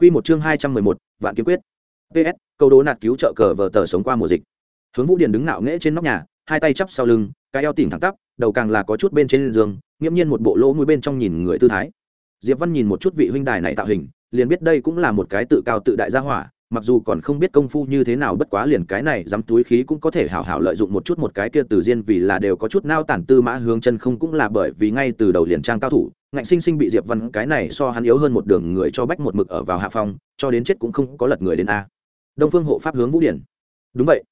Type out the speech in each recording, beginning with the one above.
Quy một chương hai trăm mười một, vạn kiếm quyết. PS, câu đố nạt cứu trợ cờ vở tờ sống qua mùa dịch. Hướng Vũ Điền đứng ngạo nghễ trên nóc nhà, hai tay chắp sau lưng, cái eo tỉnh thẳng tắp, đầu càng là có chút bên trên giường, nghiêm nhiên một bộ lỗ mũi bên trong nhìn người tư thái. Diệp Văn nhìn một chút vị huynh đài này tạo hình, liền biết đây cũng là một cái tự cao tự đại gia hỏa, mặc dù còn không biết công phu như thế nào bất quá liền cái này dám túi khí cũng có thể hảo hảo lợi dụng một chút một cái kia từ riêng vì là đều có chút nao tản tư mã hướng chân không cũng là bởi vì ngay từ đầu liền trang cao thủ ngạnh sinh sinh bị diệp văn cái này so hắn yếu hơn một đường người cho bách một mực ở vào hạ phong, cho đến chết cũng không có lật người đến a. Đông phương hộ pháp hướng vũ điển. Đúng vậy.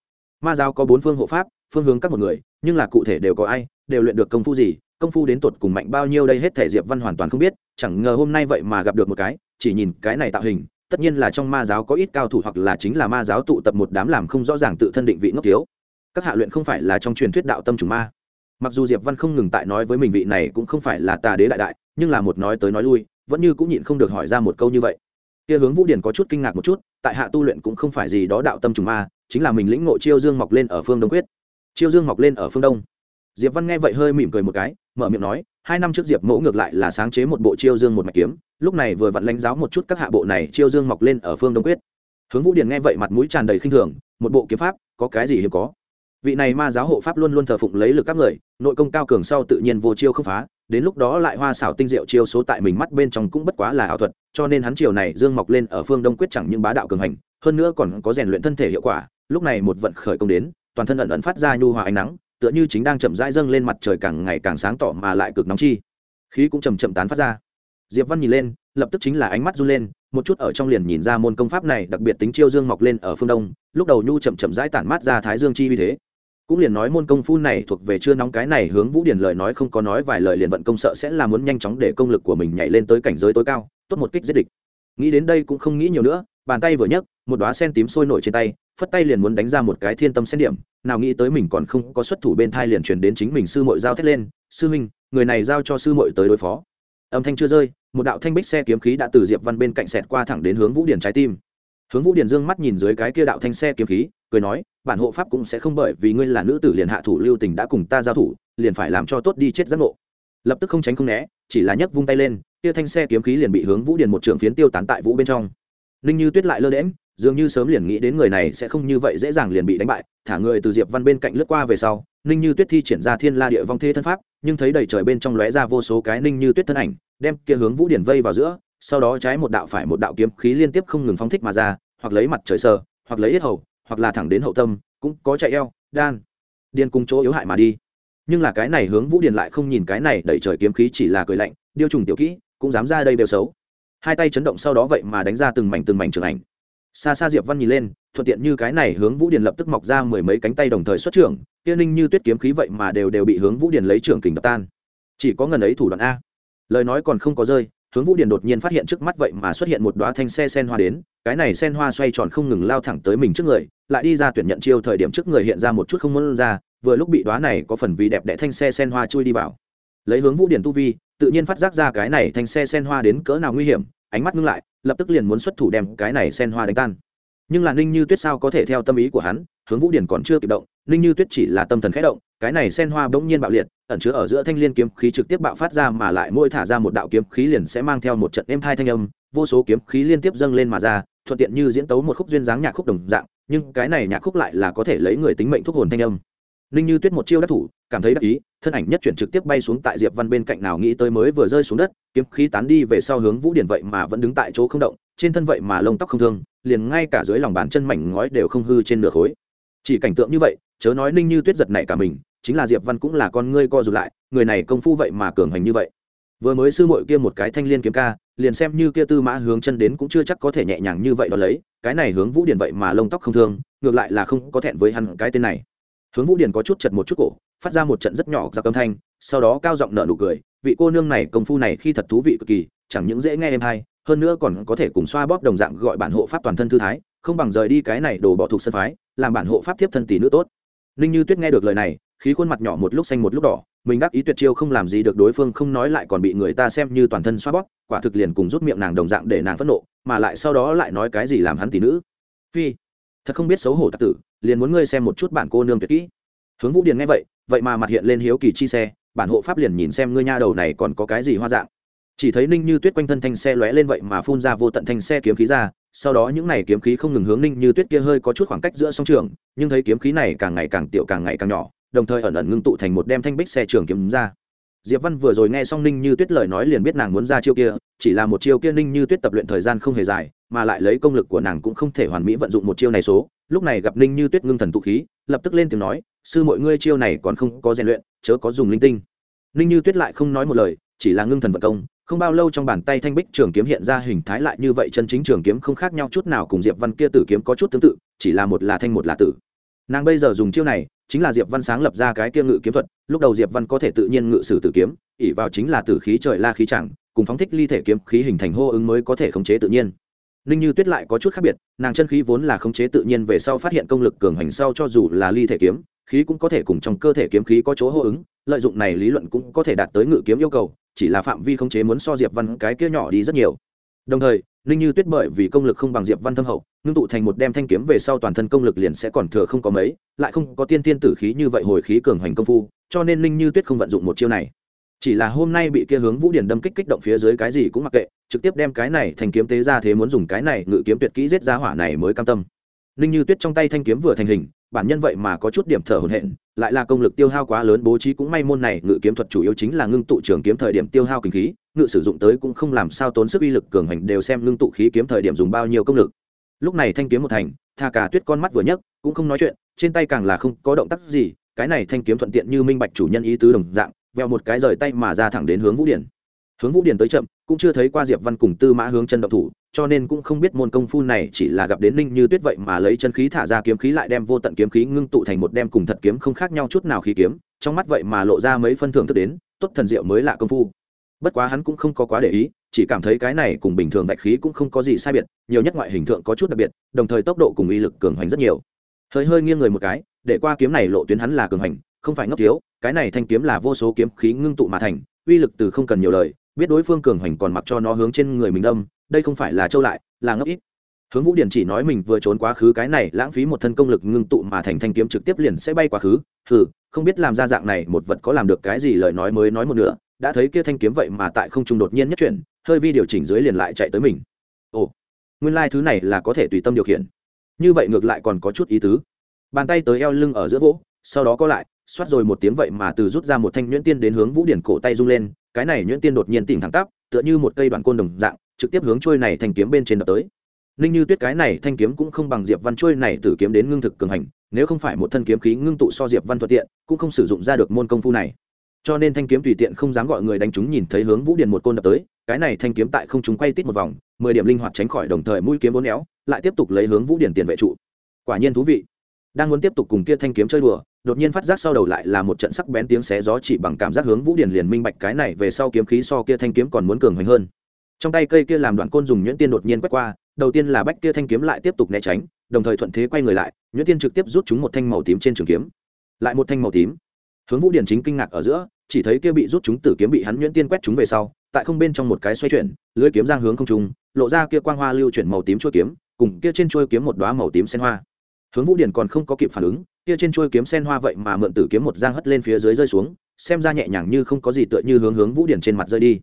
Ma giáo có bốn phương hộ pháp, phương hướng các một người, nhưng là cụ thể đều có ai, đều luyện được công phu gì, công phu đến tột cùng mạnh bao nhiêu đây hết thể diệp văn hoàn toàn không biết, chẳng ngờ hôm nay vậy mà gặp được một cái, chỉ nhìn cái này tạo hình, tất nhiên là trong ma giáo có ít cao thủ hoặc là chính là ma giáo tụ tập một đám làm không rõ ràng tự thân định vị ngốc thiếu. Các hạ luyện không phải là trong truyền thuyết đạo tâm trùng ma. Mặc dù diệp văn không ngừng tại nói với mình vị này cũng không phải là tà đế đại đại nhưng là một nói tới nói lui, vẫn như cũng nhịn không được hỏi ra một câu như vậy. Kia hướng vũ điển có chút kinh ngạc một chút, tại hạ tu luyện cũng không phải gì đó đạo tâm trùng ma, chính là mình lĩnh ngộ chiêu dương mọc lên ở phương đông quyết. Chiêu dương mọc lên ở phương đông. Diệp văn nghe vậy hơi mỉm cười một cái, mở miệng nói, hai năm trước diệp mẫu ngược lại là sáng chế một bộ chiêu dương một mạch kiếm, lúc này vừa vặn lãnh giáo một chút các hạ bộ này chiêu dương mọc lên ở phương đông quyết. Hướng vũ điển nghe vậy mặt mũi tràn đầy khinh thường, một bộ kiếm pháp, có cái gì hiếm có? Vị này ma giáo hộ pháp luôn luôn thờ phụng lấy lực các người, nội công cao cường sau tự nhiên vô chiêu không phá đến lúc đó lại hoa xảo tinh diệu chiêu số tại mình mắt bên trong cũng bất quá là ảo thuật, cho nên hắn chiều này dương mọc lên ở phương đông quyết chẳng những bá đạo cường hành, hơn nữa còn có rèn luyện thân thể hiệu quả, lúc này một vận khởi công đến, toàn thân ẩn ẩn phát ra nhu hòa ánh nắng, tựa như chính đang chậm rãi dâng lên mặt trời càng ngày càng sáng tỏ mà lại cực nóng chi. Khí cũng chầm chậm tán phát ra. Diệp văn nhìn lên, lập tức chính là ánh mắt run lên, một chút ở trong liền nhìn ra môn công pháp này, đặc biệt tính chiêu dương mọc lên ở phương đông, lúc đầu nhu chậm chậm rãi tản mát ra thái dương chi uy thế cũng liền nói môn công phu này thuộc về chưa nóng cái này, hướng vũ điển lời nói không có nói vài lời liền vận công sợ sẽ là muốn nhanh chóng để công lực của mình nhảy lên tới cảnh giới tối cao, tốt một kích giết địch. Nghĩ đến đây cũng không nghĩ nhiều nữa, bàn tay vừa nhấc, một đóa sen tím sôi nổi trên tay, phất tay liền muốn đánh ra một cái thiên tâm sen điểm, nào nghĩ tới mình còn không có xuất thủ bên thai liền truyền đến chính mình sư muội giao thét lên, sư huynh, người này giao cho sư muội tới đối phó. Âm thanh chưa rơi, một đạo thanh bích xe kiếm khí đã từ diệp văn bên cạnh xẹt qua thẳng đến hướng vũ điển trái tim hướng vũ Điền dương mắt nhìn dưới cái kia đạo thanh xe kiếm khí, cười nói, bản hộ pháp cũng sẽ không bởi vì ngươi là nữ tử liền hạ thủ lưu tình đã cùng ta giao thủ, liền phải làm cho tốt đi chết giác ngộ. Lập tức không tránh không né, chỉ là nhấc vung tay lên, kia thanh xe kiếm khí liền bị hướng vũ Điền một trường phiến tiêu tán tại vũ bên trong. Ninh như tuyết lại lơ đễm dường như sớm liền nghĩ đến người này sẽ không như vậy dễ dàng liền bị đánh bại, thả người từ diệp văn bên cạnh lướt qua về sau ninh như tuyết thi triển ra thiên la địa vong thế thân pháp, nhưng thấy đầy trời bên trong lóe ra vô số cái ninh như tuyết thân ảnh, đem kia hướng vũ điển vây vào giữa sau đó trái một đạo phải một đạo kiếm khí liên tiếp không ngừng phóng thích mà ra, hoặc lấy mặt trời sờ, hoặc lấy yết hầu, hoặc là thẳng đến hậu tâm, cũng có chạy eo, đan. Điên cùng chỗ yếu hại mà đi. Nhưng là cái này hướng vũ điền lại không nhìn cái này, đẩy trời kiếm khí chỉ là cười lạnh, điêu trùng tiểu kỹ, cũng dám ra đây đều xấu. Hai tay chấn động sau đó vậy mà đánh ra từng mảnh từng mảnh trường ảnh. Xa xa diệp văn nhìn lên, thuận tiện như cái này hướng vũ điền lập tức mọc ra mười mấy cánh tay đồng thời xuất trưởng tiên ninh như tuyết kiếm khí vậy mà đều đều bị hướng vũ điền lấy trưởng kình đập tan. Chỉ có ngần ấy thủ đoạn a. Lời nói còn không có rơi hướng vũ điền đột nhiên phát hiện trước mắt vậy mà xuất hiện một đoá thanh xe sen hoa đến, cái này sen hoa xoay tròn không ngừng lao thẳng tới mình trước người, lại đi ra tuyển nhận chiêu thời điểm trước người hiện ra một chút không muốn ra, vừa lúc bị đoá này có phần vì đẹp đẽ thanh xe sen hoa chui đi vào. Lấy hướng vũ điền tu vi, tự nhiên phát giác ra cái này thanh xe sen hoa đến cỡ nào nguy hiểm, ánh mắt ngưng lại, lập tức liền muốn xuất thủ đem cái này sen hoa đánh tan. Nhưng là ninh như tuyết sao có thể theo tâm ý của hắn, hướng vũ điển còn chưa kịp động, ninh như tuyết chỉ là tâm thần khẽ động cái này sen hoa bỗng nhiên bạo liệt, ẩn chứa ở giữa thanh liên kiếm khí trực tiếp bạo phát ra mà lại mỗi thả ra một đạo kiếm khí liền sẽ mang theo một trận êm thai thanh âm, vô số kiếm khí liên tiếp dâng lên mà ra, thuận tiện như diễn tấu một khúc duyên dáng nhạc khúc đồng dạng, nhưng cái này nhạc khúc lại là có thể lấy người tính mệnh thúc hồn thanh âm. Ninh như tuyết một chiêu đắc thủ, cảm thấy đắc ý, thân ảnh nhất chuyển trực tiếp bay xuống tại diệp văn bên cạnh nào nghĩ tới mới vừa rơi xuống đất, kiếm khí tán đi về sau hướng vũ điển vậy mà vẫn đứng tại chỗ không động, trên thân vậy mà lông tóc không thương, liền ngay cả dưới lòng bàn chân mảnh ngói đều không hư trên nửa khối. Chỉ cảnh tượng như vậy chớ nói ninh như tuyết giật này cả mình, chính là diệp văn cũng là con ngươi co rụt lại, người này công phu vậy mà cường hành như vậy. Vừa mới sư muội kia một cái thanh liên kiếm ca, liền xem như kia tư mã hướng chân đến cũng chưa chắc có thể nhẹ nhàng như vậy đó lấy, cái này hướng vũ điển vậy mà lông tóc không thương, ngược lại là không có thẹn với hắn cái tên này. Hướng vũ điển có chút chật một chút cổ, phát ra một trận rất nhỏ ra âm thanh, sau đó cao giọng nở nụ cười, vị cô nương này công phu này khi thật thú vị cực kỳ, chẳng những dễ nghe em hay, hơn nữa còn có thể cùng xoa bóp đồng dạng gọi bản hộ pháp toàn thân thư thái, không bằng rời đi cái này đồ bỏ thuộc sân phái, làm bản hộ pháp tiếp thân tỷ nữ tốt ninh như tuyết nghe được lời này, khí khuôn mặt nhỏ một lúc xanh một lúc đỏ, mình đắc ý tuyệt chiêu không làm gì được đối phương không nói lại còn bị người ta xem như toàn thân xoa bóp, quả thực liền cùng rút miệng nàng đồng dạng để nàng phẫn nộ, mà lại sau đó lại nói cái gì làm hắn tỷ nữ. Phi, thật không biết xấu hổ tặc tử, liền muốn ngươi xem một chút bản cô nương tuyệt kỹ. Hướng vũ điền nghe vậy vậy mà mặt hiện lên hiếu kỳ chi xe, bản hộ pháp liền nhìn xem ngươi nha đầu này còn có cái gì hoa dạng chỉ thấy ninh như tuyết quanh thân thanh xe lóe lên vậy mà phun ra vô tận thanh xe kiếm khí ra, sau đó những này kiếm khí không ngừng hướng ninh như tuyết kia hơi có chút khoảng cách giữa song trường, nhưng thấy kiếm khí này càng ngày càng tiểu càng ngày càng nhỏ, đồng thời ẩn ẩn ngưng tụ thành một đem thanh bích xe trường kiếm ra. Diệp văn vừa rồi nghe xong ninh như tuyết lời nói liền biết nàng muốn ra chiêu kia, chỉ là một chiêu kia ninh như tuyết tập luyện thời gian không hề dài, mà lại lấy công lực của nàng cũng không thể hoàn mỹ vận dụng một chiêu này số, lúc này gặp ninh như tuyết ngưng thần tụ khí, lập tức lên tiếng nói, sư mọi ngươi chiêu này còn không có rèn luyện, chớ có dùng linh tinh. Ninh như tuyết lại không nói một lời, chỉ là ngưng thần vận công không bao lâu trong bàn tay thanh bích trường kiếm hiện ra hình thái lại như vậy, chân chính trường kiếm không khác nhau chút nào cùng diệp văn kia tử kiếm có chút tương tự, chỉ là một là thanh một là tử. Nàng bây giờ dùng chiêu này, chính là diệp văn sáng lập ra cái kia ngự kiếm thuật, lúc đầu diệp văn có thể tự nhiên ngự sử tử kiếm ỉ vào chính là tử khí trời la khí chẳng, cùng phóng thích ly thể kiếm khí hình thành hô ứng mới có thể khống chế tự nhiên. Ninh như tuyết lại có chút khác biệt, nàng chân khí vốn là khống chế tự nhiên về sau phát hiện công lực cường hành sau cho dù là ly thể kiếm khí cũng có thể cùng trong cơ thể kiếm khí có chỗ hô ứng, lợi dụng này lý luận cũng có thể đạt tới ngự kiếm yêu cầu, chỉ là phạm vi khống chế muốn so diệp văn cái kia nhỏ đi rất nhiều. Đồng thời, ninh như tuyết bởi vì công lực không bằng diệp văn thâm hậu, ngưng tụ thành một đem thanh kiếm về sau toàn thân công lực liền sẽ còn thừa không có mấy, lại không có tiên tiên tử khí như vậy hồi khí cường hành công phu, cho nên ninh như tuyết không vận dụng một chiêu này. Chỉ là hôm nay bị kia hướng vũ điển đâm kích kích động phía dưới cái gì cũng mặc kệ, trực tiếp đem cái này thành kiếm tế ra thế muốn dùng cái này ngự kiếm tuyệt kỹ giết ra hỏa này mới cam tâm. Ninh như tuyết trong tay thanh kiếm vừa thành hình bản nhân vậy mà có chút điểm thở hổn hển, lại là công lực tiêu hao quá lớn, bố trí cũng may môn này ngự kiếm thuật chủ yếu chính là ngưng tụ trường kiếm thời điểm tiêu hao kinh khí, ngự sử dụng tới cũng không làm sao tốn sức uy lực, cường hành đều xem ngưng tụ khí kiếm thời điểm dùng bao nhiêu công lực. Lúc này thanh kiếm một thành, tha cả tuyết con mắt vừa nhấc, cũng không nói chuyện, trên tay càng là không có động tác gì, cái này thanh kiếm thuận tiện như minh bạch chủ nhân ý tứ đồng dạng, veo một cái rời tay mà ra thẳng đến hướng vũ điển. Hướng vũ điển tới chậm, cũng chưa thấy qua diệp văn cùng tư mã hướng chân động thủ cho nên cũng không biết môn công phu này chỉ là gặp đến ninh như tuyết vậy mà lấy chân khí thả ra kiếm khí lại đem vô tận kiếm khí ngưng tụ thành một đem cùng thật kiếm không khác nhau chút nào khí kiếm, trong mắt vậy mà lộ ra mấy phân thưởng thức đến, tốt thần diệu mới lạ công phu. Bất quá hắn cũng không có quá để ý, chỉ cảm thấy cái này cùng bình thường bạch khí cũng không có gì sai biệt, nhiều nhất ngoại hình tượng có chút đặc biệt, đồng thời tốc độ cùng uy lực cường hoành rất nhiều. Hơi hơi nghiêng người một cái, để qua kiếm này lộ tuyến hắn là cường hành không phải ngốc thiếu, cái này thanh kiếm là vô số kiếm khí ngưng tụ mà thành, uy lực từ không cần nhiều lời biết đối phương cường hành còn mặc cho nó hướng trên người mình đâm, đây không phải là châu lại, là ngốc ít. Hướng vũ điển chỉ nói mình vừa trốn quá khứ, cái này lãng phí một thân công lực ngưng tụ mà thành thanh kiếm trực tiếp liền sẽ bay quá khứ. Hừ, không biết làm ra dạng này một vật có làm được cái gì lời nói mới nói một nửa, đã thấy kia thanh kiếm vậy mà tại không trung đột nhiên nhất chuyển, hơi vi điều chỉnh dưới liền lại chạy tới mình. Ồ, nguyên lai thứ này là có thể tùy tâm điều khiển. Như vậy ngược lại còn có chút ý tứ. Bàn tay tới eo lưng ở giữa vỗ, sau đó có lại, xoát rồi một tiếng vậy mà từ rút ra một thanh nhuyễn tiên đến hướng vũ điển cổ tay rung lên cái này nhuyễn tiên đột nhiên tỉnh thẳng tắp, tựa như một cây đoạn côn đồng dạng, trực tiếp hướng trôi này thanh kiếm bên trên đập tới. Ninh như tuyết cái này thanh kiếm cũng không bằng diệp văn trôi này tử kiếm đến ngưng thực cường hành, nếu không phải một thân kiếm khí ngưng tụ so diệp văn thuận tiện, cũng không sử dụng ra được môn công phu này. Cho nên thanh kiếm tùy tiện không dám gọi người đánh chúng nhìn thấy hướng vũ điền một côn đập tới, cái này thanh kiếm tại không chúng quay tít một vòng, mười điểm linh hoạt tránh khỏi đồng thời mũi kiếm bốn éo, lại tiếp tục lấy hướng vũ điền tiền vệ trụ. Quả nhiên thú vị. Đang muốn tiếp tục cùng kia thanh kiếm chơi đùa đột nhiên phát giác sau đầu lại là một trận sắc bén tiếng xé gió chỉ bằng cảm giác hướng vũ điền liền minh bạch cái này về sau kiếm khí so kia thanh kiếm còn muốn cường hoành hơn. Trong tay cây kia làm đoạn côn dùng nhuyễn tiên đột nhiên quét qua, đầu tiên là bách kia thanh kiếm lại tiếp tục né tránh, đồng thời thuận thế quay người lại, nhuyễn tiên trực tiếp rút chúng một thanh màu tím trên trường kiếm. Lại một thanh màu tím. Hướng vũ điền chính kinh ngạc ở giữa, chỉ thấy kia bị rút chúng tử kiếm bị hắn nhuyễn tiên quét chúng về sau, tại không bên trong một cái xoay chuyển, lưới kiếm giang hướng không trung, lộ ra kia quang hoa lưu chuyển màu tím chuôi kiếm, cùng kia trên chuôi kiếm một đóa màu tím sen hoa hướng vũ điển còn không có kịp phản ứng, kia trên chuôi kiếm sen hoa vậy mà mượn tử kiếm một giang hất lên phía dưới rơi xuống, xem ra nhẹ nhàng như không có gì tựa như hướng hướng vũ điển trên mặt rơi đi.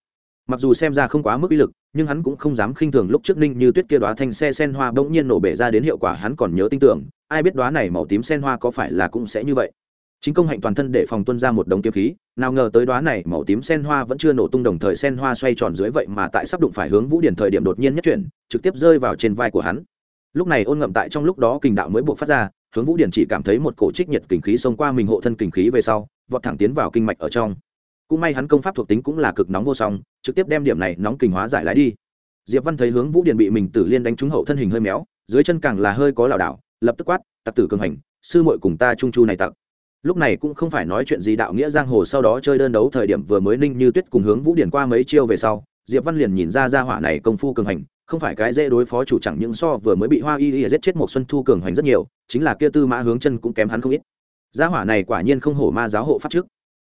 Mặc dù xem ra không quá mức uy lực, nhưng hắn cũng không dám khinh thường lúc trước ninh như tuyết kia đoá thanh xe sen hoa bỗng nhiên nổ bể ra đến hiệu quả hắn còn nhớ tin tưởng, ai biết đoá này màu tím sen hoa có phải là cũng sẽ như vậy. Chính công hạnh toàn thân để phòng tuân ra một đống kiếm khí, nào ngờ tới đoá này màu tím sen hoa vẫn chưa nổ tung đồng thời sen hoa xoay tròn dưới vậy mà tại sắp đụng phải hướng vũ điển thời điểm đột nhiên nhất chuyển, trực tiếp rơi vào trên vai của hắn lúc này ôn ngậm tại trong lúc đó kình đạo mới buộc phát ra, hướng vũ điển chỉ cảm thấy một cổ trích nhiệt kình khí xông qua mình hộ thân kình khí về sau, vọt thẳng tiến vào kinh mạch ở trong. Cũng may hắn công pháp thuộc tính cũng là cực nóng vô song, trực tiếp đem điểm này nóng kình hóa giải lái đi. Diệp văn thấy hướng vũ điển bị mình tử liên đánh trúng hậu thân hình hơi méo, dưới chân càng là hơi có lảo đảo, lập tức quát, tặc tử cường hành, sư muội cùng ta trung chu này tặc. Lúc này cũng không phải nói chuyện gì đạo nghĩa giang hồ sau đó chơi đơn đấu thời điểm vừa mới ninh như tuyết cùng hướng vũ điển qua mấy chiêu về sau, diệp văn liền nhìn ra ra hỏa này công phu cường hành không phải cái dễ đối phó chủ chẳng những so vừa mới bị hoa y y giết chết một xuân thu cường hành rất nhiều, chính là kia tư mã hướng chân cũng kém hắn không ít. Gia hỏa này quả nhiên không hổ ma giáo hộ pháp trước.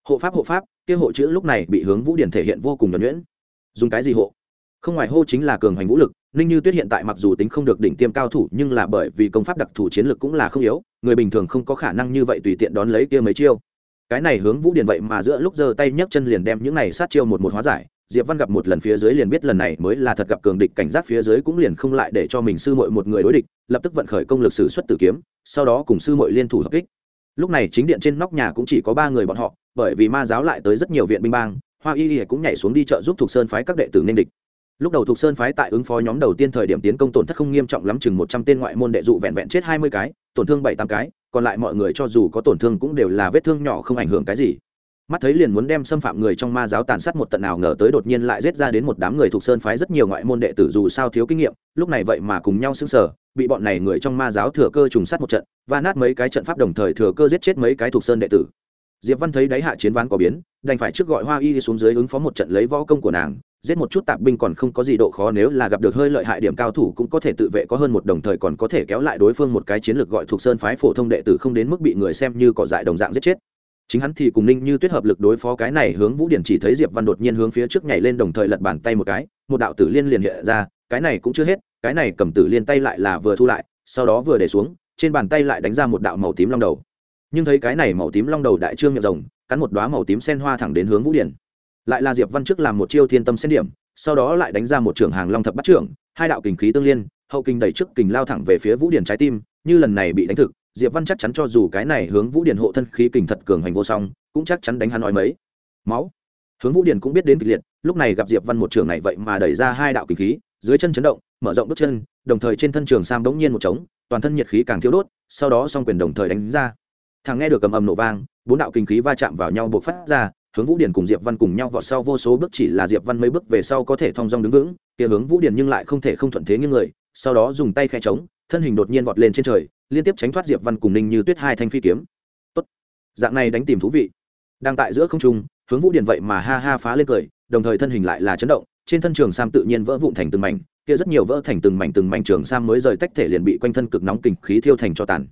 Hộ pháp hộ pháp, kia hộ chữ lúc này bị hướng vũ điển thể hiện vô cùng nhuẩn nhuyễn. Dùng cái gì hộ? Không ngoài hô chính là cường hành vũ lực, ninh như tuyết hiện tại mặc dù tính không được đỉnh tiêm cao thủ, nhưng là bởi vì công pháp đặc thù chiến lực cũng là không yếu, người bình thường không có khả năng như vậy tùy tiện đón lấy kia mấy chiêu. Cái này hướng vũ điển vậy mà giữa lúc giơ tay nhấc chân liền đem những này sát chiêu một một hóa giải diệp văn gặp một lần phía dưới liền biết lần này mới là thật gặp cường địch, cảnh giác phía dưới cũng liền không lại để cho mình sư muội một người đối địch, lập tức vận khởi công lực sử xuất tử kiếm, sau đó cùng sư muội liên thủ hợp kích. Lúc này chính điện trên nóc nhà cũng chỉ có ba người bọn họ, bởi vì ma giáo lại tới rất nhiều viện binh bang, hoa y y cũng nhảy xuống đi trợ giúp thuộc sơn phái các đệ tử nên địch. Lúc đầu thuộc sơn phái tại ứng phó nhóm đầu tiên thời điểm tiến công tổn thất không nghiêm trọng lắm, chừng một trăm tên ngoại môn đệ dụ vẹn vẹn chết hai mươi cái, tổn thương bảy tám cái, còn lại mọi người cho dù có tổn thương cũng đều là vết thương nhỏ không ảnh hưởng cái gì mắt thấy liền muốn đem xâm phạm người trong ma giáo tàn sát một tận nào ngờ tới đột nhiên lại giết ra đến một đám người thuộc sơn phái rất nhiều ngoại môn đệ tử dù sao thiếu kinh nghiệm, lúc này vậy mà cùng nhau xứng sở bị bọn này người trong ma giáo thừa cơ trùng sát một trận và nát mấy cái trận pháp đồng thời thừa cơ giết chết mấy cái thuộc sơn đệ tử. Diệp văn thấy đáy hạ chiến ván có biến, đành phải trước gọi hoa y đi xuống dưới ứng phó một trận lấy võ công của nàng, giết một chút tạp binh còn không có gì độ khó nếu là gặp được hơi lợi hại điểm cao thủ cũng có thể tự vệ có hơn một đồng thời còn có thể kéo lại đối phương một cái chiến lược gọi thuộc sơn phái phổ thông đệ tử không đến mức bị người xem như cỏ dại đồng dạng giết chết chính hắn thì cùng ninh như tuyết hợp lực đối phó cái này, hướng vũ điển chỉ thấy diệp văn đột nhiên hướng phía trước nhảy lên đồng thời lật bàn tay một cái, một đạo tử liên liền hiện ra, cái này cũng chưa hết, cái này cầm tử liên tay lại là vừa thu lại, sau đó vừa để xuống, trên bàn tay lại đánh ra một đạo màu tím long đầu. Nhưng thấy cái này màu tím long đầu đại trương miệng rồng, cắn một đoá màu tím sen hoa thẳng đến hướng vũ điển. Lại là diệp văn trước làm một chiêu thiên tâm xét điểm, sau đó lại đánh ra một trưởng hàng long thập bắt trưởng, hai đạo kình khí tương liên, hậu kình đẩy trước kình lao thẳng về phía vũ điển trái tim như lần này bị đánh thực, diệp văn chắc chắn cho dù cái này hướng vũ điển hộ thân khí kình thật cường hành vô song, cũng chắc chắn đánh hắn nói mấy. Máu. Hướng vũ điển cũng biết đến kịch liệt, lúc này gặp diệp văn một trường này vậy mà đẩy ra hai đạo kình khí, dưới chân chấn động, mở rộng bước chân, đồng thời trên thân trường sam đống nhiên một trống, toàn thân nhiệt khí càng thiếu đốt, sau đó song quyền đồng thời đánh ra. Thằng nghe được cầm ầm nổ vang, bốn đạo kinh khí va chạm vào nhau buộc phát ra, hướng vũ điển cùng diệp văn cùng nhau vọt sau vô số bước chỉ là diệp văn mấy bước về sau có thể thong dong đứng vững, kia hướng vũ điển nhưng lại không thể không thuận thế như người, sau đó dùng tay khe trống thân hình đột nhiên vọt lên trên trời, liên tiếp tránh thoát diệp văn cùng ninh như tuyết hai thanh phi kiếm. Tốt. dạng này đánh tìm thú vị. Đang tại giữa không trung, hướng vũ điền vậy mà ha ha phá lên cười, đồng thời thân hình lại là chấn động, trên thân trường sam tự nhiên vỡ vụn thành từng mảnh, kia rất nhiều vỡ thành từng mảnh từng mảnh trường sam mới rời tách thể liền bị quanh thân cực nóng kình khí thiêu thành cho tàn.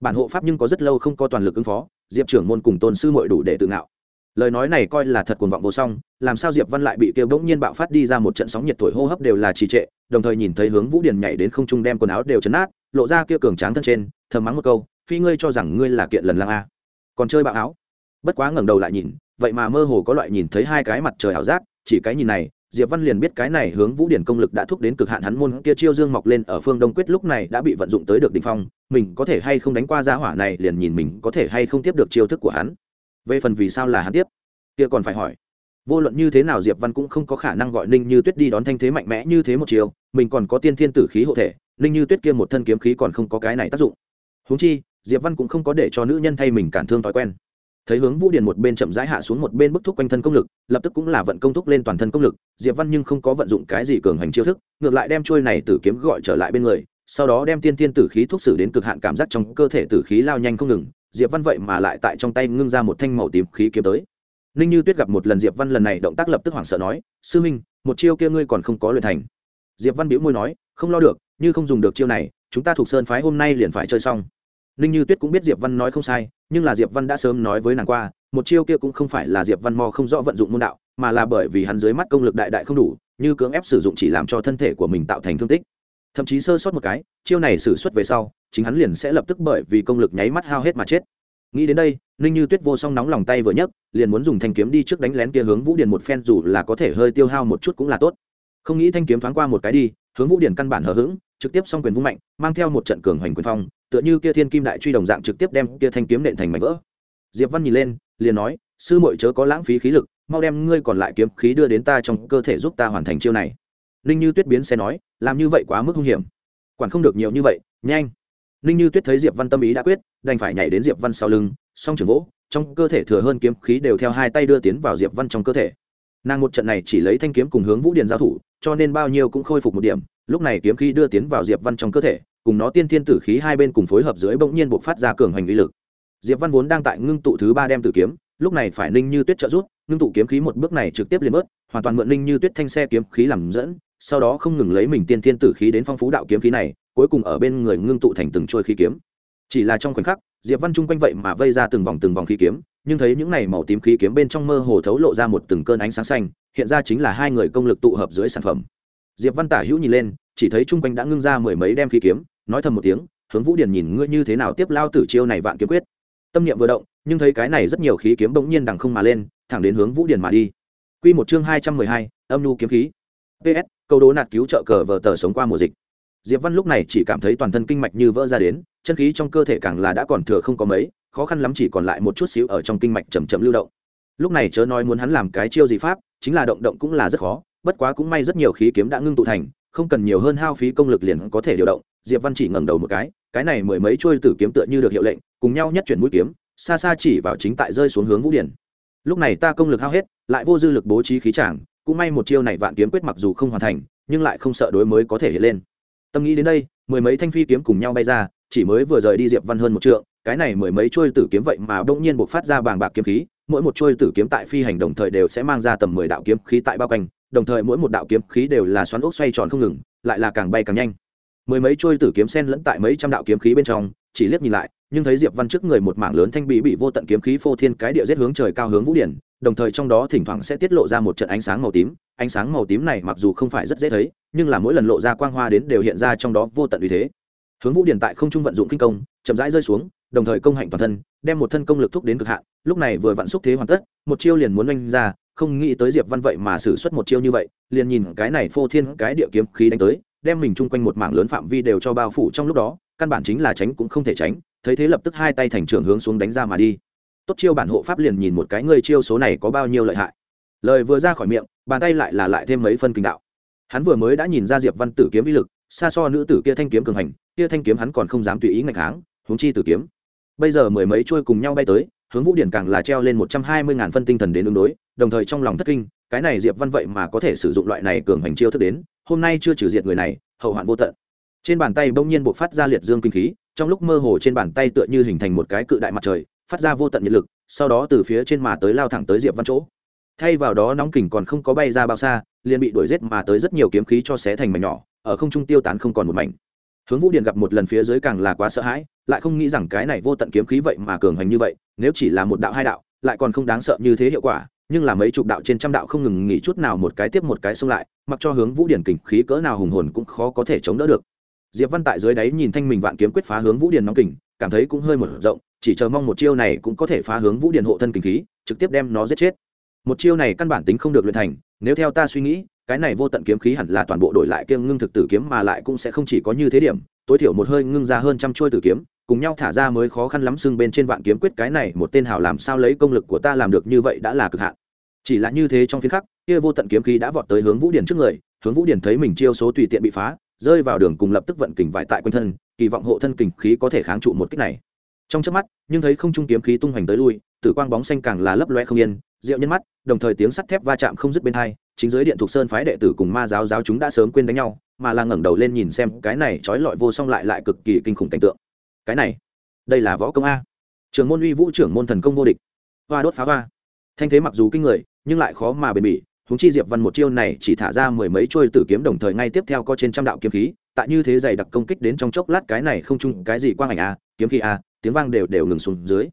Bản hộ pháp nhưng có rất lâu không có toàn lực ứng phó, diệp trưởng môn cùng tôn sư mội đủ để tự ngạo lời nói này coi là thật cuồng vọng vô song, làm sao diệp văn lại bị kêu bỗng nhiên bạo phát đi ra một trận sóng nhiệt thổi hô hấp đều là trì trệ, đồng thời nhìn thấy hướng vũ điền nhảy đến không trung đem quần áo đều chấn nát lộ ra kia cường tráng thân trên, thầm mắng một câu, phi ngươi cho rằng ngươi là kiện lần lang a? Còn chơi bạo áo? Bất quá ngẩng đầu lại nhìn, vậy mà mơ hồ có loại nhìn thấy hai cái mặt trời ảo giác, chỉ cái nhìn này, diệp văn liền biết cái này hướng vũ điển công lực đã thúc đến cực hạn hắn môn kia chiêu dương mọc lên ở phương đông quyết lúc này đã bị vận dụng tới được đỉnh phong, mình có thể hay không đánh qua gia hỏa này liền nhìn mình có thể hay không tiếp được chiêu thức của hắn về phần vì sao là hắn tiếp? Kia còn phải hỏi. Vô luận như thế nào diệp văn cũng không có khả năng gọi ninh như tuyết đi đón thanh thế mạnh mẽ như thế một chiều, mình còn có tiên thiên tử khí hộ thể, ninh như tuyết kia một thân kiếm khí còn không có cái này tác dụng. Huống chi, diệp văn cũng không có để cho nữ nhân thay mình cản thương thói quen. Thấy hướng vũ điền một bên chậm rãi hạ xuống một bên bức thúc quanh thân công lực, lập tức cũng là vận công thúc lên toàn thân công lực, diệp văn nhưng không có vận dụng cái gì cường hành chiêu thức, ngược lại đem trôi này tử kiếm gọi trở lại bên người, sau đó đem tiên tiên tử khí thuốc xử đến cực hạn cảm giác trong cơ thể tử khí lao nhanh không ngừng diệp văn vậy mà lại tại trong tay ngưng ra một thanh màu tím khí kiếm tới. Ninh như tuyết gặp một lần diệp văn lần này động tác lập tức hoảng sợ nói, sư minh, một chiêu kia ngươi còn không có luyện thành. Diệp văn bĩu môi nói, không lo được, như không dùng được chiêu này, chúng ta thuộc sơn phái hôm nay liền phải chơi xong. Ninh như tuyết cũng biết diệp văn nói không sai, nhưng là diệp văn đã sớm nói với nàng qua, một chiêu kia cũng không phải là diệp văn mo không rõ vận dụng môn đạo, mà là bởi vì hắn dưới mắt công lực đại đại không đủ, như cưỡng ép sử dụng chỉ làm cho thân thể của mình tạo thành thương tích thậm chí sơ sót một cái, chiêu này xử suất về sau, chính hắn liền sẽ lập tức bởi vì công lực nháy mắt hao hết mà chết. Nghĩ đến đây, ninh như tuyết vô song nóng lòng tay vừa nhấc, liền muốn dùng thanh kiếm đi trước đánh lén kia hướng vũ điền một phen, dù là có thể hơi tiêu hao một chút cũng là tốt. Không nghĩ thanh kiếm thoáng qua một cái đi, hướng vũ điền căn bản hờ hững, trực tiếp xong quyền vung mạnh, mang theo một trận cường hoành quyền phong, tựa như kia thiên kim đại truy đồng dạng trực tiếp đem kia thanh kiếm nện thành mảnh vỡ. Diệp văn nhìn lên, liền nói, sư muội chớ có lãng phí khí lực, mau đem ngươi còn lại kiếm khí đưa đến ta trong cơ thể giúp ta hoàn thành chiêu này ninh như tuyết biến xe nói, làm như vậy quá mức hung hiểm. Quản không được nhiều như vậy, nhanh. Ninh như tuyết thấy diệp văn tâm ý đã quyết, đành phải nhảy đến diệp văn sau lưng, song trường gỗ trong cơ thể thừa hơn kiếm khí đều theo hai tay đưa tiến vào diệp văn trong cơ thể. Nàng một trận này chỉ lấy thanh kiếm cùng hướng vũ điền giao thủ, cho nên bao nhiêu cũng khôi phục một điểm, lúc này kiếm khí đưa tiến vào diệp văn trong cơ thể, cùng nó tiên thiên tử khí hai bên cùng phối hợp dưới bỗng nhiên buộc phát ra cường hành uy lực. Diệp văn vốn đang tại ngưng tụ thứ ba đem tử kiếm, lúc này phải ninh như tuyết trợ rút ngưng tụ kiếm khí một bước này trực tiếp liền bớt, hoàn toàn mượn ninh như tuyết thanh xe kiếm khí làm dẫn sau đó không ngừng lấy mình tiên thiên tử khí đến phong phú đạo kiếm khí này cuối cùng ở bên người ngưng tụ thành từng trôi khí kiếm. Chỉ là trong khoảnh khắc diệp văn chung quanh vậy mà vây ra từng vòng từng vòng khí kiếm nhưng thấy những này màu tím khí kiếm bên trong mơ hồ thấu lộ ra một từng cơn ánh sáng xanh hiện ra chính là hai người công lực tụ hợp dưới sản phẩm. Diệp văn tả hữu nhìn lên chỉ thấy chung quanh đã ngưng ra mười mấy đem khí kiếm nói thầm một tiếng hướng vũ điển nhìn ngươi như thế nào tiếp lao tử chiêu này vạn kiếm quyết. Tâm niệm vừa động nhưng thấy cái này rất nhiều khí kiếm bỗng nhiên đằng không mà lên thẳng đến hướng vũ điển mà đi. Quy một chương hai trăm mười hai, âm nhu kiếm khí. PS, câu đố nạt cứu trợ cờ vờ tờ sống qua mùa dịch. Diệp Văn lúc này chỉ cảm thấy toàn thân kinh mạch như vỡ ra đến, chân khí trong cơ thể càng là đã còn thừa không có mấy, khó khăn lắm chỉ còn lại một chút xíu ở trong kinh mạch chầm chậm lưu động. Lúc này chớ nói muốn hắn làm cái chiêu gì pháp, chính là động động cũng là rất khó, bất quá cũng may rất nhiều khí kiếm đã ngưng tụ thành, không cần nhiều hơn hao phí công lực liền có thể điều động. Diệp Văn chỉ ngẩng đầu một cái, cái này mười mấy trôi tử kiếm tựa như được hiệu lệnh, cùng nhau nhất chuyển mũi kiếm, xa xa chỉ vào chính tại rơi xuống hướng Vũ Điển. Lúc này ta công lực hao hết, lại vô dư lực bố trí khí tràng, cũng may một chiêu này vạn kiếm quyết mặc dù không hoàn thành, nhưng lại không sợ đối mới có thể hiện lên. Tâm nghĩ đến đây, mười mấy thanh phi kiếm cùng nhau bay ra, chỉ mới vừa rời đi Diệp Văn hơn một trượng, cái này mười mấy trôi tử kiếm vậy mà bỗng nhiên bộc phát ra bàng bạc kiếm khí, mỗi một trôi tử kiếm tại phi hành đồng thời đều sẽ mang ra tầm mười đạo kiếm khí tại bao quanh, đồng thời mỗi một đạo kiếm khí đều là xoắn ốc xoay tròn không ngừng, lại là càng bay càng nhanh. Mười mấy trôi tử kiếm sen lẫn tại mấy trăm đạo kiếm khí bên trong, chỉ liếc nhìn lại, nhưng thấy Diệp Văn trước người một mảng lớn thanh bị bị vô tận kiếm khí phô thiên cái địa giết hướng trời cao hướng vũ điển, đồng thời trong đó thỉnh thoảng sẽ tiết lộ ra một trận ánh sáng màu tím, ánh sáng màu tím này mặc dù không phải rất dễ thấy, nhưng là mỗi lần lộ ra quang hoa đến đều hiện ra trong đó vô tận uy thế. Hướng Vũ Điển tại không trung vận dụng kinh công, chậm rãi rơi xuống, đồng thời công hạnh toàn thân, đem một thân công lực thúc đến cực hạn, lúc này vừa vặn xúc thế hoàn tất, một chiêu liền muốn oanh ra, không nghĩ tới Diệp Văn vậy mà sử xuất một chiêu như vậy, liền nhìn cái này phô thiên cái địa kiếm khí đánh tới, đem mình chung quanh một mảng lớn phạm vi đều cho bao phủ trong lúc đó, căn bản chính là tránh cũng không thể tránh, thấy thế lập tức hai tay thành trưởng hướng xuống đánh ra mà đi. Tốt chiêu bản hộ pháp liền nhìn một cái ngươi chiêu số này có bao nhiêu lợi hại. Lời vừa ra khỏi miệng, bàn tay lại là lại thêm mấy phân kinh đạo. Hắn vừa mới đã nhìn ra Diệp Văn tử kiếm uy lực, xa so nữ tử kia thanh kiếm cường hành, kia thanh kiếm hắn còn không dám tùy ý ngạch kháng, huống chi tử kiếm bây giờ mười mấy chuôi cùng nhau bay tới hướng vũ điển càng là treo lên một trăm hai mươi ngàn phân tinh thần đến ứng đối đồng thời trong lòng thất kinh cái này diệp văn vậy mà có thể sử dụng loại này cường hành chiêu thức đến, hôm nay chưa trừ diệt người này, hậu hoạn vô tận. Trên bàn tay bỗng nhiên buộc phát ra liệt dương kinh khí, trong lúc mơ hồ trên bàn tay tựa như hình thành một cái cự đại mặt trời, phát ra vô tận nhiệt lực, sau đó từ phía trên mà tới lao thẳng tới diệp văn chỗ. Thay vào đó nóng kình còn không có bay ra bao xa, liền bị đuổi giết mà tới rất nhiều kiếm khí cho xé thành mảnh nhỏ, ở không trung tiêu tán không còn một mảnh. Hướng vũ điện gặp một lần phía dưới càng là quá sợ hãi, lại không nghĩ rằng cái này vô tận kiếm khí vậy mà cường hành như vậy, nếu chỉ là một đạo hai đạo, lại còn không đáng sợ như thế hiệu quả nhưng là mấy chục đạo trên trăm đạo không ngừng nghỉ chút nào một cái tiếp một cái xông lại, mặc cho hướng vũ điển kình khí cỡ nào hùng hồn cũng khó có thể chống đỡ được. Diệp văn tại dưới đáy nhìn thanh mình vạn kiếm quyết phá hướng vũ điển nóng kình, cảm thấy cũng hơi mở rộng, chỉ chờ mong một chiêu này cũng có thể phá hướng vũ điển hộ thân kình khí, trực tiếp đem nó giết chết. Một chiêu này căn bản tính không được luyện thành, nếu theo ta suy nghĩ, cái này vô tận kiếm khí hẳn là toàn bộ đổi lại kiêng ngưng thực tử kiếm mà lại cũng sẽ không chỉ có như thế điểm, tối thiểu một hơi ngưng ra hơn trăm chuôi tử kiếm, cùng nhau thả ra mới khó khăn lắm xưng bên trên vạn kiếm quyết cái này một tên hào làm sao lấy công lực của ta làm được như vậy đã là cực hạn chỉ là như thế trong phiến khắc, kia vô tận kiếm khí đã vọt tới hướng vũ điển trước người, hướng vũ điển thấy mình chiêu số tùy tiện bị phá, rơi vào đường cùng lập tức vận kình vải tại quanh thân, kỳ vọng hộ thân kình khí có thể kháng trụ một kích này. Trong chớp mắt, nhưng thấy không trung kiếm khí tung hoành tới lui, tử quang bóng xanh càng là lấp loe không yên diệu nhân mắt, đồng thời tiếng sắt thép va chạm không dứt bên hai, chính giới điện thuộc sơn phái đệ tử cùng ma giáo giáo chúng đã sớm quên đánh nhau, mà là ngẩng đầu lên nhìn xem, cái này trói lọi vô song lại lại cực kỳ kinh khủng cảnh tượng. Cái này, đây là võ công a. Trưởng môn uy vũ trưởng môn thần công vô địch. Hoa đốt phá hoa. Thanh thế mặc dù kinh người nhưng lại khó mà bền bỉ. Húng chi diệp văn một chiêu này chỉ thả ra mười mấy trôi tử kiếm đồng thời ngay tiếp theo có trên trăm đạo kiếm khí, tại như thế dày đặc công kích đến trong chốc lát cái này không chung cái gì quang ảnh a kiếm khí a tiếng vang đều đều ngừng xuống dưới.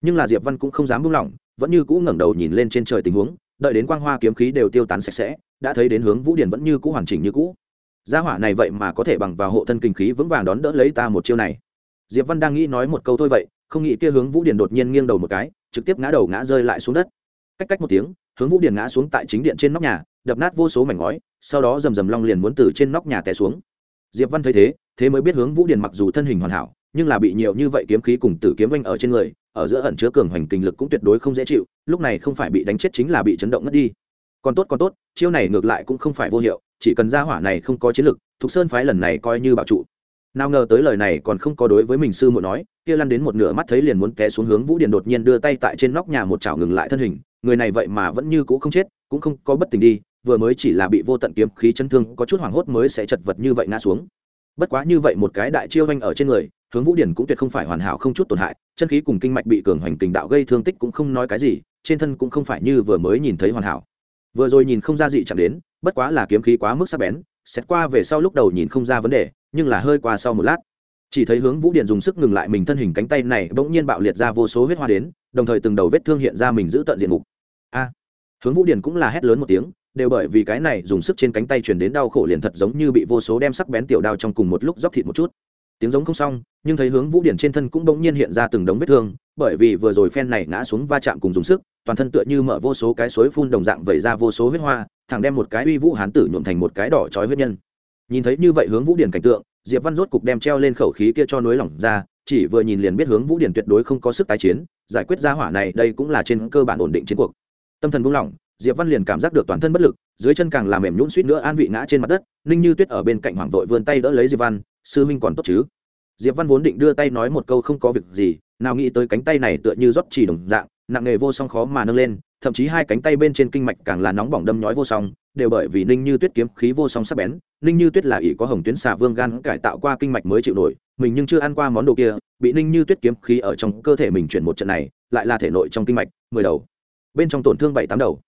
Nhưng là diệp văn cũng không dám buông lỏng, vẫn như cũ ngẩng đầu nhìn lên trên trời tình huống, đợi đến quang hoa kiếm khí đều tiêu tán sạch sẽ, đã thấy đến hướng vũ điển vẫn như cũ hoàn chỉnh như cũ. Gia hỏa này vậy mà có thể bằng vào hộ thân kinh khí vững vàng đón đỡ lấy ta một chiêu này. Diệp văn đang nghĩ nói một câu thôi vậy, không nghĩ kia hướng vũ điển đột nhiên nghiêng đầu một cái, trực tiếp ngã đầu ngã rơi lại xuống đất. Cách cách một tiếng hướng vũ điển ngã xuống tại chính điện trên nóc nhà, đập nát vô số mảnh ngói, sau đó rầm rầm long liền muốn từ trên nóc nhà té xuống. Diệp văn thấy thế thế mới biết hướng vũ điển mặc dù thân hình hoàn hảo, nhưng là bị nhiều như vậy kiếm khí cùng tử kiếm vanh ở trên người, ở giữa ẩn chứa cường hoành kinh lực cũng tuyệt đối không dễ chịu, lúc này không phải bị đánh chết chính là bị chấn động ngất đi. Còn tốt còn tốt, chiêu này ngược lại cũng không phải vô hiệu, chỉ cần gia hỏa này không có chiến lực, thục sơn phái lần này coi như bảo trụ nào ngờ tới lời này còn không có đối với mình sư muội nói, kia lăn đến một nửa mắt thấy liền muốn té xuống hướng vũ điện đột nhiên đưa tay tại trên nóc nhà một chảo ngừng lại thân hình, người này vậy mà vẫn như cũ không chết, cũng không có bất tỉnh đi, vừa mới chỉ là bị vô tận kiếm khí chấn thương, có chút hoảng hốt mới sẽ chật vật như vậy ngã xuống. Bất quá như vậy một cái đại chiêu anh ở trên người, hướng vũ điển cũng tuyệt không phải hoàn hảo không chút tổn hại, chân khí cùng kinh mạch bị cường hoành tình đạo gây thương tích cũng không nói cái gì, trên thân cũng không phải như vừa mới nhìn thấy hoàn hảo. Vừa rồi nhìn không ra gì chẳng đến, bất quá là kiếm khí quá mức sắc bén, xét qua về sau lúc đầu nhìn không ra vấn đề nhưng là hơi qua sau một lát, chỉ thấy hướng vũ điện dùng sức ngừng lại mình thân hình cánh tay này bỗng nhiên bạo liệt ra vô số huyết hoa đến, đồng thời từng đầu vết thương hiện ra mình giữ tận diện mục. A! Hướng vũ điện cũng là hét lớn một tiếng, đều bởi vì cái này dùng sức trên cánh tay truyền đến đau khổ liền thật giống như bị vô số đem sắc bén tiểu đao trong cùng một lúc dóc thịt một chút. Tiếng giống không xong, nhưng thấy hướng vũ điển trên thân cũng bỗng nhiên hiện ra từng đống vết thương, bởi vì vừa rồi phen này ngã xuống va chạm cùng dùng sức, toàn thân tựa như mở vô số cái suối phun đồng dạng vẩy ra vô số huyết hoa, thẳng đem một cái uy vũ hán tử nhuộm thành một cái đỏ trói huyết nhân nhìn thấy như vậy hướng vũ điển cảnh tượng, diệp văn rốt cục đem treo lên khẩu khí kia cho núi lỏng ra, chỉ vừa nhìn liền biết hướng vũ điển tuyệt đối không có sức tái chiến, giải quyết ra hỏa này đây cũng là trên cơ bản ổn định chiến cuộc. Tâm thần buông lỏng, diệp văn liền cảm giác được toàn thân bất lực, dưới chân càng làm mềm nhũn suýt nữa an vị ngã trên mặt đất, ninh như tuyết ở bên cạnh hoàng vội vươn tay đỡ lấy diệp văn, sư minh còn tốt chứ? Diệp văn vốn định đưa tay nói một câu không có việc gì, nào nghĩ tới cánh tay này tựa như rót chỉ đồng dạng, nặng nghề vô song khó mà nâng lên thậm chí hai cánh tay bên trên kinh mạch càng là nóng bỏng đâm nhói vô song, đều bởi vì ninh như tuyết kiếm khí vô song sắc bén. Ninh như tuyết là ỷ có hồng tuyến xà vương gan cải tạo qua kinh mạch mới chịu nổi, mình nhưng chưa ăn qua món đồ kia, bị ninh như tuyết kiếm khí ở trong cơ thể mình chuyển một trận này, lại là thể nội trong kinh mạch, mười đầu. Bên trong tổn thương bảy tám đầu.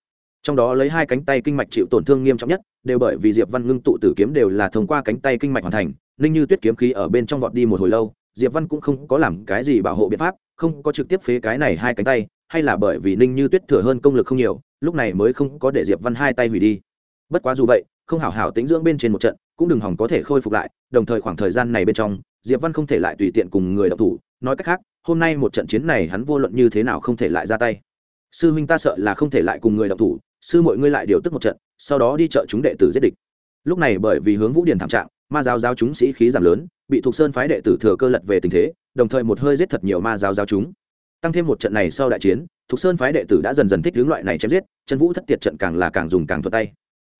Trong đó lấy hai cánh tay kinh mạch chịu tổn thương nghiêm trọng nhất, đều bởi vì diệp văn ngưng tụ tử kiếm đều là thông qua cánh tay kinh mạch hoàn thành. Ninh như tuyết kiếm khí ở bên trong vọt đi một hồi lâu, diệp văn cũng không có làm cái gì bảo hộ biện pháp, không có trực tiếp phế cái này hai cánh tay hay là bởi vì ninh như tuyết thừa hơn công lực không nhiều, lúc này mới không có để diệp văn hai tay hủy đi. Bất quá dù vậy, không hảo hảo tính dưỡng bên trên một trận, cũng đừng hỏng có thể khôi phục lại, đồng thời khoảng thời gian này bên trong, diệp văn không thể lại tùy tiện cùng người đọc thủ. Nói cách khác, hôm nay một trận chiến này hắn vô luận như thế nào không thể lại ra tay. Sư huynh ta sợ là không thể lại cùng người đọc thủ, sư mọi ngươi lại điều tức một trận, sau đó đi chợ chúng đệ tử giết địch. Lúc này bởi vì hướng vũ điền thảm trạng, ma giáo giáo chúng sĩ khí giảm lớn, bị thuộc sơn phái đệ tử thừa cơ lật về tình thế, đồng thời một hơi giết thật nhiều ma giáo giáo chúng tăng thêm một trận này sau đại chiến, Thục sơn phái đệ tử đã dần dần thích hướng loại này chém giết, chân vũ thất tiệt trận càng là càng dùng càng thuật tay.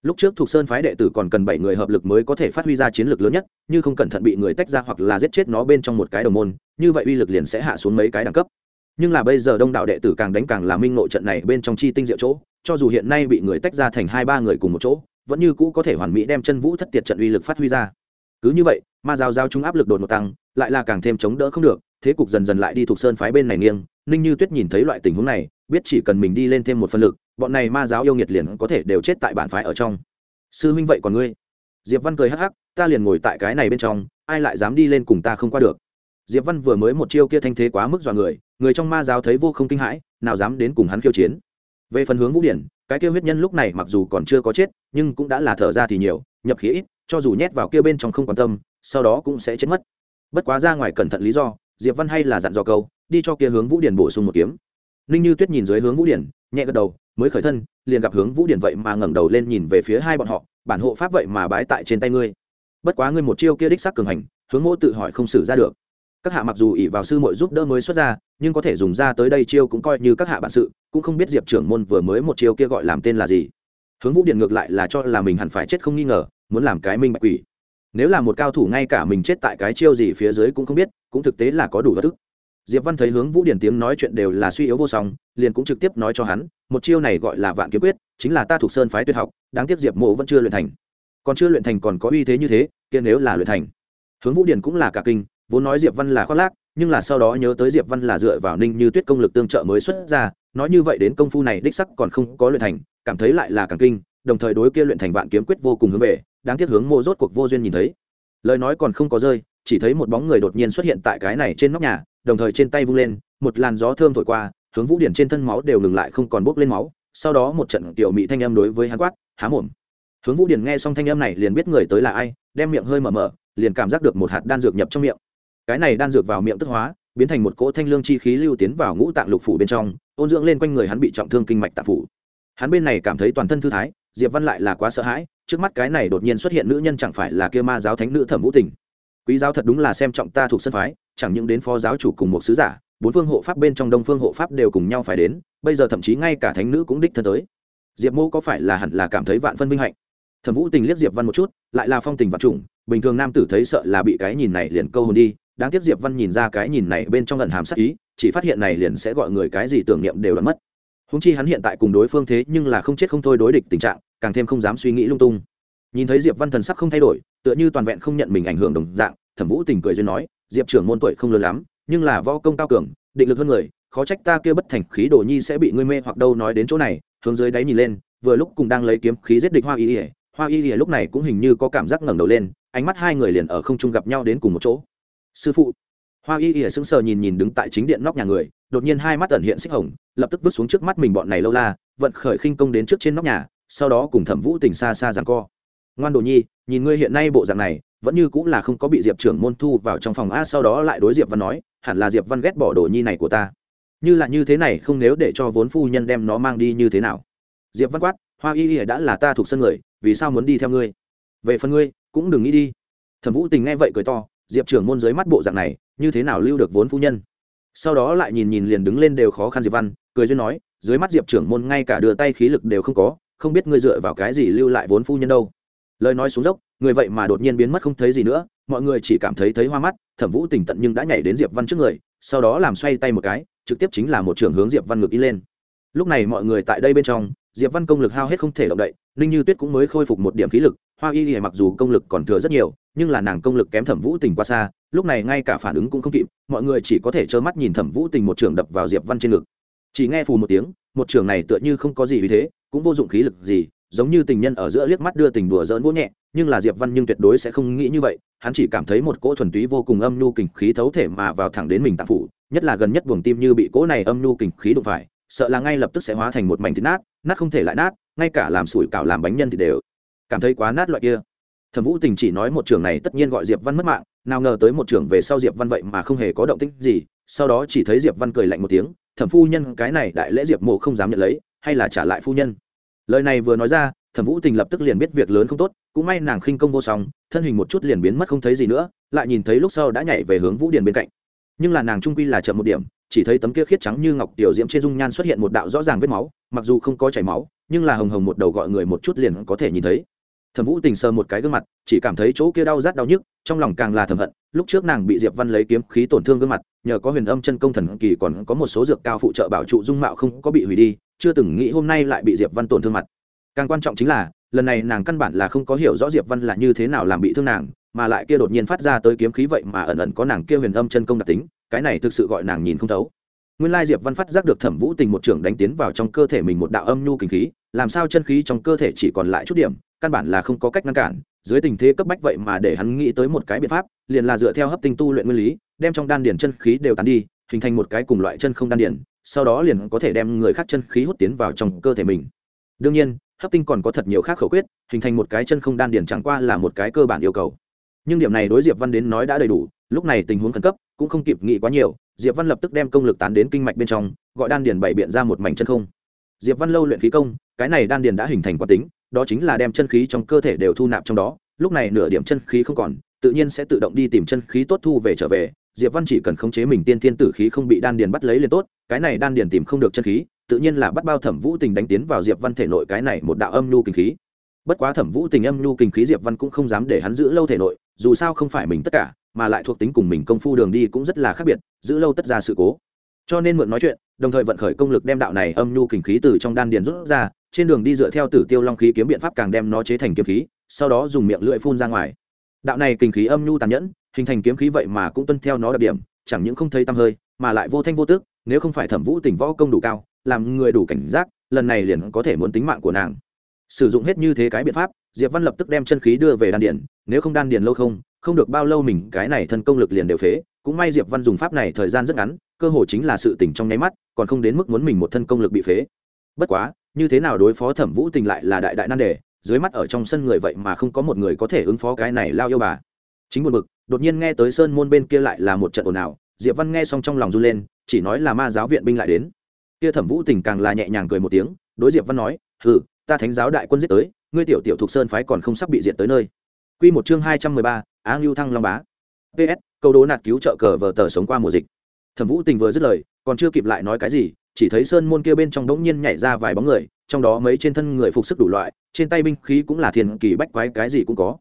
Lúc trước Thục sơn phái đệ tử còn cần bảy người hợp lực mới có thể phát huy ra chiến lược lớn nhất, như không cẩn thận bị người tách ra hoặc là giết chết nó bên trong một cái đồng môn, như vậy uy lực liền sẽ hạ xuống mấy cái đẳng cấp. Nhưng là bây giờ đông đạo đệ tử càng đánh càng là minh ngộ trận này bên trong chi tinh diệu chỗ, cho dù hiện nay bị người tách ra thành hai ba người cùng một chỗ, vẫn như cũ có thể hoàn mỹ đem chân vũ thất tiệt trận uy lực phát huy ra. Cứ như vậy, ma giao giao chúng áp lực đột một tăng, lại là càng thêm chống đỡ không được thế cục dần dần lại đi thuộc sơn phái bên này nghiêng, ninh như tuyết nhìn thấy loại tình huống này, biết chỉ cần mình đi lên thêm một phân lực, bọn này ma giáo yêu nghiệt liền có thể đều chết tại bản phái ở trong. Sư huynh vậy còn ngươi? Diệp văn cười hắc hắc, ta liền ngồi tại cái này bên trong, ai lại dám đi lên cùng ta không qua được. Diệp văn vừa mới một chiêu kia thanh thế quá mức dọa người người trong ma giáo thấy vô không kinh hãi, nào dám đến cùng hắn khiêu chiến. Về phần hướng vũ điển, cái kia huyết nhân lúc này mặc dù còn chưa có chết, nhưng cũng đã là thở ra thì nhiều, nhập khí ít, cho dù nhét vào kia bên trong không quan tâm, sau đó cũng sẽ chết mất. Bất quá ra ngoài cẩn thận lý do diệp văn hay là dặn dò câu, đi cho kia hướng vũ điển bổ sung một kiếm. Ninh như tuyết nhìn dưới hướng vũ điển, nhẹ gật đầu, mới khởi thân, liền gặp hướng vũ điển vậy mà ngẩng đầu lên nhìn về phía hai bọn họ, bản hộ pháp vậy mà bái tại trên tay ngươi. Bất quá ngươi một chiêu kia đích sắc cường hành, hướng mỗ tự hỏi không xử ra được. Các hạ mặc dù ỷ vào sư muội giúp đỡ mới xuất ra, nhưng có thể dùng ra tới đây chiêu cũng coi như các hạ bản sự, cũng không biết diệp trưởng môn vừa mới một chiêu kia gọi làm tên là gì. Hướng vũ điện ngược lại là cho là mình hẳn phải chết không nghi ngờ, muốn làm cái minh bạch quỷ nếu là một cao thủ ngay cả mình chết tại cái chiêu gì phía dưới cũng không biết, cũng thực tế là có đủ bất thức. Diệp văn thấy hướng vũ điển tiếng nói chuyện đều là suy yếu vô song, liền cũng trực tiếp nói cho hắn, một chiêu này gọi là vạn kiếm quyết, chính là ta thuộc sơn phái tuyệt học, đáng tiếc diệp mộ vẫn chưa luyện thành. Còn chưa luyện thành còn có uy thế như thế, kia nếu là luyện thành. Hướng vũ điển cũng là cả kinh, vốn nói diệp văn là khoác lác, nhưng là sau đó nhớ tới diệp văn là dựa vào ninh như tuyết công lực tương trợ mới xuất ra, nói như vậy đến công phu này đích sắc còn không có luyện thành, cảm thấy lại là càng kinh, đồng thời đối kia luyện thành vạn kiếm quyết vô cùng hướng về đáng tiếc hướng mộ rốt cuộc vô duyên nhìn thấy. Lời nói còn không có rơi, chỉ thấy một bóng người đột nhiên xuất hiện tại cái này trên nóc nhà, đồng thời trên tay vung lên, một làn gió thơm thổi qua, hướng vũ điển trên thân máu đều ngừng lại không còn bốc lên máu, sau đó một trận tiểu mỹ thanh âm đối với hắn quát, há mồm. Hướng vũ điển nghe xong thanh âm này liền biết người tới là ai, đem miệng hơi mở mở, liền cảm giác được một hạt đan dược nhập trong miệng. Cái này đan dược vào miệng tức hóa, biến thành một cỗ thanh lương chi khí lưu tiến vào ngũ tạng lục phủ bên trong, ôn dưỡng lên quanh người hắn bị trọng thương kinh mạch tạng phủ. Hắn bên này cảm thấy toàn thân thư thái, diệp văn lại là quá sợ hãi trước mắt cái này đột nhiên xuất hiện nữ nhân chẳng phải là kia ma giáo thánh nữ thẩm vũ tình. Quý giáo thật đúng là xem trọng ta thuộc sân phái, chẳng những đến phó giáo chủ cùng một sứ giả, bốn phương hộ pháp bên trong đông phương hộ pháp đều cùng nhau phải đến, bây giờ thậm chí ngay cả thánh nữ cũng đích thân tới. Diệp mô có phải là hẳn là cảm thấy vạn phân vinh hạnh? Thẩm vũ tình liếc diệp văn một chút, lại là phong tình vạn trùng, bình thường nam tử thấy sợ là bị cái nhìn này liền câu hồn đi, đáng tiếc diệp văn nhìn ra cái nhìn này bên trong lần hàm sắc ý, chỉ phát hiện này liền sẽ gọi người cái gì tưởng niệm đều đã mất húng chi hắn hiện tại cùng đối phương thế nhưng là không chết không thôi đối địch tình trạng, càng thêm không dám suy nghĩ lung tung. Nhìn thấy diệp văn thần sắc không thay đổi, tựa như toàn vẹn không nhận mình ảnh hưởng đồng dạng, thẩm vũ tình cười duyên nói, diệp trưởng môn tuổi không lớn lắm, nhưng là võ công cao cường, định lực hơn người, khó trách ta kia bất thành khí đồ nhi sẽ bị ngươi mê hoặc đâu nói đến chỗ này. Hướng dưới đáy nhìn lên, vừa lúc cùng đang lấy kiếm khí giết địch hoa y ỉa hoa y ỉa lúc này cũng hình như có cảm giác ngẩng đầu lên, ánh mắt hai người liền ở không trung gặp nhau đến cùng một chỗ. Sư phụ hoa y ỉa sững sờ nhìn nhìn đứng tại chính điện nóc nhà người, đột nhiên hai mắt ẩn hiện xích hồng, lập tức vứt xuống trước mắt mình bọn này lâu la, vận khởi khinh công đến trước trên nóc nhà, sau đó cùng thẩm vũ tình xa xa rằng co. Ngoan đồ nhi, nhìn ngươi hiện nay bộ dạng này, vẫn như cũng là không có bị diệp trưởng môn thu vào trong phòng a, sau đó lại đối diệp văn nói, hẳn là diệp văn ghét bỏ đồ nhi này của ta. Như là như thế này không nếu để cho vốn phu nhân đem nó mang đi như thế nào? Diệp văn quát, hoa y y đã là ta thuộc sân người, vì sao muốn đi theo ngươi? Về phần ngươi, cũng đừng nghĩ đi. Thẩm vũ tình nghe vậy cười to diệp trưởng môn dưới mắt bộ dạng này, như thế nào lưu được vốn phu nhân? Sau đó lại nhìn nhìn liền đứng lên đều khó khăn diệp văn, cười duyên nói, dưới mắt diệp trưởng môn ngay cả đưa tay khí lực đều không có, không biết ngươi dựa vào cái gì lưu lại vốn phu nhân đâu. Lời nói xuống dốc, người vậy mà đột nhiên biến mất không thấy gì nữa, mọi người chỉ cảm thấy thấy hoa mắt, thẩm vũ tỉnh tận nhưng đã nhảy đến diệp văn trước người, sau đó làm xoay tay một cái, trực tiếp chính là một trường hướng diệp văn ngược đi lên. Lúc này mọi người tại đây bên trong, diệp văn công lực hao hết không thể động đậy ninh như tuyết cũng mới khôi phục một điểm khí lực, hoa y y mặc dù công lực còn thừa rất nhiều, nhưng là nàng công lực kém thẩm vũ tình qua xa, lúc này ngay cả phản ứng cũng không kịp, mọi người chỉ có thể trơ mắt nhìn thẩm vũ tình một trường đập vào diệp văn trên ngực. Chỉ nghe phù một tiếng, một trường này tựa như không có gì vì thế, cũng vô dụng khí lực gì, giống như tình nhân ở giữa liếc mắt đưa tình đùa giỡn vỗ nhẹ, nhưng là diệp văn nhưng tuyệt đối sẽ không nghĩ như vậy, hắn chỉ cảm thấy một cỗ thuần túy vô cùng âm nhu kình khí thấu thể mà vào thẳng đến mình tạng phủ, nhất là gần nhất buồng tim như bị cỗ này âm nhu kình khí đụng phải, sợ là ngay lập tức sẽ hóa thành một mảnh thịt nát nát không thể lại nát ngay cả làm sủi cảo làm bánh nhân thì đều cảm thấy quá nát loại kia. Thẩm vũ tình chỉ nói một trường này tất nhiên gọi diệp văn mất mạng, nào ngờ tới một trường về sau diệp văn vậy mà không hề có động tích gì, sau đó chỉ thấy diệp văn cười lạnh một tiếng, thẩm phu nhân, cái này đại lễ diệp mộ không dám nhận lấy, hay là trả lại phu nhân? Lời này vừa nói ra, thẩm vũ tình lập tức liền biết việc lớn không tốt, cũng may nàng khinh công vô song, thân hình một chút liền biến mất không thấy gì nữa, lại nhìn thấy lúc sau đã nhảy về hướng vũ điền bên cạnh. Nhưng là nàng trung quy là chậm một điểm, chỉ thấy tấm kia khiết trắng như ngọc tiểu diễm trên dung nhan xuất hiện một đạo rõ ràng vết máu, mặc dù không có chảy máu nhưng là hồng hồng một đầu gọi người một chút liền có thể nhìn thấy. Thẩm vũ tình sờ một cái gương mặt, chỉ cảm thấy chỗ kia đau rát đau nhức, trong lòng càng là thầm hận, lúc trước nàng bị diệp văn lấy kiếm khí tổn thương gương mặt, nhờ có huyền âm chân công thần kỳ còn có một số dược cao phụ trợ bảo trụ dung mạo không có bị hủy đi, chưa từng nghĩ hôm nay lại bị diệp văn tổn thương mặt. Càng quan trọng chính là, lần này nàng căn bản là không có hiểu rõ diệp văn là như thế nào làm bị thương nàng, mà lại kia đột nhiên phát ra tới kiếm khí vậy mà ẩn ẩn có nàng kia huyền âm chân công đặc tính, cái này thực sự gọi nàng nhìn không thấu nguyên lai diệp văn phát giác được thẩm vũ tình một trưởng đánh tiến vào trong cơ thể mình một đạo âm nhu kinh khí, làm sao chân khí trong cơ thể chỉ còn lại chút điểm, căn bản là không có cách ngăn cản. Dưới tình thế cấp bách vậy mà để hắn nghĩ tới một cái biện pháp, liền là dựa theo hấp tinh tu luyện nguyên lý, đem trong đan điền chân khí đều tán đi, hình thành một cái cùng loại chân không đan điền, sau đó liền có thể đem người khác chân khí hút tiến vào trong cơ thể mình. Đương nhiên, hấp tinh còn có thật nhiều khác khẩu quyết, hình thành một cái chân không đan điền chẳng qua là một cái cơ bản yêu cầu. Nhưng điểm này đối diệp văn đến nói đã đầy đủ, lúc này tình huống khẩn cấp, cũng không kịp nghĩ quá nhiều diệp văn lập tức đem công lực tán đến kinh mạch bên trong, gọi đan điền bảy biện ra một mảnh chân không. Diệp văn lâu luyện khí công, cái này đan điền đã hình thành quán tính, đó chính là đem chân khí trong cơ thể đều thu nạp trong đó, lúc này nửa điểm chân khí không còn, tự nhiên sẽ tự động đi tìm chân khí tốt thu về trở về. Diệp văn chỉ cần khống chế mình tiên tiên tử khí không bị đan điền bắt lấy liền tốt, cái này đan điền tìm không được chân khí, tự nhiên là bắt bao thẩm vũ tình đánh tiến vào diệp văn thể nội cái này một đạo âm nhu kinh khí. Bất quá thẩm vũ tình âm nhu kinh khí diệp văn cũng không dám để hắn giữ lâu thể nội, dù sao không phải mình tất cả mà lại thuộc tính cùng mình công phu đường đi cũng rất là khác biệt, giữ lâu tất ra sự cố. Cho nên mượn nói chuyện, đồng thời vận khởi công lực đem đạo này âm nhu kình khí từ trong đan điền rút ra, trên đường đi dựa theo tử tiêu long khí kiếm biện pháp càng đem nó chế thành kiếm khí, sau đó dùng miệng lưỡi phun ra ngoài. Đạo này kình khí âm nhu tàn nhẫn, hình thành kiếm khí vậy mà cũng tuân theo nó đặc điểm, chẳng những không thấy tăm hơi, mà lại vô thanh vô tức, nếu không phải thẩm vũ tỉnh võ công đủ cao, làm người đủ cảnh giác, lần này liền có thể muốn tính mạng của nàng. Sử dụng hết như thế cái biện pháp, diệp văn lập tức đem chân khí đưa về đan điền, nếu không đan điền lâu không không được bao lâu mình cái này thân công lực liền đều phế, cũng may diệp văn dùng pháp này thời gian rất ngắn, cơ hồ chính là sự tỉnh trong nháy mắt, còn không đến mức muốn mình một thân công lực bị phế. Bất quá, như thế nào đối phó thẩm vũ tình lại là đại đại nan đề, dưới mắt ở trong sân người vậy mà không có một người có thể ứng phó cái này lao yêu bà. Chính buồn bực, đột nhiên nghe tới sơn môn bên kia lại là một trận ồn ào, diệp văn nghe xong trong lòng run lên, chỉ nói là ma giáo viện binh lại đến. Kia thẩm vũ tình càng là nhẹ nhàng cười một tiếng, đối diệp văn nói, hừ, ta thánh giáo đại quân giết tới, ngươi tiểu tiểu thuộc sơn phái còn không sắp bị diệt tới nơi. Quy một chương hai trăm mười ba á ngưu thăng long bá. Ps câu đố nạt cứu trợ cờ vờ tờ sống qua mùa dịch. Thẩm vũ tình vừa dứt lời, còn chưa kịp lại nói cái gì, chỉ thấy sơn môn kia bên trong đống nhiên nhảy ra vài bóng người, trong đó mấy trên thân người phục sức đủ loại, trên tay binh khí cũng là thiền kỳ bách quái cái gì cũng có.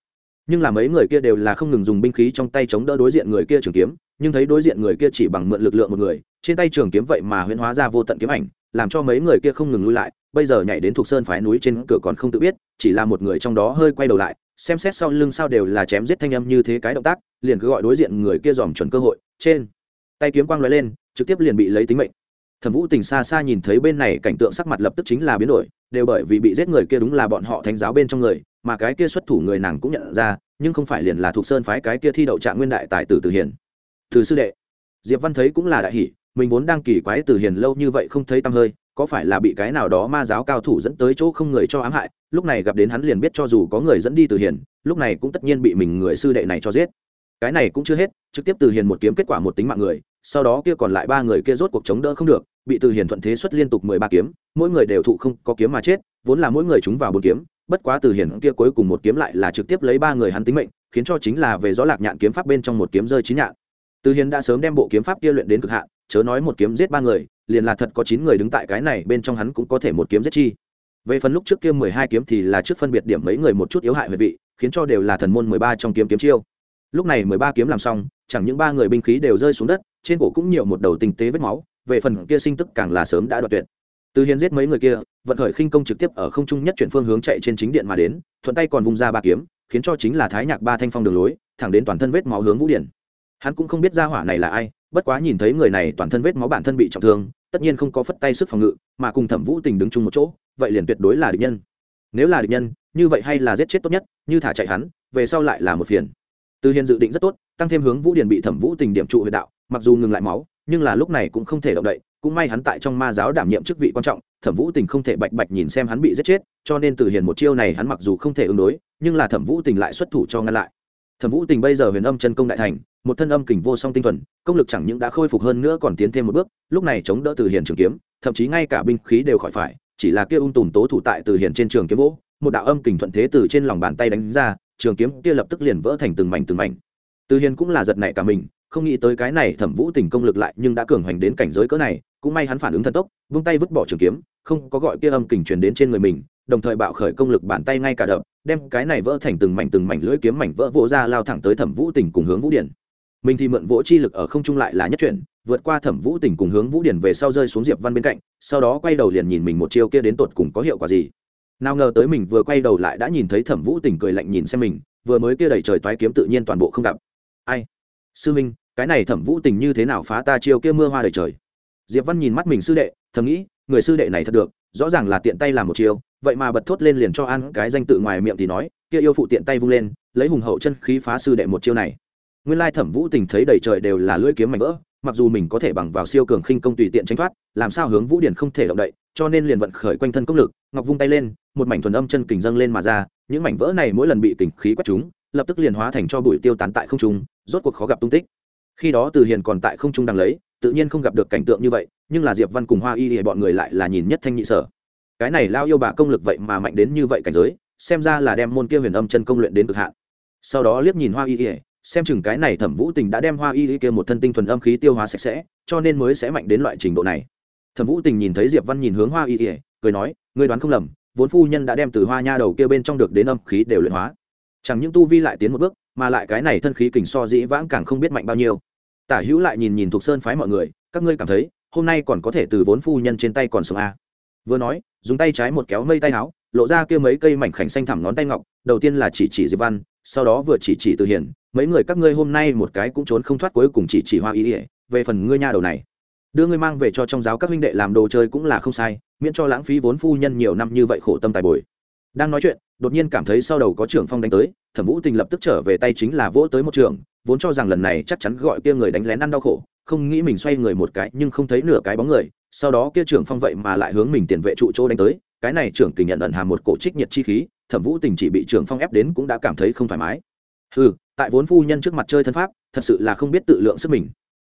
Nhưng là mấy người kia đều là không ngừng dùng binh khí trong tay chống đỡ đối diện người kia trường kiếm, nhưng thấy đối diện người kia chỉ bằng mượn lực lượng một người, trên tay trường kiếm vậy mà huyễn hóa ra vô tận kiếm ảnh, làm cho mấy người kia không ngừng lui lại, bây giờ nhảy đến thuộc sơn phái núi trên cửa còn không tự biết, chỉ là một người trong đó hơi quay đầu lại xem xét sau lưng sao đều là chém giết thanh âm như thế cái động tác, liền cứ gọi đối diện người kia dòm chuẩn cơ hội, trên. Tay kiếm quang lóe lên, trực tiếp liền bị lấy tính mệnh. Thẩm vũ tình xa xa nhìn thấy bên này, cảnh tượng sắc mặt lập tức chính là biến đổi, đều bởi vì bị giết người kia đúng là bọn họ thánh giáo bên trong người, mà cái kia xuất thủ người nàng cũng nhận ra, nhưng không phải liền là thuộc sơn phái cái kia thi đậu trạng nguyên đại tài tử từ hiền. Từ sư đệ, diệp văn thấy cũng là đại hỷ mình vốn đang kỳ quái từ hiền lâu như vậy không thấy tăm hơi có phải là bị cái nào đó ma giáo cao thủ dẫn tới chỗ không người cho ám hại, lúc này gặp đến hắn liền biết cho dù có người dẫn đi từ hiền, lúc này cũng tất nhiên bị mình người sư đệ này cho giết. Cái này cũng chưa hết, trực tiếp từ hiền một kiếm kết quả một tính mạng người, sau đó kia còn lại ba người kia rốt cuộc chống đỡ không được, bị từ hiền thuận thế xuất liên tục mười ba kiếm, mỗi người đều thụ không có kiếm mà chết, vốn là mỗi người chúng vào bốn kiếm, bất quá từ hiền kia cuối cùng một kiếm lại là trực tiếp lấy ba người hắn tính mệnh, khiến cho chính là về gió lạc nhạn kiếm pháp bên trong một kiếm rơi chín nhạn. Từ hiền đã sớm đem bộ kiếm pháp kia luyện đến cực hạn chớ nói một kiếm giết ba người, liền là thật có chín người đứng tại cái này, bên trong hắn cũng có thể một kiếm giết chi. Về phần lúc trước kia mười hai kiếm thì là trước phân biệt điểm mấy người một chút yếu hại về vị, khiến cho đều là thần môn mười ba trong kiếm kiếm chiêu. Lúc này mười ba kiếm làm xong, chẳng những ba người binh khí đều rơi xuống đất, trên cổ cũng nhiều một đầu tinh tế vết máu, về phần kia sinh tức càng là sớm đã đoạt tuyệt. Từ hiền giết mấy người kia, vận khởi khinh công trực tiếp ở không trung nhất chuyển phương hướng chạy trên chính điện mà đến, thuận tay còn vung ra ba kiếm, khiến cho chính là thái nhạc ba thanh phong đường lối, thẳng đến toàn thân vết máu hướng vũ điển. Hắn cũng không biết ra hỏa này là ai bất quá nhìn thấy người này toàn thân vết máu bản thân bị trọng thương, tất nhiên không có phất tay sức phòng ngự, mà cùng thẩm vũ tình đứng chung một chỗ, vậy liền tuyệt đối là địch nhân. Nếu là địch nhân, như vậy hay là giết chết tốt nhất, như thả chạy hắn, về sau lại là một phiền. Từ hiền dự định rất tốt, tăng thêm hướng vũ điền bị thẩm vũ tình điểm trụ huyệt đạo, mặc dù ngừng lại máu, nhưng là lúc này cũng không thể động đậy, cũng may hắn tại trong ma giáo đảm nhiệm chức vị quan trọng, thẩm vũ tình không thể bạch bạch nhìn xem hắn bị giết chết, cho nên từ hiền một chiêu này hắn mặc dù không thể ứng đối, nhưng là thẩm vũ tình lại xuất thủ cho ngăn lại. Thẩm vũ tình bây giờ huyền âm chân công đại thành một thân âm kình vô song tinh thuần, công lực chẳng những đã khôi phục hơn nữa còn tiến thêm một bước, lúc này chống đỡ từ hiền trường kiếm, thậm chí ngay cả binh khí đều khỏi phải, chỉ là kia ung tùm tố thủ tại từ hiền trên trường kiếm vỗ, một đạo âm kình thuận thế từ trên lòng bàn tay đánh ra, trường kiếm kia lập tức liền vỡ thành từng mảnh từng mảnh từ hiền cũng là giật nảy cả mình, không nghĩ tới cái này thẩm vũ tình công lực lại nhưng đã cường hoành đến cảnh giới cỡ này, cũng may hắn phản ứng thần tốc, vung tay vứt bỏ trường kiếm, không có gọi kia âm kình truyền đến trên người mình, đồng thời bạo khởi công lực bàn tay ngay cả đập, đem cái này vỡ thành từng mảnh từng mảnh lưỡi kiếm mảnh vỡ vỗ ra lao thẳng tới thẩm vũ tình cùng hướng vũ điện mình thì mượn vỗ chi lực ở không trung lại là nhất chuyển, vượt qua thẩm vũ tình cùng hướng vũ điển về sau rơi xuống diệp văn bên cạnh, sau đó quay đầu liền nhìn mình một chiêu kia đến tột cùng có hiệu quả gì. Nào ngờ tới mình vừa quay đầu lại đã nhìn thấy thẩm vũ tình cười lạnh nhìn xem mình, vừa mới kia đẩy trời toái kiếm tự nhiên toàn bộ không gặp. Ai? Sư minh, cái này thẩm vũ tình như thế nào phá ta chiêu kia mưa hoa đầy trời? Diệp văn nhìn mắt mình sư đệ, thầm nghĩ, người sư đệ này thật được, rõ ràng là tiện tay làm một chiêu, vậy mà bật thốt lên liền cho ăn cái danh tự ngoài miệng thì nói, kia yêu phụ tiện tay vung lên, lấy hùng hậu chân khí phá sư đệ một chiêu này nguyên lai thẩm vũ tình thấy đầy trời đều là lưỡi kiếm mảnh vỡ, mặc dù mình có thể bằng vào siêu cường khinh công tùy tiện tránh thoát, làm sao hướng vũ điển không thể động đậy, cho nên liền vận khởi quanh thân công lực, ngọc vung tay lên, một mảnh thuần âm chân kình dâng lên mà ra, những mảnh vỡ này mỗi lần bị kình khí quét chúng, lập tức liền hóa thành cho bụi tiêu tán tại không trung, rốt cuộc khó gặp tung tích. Khi đó từ hiền còn tại không trung đang lấy, tự nhiên không gặp được cảnh tượng như vậy, nhưng là diệp văn cùng hoa y thì bọn người lại là nhìn nhất thanh nhị sở. Cái này lao yêu bà công lực vậy mà mạnh đến như vậy cảnh giới, xem ra là đem môn kia huyền âm chân công luyện đến cực hạn. Sau đó liếc nhìn hoa y ỉa xem chừng cái này thẩm vũ tình đã đem hoa y kia một thân tinh thuần âm khí tiêu hóa sạch sẽ, cho nên mới sẽ mạnh đến loại trình độ này. Thẩm vũ tình nhìn thấy diệp văn nhìn hướng hoa y y, cười nói, ngươi đoán không lầm, vốn phu nhân đã đem từ hoa nha đầu kia bên trong được đến âm khí đều luyện hóa. Chẳng những tu vi lại tiến một bước, mà lại cái này thân khí kình so dĩ vãng càng không biết mạnh bao nhiêu. Tả hữu lại nhìn nhìn thuộc sơn phái mọi người, các ngươi cảm thấy, hôm nay còn có thể từ vốn phu nhân trên tay còn sống a vừa nói, dùng tay trái một kéo mây tay áo, lộ ra kia mấy cây mảnh khảnh xanh thẳm ngón tay ngọc, đầu tiên là chỉ chỉ diệp văn, sau đó vừa chỉ chỉ từ hiển mấy người các ngươi hôm nay một cái cũng trốn không thoát cuối cùng chỉ chỉ hoa ý ỉa, về phần ngươi nha đầu này. Đưa ngươi mang về cho trong giáo các huynh đệ làm đồ chơi cũng là không sai, miễn cho lãng phí vốn phu nhân nhiều năm như vậy khổ tâm tài bồi. Đang nói chuyện, đột nhiên cảm thấy sau đầu có trưởng phong đánh tới, thẩm vũ tình lập tức trở về tay chính là vỗ tới một trường, vốn cho rằng lần này chắc chắn gọi kia người đánh lén ăn đau khổ, không nghĩ mình xoay người một cái nhưng không thấy nửa cái bóng người, sau đó kia trưởng phong vậy mà lại hướng mình tiền vệ trụ chỗ đánh tới, cái này trưởng kình nhận ẩn hàm một cổ trích nhiệt chi khí, thẩm vũ tình chỉ bị trưởng phong ép đến cũng đã cảm thấy không thoải mái. Ừ tại vốn phu nhân trước mặt chơi thân pháp, thật sự là không biết tự lượng sức mình.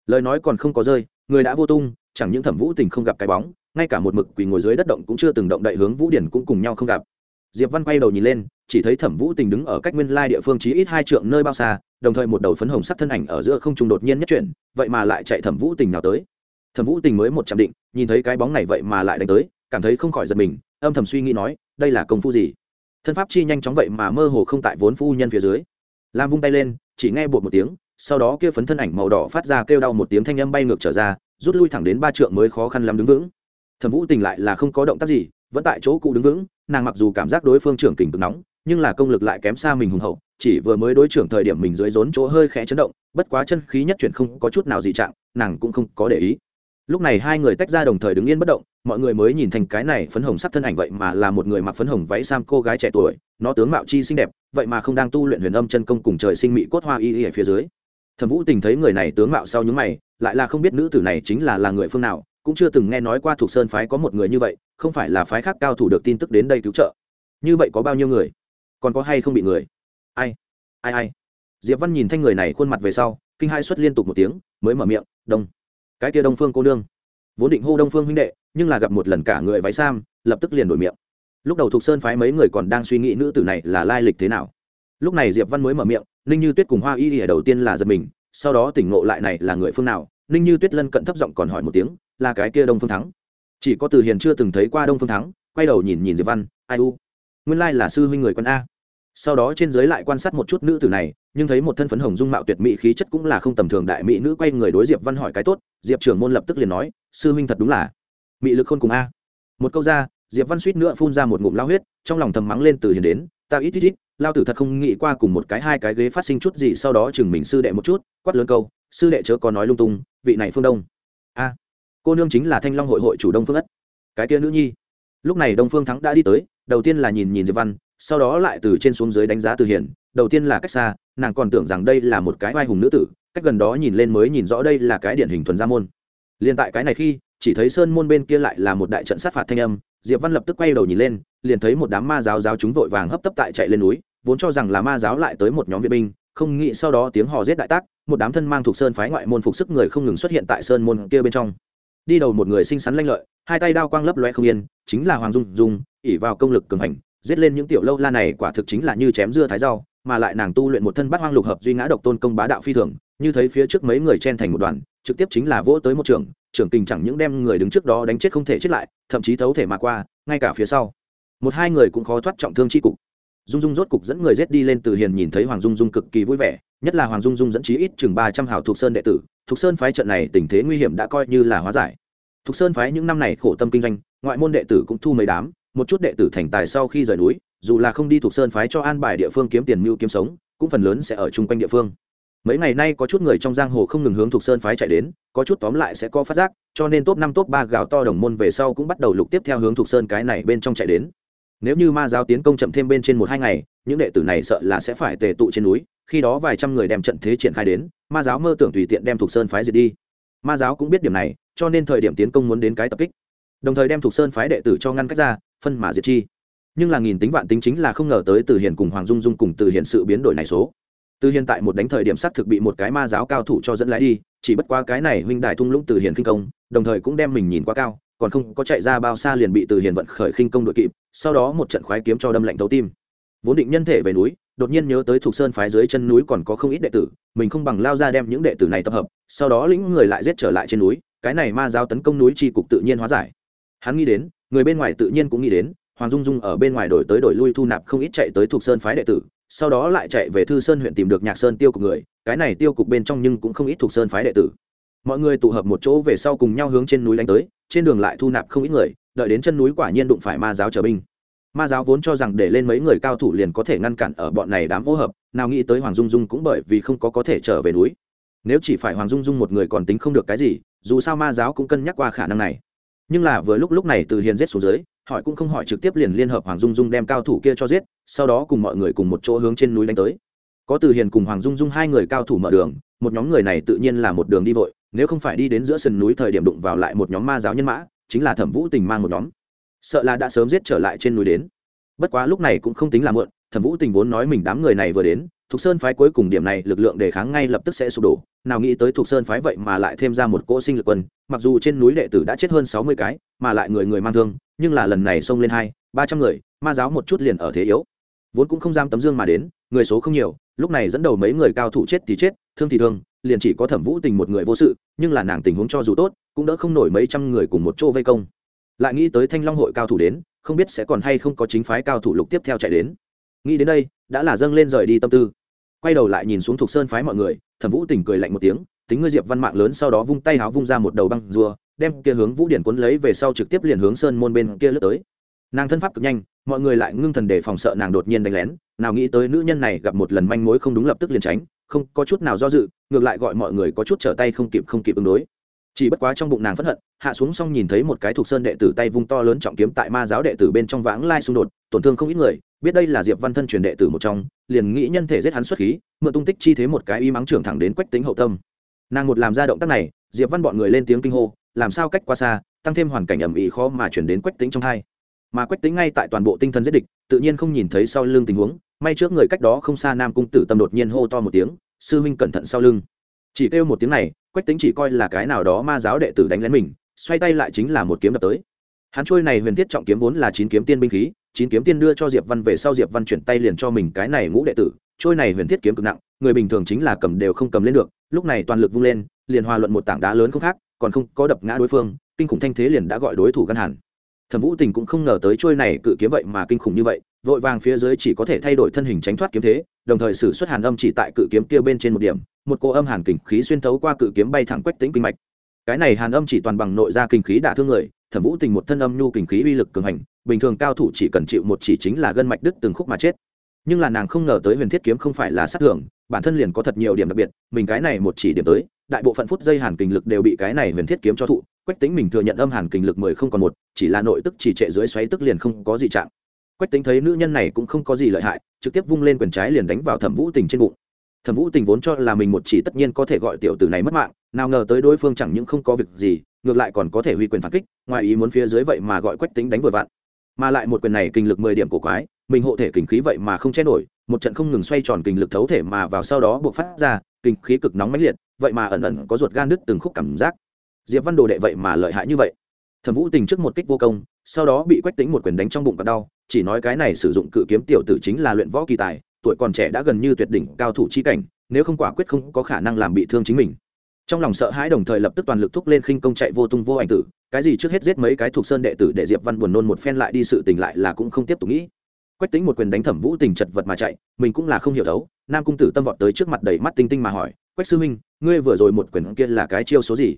Lời nói còn không có rơi, người đã vô tung, chẳng những thẩm vũ tình không gặp cái bóng, ngay cả một mực quỳ ngồi dưới đất động cũng chưa từng động đậy hướng vũ điển cũng cùng nhau không gặp. Diệp văn quay đầu nhìn lên, chỉ thấy thẩm vũ tình đứng ở cách nguyên lai địa phương chí ít hai trượng nơi bao xa, đồng thời một đầu phấn hồng sắc thân ảnh ở giữa không trung đột nhiên nhất chuyển, vậy mà lại chạy thẩm vũ tình nào tới. Thẩm vũ tình mới một chạm định, nhìn thấy cái bóng này vậy mà lại đánh tới, cảm thấy không khỏi giật mình, âm thầm suy nghĩ nói, đây là công phu gì? Thân pháp chi nhanh chóng vậy mà mơ hồ không tại vốn phu nhân phía dưới lam vung tay lên, chỉ nghe bột một tiếng, sau đó kia phấn thân ảnh màu đỏ phát ra kêu đau một tiếng thanh âm bay ngược trở ra, rút lui thẳng đến ba trượng mới khó khăn lắm đứng vững. Thẩm vũ tình lại là không có động tác gì, vẫn tại chỗ cụ đứng vững, nàng mặc dù cảm giác đối phương trưởng kình cực nóng, nhưng là công lực lại kém xa mình hùng hậu, chỉ vừa mới đối trưởng thời điểm mình dưới rốn chỗ hơi khẽ chấn động, bất quá chân khí nhất chuyển không có chút nào dị trạng, nàng cũng không có để ý. Lúc này hai người tách ra đồng thời đứng yên bất động, mọi người mới nhìn thành cái này phấn hồng sắc thân ảnh vậy mà là một người mặc phấn hồng váy sam cô gái trẻ tuổi, nó tướng mạo chi xinh đẹp vậy mà không đang tu luyện huyền âm chân công cùng trời sinh mỹ cốt hoa y y ở phía dưới. Thẩm vũ tình thấy người này tướng mạo sau những mày, lại là không biết nữ tử này chính là là người phương nào, cũng chưa từng nghe nói qua thuộc sơn phái có một người như vậy, không phải là phái khác cao thủ được tin tức đến đây cứu trợ. Như vậy có bao nhiêu người? Còn có hay không bị người? Ai? Ai ai? Diệp văn nhìn thanh người này khuôn mặt về sau, kinh hai xuất liên tục một tiếng, mới mở miệng, đông, cái kia đông phương cô nương. Vốn định hô đông phương huynh đệ, nhưng là gặp một lần cả người váy sam, lập tức liền đổi miệng lúc đầu thục sơn phái mấy người còn đang suy nghĩ nữ tử này là lai lịch thế nào. Lúc này diệp văn mới mở miệng, ninh như tuyết cùng hoa y ỉa đầu tiên là giật mình, sau đó tỉnh ngộ lại này là người phương nào? Ninh như tuyết lân cận thấp giọng còn hỏi một tiếng, là cái kia đông phương thắng. Chỉ có từ hiền chưa từng thấy qua đông phương thắng, quay đầu nhìn nhìn diệp văn, ai u? Nguyên lai là sư huynh người quân a. Sau đó trên giới lại quan sát một chút nữ tử này, nhưng thấy một thân phấn hồng dung mạo tuyệt mỹ, khí chất cũng là không tầm thường, đại mỹ nữ quay người đối diệp văn hỏi cái tốt, diệp trưởng môn lập tức liền nói, sư huynh thật đúng là mỹ lực khôn cùng a. Một câu ra diệp văn suýt nữa phun ra một ngụm lao huyết, trong lòng thầm mắng lên từ hiền đến, ta ít ít ít, lao tử thật không nghĩ qua cùng một cái hai cái ghế phát sinh chút gì, sau đó chừng mình sư đệ một chút, quát lớn câu, sư đệ chớ có nói lung tung, vị này phương đông. A, cô nương chính là thanh long hội hội chủ đông phương ất. Cái kia nữ nhi. Lúc này đông phương thắng đã đi tới, đầu tiên là nhìn nhìn diệp văn, sau đó lại từ trên xuống dưới đánh giá từ hiền, đầu tiên là cách xa, nàng còn tưởng rằng đây là một cái vai hùng nữ tử, cách gần đó nhìn lên mới nhìn rõ đây là cái điển hình thuần gia môn. Liền tại cái này khi, chỉ thấy sơn môn bên kia lại là một đại trận sát phạt thanh âm diệp văn lập tức quay đầu nhìn lên, liền thấy một đám ma giáo giáo chúng vội vàng hấp tấp tại chạy lên núi, vốn cho rằng là ma giáo lại tới một nhóm viện binh, không nghĩ sau đó tiếng hò giết đại tác, một đám thân mang thuộc sơn phái ngoại môn phục sức người không ngừng xuất hiện tại sơn môn kia bên trong. Đi đầu một người xinh xắn lanh lợi, hai tay đao quang lấp loe không yên, chính là hoàng dung dung ỉ vào công lực cường hành, giết lên những tiểu lâu la này quả thực chính là như chém dưa thái rau, mà lại nàng tu luyện một thân bát hoang lục hợp duy ngã độc tôn công bá đạo phi thường, như thấy phía trước mấy người chen thành một đoàn, trực tiếp chính là vỗ tới một trường trưởng tình chẳng những đem người đứng trước đó đánh chết không thể chết lại, thậm chí thấu thể mà qua, ngay cả phía sau. Một hai người cũng khó thoát trọng thương tri cục. Dung dung rốt cục dẫn người rết đi lên từ hiền nhìn thấy hoàng dung dung cực kỳ vui vẻ, nhất là hoàng dung dung dẫn chí ít chừng ba trăm hào thuộc sơn đệ tử, thuộc sơn phái trận này tình thế nguy hiểm đã coi như là hóa giải. Thuộc sơn phái những năm này khổ tâm kinh doanh, ngoại môn đệ tử cũng thu mấy đám, một chút đệ tử thành tài sau khi rời núi, dù là không đi thuộc sơn phái cho an bài địa phương kiếm tiền mưu kiếm sống, cũng phần lớn sẽ ở chung quanh địa phương mấy ngày nay có chút người trong giang hồ không ngừng hướng thuộc sơn phái chạy đến, có chút tóm lại sẽ có phát giác, cho nên top năm, top ba gạo to đồng môn về sau cũng bắt đầu lục tiếp theo hướng thuộc sơn cái này bên trong chạy đến. Nếu như ma giáo tiến công chậm thêm bên trên một, hai ngày, những đệ tử này sợ là sẽ phải tề tụ trên núi, khi đó vài trăm người đem trận thế triển khai đến, ma giáo mơ tưởng tùy tiện đem thuộc sơn phái diệt đi. Ma giáo cũng biết điểm này, cho nên thời điểm tiến công muốn đến cái tập kích. Đồng thời đem thuộc sơn phái đệ tử cho ngăn cách ra, phân mà diệt chi. Nhưng là nghìn tính vạn tính chính là không ngờ tới từ hiền cùng hoàng dung dung cùng từ hiện sự biến đổi này số từ hiền tại một đánh thời điểm xác thực bị một cái ma giáo cao thủ cho dẫn lái đi, chỉ bất qua cái này huynh đại thung lũng từ hiền kinh công, đồng thời cũng đem mình nhìn quá cao, còn không có chạy ra bao xa liền bị từ hiền vận khởi khinh công đội kịp, sau đó một trận khoái kiếm cho đâm lạnh thấu tim. Vốn định nhân thể về núi, đột nhiên nhớ tới thuộc sơn phái dưới chân núi còn có không ít đệ tử, mình không bằng lao ra đem những đệ tử này tập hợp, sau đó lĩnh người lại giết trở lại trên núi, cái này ma giáo tấn công núi chi cục tự nhiên hóa giải. Hắn nghĩ đến, người bên ngoài tự nhiên cũng nghĩ đến, hoàng dung dung ở bên ngoài đổi tới đổi lui thu nạp không ít chạy tới thuộc sơn phái đệ tử sau đó lại chạy về thư sơn huyện tìm được nhạc sơn tiêu cục người, cái này tiêu cục bên trong nhưng cũng không ít thuộc sơn phái đệ tử. Mọi người tụ hợp một chỗ về sau cùng nhau hướng trên núi đánh tới, trên đường lại thu nạp không ít người, đợi đến chân núi quả nhiên đụng phải ma giáo trở binh. Ma giáo vốn cho rằng để lên mấy người cao thủ liền có thể ngăn cản ở bọn này đám hỗ hợp, nào nghĩ tới hoàng dung dung cũng bởi vì không có có thể trở về núi. Nếu chỉ phải hoàng dung dung một người còn tính không được cái gì, dù sao ma giáo cũng cân nhắc qua khả năng này. Nhưng là vừa lúc lúc này từ hiền giết xuống dưới hỏi cũng không hỏi trực tiếp liền liên hợp hoàng dung dung đem cao thủ kia cho giết, sau đó cùng mọi người cùng một chỗ hướng trên núi đánh tới. Có từ hiền cùng hoàng dung dung hai người cao thủ mở đường, một nhóm người này tự nhiên là một đường đi vội, nếu không phải đi đến giữa sườn núi thời điểm đụng vào lại một nhóm ma giáo nhân mã, chính là thẩm vũ tình mang một nhóm. Sợ là đã sớm giết trở lại trên núi đến. Bất quá lúc này cũng không tính là muộn, thẩm vũ tình vốn nói mình đám người này vừa đến thục sơn phái cuối cùng điểm này lực lượng đề kháng ngay lập tức sẽ sụp đổ. Nào nghĩ tới thục sơn phái vậy mà lại thêm ra một cỗ sinh lực quân, mặc dù trên núi đệ tử đã chết hơn sáu mươi cái, mà lại người người mang thương, nhưng là lần này xông lên hai, ba trăm người, ma giáo một chút liền ở thế yếu. Vốn cũng không dám tấm dương mà đến, người số không nhiều, lúc này dẫn đầu mấy người cao thủ chết thì chết, thương thì thương, liền chỉ có thẩm vũ tình một người vô sự, nhưng là nàng tình huống cho dù tốt, cũng đỡ không nổi mấy trăm người cùng một chỗ vây công. Lại nghĩ tới thanh long hội cao thủ đến, không biết sẽ còn hay không có chính phái cao thủ lục tiếp theo chạy đến. Nghĩ đến đây, đã là dâng lên rời đi tâm tư quay đầu lại nhìn xuống thuộc sơn phái mọi người, thẩm vũ tình cười lạnh một tiếng, tính ngươi diệp văn mạng lớn sau đó vung tay háo vung ra một đầu băng rùa, đem kia hướng vũ điển cuốn lấy về sau trực tiếp liền hướng sơn môn bên kia lướt tới. Nàng thân pháp cực nhanh, mọi người lại ngưng thần để phòng sợ nàng đột nhiên đánh lén, nào nghĩ tới nữ nhân này gặp một lần manh mối không đúng lập tức liền tránh, không có chút nào do dự, ngược lại gọi mọi người có chút trở tay không kịp không kịp ứng đối. Chỉ bất quá trong bụng nàng phẫn hận, hạ xuống xong nhìn thấy một cái thuộc sơn đệ tử tay vung to lớn trọng kiếm tại ma giáo đệ tử bên trong vãng lai xung đột, tổn thương không ít người biết đây là diệp văn thân truyền đệ tử một trong, liền nghĩ nhân thể giết hắn xuất khí, mượn tung tích chi thế một cái y mắng trưởng thẳng đến quách tính hậu tâm. Nàng một làm ra động tác này, diệp văn bọn người lên tiếng kinh hô, làm sao cách qua xa, tăng thêm hoàn cảnh ẩm ĩ khó mà chuyển đến quách tính trong hai. Mà quách tính ngay tại toàn bộ tinh thần giết địch, tự nhiên không nhìn thấy sau lưng tình huống, may trước người cách đó không xa nam cung tử tâm đột nhiên hô to một tiếng, sư huynh cẩn thận sau lưng. Chỉ kêu một tiếng này, quách tính chỉ coi là cái nào đó ma giáo đệ tử đánh lén mình, xoay tay lại chính là một kiếm đập tới. Hắn trôi này huyền thiết trọng kiếm vốn là chín kiếm tiên binh khí chín kiếm tiên đưa cho diệp văn về sau diệp văn chuyển tay liền cho mình cái này ngũ đệ tử, trôi này huyền thiết kiếm cực nặng, người bình thường chính là cầm đều không cầm lên được, lúc này toàn lực vung lên, liền hòa luận một tảng đá lớn không khác, còn không có đập ngã đối phương, kinh khủng thanh thế liền đã gọi đối thủ gân hẳn. Thẩm vũ tình cũng không ngờ tới trôi này cự kiếm vậy mà kinh khủng như vậy, vội vàng phía dưới chỉ có thể thay đổi thân hình tránh thoát kiếm thế, đồng thời sử xuất hàn âm chỉ tại cự kiếm kia bên trên một điểm, một cô âm hàn kình khí xuyên thấu qua cự kiếm bay thẳng quách tính kinh mạch. Cái này hàn âm chỉ toàn bằng nội ra kinh khí đả thương người thẩm vũ tình một thân âm nhu kình khí uy lực cường hành, bình thường cao thủ chỉ cần chịu một chỉ chính là gân mạch đứt từng khúc mà chết. Nhưng là nàng không ngờ tới huyền thiết kiếm không phải là sát thường, bản thân liền có thật nhiều điểm đặc biệt, mình cái này một chỉ điểm tới, đại bộ phận phút dây hàn kình lực đều bị cái này huyền thiết kiếm cho thụ, quách tính mình thừa nhận âm hàn kình lực mười không còn một, chỉ là nội tức chỉ trệ dưới xoáy tức liền không có gì trạng. Quách tính thấy nữ nhân này cũng không có gì lợi hại, trực tiếp vung lên quyền trái liền đánh vào thẩm vũ tình trên bụng thẩm vũ tình vốn cho là mình một chỉ tất nhiên có thể gọi tiểu tử này mất mạng, nào ngờ tới đối phương chẳng những không có việc gì, ngược lại còn có thể huy quyền phản kích, ngoài ý muốn phía dưới vậy mà gọi quách tính đánh vừa vặn. Mà lại một quyền này kinh lực mười điểm của quái, mình hộ thể kinh khí vậy mà không che nổi, một trận không ngừng xoay tròn kinh lực thấu thể mà vào sau đó buộc phát ra, kinh khí cực nóng mãnh liệt, vậy mà ẩn ẩn có ruột gan đứt từng khúc cảm giác. Diệp văn đồ đệ vậy mà lợi hại như vậy. Thẩm vũ tình trước một kích vô công, sau đó bị quách tính một quyền đánh trong bụng và đau, chỉ nói cái này sử dụng cự kiếm tiểu tử chính là luyện võ kỳ tài tuổi còn trẻ đã gần như tuyệt đỉnh cao thủ chi cảnh, nếu không quả quyết không có khả năng làm bị thương chính mình. Trong lòng sợ hãi đồng thời lập tức toàn lực thúc lên khinh công chạy vô tung vô ảnh tử, cái gì trước hết giết mấy cái thuộc sơn đệ tử để diệp văn buồn nôn một phen lại đi sự tình lại là cũng không tiếp tục nghĩ. Quách tính một quyền đánh thẩm vũ tình chật vật mà chạy, mình cũng là không hiểu thấu nam cung tử tâm vọt tới trước mặt đầy mắt tinh tinh mà hỏi, quách sư minh ngươi vừa rồi một quyền kia là cái chiêu số gì?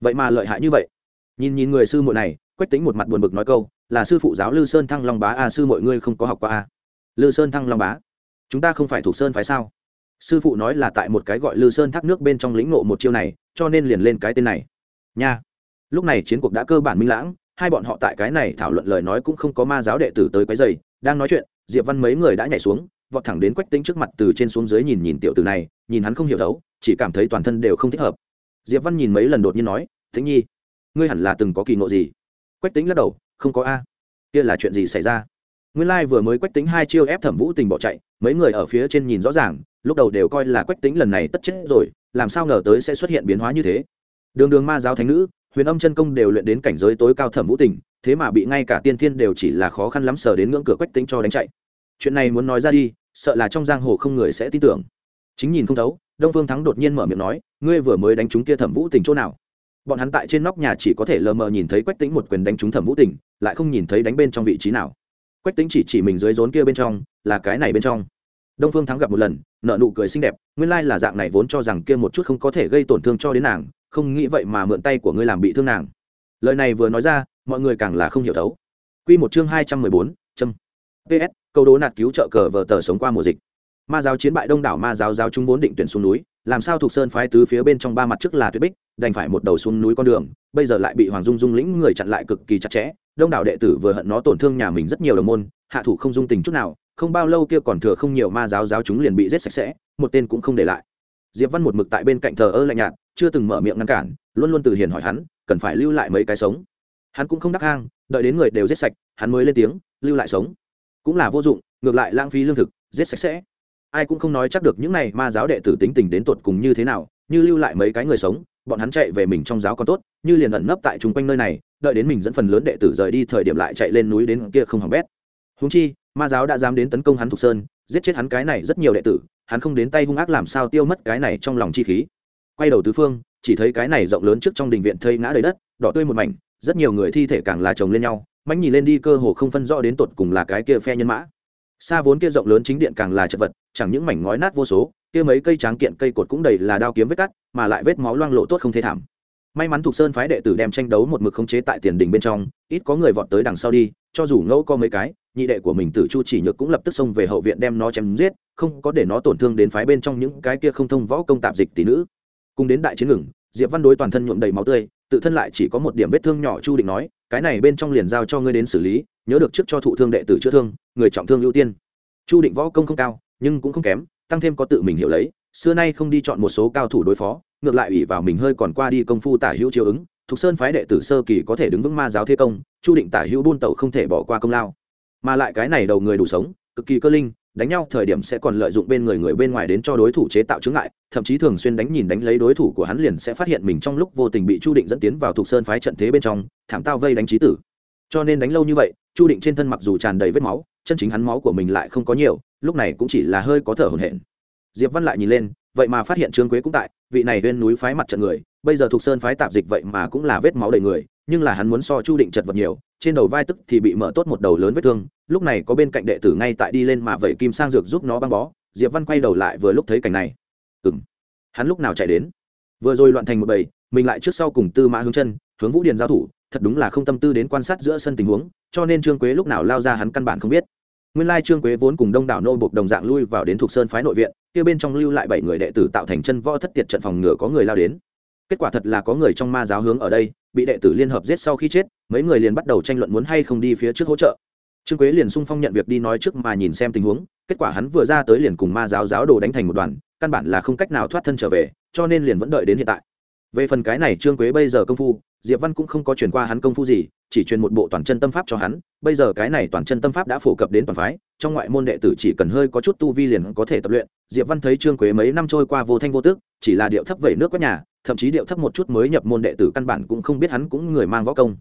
Vậy mà lợi hại như vậy. Nhìn nhìn người sư muội này, quách tính một mặt buồn bực nói câu, là sư phụ giáo lư sơn thăng long bá a, sư mọi ngươi không có học qua a? Lư sơn thăng long bá? Chúng ta không phải thuộc sơn phải sao? Sư phụ nói là tại một cái gọi lư sơn thác nước bên trong lĩnh nộ một chiêu này, cho nên liền lên cái tên này. Nha. Lúc này chiến cuộc đã cơ bản minh lãng, hai bọn họ tại cái này thảo luận lời nói cũng không có ma giáo đệ tử tới cái giày đang nói chuyện, diệp văn mấy người đã nhảy xuống, vọt thẳng đến quách tính trước mặt từ trên xuống dưới nhìn nhìn tiểu tử này, nhìn hắn không hiểu thấu chỉ cảm thấy toàn thân đều không thích hợp. Diệp văn nhìn mấy lần đột nhiên nói thính nhi, ngươi hẳn là từng có kỳ ngộ gì? Quách tính lắc đầu, không có a. Kia là chuyện gì xảy ra? Nguyên lai vừa mới quách tính hai chiêu ép thẩm vũ tình bỏ chạy, mấy người ở phía trên nhìn rõ ràng, lúc đầu đều coi là quách tính lần này tất chết rồi, làm sao ngờ tới sẽ xuất hiện biến hóa như thế. Đường đường ma giáo thánh nữ, huyền âm chân công đều luyện đến cảnh giới tối cao thẩm vũ tình, thế mà bị ngay cả tiên thiên đều chỉ là khó khăn lắm sờ đến ngưỡng cửa quách tính cho đánh chạy. Chuyện này muốn nói ra đi, sợ là trong giang hồ không người sẽ tin tưởng. Chính nhìn không thấu, đông phương thắng đột nhiên mở miệng nói, ngươi vừa mới đánh trúng kia thẩm vũ tình chỗ nào? Bọn hắn tại trên nóc nhà chỉ có thể lờ mờ nhìn thấy quách tính một quyền đánh trúng thẩm vũ tình, lại không nhìn thấy đánh bên trong vị trí nào quách tính chỉ chỉ mình dưới rốn kia bên trong, là cái này bên trong. Đông phương thắng gặp một lần nợ nụ cười xinh đẹp, nguyên lai là dạng này vốn cho rằng kia một chút không có thể gây tổn thương cho đến nàng, không nghĩ vậy mà mượn tay của ngươi làm bị thương nàng. Lời này vừa nói ra, mọi người càng là không hiểu thấu. Q một chương hai trăm mười bốn, châm. Ps câu đố nạt cứu trợ cờ vờ tờ sống qua mùa dịch. Ma giáo chiến bại đông đảo ma giáo giáo chúng vốn định tuyển xuống núi, làm sao thuộc sơn phái tứ phía bên trong ba mặt trước là tuyết bích, đành phải một đầu xuống núi con đường, bây giờ lại bị hoàng dung dung lĩnh người chặn lại cực kỳ chặt chẽ đông đảo đệ tử vừa hận nó tổn thương nhà mình rất nhiều đồng môn, hạ thủ không dung tình chút nào, không bao lâu kia còn thừa không nhiều ma giáo giáo chúng liền bị giết sạch sẽ, một tên cũng không để lại. Diệp văn một mực tại bên cạnh thờ ơ lạnh nhạt, chưa từng mở miệng ngăn cản, luôn luôn từ hiền hỏi hắn, cần phải lưu lại mấy cái sống. Hắn cũng không đắc hang, đợi đến người đều giết sạch, hắn mới lên tiếng, lưu lại sống. Cũng là vô dụng, ngược lại lãng phí lương thực, giết sạch sẽ. Ai cũng không nói chắc được những này ma giáo đệ tử tính tình đến tột cùng như thế nào, như lưu lại mấy cái người sống bọn hắn chạy về mình trong giáo còn tốt, như liền ẩn nấp tại chung quanh nơi này, đợi đến mình dẫn phần lớn đệ tử rời đi thời điểm lại chạy lên núi đến kia không hỏng bét. Húng chi, ma giáo đã dám đến tấn công hắn thục sơn, giết chết hắn cái này rất nhiều đệ tử, hắn không đến tay hung ác làm sao tiêu mất cái này trong lòng chi khí. Quay đầu tứ phương, chỉ thấy cái này rộng lớn trước trong đình viện thây ngã đầy đất, đỏ tươi một mảnh, rất nhiều người thi thể càng là chồng lên nhau mánh nhìn lên đi cơ hồ không phân rõ đến tột cùng là cái kia phe nhân mã. Xa vốn kia rộng lớn chính điện càng là chật vật, chẳng những mảnh ngói nát vô số kia mấy cây tráng kiện cây cột cũng đầy là đao kiếm vết cắt, mà lại vết máu loang lộ tốt không thể thảm. May mắn thuộc sơn phái đệ tử đem tranh đấu một mực khống chế tại tiền đình bên trong, ít có người vọt tới đằng sau đi, cho dù ngẫu có mấy cái, nhị đệ của mình tử chu chỉ nhược cũng lập tức xông về hậu viện đem nó chém giết, không có để nó tổn thương đến phái bên trong những cái kia không thông võ công tạp dịch tỷ nữ. Cùng đến đại chiến ngừng, diệp văn đối toàn thân nhuộm đầy máu tươi, tự thân lại chỉ có một điểm vết thương nhỏ chu định nói, cái này bên trong liền giao cho ngươi đến xử lý, nhớ được trước cho thụ thương đệ tử chữa thương, người trọng thương ưu tiên. Chu định võ công không cao, nhưng cũng không kém tăng thêm có tự mình hiểu lấy, xưa nay không đi chọn một số cao thủ đối phó, ngược lại ủy vào mình hơi còn qua đi công phu tả hữu chiếu ứng, thục sơn phái đệ tử sơ kỳ có thể đứng vững ma giáo thế công, chu định tả hữu buôn tẩu không thể bỏ qua công lao. Mà lại cái này đầu người đủ sống, cực kỳ cơ linh, đánh nhau thời điểm sẽ còn lợi dụng bên người người bên ngoài đến cho đối thủ chế tạo chướng ngại, thậm chí thường xuyên đánh nhìn đánh lấy đối thủ của hắn liền sẽ phát hiện mình trong lúc vô tình bị chu định dẫn tiến vào thuộc sơn phái trận thế bên trong, thảm tao vây đánh trí tử. Cho nên đánh lâu như vậy, chu định trên thân mặc dù tràn đầy vết máu, chân chính hắn máu của mình lại không có nhiều lúc này cũng chỉ là hơi có thở hổn hển. Diệp văn lại nhìn lên, vậy mà phát hiện trương quế cũng tại, vị này bên núi phái mặt trận người, bây giờ thuộc sơn phái tạp dịch vậy mà cũng là vết máu đầy người, nhưng là hắn muốn so chu định chật vật nhiều, trên đầu vai tức thì bị mở tốt một đầu lớn vết thương, lúc này có bên cạnh đệ tử ngay tại đi lên mà vậy kim sang dược giúp nó băng bó, diệp văn quay đầu lại vừa lúc thấy cảnh này. Ừng hắn lúc nào chạy đến? Vừa rồi loạn thành một bầy, mình lại trước sau cùng tư mã hướng chân, hướng vũ điền giao thủ, thật đúng là không tâm tư đến quan sát giữa sân tình huống, cho nên trương quế lúc nào lao ra hắn căn bản không biết nguyên lai trương quế vốn cùng đông đảo nô bộc đồng dạng lui vào đến thuộc sơn phái nội viện, kia bên trong lưu lại bảy người đệ tử tạo thành chân võ thất tiệt trận phòng ngừa có người lao đến. Kết quả thật là có người trong ma giáo hướng ở đây, bị đệ tử liên hợp giết sau khi chết, mấy người liền bắt đầu tranh luận muốn hay không đi phía trước hỗ trợ. Trương quế liền sung phong nhận việc đi nói trước mà nhìn xem tình huống, kết quả hắn vừa ra tới liền cùng ma giáo giáo đồ đánh thành một đoàn, căn bản là không cách nào thoát thân trở về, cho nên liền vẫn đợi đến hiện tại về phần cái này trương quế bây giờ công phu, diệp văn cũng không có truyền qua hắn công phu gì, chỉ truyền một bộ toàn chân tâm pháp cho hắn. Bây giờ cái này toàn chân tâm pháp đã phổ cập đến toàn phái, trong ngoại môn đệ tử chỉ cần hơi có chút tu vi liền có thể tập luyện. Diệp văn thấy trương quế mấy năm trôi qua vô thanh vô tức, chỉ là điệu thấp vẩy nước quét nhà, thậm chí điệu thấp một chút mới nhập môn đệ tử căn bản cũng không biết hắn cũng người mang võ công.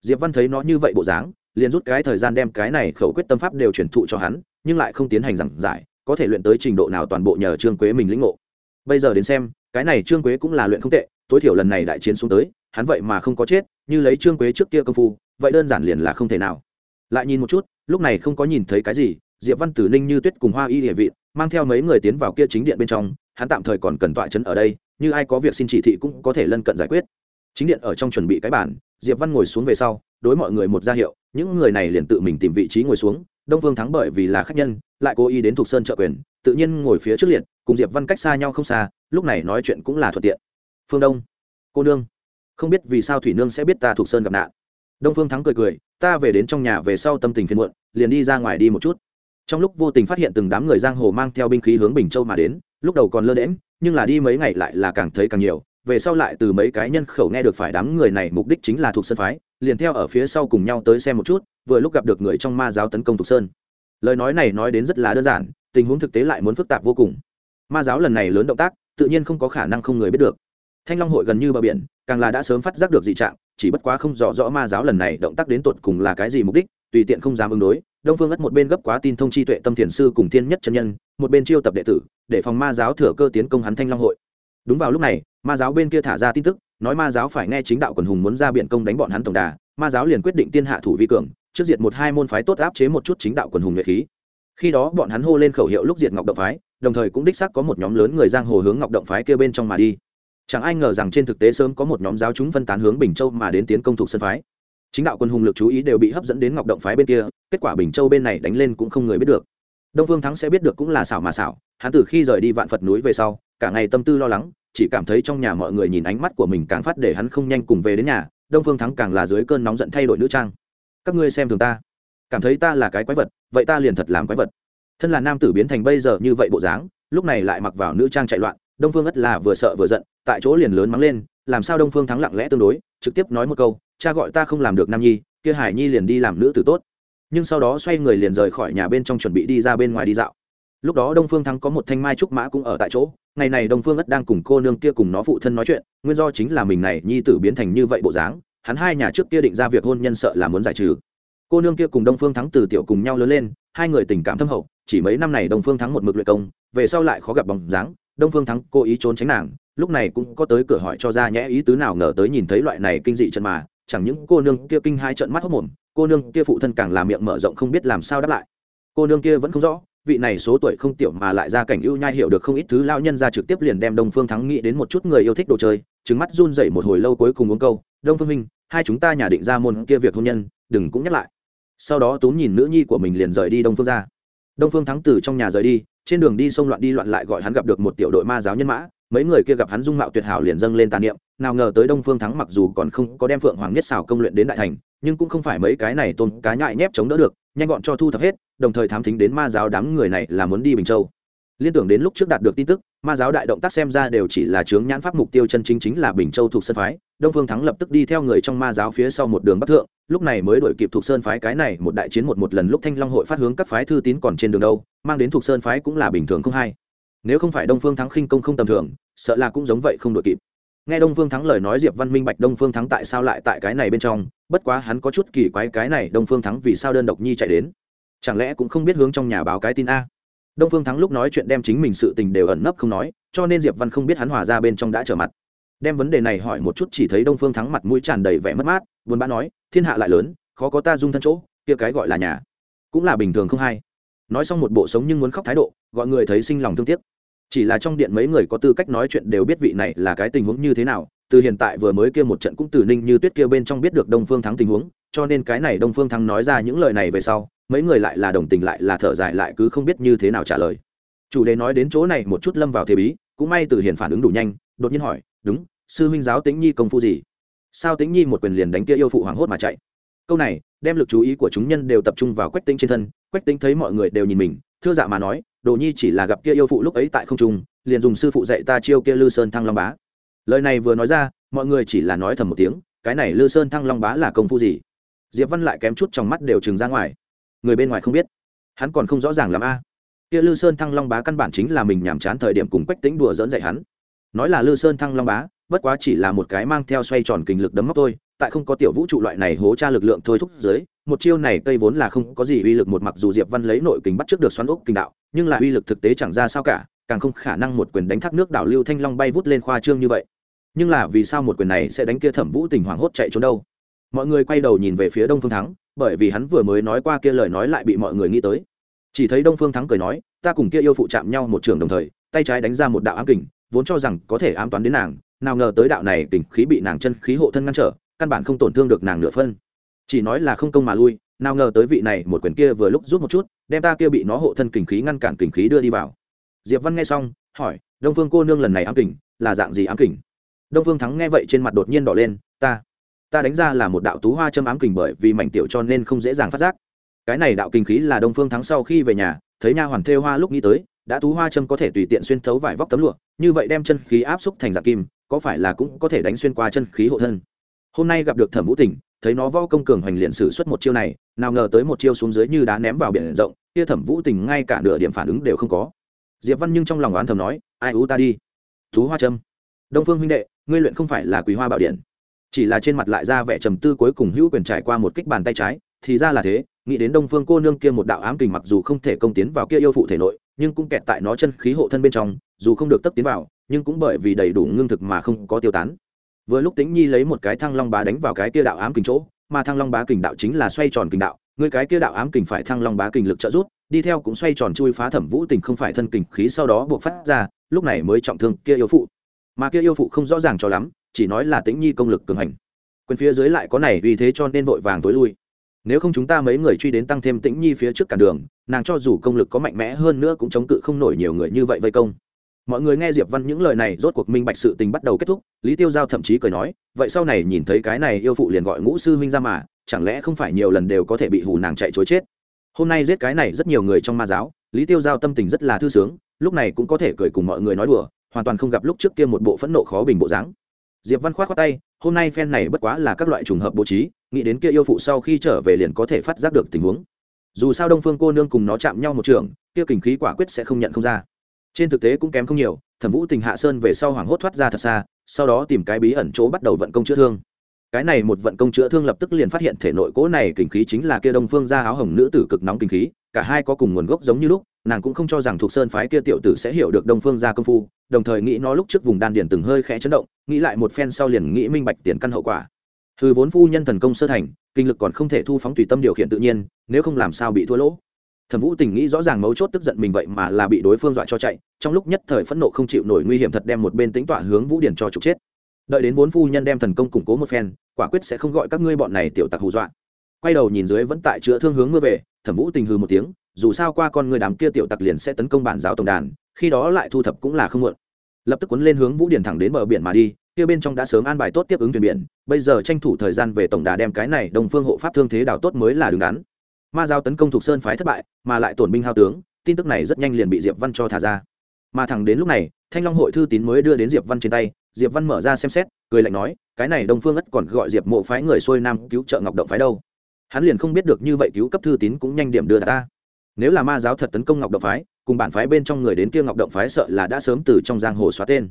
Diệp văn thấy nó như vậy bộ dáng, liền rút cái thời gian đem cái này khẩu quyết tâm pháp đều truyền thụ cho hắn, nhưng lại không tiến hành giảng giải, có thể luyện tới trình độ nào toàn bộ nhờ trương quế mình lĩnh ngộ. Bây giờ đến xem, cái này trương quế cũng là luyện không tệ tối thiểu lần này đại chiến xuống tới, hắn vậy mà không có chết, như lấy trương quế trước kia công phu, vậy đơn giản liền là không thể nào. Lại nhìn một chút, lúc này không có nhìn thấy cái gì, diệp văn tử ninh như tuyết cùng hoa y địa vị mang theo mấy người tiến vào kia chính điện bên trong, hắn tạm thời còn cần tọa chấn ở đây, như ai có việc xin chỉ thị cũng có thể lân cận giải quyết. Chính điện ở trong chuẩn bị cái bản diệp văn ngồi xuống về sau, đối mọi người một ra hiệu, những người này liền tự mình tìm vị trí ngồi xuống, đông vương thắng bởi vì là khách nhân, lại cố ý đến thuộc sơn trợ quyền, tự nhiên ngồi phía trước liệt, cùng diệp văn cách xa nhau không xa, lúc này nói chuyện cũng là thuận tiện phương đông. Cô nương. Không biết vì sao thủy nương sẽ biết ta thuộc sơn gặp nạn. Đông phương thắng cười cười, ta về đến trong nhà về sau tâm tình phiền muộn, liền đi ra ngoài đi một chút. Trong lúc vô tình phát hiện từng đám người giang hồ mang theo binh khí hướng bình châu mà đến, lúc đầu còn lơ đễm nhưng là đi mấy ngày lại là càng thấy càng nhiều, về sau lại từ mấy cái nhân khẩu nghe được phải đám người này mục đích chính là thuộc sơn phái, liền theo ở phía sau cùng nhau tới xem một chút, vừa lúc gặp được người trong ma giáo tấn công thuộc sơn. Lời nói này nói đến rất là đơn giản, tình huống thực tế lại muốn phức tạp vô cùng. Ma giáo lần này lớn động tác, tự nhiên không có khả năng không người biết được thanh long hội gần như bờ biển, càng là đã sớm phát giác được dị trạng, chỉ bất quá không rõ rõ ma giáo lần này động tác đến tột cùng là cái gì mục đích, tùy tiện không dám ứng đối, đông phương ất một bên gấp quá tin thông chi tuệ tâm thiền sư cùng thiên nhất chân nhân, một bên chiêu tập đệ tử, để phòng ma giáo thừa cơ tiến công hắn thanh long hội. Đúng vào lúc này, ma giáo bên kia thả ra tin tức, nói ma giáo phải nghe chính đạo quần hùng muốn ra biện công đánh bọn hắn tổng đà, ma giáo liền quyết định tiên hạ thủ vi cường, trước diệt một hai môn phái tốt áp chế một chút chính đạo quần hùng nhuệ khí. Khi đó bọn hắn hô lên khẩu hiệu lúc diệt ngọc động phái, đồng thời cũng đích xác có một nhóm lớn người giang hồ hướng ngọc động phái kia bên trong mà đi chẳng ai ngờ rằng trên thực tế sớm có một nhóm giáo chúng phân tán hướng bình châu mà đến tiến công thuộc sân phái. Chính đạo quân hùng lực chú ý đều bị hấp dẫn đến ngọc động phái bên kia, kết quả bình châu bên này đánh lên cũng không người biết được. Đông phương thắng sẽ biết được cũng là xảo mà xảo, hắn từ khi rời đi vạn phật núi về sau, cả ngày tâm tư lo lắng, chỉ cảm thấy trong nhà mọi người nhìn ánh mắt của mình càng phát để hắn không nhanh cùng về đến nhà, đông phương thắng càng là dưới cơn nóng giận thay đổi nữ trang. Các ngươi xem thường ta. Cảm thấy ta là cái quái vật, vậy ta liền thật làm quái vật. Thân là nam tử biến thành bây giờ như vậy bộ dáng, lúc này lại mặc vào nữ trang chạy loạn đông phương ất là vừa sợ vừa giận, tại chỗ liền lớn mắng lên, làm sao đông phương thắng lặng lẽ tương đối, trực tiếp nói một câu, cha gọi ta không làm được nam nhi, kia hải nhi liền đi làm nữ tử tốt. Nhưng sau đó xoay người liền rời khỏi nhà bên trong chuẩn bị đi ra bên ngoài đi dạo. Lúc đó đông phương thắng có một thanh mai trúc mã cũng ở tại chỗ, ngày này đông phương ất đang cùng cô nương kia cùng nó phụ thân nói chuyện, nguyên do chính là mình này nhi tử biến thành như vậy bộ dáng, hắn hai nhà trước kia định ra việc hôn nhân sợ là muốn giải trừ. Cô nương kia cùng đông phương thắng từ tiểu cùng nhau lớn lên, hai người tình cảm thâm hậu, chỉ mấy năm này đông phương thắng một mực luyện công, về sau lại khó gặp bóng dáng đông phương thắng cố ý trốn tránh nàng, lúc này cũng có tới cửa hỏi cho ra nhẽ ý tứ nào ngờ tới nhìn thấy loại này kinh dị trận mà, chẳng những cô nương kia kinh hai trận mắt hốc mồm, cô nương kia phụ thân càng làm miệng mở rộng không biết làm sao đáp lại. Cô nương kia vẫn không rõ, vị này số tuổi không tiểu mà lại ra cảnh ưu nhai hiểu được không ít thứ lao nhân ra trực tiếp liền đem đông phương thắng nghĩ đến một chút người yêu thích đồ chơi trứng mắt run dậy một hồi lâu cuối cùng uống câu, đông phương minh, hai chúng ta nhà định ra môn kia việc hôn nhân, đừng cũng nhắc lại. Sau đó tú nhìn nữ nhi của mình liền rời đi đông phương ra. Đông phương thắng từ trong nhà rời đi trên đường đi sông loạn đi loạn lại gọi hắn gặp được một tiểu đội ma giáo nhân mã, mấy người kia gặp hắn dung mạo tuyệt hảo liền dâng lên tàn niệm, nào ngờ tới đông phương thắng mặc dù còn không có đem phượng hoàng nhất xào công luyện đến đại thành, nhưng cũng không phải mấy cái này tôn cá nhại nhép chống đỡ được, nhanh gọn cho thu thập hết, đồng thời thám thính đến ma giáo đám người này là muốn đi bình châu. Liên tưởng đến lúc trước đạt được tin tức ma giáo đại động tác xem ra đều chỉ là chướng nhãn pháp mục tiêu chân chính chính là bình châu thuộc Sơn phái. Đông phương thắng lập tức đi theo người trong ma giáo phía sau một đường bắc thượng, lúc này mới đổi kịp thuộc sơn phái cái này một đại chiến một một lần lúc thanh long hội phát hướng các phái thư tín còn trên đường đâu, mang đến thuộc sơn phái cũng là bình thường không hay. Nếu không phải đông phương thắng khinh công không tầm thường, sợ là cũng giống vậy không đội kịp. Nghe đông phương thắng lời nói diệp văn minh bạch đông phương thắng tại sao lại tại cái này bên trong, bất quá hắn có chút kỳ quái cái này đông phương thắng vì sao đơn độc nhi chạy đến? Chẳng lẽ cũng không biết hướng trong nhà báo cái tin a? Đông phương thắng lúc nói chuyện đem chính mình sự tình đều ẩn nấp không nói, cho nên diệp văn không biết hắn hòa ra bên trong đã trở mặt. Đem vấn đề này hỏi một chút chỉ thấy đông phương thắng mặt mũi tràn đầy vẻ mất mát, buồn bã nói, thiên hạ lại lớn, khó có ta dung thân chỗ, kia cái gọi là nhà, cũng là bình thường không hay. Nói xong một bộ sống nhưng muốn khóc thái độ, gọi người thấy sinh lòng thương tiếc. Chỉ là trong điện mấy người có tư cách nói chuyện đều biết vị này là cái tình huống như thế nào, từ hiện tại vừa mới kia một trận cũng từ ninh như tuyết kia bên trong biết được đông phương thắng tình huống, cho nên cái này đông phương thắng nói ra những lời này về sau mấy người lại là đồng tình lại là thở dài lại cứ không biết như thế nào trả lời. Chủ đề nói đến chỗ này một chút lâm vào thế bí, cũng may từ hiền phản ứng đủ nhanh, đột nhiên hỏi, đúng, sư huynh giáo tính nhi công phu gì? Sao tính nhi một quyền liền đánh kia yêu phụ hoảng hốt mà chạy? Câu này, đem lực chú ý của chúng nhân đều tập trung vào quách tính trên thân, quách tính thấy mọi người đều nhìn mình, thưa dạ mà nói, đồ nhi chỉ là gặp kia yêu phụ lúc ấy tại không trung, liền dùng sư phụ dạy ta chiêu kia lư sơn thăng long bá. Lời này vừa nói ra, mọi người chỉ là nói thầm một tiếng, cái này lư sơn thăng long bá là công phu gì? Diệp văn lại kém chút trong mắt đều trừng ra ngoài người bên ngoài không biết. Hắn còn không rõ ràng làm a. Kia lư sơn thăng long bá căn bản chính là mình nhàm chán thời điểm cùng quách tính đùa dỡn dạy hắn. Nói là lư sơn thăng long bá, bất quá chỉ là một cái mang theo xoay tròn kình lực đấm móc thôi, tại không có tiểu vũ trụ loại này hố tra lực lượng thôi thúc dưới, một chiêu này cây vốn là không có gì uy lực một mặc dù diệp văn lấy nội kình bắt trước được xoắn ốc kình đạo, nhưng là uy lực thực tế chẳng ra sao cả, càng không khả năng một quyền đánh thác nước đảo lưu thanh long bay vút lên khoa trương như vậy. Nhưng là vì sao một quyền này sẽ đánh kia thẩm vũ tình hoảng hốt chạy trốn đâu? Mọi người quay đầu nhìn về phía đông phương thắng, bởi vì hắn vừa mới nói qua kia lời nói lại bị mọi người nghĩ tới. Chỉ thấy đông phương thắng cười nói, ta cùng kia yêu phụ chạm nhau một trường đồng thời, tay trái đánh ra một đạo ám kình, vốn cho rằng có thể ám toán đến nàng, nào ngờ tới đạo này kình khí bị nàng chân khí hộ thân ngăn trở, căn bản không tổn thương được nàng nửa phân. Chỉ nói là không công mà lui, nào ngờ tới vị này một quyền kia vừa lúc rút một chút, đem ta kia bị nó hộ thân kình khí ngăn cản kình khí đưa đi vào. Diệp văn nghe xong, hỏi, đông phương cô nương lần này ám kình, là dạng gì ám kình? Đông phương thắng nghe vậy trên mặt đột nhiên đỏ lên, ta ta đánh ra là một đạo tú hoa châm ám kình bởi vì mảnh tiểu cho nên không dễ dàng phát giác. Cái này đạo kình khí là đông phương thắng sau khi về nhà, thấy nha hoàn thêu hoa lúc nghĩ tới, đã tú hoa châm có thể tùy tiện xuyên thấu vải vóc tấm lụa, như vậy đem chân khí áp xúc thành dạng kim, có phải là cũng có thể đánh xuyên qua chân khí hộ thân? Hôm nay gặp được thẩm vũ tỉnh, thấy nó vo công cường hoành liền sử xuất một chiêu này, nào ngờ tới một chiêu xuống dưới như đá ném vào biển rộng, kia thẩm vũ tình ngay cả nửa điểm phản ứng đều không có. Diệp văn nhưng trong lòng oán thầm nói, ai ú ta đi? Tú hoa trâm đông phương huynh đệ, ngươi luyện không phải là quý hoa bảo điện chỉ là trên mặt lại ra vẻ trầm tư cuối cùng hữu quyền trải qua một kích bàn tay trái, thì ra là thế, nghĩ đến đông phương cô nương kia một đạo ám kình mặc dù không thể công tiến vào kia yêu phụ thể nội, nhưng cũng kẹt tại nó chân khí hộ thân bên trong, dù không được tấp tiến vào, nhưng cũng bởi vì đầy đủ ngưng thực mà không có tiêu tán. Vừa lúc tĩnh nhi lấy một cái thăng long bá đánh vào cái kia đạo ám kình chỗ, mà thăng long bá kình đạo chính là xoay tròn kình đạo, người cái kia đạo ám kình phải thăng long bá kình lực trợ rút đi theo cũng xoay tròn chui phá thẩm vũ tình không phải thân kình khí sau đó buộc phát ra, lúc này mới trọng thương kia yêu phụ. Mà kia yêu phụ không rõ ràng cho lắm chỉ nói là tĩnh nhi công lực cường hành. Quyền phía dưới lại có này, vì thế cho nên vội vàng tối lui. Nếu không chúng ta mấy người truy đến tăng thêm tĩnh nhi phía trước cả đường, nàng cho dù công lực có mạnh mẽ hơn nữa cũng chống cự không nổi nhiều người như vậy vây công. Mọi người nghe diệp văn những lời này, rốt cuộc minh bạch sự tình bắt đầu kết thúc, lý tiêu giao thậm chí cười nói, vậy sau này nhìn thấy cái này yêu phụ liền gọi ngũ sư huynh ra mà, chẳng lẽ không phải nhiều lần đều có thể bị hù nàng chạy chối chết? Hôm nay giết cái này rất nhiều người trong ma giáo, lý tiêu giao tâm tình rất là thư sướng, lúc này cũng có thể cười cùng mọi người nói đùa, hoàn toàn không gặp lúc trước kia một bộ phẫn nộ khó bình bộ dáng diệp văn khoát khoát tay, hôm nay phen này bất quá là các loại trùng hợp bố trí, nghĩ đến kia yêu phụ sau khi trở về liền có thể phát giác được tình huống. Dù sao đông phương cô nương cùng nó chạm nhau một trường, kia kình khí quả quyết sẽ không nhận không ra. Trên thực tế cũng kém không nhiều, thẩm vũ tình hạ sơn về sau hoảng hốt thoát ra thật xa, sau đó tìm cái bí ẩn chỗ bắt đầu vận công chữa thương. Cái này một vận công chữa thương lập tức liền phát hiện thể nội cỗ này kình khí chính là kia đông phương ra áo hồng nữ tử cực nóng kình khí cả hai có cùng nguồn gốc giống như lúc, nàng cũng không cho rằng thuộc sơn phái kia tiểu tử sẽ hiểu được đông phương ra công phu, đồng thời nghĩ nó lúc trước vùng đan điền từng hơi khẽ chấn động, nghĩ lại một phen sau liền nghĩ minh bạch tiền căn hậu quả. Hư vốn phu nhân thần công sơ thành, kinh lực còn không thể thu phóng tùy tâm điều khiển tự nhiên, nếu không làm sao bị thua lỗ. Thẩm vũ tình nghĩ rõ ràng mấu chốt tức giận mình vậy mà là bị đối phương dọa cho chạy, trong lúc nhất thời phẫn nộ không chịu nổi nguy hiểm thật đem một bên tính tỏa hướng vũ điển cho trục chết. Đợi đến vốn phu nhân đem thần công củng cố một phen, quả quyết sẽ không gọi các ngươi bọn này tiểu tặc hù dọa. Quay đầu nhìn dưới vẫn tại chữa thương hướng mưa về thẩm vũ tình hư một tiếng, dù sao qua con người đám kia tiểu tặc liền sẽ tấn công bản giáo tổng đàn, khi đó lại thu thập cũng là không muộn. Lập tức quấn lên hướng vũ điền thẳng đến bờ biển mà đi, kia bên trong đã sớm an bài tốt tiếp ứng thuyền biển, bây giờ tranh thủ thời gian về tổng đà đem cái này đồng phương hộ pháp thương thế đảo tốt mới là đứng đắn. Ma giao tấn công thuộc sơn phái thất bại, mà lại tổn binh hao tướng, tin tức này rất nhanh liền bị diệp văn cho thả ra. Mà thẳng đến lúc này, thanh long hội thư tín mới đưa đến diệp văn trên tay, diệp văn mở ra xem xét, cười lạnh nói, cái này đông phương ất còn gọi diệp mộ phái người xuôi nam cứu trợ ngọc động phái đâu? Hắn liền không biết được như vậy cứu cấp thư tín cũng nhanh điểm đưa ta. Nếu là ma giáo thật tấn công ngọc động phái, cùng bản phái bên trong người đến kia ngọc động phái sợ là đã sớm từ trong giang hồ xóa tên.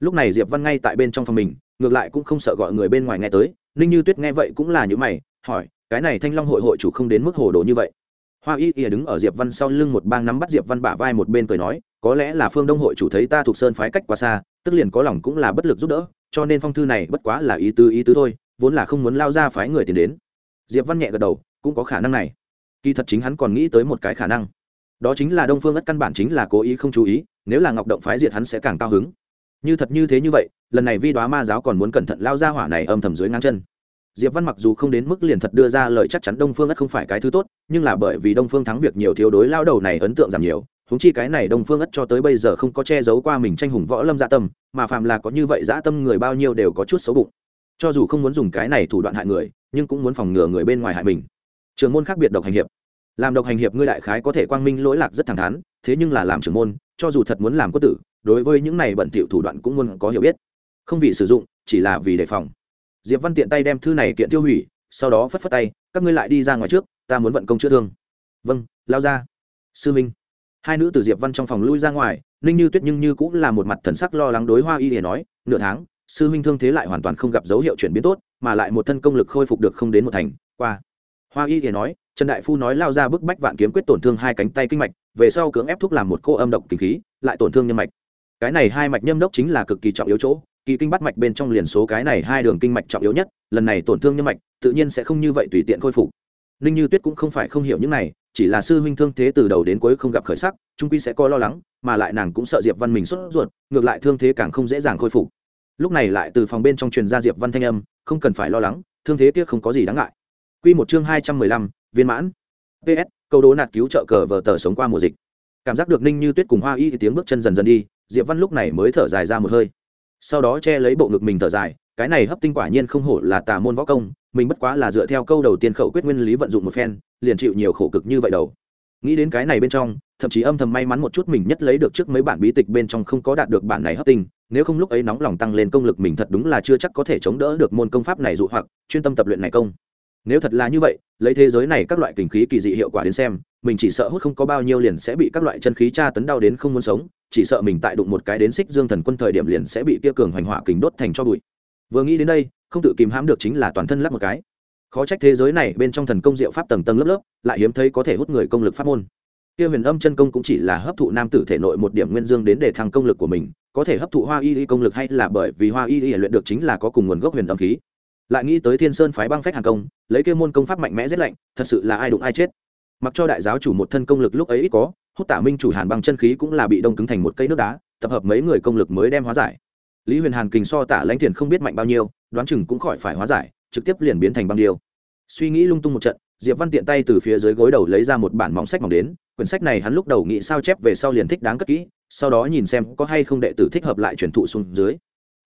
Lúc này diệp văn ngay tại bên trong phòng mình, ngược lại cũng không sợ gọi người bên ngoài nghe tới, ninh như tuyết nghe vậy cũng là những mày, hỏi, cái này thanh long hội hội chủ không đến mức hồ đồ như vậy? Hoa y ỉa đứng ở diệp văn sau lưng một bang nắm bắt diệp văn bả vai một bên cười nói, có lẽ là phương đông hội chủ thấy ta thuộc sơn phái cách quá xa, tức liền có lòng cũng là bất lực giúp đỡ, cho nên phong thư này bất quá là ý tứ ý tứ thôi, vốn là không muốn lao ra phái người tiền đến diệp văn nhẹ gật đầu, cũng có khả năng này. Kỳ thật chính hắn còn nghĩ tới một cái khả năng. Đó chính là đông phương ất căn bản chính là cố ý không chú ý, nếu là ngọc động phái diệt hắn sẽ càng cao hứng. Như thật như thế như vậy, lần này vi đoá ma giáo còn muốn cẩn thận lao ra hỏa này âm thầm dưới ngang chân. Diệp văn mặc dù không đến mức liền thật đưa ra lời chắc chắn đông phương ất không phải cái thứ tốt, nhưng là bởi vì đông phương thắng việc nhiều thiếu đối lao đầu này ấn tượng giảm nhiều húng chi cái này đông phương ất cho tới bây giờ không có che giấu qua mình tranh hùng võ lâm dạ tâm, mà phàm là có như vậy dạ tâm người bao nhiêu đều có chút xấu bụng. Cho dù không muốn dùng cái này thủ đoạn hại người nhưng cũng muốn phòng ngừa người bên ngoài hại mình. Trường môn khác biệt độc hành hiệp. Làm độc hành hiệp ngươi đại khái có thể quang minh lỗi lạc rất thẳng thắn, thế nhưng là làm trưởng môn, cho dù thật muốn làm có tử, đối với những này bẩn thỉu thủ đoạn cũng muốn có hiểu biết. Không vì sử dụng, chỉ là vì đề phòng. Diệp văn tiện tay đem thư này kiện tiêu hủy, sau đó phất phất tay, các ngươi lại đi ra ngoài trước, ta muốn vận công chữa thương. Vâng lao ra. Sư minh. Hai nữ từ diệp văn trong phòng lui ra ngoài, ninh như tuyết nhưng như cũng là một mặt thần sắc lo lắng đối hoa y để nói, nửa tháng sư minh thương thế lại hoàn toàn không gặp dấu hiệu chuyển biến tốt, mà lại một thân công lực khôi phục được không đến một thành. Qua. Hoa y thì nói, trần đại phu nói lao ra bức bách vạn kiếm quyết tổn thương hai cánh tay kinh mạch, về sau cưỡng ép thuốc làm một cô âm động kinh khí, lại tổn thương nhân mạch. Cái này hai mạch nhâm đốc chính là cực kỳ trọng yếu chỗ, kỳ kinh bắt mạch bên trong liền số cái này hai đường kinh mạch trọng yếu nhất, lần này tổn thương nhân mạch, tự nhiên sẽ không như vậy tùy tiện khôi phục. Ninh như tuyết cũng không phải không hiểu những này, chỉ là sư huynh thương thế từ đầu đến cuối không gặp khởi sắc trung quy sẽ có lo lắng, mà lại nàng cũng sợ diệp văn mình sốt ruột, ngược lại thương thế càng không dễ dàng khôi phục lúc này lại từ phòng bên trong truyền ra diệp văn thanh âm, không cần phải lo lắng, thương thế kia không có gì đáng ngại. Quy một chương hai trăm mười lăm, viên mãn. Ps câu đố nạt cứu trợ cờ vờ tờ sống qua mùa dịch. Cảm giác được ninh như tuyết cùng hoa y thì tiếng bước chân dần dần đi, diệp văn lúc này mới thở dài ra một hơi. Sau đó che lấy bộ ngực mình thở dài, cái này hấp tinh quả nhiên không hổ là tà môn võ công, mình bất quá là dựa theo câu đầu tiên khẩu quyết nguyên lý vận dụng một phen, liền chịu nhiều khổ cực như vậy đầu. Nghĩ đến cái này bên trong, thậm chí âm thầm may mắn một chút mình nhất lấy được trước mấy bản bí tịch bên trong không có đạt được bản này hấp tinh nếu không lúc ấy nóng lòng tăng lên công lực mình thật đúng là chưa chắc có thể chống đỡ được môn công pháp này dụ hoặc, chuyên tâm tập luyện này công. Nếu thật là như vậy, lấy thế giới này các loại kinh khí kỳ dị hiệu quả đến xem, mình chỉ sợ hút không có bao nhiêu liền sẽ bị các loại chân khí tra tấn đau đến không muốn sống, chỉ sợ mình tại đụng một cái đến xích dương thần quân thời điểm liền sẽ bị kia cường hoành hỏa kình đốt thành cho bụi. Vừa nghĩ đến đây, không tự kìm hãm được chính là toàn thân lắp một cái. Khó trách thế giới này bên trong thần công diệu pháp tầng tầng lớp lớp, lại hiếm thấy có thể hút người công lực pháp môn kia huyền âm chân công cũng chỉ là hấp thụ nam tử thể nội một điểm nguyên dương đến để thăng công lực của mình, có thể hấp thụ hoa y y công lực hay là bởi vì hoa y y luyện được chính là có cùng nguồn gốc huyền âm khí. Lại nghĩ tới thiên sơn phái băng phách hàng công, lấy kia môn công pháp mạnh mẽ rét lạnh, thật sự là ai đụng ai chết. Mặc cho đại giáo chủ một thân công lực lúc ấy ít có, hút tả minh chủ hàn băng chân khí cũng là bị đông cứng thành một cây nước đá, tập hợp mấy người công lực mới đem hóa giải. Lý huyền hàn kình so tả lãnh thiền không biết mạnh bao nhiêu, đoán chừng cũng khỏi phải hóa giải, trực tiếp liền biến thành băng điêu. Suy nghĩ lung tung một trận diệp văn tiện tay từ phía dưới gối đầu lấy ra một bản mỏng sách mỏng đến, quyển sách này hắn lúc đầu nghĩ sao chép về sau liền thích đáng cất kỹ, sau đó nhìn xem có hay không đệ tử thích hợp lại truyền thụ xuống dưới.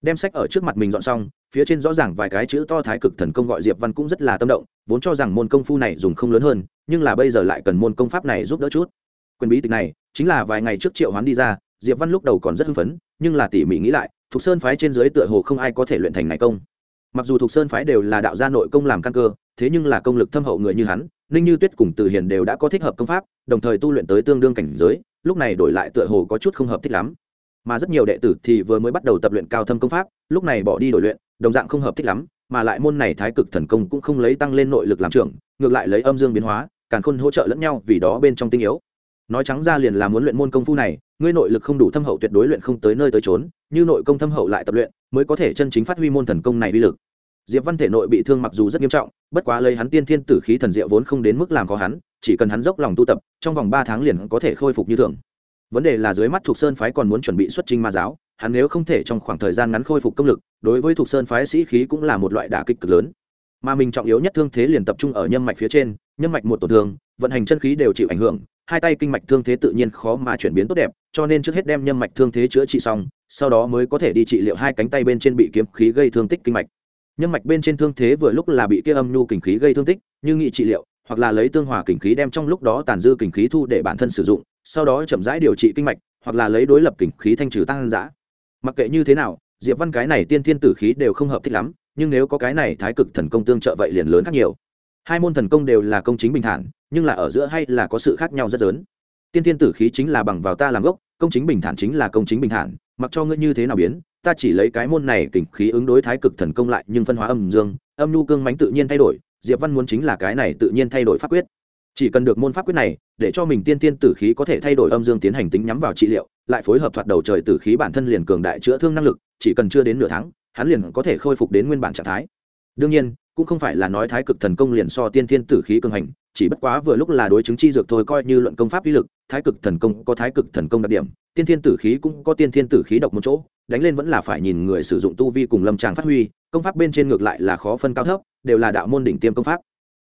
Đem sách ở trước mặt mình dọn xong, phía trên rõ ràng vài cái chữ to thái cực thần công gọi diệp văn cũng rất là tâm động, vốn cho rằng môn công phu này dùng không lớn hơn, nhưng là bây giờ lại cần môn công pháp này giúp đỡ chút. Quyền bí tịch này, chính là vài ngày trước triệu hoán đi ra, diệp văn lúc đầu còn rất hưng phấn, nhưng là tỉ mỉ nghĩ lại thuộc sơn phái trên dưới tựa hồ không ai có thể luyện thành này công mặc dù thuộc sơn phái đều là đạo gia nội công làm căn cơ, thế nhưng là công lực thâm hậu người như hắn, ninh như tuyết cùng từ hiền đều đã có thích hợp công pháp, đồng thời tu luyện tới tương đương cảnh giới, lúc này đổi lại tựa hồ có chút không hợp thích lắm. Mà rất nhiều đệ tử thì vừa mới bắt đầu tập luyện cao thâm công pháp, lúc này bỏ đi đổi luyện, đồng dạng không hợp thích lắm, mà lại môn này thái cực thần công cũng không lấy tăng lên nội lực làm trưởng, ngược lại lấy âm dương biến hóa, càng khôn hỗ trợ lẫn nhau vì đó bên trong tinh yếu. Nói trắng ra liền là muốn luyện môn công phu này, ngươi nội lực không đủ thâm hậu tuyệt đối luyện không tới nơi tới trốn như nội công thâm hậu lại tập luyện mới có thể chân chính phát huy môn thần công này uy lực. Diệp văn thể nội bị thương mặc dù rất nghiêm trọng, bất quá lấy hắn tiên thiên tử khí thần diệu vốn không đến mức làm khó hắn, chỉ cần hắn dốc lòng tu tập, trong vòng ba tháng liền có thể khôi phục như thường. Vấn đề là dưới mắt thuộc sơn phái còn muốn chuẩn bị xuất trình ma giáo, hắn nếu không thể trong khoảng thời gian ngắn khôi phục công lực, đối với thuộc sơn phái sĩ khí cũng là một loại đả kích cực lớn. Mà mình trọng yếu nhất thương thế liền tập trung ở nhâm mạch phía trên, nhâm mạch một tổn thương, vận hành chân khí đều chịu ảnh hưởng, hai tay kinh mạch thương thế tự nhiên khó mà chuyển biến tốt đẹp, cho nên trước hết đem nhâm mạch thương thế chữa trị xong sau đó mới có thể đi trị liệu hai cánh tay bên trên bị kiếm khí gây thương tích kinh mạch. Nhâm mạch bên trên thương thế vừa lúc là bị kia âm nhu kình khí gây thương tích, như nghị trị liệu, hoặc là lấy tương hòa kình khí đem trong lúc đó tàn dư kình khí thu để bản thân sử dụng, sau đó chậm rãi điều trị kinh mạch, hoặc là lấy đối lập kình khí thanh trừ tăng giã. Mặc kệ như thế nào, diệp văn cái này tiên thiên tử khí đều không hợp thích lắm, nhưng nếu có cái này thái cực thần công tương trợ vậy liền lớn khác nhiều. Hai môn thần công đều là công chính bình thản, nhưng là ở giữa hay là có sự khác nhau rất lớn. Tiên thiên tử khí chính là bằng vào ta làm gốc công chính bình thản chính là công chính bình thản, mặc cho ngươi như thế nào biến, ta chỉ lấy cái môn này kình khí ứng đối thái cực thần công lại, nhưng phân hóa âm dương, âm nhu cương mánh tự nhiên thay đổi, diệp văn muốn chính là cái này tự nhiên thay đổi pháp quyết. Chỉ cần được môn pháp quyết này, để cho mình tiên tiên tử khí có thể thay đổi âm dương tiến hành tính nhắm vào trị liệu, lại phối hợp thoạt đầu trời tử khí bản thân liền cường đại chữa thương năng lực, chỉ cần chưa đến nửa tháng, hắn liền có thể khôi phục đến nguyên bản trạng thái. Đương nhiên, cũng không phải là nói thái cực thần công liền so tiên thiên tử khí cường hành chỉ bất quá vừa lúc là đối chứng chi dược thôi coi như luận công pháp uy lực, thái cực thần công có thái cực thần công đặc điểm, tiên thiên tử khí cũng có tiên thiên tử khí độc một chỗ, đánh lên vẫn là phải nhìn người sử dụng tu vi cùng lâm tràng phát huy, công pháp bên trên ngược lại là khó phân cao thấp, đều là đạo môn đỉnh tiêm công pháp.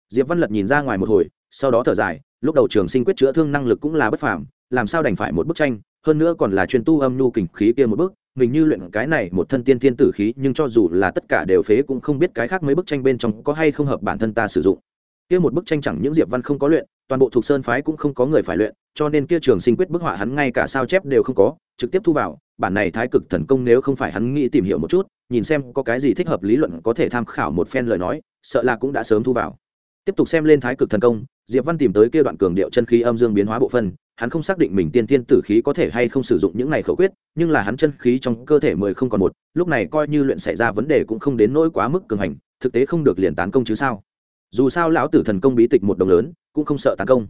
Diệp văn lật nhìn ra ngoài một hồi, sau đó thở dài, lúc đầu trường sinh quyết chữa thương năng lực cũng là bất phàm, làm sao đành phải một bức tranh, hơn nữa còn là chuyên tu âm nhu kình khí kia một bức, mình như luyện cái này một thân tiên thiên tử khí, nhưng cho dù là tất cả đều phế cũng không biết cái khác mấy bức tranh bên trong có hay không hợp bản thân ta sử dụng kia một bức tranh chẳng những diệp văn không có luyện, toàn bộ thuộc sơn phái cũng không có người phải luyện, cho nên kia trường sinh quyết bức họa hắn ngay cả sao chép đều không có, trực tiếp thu vào. Bản này thái cực thần công nếu không phải hắn nghĩ tìm hiểu một chút, nhìn xem có cái gì thích hợp lý luận có thể tham khảo một phen lời nói, sợ là cũng đã sớm thu vào. Tiếp tục xem lên thái cực thần công, diệp văn tìm tới kia đoạn cường điệu chân khí âm dương biến hóa bộ phân, hắn không xác định mình tiên tiên tử khí có thể hay không sử dụng những này khẩu quyết, nhưng là hắn chân khí trong cơ thể mười không còn một, lúc này coi như luyện xảy ra vấn đề cũng không đến nỗi quá mức cường hành, thực tế không được liền tán công chứ sao? Dù sao lão tử thần công bí tịch một đồng lớn, cũng không sợ tấn công.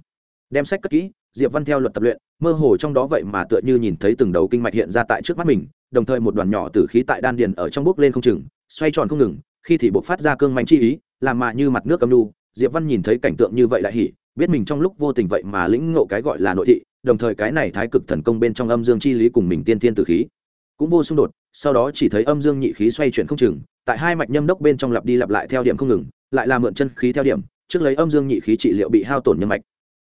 Đem sách cất kỹ, diệp văn theo luật tập luyện, mơ hồ trong đó vậy mà tựa như nhìn thấy từng đầu kinh mạch hiện ra tại trước mắt mình, đồng thời một đoàn nhỏ tử khí tại đan điền ở trong bốc lên không chừng, xoay tròn không ngừng, khi thì bộc phát ra cương mạnh chi ý, làm mà như mặt nước cầm nu diệp văn nhìn thấy cảnh tượng như vậy lại hỉ, biết mình trong lúc vô tình vậy mà lĩnh ngộ cái gọi là nội thị, đồng thời cái này thái cực thần công bên trong âm dương chi lý cùng mình tiên tiên tử khí, cũng vô xung đột, sau đó chỉ thấy âm dương nhị khí xoay chuyển không chừng, tại hai mạch nhâm đốc bên trong lặp đi lặp lại theo điểm không ngừng lại là mượn chân khí theo điểm, trước lấy âm dương nhị khí trị liệu bị hao tổn nhân mạch.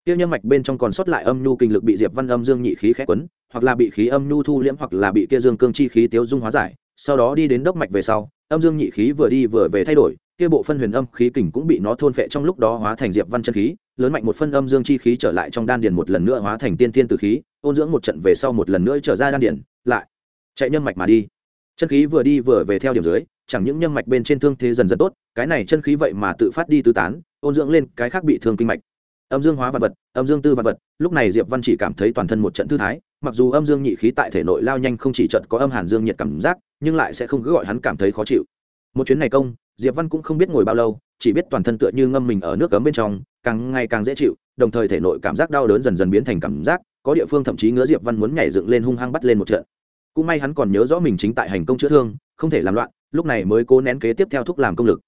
Tiêu nhân mạch bên trong còn sót lại âm nhu kinh lực bị diệp văn âm dương nhị khí khét quấn, hoặc là bị khí âm nhu thu liễm hoặc là bị kia dương cương chi khí tiêu dung hóa giải, sau đó đi đến đốc mạch về sau, âm dương nhị khí vừa đi vừa về thay đổi, kia bộ phân huyền âm khí kình cũng bị nó thôn phệ trong lúc đó hóa thành diệp văn chân khí, lớn mạnh một phân âm dương chi khí trở lại trong đan điền một lần nữa hóa thành tiên tiên tử khí, ôn dưỡng một trận về sau một lần nữa trở ra đan điền, lại chạy nhân mạch mà đi. Chân khí vừa đi vừa về theo điểm dưới chẳng những nhân mạch bên trên thương thế dần dần tốt, cái này chân khí vậy mà tự phát đi tứ tán, ôn dưỡng lên cái khác bị thương kinh mạch. Âm dương hóa vật vật, âm dương tư vật vật, lúc này diệp văn chỉ cảm thấy toàn thân một trận thư thái, mặc dù âm dương nhị khí tại thể nội lao nhanh không chỉ trận có âm hàn dương nhiệt cảm giác, nhưng lại sẽ không cứ gọi hắn cảm thấy khó chịu. Một chuyến này công, diệp văn cũng không biết ngồi bao lâu, chỉ biết toàn thân tựa như ngâm mình ở nước cấm bên trong, càng ngày càng dễ chịu, đồng thời thể nội cảm giác đau đớn dần dần biến thành cảm giác, có địa phương thậm chí ngứa diệp văn muốn nhảy dựng lên hung hăng bắt lên một trận. Cũng may hắn còn nhớ rõ mình chính tại hành công chữa thương, không thể làm loạn lúc này mới cố nén kế tiếp theo thúc làm công lực.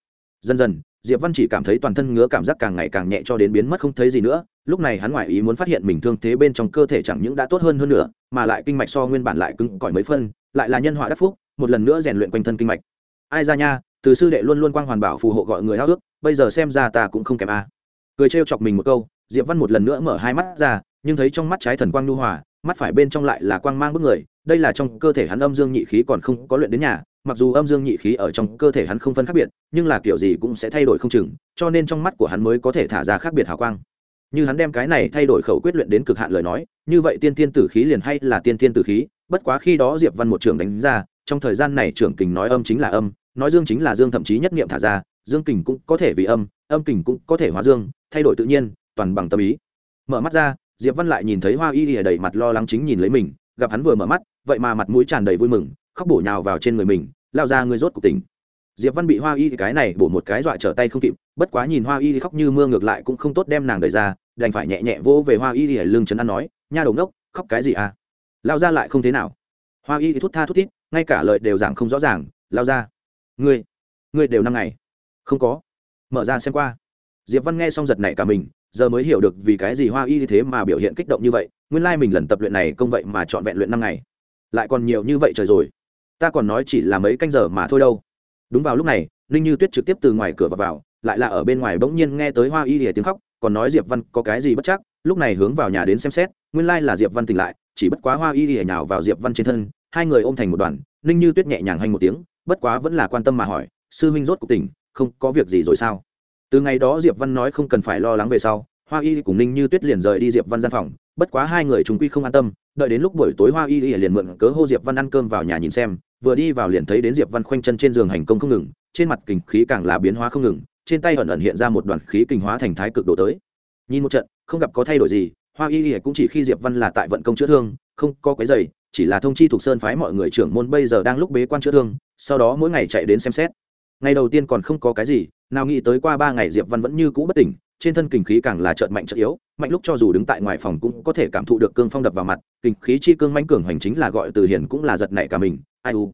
Dần dần, diệp văn chỉ cảm thấy toàn thân ngứa cảm giác càng ngày càng nhẹ cho đến biến mất không thấy gì nữa, lúc này hắn ngoại ý muốn phát hiện mình thương thế bên trong cơ thể chẳng những đã tốt hơn hơn nữa, mà lại kinh mạch so nguyên bản lại cứng cỏi mấy phân, lại là nhân họa đắc phúc, một lần nữa rèn luyện quanh thân kinh mạch. Ai ra nha, từ sư đệ luôn luôn quang hoàn bảo phù hộ gọi người hao ước, bây giờ xem ra ta cũng không kém a. Cười trêu chọc mình một câu, diệp văn một lần nữa mở hai mắt ra, nhưng thấy trong mắt trái thần quang nhu hòa, mắt phải bên trong lại là quang mang bức người, đây là trong cơ thể hắn âm dương nhị khí còn không có luyện đến nhà mặc dù âm dương nhị khí ở trong cơ thể hắn không phân khác biệt, nhưng là kiểu gì cũng sẽ thay đổi không chừng, cho nên trong mắt của hắn mới có thể thả ra khác biệt hào quang. Như hắn đem cái này thay đổi khẩu quyết luyện đến cực hạn lời nói, như vậy tiên tiên tử khí liền hay là tiên tiên tử khí, bất quá khi đó diệp văn một trưởng đánh ra, trong thời gian này trưởng kình nói âm chính là âm, nói dương chính là dương thậm chí nhất nghiệm thả ra, dương kình cũng có thể vì âm âm kình cũng có thể hóa dương, thay đổi tự nhiên, toàn bằng tâm ý. Mở mắt ra, diệp văn lại nhìn thấy hoa y ỉa đầy mặt lo lắng chính nhìn lấy mình, gặp hắn vừa mở mắt, vậy mà mặt mũi tràn đầy vui mừng khóc bổ nhào vào trên người mình, lao ra người rốt cuộc tỉnh. Diệp văn bị hoa y cái này bổ một cái dọa trở tay không kịp, bất quá nhìn hoa y khóc như mưa ngược lại cũng không tốt đem nàng đẩy ra, đành phải nhẹ nhẹ vỗ về hoa y hải lương chấn ăn nói, nha đầu đốc khóc cái gì à? Lao ra lại không thế nào. Hoa y thút tha thút thít, ngay cả lời đều giảng không rõ ràng, lao ra, ngươi ngươi đều năm ngày, không có. Mở ra xem qua. Diệp văn nghe xong giật này cả mình, giờ mới hiểu được vì cái gì hoa y thế mà biểu hiện kích động như vậy, nguyên lai mình lần tập luyện này công vậy mà chọn vẹn luyện năm ngày. Lại còn nhiều như vậy trời rồi ta còn nói chỉ là mấy canh giờ mà thôi đâu. Đúng vào lúc này ninh như tuyết trực tiếp từ ngoài cửa vào, vào lại là ở bên ngoài bỗng nhiên nghe tới hoa y lìa tiếng khóc còn nói diệp văn có cái gì bất chắc lúc này hướng vào nhà đến xem xét nguyên lai là diệp văn tỉnh lại chỉ bất quá hoa y lìa nhào vào diệp văn trên thân hai người ôm thành một đoàn ninh như tuyết nhẹ nhàng hành một tiếng bất quá vẫn là quan tâm mà hỏi sư huynh rốt cuộc tỉnh không có việc gì rồi sao? Từ ngày đó diệp văn nói không cần phải lo lắng về sau hoa y cùng ninh như tuyết liền rời đi diệp văn gian phòng bất quá hai người chúng quy không an tâm, đợi đến lúc buổi tối hoa y y liền mượn cớ hô diệp văn ăn cơm vào nhà nhìn xem, vừa đi vào liền thấy đến diệp văn khoanh chân trên giường hành công không ngừng, trên mặt kình khí càng là biến hóa không ngừng, trên tay ẩn ẩn hiện ra một đoàn khí kình hóa thành thái cực độ tới. Nhìn một trận, không gặp có thay đổi gì, hoa y y cũng chỉ khi diệp văn là tại vận công chữa thương, không có quấy giày chỉ là thông chi thuộc sơn phái mọi người trưởng môn bây giờ đang lúc bế quan chữa thương, sau đó mỗi ngày chạy đến xem xét. Ngày đầu tiên còn không có cái gì, nào nghĩ tới qua ba ngày diệp văn vẫn như cũ bất tỉnh, trên thân kình khí càng là trợn mạnh trợn yếu mạnh lúc cho dù đứng tại ngoài phòng cũng có thể cảm thụ được cương phong đập vào mặt, kinh khí chi cương mãnh cường hành chính là gọi từ hiền cũng là giật nảy cả mình, ai u.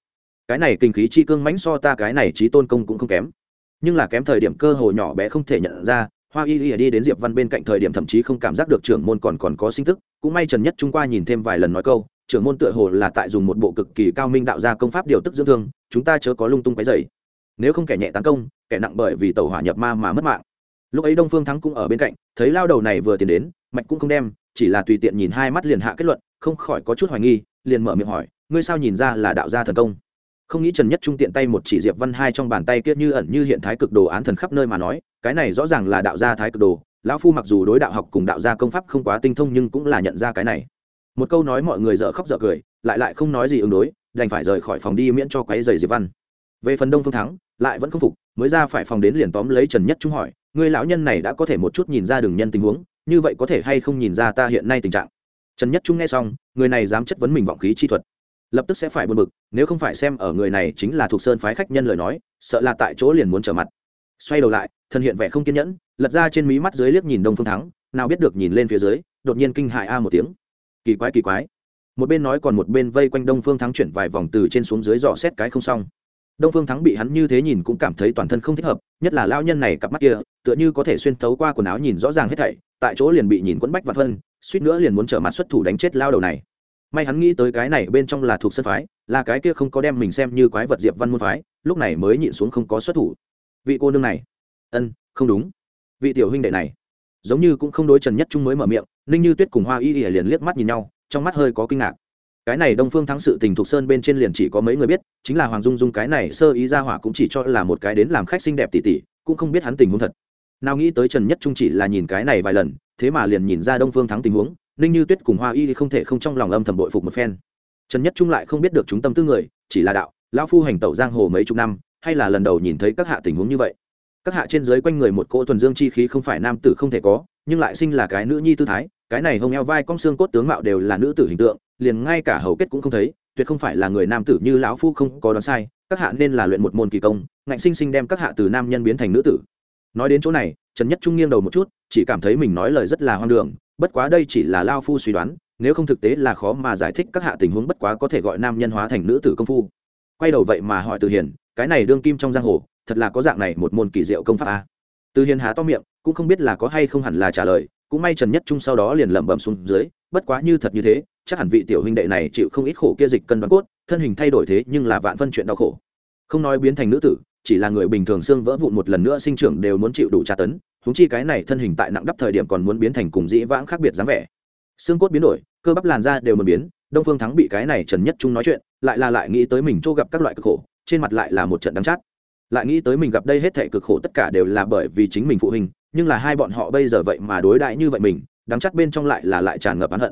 Cái này kinh khí chi cương mãnh so ta cái này trí tôn công cũng không kém. Nhưng là kém thời điểm cơ hồ nhỏ bé không thể nhận ra, hoa y y đi đến diệp văn bên cạnh thời điểm thậm chí không cảm giác được trưởng môn còn còn có sinh tức, cũng may trần nhất trung qua nhìn thêm vài lần nói câu, trưởng môn tựa hồ là tại dùng một bộ cực kỳ cao minh đạo gia công pháp điều tức dưỡng thương, chúng ta chớ có lung tung cái dày nếu không kẻ nhẹ tấn công, kẻ nặng bởi vì tàu hỏa nhập ma mà mất mạng lúc ấy đông phương thắng cũng ở bên cạnh, thấy lao đầu này vừa tiến đến, mạch cũng không đem, chỉ là tùy tiện nhìn hai mắt liền hạ kết luận, không khỏi có chút hoài nghi, liền mở miệng hỏi, ngươi sao nhìn ra là đạo gia thần công? Không nghĩ trần nhất trung tiện tay một chỉ diệp văn hai trong bàn tay kia như ẩn như hiện thái cực đồ án thần khắp nơi mà nói, cái này rõ ràng là đạo gia thái cực đồ, lão phu mặc dù đối đạo học cùng đạo gia công pháp không quá tinh thông nhưng cũng là nhận ra cái này. Một câu nói mọi người dở khóc dở cười, lại lại không nói gì ứng đối, đành phải rời khỏi phòng đi miễn cho quấy giày diệp văn. Về phần đông phương thắng, lại vẫn không phục, mới ra phải phòng đến liền tóm lấy trần nhất trung hỏi người lão nhân này đã có thể một chút nhìn ra đường nhân tình huống, như vậy có thể hay không nhìn ra ta hiện nay tình trạng? Trần nhất trung nghe xong, người này dám chất vấn mình vọng khí chi thuật, lập tức sẽ phải buồn bực, nếu không phải xem ở người này chính là thuộc sơn phái khách nhân lời nói, sợ là tại chỗ liền muốn trở mặt. Xoay đầu lại, thân hiện vẻ không kiên nhẫn, lật ra trên mí mắt dưới liếc nhìn đông phương thắng, nào biết được nhìn lên phía dưới, đột nhiên kinh hại a một tiếng. Kỳ quái kỳ quái. Một bên nói còn một bên vây quanh đông phương thắng chuyển vài vòng từ trên xuống dưới dò xét cái không xong. Đông phương thắng bị hắn như thế nhìn cũng cảm thấy toàn thân không thích hợp, nhất là lao nhân này cặp mắt kia tựa như có thể xuyên thấu qua quần áo nhìn rõ ràng hết thảy, tại chỗ liền bị nhìn quẫn bách và phân, suýt nữa liền muốn trở mặt xuất thủ đánh chết lao đầu này. May hắn nghĩ tới cái này bên trong là thuộc sân phái, là cái kia không có đem mình xem như quái vật diệp văn môn phái, lúc này mới nhịn xuống không có xuất thủ. Vị cô nương này. Ân, không đúng. Vị tiểu huynh đệ này. Giống như cũng không đối trần nhất trung mới mở miệng, ninh như tuyết cùng hoa y ỉa liền liếc mắt nhìn nhau, trong mắt hơi có kinh ngạc. Cái này đông phương thắng sự tình thuộc sơn bên trên liền chỉ có mấy người biết, chính là hoàng dung dung cái này sơ ý ra hỏa cũng chỉ cho là một cái đến làm khách xinh đẹp tỉ tỉ, cũng không biết hắn tình huống thật nào nghĩ tới trần nhất trung chỉ là nhìn cái này vài lần, thế mà liền nhìn ra đông phương thắng tình huống, ninh như tuyết cùng hoa y không thể không trong lòng âm thầm bội phục một phen. Trần nhất trung lại không biết được chúng tâm tư người, chỉ là đạo, lão phu hành tẩu giang hồ mấy chục năm, hay là lần đầu nhìn thấy các hạ tình huống như vậy? Các hạ trên dưới quanh người một cỗ thuần dương chi khí không phải nam tử không thể có, nhưng lại sinh là cái nữ nhi tư thái, cái này hông eo vai cong xương cốt tướng mạo đều là nữ tử hình tượng, liền ngay cả hầu kết cũng không thấy, tuyệt không phải là người nam tử như lão phu không có đoán sai, các hạ nên là luyện một môn kỳ công, ngạnh sinh sinh đem các hạ từ nam nhân biến thành nữ tử nói đến chỗ này, trần nhất trung nghiêng đầu một chút, chỉ cảm thấy mình nói lời rất là hoang đường, bất quá đây chỉ là lao phu suy đoán, nếu không thực tế là khó mà giải thích các hạ tình huống bất quá có thể gọi nam nhân hóa thành nữ tử công phu. Quay đầu vậy mà hỏi từ hiền, cái này đương kim trong giang hồ, thật là có dạng này một môn kỳ diệu công pháp a từ hiền há to miệng, cũng không biết là có hay không hẳn là trả lời, cũng may trần nhất trung sau đó liền lẩm bẩm xuống dưới, bất quá như thật như thế, chắc hẳn vị tiểu huynh đệ này chịu không ít khổ kia dịch cân đoán cốt, thân hình thay đổi thế nhưng là vạn phân chuyện đau khổ. Không nói biến thành nữ tử chỉ là người bình thường xương vỡ vụn một lần nữa sinh trưởng đều muốn chịu đủ tra tấn húng chi cái này thân hình tại nặng đắp thời điểm còn muốn biến thành cùng dĩ vãng khác biệt dáng vẻ. Xương cốt biến đổi, cơ bắp làn da đều muốn biến, đông phương thắng bị cái này trần nhất trung nói chuyện, lại là lại nghĩ tới mình chỗ gặp các loại cực khổ, trên mặt lại là một trận đắng chát. Lại nghĩ tới mình gặp đây hết thể cực khổ tất cả đều là bởi vì chính mình phụ huynh, nhưng là hai bọn họ bây giờ vậy mà đối đãi như vậy mình, đắng chát bên trong lại là lại tràn ngập oán hận.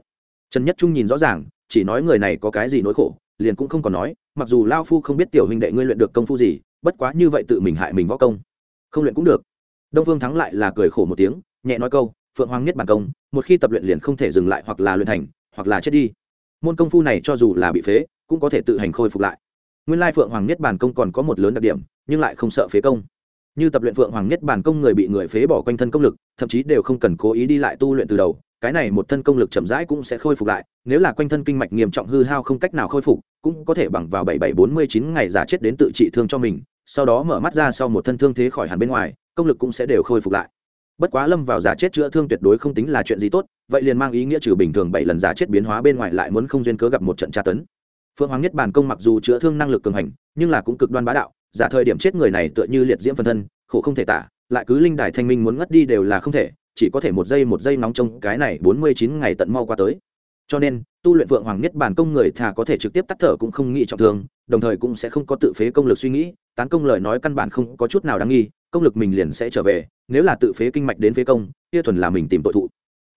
Trần nhất trung nhìn rõ ràng, chỉ nói người này có cái gì nỗi khổ, liền cũng không còn nói, mặc dù lao phu không biết tiểu huynh đệ ngươi luyện được công phu gì bất quá như vậy tự mình hại mình võ công. Không luyện cũng được. Đông phương thắng lại là cười khổ một tiếng, nhẹ nói câu, phượng hoàng nhất bản công, một khi tập luyện liền không thể dừng lại hoặc là luyện thành, hoặc là chết đi. Môn công phu này cho dù là bị phế, cũng có thể tự hành khôi phục lại. Nguyên lai phượng hoàng nhất bản công còn có một lớn đặc điểm, nhưng lại không sợ phế công. Như tập luyện phượng hoàng nhất bản công người bị người phế bỏ quanh thân công lực, thậm chí đều không cần cố ý đi lại tu luyện từ đầu cái này một thân công lực chậm rãi cũng sẽ khôi phục lại, nếu là quanh thân kinh mạch nghiêm trọng hư hao không cách nào khôi phục, cũng có thể bằng vào bảy bảy bốn mươi chín ngày giả chết đến tự trị thương cho mình, sau đó mở mắt ra sau một thân thương thế khỏi hẳn bên ngoài, công lực cũng sẽ đều khôi phục lại. Bất quá lâm vào giả chết chữa thương tuyệt đối không tính là chuyện gì tốt, vậy liền mang ý nghĩa trừ bình thường bảy lần giả chết biến hóa bên ngoài lại muốn không duyên cớ gặp một trận tra tấn. Phương hoàng nhất bản công mặc dù chữa thương năng lực cường hành, nhưng là cũng cực đoan bá đạo, giả thời điểm chết người này tựa như liệt diễm phân thân, khổ không thể tả, lại cứ linh đài thanh minh muốn ngất đi đều là không thể chỉ có thể một giây một giây nóng trong cái này bốn mươi chín ngày tận mau qua tới. Cho nên, tu luyện vượng hoàng nhất bản công người thà có thể trực tiếp tắt thở cũng không nghĩ trọng thương, đồng thời cũng sẽ không có tự phế công lực suy nghĩ, tán công lời nói căn bản không có chút nào đáng nghi, công lực mình liền sẽ trở về, nếu là tự phế kinh mạch đến phế công, kia thuần là mình tìm tội thụ.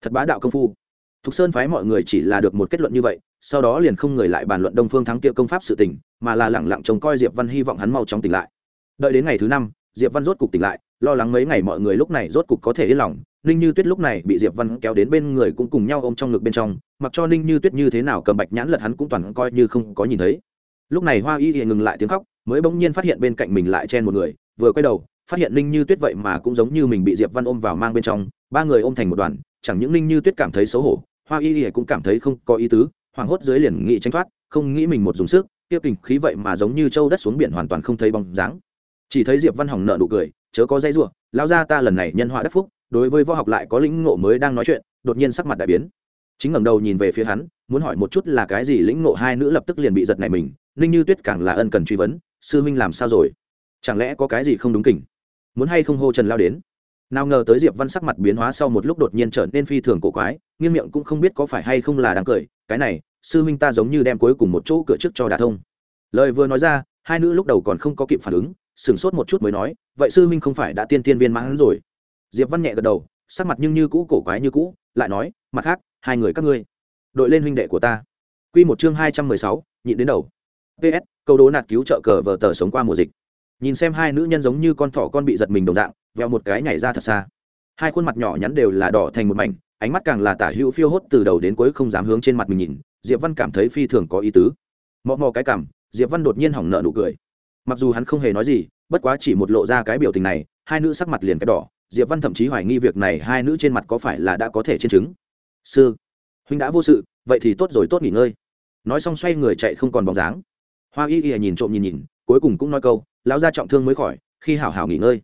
Thật bá đạo công phu. Thục sơn phái mọi người chỉ là được một kết luận như vậy, sau đó liền không người lại bàn luận đông phương thắng kia công pháp sự tình, mà là lẳng lặng trông coi diệp văn hy vọng hắn mau chóng tỉnh lại. Đợi đến ngày thứ năm diệp văn rốt cục tỉnh lại, lo lắng mấy ngày mọi người lúc này rốt cục có thể yên lòng. Ninh như tuyết lúc này bị diệp văn kéo đến bên người cũng cùng nhau ôm trong ngực bên trong, mặc cho ninh như tuyết như thế nào cầm bạch nhãn lật hắn cũng toàn coi như không có nhìn thấy. Lúc này hoa y thì ngừng lại tiếng khóc, mới bỗng nhiên phát hiện bên cạnh mình lại chen một người, vừa quay đầu, phát hiện ninh như tuyết vậy mà cũng giống như mình bị diệp văn ôm vào mang bên trong, ba người ôm thành một đoàn, chẳng những ninh như tuyết cảm thấy xấu hổ, hoa y y cũng cảm thấy không có ý tứ, hoảng hốt dưới liền nghị tranh thoát, không nghĩ mình một dùng sức, tiêu kình khí vậy mà giống như châu đất xuống biển hoàn toàn không thấy bóng dáng chỉ thấy diệp văn hỏng nợ nụ cười, chớ có dây ruộng lao ra ta lần này nhân họa đắc phúc, đối với võ học lại có lĩnh ngộ mới đang nói chuyện, đột nhiên sắc mặt đại biến. Chính ngẩng đầu nhìn về phía hắn, muốn hỏi một chút là cái gì lĩnh ngộ hai nữ lập tức liền bị giật này mình, ninh như tuyết càng là ân cần truy vấn, sư huynh làm sao rồi? Chẳng lẽ có cái gì không đúng kỉnh? Muốn hay không hô trần lao đến? Nào ngờ tới diệp văn sắc mặt biến hóa sau một lúc đột nhiên trở nên phi thường cổ quái, nghiêng miệng cũng không biết có phải hay không là đang cười, cái này, sư huynh ta giống như đem cuối cùng một chỗ cửa trước cho đà thông. Lời vừa nói ra, hai nữ lúc đầu còn không có kịp phản ứng sửng sốt một chút mới nói, vậy sư minh không phải đã tiên tiên viên mãn rồi? Diệp văn nhẹ gật đầu, sắc mặt nhưng như cũ cổ quái như cũ, lại nói, mặt khác, hai người các ngươi, đội lên huynh đệ của ta. Quy một chương hai trăm mười sáu, nhịn đến đầu. Ps câu đố nạt cứu trợ cờ vờ tờ sống qua mùa dịch. Nhìn xem hai nữ nhân giống như con thỏ con bị giật mình đồng dạng, veo một cái nhảy ra thật xa. Hai khuôn mặt nhỏ nhắn đều là đỏ thành một mảnh, ánh mắt càng là tả hữu phiêu hốt từ đầu đến cuối không dám hướng trên mặt mình nhìn, diệp văn cảm thấy phi thường có ý tứ. Mò mò cái cảm diệp văn đột nhiên hỏng nợ nụ cười mặc dù hắn không hề nói gì, bất quá chỉ một lộ ra cái biểu tình này, hai nữ sắc mặt liền cái đỏ, diệp văn thậm chí hoài nghi việc này hai nữ trên mặt có phải là đã có thể trên chứng. Sư, huynh đã vô sự, vậy thì tốt rồi tốt nghỉ ngơi. Nói xong xoay người chạy không còn bóng dáng. Hoa y y nhìn trộm nhìn nhìn, cuối cùng cũng nói câu, lão gia trọng thương mới khỏi, khi hảo hảo nghỉ ngơi.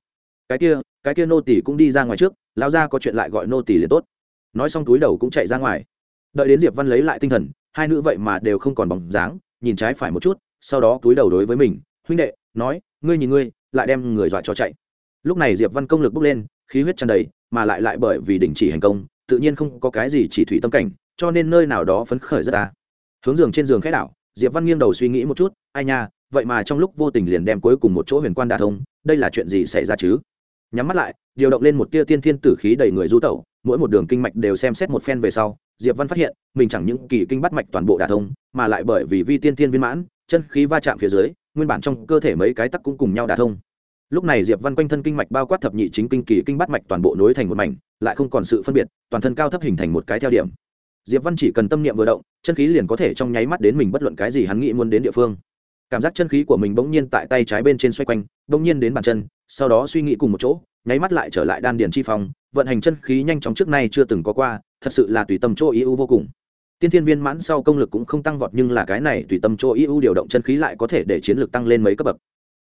Cái kia cái kia nô tỷ cũng đi ra ngoài trước, lão gia có chuyện lại gọi nô tỷ liền tốt. Nói xong túi đầu cũng chạy ra ngoài. Đợi đến diệp văn lấy lại tinh thần, hai nữ vậy mà đều không còn bóng dáng, nhìn trái phải một chút, sau đó túi đầu đối với mình huynh đệ, nói, ngươi nhìn ngươi, lại đem người dọa cho chạy. Lúc này diệp văn công lực bốc lên, khí huyết tràn đầy, mà lại lại bởi vì đình chỉ hành công, tự nhiên không có cái gì chỉ thủy tâm cảnh, cho nên nơi nào đó phấn khởi rất ta. Hướng giường trên giường khẽ đảo, diệp văn nghiêng đầu suy nghĩ một chút, ai nha, vậy mà trong lúc vô tình liền đem cuối cùng một chỗ huyền quan đà thông, đây là chuyện gì xảy ra chứ? Nhắm mắt lại, điều động lên một tia tiên thiên tử khí đầy người du tẩu, mỗi một đường kinh mạch đều xem xét một phen về sau, diệp văn phát hiện, mình chẳng những kỳ kinh bắt mạch toàn bộ đà thông, mà lại bởi vì vi tiên thiên viên mãn, chân khí va chạm phía dưới nguyên bản trong cơ thể mấy cái tắc cũng cùng nhau đả thông. Lúc này diệp văn quanh thân kinh mạch bao quát thập nhị chính kinh, kỳ kinh bát mạch toàn bộ nối thành một mảnh, lại không còn sự phân biệt, toàn thân cao thấp hình thành một cái theo điểm. Diệp văn chỉ cần tâm niệm vừa động, chân khí liền có thể trong nháy mắt đến mình bất luận cái gì hắn nghĩ muốn đến địa phương. Cảm giác chân khí của mình bỗng nhiên tại tay trái bên trên xoay quanh, bỗng nhiên đến bàn chân, sau đó suy nghĩ cùng một chỗ, nháy mắt lại trở lại đan điền chi phong, vận hành chân khí nhanh chóng trước nay chưa từng có qua, thật sự là tùy tâm chỗ ý ưu vô cùng tiên thiên viên mãn sau công lực cũng không tăng vọt nhưng là cái này tùy tâm chỗ ưu điều động chân khí lại có thể để chiến lực tăng lên mấy cấp bậc.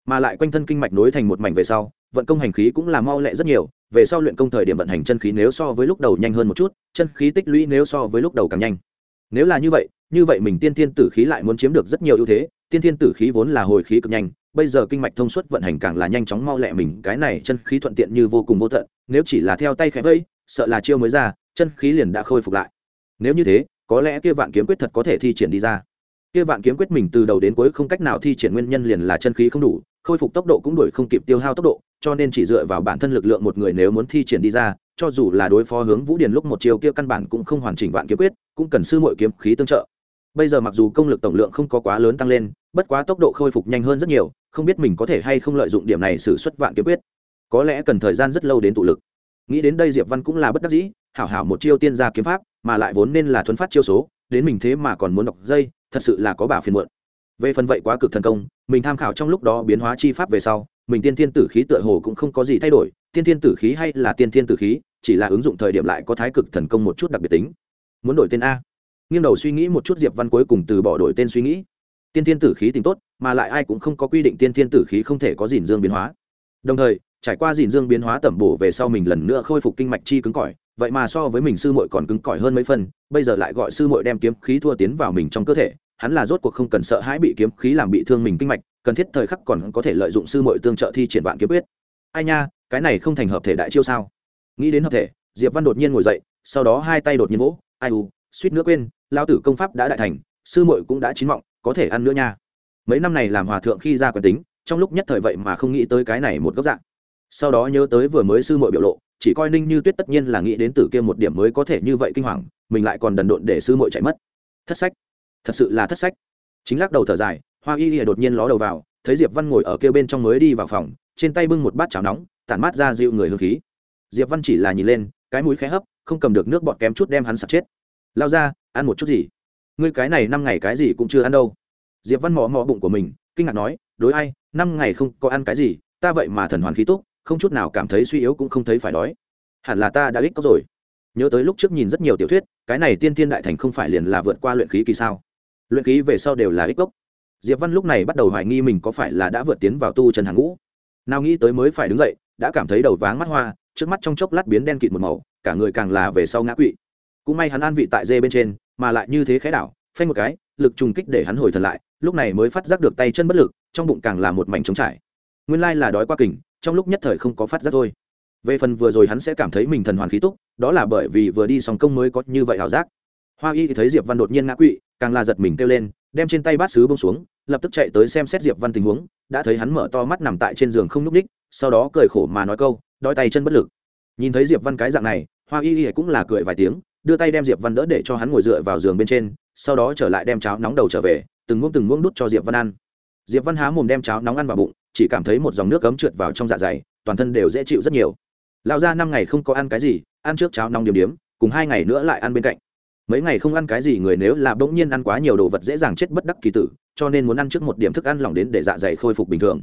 Mà lại quanh thân kinh mạch nối thành một mảnh về sau, vận công hành khí cũng là mau lẹ rất nhiều, về sau luyện công thời điểm vận hành chân khí nếu so với lúc đầu nhanh hơn một chút, chân khí tích lũy nếu so với lúc đầu càng nhanh. Nếu là như vậy như vậy mình tiên thiên tử khí lại muốn chiếm được rất nhiều ưu thế, tiên thiên tử khí vốn là hồi khí cực nhanh, bây giờ kinh mạch thông suốt vận hành càng là nhanh chóng mau lẹ mình, cái này chân khí thuận tiện như vô cùng vô tận, nếu chỉ là theo tay khẽ vẫy, sợ là chiêu mới ra, chân khí liền đã khôi phục lại. Nếu như thế có lẽ kia vạn kiếm quyết thật có thể thi triển đi ra. Kia vạn kiếm quyết mình từ đầu đến cuối không cách nào thi triển nguyên nhân liền là chân khí không đủ, khôi phục tốc độ cũng đuổi không kịp tiêu hao tốc độ, cho nên chỉ dựa vào bản thân lực lượng một người nếu muốn thi triển đi ra, cho dù là đối phó hướng vũ điền lúc một chiều kia căn bản cũng không hoàn chỉnh vạn kiếm quyết, cũng cần sư muội kiếm khí tương trợ. Bây giờ mặc dù công lực tổng lượng không có quá lớn tăng lên, bất quá tốc độ khôi phục nhanh hơn rất nhiều, không biết mình có thể hay không lợi dụng điểm này xử suất vạn kiếm quyết. Có lẽ cần thời gian rất lâu đến tụ lực. Nghĩ đến đây diệp văn cũng là bất đắc dĩ, hảo hảo một chiêu tiên gia kiếm pháp mà lại vốn nên là thuấn phát chiêu số, đến mình thế mà còn muốn đọc dây, thật sự là có bà phiền muộn. Về phần vậy quá cực thần công, mình tham khảo trong lúc đó biến hóa chi pháp về sau, mình tiên thiên tử khí tựa hồ cũng không có gì thay đổi, tiên thiên tử khí hay là tiên thiên tử khí, chỉ là ứng dụng thời điểm lại có thái cực thần công một chút đặc biệt tính. Muốn đổi tên a. Nghiêng đầu suy nghĩ một chút diệp văn cuối cùng từ bỏ đổi tên suy nghĩ. Tiên thiên tử khí tính tốt, mà lại ai cũng không có quy định tiên thiên tử khí không thể có dìn dương biến hóa. Đồng thời, trải qua dìn dương biến hóa tẩm bổ về sau mình lần nữa khôi phục kinh mạch chi cứng cỏi vậy mà so với mình sư muội còn cứng cỏi hơn mấy phần, bây giờ lại gọi sư muội đem kiếm khí thua tiến vào mình trong cơ thể, hắn là rốt cuộc không cần sợ hãi bị kiếm khí làm bị thương mình kinh mạch, cần thiết thời khắc còn có thể lợi dụng sư muội tương trợ thi triển vạn kiếm quyết. Ai nha, cái này không thành hợp thể đại chiêu sao? Nghĩ đến hợp thể, diệp văn đột nhiên ngồi dậy, sau đó hai tay đột nhiên vỗ, ai u, suýt nữa quên lao tử công pháp đã đại thành, sư muội cũng đã chín mọng, có thể ăn nữa nha. Mấy năm này làm hòa thượng khi ra quyền tính, trong lúc nhất thời vậy mà không nghĩ tới cái này một góc dạng. Sau đó nhớ tới vừa mới sư muội biểu lộ chỉ coi ninh như tuyết tất nhiên là nghĩ đến từ kia một điểm mới có thể như vậy kinh hoàng, mình lại còn đần độn để sư muội chạy mất. Thất sách. Thật sự là thất sách. Chính lắc đầu thở dài, hoa y ỉa đột nhiên ló đầu vào, thấy diệp văn ngồi ở kia bên trong mới đi vào phòng, trên tay bưng một bát cháo nóng, tản mát ra dịu người hương khí. Diệp văn chỉ là nhìn lên, cái mũi khẽ hấp, không cầm được nước bọt kém chút đem hắn sặc chết. Lao ra, ăn một chút gì? Ngươi cái này năm ngày cái gì cũng chưa ăn đâu. Diệp văn mò mò bụng của mình, kinh ngạc nói, đối ai, năm ngày không có ăn cái gì, ta vậy mà thần hoàn khí túc không chút nào cảm thấy suy yếu cũng không thấy phải đói. Hẳn là ta đã ít có rồi. Nhớ tới lúc trước nhìn rất nhiều tiểu thuyết, cái này tiên tiên đại thành không phải liền là vượt qua luyện khí kỳ sao? Luyện khí về sau đều là ích gốc diệp văn lúc này bắt đầu hoài nghi mình có phải là đã vượt tiến vào tu trần hàng ngũ. Nào nghĩ tới mới phải đứng dậy, đã cảm thấy đầu váng mắt hoa, trước mắt trong chốc lát biến đen kịt một màu, cả người càng là về sau ngã quỵ. Cũng may hắn an vị tại dê bên trên, mà lại như thế khẽ đảo, phanh một cái, lực trùng kích để hắn hồi thần lại, lúc này mới phát giác được tay chân bất lực, trong bụng càng là một mảnh trống trải. Nguyên lai là đói qua kình trong lúc nhất thời không có phát giác thôi. Về phần vừa rồi hắn sẽ cảm thấy mình thần hoàn khí túc, đó là bởi vì vừa đi xong công mới có như vậy ảo giác. Hoa y thì thấy diệp văn đột nhiên ngã quỵ, càng là giật mình kêu lên, đem trên tay bát sứ bông xuống, lập tức chạy tới xem xét diệp văn tình huống, đã thấy hắn mở to mắt nằm tại trên giường không nhúc ních sau đó cười khổ mà nói câu đói tay chân bất lực. Nhìn thấy diệp văn cái dạng này, hoa y y cũng là cười vài tiếng, đưa tay đem diệp văn đỡ để cho hắn ngồi dựa vào giường bên trên, sau đó trở lại đem cháo nóng đầu trở về, từng muỗng từng muỗng đút cho diệp văn ăn. Diệp văn há mồm đem cháo nóng ăn vào bụng chỉ cảm thấy một dòng nước cấm trượt vào trong dạ dày, toàn thân đều dễ chịu rất nhiều. Lão ra năm ngày không có ăn cái gì, ăn trước cháo nong điểm điểm cùng hai ngày nữa lại ăn bên cạnh. Mấy ngày không ăn cái gì người nếu là bỗng nhiên ăn quá nhiều đồ vật dễ dàng chết bất đắc kỳ tử, cho nên muốn ăn trước một điểm thức ăn lỏng đến để dạ dày khôi phục bình thường.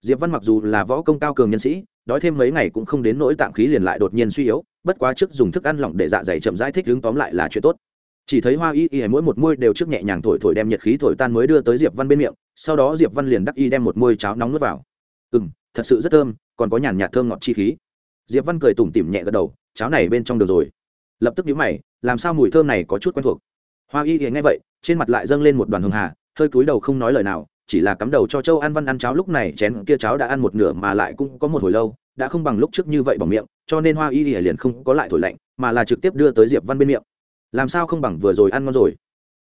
Diệp văn mặc dù là võ công cao cường nhân sĩ, đói thêm mấy ngày cũng không đến nỗi tạng khí liền lại đột nhiên suy yếu, bất quá trước dùng thức ăn lỏng để dạ dày chậm rãi thích đứng tóm lại là chuyện tốt chỉ thấy hoa y y mỗi một môi đều trước nhẹ nhàng thổi thổi đem nhiệt khí thổi tan mới đưa tới diệp văn bên miệng, sau đó diệp văn liền đắc y đem một môi cháo nóng nuốt vào. Ừ m thật sự rất thơm, còn có nhàn nhạt thơm ngọt chi khí. Diệp văn cười tủm tỉm nhẹ gật đầu, cháo này bên trong được rồi. Lập tức nhíu mày, làm sao mùi thơm này có chút quen thuộc? Hoa y y nghe vậy, trên mặt lại dâng lên một đoàn hường hà, hơi cúi đầu không nói lời nào, chỉ là cắm đầu cho châu ăn văn ăn cháo lúc này chén kia cháo đã ăn một nửa mà lại cũng có một hồi lâu, đã không bằng lúc trước như vậy bằng miệng, cho nên hoa y y liền không có lại thổi lạnh, mà là trực tiếp đưa tới diệp văn bên miệng làm sao không bằng vừa rồi ăn ngon rồi?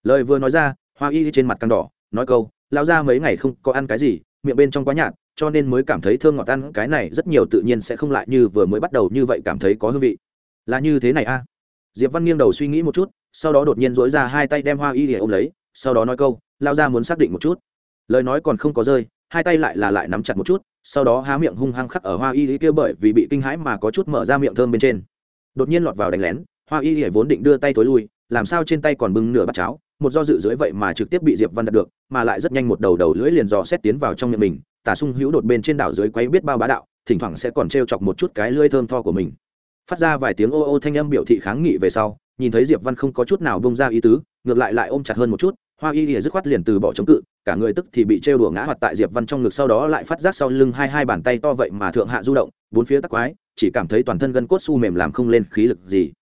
Lời vừa nói ra, hoa y trên mặt căng đỏ, nói câu lao ra mấy ngày không có ăn cái gì, miệng bên trong quá nhạt, cho nên mới cảm thấy thơm ngọt ăn, cái này rất nhiều tự nhiên sẽ không lại như vừa mới bắt đầu như vậy cảm thấy có hương vị. Là như thế này a. À? diệp văn nghiêng đầu suy nghĩ một chút, sau đó đột nhiên dối ra hai tay đem hoa y để ôm lấy, sau đó nói câu lao ra muốn xác định một chút. Lời nói còn không có rơi, hai tay lại là lại nắm chặt một chút, sau đó há miệng hung hăng khắc ở hoa y kia bởi vì bị kinh hãi mà có chút mở ra miệng thơm bên trên. Đột nhiên lọt vào đánh lén hoa y hỉa vốn định đưa tay thối lui, làm sao trên tay còn bưng nửa bát cháo, một do dự dưới vậy mà trực tiếp bị diệp văn đạt được, mà lại rất nhanh một đầu đầu lưỡi liền dò xét tiến vào trong miệng mình, tả sung hữu đột bên trên đảo dưới quấy biết bao bá đạo, thỉnh thoảng sẽ còn t chọc một chút cái lưỡi thơm tho của mình. Phát ra vài tiếng ô ô thanh âm biểu thị kháng nghị về sau, nhìn thấy diệp văn không có chút nào bông ra ý tứ, ngược lại lại ôm chặt hơn một chút, hoa y lìa dứt khoát liền từ bỏ chống cự, cả người tức thì bị trêu đùa ngã hoặc tại diệp văn trong ngực sau đó lại phát giác sau lưng hai hai bàn tay to vậy mà thượng hạ du động, bốn phía tắc quái, chỉ cảm thấy toàn thân gân cốt su mềm làm không lên khí lực gì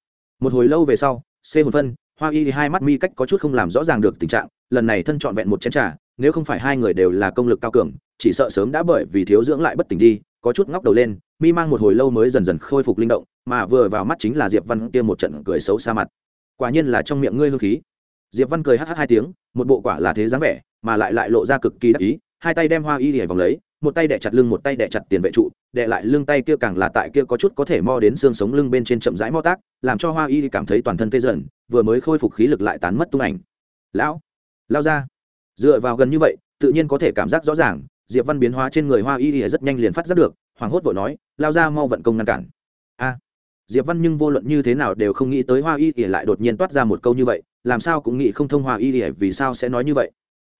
một hồi lâu về sau c một phân, hoa y hai mắt mi cách có chút không làm rõ ràng được tình trạng, lần này thân trọn vẹn một chén trà, nếu không phải hai người đều là công lực cao cường, chỉ sợ sớm đã bởi vì thiếu dưỡng lại bất tỉnh đi, có chút ngóc đầu lên, mi mang một hồi lâu mới dần dần khôi phục linh động, mà vừa vào mắt chính là diệp văn kia một trận cười xấu xa mặt. Quả nhiên là trong miệng ngươi hương khí. Diệp văn cười hh hai tiếng, một bộ quả là thế dáng vẻ, mà lại lại lộ ra cực kỳ đắc ý, hai tay đem hoa y hề vòng lấy, một tay đẻ chặt lưng, một tay đẻ chặt tiền vệ trụ đệ lại lưng tay kia càng là tại kia có chút có thể mo đến xương sống lưng bên trên chậm rãi mo tác, làm cho hoa y cảm thấy toàn thân tê dần, vừa mới khôi phục khí lực lại tán mất tung ảnh. Lão, lao ra. Dựa vào gần như vậy, tự nhiên có thể cảm giác rõ ràng, diệp văn biến hóa trên người hoa y rất nhanh liền phát giác được hoàng hốt vội nói, lao ra mau vận công ngăn cản. A. Diệp văn nhưng vô luận như thế nào đều không nghĩ tới hoa y ỉa lại đột nhiên toát ra một câu như vậy, làm sao cũng nghĩ không thông hoa y ỉa vì sao sẽ nói như vậy.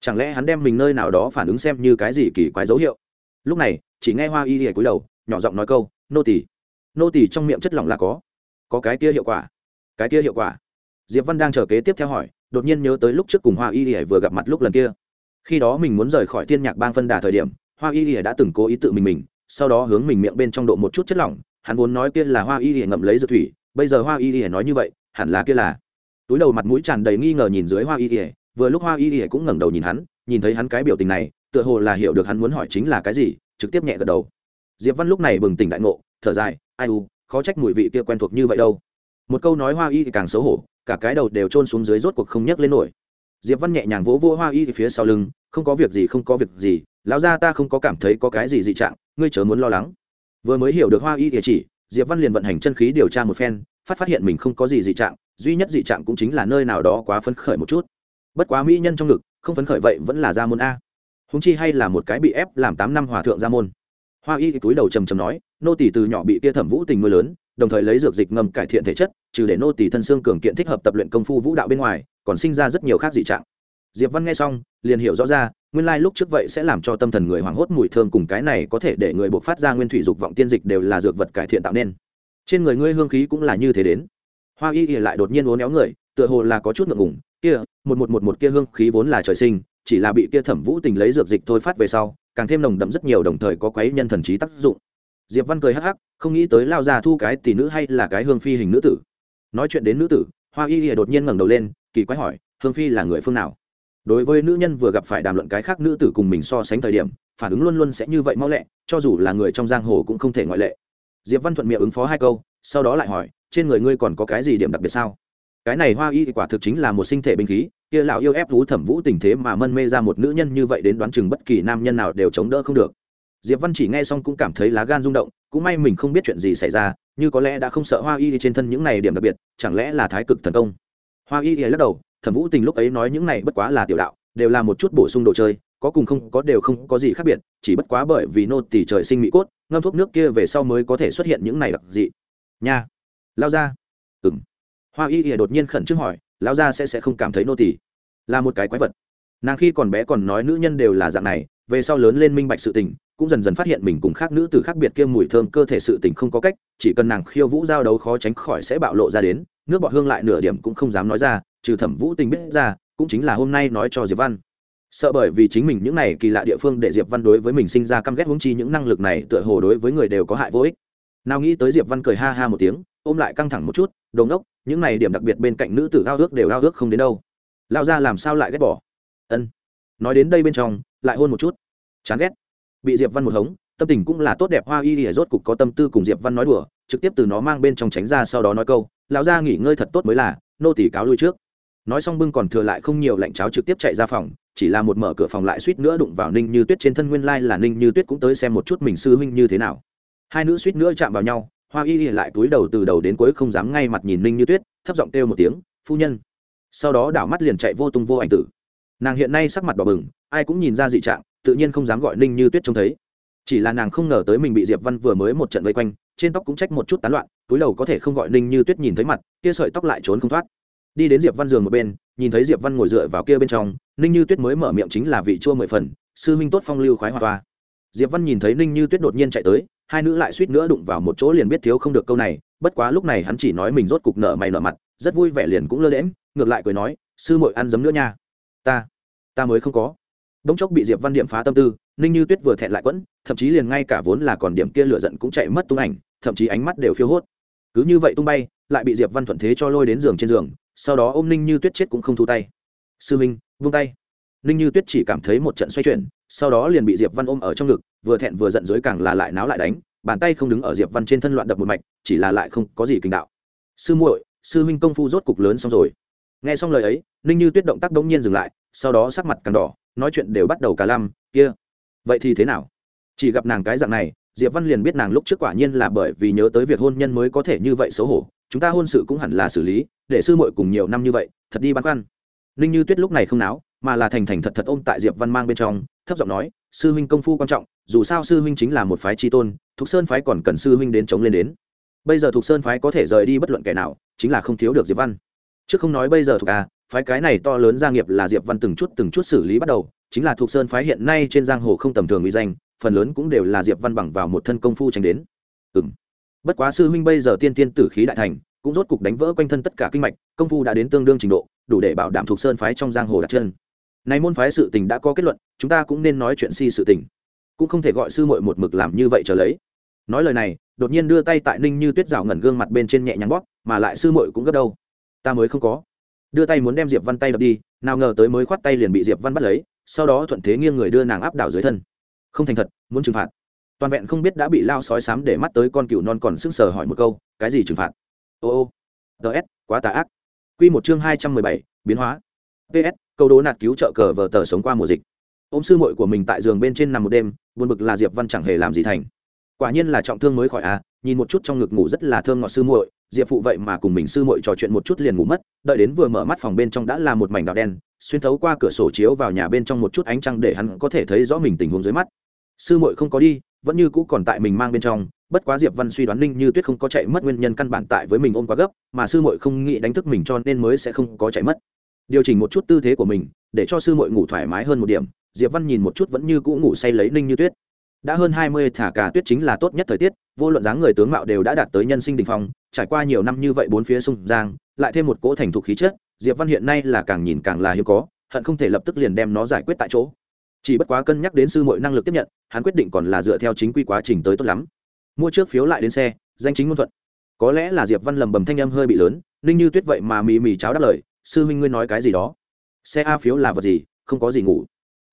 Chẳng lẽ hắn đem mình nơi nào đó phản ứng xem như cái gì kỳ quái dấu hiệu? Lúc này, chỉ nghe hoa y ỉa cúi đầu, nhỏ giọng nói câu, nô tỳ nô tỳ trong miệng chất lỏng là có. Có cái kia hiệu quả. Cái kia hiệu quả? Diệp văn đang chờ kế tiếp theo hỏi, đột nhiên nhớ tới lúc trước cùng hoa y ỉa vừa gặp mặt lúc lần kia. Khi đó mình muốn rời khỏi thiên nhạc bang phân đà thời điểm, hoa y ỉa đã từng cố ý tự mình mình, sau đó hướng mình miệng bên trong độ một chút chất lỏng, hắn vốn nói kia là hoa y ỉa ngậm lấy dược thủy, bây giờ hoa y ỉa nói như vậy, hẳn là kia là. Túi đầu mặt mũi tràn đầy nghi ngờ nhìn dưới hoa y ỉa vừa lúc hoa y ỉa cũng ngẩng đầu nhìn hắn, nhìn thấy hắn cái biểu tình này tựa hồ là hiểu được hắn muốn hỏi chính là cái gì, trực tiếp nhẹ gật đầu. Diệp văn lúc này bừng tỉnh đại ngộ, thở dài, ai u, khó trách mùi vị kia quen thuộc như vậy đâu. Một câu nói hoa y càng xấu hổ, cả cái đầu đều trôn xuống dưới rốt cuộc không nhấc lên nổi. Diệp văn nhẹ nhàng vỗ vỗ hoa y phía sau lưng, không có việc gì, không có việc gì, lão gia ta không có cảm thấy có cái gì dị trạng, ngươi chớ muốn lo lắng. Vừa mới hiểu được hoa y địa chỉ, diệp văn liền vận hành chân khí điều tra một phen, phát phát hiện mình không có gì dị trạng, duy nhất dị trạng cũng chính là nơi nào đó quá phấn khởi một chút. Bất quá mỹ nhân trong ngực, không phấn khởi vậy vẫn là ra môn a húng chi hay là một cái bị ép làm tám năm hòa thượng gia môn. Hoa y túi đầu trầm trầm nói, nô tỷ từ nhỏ bị kia thẩm vũ tình nuôi lớn, đồng thời lấy dược dịch ngầm cải thiện thể chất, trừ để nô tỷ thân xương cường kiện thích hợp tập luyện công phu vũ đạo bên ngoài, còn sinh ra rất nhiều khác dị trạng. Diệp văn nghe xong, liền hiểu rõ ra, nguyên lai lúc trước vậy sẽ làm cho tâm thần người hoảng hốt mùi thơm cùng cái này có thể để người buộc phát ra nguyên thủy dục vọng tiên dịch đều là dược vật cải thiện tạo nên. Trên người ngươi hương khí cũng là như thế đến. Hoa y y lại đột nhiên uốn éo người, tựa hồ là có chút ngượng ngùng, kia, một một một một kia hương khí vốn là trời sinh chỉ là bị kia thẩm vũ tình lấy dược dịch thôi phát về sau, càng thêm nồng đậm rất nhiều đồng thời có quấy nhân thần trí tác dụng. Diệp văn cười hắc hắc, không nghĩ tới lao ra thu cái tỷ nữ hay là cái hương phi hình nữ tử. Nói chuyện đến nữ tử, hoa y y đột nhiên ngẩng đầu lên, kỳ quái hỏi, hương phi là người phương nào? Đối với nữ nhân vừa gặp phải đàm luận cái khác nữ tử cùng mình so sánh thời điểm, phản ứng luôn luôn sẽ như vậy mau lẹ, cho dù là người trong giang hồ cũng không thể ngoại lệ. Diệp văn thuận miệng ứng phó hai câu, sau đó lại hỏi, trên người ngươi còn có cái gì điểm đặc biệt sao? Cái này hoa y quả thực chính là một sinh thể binh khí kia lão yêu ép thú thẩm vũ tình thế mà mân mê ra một nữ nhân như vậy đến đoán chừng bất kỳ nam nhân nào đều chống đỡ không được. Diệp văn chỉ nghe xong cũng cảm thấy lá gan rung động, cũng may mình không biết chuyện gì xảy ra, như có lẽ đã không sợ hoa y trên thân những này điểm đặc biệt, chẳng lẽ là thái cực thần công? Hoa y lắc đầu, thẩm vũ tình lúc ấy nói những này bất quá là tiểu đạo, đều là một chút bổ sung đồ chơi, có cùng không có đều không có gì khác biệt, chỉ bất quá bởi vì nô tỷ trời sinh mỹ cốt, ngâm thuốc nước kia về sau mới có thể xuất hiện những này đặc dị. Nha, lao ra. Ừng hoa y ỉa đột nhiên khẩn trương hỏi lão gia sẽ sẽ không cảm thấy nô tỳ. Là một cái quái vật. Nàng khi còn bé còn nói nữ nhân đều là dạng này, về sau lớn lên minh bạch sự tình, cũng dần dần phát hiện mình cùng khác nữ từ khác biệt kia mùi thơm cơ thể sự tình không có cách, chỉ cần nàng khiêu vũ giao đấu khó tránh khỏi sẽ bạo lộ ra đến, nước bọt hương lại nửa điểm cũng không dám nói ra, trừ thẩm vũ tình biết ra, cũng chính là hôm nay nói cho diệp văn. Sợ bởi vì chính mình những này kỳ lạ địa phương để diệp văn đối với mình sinh ra căm ghét huống chi những năng lực này tựa hồ đối với người đều có hại vô ích. Nào nghĩ tới diệp văn cười ha ha một tiếng ôm lại căng thẳng một chút đồn đốc những này điểm đặc biệt bên cạnh nữ tử ao ước đều ao ước không đến đâu. Lao ra làm sao lại ghét bỏ? Ân. Nói đến đây bên trong, lại hôn một chút. Chán ghét. Bị diệp văn một hống, tâm tình cũng là tốt đẹp, hoa y ỉa rốt cục có tâm tư cùng diệp văn nói đùa, trực tiếp từ nó mang bên trong tránh ra sau đó nói câu, lão ra nghỉ ngơi thật tốt mới là, nô tỷ cáo lui trước. Nói xong bưng còn thừa lại không nhiều lạnh cháo trực tiếp chạy ra phòng, chỉ là một mở cửa phòng lại suýt nữa đụng vào ninh như tuyết trên thân nguyên lai là ninh như tuyết cũng tới xem một chút mình sư huynh như thế nào. Hai nữ suýt nữa chạm vào nhau hoa y lại túi đầu từ đầu đến cuối không dám ngay mặt nhìn ninh như tuyết, thấp giọng kêu một tiếng, phu nhân. Sau đó đảo mắt liền chạy vô tung vô ảnh tử. Nàng hiện nay sắc mặt đỏ bừng, ai cũng nhìn ra dị trạng, tự nhiên không dám gọi ninh như tuyết trông thấy. Chỉ là nàng không ngờ tới mình bị diệp văn vừa mới một trận vây quanh, trên tóc cũng trách một chút tán loạn, túi đầu có thể không gọi ninh như tuyết nhìn thấy mặt, kia sợi tóc lại trốn không thoát. Đi đến diệp văn giường một bên, nhìn thấy diệp văn ngồi dựa vào kia bên trong, ninh như tuyết mới mở miệng chính là vị chua mười phần, sư minh tốt phong lưu khoái hòa toa. Diệp văn nhìn thấy ninh như tuyết đột nhiên chạy tới hai nữ lại suýt nữa đụng vào một chỗ liền biết thiếu không được câu này, bất quá lúc này hắn chỉ nói mình rốt cục nợ mày nợ mặt, rất vui vẻ liền cũng lơ đễm ngược lại cười nói, sư muội ăn giấm nữa nha. Ta ta mới không có. Đống chốc bị diệp văn điểm phá tâm tư, ninh như tuyết vừa thẹn lại quẫn, thậm chí liền ngay cả vốn là còn điểm kia lửa giận cũng chạy mất tung ảnh, thậm chí ánh mắt đều phiêu hốt. Cứ như vậy tung bay, lại bị diệp văn thuận thế cho lôi đến giường trên giường, sau đó ôm ninh như tuyết chết cũng không thu tay. Sư minh, vung tay ninh như tuyết chỉ cảm thấy một trận xoay chuyển, sau đó liền bị diệp văn ôm ở trong ngực, vừa thẹn vừa giận dưới càng là lại náo lại đánh, bàn tay không đứng ở diệp văn trên thân loạn đập một mạch, chỉ là lại không có gì kinh đạo. Sư muội, sư huynh công phu rốt cục lớn xong rồi. Nghe xong lời ấy, ninh như tuyết động tác đống nhiên dừng lại, sau đó sắc mặt càng đỏ, nói chuyện đều bắt đầu cả lăm, kia, vậy thì thế nào? Chỉ gặp nàng cái dạng này, diệp văn liền biết nàng lúc trước quả nhiên là bởi vì nhớ tới việc hôn nhân mới có thể như vậy xấu hổ, chúng ta hôn sự cũng hẳn là xử lý, để sư muội cùng nhiều năm như vậy, thật đi băn khoăn. Ninh như tuyết lúc này không náo mà là thành thành thật thật ôm tại diệp văn mang bên trong, thấp giọng nói, sư huynh công phu quan trọng, dù sao sư huynh chính là một phái tri tôn, thục sơn phái còn cần sư huynh đến chống lên đến. Bây giờ thục sơn phái có thể rời đi bất luận kẻ nào, chính là không thiếu được diệp văn. Chứ không nói bây giờ thục à phái cái này to lớn gia nghiệp là diệp văn từng chút từng chút xử lý bắt đầu, chính là thục sơn phái hiện nay trên giang hồ không tầm thường uy danh, phần lớn cũng đều là diệp văn bằng vào một thân công phu tránh đến. Ừm. Bất quá sư huynh bây giờ tiên tiên tử khí đại thành, cũng rốt cục đánh vỡ quanh thân tất cả kinh mạch, công phu đã đến tương đương trình độ, đủ để bảo đảm thục sơn phái trong giang hồ đặt chân này môn phái sự tình đã có kết luận, chúng ta cũng nên nói chuyện si sự tình. Cũng không thể gọi sư muội một mực làm như vậy trở lấy. Nói lời này, đột nhiên đưa tay tại ninh như tuyết rào ngẩn gương mặt bên trên nhẹ nhàng bóp, mà lại sư muội cũng gấp đâu. Ta mới không có. Đưa tay muốn đem diệp văn tay đập đi, nào ngờ tới mới khoát tay liền bị diệp văn bắt lấy, sau đó thuận thế nghiêng người đưa nàng áp đảo dưới thân. Không thành thật, muốn trừng phạt. Toàn vẹn không biết đã bị lao sói sám để mắt tới con cừu non còn sững sờ hỏi một câu, cái gì trừng phạt? Ô ô ts quá tà ác. Quy một chương hai trăm mười bảy, biến hóa ps câu đố nạt cứu trợ cờ vờ tờ sống qua mùa dịch. Ôm sư muội của mình tại giường bên trên nằm một đêm, buồn bực là diệp văn chẳng hề làm gì thành. Quả nhiên là trọng thương mới khỏi à nhìn một chút trong ngực ngủ rất là thơm ngọt sư muội, diệp phụ vậy mà cùng mình sư muội trò chuyện một chút liền ngủ mất, đợi đến vừa mở mắt phòng bên trong đã là một mảnh đỏ đen, xuyên thấu qua cửa sổ chiếu vào nhà bên trong một chút ánh trăng để hắn có thể thấy rõ mình tình huống dưới mắt. Sư muội không có đi, vẫn như cũ còn tại mình mang bên trong, bất quá diệp văn suy đoán ninh như tuyết không có chạy mất nguyên nhân căn bản tại với mình ôm quá gấp, mà sư muội không nghĩ đánh thức mình cho nên mới sẽ không có chạy mất điều chỉnh một chút tư thế của mình, để cho sư muội ngủ thoải mái hơn một điểm. Diệp văn nhìn một chút vẫn như cũ ngủ say lấy ninh như tuyết. Đã hơn hai mươi thả cả tuyết chính là tốt nhất thời tiết, vô luận dáng người tướng mạo đều đã đạt tới nhân sinh đình phong, trải qua nhiều năm như vậy bốn phía sông giang, lại thêm một cỗ thành thục khí chất, diệp văn hiện nay là càng nhìn càng là hiếm có, hận không thể lập tức liền đem nó giải quyết tại chỗ. Chỉ bất quá cân nhắc đến sư muội năng lực tiếp nhận, hắn quyết định còn là dựa theo chính quy quá trình tới tốt lắm. Mua trước phiếu lại đến xe, danh chính ngôn thuận. Có lẽ là diệp văn lầm bầm thanh âm hơi bị lớn, ninh như tuyết vậy mà mì mì cháo đáp lời sư huynh ngươi nói cái gì đó? Xe a phiếu là vật gì? Không có gì ngủ.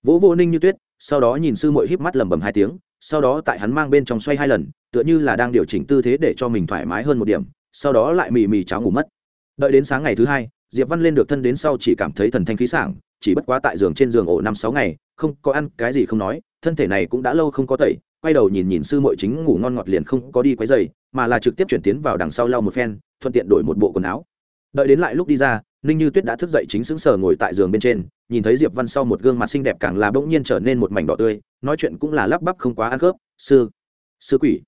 Vỗ vô ninh như tuyết, sau đó nhìn sư mội híp mắt lầm bầm hai tiếng, sau đó tại hắn mang bên trong xoay hai lần, tựa như là đang điều chỉnh tư thế để cho mình thoải mái hơn một điểm, sau đó lại mì mì cháo ngủ mất. Đợi đến sáng ngày thứ hai, diệp văn lên được thân đến sau chỉ cảm thấy thần thanh khí sảng, chỉ bất quá tại giường trên giường ổ năm sáu ngày, không có ăn cái gì không nói, thân thể này cũng đã lâu không có tẩy, quay đầu nhìn nhìn sư mội chính ngủ ngon ngọt liền không có đi quấy giày mà là trực tiếp chuyển tiến vào đằng sau lau một phen, thuận tiện đổi một bộ quần áo. Đợi đến lại lúc đi ra ninh như tuyết đã thức dậy chính xứng sờ ngồi tại giường bên trên, nhìn thấy diệp văn sau một gương mặt xinh đẹp càng là bỗng nhiên trở nên một mảnh đỏ tươi, nói chuyện cũng là lắp bắp không quá ăn khớp, sư sư quỷ,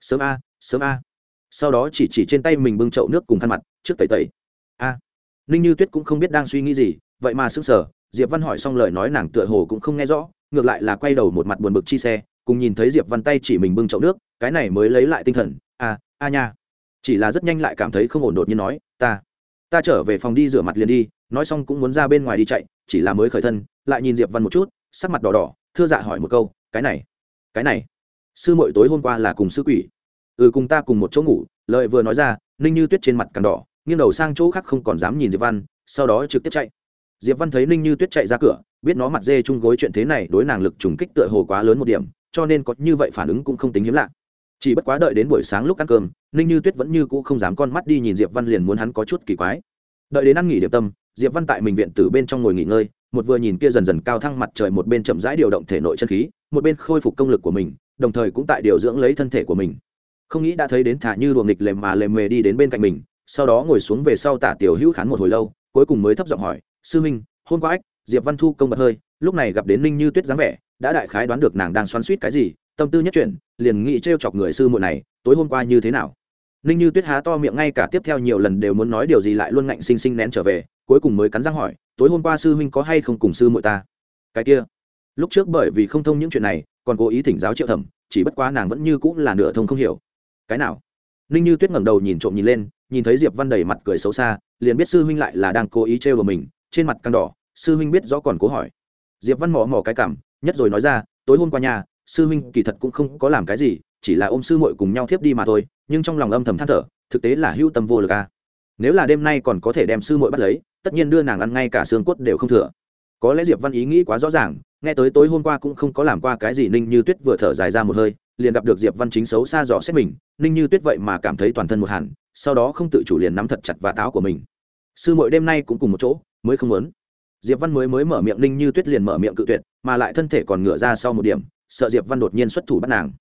sớm a sớm a. Sau đó chỉ chỉ trên tay mình bưng chậu nước cùng khăn mặt, trước tẩy tẩy. A. Ninh như tuyết cũng không biết đang suy nghĩ gì, vậy mà xứng sờ, diệp văn hỏi xong lời nói nàng tựa hồ cũng không nghe rõ, ngược lại là quay đầu một mặt buồn bực chi xe, cùng nhìn thấy diệp văn tay chỉ mình bưng chậu nước, cái này mới lấy lại tinh thần, a a nha. Chỉ là rất nhanh lại cảm thấy không ổn đột như nói, ta ta trở về phòng đi rửa mặt liền đi, nói xong cũng muốn ra bên ngoài đi chạy, chỉ là mới khởi thân, lại nhìn diệp văn một chút, sắc mặt đỏ đỏ, thưa dạ hỏi một câu, cái này cái này, sư muội tối hôm qua là cùng sư quỷ? Ừ cùng ta cùng một chỗ ngủ lợi vừa nói ra, ninh như tuyết trên mặt càng đỏ, nghiêng đầu sang chỗ khác không còn dám nhìn diệp văn, sau đó trực tiếp chạy. Diệp văn thấy ninh như tuyết chạy ra cửa, biết nó mặt dê chung gối chuyện thế này đối nàng lực trùng kích tựa hồ quá lớn một điểm, cho nên có như vậy phản ứng cũng không tính hiếm lạ chỉ bất quá đợi đến buổi sáng lúc ăn cơm, ninh như tuyết vẫn như cũ không dám con mắt đi nhìn diệp văn liền muốn hắn có chút kỳ quái. Đợi đến ăn nghỉ điểm tâm, diệp văn tại mình viện từ bên trong ngồi nghỉ ngơi, một vừa nhìn kia dần dần cao thăng mặt trời một bên chậm rãi điều động thể nội chân khí, một bên khôi phục công lực của mình, đồng thời cũng tại điều dưỡng lấy thân thể của mình. Không nghĩ đã thấy đến thả như luồng nghịch lềm mà lềm mề đi đến bên cạnh mình, sau đó ngồi xuống về sau tả tiểu hữu khán một hồi lâu, cuối cùng mới thấp giọng hỏi, sư minh, hôm qua ách, diệp văn thu công bật hơi, lúc này gặp đến ninh như tuyết dáng vẻ, đã đại khái đoán được nàng đang xoắn suýt cái gì tâm tư nhất chuyển, liền nghĩ t chọc người sư muội này, tối hôm qua như thế nào? Ninh như tuyết há to miệng ngay cả tiếp theo nhiều lần đều muốn nói điều gì lại luôn ngạnh xinh xinh nén trở về, cuối cùng mới cắn răng hỏi, tối hôm qua sư huynh có hay không cùng sư muội ta? Cái kia, lúc trước bởi vì không thông những chuyện này, còn cố ý thỉnh giáo triệu thẩm, chỉ bất quá nàng vẫn như cũng là nửa thông không hiểu. Cái nào? Ninh như tuyết ngẩng đầu nhìn trộm nhìn lên, nhìn thấy diệp văn đầy mặt cười xấu xa, liền biết sư huynh lại là đang cố ý trêu vào mình, trên mặt căng đỏ, sư huynh biết rõ còn cố hỏi. Diệp văn mò mò cái cảm, nhất rồi nói ra, tối hôm qua nhà sư huynh kỳ thật cũng không có làm cái gì, chỉ là ôm sư muội cùng nhau thiếp đi mà thôi, nhưng trong lòng âm thầm than thở, thực tế là hữu tâm vô lực à. nếu là đêm nay còn có thể đem sư muội bắt lấy, tất nhiên đưa nàng ăn ngay cả xương cốt đều không thừa. Có lẽ diệp văn ý nghĩ quá rõ ràng, nghe tới tối hôm qua cũng không có làm qua cái gì, ninh như tuyết vừa thở dài ra một hơi, liền gặp được diệp văn chính xấu xa dò xét mình, ninh như tuyết vậy mà cảm thấy toàn thân một hẳn, sau đó không tự chủ liền nắm thật chặt và táo của mình. Sư muội đêm nay cũng cùng một chỗ, mới không muốn. Diệp văn mới mới mở miệng, ninh như tuyết liền mở miệng cự tuyệt, mà lại thân thể còn ngửa ra sau một điểm sợ diệp văn đột nhiên xuất thủ bắt nàng.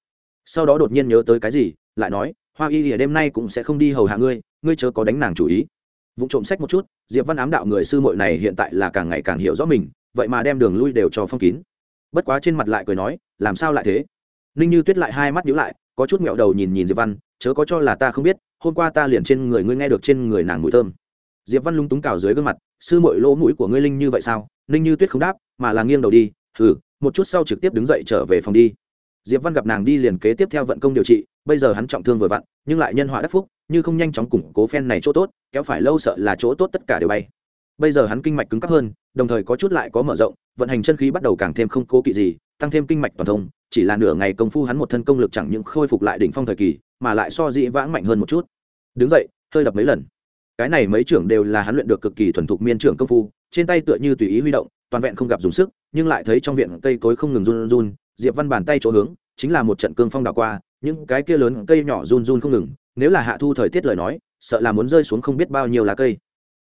Sau đó đột nhiên nhớ tới cái gì, lại nói, hoa y ỉa đêm nay cũng sẽ không đi hầu hạ ngươi ngươi chớ có đánh nàng chủ ý. Vụ trộm sách một chút, diệp văn ám đạo người sư muội này hiện tại là càng ngày càng hiểu rõ mình, vậy mà đem đường lui đều cho phong kín. Bất quá trên mặt lại cười nói, làm sao lại thế? Ninh như tuyết lại hai mắt nhíu lại, có chút nghẹo đầu nhìn nhìn diệp văn, chớ có cho là ta không biết, hôm qua ta liền trên người ngươi nghe được trên người nàng mùi thơm. Diệp văn lung túng cào dưới gương mặt, sư muội lỗ mũi của ngươi linh như vậy sao? Ninh như tuyết không đáp, mà là nghiêng đầu đi thử một chút sau trực tiếp đứng dậy trở về phòng đi. Diệp văn gặp nàng đi liền kế tiếp theo vận công điều trị, bây giờ hắn trọng thương vừa vặn, nhưng lại nhân họa đắc phúc, như không nhanh chóng củng cố phen này chỗ tốt, kéo phải lâu sợ là chỗ tốt tất cả đều bay. Bây giờ hắn kinh mạch cứng cắp hơn, đồng thời có chút lại có mở rộng, vận hành chân khí bắt đầu càng thêm không cố kỵ gì, tăng thêm kinh mạch toàn thông, chỉ là nửa ngày công phu hắn một thân công lực chẳng những khôi phục lại đỉnh phong thời kỳ, mà lại so dĩ vãng mạnh hơn một chút. Đứng dậy, hơi đập mấy lần. Cái này mấy trưởng đều là hắn luyện được cực kỳ thuần thục miên trưởng công phu, trên tay tựa như tùy ý huy động toàn vẹn không gặp dùng sức, nhưng lại thấy trong viện cây cối không ngừng run run, diệp văn bàn tay chỗ hướng, chính là một trận cương phong đảo qua, những cái kia lớn cây nhỏ run run không ngừng, nếu là hạ thu thời tiết lời nói, sợ là muốn rơi xuống không biết bao nhiêu lá cây.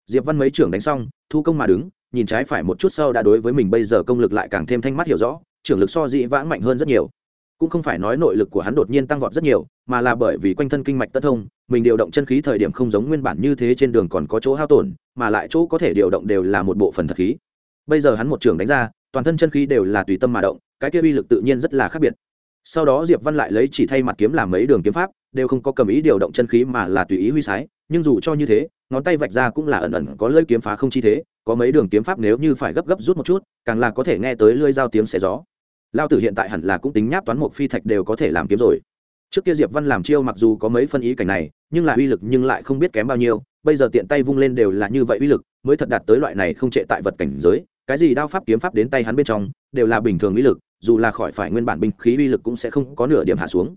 Diệp văn mấy trưởng đánh xong, thu công mà đứng, nhìn trái phải một chút sau đã đối với mình bây giờ công lực lại càng thêm thanh mắt hiểu rõ, trưởng lực so dị vãng mạnh hơn rất nhiều. Cũng không phải nói nội lực của hắn đột nhiên tăng vọt rất nhiều, mà là bởi vì quanh thân kinh mạch tất thông, mình điều động chân khí thời điểm không giống nguyên bản như thế trên đường còn có chỗ hao tổn, mà lại chỗ có thể điều động đều là một bộ phận thật khí bây giờ hắn một trường đánh ra, toàn thân chân khí đều là tùy tâm mà động, cái kia uy lực tự nhiên rất là khác biệt. Sau đó diệp văn lại lấy chỉ thay mặt kiếm làm mấy đường kiếm pháp, đều không có cầm ý điều động chân khí mà là tùy ý huy sái, nhưng dù cho như thế, ngón tay vạch ra cũng là ẩn ẩn có lưỡi kiếm phá không chi thế, có mấy đường kiếm pháp nếu như phải gấp gấp rút một chút, càng là có thể nghe tới lưỡi dao tiếng xẻ gió. Lao tử hiện tại hẳn là cũng tính nháp toán một phi thạch đều có thể làm kiếm rồi. Trước kia diệp văn làm chiêu mặc dù có mấy phân ý cảnh này, nhưng là uy lực nhưng lại không biết kém bao nhiêu, bây giờ tiện tay vung lên đều là như vậy uy lực, mới thật đạt tới loại này không trệ tại vật cảnh giới cái gì đao pháp kiếm pháp đến tay hắn bên trong đều là bình thường uy lực, dù là khỏi phải nguyên bản binh khí uy lực cũng sẽ không có nửa điểm hạ xuống.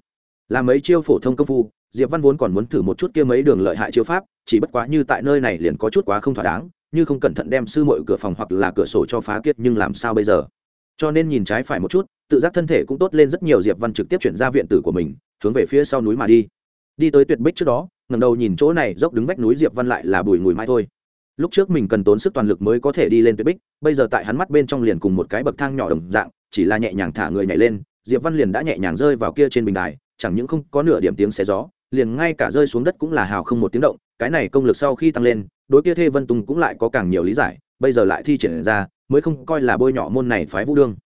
Là mấy chiêu phổ thông công phu, diệp văn vốn còn muốn thử một chút kia mấy đường lợi hại chiêu pháp, chỉ bất quá như tại nơi này liền có chút quá không thỏa đáng, như không cẩn thận đem sư muội cửa phòng hoặc là cửa sổ cho phá kiệt nhưng làm sao bây giờ? Cho nên nhìn trái phải một chút, tự giác thân thể cũng tốt lên rất nhiều, diệp văn trực tiếp chuyển ra viện tử của mình, hướng về phía sau núi mà đi. Đi tới tuyệt bích trước đó, ngẩng đầu nhìn chỗ này, dốc đứng vách núi, diệp văn lại là bùi ngùi mai thôi lúc trước mình cần tốn sức toàn lực mới có thể đi lên tuyệt bích, bây giờ tại hắn mắt bên trong liền cùng một cái bậc thang nhỏ đồng dạng, chỉ là nhẹ nhàng thả người nhảy lên, diệp văn liền đã nhẹ nhàng rơi vào kia trên bình đài, chẳng những không có nửa điểm tiếng xé gió, liền ngay cả rơi xuống đất cũng là hào không một tiếng động, cái này công lực sau khi tăng lên, đối kia thê vân tùng cũng lại có càng nhiều lý giải, bây giờ lại thi triển ra, mới không coi là bôi nhọ môn này phái vũ đương.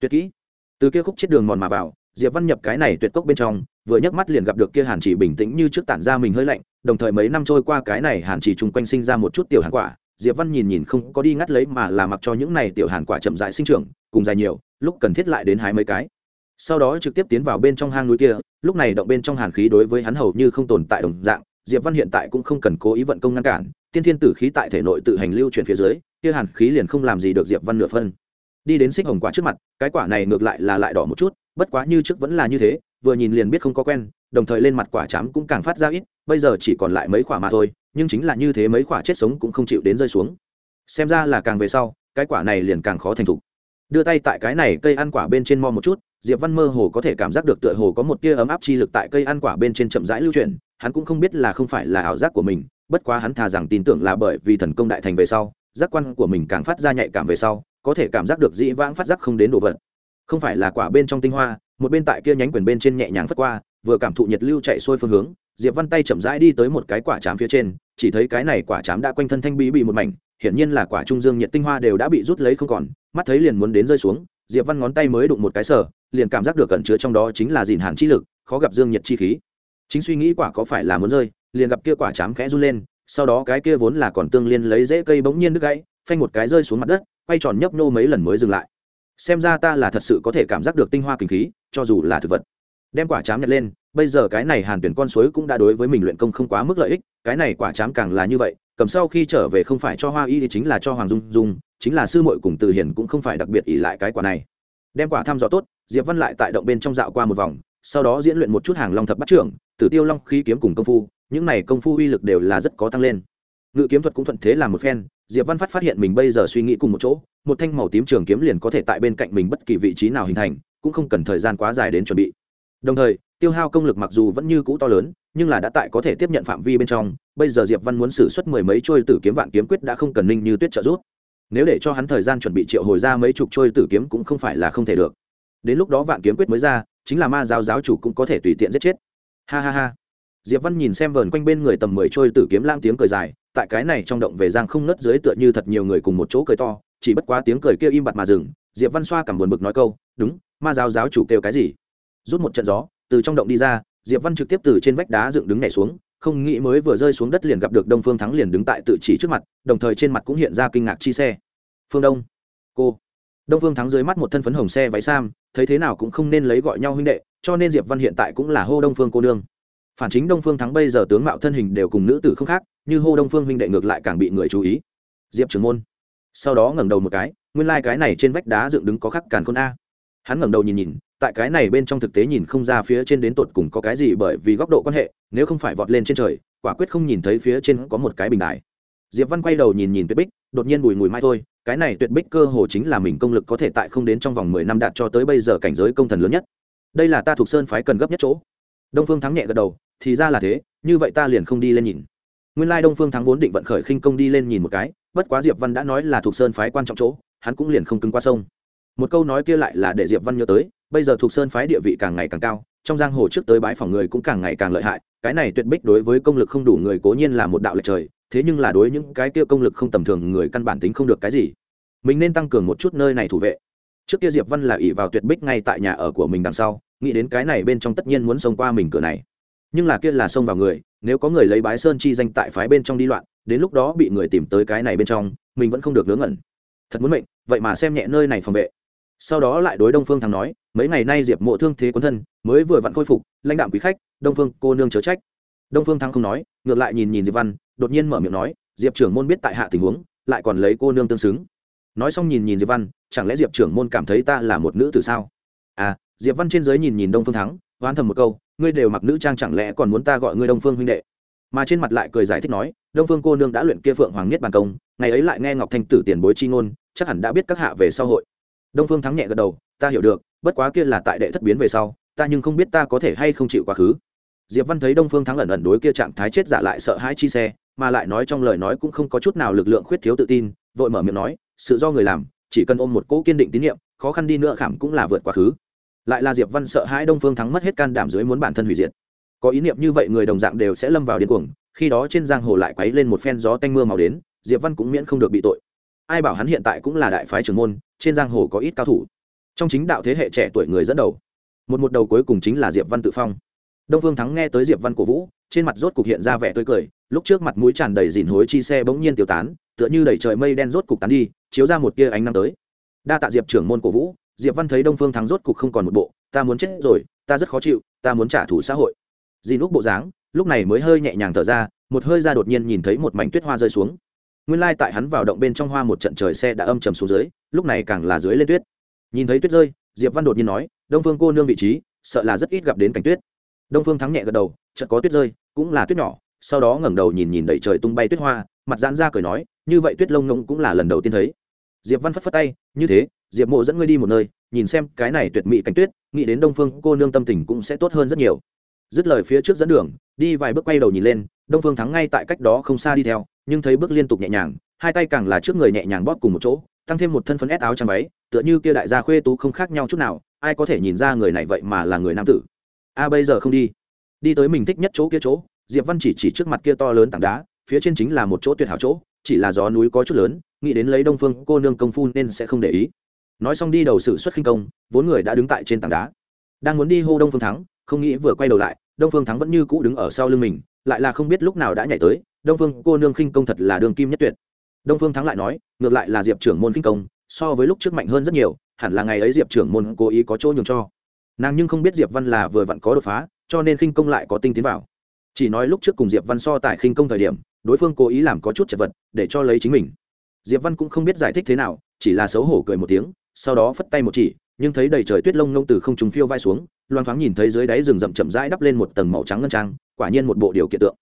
Tuyệt kỹ. Từ kia khúc chết đường mòn mà vào, diệp văn nhập cái này tuyệt cốc bên trong, vừa nhấc mắt liền gặp được kia hàn chỉ bình tĩnh như trước tản ra mình hơi lạnh đồng thời mấy năm trôi qua cái này hàn chỉ chung quanh sinh ra một chút tiểu hàn quả. Diệp văn nhìn nhìn không có đi ngắt lấy mà là mặc cho những này tiểu hàn quả chậm rãi sinh trưởng, cùng dài nhiều, lúc cần thiết lại đến hái mấy cái. Sau đó trực tiếp tiến vào bên trong hang núi kia, lúc này động bên trong hàn khí đối với hắn hầu như không tồn tại đồng dạng, diệp văn hiện tại cũng không cần cố ý vận công ngăn cản, tiên thiên tử khí tại thể nội tự hành lưu chuyển phía dưới, kia hàn khí liền không làm gì được diệp văn nửa phân. Đi đến xích hồng quả trước mặt, cái quả này ngược lại là lại đỏ một chút, bất quá như trước vẫn là như thế, vừa nhìn liền biết không có quen, đồng thời lên mặt quả chám cũng càng phát ra ít bây giờ chỉ còn lại mấy quả mà thôi, nhưng chính là như thế mấy quả chết sống cũng không chịu đến rơi xuống. Xem ra là càng về sau, cái quả này liền càng khó thành thục. Đưa tay tại cái này cây ăn quả bên trên mo một chút, diệp văn mơ hồ có thể cảm giác được tựa hồ có một tia ấm áp chi lực tại cây ăn quả bên trên chậm rãi lưu chuyển, hắn cũng không biết là không phải là ảo giác của mình, bất quá hắn thà rằng tin tưởng là bởi vì thần công đại thành về sau, giác quan của mình càng phát ra nhạy cảm về sau, có thể cảm giác được dĩ vãng phát giác không đến đồ vật. Không phải là quả bên trong tinh hoa, một bên tại kia nhánh quyền bên trên nhẹ nhàng phất qua, vừa cảm thụ nhiệt lưu chạy xuôi phương hướng diệp văn tay chậm rãi đi tới một cái quả chám phía trên, chỉ thấy cái này quả chám đã quanh thân thanh bí bị một mảnh, hiển nhiên là quả trung dương nhiệt tinh hoa đều đã bị rút lấy không còn, mắt thấy liền muốn đến rơi xuống, diệp văn ngón tay mới đụng một cái sở liền cảm giác được cẩn chứa trong đó chính là dìn hàn chi lực, khó gặp dương nhiệt chi khí. Chính suy nghĩ quả có phải là muốn rơi, liền gặp kia quả chám khẽ run lên, sau đó cái kia vốn là còn tương liên lấy rễ cây bỗng nhiên đứt gãy, phanh một cái rơi xuống mặt đất, quay tròn nhấp nô mấy lần mới dừng lại. Xem ra ta là thật sự có thể cảm giác được tinh hoa kinh khí, cho dù là thực vật. Đem quả chám nhặt lên bây giờ cái này hàn tuyển con suối cũng đã đối với mình luyện công không quá mức lợi ích, cái này quả chám càng là như vậy, cầm sau khi trở về không phải cho hoa y thì chính là cho hoàng dung dung, chính là sư muội cùng từ hiền cũng không phải đặc biệt ỉ lại cái quả này. Đem quả thăm dò tốt, diệp văn lại tại động bên trong dạo qua một vòng, sau đó diễn luyện một chút hàng long thập bắt trưởng, tử tiêu long khí kiếm cùng công phu, những này công phu uy lực đều là rất có tăng lên. Ngự kiếm thuật cũng thuận thế làm một phen, diệp văn phát phát hiện mình bây giờ suy nghĩ cùng một chỗ, một thanh màu tím trường kiếm liền có thể tại bên cạnh mình bất kỳ vị trí nào hình thành, cũng không cần thời gian quá dài đến chuẩn bị. Đồng thời tiêu hao công lực mặc dù vẫn như cũ to lớn, nhưng là đã tại có thể tiếp nhận phạm vi bên trong, bây giờ diệp văn muốn xử suất mười mấy trôi tử kiếm vạn kiếm quyết đã không cần ninh như tuyết trợ giúp. Nếu để cho hắn thời gian chuẩn bị triệu hồi ra mấy chục trôi tử kiếm cũng không phải là không thể được. Đến lúc đó vạn kiếm quyết mới ra, chính là ma giáo giáo chủ cũng có thể tùy tiện giết chết. Ha ha ha. Diệp văn nhìn xem vờn quanh bên người tầm mười trôi tử kiếm lang tiếng cười dài, tại cái này trong động về giang không ngất dưới tựa như thật nhiều người cùng một chỗ cười to, chỉ bất quá tiếng cười kêu im bặt mà dừng, diệp văn xoa cảm buồn bực nói câu, đúng, ma giáo giáo chủ kêu cái gì? Rút một trận gió từ trong động đi ra, diệp văn trực tiếp từ trên vách đá dựng đứng nhảy xuống, không nghĩ mới vừa rơi xuống đất liền gặp được đông phương thắng liền đứng tại tự chỉ trước mặt, đồng thời trên mặt cũng hiện ra kinh ngạc chi xe. Phương đông, cô. Đông phương thắng dưới mắt một thân phấn hồng xe váy sam, thấy thế nào cũng không nên lấy gọi nhau huynh đệ, cho nên diệp văn hiện tại cũng là hô đông phương cô nương. Phản chính đông phương thắng bây giờ tướng mạo thân hình đều cùng nữ tử không khác, như hô đông phương huynh đệ ngược lại càng bị người chú ý. Diệp trưởng môn. Sau đó ngẩng đầu một cái, nguyên lai、like、cái này trên vách đá dựng đứng có khắc càn khôn a. Hắn ngẩng đầu nhìn nhìn tại cái này bên trong thực tế nhìn không ra phía trên đến tột cùng có cái gì bởi vì góc độ quan hệ, nếu không phải vọt lên trên trời, quả quyết không nhìn thấy phía trên có một cái bình đài. Diệp văn quay đầu nhìn nhìn tuyệt bích, đột nhiên bùi mùi mai thôi, cái này tuyệt bích cơ hồ chính là mình công lực có thể tại không đến trong vòng mười năm đạt cho tới bây giờ cảnh giới công thần lớn nhất. Đây là ta thuộc sơn phái cần gấp nhất chỗ. Đông phương thắng nhẹ gật đầu, thì ra là thế, như vậy ta liền không đi lên nhìn. Nguyên lai đông phương thắng vốn định vận khởi khinh công đi lên nhìn một cái, bất quá diệp văn đã nói là thuộc sơn phái quan trọng chỗ, hắn cũng liền không cứng qua sông. Một câu nói kia lại là để diệp văn nhớ tới bây giờ thuộc sơn phái địa vị càng ngày càng cao, trong giang hồ trước tới bãi phòng người cũng càng ngày càng lợi hại, cái này tuyệt bích đối với công lực không đủ người cố nhiên là một đạo lệch trời, thế nhưng là đối những cái kia công lực không tầm thường người căn bản tính không được cái gì. Mình nên tăng cường một chút nơi này thủ vệ. Trước kia diệp văn là ỉ vào tuyệt bích ngay tại nhà ở của mình đằng sau, nghĩ đến cái này bên trong tất nhiên muốn xông qua mình cửa này. Nhưng là kia là xông vào người, nếu có người lấy bái sơn chi danh tại phái bên trong đi loạn, đến lúc đó bị người tìm tới cái này bên trong, mình vẫn không được ngớ ngẩn. Thật muốn mệnh, vậy mà xem nhẹ nơi này phòng vệ. Sau đó lại đối đông phương thắng nói mấy ngày nay diệp mộ thương thế quân thân, mới vừa vặn khôi phục, lãnh đạo quý khách, đông phương cô nương chớ trách. Đông phương thắng không nói, ngược lại nhìn nhìn diệp văn, đột nhiên mở miệng nói, diệp trưởng môn biết tại hạ tình huống, lại còn lấy cô nương tương xứng. Nói xong nhìn nhìn diệp văn, chẳng lẽ diệp trưởng môn cảm thấy ta là một nữ từ sao? À. Diệp văn trên giới nhìn nhìn đông phương thắng oán thầm một câu, ngươi đều mặc nữ trang chẳng lẽ còn muốn ta gọi ngươi đông phương huynh đệ? Mà trên mặt lại cười giải thích nói, đông phương cô nương đã luyện kia phượng hoàng nhất bàn công, ngày ấy lại nghe ngọc thanh tử tiền bối chi ngôn, chắc hẳn đã biết các hạ về sau hội. Đông phương thắng nhẹ gật đầu, ta hiểu được bất quá kia là tại đệ thất biến về sau, ta nhưng không biết ta có thể hay không chịu quá khứ. Diệp văn thấy đông phương thắng ẩn ẩn đối kia trạng thái chết giả lại sợ hãi chi xe, mà lại nói trong lời nói cũng không có chút nào lực lượng khuyết thiếu tự tin, vội mở miệng nói, sự do người làm, chỉ cần ôm một cỗ kiên định tín nhiệm khó khăn đi nữa khảm cũng là vượt quá khứ. Lại là diệp văn sợ hãi đông phương thắng mất hết can đảm dưới muốn bản thân hủy diệt. Có ý niệm như vậy người đồng dạng đều sẽ lâm vào điên cuồng, khi đó trên giang hồ lại quấy lên một phen gió tanh mưa màu đến, diệp văn cũng miễn không được bị tội. Ai bảo hắn hiện tại cũng là đại phái trưởng môn, trên giang hồ có ít cao thủ trong chính đạo thế hệ trẻ tuổi người dẫn đầu. Một một đầu cuối cùng chính là diệp văn tự phong. Đông phương thắng nghe tới diệp văn cổ vũ, trên mặt rốt cục hiện ra vẻ tươi cười, lúc trước mặt mũi tràn đầy dìn hối chi xe bỗng nhiên tiêu tán, tựa như đẩy trời mây đen rốt cục tán đi, chiếu ra một tia ánh năm tới. Đa tạ diệp trưởng môn cổ vũ, diệp văn thấy đông phương thắng rốt cục không còn một bộ, ta muốn chết rồi, ta rất khó chịu, ta muốn trả thù xã hội. Dìn lúc bộ dáng, lúc này mới hơi nhẹ nhàng thở ra, một hơi ra đột nhiên nhìn thấy một mảnh tuyết hoa rơi xuống. Nguyên lai tại hắn vào động bên trong hoa một trận trời, xe đã âm trầm xuống dưới, lúc này càng là dưới lên tuyết nhìn thấy tuyết rơi, diệp văn đột nhiên nói, đông phương cô nương vị trí, sợ là rất ít gặp đến cảnh tuyết. Đông phương thắng nhẹ gật đầu, chợt có tuyết rơi, cũng là tuyết nhỏ. Sau đó ngẩng đầu nhìn nhìn đầy trời tung bay tuyết hoa, mặt giãn ra cười nói, như vậy tuyết lông ngông cũng là lần đầu tiên thấy. Diệp văn phất phất tay, như thế, diệp mộ dẫn ngươi đi một nơi, nhìn xem cái này tuyệt mỹ cảnh tuyết, nghĩ đến đông phương cô nương tâm tình cũng sẽ tốt hơn rất nhiều. Dứt lời phía trước dẫn đường, đi vài bước quay đầu nhìn lên, đông phương thắng ngay tại cách đó không xa đi theo, nhưng thấy bước liên tục nhẹ nhàng hai tay càng là trước người nhẹ nhàng bóp cùng một chỗ, tăng thêm một thân phấn ép áo trắng váy, tựa như kia đại gia khuê tú không khác nhau chút nào, ai có thể nhìn ra người này vậy mà là người nam tử. A, bây giờ không đi. Đi tới mình thích nhất chỗ kia chỗ, diệp văn chỉ chỉ trước mặt kia to lớn tảng đá, phía trên chính là một chỗ tuyệt hảo chỗ, chỉ là gió núi có chút lớn, nghĩ đến lấy đông phương cô nương công phu nên sẽ không để ý. Nói xong đi đầu sự xuất khinh công, vốn người đã đứng tại trên tảng đá. Đang muốn đi hô đông phương thắng, không nghĩ vừa quay đầu lại, đông phương thắng vẫn như cũ đứng ở sau lưng mình, lại là không biết lúc nào đã nhảy tới, đông phương cô nương khinh công thật là đường kim nhất tuyệt đông phương thắng lại nói, ngược lại là diệp trưởng môn kinh công, so với lúc trước mạnh hơn rất nhiều, hẳn là ngày ấy diệp trưởng môn cố ý có chỗ nhường cho. Nàng nhưng không biết diệp văn là vừa vặn có đột phá, cho nên khinh công lại có tinh tiến vào. Chỉ nói lúc trước cùng diệp văn so tại khinh công thời điểm, đối phương cố ý làm có chút chật vật, để cho lấy chính mình. Diệp văn cũng không biết giải thích thế nào, chỉ là xấu hổ cười một tiếng, sau đó phất tay một chỉ, nhưng thấy đầy trời tuyết lông ngông từ không trùng phiêu vai xuống loan thoáng nhìn thấy dưới đáy rừng rậm chậm rãi đắp lên một tầng màu trắng ngân trang, quả nhiên một bộ điều kiện tượng.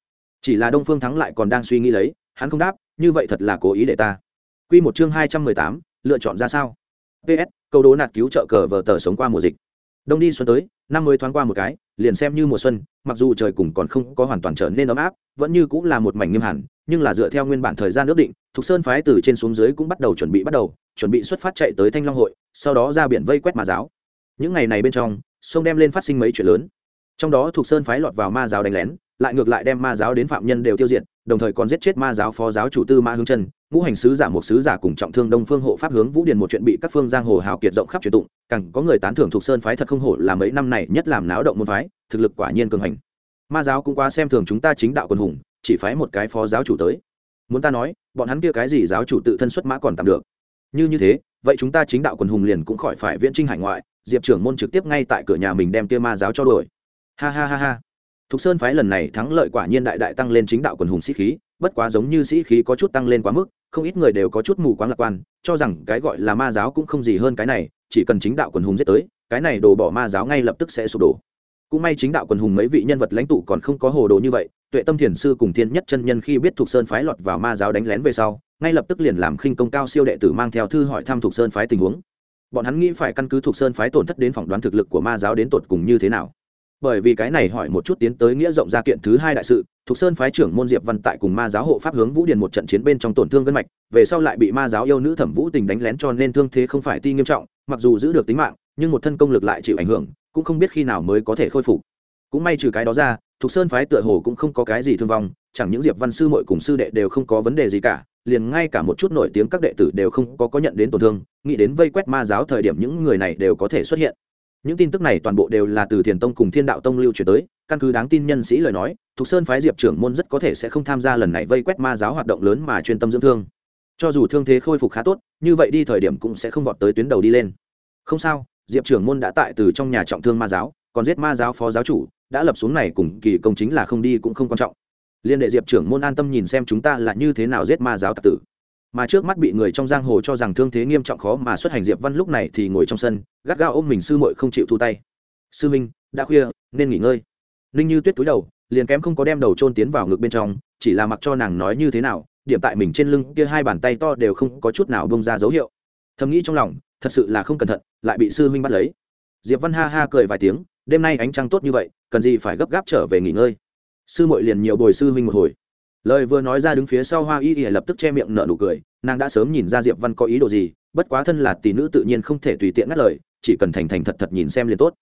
Chỉ là đông phương thắng lại còn đang suy nghĩ lấy, hắn không đáp như vậy thật là cố ý để ta. Q một chương hai trăm mười tám, lựa chọn ra sao? Ps câu đố nạt cứu trợ cờ vờ tờ sống qua mùa dịch. Đông đi xuân tới, năm mới thoáng qua một cái, liền xem như mùa xuân, mặc dù trời cùng còn không có hoàn toàn trở nên ấm áp, vẫn như cũng là một mảnh nghiêm hẳn, nhưng là dựa theo nguyên bản thời gian ước định, thục sơn phái từ trên xuống dưới cũng bắt đầu chuẩn bị bắt đầu, chuẩn bị xuất phát chạy tới thanh long hội, sau đó ra biển vây quét ma giáo. Những ngày này bên trong, sông đem lên phát sinh mấy chuyện lớn. Trong đó thuộc sơn phái lọt vào ma giáo đánh lén, lại ngược lại đem ma giáo đến phạm nhân đều tiêu diệt đồng thời còn giết chết ma giáo phó giáo chủ tư ma hướng chân, ngũ hành sứ giả, một sứ giả cùng trọng thương đông phương hộ pháp hướng vũ điền một chuyện bị các phương giang hồ hào kiệt rộng khắp truyền tụng, càng có người tán thưởng thuộc sơn phái thật không hổ là mấy năm này nhất làm náo động môn phái, thực lực quả nhiên cường hành. Ma giáo cũng quá xem thường chúng ta chính đạo quân hùng, chỉ phái một cái phó giáo chủ tới. Muốn ta nói, bọn hắn kia cái gì giáo chủ tự thân xuất mã còn tạm được. Như như thế, vậy chúng ta chính đạo quần hùng liền cũng khỏi phải viễn trinh hải ngoại, diệp trưởng môn trực tiếp ngay tại cửa nhà mình đem kia ma giáo cho đuổi. Ha ha ha ha thục sơn phái lần này thắng lợi quả nhiên đại đại tăng lên chính đạo quần hùng sĩ khí, bất quá giống như sĩ khí có chút tăng lên quá mức, không ít người đều có chút mù quáng lạc quan, cho rằng cái gọi là ma giáo cũng không gì hơn cái này, chỉ cần chính đạo quần hùng giết tới, cái này đổ bỏ ma giáo ngay lập tức sẽ sụp đổ. Cũng may chính đạo quần hùng mấy vị nhân vật lãnh tụ còn không có hồ đồ như vậy, tuệ tâm thiền sư cùng thiên nhất chân nhân khi biết thuộc sơn phái lọt vào ma giáo đánh lén về sau, ngay lập tức liền làm khinh công cao siêu đệ tử mang theo thư hỏi thăm thuộc sơn phái tình huống. Bọn hắn nghĩ phải căn cứ thuộc sơn phái tổn thất đến phỏng đoán thực lực của ma giáo đến tột cùng như thế nào bởi vì cái này hỏi một chút tiến tới nghĩa rộng ra kiện thứ hai đại sự, thục sơn phái trưởng môn diệp văn tại cùng ma giáo hộ pháp hướng vũ điền một trận chiến bên trong tổn thương gân mạch, về sau lại bị ma giáo yêu nữ thẩm vũ tình đánh lén cho nên thương thế không phải ti nghiêm trọng, mặc dù giữ được tính mạng, nhưng một thân công lực lại chịu ảnh hưởng, cũng không biết khi nào mới có thể khôi phục. Cũng may trừ cái đó ra, thục sơn phái tựa hồ cũng không có cái gì thương vong, chẳng những diệp văn sư mội cùng sư đệ đều không có vấn đề gì cả, liền ngay cả một chút nổi tiếng các đệ tử đều không có có nhận đến tổn thương, nghĩ đến vây quét ma giáo thời điểm những người này đều có thể xuất hiện những tin tức này toàn bộ đều là từ thiền tông cùng thiên đạo tông lưu truyền tới, căn cứ đáng tin nhân sĩ lời nói, thục sơn phái diệp trưởng môn rất có thể sẽ không tham gia lần này vây quét ma giáo hoạt động lớn mà chuyên tâm dưỡng thương. Cho dù thương thế khôi phục khá tốt, như vậy đi thời điểm cũng sẽ không vọt tới tuyến đầu đi lên. Không sao, diệp trưởng môn đã tại từ trong nhà trọng thương ma giáo, còn giết ma giáo phó giáo chủ, đã lập xuống này cùng kỳ công chính là không đi cũng không quan trọng. Liên đệ diệp trưởng môn an tâm nhìn xem chúng ta là như thế nào giết ma giáo tạc tử mà trước mắt bị người trong giang hồ cho rằng thương thế nghiêm trọng khó mà xuất hành, diệp văn lúc này thì ngồi trong sân, gắt gao ôm mình sư muội không chịu thu tay. Sư minh, đã khuya, nên nghỉ ngơi. Ninh như tuyết túi đầu, liền kém không có đem đầu trôn tiến vào ngực bên trong, chỉ là mặc cho nàng nói như thế nào, điểm tại mình trên lưng kia hai bàn tay to đều không có chút nào bông ra dấu hiệu. Thầm nghĩ trong lòng, thật sự là không cẩn thận, lại bị sư minh bắt lấy. Diệp văn ha ha cười vài tiếng, đêm nay ánh trăng tốt như vậy, cần gì phải gấp gáp trở về nghỉ ngơi? Sư muội liền nhiều bồi sư huynh một hồi lời vừa nói ra đứng phía sau hoa y y lập tức che miệng nở nụ cười, nàng đã sớm nhìn ra diệp văn có ý đồ gì, bất quá thân là tỷ nữ tự nhiên không thể tùy tiện ngắt lời, chỉ cần thành thành thật thật nhìn xem liền tốt.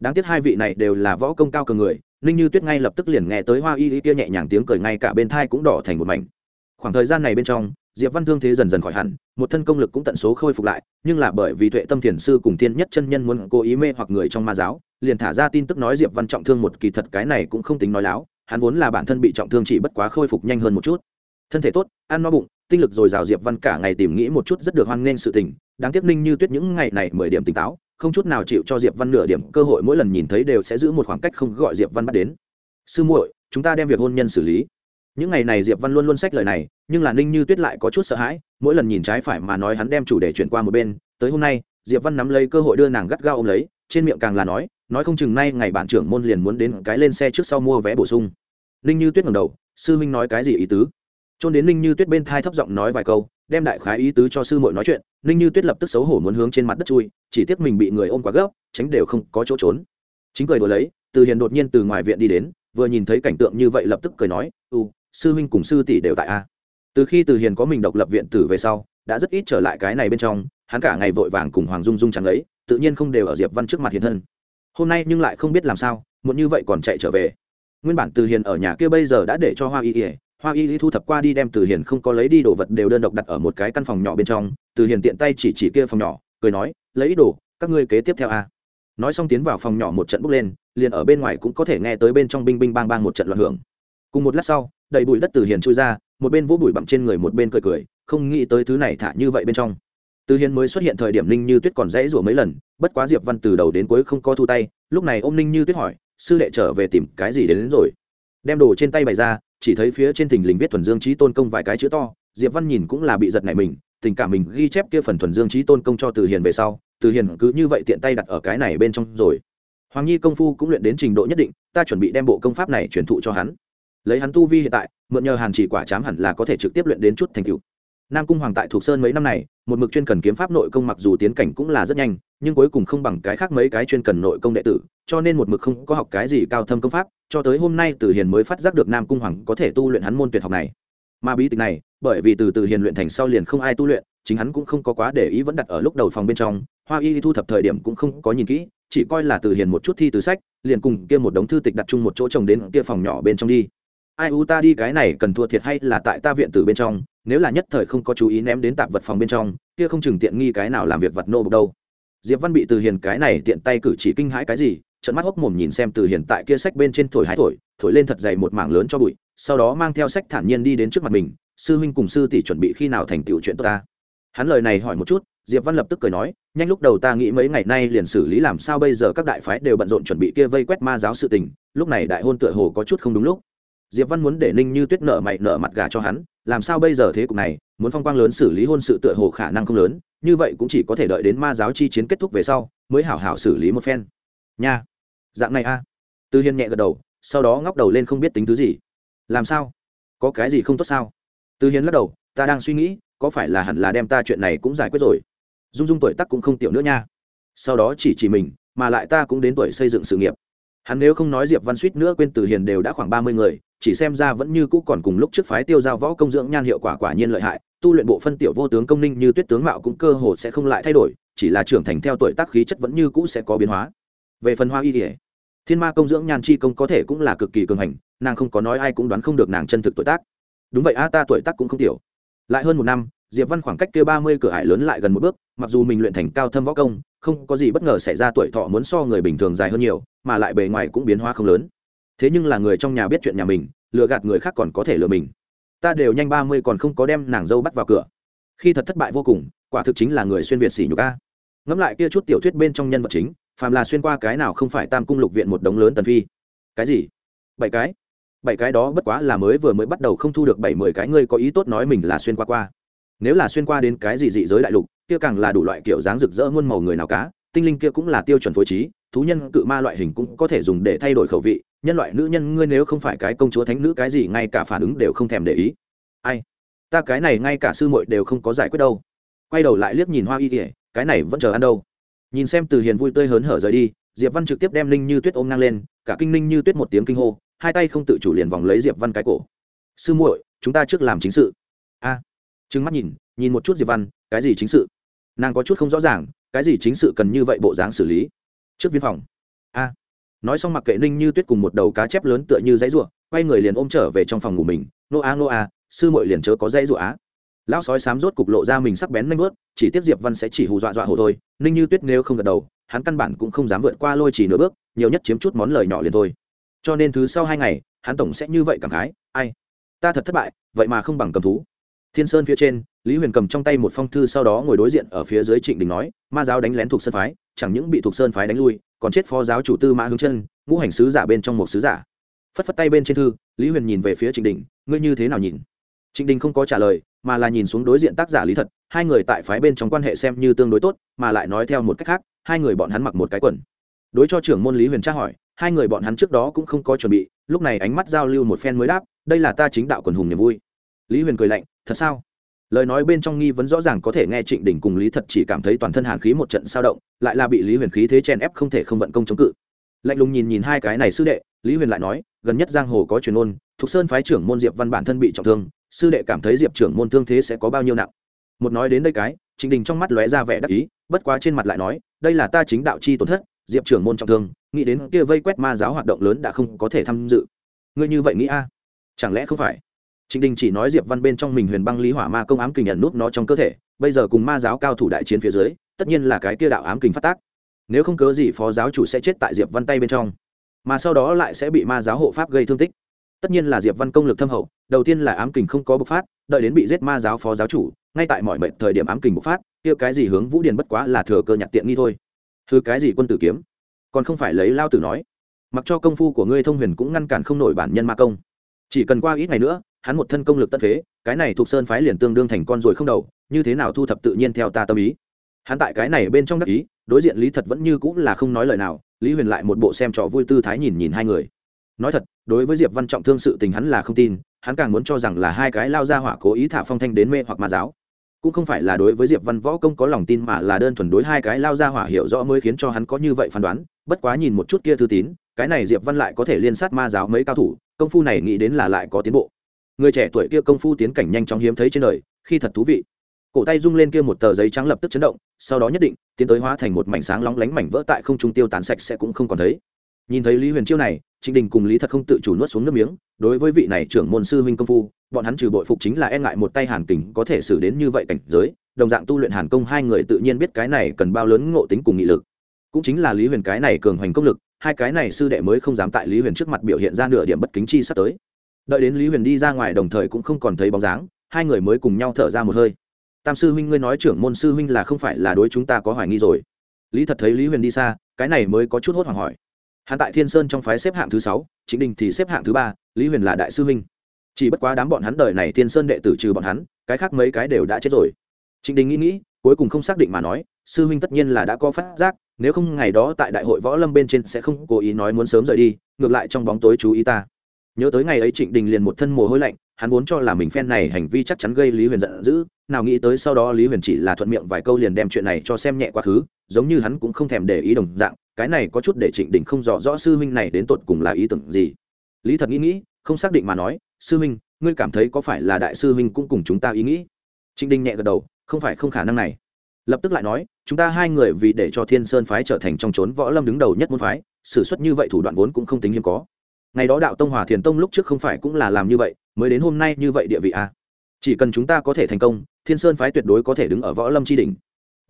Đáng tiếc hai vị này đều là võ công cao cường người, ninh như tuyết ngay lập tức liền nghe tới hoa y y kia nhẹ nhàng tiếng cười ngay cả bên thai cũng đỏ thành một mảnh. Khoảng thời gian này bên trong, diệp văn thương thế dần dần khỏi hẳn, một thân công lực cũng tận số khôi phục lại, nhưng là bởi vì tuệ tâm thiền sư cùng tiên nhất chân nhân muốn cố ý mê hoặc người trong ma giáo, liền thả ra tin tức nói diệp văn trọng thương một kỳ thật cái này cũng không tính nói láo hắn vốn là bản thân bị trọng thương chỉ bất quá khôi phục nhanh hơn một chút. Thân thể tốt, ăn no bụng, tinh lực dồi dào diệp văn cả ngày tìm nghĩ một chút rất được hoan nghênh sự tình. Đáng tiếc ninh như tuyết những ngày này mười điểm tỉnh táo, không chút nào chịu cho diệp văn nửa điểm cơ hội mỗi lần nhìn thấy đều sẽ giữ một khoảng cách không gọi diệp văn bắt đến. Sư muội, chúng ta đem việc hôn nhân xử lý. Những ngày này diệp văn luôn luôn sách lời này, nhưng là ninh như tuyết lại có chút sợ hãi, mỗi lần nhìn trái phải mà nói hắn đem chủ đề chuyển qua một bên. Tới hôm nay, diệp văn nắm lấy cơ hội đưa nàng gắt gao ôm lấy, trên miệng càng là nói nói không chừng nay ngày bản trưởng môn liền muốn đến cái lên xe trước sau mua vé bổ sung. Ninh như tuyết ngẩng đầu, sư huynh nói cái gì ý tứ? Trôn đến ninh như tuyết bên thai thấp giọng nói vài câu, đem đại khái ý tứ cho sư muội nói chuyện, ninh như tuyết lập tức xấu hổ muốn hướng trên mặt đất chui, chỉ tiếc mình bị người ôm quá gấp, tránh đều không có chỗ trốn. Chính cười đùa lấy, từ hiền đột nhiên từ ngoài viện đi đến, vừa nhìn thấy cảnh tượng như vậy lập tức cười nói, u, sư huynh cùng sư tỷ đều tại a. Từ khi từ hiền có mình độc lập viện tử về sau, đã rất ít trở lại cái này bên trong, hắn cả ngày vội vàng cùng hoàng dung dung chẳng lấy, tự nhiên không đều ở diệp văn trước mặt hiện thân hôm nay nhưng lại không biết làm sao muốn như vậy còn chạy trở về. Nguyên bản từ hiền ở nhà kia bây giờ đã để cho hoa y ỉa hoa y thu thập qua đi đem từ hiền không có lấy đi đồ vật đều đơn độc đặt ở một cái căn phòng nhỏ bên trong, từ hiền tiện tay chỉ chỉ kia phòng nhỏ, cười nói, lấy ít đồ, các ngươi kế tiếp theo a. Nói xong tiến vào phòng nhỏ một trận bước lên, liền ở bên ngoài cũng có thể nghe tới bên trong binh binh bang bang một trận loạn hưởng. Cùng một lát sau, đầy bụi đất từ hiền trôi ra, một bên vỗ bụi bặm trên người một bên cười cười, không nghĩ tới thứ này thả như vậy bên trong từ hiền mới xuất hiện thời điểm ninh như tuyết còn dãy rủa mấy lần bất quá diệp văn từ đầu đến cuối không có thu tay lúc này ôm ninh như tuyết hỏi sư đệ trở về tìm cái gì đến, đến rồi? Đem đồ trên tay bày ra chỉ thấy phía trên thình lình viết thuần dương trí tôn công vài cái chữ to diệp văn nhìn cũng là bị giật này mình tình cảm mình ghi chép kia phần thuần dương trí tôn công cho từ hiền về sau từ hiền cứ như vậy tiện tay đặt ở cái này bên trong rồi. Hoàng nhi công phu cũng luyện đến trình độ nhất định ta chuẩn bị đem bộ công pháp này truyền thụ cho hắn. Lấy hắn tu vi hiện tại mượn nhờ hàn chỉ quả chám hẳn là có thể trực tiếp luyện đến chút thành tựu nam cung hoàng tại thuộc sơn mấy năm này, một mực chuyên cần kiếm pháp nội công mặc dù tiến cảnh cũng là rất nhanh, nhưng cuối cùng không bằng cái khác mấy cái chuyên cần nội công đệ tử, cho nên một mực không có học cái gì cao thâm công pháp, cho tới hôm nay từ hiền mới phát giác được nam cung hoàng có thể tu luyện hắn môn tuyệt học này. Mà bí tịch này, bởi vì từ từ hiền luyện thành sau liền không ai tu luyện, chính hắn cũng không có quá để ý vẫn đặt ở lúc đầu phòng bên trong, hoa y thu thập thời điểm cũng không có nhìn kỹ, chỉ coi là từ hiền một chút thi từ sách, liền cùng kia một đống thư tịch đặt chung một chỗ trồng đến kia phòng nhỏ bên trong đi ai u ta đi cái này cần thua thiệt hay là tại ta viện từ bên trong, nếu là nhất thời không có chú ý ném đến tạp vật phòng bên trong, kia không chừng tiện nghi cái nào làm việc vật nô bộc đâu. Diệp văn bị từ hiền cái này tiện tay cử chỉ kinh hãi cái gì trận mắt hốc mồm nhìn xem từ hiền tại kia sách bên trên thổi hái thổi thổi lên thật dày một mảng lớn cho bụi, sau đó mang theo sách thản nhiên đi đến trước mặt mình, sư huynh cùng sư tỷ chuẩn bị khi nào thành tựu chuyện tốt ta? Hắn lời này hỏi một chút, diệp văn lập tức cười nói, nhanh lúc đầu ta nghĩ mấy ngày nay liền xử lý làm sao bây giờ các đại phái đều bận rộn chuẩn bị kia vây quét ma giáo sự tình, lúc này đại hôn tựa hồ có chút không đúng lúc diệp văn muốn để ninh như tuyết nợ mày nợ mặt gà cho hắn, làm sao bây giờ thế cục này, muốn phong quang lớn xử lý hôn sự tựa hồ khả năng không lớn, như vậy cũng chỉ có thể đợi đến ma giáo chi chiến kết thúc về sau, mới hảo hảo xử lý một phen. Nha. Dạng này a. À. tư hiên nhẹ gật đầu, sau đó ngóc đầu lên không biết tính thứ gì. Làm sao? Có cái gì không tốt sao? Tư hiên lắc đầu, ta đang suy nghĩ, có phải là hẳn là đem ta chuyện này cũng giải quyết rồi? Dung dung tuổi tắc cũng không tiểu nữa nha. Sau đó chỉ chỉ mình, mà lại ta cũng đến tuổi xây dựng sự nghiệp. Hắn nếu không nói diệp văn suýt nữa quên từ hiền đều đã khoảng ba mươi người chỉ xem ra vẫn như cũ còn cùng lúc trước phái tiêu giao võ công dưỡng nhan hiệu quả quả nhiên lợi hại, tu luyện bộ phân tiểu vô tướng công ninh như tuyết tướng mạo cũng cơ hồ sẽ không lại thay đổi, chỉ là trưởng thành theo tuổi tác khí chất vẫn như cũ sẽ có biến hóa. Về phần hoa y ỉa thiên ma công dưỡng nhan chi công có thể cũng là cực kỳ cường hành, nàng không có nói ai cũng đoán không được nàng chân thực tuổi tác. Đúng vậy a, ta tuổi tác cũng không tiểu. Lại hơn một năm, diệp văn khoảng cách kia ba mươi cửa hải lớn lại gần một bước, mặc dù mình luyện thành cao thâm võ công, không có gì bất ngờ xảy ra tuổi thọ muốn so người bình thường dài hơn nhiều, mà lại bề ngoài cũng biến hóa không lớn thế nhưng là người trong nhà biết chuyện nhà mình, lừa gạt người khác còn có thể lừa mình. Ta đều nhanh ba mươi còn không có đem nàng dâu bắt vào cửa. Khi thật thất bại vô cùng, quả thực chính là người xuyên việt xỉ nhục a. Ngẫm lại kia chút tiểu thuyết bên trong nhân vật chính, phàm là xuyên qua cái nào không phải tam cung lục viện một đống lớn tần phi. Cái gì? Bảy cái? Bảy cái đó bất quá là mới vừa mới bắt đầu không thu được bảy mười cái ngươi có ý tốt nói mình là xuyên qua qua. Nếu là xuyên qua đến cái gì dị giới đại lục, kia càng là đủ loại kiểu dáng rực rỡ muôn màu người nào cá, tinh linh kia cũng là tiêu chuẩn phối trí, thú nhân cự ma loại hình cũng có thể dùng để thay đổi khẩu vị nhân loại nữ nhân ngươi nếu không phải cái công chúa thánh nữ cái gì ngay cả phản ứng đều không thèm để ý. Ai? Ta cái này ngay cả sư muội đều không có giải quyết đâu. Quay đầu lại liếc nhìn hoa y kỉa cái này vẫn chờ ăn đâu. Nhìn xem từ hiền vui tươi hớn hở rời đi diệp văn trực tiếp đem linh như tuyết ôm ngang lên cả kinh linh như tuyết một tiếng kinh hô hai tay không tự chủ liền vòng lấy diệp văn cái cổ. Sư muội chúng ta trước làm chính sự. A. À, trừng mắt nhìn nhìn một chút diệp văn cái gì chính sự? Nàng có chút không rõ ràng cái gì chính sự cần như vậy bộ dáng xử lý? Trước viên phòng. A nói xong mặc kệ ninh như tuyết cùng một đầu cá chép lớn tựa như dãy ruộng quay người liền ôm trở về trong phòng ngủ mình. Nô a nô a sư muội liền chớ có dãy ruộng á. Lão sói sám rốt cục lộ ra mình sắc bén nanh vớt chỉ tiếp diệp văn sẽ chỉ hù dọa dọa hồ thôi. Ninh như tuyết nếu không gật đầu, hắn căn bản cũng không dám vượt qua lôi chỉ nửa bước, nhiều nhất chiếm chút món lời nhỏ liền thôi. Cho nên thứ sau hai ngày, hắn tổng sẽ như vậy cảm khái, ai, ta thật thất bại, vậy mà không bằng cầm thú. Thiên sơn phía trên, lý huyền cầm trong tay một phong thư sau đó ngồi đối diện ở phía dưới trịnh đình nói, ma giáo đánh lén thuộc sơn phái, chẳng những bị thuộc sơn phái đánh lui còn chết phó giáo chủ tư mã hướng chân, ngũ hành sứ giả bên trong một sứ giả. Phất phất tay bên trên thư, lý huyền nhìn về phía trịnh đình, ngươi như thế nào nhìn? Trịnh đình không có trả lời, mà là nhìn xuống đối diện tác giả lý thật, hai người tại phái bên trong quan hệ xem như tương đối tốt, mà lại nói theo một cách khác, hai người bọn hắn mặc một cái quần. Đối cho trưởng môn lý huyền tra hỏi, hai người bọn hắn trước đó cũng không có chuẩn bị, lúc này ánh mắt giao lưu một phen mới đáp, đây là ta chính đạo quần hùng niềm vui. Lý huyền cười lạnh, thật sao? Lời nói bên trong nghi vấn rõ ràng có thể nghe trịnh đình cùng lý thật chỉ cảm thấy toàn thân hàn khí một trận sao động, lại là bị lý huyền khí thế chèn ép không thể không vận công chống cự. Lạnh lùng nhìn nhìn hai cái này sư đệ, lý huyền lại nói, gần nhất giang hồ có truyền ôn thuộc sơn phái trưởng môn diệp văn bản thân bị trọng thương, sư đệ cảm thấy diệp trưởng môn thương thế sẽ có bao nhiêu nặng. Một nói đến đây cái, trịnh đình trong mắt lóe ra vẻ đắc ý, bất quá trên mặt lại nói, đây là ta chính đạo chi tổn thất, diệp trưởng môn trọng thương, nghĩ đến kia vây quét ma giáo hoạt động lớn đã không có thể tham dự. Ngươi như vậy nghĩ a? Chẳng lẽ không phải? Trịnh đình chỉ nói diệp văn bên trong mình huyền băng lý hỏa ma công ám kình nhận nút nó trong cơ thể, bây giờ cùng ma giáo cao thủ đại chiến phía dưới, tất nhiên là cái kia đạo ám kình phát tác. Nếu không cớ gì phó giáo chủ sẽ chết tại diệp văn tay bên trong, mà sau đó lại sẽ bị ma giáo hộ pháp gây thương tích. Tất nhiên là diệp văn công lực thâm hậu, đầu tiên là ám kình không có bộc phát, đợi đến bị giết ma giáo phó giáo chủ, ngay tại mọi mệnh thời điểm ám kình bộc phát, kia cái gì hướng vũ điền bất quá là thừa cơ nhặt tiện nghi thôi. Thứ cái gì quân tử kiếm? Còn không phải lấy lao tử nói. Mặc cho công phu của ngươi thông huyền cũng ngăn cản không nổi bản nhân ma công. Chỉ cần qua ít ngày nữa hắn một thân công lực tất phế, cái này thuộc sơn phái liền tương đương thành con rồi không đầu, như thế nào thu thập tự nhiên theo ta tâm ý? Hắn tại cái này bên trong đắc ý, đối diện lý thật vẫn như cũng là không nói lời nào, lý huyền lại một bộ xem trò vui tư thái nhìn nhìn hai người. Nói thật, đối với diệp văn trọng thương sự tình hắn là không tin, hắn càng muốn cho rằng là hai cái lao ra hỏa cố ý thả phong thanh đến mê hoặc ma giáo. Cũng không phải là đối với diệp văn võ công có lòng tin mà là đơn thuần đối hai cái lao ra hỏa hiểu rõ mới khiến cho hắn có như vậy phán đoán, bất quá nhìn một chút kia thư tín, cái này diệp văn lại có thể liên sát ma giáo mấy cao thủ, công phu này nghĩ đến là lại có tiến bộ người trẻ tuổi kia công phu tiến cảnh nhanh chóng hiếm thấy trên đời, khi thật thú vị. Cổ tay rung lên kia một tờ giấy trắng lập tức chấn động, sau đó nhất định, tiến tới hóa thành một mảnh sáng lóng lánh mảnh vỡ tại không trung tiêu tán sạch sẽ cũng không còn thấy. Nhìn thấy lý huyền chiêu này, trịnh đình cùng lý thật không tự chủ nuốt xuống nước miếng, đối với vị này trưởng môn sư huynh công phu, bọn hắn trừ bội phục chính là e ngại một tay hàn kình có thể xử đến như vậy cảnh giới, đồng dạng tu luyện hàn công hai người tự nhiên biết cái này cần bao lớn ngộ tính cùng nghị lực. Cũng chính là lý huyền cái này cường hoành công lực, hai cái này sư đệ mới không dám tại lý huyền trước mặt biểu hiện ra nửa điểm bất kính chi sắp tới đợi đến lý huyền đi ra ngoài đồng thời cũng không còn thấy bóng dáng, hai người mới cùng nhau thở ra một hơi. Tam sư huynh ngươi nói trưởng môn sư huynh là không phải là đối chúng ta có hoài nghi rồi. Lý thật thấy lý huyền đi xa, cái này mới có chút hốt hoảng hỏi. Hắn tại thiên sơn trong phái xếp hạng thứ sáu chính đình thì xếp hạng thứ ba, lý huyền là đại sư huynh. Chỉ bất quá đám bọn hắn đời này thiên sơn đệ tử trừ bọn hắn, cái khác mấy cái đều đã chết rồi. Chính đình nghĩ nghĩ, cuối cùng không xác định mà nói, sư huynh tất nhiên là đã có phát giác, nếu không ngày đó tại đại hội võ lâm bên trên sẽ không cố ý nói muốn sớm rời đi, ngược lại trong bóng tối chú ý ta nhớ tới ngày ấy trịnh đình liền một thân mồ hôi lạnh, hắn vốn cho là mình phen này hành vi chắc chắn gây lý huyền giận dữ, nào nghĩ tới sau đó lý huyền chỉ là thuận miệng vài câu liền đem chuyện này cho xem nhẹ quá khứ, giống như hắn cũng không thèm để ý đồng dạng, cái này có chút để trịnh đình không rõ rõ sư huynh này đến tột cùng là ý tưởng gì. Lý thật nghĩ nghĩ, không xác định mà nói, sư huynh, ngươi cảm thấy có phải là đại sư huynh cũng cùng chúng ta ý nghĩ? Trịnh đình nhẹ gật đầu, không phải, không khả năng này. Lập tức lại nói, chúng ta hai người vì để cho thiên sơn phái trở thành trong trốn võ lâm đứng đầu nhất môn phái, s ử suất như vậy thủ đoạn vốn cũng không tính hiếm có ngày đó đạo tông hòa thiền tông lúc trước không phải cũng là làm như vậy, mới đến hôm nay như vậy địa vị a à. chỉ cần chúng ta có thể thành công, thiên sơn phái tuyệt đối có thể đứng ở võ lâm tri đình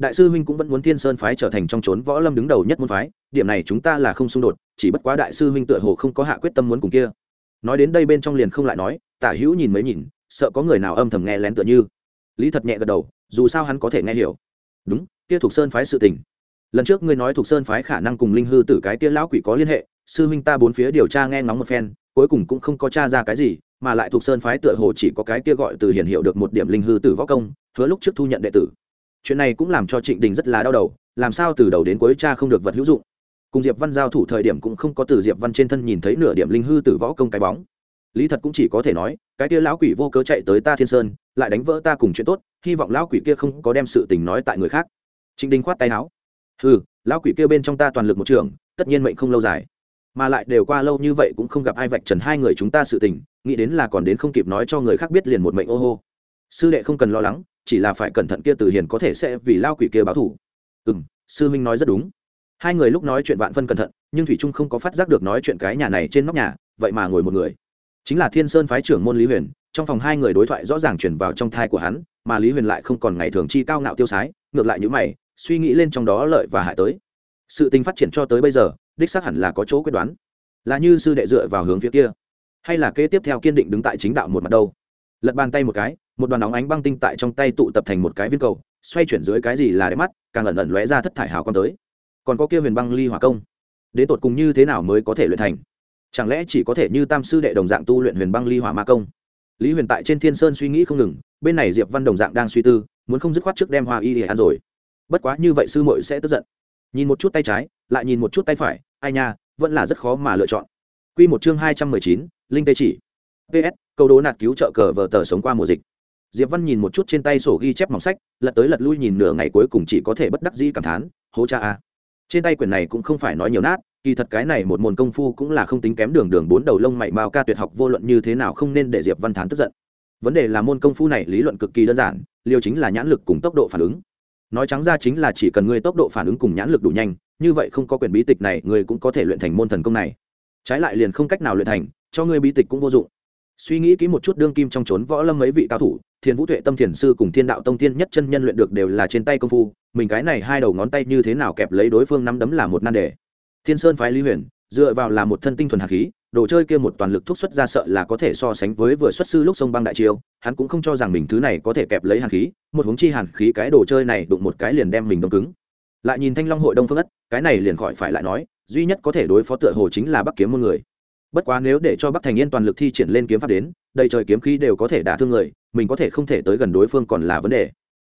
đại sư huynh cũng vẫn muốn thiên sơn phái trở thành trong trốn võ lâm đứng đầu nhất môn phái, điểm này chúng ta là không xung đột, chỉ bất quá đại sư huynh tựa hồ không có hạ quyết tâm muốn cùng kia. Nói đến đây bên trong liền không lại nói, tả hữu nhìn mấy nhìn, sợ có người nào âm thầm nghe lén tựa như. Lý thật nhẹ gật đầu, dù sao hắn có thể nghe hiểu. Đúng, kia thuộc sơn phái sự tình. Lần trước ngươi nói thuộc sơn phái khả năng cùng linh hư tử cái kia lão quỷ có liên hệ sư huynh ta bốn phía điều tra nghe ngóng một phen, cuối cùng cũng không có t r a ra cái gì, mà lại thuộc sơn phái tựa hồ chỉ có cái kia gọi từ hiển hiệu được một điểm linh hư tử võ công, hứa lúc trước thu nhận đệ tử. Chuyện này cũng làm cho trịnh đình rất là đau đầu, làm sao từ đầu đến cuối cha không được vật hữu dụng. Cùng diệp văn giao thủ thời điểm cũng không có từ diệp văn trên thân nhìn thấy nửa điểm linh hư tử võ công cái bóng. Lý thật cũng chỉ có thể nói, cái kia lão quỷ vô cớ chạy tới ta thiên sơn, lại đánh vỡ ta cùng chuyện tốt, hy vọng lão quỷ kia không có đem sự tình nói tại người khác. Trịnh đình khoát tay áo. Ừ lão quỷ kia bên trong ta toàn lực một trường, tất nhiên mệnh không lâu dài mà lại đều qua lâu như vậy cũng không gặp ai vạch trần hai người chúng ta sự tình, nghĩ đến là còn đến không kịp nói cho người khác biết liền một mệnh ô hô. Sư đệ không cần lo lắng, chỉ là phải cẩn thận kia từ hiền có thể sẽ vì lao quỷ kia báo thủ ừ m sư minh nói rất đúng. Hai người lúc nói chuyện vạn phân cẩn thận, nhưng thủy trung không có phát giác được nói chuyện cái nhà này trên nóc nhà, vậy mà ngồi một người. Chính là thiên sơn phái trưởng môn lý huyền, trong phòng hai người đối thoại rõ ràng chuyển vào trong thai của hắn, mà lý huyền lại không còn ngày thường chi cao ngạo tiêu sái, ngược lại những mày, suy nghĩ lên trong đó lợi và hại tới. Sự tình phát triển cho tới bây giờ đích xác hẳn là có chỗ quyết đoán. Là như sư đệ dựa vào hướng phía kia, hay là kế tiếp theo kiên định đứng tại chính đạo một mặt đâu? Lật bàn tay một cái, một đoàn óng ánh băng tinh tại trong tay tụ tập thành một cái viên cầu, xoay chuyển dưới cái gì là đẹp mắt, càng ẩn ẩn lóe ra thất thải hào con tới. Còn có kia huyền băng ly hỏa công, đến tột cùng như thế nào mới có thể luyện thành? Chẳng lẽ chỉ có thể như tam sư đệ đồng dạng tu luyện huyền băng ly hỏa ma công? Lý huyền tại trên thiên sơn suy nghĩ không ngừng, bên này diệp văn đồng dạng đang suy tư, muốn không dứt khoát trước đem hoa y để ăn rồi. Bất quá như vậy sư muội sẽ tức giận. Nhìn một chút tay trái lại nhìn một chút tay phải, ai nha, vẫn là rất khó mà lựa chọn. Quy một chương hai trăm mười chín, linh tê chỉ. Ps câu đố nạt cứu trợ cờ vờ tờ sống qua mùa dịch. Diệp văn nhìn một chút trên tay sổ ghi chép mỏng sách, lật tới lật lui nhìn nửa ngày cuối cùng chỉ có thể bất đắc dĩ cảm thán, hố cha a. Trên tay quyển này cũng không phải nói nhiều nát, kỳ thật cái này một môn công phu cũng là không tính kém đường đường bốn đầu lông mày mao ca tuyệt học vô luận như thế nào không nên để diệp văn thán tức giận. Vấn đề là môn công phu này lý luận cực kỳ đơn giản, liều chính là nhãn lực cùng tốc độ phản ứng. Nói trắng ra chính là chỉ cần ngươi tốc độ phản ứng cùng nhãn lực đủ nhanh như vậy không có quyển bí tịch này, ngươi cũng có thể luyện thành môn thần công này. Trái lại liền không cách nào luyện thành, cho ngươi bí tịch cũng vô dụng. Suy nghĩ kỹ một chút đương kim trong trốn võ lâm mấy vị cao thủ, thiền vũ tuệ, tâm thiền sư cùng thiên đạo tông tiên nhất chân nhân luyện được đều là trên tay công phu, mình cái này hai đầu ngón tay như thế nào kẹp lấy đối phương nắm đấm là một nan đề. Thiên sơn phái lý huyền, dựa vào là một thân tinh thuần hạt khí, đồ chơi kia một toàn lực thúc xuất ra sợ là có thể so sánh với vừa xuất sư lúc sông băng đại chiêu, hắn cũng không cho rằng mình thứ này có thể kẹp lấy hàn khí, một huống chi hàn khí cái đồ chơi này đụng một cái liền đem mình đông cứng. Lại nhìn thanh long hội đông phương ất cái này liền khỏi phải lại nói, duy nhất có thể đối phó tựa hồ chính là bắc kiếm môn người. Bất quá nếu để cho bắc thành yên toàn lực thi triển lên kiếm pháp đến, đầy trời kiếm khí đều có thể đả thương người, mình có thể không thể tới gần đối phương còn là vấn đề.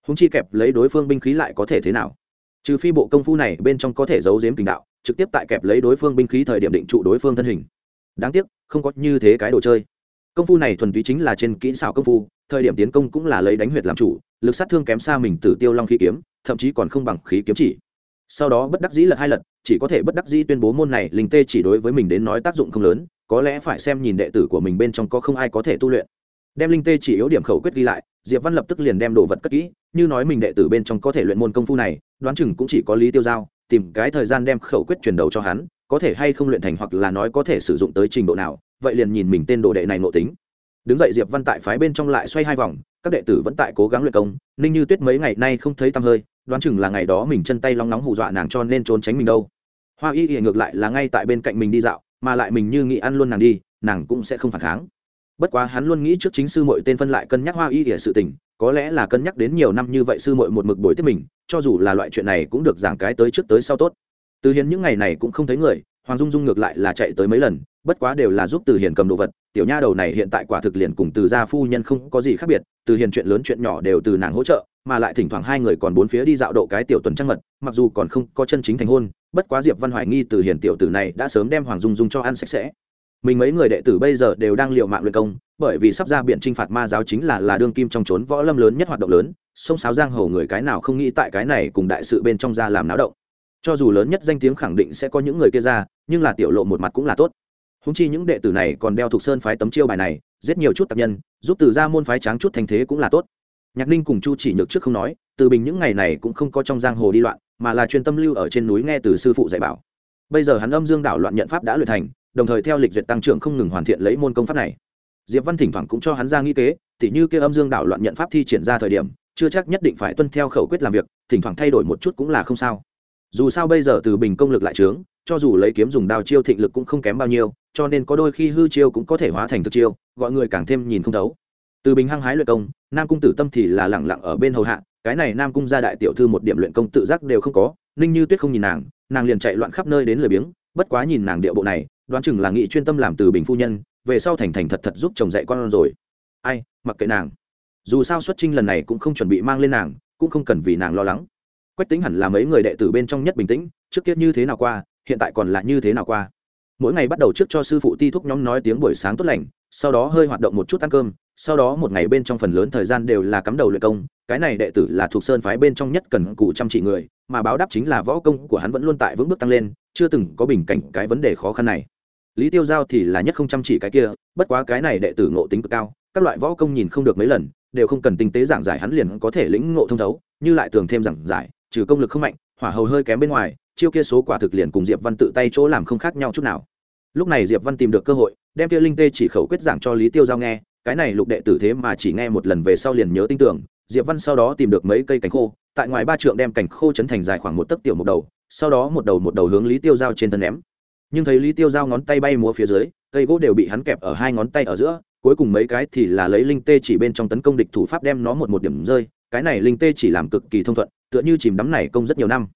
Húng chi kẹp lấy đối phương binh khí lại có thể thế nào? Trừ phi bộ công phu này bên trong có thể giấu giếm tình đạo, trực tiếp tại kẹp lấy đối phương binh khí thời điểm định trụ đối phương thân hình. Đáng tiếc, không có như thế cái đồ chơi. Công phu này thuần túy chính là trên kỹ xảo công phu, thời điểm tiến công cũng là lấy đánh huyệt làm chủ, lực sát thương kém xa mình từ tiêu long khí kiếm, thậm chí còn không bằng khí kiếm chỉ sau đó bất đắc dĩ lật hai lật, chỉ có thể bất đắc dĩ tuyên bố môn này linh tê chỉ đối với mình đến nói tác dụng không lớn, có lẽ phải xem nhìn đệ tử của mình bên trong có không ai có thể tu luyện. Đem linh tê chỉ yếu điểm khẩu quyết ghi lại, diệp văn lập tức liền đem đồ vật cất kỹ, như nói mình đệ tử bên trong có thể luyện môn công phu này, đoán chừng cũng chỉ có lý tiêu giao, tìm cái thời gian đem khẩu quyết truyền đầu cho hắn, có thể hay không luyện thành hoặc là nói có thể sử dụng tới trình độ nào, vậy liền nhìn mình tên đồ đệ này nội tính. Đứng dậy diệp văn tại phái bên trong lại xoay hai vòng, các đệ tử vẫn tại cố gắng luyện công, ninh như tuyết mấy ngày nay không thấy tăm hơi đoán chừng là ngày đó mình chân tay long nóng hù dọa nàng cho nên trốn tránh mình đâu. Hoa y y ngược lại là ngay tại bên cạnh mình đi dạo, mà lại mình như nghĩ ăn luôn nàng đi, nàng cũng sẽ không phản kháng. Bất quá hắn luôn nghĩ trước chính sư mội tên phân lại cân nhắc hoa y y sự tình, có lẽ là cân nhắc đến nhiều năm như vậy sư mội một mực bồi tiếp mình, cho dù là loại chuyện này cũng được giảng cái tới trước tới sau tốt. Từ hiền những ngày này cũng không thấy người, hoàng dung dung ngược lại là chạy tới mấy lần, bất quá đều là giúp từ hiền cầm đồ vật, tiểu nha đầu này hiện tại quả thực liền cùng từ gia phu nhân không có gì khác biệt, từ hiền chuyện lớn chuyện nhỏ đều từ nàng hỗ trợ mà lại thỉnh thoảng hai người còn bốn phía đi dạo độ cái tiểu tuần trăng mật, mặc dù còn không có chân chính thành hôn, bất quá diệp văn hoài nghi từ hiền tiểu tử này đã sớm đem hoàng dung dung cho ăn sạch sẽ. Mình mấy người đệ tử bây giờ đều đang liệu mạng luyện công, bởi vì sắp ra biện trinh phạt ma giáo chính là là đương kim trong trốn võ lâm lớn nhất hoạt động lớn, sông sáo giang hồ người cái nào không nghĩ tại cái này cùng đại sự bên trong ra làm náo động. Cho dù lớn nhất danh tiếng khẳng định sẽ có những người kia ra, nhưng là tiểu lộ một mặt cũng là tốt. Húng chi những đệ tử này còn đeo thuộc sơn phái tấm chiêu bài này, giết nhiều chút tạc nhân, giúp từ ra môn phái tráng chút thành thế cũng là tốt nhạc ninh cùng chu chỉ nhược trước không nói, từ bình những ngày này cũng không có trong giang hồ đi loạn, mà là chuyên tâm lưu ở trên núi nghe từ sư phụ dạy bảo. Bây giờ hắn âm dương đảo loạn nhận pháp đã luyện thành, đồng thời theo lịch duyệt tăng trưởng không ngừng hoàn thiện lấy môn công pháp này. Diệp văn thỉnh thoảng cũng cho hắn ra nghi kế, tỉ như kia âm dương đảo loạn nhận pháp thi triển ra thời điểm, chưa chắc nhất định phải tuân theo khẩu quyết làm việc, thỉnh thoảng thay đổi một chút cũng là không sao. Dù sao bây giờ từ bình công lực lại trướng, cho dù lấy kiếm dùng đao chiêu thịnh lực cũng không kém bao nhiêu, cho nên có đôi khi hư chiêu cũng có thể hóa thành thực chiêu, gọi người càng thêm nhìn không thấu từ bình hăng hái luyện công, nam cung tử tâm thì là lẳng lặng ở bên hầu hạ, cái này nam cung gia đại tiểu thư một điểm luyện công tự giác đều không có, ninh như tuyết không nhìn nàng nàng liền chạy loạn khắp nơi đến lười biếng, bất quá nhìn nàng địa bộ này, đoán chừng là nghị chuyên tâm làm từ bình phu nhân, về sau thành thành thật thật giúp chồng dạy con rồi. Ai, mặc kệ nàng. Dù sao xuất trinh lần này cũng không chuẩn bị mang lên nàng, cũng không cần vì nàng lo lắng. Quách tính hẳn là mấy người đệ tử bên trong nhất bình tĩnh, trước kia như thế nào qua, hiện tại còn là như thế nào qua. Mỗi ngày bắt đầu trước cho sư phụ ti thúc nhóm nói tiếng buổi sáng tốt lành, sau đó hơi hoạt động một chút ăn cơm sau đó một ngày bên trong phần lớn thời gian đều là cắm đầu luyện công, cái này đệ tử là thuộc sơn phái bên trong nhất cần cụ chăm chỉ người, mà báo đáp chính là võ công của hắn vẫn luôn tại vững bước tăng lên, chưa từng có bình cảnh cái vấn đề khó khăn này. Lý tiêu giao thì là nhất không chăm chỉ cái kia, bất quá cái này đệ tử ngộ tính cực cao, các loại võ công nhìn không được mấy lần, đều không cần tinh tế giảng giải hắn liền có thể lĩnh ngộ thông thấu, như lại tường thêm giảng giải, trừ công lực không mạnh, hỏa hầu hơi kém bên ngoài, chiêu kia số quả thực liền cùng diệp văn tự tay chỗ làm không khác nhau chút nào. Lúc này diệp văn tìm được cơ hội, đem kia linh tê chỉ khẩu quyết giảng cho lý tiêu giao nghe cái này lục đệ tử thế mà chỉ nghe một lần về sau liền nhớ tin tưởng, diệp văn sau đó tìm được mấy cây cánh khô, tại ngoài ba trượng đem cành khô chấn thành dài khoảng một tấc tiểu một đầu, sau đó một đầu một đầu hướng lý tiêu giao trên thân ném. Nhưng thấy lý tiêu giao ngón tay bay múa phía dưới, cây gỗ đều bị hắn kẹp ở hai ngón tay ở giữa, cuối cùng mấy cái thì là lấy linh tê chỉ bên trong tấn công địch thủ pháp đem nó một một điểm rơi, cái này linh tê chỉ làm cực kỳ thông thuận, tựa như chìm đắm này công rất nhiều năm.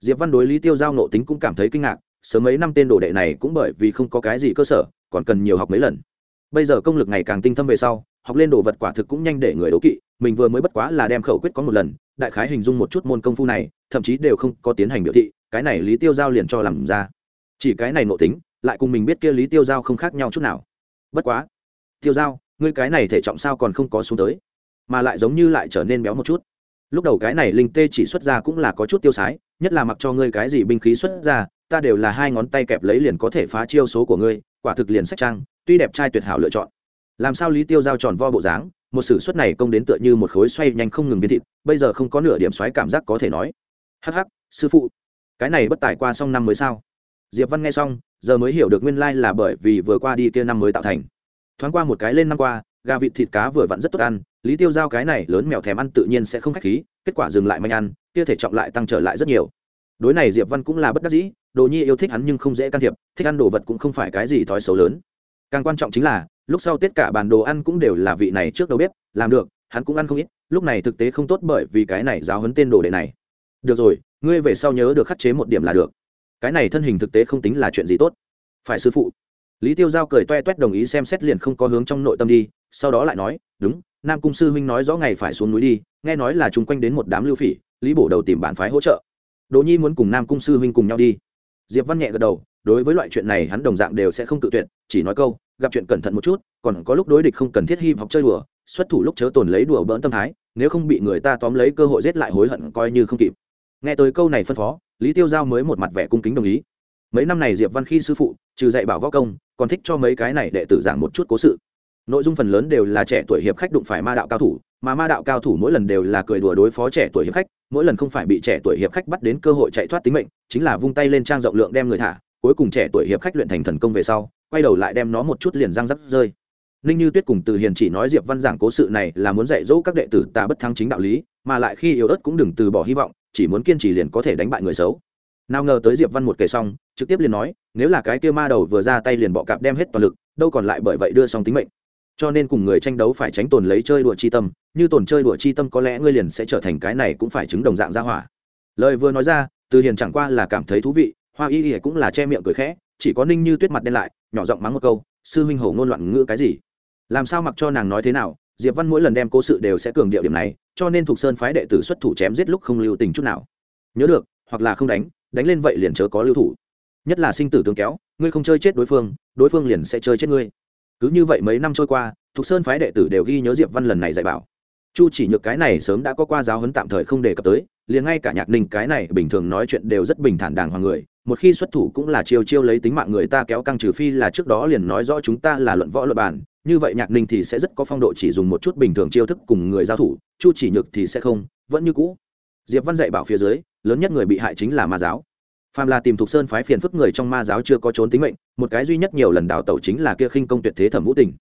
Diệp văn đối lý tiêu giao nộ tính cũng cảm thấy kinh ngạc, sớm mấy năm tên đồ đệ này cũng bởi vì không có cái gì cơ sở, còn cần nhiều học mấy lần bây giờ công lực ngày càng tinh thâm về sau, học lên đồ vật quả thực cũng nhanh để người đấu kỵ, mình vừa mới bất quá là đem khẩu quyết có một lần, đại khái hình dung một chút môn công phu này, thậm chí đều không có tiến hành biểu thị, cái này lý tiêu giao liền cho làm ra. Chỉ cái này nộ tính, lại cùng mình biết kia lý tiêu giao không khác nhau chút nào. Bất quá, tiêu giao, ngươi cái này thể trọng sao còn không có xuống tới, mà lại giống như lại trở nên béo một chút. Lúc đầu cái này linh tê chỉ xuất ra cũng là có chút tiêu sái, nhất là mặc cho ngươi cái gì binh khí xuất ra, ta đều là hai ngón tay kẹp lấy liền có thể phá chiêu số của ngươi, quả thực liền sách trang tuy đẹp trai tuyệt hảo lựa chọn. Làm sao lý tiêu giao tròn vo bộ dáng, một sử xuất này công đến tựa như một khối xoay nhanh không ngừng viên thịt, bây giờ không có nửa điểm xoáy cảm giác có thể nói. Hắc hắc, sư phụ, cái này bất tài qua xong năm mới sao? Diệp văn nghe xong, giờ mới hiểu được nguyên lai là bởi vì vừa qua đi kia năm mới tạo thành. Thoáng qua một cái lên năm qua, gà vịt thịt cá vừa vặn rất tốt ăn, lý tiêu giao cái này lớn mèo thèm ăn tự nhiên sẽ không khách khí, kết quả dừng lại manh ăn, kia thể trọng lại tăng trở lại rất nhiều. Đối này diệp văn cũng là bất đắc dĩ, đồ nhi yêu thích hắn nhưng không dễ can thiệp, thích ăn đồ vật cũng không phải cái gì thói xấu lớn càng quan trọng chính là, lúc sau tất cả bàn đồ ăn cũng đều là vị này trước đầu bếp, làm được, hắn cũng ăn không ít, lúc này thực tế không tốt bởi vì cái này giáo hấn tên đồ đệ này. Được rồi, ngươi về sau nhớ được khắc chế một điểm là được. Cái này thân hình thực tế không tính là chuyện gì tốt. Phải sư phụ. Lý tiêu giao cười toe toét đồng ý xem xét liền không có hướng trong nội tâm đi, sau đó lại nói, đúng, nam cung sư huynh nói rõ ngày phải xuống núi đi, nghe nói là chung quanh đến một đám lưu phỉ, lý bổ đầu tìm bạn phái hỗ trợ. Đỗ nhi muốn cùng nam cung sư huynh cùng nhau đi. Diệp văn nhẹ gật đầu đối với loại chuyện này hắn đồng dạng đều sẽ không tự tuyệt, chỉ nói câu, gặp chuyện cẩn thận một chút, còn có lúc đối địch không cần thiết hi học chơi đùa, xuất thủ lúc chớ tồn lấy đùa bỡn tâm thái, nếu không bị người ta tóm lấy cơ hội giết lại hối hận coi như không kịp. Nghe tới câu này phân phó, lý tiêu giao mới một mặt vẻ cung kính đồng ý. Mấy năm này diệp văn khi sư phụ, trừ dạy bảo võ công, còn thích cho mấy cái này đệ tử giảng một chút cố sự. Nội dung phần lớn đều là trẻ tuổi hiệp khách đụng phải ma đạo cao thủ, mà ma đạo cao thủ mỗi lần đều là cười đùa đối phó trẻ tuổi hiệp khách, mỗi lần không phải bị trẻ tuổi hiệp khách bắt đến cơ hội chạy thoát tính mệnh, chính là vung tay lên trang rộng lượng đem người thả cuối cùng trẻ tuổi hiệp khách luyện thành thần công về sau, quay đầu lại đem nó một chút liền răng rắc rơi. Ninh như tuyết cùng từ hiền chỉ nói diệp văn giảng cố sự này là muốn dạy dỗ các đệ tử ta bất thắng chính đạo lý, mà lại khi yếu ớt cũng đừng từ bỏ hy vọng, chỉ muốn kiên trì liền có thể đánh bại người xấu. Nào ngờ tới diệp văn một kể xong, trực tiếp liền nói, nếu là cái kia ma đầu vừa ra tay liền bọ cạp đem hết toàn lực, đâu còn lại bởi vậy đưa xong tính mệnh. Cho nên cùng người tranh đấu phải tránh tồn lấy chơi đùa chi tâm, như tồn chơi đùa chi tâm có lẽ ngươi liền sẽ trở thành cái này cũng phải chứng đồng dạng ra hỏa. Lời vừa nói ra, từ hiền chẳng qua là cảm thấy thú vị hoa y y cũng là che miệng cười khẽ, chỉ có ninh như tuyết mặt đen lại, nhỏ giọng mắng một câu, sư huynh hổ ngôn loạn ngữ cái gì? Làm sao mặc cho nàng nói thế nào? Diệp văn mỗi lần đem cố sự đều sẽ cường điệu điểm này, cho nên thuộc sơn phái đệ tử xuất thủ chém giết lúc không lưu tình chút nào. Nhớ được, hoặc là không đánh đánh lên vậy liền chớ có lưu thủ. Nhất là sinh tử tướng kéo, ngươi không chơi chết đối phương đối phương liền sẽ chơi chết ngươi. Cứ như vậy mấy năm trôi qua, thục sơn phái đệ tử đều ghi nhớ diệp văn lần này dạy bảo. Chu chỉ nhược cái này sớm đã có qua giáo huấn tạm thời không đề cập tới, liền ngay cả nhạc ninh cái này bình thường nói chuyện đều rất bình thản đàng hoàng người một khi xuất thủ cũng là chiêu chiêu lấy tính mạng người ta kéo căng trừ phi là trước đó liền nói rõ chúng ta là luận võ luật bản như vậy nhạc ninh thì sẽ rất có phong độ chỉ dùng một chút bình thường chiêu thức cùng người giao thủ, chu chỉ nhược thì sẽ không, vẫn như cũ. Diệp văn dạy bảo phía dưới, lớn nhất người bị hại chính là ma giáo. Phàm là tìm thuộc sơn phái phiền phức người trong ma giáo chưa có trốn tính mệnh, một cái duy nhất nhiều lần đào tẩu chính là kia khinh công tuyệt thế thẩm vũ tình.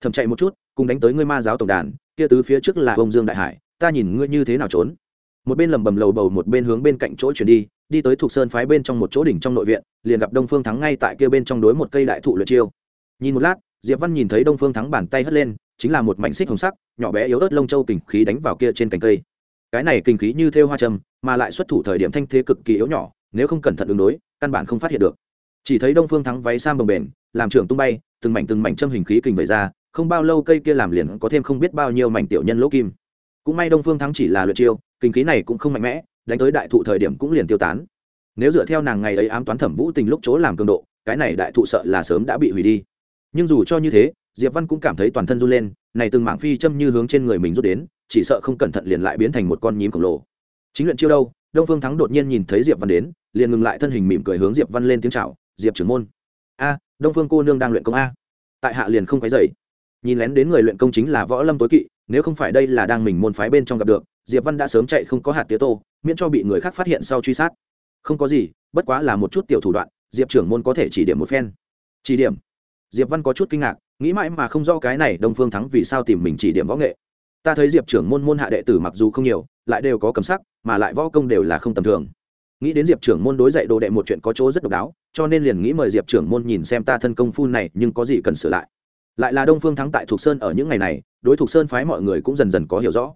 Thẩm chạy một chút, cùng đánh tới ngươi ma giáo tổng đàn, kia tứ phía trước là ông dương đại hải, ta nhìn ngươi như thế nào trốn. Một bên lầm bầm lầu bầu, một bên hướng bên cạnh chỗ chuyển đi đi tới thuộc sơn phái bên trong một chỗ đỉnh trong nội viện, liền gặp đông phương thắng ngay tại kia bên trong đối một cây đại thụ lượt chiêu. Nhìn một lát, diệp văn nhìn thấy đông phương thắng bàn tay hất lên, chính là một mảnh xích hồng sắc, nhỏ bé yếu ớt lông châu kình khí đánh vào kia trên cành cây. Cái này kình khí như thêu hoa trầm, mà lại xuất thủ thời điểm thanh thế cực kỳ yếu nhỏ, nếu không cẩn thận ứng đối, căn bản không phát hiện được. Chỉ thấy đông phương thắng váy sam bồng bềnh, làm trưởng tung bay, từng mảnh từng mảnh châm hình khí kình vẩy ra, không bao lâu cây kia làm liền có thêm không biết bao nhiêu mảnh tiểu nhân lỗ kim. Cũng may đông phương thắng chỉ là luyện chiêu kinh khí này cũng không mạnh mẽ đánh tới đại thụ thời điểm cũng liền tiêu tán. Nếu dựa theo nàng ngày ấy ám toán thẩm vũ tình lúc chỗ làm cường độ, cái này đại thụ sợ là sớm đã bị hủy đi. Nhưng dù cho như thế, diệp văn cũng cảm thấy toàn thân run lên, này từng mảng phi châm như hướng trên người mình rút đến, chỉ sợ không cẩn thận liền lại biến thành một con nhím khổng lồ. Chính luyện chiêu đâu, đông phương thắng đột nhiên nhìn thấy diệp văn đến, liền ngừng lại thân hình mỉm cười hướng diệp văn lên tiếng chào, diệp trưởng môn. A, đông phương cô nương đang luyện công a. Tại hạ liền không cái dậy nhìn lén đến người luyện công chính là võ lâm tối kỵ, nếu không phải đây là đang mình môn phái bên trong gặp được, diệp văn đã sớm chạy không có hạt tía tô miễn cho bị người khác phát hiện sau truy sát. Không có gì, bất quá là một chút tiểu thủ đoạn, diệp trưởng môn có thể chỉ điểm một phen. Chỉ điểm? Diệp văn có chút kinh ngạc, nghĩ mãi mà không do cái này đông phương thắng vì sao tìm mình chỉ điểm võ nghệ. Ta thấy diệp trưởng môn môn hạ đệ tử mặc dù không nhiều, lại đều có cầm sắc, mà lại võ công đều là không tầm thường. Nghĩ đến diệp trưởng môn đối dạy đồ đệ một chuyện có chỗ rất độc đáo, cho nên liền nghĩ mời diệp trưởng môn nhìn xem ta thân công phu này nhưng có gì cần sửa lại. Lại là đông phương thắng tại thục sơn ở những ngày này, đối thục sơn phái mọi người cũng dần dần có hiểu rõ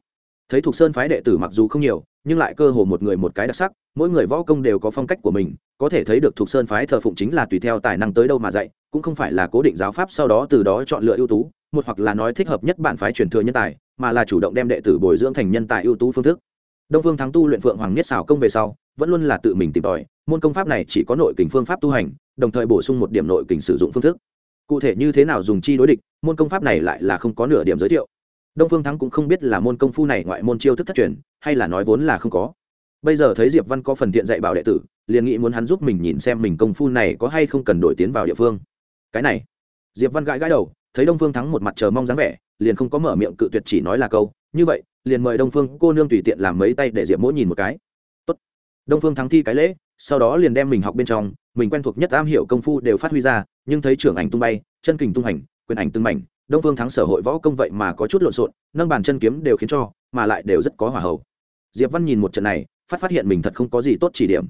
thấy thuộc sơn phái đệ tử mặc dù không nhiều, nhưng lại cơ hồ một người một cái đặc sắc, mỗi người võ công đều có phong cách của mình, có thể thấy được thuộc sơn phái thờ phụng chính là tùy theo tài năng tới đâu mà dạy, cũng không phải là cố định giáo pháp sau đó từ đó chọn lựa ưu tú, một hoặc là nói thích hợp nhất bạn phái truyền thừa nhân tài, mà là chủ động đem đệ tử bồi dưỡng thành nhân tài ưu tú phương thức. Đông phương thắng tu luyện phượng hoàng nhất xảo công về sau, vẫn luôn là tự mình tìm tòi, môn công pháp này chỉ có nội kình phương pháp tu hành, đồng thời bổ sung một điểm nội kình sử dụng phương thức. Cụ thể như thế nào dùng chi đối địch, môn công pháp này lại là không có nửa điểm giới thiệu đông phương thắng cũng không biết là môn công phu này ngoại môn chiêu thức thất truyền, hay là nói vốn là không có. Bây giờ thấy diệp văn có phần thiện dạy bảo đệ tử, liền nghĩ muốn hắn giúp mình nhìn xem mình công phu này có hay không cần đổi tiến vào địa phương. Cái này, diệp văn gãi gãi đầu, thấy đông phương thắng một mặt chờ mong dáng vẻ, liền không có mở miệng cự tuyệt chỉ nói là câu, như vậy, liền mời đông phương cô nương tùy tiện làm mấy tay để diệp mỗi nhìn một cái. Tốt. đông phương thắng thi cái lễ, sau đó liền đem mình học bên trong, mình quen thuộc nhất am hiểu công phu đều phát huy ra, nhưng thấy trưởng ảnh tung bay, chân kình tung hành, quyền ảnh tung mảnh đông phương thắng sở hội võ công vậy mà có chút lộn xộn, nâng bàn chân kiếm đều khiến cho, mà lại đều rất có hỏa hậu diệp văn nhìn một trận này, phát phát hiện mình thật không có gì tốt chỉ điểm.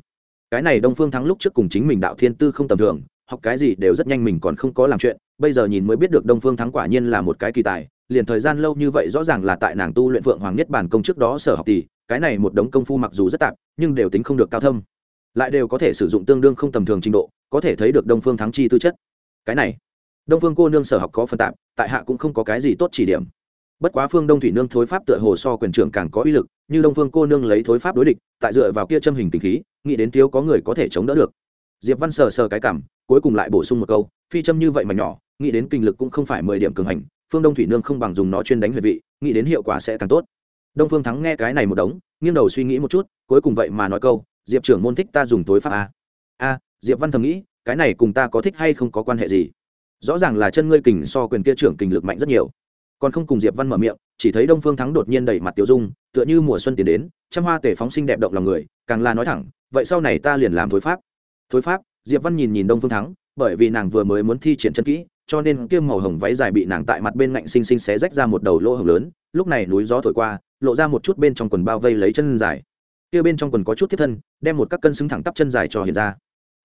Cái này đông phương thắng lúc trước cùng chính mình đạo thiên tư không tầm thường, học cái gì đều rất nhanh mình còn không có làm chuyện, bây giờ nhìn mới biết được đông phương thắng quả nhiên là một cái kỳ tài, liền thời gian lâu như vậy rõ ràng là tại nàng tu luyện phượng hoàng nhất bản công trước đó sở học tỷ cái này một đống công phu mặc dù rất tạp, nhưng đều tính không được cao thâm. Lại đều có thể sử dụng tương đương không tầm thường trình độ, có thể thấy được đông phương thắng chi tư chất. Cái này đông phương cô nương sở học có phân tạp, tại hạ cũng không có cái gì tốt chỉ điểm. Bất quá phương đông thủy nương thối pháp tựa hồ so quyền trưởng càng có uy lực, như đông phương cô nương lấy thối pháp đối địch, tại dựa vào kia châm hình tình khí, nghĩ đến thiếu có người có thể chống đỡ được. Diệp văn sờ sờ cái cảm, cuối cùng lại bổ sung một câu, phi châm như vậy mà nhỏ, nghĩ đến kinh lực cũng không phải mười điểm cường hành, phương đông thủy nương không bằng dùng nó chuyên đánh huyệt vị, nghĩ đến hiệu quả sẽ càng tốt. Đông phương thắng nghe cái này một đống, nghiêng đầu suy nghĩ một chút, cuối cùng vậy mà nói câu, diệp trưởng môn thích ta dùng tối pháp a a, diệp văn thầm nghĩ, cái này cùng ta có thích hay không có quan hệ gì? Rõ ràng là chân ngươi kình so quyền kia trưởng kình lực mạnh rất nhiều. Còn không cùng diệp văn mở miệng, chỉ thấy đông phương thắng đột nhiên đẩy mặt tiểu dung, tựa như mùa xuân tiến đến, trăm hoa tể phóng sinh đẹp động lòng người, càng là nói thẳng, vậy sau này ta liền làm thối pháp. Thối pháp? Diệp văn nhìn nhìn đông phương thắng, bởi vì nàng vừa mới muốn thi triển chân kỹ, cho nên kiêm màu hồng váy dài bị nàng tại mặt bên ngạnh xinh xinh xé rách ra một đầu lỗ hồng lớn, lúc này núi gió thổi qua, lộ ra một chút bên trong quần bao vây lấy chân dài. Kia bên trong quần có chút thiết thân, đem một các cân xứng thẳng tắp chân dài cho hiện ra.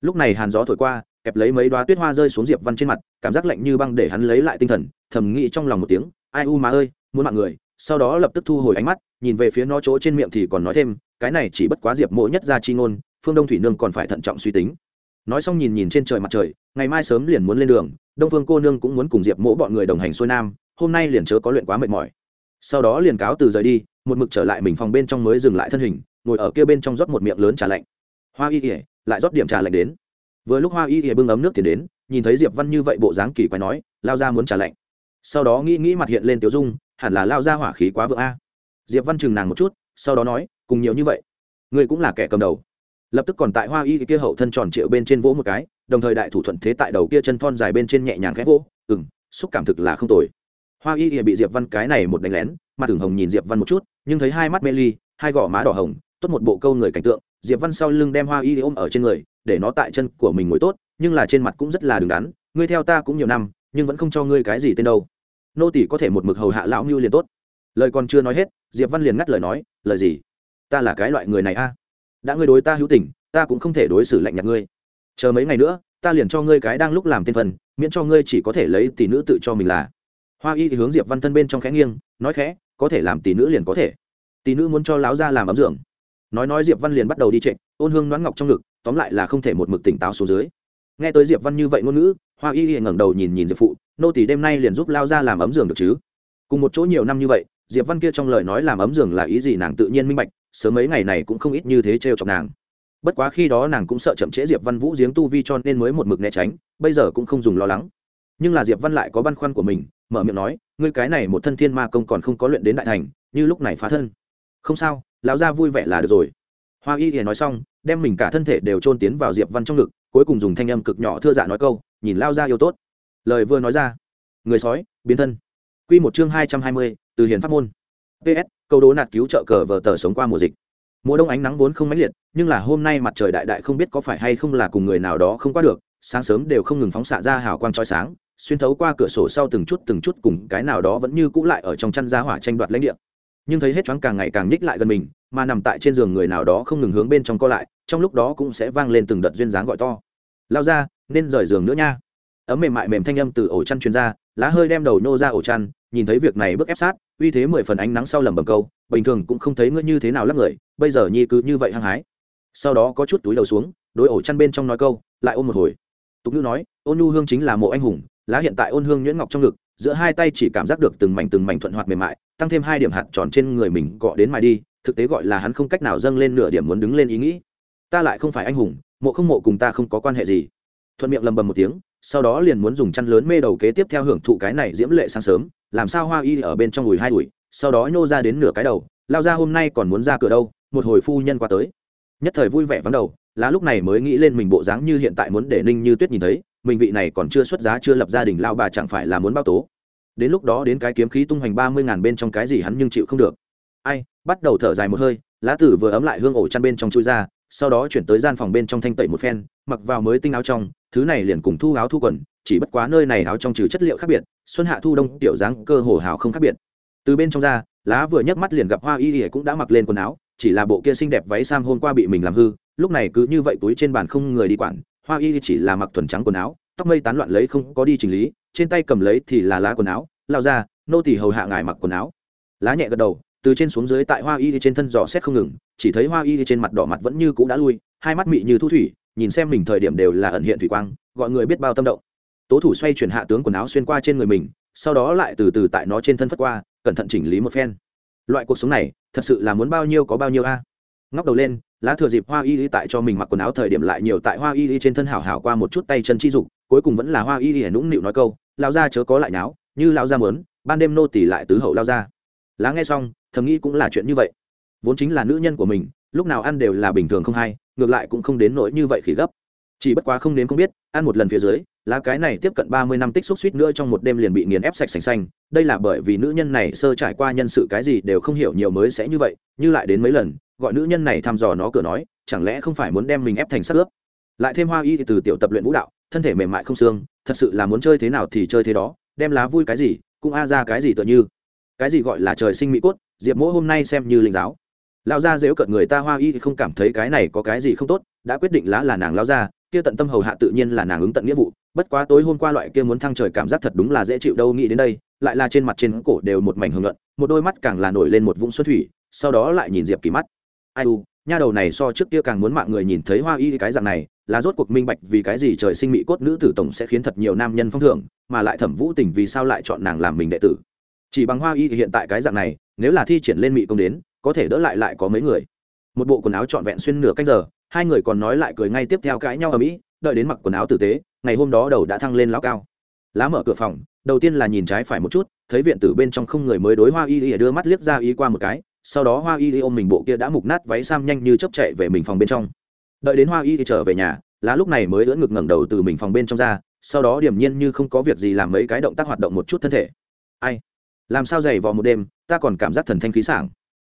Lúc này hàn gió thổi qua kẹp lấy mấy đoá tuyết hoa rơi xuống diệp văn trên mặt, cảm giác lạnh như băng để hắn lấy lại tinh thần, thầm nghĩ trong lòng một tiếng, ai u mà ơi, muốn mạng người. Sau đó lập tức thu hồi ánh mắt, nhìn về phía nó chỗ trên miệng thì còn nói thêm, cái này chỉ bất quá diệp mộ nhất ra chi ngôn, phương đông thủy nương còn phải thận trọng suy tính. Nói xong nhìn nhìn trên trời mặt trời, ngày mai sớm liền muốn lên đường, đông phương cô nương cũng muốn cùng diệp mỗ bọn người đồng hành xuôi nam, hôm nay liền chớ có luyện quá mệt mỏi. Sau đó liền cáo từ rời đi, một mực trở lại mình phòng bên trong mới dừng lại thân hình, ngồi ở kia bên trong rót một miệng lớn trà lạnh. Hoa y ỉa lại rót điểm trà lạnh đến vừa lúc hoa y thì bưng ấm nước tiền đến, nhìn thấy diệp văn như vậy bộ dáng kỳ quái nói, lao ra muốn trả lạnh. Sau đó nghĩ nghĩ mặt hiện lên tiểu dung, hẳn là lao ra hỏa khí quá vượng a. Diệp văn chừng nàng một chút, sau đó nói, cùng nhiều như vậy, ngươi cũng là kẻ cầm đầu. Lập tức còn tại hoa y kia hậu thân tròn triệu bên trên vỗ một cái, đồng thời đại thủ thuận thế tại đầu kia chân thon dài bên trên nhẹ nhàng khẽ vỗ ừng xúc cảm thực là không tồi. Hoa y bị diệp văn cái này một đánh lén, mặt thường hồng nhìn diệp văn một chút, nhưng thấy hai mắt mê ly, hai gò má đỏ hồng, tốt một bộ câu người cảnh tượng, diệp văn sau lưng đem hoa y ôm ở trên người để nó tại chân của mình ngồi tốt, nhưng là trên mặt cũng rất là đứng đắn, ngươi theo ta cũng nhiều năm, nhưng vẫn không cho ngươi cái gì tên đâu. Nô tỷ có thể một mực hầu hạ lão mưu liền tốt. Lời còn chưa nói hết, diệp văn liền ngắt lời nói, lời gì? Ta là cái loại người này a. Đã ngươi đối ta hữu tình, ta cũng không thể đối xử lạnh nhạt ngươi. Chờ mấy ngày nữa, ta liền cho ngươi cái đang lúc làm tên phần, miễn cho ngươi chỉ có thể lấy tỷ nữ tự cho mình là. Hoa y thì hướng diệp văn thân bên trong khẽ nghiêng, nói khẽ, có thể làm tỷ nữ liền có thể. Tỷ nữ muốn cho láo ra làm ấm dưỡng nói nói diệp văn liền bắt đầu đi trịnh, ôn hương đoán ngọc trong ngực tóm lại là không thể một mực tỉnh táo xuống dưới. Nghe tới diệp văn như vậy ngôn ngữ, hoa y y ngẩng đầu nhìn nhìn diệp phụ, nô tỷ đêm nay liền giúp lao ra làm ấm giường được chứ? Cùng một chỗ nhiều năm như vậy, diệp văn kia trong lời nói làm ấm giường là ý gì nàng tự nhiên minh bạch, sớm mấy ngày này cũng không ít như thế trêu chọc nàng. Bất quá khi đó nàng cũng sợ chậm trễ diệp văn vũ giếng tu vi cho nên mới một mực né tránh, bây giờ cũng không dùng lo lắng. Nhưng là diệp văn lại có băn khoăn của mình, mở miệng nói, ngươi cái này một thân thiên ma công còn không có luyện đến đại thành, như lúc này phá thân. Không sao, lão gia vui vẻ là được rồi. Hoa y thì nói xong đem mình cả thân thể đều trôn tiến vào diệp văn trong ngực, cuối cùng dùng thanh âm cực nhỏ thưa dạ nói câu, nhìn lao ra yêu tốt. Lời vừa nói ra, người sói, biến thân. Q một chương hai trăm hai mươi, từ hiền pháp môn. Ps câu đố nạt cứu trợ cờ vờ tờ sống qua mùa dịch. Mùa đông ánh nắng vốn không mãnh liệt, nhưng là hôm nay mặt trời đại đại không biết có phải hay không là cùng người nào đó không qua được, sáng sớm đều không ngừng phóng xạ ra hào quang trói sáng, xuyên thấu qua cửa sổ sau từng chút từng chút cùng cái nào đó vẫn như cũ lại ở trong chăn ra hỏa tranh đoạt lãnh địa. Nhưng thấy hết choáng càng ngày càng nhích lại gần mình, mà nằm tại trên giường người nào đó không ngừng hướng bên trong co lại trong lúc đó cũng sẽ vang lên từng đợt duyên dáng gọi to. Lao ra, nên rời giường nữa nha. Ấm mềm mại mềm thanh âm từ ổ chăn chuyên ra, lá hơi đem đầu nô ra ổ chăn, nhìn thấy việc này bước ép sát, uy thế mười phần ánh nắng sau lầm bầm câu, bình thường cũng không thấy ngươi như thế nào lắc người, bây giờ nhi cứ như vậy hăng hái. Sau đó có chút túi đầu xuống đôi ổ chăn bên trong nói câu, lại ôm một hồi. Tục ngữ nói, ôn nhu hương chính là mộ anh hùng, lá hiện tại ôn hương nhuyễn ngọc trong ngực, giữa hai tay chỉ cảm giác được từng mảnh từng mảnh thuận hoạt mềm mại, tăng thêm hai điểm hạt tròn trên người mình cọ đến mài đi, thực tế gọi là hắn không cách nào dâng lên nửa điểm muốn đứng lên ý nghĩ ta lại không phải anh hùng, mộ không mộ cùng ta không có quan hệ gì. Thuận miệng lầm bầm một tiếng, sau đó liền muốn dùng chăn lớn mê đầu kế tiếp theo hưởng thụ cái này diễm lệ sáng sớm, làm sao hoa y ở bên trong ủi hai ủi, sau đó nhô ra đến nửa cái đầu, lao ra hôm nay còn muốn ra cửa đâu, một hồi phu nhân qua tới. Nhất thời vui vẻ vắng đầu, lá lúc này mới nghĩ lên mình bộ dáng như hiện tại muốn để ninh như tuyết nhìn thấy, mình vị này còn chưa xuất giá chưa lập gia đình lao bà chẳng phải là muốn bao tố. Đến lúc đó đến cái kiếm khí tung hoành ba mươi ngàn bên trong cái gì hắn nhưng chịu không được. Ai, bắt đầu thở dài một hơi, lá tử vừa ấm lại hương ổ chăn bên trong chui ra sau đó chuyển tới gian phòng bên trong thanh tẩy một phen, mặc vào mới tinh áo trong, thứ này liền cùng thu áo thu quần, chỉ bất quá nơi này áo trong trừ chất liệu khác biệt, xuân hạ thu đông, tiểu dáng cơ hồ hào không khác biệt. Từ bên trong ra, lá vừa nhấc mắt liền gặp hoa y ỉa cũng đã mặc lên quần áo, chỉ là bộ kia xinh đẹp váy sam hôm qua bị mình làm hư, lúc này cứ như vậy túi trên bàn không người đi quản, hoa y chỉ là mặc thuần trắng quần áo, tóc mây tán loạn lấy không có đi chỉnh lý, trên tay cầm lấy thì là lá quần áo, lao ra, nô tỳ hầu hạ ngài mặc quần áo. Lá nhẹ gật đầu từ trên xuống dưới tại hoa y trên thân dò xét không ngừng, chỉ thấy hoa y trên mặt đỏ mặt vẫn như cũ đã lui, hai mắt mị như thu thủy, nhìn xem mình thời điểm đều là ẩn hiện thủy quang, gọi người biết bao tâm động. Tố thủ xoay chuyển hạ tướng quần áo xuyên qua trên người mình, sau đó lại từ từ tại nó trên thân phất qua, cẩn thận chỉnh lý một phen. Loại cuộc sống này, thật sự là muốn bao nhiêu có bao nhiêu a. Ngóc đầu lên, lá thừa dịp hoa y y tại cho mình mặc quần áo thời điểm lại nhiều tại hoa y y trên thân hảo hảo qua một chút tay chân chi dục, cuối cùng vẫn là hoa y y nũng nịu nói câu lao ra chớ có lại náo như lao ra mớn ban đêm nô tỉ lại tứ hậu lao ra lá nghe xong thầm nghĩ cũng là chuyện như vậy. Vốn chính là nữ nhân của mình, lúc nào ăn đều là bình thường không hay, ngược lại cũng không đến nỗi như vậy khi gấp. Chỉ bất quá không đến không biết, ăn một lần phía dưới, lá cái này tiếp cận ba mươi năm tích xúc suýt nữa trong một đêm liền bị nghiền ép sạch sành xanh. Đây là bởi vì nữ nhân này sơ trải qua nhân sự cái gì đều không hiểu nhiều mới sẽ như vậy, như lại đến mấy lần, gọi nữ nhân này thăm dò nó cửa nói, chẳng lẽ không phải muốn đem mình ép thành sắc ướp? Lại thêm hoa y từ tiểu tập luyện vũ đạo, thân thể mềm mại không xương, thật sự là muốn chơi thế nào thì chơi thế đó, đem lá vui cái gì, cũng a ra cái gì tựa như. Cái gì gọi là trời sinh mỹ cốt diệp mỗ hôm nay xem như linh giáo. Lao ra dếu cận người ta hoa y thì không cảm thấy cái này có cái gì không tốt, đã quyết định lá là nàng lao ra kia tận tâm hầu hạ tự nhiên là nàng ứng tận nghĩa vụ. Bất quá tối hôm qua loại kia muốn thăng trời cảm giác thật đúng là dễ chịu đâu, nghĩ đến đây, lại là trên mặt trên cổ đều một mảnh hưởng luận một đôi mắt càng là nổi lên một vũng xuân thủy, sau đó lại nhìn diệp kỳ mắt. Ai u, nha đầu này so trước kia càng muốn mạng người nhìn thấy hoa y cái dạng này, là rốt cuộc minh bạch vì cái gì trời sinh mỹ cốt nữ tử tổng sẽ khiến thật nhiều nam nhân phong thưởng, mà lại thẩm vũ tình vì sao lại chọn nàng làm mình đệ tử chỉ bằng hoa y thì hiện tại cái dạng này, nếu là thi triển lên mỹ công đến, có thể đỡ lại lại có mấy người. Một bộ quần áo trọn vẹn xuyên nửa canh giờ, hai người còn nói lại cười ngay tiếp theo cãi nhau ở mỹ, đợi đến mặc quần áo tử tế, ngày hôm đó đầu đã thăng lên lão cao. Lá mở cửa phòng, đầu tiên là nhìn trái phải một chút, thấy viện tử bên trong không người mới đối hoa y y đưa mắt liếc ra y qua một cái, sau đó hoa y y ôm mình bộ kia đã mục nát váy sam nhanh như chớp chạy về mình phòng bên trong. Đợi đến hoa y y trở về nhà, lá lúc này mới ưỡn ngực ngẩng đầu từ mình phòng bên trong ra, sau đó điềm nhiên như không có việc gì làm mấy cái động tác hoạt động một chút thân thể. Ai? Làm sao dày vò một đêm, ta còn cảm giác thần thanh khí sảng.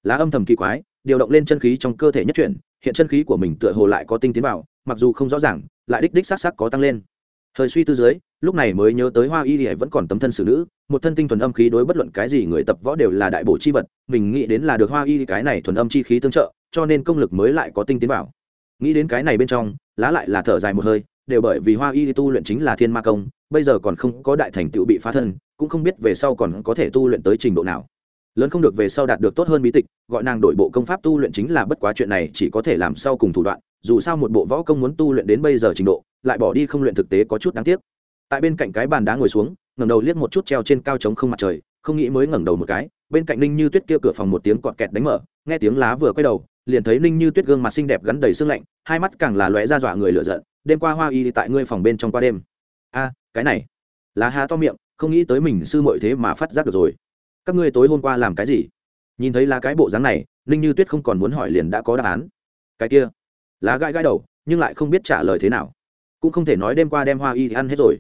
Lá âm thầm kỳ quái, điều động lên chân khí trong cơ thể nhất chuyển, hiện chân khí của mình tựa hồ lại có tinh tiến vào, mặc dù không rõ ràng, lại đích đích s á c s á c có tăng lên. Thời suy tư dưới, lúc này mới nhớ tới hoa y thì vẫn còn tấm thân xử nữ, một thân tinh thuần âm khí đối bất luận cái gì người tập võ đều là đại bổ chi vật, mình nghĩ đến là được hoa y cái này thuần âm chi khí tương trợ, cho nên công lực mới lại có tinh tiến vào. Nghĩ đến cái này bên trong, lá lại là thở dài một hơi, đều bởi vì hoa y tu luyện chính là thiên ma công, bây giờ còn không có đại thành tựu bị phá thân cũng không biết về sau còn có thể tu luyện tới trình độ nào. Lớn không được về sau đạt được tốt hơn bí tịch, gọi nàng đổi bộ công pháp tu luyện chính là bất quá chuyện này chỉ có thể làm sau cùng thủ đoạn, dù sao một bộ võ công muốn tu luyện đến bây giờ trình độ, lại bỏ đi không luyện thực tế có chút đáng tiếc. Tại bên cạnh cái bàn đá ngồi xuống, ngẩng đầu liếc một chút treo trên cao trống không mặt trời, không nghĩ mới ngẩng đầu một cái, bên cạnh ninh như tuyết kia cửa phòng một tiếng cọt kẹt đánh mở, nghe tiếng lá vừa quay đầu, liền thấy ninh như tuyết gương mặt xinh đẹp gắn đầy sương lạnh, hai mắt càng là lóe ra dọa người lựa giận, đêm qua hoa y tại ngươi phòng bên trong qua đêm. A, cái này. Lá há to miệng không nghĩ tới mình sư muội thế mà phát giác được rồi. Các ngươi tối hôm qua làm cái gì? Nhìn thấy lá cái bộ dáng này, ninh như tuyết không còn muốn hỏi liền đã có đáp án. Cái kia, lá gãi gãi đầu, nhưng lại không biết trả lời thế nào. Cũng không thể nói đêm qua đem hoa y thì ăn hết rồi.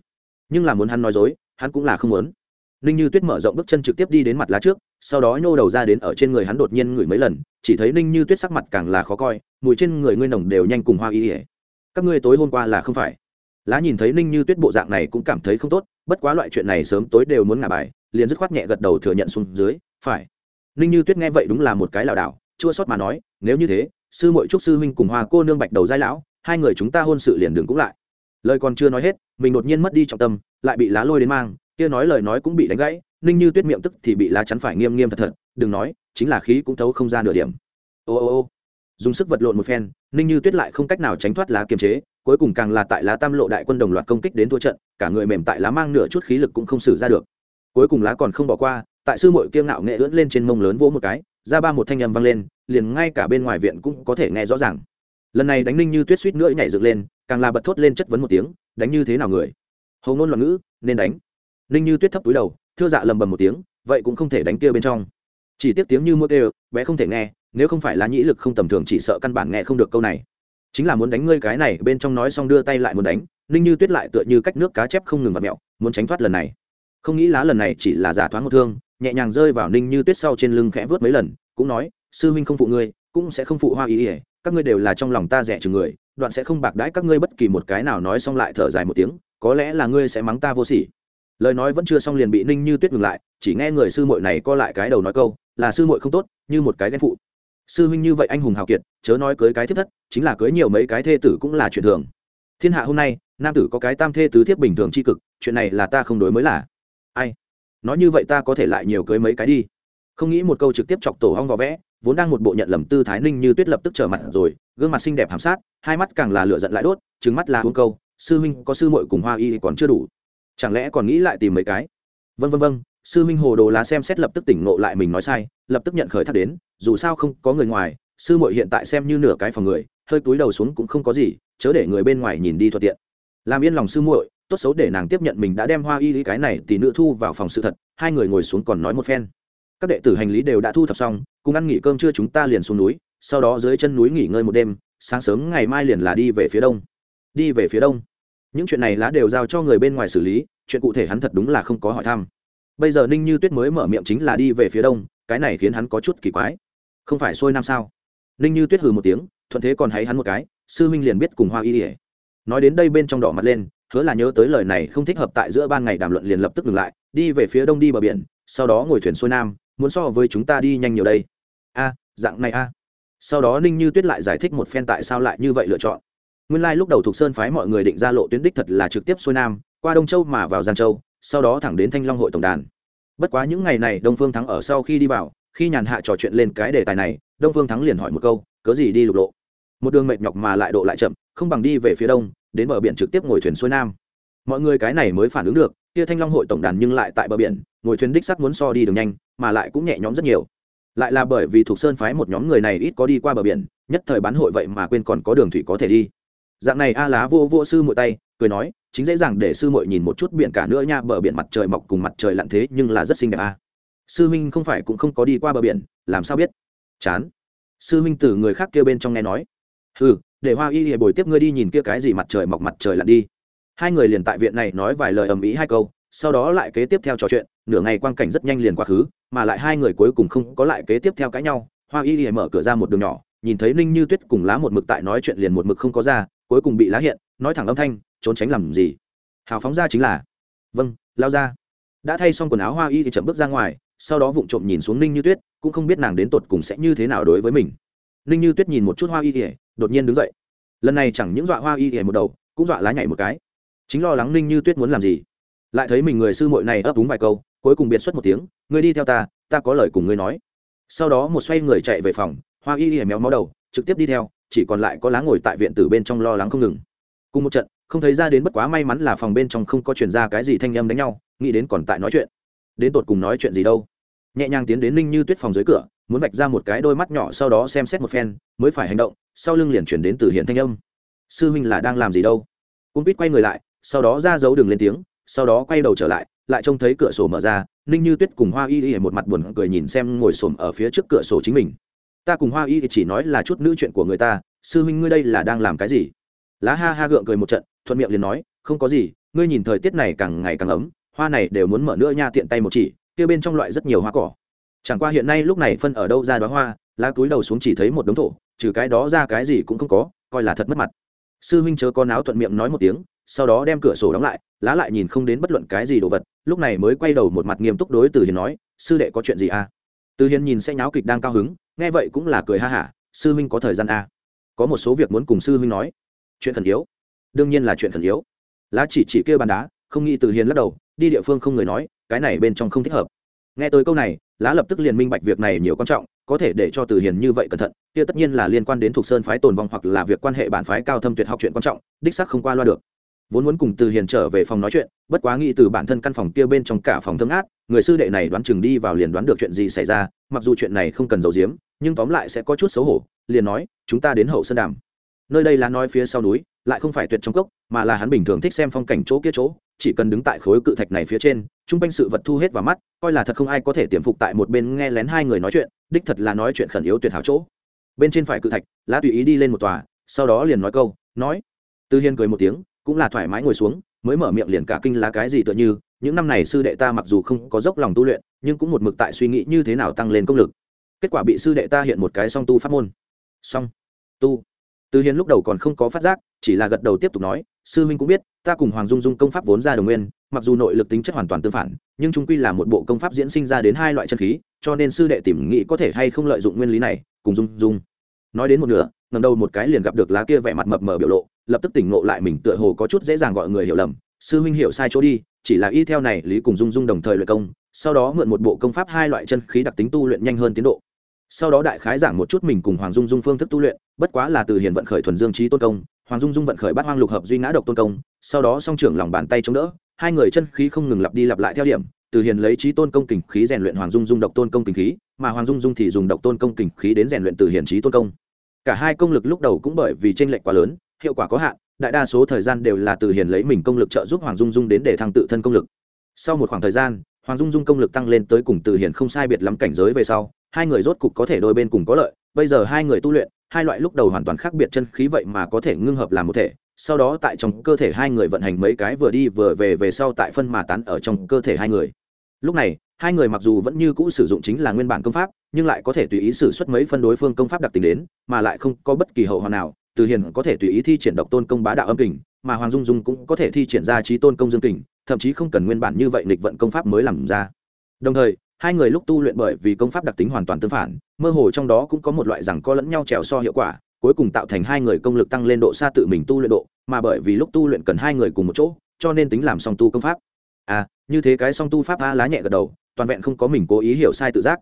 Nhưng là muốn hắn nói dối, hắn cũng là không muốn. Ninh như tuyết mở rộng bước chân trực tiếp đi đến mặt lá trước, sau đó nhô đầu ra đến ở trên người hắn đột nhiên ngửi mấy lần, chỉ thấy ninh như tuyết sắc mặt càng là khó coi, mùi trên người ngươi nồng đều nhanh cùng hoa y ỉa các ngươi tối hôm qua là không phải. Lá nhìn thấy ninh như tuyết bộ dạng này cũng cảm thấy không tốt bất quá loại chuyện này sớm tối đều muốn ngả bài, liền dứt khoát nhẹ gật đầu thừa nhận xuống dưới, phải. Ninh như tuyết nghe vậy đúng là một cái lảo đảo, chua sót mà nói, nếu như thế, sư mội trúc sư huynh cùng hoa cô nương bạch đầu giai lão, hai người chúng ta hôn sự liền đường cũng lại. Lời còn chưa nói hết, mình đột nhiên mất đi trọng tâm, lại bị lá lôi đến mang, kia nói lời nói cũng bị đánh gãy, ninh như tuyết miệng tức thì bị lá chắn phải nghiêm nghiêm thật thật, đừng nói, chính là khí cũng thấu không ra nửa điểm. Ô ô ô. Dùng sức vật lộn một phen, ninh như tuyết lại không cách nào tránh thoát lá kiềm chế cuối cùng càng là tại lá tam lộ đại quân đồng loạt công kích đến thua trận, cả người mềm tại lá mang nửa chút khí lực cũng không xử ra được. Cuối cùng lá còn không bỏ qua, tại sư mội kiêng ngạo nghệ ưỡn lên trên mông lớn vỗ một cái, ra ba một thanh âm vang lên, liền ngay cả bên ngoài viện cũng có thể nghe rõ ràng. Lần này đánh ninh như tuyết suýt nữa nhảy dựng lên, càng là bật thốt lên chất vấn một tiếng, đánh như thế nào người? Hầu ngôn loạn ngữ, nên đánh. Ninh như tuyết thấp túi đầu, thưa dạ lầm bầm một tiếng, vậy cũng không thể đánh kia bên trong. Chỉ tiếc tiếng như mưa kêu, bé không thể nghe, nếu không phải là nhĩ lực không tầm thường chỉ sợ căn bản nghe không được câu này chính là muốn đánh ngươi cái này, bên trong nói xong đưa tay lại muốn đánh, ninh như tuyết lại tựa như cách nước cá chép không ngừng vặt mẹo, muốn tránh thoát lần này. Không nghĩ lá lần này chỉ là giả thoáng một thương, nhẹ nhàng rơi vào ninh như tuyết sau trên lưng khẽ vớt mấy lần, cũng nói, sư huynh không phụ ngươi, cũng sẽ không phụ hoa ý ỉa các ngươi đều là trong lòng ta rẻ chừng người, đoạn sẽ không bạc đãi các ngươi bất kỳ một cái nào nói xong lại thở dài một tiếng, có lẽ là ngươi sẽ mắng ta vô sỉ. Lời nói vẫn chưa xong liền bị ninh như tuyết ngừng lại, chỉ nghe người sư muội này co lại cái đầu nói câu, là sư muội không tốt, như một cái ghen phụ sư huynh như vậy anh hùng hào kiệt, chớ nói cưới cái thiết thất, chính là cưới nhiều mấy cái thê tử cũng là chuyện thường. Thiên hạ hôm nay, nam tử có cái tam thê tứ thiếp bình thường c cực, chuyện này là ta không đối mới là. Ai? Nói như vậy ta có thể lại nhiều cưới mấy cái đi. Không nghĩ một câu trực tiếp chọc tổ hong vào vẽ, vốn đang một bộ nhận lầm tư thái ninh như tuyết lập tức trở mặt rồi, gương mặt xinh đẹp hàm sát, hai mắt càng là lửa giận lại đốt trứng mắt là uống câu, sư huynh có sư muội cùng hoa y còn chưa đủ. Chẳng lẽ còn nghĩ lại tìm mấy cái? Vân vân vân sư Minh hồ đồ lá xem xét lập tức tỉnh ngộ lại mình nói sai, lập tức nhận khởi thác đến, dù sao không có người ngoài, sư muội hiện tại xem như nửa cái phòng người, hơi túi đầu xuống cũng không có gì, chớ để người bên ngoài nhìn đi thuận tiện. Làm yên lòng sư muội, tốt xấu để nàng tiếp nhận mình đã đem hoa y cái này thì nữ thu vào phòng sự thật, hai người ngồi xuống còn nói một phen. Các đệ tử hành lý đều đã thu thập xong, cùng ăn nghỉ cơm trưa chúng ta liền xuống núi, sau đó dưới chân núi nghỉ ngơi một đêm, sáng sớm ngày mai liền là đi về phía đông. Đi về phía đông. Những chuyện này lá đều giao cho người bên ngoài xử lý, chuyện cụ thể hắn thật đúng là không có hỏi thăm bây giờ ninh như tuyết mới mở miệng chính là đi về phía đông, cái này khiến hắn có chút kỳ quái. Không phải xuôi nam sao? Ninh như tuyết hừ một tiếng, thuận thế còn hãy hắn một cái, sư huynh liền biết cùng hoa y ỉa nói đến đây bên trong đỏ mặt lên, hứa là nhớ tới lời này không thích hợp tại giữa ban ngày đàm luận liền lập tức ngừng lại, đi về phía đông đi bờ biển, sau đó ngồi thuyền xuôi nam, muốn so với chúng ta đi nhanh nhiều đây. A, dạng này a. Sau đó ninh như tuyết lại giải thích một phen tại sao lại như vậy lựa chọn. Nguyên lai、like、lúc đầu thuộc sơn phái mọi người định ra lộ tuyến đích thật là trực tiếp xuôi nam, qua đông châu mà vào giang châu sau đó thẳng đến thanh long hội tổng đàn. Bất quá những ngày này, đông phương thắng ở sau khi đi vào, khi nhàn hạ trò chuyện lên cái đề tài này, đông phương thắng liền hỏi một câu, cớ gì đi lục lộ? Một đường mệt nhọc mà lại độ lại chậm, không bằng đi về phía đông, đến bờ biển trực tiếp ngồi thuyền xuôi nam. Mọi người cái này mới phản ứng được, kia thanh long hội tổng đàn nhưng lại tại bờ biển, ngồi thuyền đích sắc muốn so đi đường nhanh, mà lại cũng nhẹ nhõm rất nhiều. Lại là bởi vì thuộc sơn phái một nhóm người này ít có đi qua bờ biển, nhất thời bán hội vậy mà quên còn có đường thủy có thể đi dạng này a lá vô vô sư mội tay, cười nói, chính dễ dàng để sư mội nhìn một chút biển cả nữa nha, bờ biển mặt trời mọc cùng mặt trời lặn thế nhưng là rất xinh đẹp a. Sư huynh không phải cũng không có đi qua bờ biển, làm sao biết? Chán. Sư huynh từ người khác kia bên trong nghe nói. Ừ để hoa y bồi tiếp ngươi đi nhìn kia cái gì mặt trời mọc mặt trời lặn đi. Hai người liền tại viện này nói vài lời ầm ĩ hai câu, sau đó lại kế tiếp theo trò chuyện, nửa ngày quang cảnh rất nhanh liền quá khứ, mà lại hai người cuối cùng không có lại kế tiếp theo cãi nhau. Hoa y hề mở cửa ra một đường nhỏ, nhìn thấy ninh như tuyết cùng lá một mực tại nói chuyện liền một mực không có ra cuối cùng bị lá hiện, nói thẳng âm thanh, trốn tránh làm gì? Hào phóng ra chính là vâng lao ra. Đã thay xong quần áo hoa y thì chậm bước ra ngoài, sau đó vụng trộm nhìn xuống ninh như tuyết, cũng không biết nàng đến tột cùng sẽ như thế nào đối với mình. Ninh như tuyết nhìn một chút hoa y ỉa đột nhiên đứng dậy. Lần này chẳng những dọa hoa y ỉa một đầu, cũng dọa lá nhảy một cái. Chính lo lắng ninh như tuyết muốn làm gì? Lại thấy mình người sư muội này ấp úng vài câu, cuối cùng biệt xuất một tiếng, ngươi đi theo ta ta có lời cùng ngươi nói. Sau đó một xoay người chạy về phòng, hoa y ỉa méo máu đầu, trực tiếp đi theo chỉ còn lại có lá ngồi tại viện tử bên trong lo lắng không ngừng. Cùng một trận, không thấy ra đến bất quá may mắn là phòng bên trong không có chuyển ra cái gì thanh âm đánh nhau, nghĩ đến còn tại nói chuyện. Đến tột cùng nói chuyện gì đâu? Nhẹ nhàng tiến đến ninh như tuyết phòng dưới cửa, muốn vạch ra một cái đôi mắt nhỏ sau đó xem xét một phen, mới phải hành động, sau lưng liền chuyển đến từ hiện thanh âm. Sư huynh là đang làm gì đâu? Cung pít quay người lại, sau đó ra dấu đường lên tiếng, sau đó quay đầu trở lại lại trông thấy cửa sổ mở ra, ninh như tuyết cùng hoa y y một mặt buồn cười nhìn xem ngồi xổm ở phía trước cửa sổ chính mình ta cùng hoa y thì chỉ nói là chút nữ chuyện của người ta, sư huynh ngươi đây là đang làm cái gì? Lá ha ha gượng cười một trận, thuận miệng liền nói, không có gì, ngươi nhìn thời tiết này càng ngày càng ấm, hoa này đều muốn mở nữa nha, tiện tay một chỉ, kia bên trong loại rất nhiều hoa cỏ. Chẳng qua hiện nay lúc này phân ở đâu ra đoá hoa, lá túi đầu xuống chỉ thấy một đống thổ, trừ cái đó ra cái gì cũng không có, coi là thật mất mặt. Sư huynh chớ con áo thuận miệng nói một tiếng, sau đó đem cửa sổ đóng lại, lá lại nhìn không đến bất luận cái gì đồ vật, lúc này mới quay đầu một mặt nghiêm túc đối từ hiền nói, sư đệ có chuyện gì à? Từ hiền nhìn sẽ nháo kịch đang cao hứng, nghe vậy cũng là cười ha hả, sư huynh có thời gian à? Có một số việc muốn cùng sư huynh nói. Chuyện thần yếu. Đương nhiên là chuyện thần yếu. Lá chỉ chỉ kia bàn đá, không nghĩ từ hiền lắc đầu, đi địa phương không người nói, cái này bên trong không thích hợp. Nghe tới câu này, lá lập tức liền minh bạch việc này nhiều quan trọng, có thể để cho từ hiền như vậy cẩn thận, kia tất nhiên là liên quan đến thuộc sơn phái tồn vong hoặc là việc quan hệ bản phái cao thâm tuyệt học chuyện quan trọng, đích sắc không qua loa được vốn muốn cùng từ hiền trở về phòng nói chuyện, bất quá nghĩ từ bản thân căn phòng kia bên trong cả phòng thương át người sư đệ này đoán chừng đi vào liền đoán được chuyện gì xảy ra, mặc dù chuyện này không cần giấu giếm, nhưng tóm lại sẽ có chút xấu hổ, liền nói, chúng ta đến hậu sơn đàm. Nơi đây là nói phía sau núi, lại không phải tuyệt trong cốc, mà là hắn bình thường thích xem phong cảnh chỗ kia chỗ, chỉ cần đứng tại khối cự thạch này phía trên chung quanh sự vật thu hết vào mắt, coi là thật không ai có thể tiềm phục tại một bên nghe lén hai người nói chuyện, đích thật là nói chuyện khẩn yếu tuyệt hảo chỗ. Bên trên phải cự thạch, lá tùy ý đi lên một tòa, sau đó liền nói câu, nói. Tư hiên cười một tiếng cũng là thoải mái ngồi xuống, mới mở miệng liền cả kinh là cái gì tựa như, những năm này sư đệ ta mặc dù không có dốc lòng tu luyện, nhưng cũng một mực tại suy nghĩ như thế nào tăng lên công lực. Kết quả bị sư đệ ta hiện một cái song tu pháp môn. Song tu. Từ hiền lúc đầu còn không có phát giác, chỉ là gật đầu tiếp tục nói, sư huynh cũng biết, ta cùng hoàng dung dung công pháp vốn ra đồng nguyên, mặc dù nội lực tính chất hoàn toàn tương phản, nhưng chúng quy là một bộ công pháp diễn sinh ra đến hai loại chân khí, cho nên sư đệ tìm nghĩ có thể hay không lợi dụng nguyên lý này, cùng dung dung. Nói đến một nửa ngầm đầu một cái liền gặp được lá kia vẻ mặt mập mờ biểu lộ lập tức tỉnh ngộ lại mình tựa hồ có chút dễ dàng gọi người hiểu lầm, sư huynh hiểu sai chỗ đi, chỉ là y theo này lý cùng dung dung đồng thời luyện công, sau đó mượn một bộ công pháp hai loại chân khí đặc tính tu luyện nhanh hơn tiến độ. Sau đó đại khái giảng một chút mình cùng hoàng dung dung phương thức tu luyện, bất quá là từ hiền vận khởi thuần dương trí tôn công, hoàng dung dung vận khởi bát hoang lục hợp duy ngã độc tôn công, sau đó song trưởng lòng bàn tay chống đỡ, hai người chân khí không ngừng lặp đi lặp lại theo điểm, từ hiền lấy trí tôn công kình khí rèn luyện hoàng dung dung độc tôn công kình khí, mà hoàng dung dung thì dùng độc tôn công kình khí đến rèn luyện từ hiền trí tôn công. Cả hai công lực lúc đầu cũng bởi vì tranh lệch quá lớn hiệu quả có hạn, đại đa số thời gian đều là từ hiền lấy mình công lực trợ giúp hoàng dung dung đến để thăng tự thân công lực. Sau một khoảng thời gian, hoàng dung dung công lực tăng lên tới cùng từ hiền không sai biệt lắm cảnh giới về sau, hai người rốt cục có thể đôi bên cùng có lợi, bây giờ hai người tu luyện, hai loại lúc đầu hoàn toàn khác biệt chân khí vậy mà có thể ngưng hợp làm một thể, sau đó tại trong cơ thể hai người vận hành mấy cái vừa đi vừa về về sau tại phân mà tán ở trong cơ thể hai người. Lúc này, hai người mặc dù vẫn như cũ sử dụng chính là nguyên bản công pháp, nhưng lại có thể tùy ý sử suất mấy phân đối phương công pháp đặc tính đến, mà lại không có bất kỳ hậu hoa nào từ hiền có thể tùy ý thi triển độc tôn công bá đạo âm kình, mà hoàng dung dung cũng có thể thi triển ra trí tôn công dương kình, thậm chí không cần nguyên bản như vậy nghịch vận công pháp mới làm ra. Đồng thời, hai người lúc tu luyện bởi vì công pháp đặc tính hoàn toàn tương phản, mơ hồ trong đó cũng có một loại rằng co lẫn nhau trèo so hiệu quả, cuối cùng tạo thành hai người công lực tăng lên độ xa tự mình tu luyện độ, mà bởi vì lúc tu luyện cần hai người cùng một chỗ, cho nên tính làm song tu công pháp. À như thế cái song tu pháp a lá nhẹ gật đầu, toàn vẹn không có mình cố ý hiểu sai tự giác.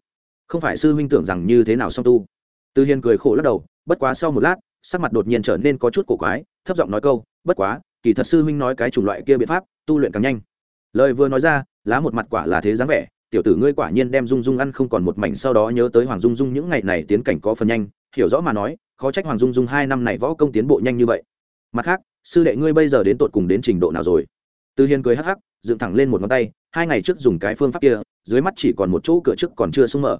Không phải sư huynh tưởng rằng như thế nào song tu. Từ hiền cười khổ lắc đầu, bất quá sau một lát sắc mặt đột nhiên trở nên có chút cổ quái, thấp giọng nói câu, bất quá, kỳ thật sư huynh nói cái chủng loại kia biện pháp, tu luyện càng nhanh. Lời vừa nói ra, lá một mặt quả là thế dáng vẻ, tiểu tử ngươi quả nhiên đem dung dung ăn không còn một mảnh, sau đó nhớ tới hoàng dung dung những ngày này tiến cảnh có phần nhanh, hiểu rõ mà nói, khó trách hoàng dung dung hai năm này võ công tiến bộ nhanh như vậy. Mặt khác, sư đệ ngươi bây giờ đến tột cùng đến trình độ nào rồi? Từ hiền cười hắc hắc, dựng thẳng lên một ngón tay, hai ngày trước dùng cái phương pháp kia, dưới mắt chỉ còn một chỗ cửa trước còn chưa sung mở.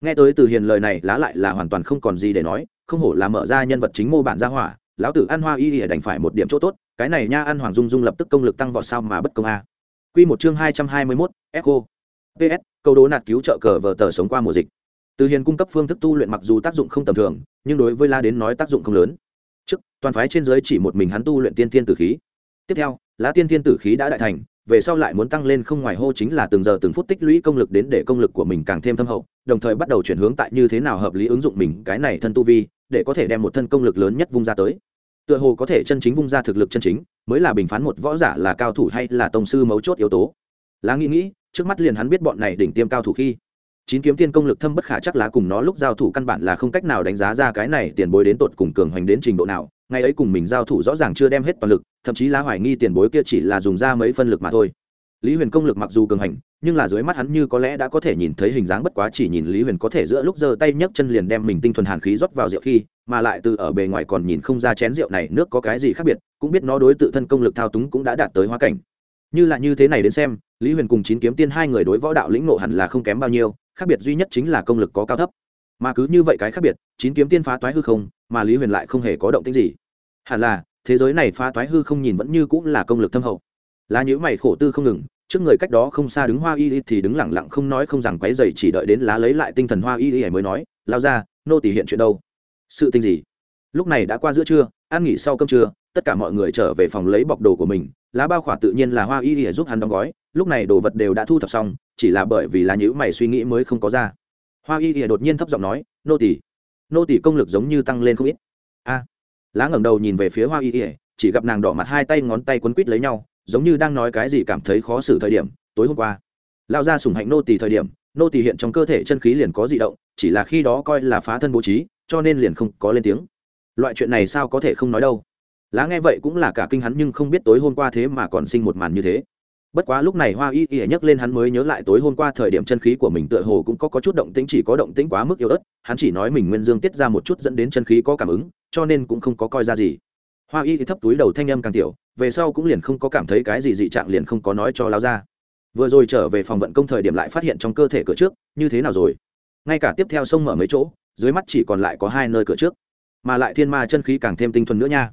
Nghe tới từ hiền lời này, lá lại là hoàn toàn không còn gì để nói không hổ là mở ra nhân vật chính mô bản gia hỏa, lão tử ăn hoa y ỉa đành phải một điểm chỗ tốt, cái này nha ăn hoàng dung dung lập tức công lực tăng vọt sao mà bất công a. Q một chương hai trăm hai mươi mốt, echo. Ps câu đố nạt cứu trợ cờ vờ tờ sống qua mùa dịch. Từ hiền cung cấp phương thức tu luyện mặc dù tác dụng không tầm thường, nhưng đối với la đến nói tác dụng không lớn. Trước, toàn phái trên giới chỉ một mình hắn tu luyện tiên tiên tử khí. Tiếp theo, lá tiên tiên tử khí đã đại thành, về sau lại muốn tăng lên không ngoài hô chính là từng giờ từng phút tích lũy công lực đến để công lực của mình càng thêm thâm hậu, đồng thời bắt đầu chuyển hướng tại như thế nào hợp lý ứng dụng mình, cái này thân tu vi để có thể đem một thân công lực lớn nhất vung ra tới. Tựa hồ có thể chân chính vung ra thực lực chân chính, mới là bình phán một võ giả là cao thủ hay là tổng sư mấu chốt yếu tố. Lá nghĩ nghĩ, trước mắt liền hắn biết bọn này đỉnh tiêm cao thủ khi, chín kiếm tiên công lực thâm bất khả chắc lá cùng nó lúc giao thủ căn bản là không cách nào đánh giá ra cái này tiền bối đến tột cùng cường hoành đến trình độ nào, ngày ấy cùng mình giao thủ rõ ràng chưa đem hết toàn lực, thậm chí lá hoài nghi tiền bối kia chỉ là dùng ra mấy phân lực mà thôi. Lý huyền công lực mặc dù cường hành nhưng là dưới mắt hắn như có lẽ đã có thể nhìn thấy hình dáng bất quá chỉ nhìn lý huyền có thể giữa lúc giơ tay nhấc chân liền đem mình tinh thuần hàn khí rót vào rượu khi, mà lại từ ở bề ngoài còn nhìn không ra chén rượu này nước có cái gì khác biệt, cũng biết nó đối tự thân công lực thao túng cũng đã đạt tới hóa cảnh. Như là như thế này đến xem, lý huyền cùng chín kiếm tiên hai người đối võ đạo lĩnh nộ hẳn là không kém bao nhiêu, khác biệt duy nhất chính là công lực có cao thấp. Mà cứ như vậy cái khác biệt, chín kiếm tiên phá toái hư không, mà lý huyền lại không hề có động tích gì. Hẳn là, thế giới này phá toái hư không nhìn vẫn như cũng là công lực thâm hậu. Lá nhữ mày khổ tư không ngừng trước người cách đó không xa đứng hoa y thì đứng lẳng lặng không nói không rằng quấy dày chỉ đợi đến lá lấy lại tinh thần hoa y y mới nói, lao ra, nô tỷ hiện chuyện đâu? Sự tình gì? Lúc này đã qua giữa trưa ăn nghỉ sau cơm trưa, tất cả mọi người trở về phòng lấy bọc đồ của mình, lá bao khỏa tự nhiên là hoa y y giúp hắn đóng gói, lúc này đồ vật đều đã thu thập xong, chỉ là bởi vì lá nhữ mày suy nghĩ mới không có ra. Hoa y y đột nhiên thấp giọng nói, nô tỷ nô tỷ công lực giống như tăng lên không ít. A, lá ngẩng đầu nhìn về phía hoa y y, chỉ gặp nàng đỏ mặt hai tay ngón tay quấn quít lấy nhau giống như đang nói cái gì cảm thấy khó xử thời điểm tối hôm qua. Lao ra sủng hạnh nô tỳ thời điểm nô tỳ hiện trong cơ thể chân khí liền có di động chỉ là khi đó coi là phá thân bố trí cho nên liền không có lên tiếng. Loại chuyện này sao có thể không nói đâu? Lá nghe vậy cũng là cả kinh hắn nhưng không biết tối hôm qua thế mà còn sinh một màn như thế. Bất quá lúc này hoa y y nhấc lên hắn mới nhớ lại tối hôm qua thời điểm chân khí của mình tựa hồ cũng có, có chút động tĩnh chỉ có động tĩnh quá mức yếu ớt hắn chỉ nói mình nguyên dương tiết ra một chút dẫn đến chân khí có cảm ứng cho nên cũng không có coi ra gì hoa y thì thấp túi đầu thanh âm càng tiểu, về sau cũng liền không có cảm thấy cái gì dị trạng liền không có nói cho lao ra vừa rồi trở về phòng vận công thời điểm lại phát hiện trong cơ thể cửa trước, như thế nào rồi? Ngay cả tiếp theo sông mở mấy chỗ, dưới mắt chỉ còn lại có hai nơi cửa trước. Mà lại thiên ma chân khí càng thêm tinh thuần nữa nha.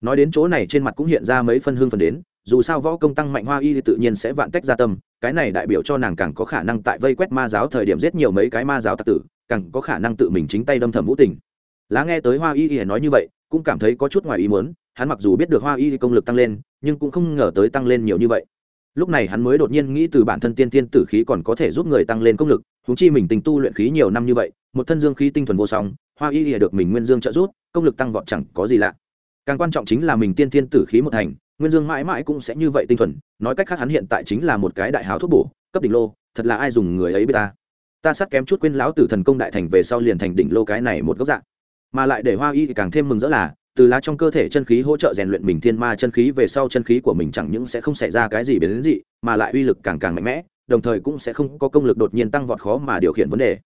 Nói đến chỗ này trên mặt cũng hiện ra mấy phân hương phần đến, dù sao võ công tăng mạnh hoa y thì tự nhiên sẽ vạn tách ra tâm, cái này đại biểu cho nàng càng có khả năng tại vây quét ma giáo thời điểm giết nhiều mấy cái ma giáo tặc tử, càng có khả năng tự mình chính tay đâm thầm vũ tình. Lá nghe tới hoa y y nói như vậy, cũng cảm thấy có chút ngoài ý muốn hắn mặc dù biết được hoa y công lực tăng lên, nhưng cũng không ngờ tới tăng lên nhiều như vậy. Lúc này hắn mới đột nhiên nghĩ từ bản thân tiên tiên tử khí còn có thể giúp người tăng lên công lực húng chi mình tình tu luyện khí nhiều năm như vậy, một thân dương khí tinh thuần vô song, hoa y được mình nguyên dương trợ giúp, công lực tăng vọt chẳng có gì lạ. Càng quan trọng chính là mình tiên tiên tử khí một thành nguyên dương mãi mãi cũng sẽ như vậy tinh thuần, nói cách khác hắn hiện tại chính là một cái đại hào thuốc bổ, cấp đỉnh lô, thật là ai dùng người ấy biết ta. Ta sát kém chút quên lão tử thần công đại thành về sau liền thành đỉnh lô cái này một gốc dạng mà lại để hoa y càng thêm mừng rỡ là từ lá trong cơ thể chân khí hỗ trợ rèn luyện mình thiên ma chân khí về sau chân khí của mình chẳng những sẽ không xảy ra cái gì biến đến dị, mà lại uy lực càng càng mạnh mẽ, đồng thời cũng sẽ không có công lực đột nhiên tăng vọt khó mà điều khiển vấn đề.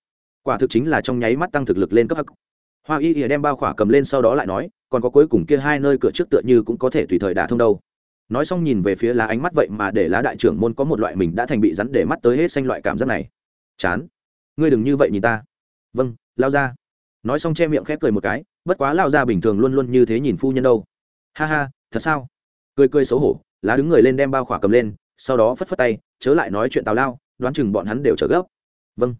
Quả thực chính là trong nháy mắt tăng thực lực lên cấp hắc. Hoa y ỉa đem bao khỏa cầm lên sau đó lại nói, còn có cuối cùng kia hai nơi cửa trước tựa như cũng có thể tùy thời đả thông đâu. Nói xong nhìn về phía lá ánh mắt vậy mà để lá đại trưởng môn có một loại mình đã thành bị rắn để mắt tới hết xanh loại cảm giác này. Chán. Ngươi đừng như vậy nhìn ta. Vâng lao ra nói xong che miệng khép cười một cái, bất quá lao ra bình thường luôn luôn như thế nhìn phu nhân đâu. Ha ha, thật sao? Cười cười xấu hổ, lá đứng người lên đem bao khỏa cầm lên, sau đó phất phất tay, chớ lại nói chuyện tào lao, đoán chừng bọn hắn đều trở gấp. Vâng.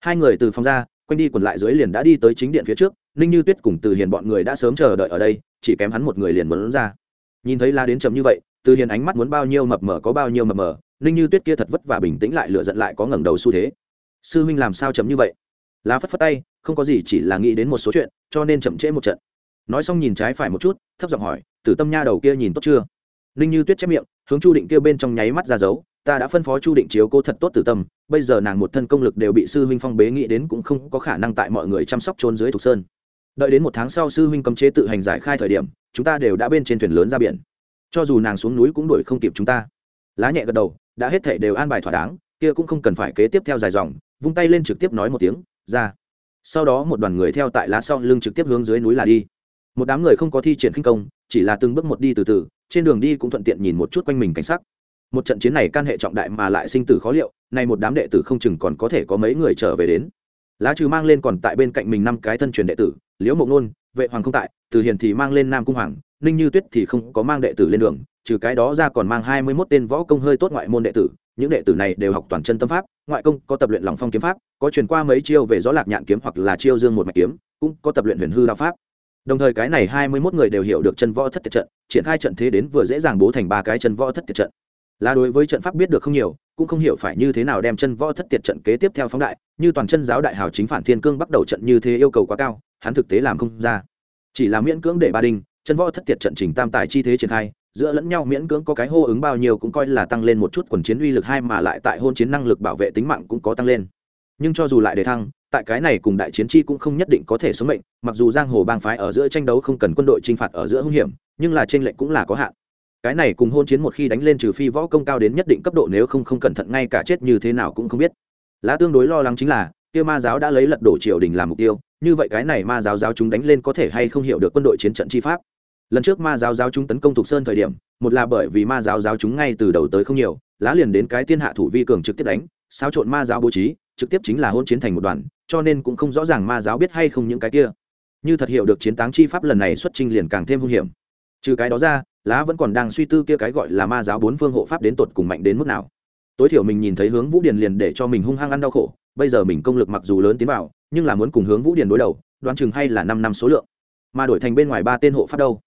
Hai người từ phòng ra, quanh đi quần lại dưới liền đã đi tới chính điện phía trước, ninh như tuyết cùng từ hiền bọn người đã sớm chờ đợi ở đây, chỉ kém hắn một người liền muốn ra. Nhìn thấy la đến chậm như vậy, từ hiền ánh mắt muốn bao nhiêu mập mờ có bao nhiêu mập mờ, ninh như tuyết kia thật vất vả bình tĩnh lại lựa giận lại có ngẩng đầu xu thế. Sư huynh làm sao chậm như vậy? Lá phất phất tay không có gì chỉ là nghĩ đến một số chuyện, cho nên chậm trễ một trận. Nói xong nhìn trái phải một chút, thấp giọng hỏi, tử tâm nha đầu kia nhìn tốt chưa? Ninh như tuyết chép miệng, hướng chu định kia bên trong nháy mắt ra dấu, ta đã phân phó chu định chiếu cô thật tốt tử tâm, bây giờ nàng một thân công lực đều bị sư huynh phong bế nghĩ đến cũng không có khả năng tại mọi người chăm sóc trốn dưới thục sơn. Đợi đến một tháng sau sư huynh cấm chế tự hành giải khai thời điểm, chúng ta đều đã bên trên thuyền lớn ra biển. Cho dù nàng xuống núi cũng đuổi không kịp chúng ta. Lá nhẹ gật đầu, đã hết thể đều an bài thỏa đáng, kia cũng không cần phải kế tiếp theo dài dòng, vung tay lên trực tiếp nói một tiếng, ra sau đó một đoàn người theo tại lá sau lưng trực tiếp hướng dưới núi là đi. Một đám người không có thi triển khinh công, chỉ là từng bước một đi từ từ, trên đường đi cũng thuận tiện nhìn một chút quanh mình cảnh sắc. Một trận chiến này can hệ trọng đại mà lại sinh tử khó liệu, nay một đám đệ tử không chừng còn có thể có mấy người trở về đến. Lá trừ mang lên còn tại bên cạnh mình năm cái thân truyền đệ tử, liễu mộng nôn, vệ hoàng không tại, từ hiền thì mang lên nam cung hoàng, ninh như tuyết thì không có mang đệ tử lên đường, trừ cái đó ra còn mang hai mươi mốt tên võ công hơi tốt ngoại môn đệ tử những đệ tử này đều học toàn chân tâm pháp, ngoại công có tập luyện lòng phong kiếm pháp, có truyền qua mấy chiêu về gió lạc nhạn kiếm hoặc là chiêu dương một mạch kiếm, cũng có tập luyện huyền hư đạo pháp. Đồng thời cái này hai mươi mốt người đều hiểu được chân võ thất tiệt trận, triển khai trận thế đến vừa dễ dàng bố thành ba cái chân võ thất tiệt trận. Là đối với trận pháp biết được không nhiều, cũng không hiểu phải như thế nào đem chân võ thất tiệt trận kế tiếp theo phóng đại, như toàn chân giáo đại hào chính phản thiên cương bắt đầu trận như thế yêu cầu quá cao, hắn thực tế làm không ra. Chỉ là miễn cưỡng để ba đinh, chân võ thất tiệt trận trình tam tài chi thế triển khai giữa lẫn nhau miễn cưỡng có cái hô ứng bao nhiêu cũng coi là tăng lên một chút, quần chiến uy lực hai mà lại tại hôn chiến năng lực bảo vệ tính mạng cũng có tăng lên. Nhưng cho dù lại đề thăng, tại cái này cùng đại chiến chi cũng không nhất định có thể sống mệnh, mặc dù giang hồ bang phái ở giữa tranh đấu không cần quân đội t r i n h phạt ở giữa hung hiểm, nhưng là trên lệnh cũng là có hạn. Cái này cùng hôn chiến một khi đánh lên trừ phi võ công cao đến nhất định cấp độ nếu không không cẩn thận ngay cả chết như thế nào cũng không biết. Lá tương đối lo lắng chính là, kia ma giáo đã lấy lật đổ triều đình làm mục tiêu, như vậy cái này ma giáo giáo chúng đánh lên có thể hay không hiểu được quân đội chiến trận chi pháp? Lần trước ma giáo giáo chúng tấn công thục sơn thời điểm, một là bởi vì ma giáo giáo chúng ngay từ đầu tới không nhiều, lá liền đến cái tiên hạ thủ vi cường trực tiếp đánh, xáo trộn ma giáo bố trí, trực tiếp chính là hôn chiến thành một đoàn, cho nên cũng không rõ ràng ma giáo biết hay không những cái kia. Như thật hiểu được chiến táng chi pháp lần này xuất trình liền càng thêm hung hiểm. Trừ cái đó ra, lá vẫn còn đang suy tư kia cái gọi là ma giáo bốn phương hộ pháp đến tột cùng mạnh đến mức nào. Tối thiểu mình nhìn thấy hướng vũ điền liền để cho mình hung hăng ăn đau khổ, bây giờ mình công lực mặc dù lớn tiến vào, nhưng là muốn cùng hướng vũ điền đối đầu, đoán chừng hay là năm năm số lượng. Mà đổi thành bên ngoài ba tên hộ pháp đâu?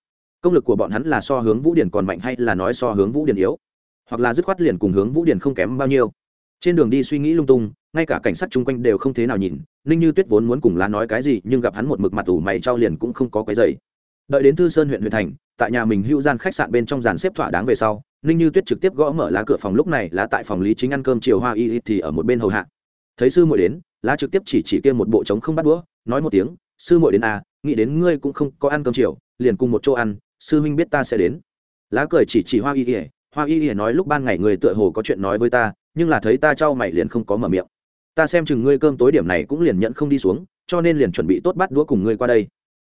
Công lực của bọn hắn là so hướng vũ điền còn mạnh hay là nói so hướng vũ điền yếu? Hoặc là dứt khoát liền cùng hướng vũ điền không kém bao nhiêu? Trên đường đi suy nghĩ lung tung, ngay cả cảnh sát chung quanh đều không thế nào nhìn, ninh như tuyết vốn muốn cùng lá nói cái gì, nhưng gặp hắn một mực mặt ủ mày trao liền cũng không có cái giày đợi đến thư sơn huyện huyện thành, tại nhà mình hữu gian khách sạn bên trong dàn xếp thỏa đáng về sau, ninh như tuyết trực tiếp gõ mở lá cửa phòng, lúc này lá tại phòng lý chính ăn cơm chiều hoa y thì ở một bên hầu hạ. Thấy sư muội đến, lá trực tiếp chỉ chỉ kia một bộ trống không bắt đũa, nói một tiếng, sư muội đến à nghĩ đến ngươi cũng không có ăn cơm chiều, liền cùng một chỗ ăn sư huynh biết ta sẽ đến. Lá cười chỉ chỉ hoa y ỉa hoa y ỉa nói lúc ban ngày người tựa hồ có chuyện nói với ta, nhưng là thấy ta trao mày liền không có mở miệng. Ta xem chừng ngươi cơm tối điểm này cũng liền nhận không đi xuống, cho nên liền chuẩn bị tốt bắt đũa cùng ngươi qua đây.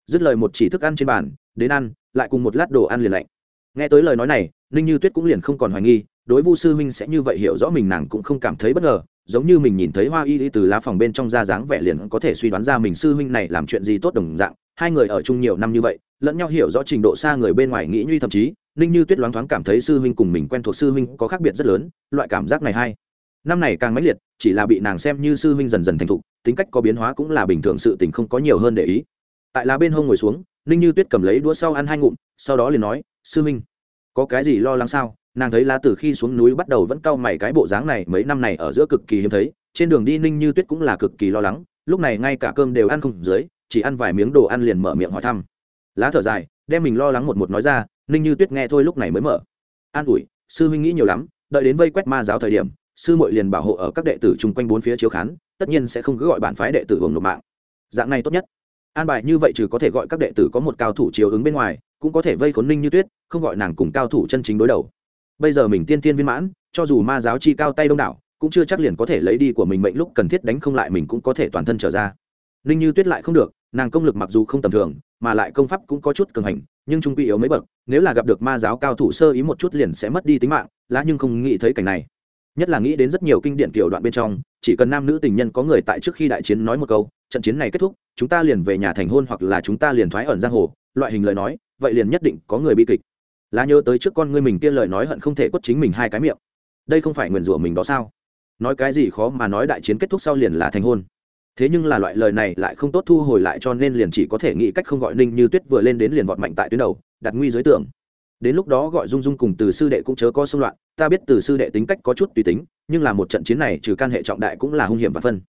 Dứt lời một chỉ thức ăn trên bàn, đến ăn, lại cùng một lát đồ ăn liền lạnh. Nghe tới lời nói này, ninh như tuyết cũng liền không còn hoài nghi, đối vu sư huynh sẽ như vậy hiểu rõ mình nàng cũng không cảm thấy bất ngờ giống như mình nhìn thấy hoa y từ lá phòng bên trong ra dáng vẻ liền có thể suy đoán ra mình sư huynh này làm chuyện gì tốt đồng dạng. Hai người ở chung nhiều năm như vậy, lẫn nhau hiểu rõ trình độ xa người bên ngoài nghĩ nhuy thậm chí, ninh như tuyết loáng thoáng cảm thấy sư huynh cùng mình quen thuộc sư huynh có khác biệt rất lớn, loại cảm giác này hay. Năm này càng mãnh liệt, chỉ là bị nàng xem như sư huynh dần dần thành thục, tính cách có biến hóa cũng là bình thường sự tình không có nhiều hơn để ý. Tại lá bên hông ngồi xuống, ninh như tuyết cầm lấy đũa sau ăn hai ngụm, sau đó liền nói, sư huynh, có cái gì lo lắng sao? Nàng thấy lá từ khi xuống núi bắt đầu vẫn cau mày cái bộ dáng này mấy năm này ở giữa cực kỳ hiếm thấy, trên đường đi ninh như tuyết cũng là cực kỳ lo lắng, lúc này ngay cả cơm đều ăn không dưới, chỉ ăn vài miếng đồ ăn liền mở miệng hỏi thăm. Lá thở dài, đem mình lo lắng một một nói ra, ninh như tuyết nghe thôi lúc này mới mở. An ủi, sư huynh nghĩ nhiều lắm, đợi đến vây quét ma giáo thời điểm, sư muội liền bảo hộ ở các đệ tử chung quanh bốn phía chiếu khán, tất nhiên sẽ không cứ gọi bản phái đệ tử hưởng nộp mạng. Dạng này tốt nhất. An bài như vậy trừ có thể gọi các đệ tử có một cao thủ chiếu ứng bên ngoài, cũng có thể vây khốn ninh như tuyết, không gọi nàng cùng cao thủ chân chính đối đầu bây giờ mình tiên tiên viên mãn, cho dù ma giáo chi cao tay đông đảo, cũng chưa chắc liền có thể lấy đi của mình mệnh lúc cần thiết đánh không lại mình cũng có thể toàn thân trở ra. Ninh như tuyết lại không được, nàng công lực mặc dù không tầm thường, mà lại công pháp cũng có chút cường hành, nhưng trung quy yếu mấy bậc, nếu là gặp được ma giáo cao thủ sơ ý một chút liền sẽ mất đi tính mạng, lá nhưng không nghĩ thấy cảnh này. Nhất là nghĩ đến rất nhiều kinh điển kiểu đoạn bên trong, chỉ cần nam nữ tình nhân có người tại trước khi đại chiến nói một câu, trận chiến này kết thúc, chúng ta liền về nhà thành hôn hoặc là chúng ta liền thoái ẩn giang hồ, loại hình lời nói, vậy liền nhất định có người bi kịch là nhớ tới trước con ngươi mình kia lời nói hận không thể quất chính mình hai cái miệng. Đây không phải nguyền rủa mình đó sao? Nói cái gì khó mà nói đại chiến kết thúc sau liền là thành hôn. Thế nhưng là loại lời này lại không tốt thu hồi lại cho nên liền chỉ có thể nghĩ cách không gọi ninh như tuyết vừa lên đến liền vọt mạnh tại tuyến đầu, đặt nguy giới tưởng. Đến lúc đó gọi dung dung cùng từ sư đệ cũng chớ có xung loạn, ta biết từ sư đệ tính cách có chút tùy tính, nhưng là một trận chiến này trừ can hệ trọng đại cũng là hung hiểm và phân.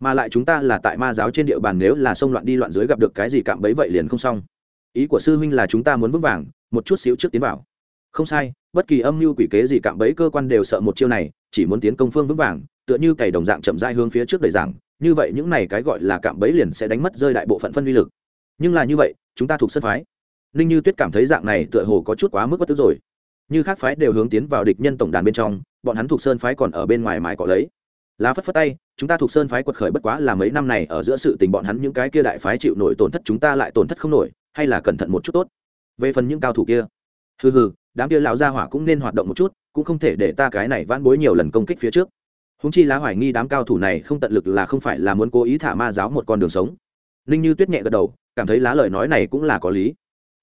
Mà lại chúng ta là tại ma giáo trên địa bàn nếu là xông loạn đi loạn dưới gặp được cái gì cạm bấy vậy liền không xong ý của sư huynh là chúng ta muốn vững vàng, một chút xíu trước tiến vào. Không sai, bất kỳ âm mưu quỷ kế gì cạm bẫy cơ quan đều sợ một chiêu này, chỉ muốn tiến công phương vững vàng, tựa như cày đồng dạng chậm dai hướng phía trước đầy giảng, như vậy những này cái gọi là cạm bẫy liền sẽ đánh mất rơi đại bộ phận phân vi lực. Nhưng là như vậy, chúng ta thuộc sân phái. Ninh như tuyết cảm thấy dạng này tựa hồ có chút quá mức bất tức rồi. Như khác phái đều hướng tiến vào địch nhân tổng đàn bên trong, bọn hắn thuộc sơn phái còn ở bên ngoài mái cọ lấy. Lá phất phất tay, chúng ta thuộc sơn phái quật khởi bất quá là mấy năm này, ở giữa sự tình bọn hắn những cái kia đại phái chịu nổi tổn thất chúng ta lại tổn thất không nổi hay là cẩn thận một chút tốt. Về phần những cao thủ kia, hừ hừ, đám kia lão gia hỏa cũng nên hoạt động một chút, cũng không thể để ta cái này vãn bối nhiều lần công kích phía trước. Húng chi lá hoài nghi đám cao thủ này không tận lực là không phải là muốn cố ý thả ma giáo một con đường sống. Ninh như tuyết nhẹ gật đầu, cảm thấy lá lời nói này cũng là có lý.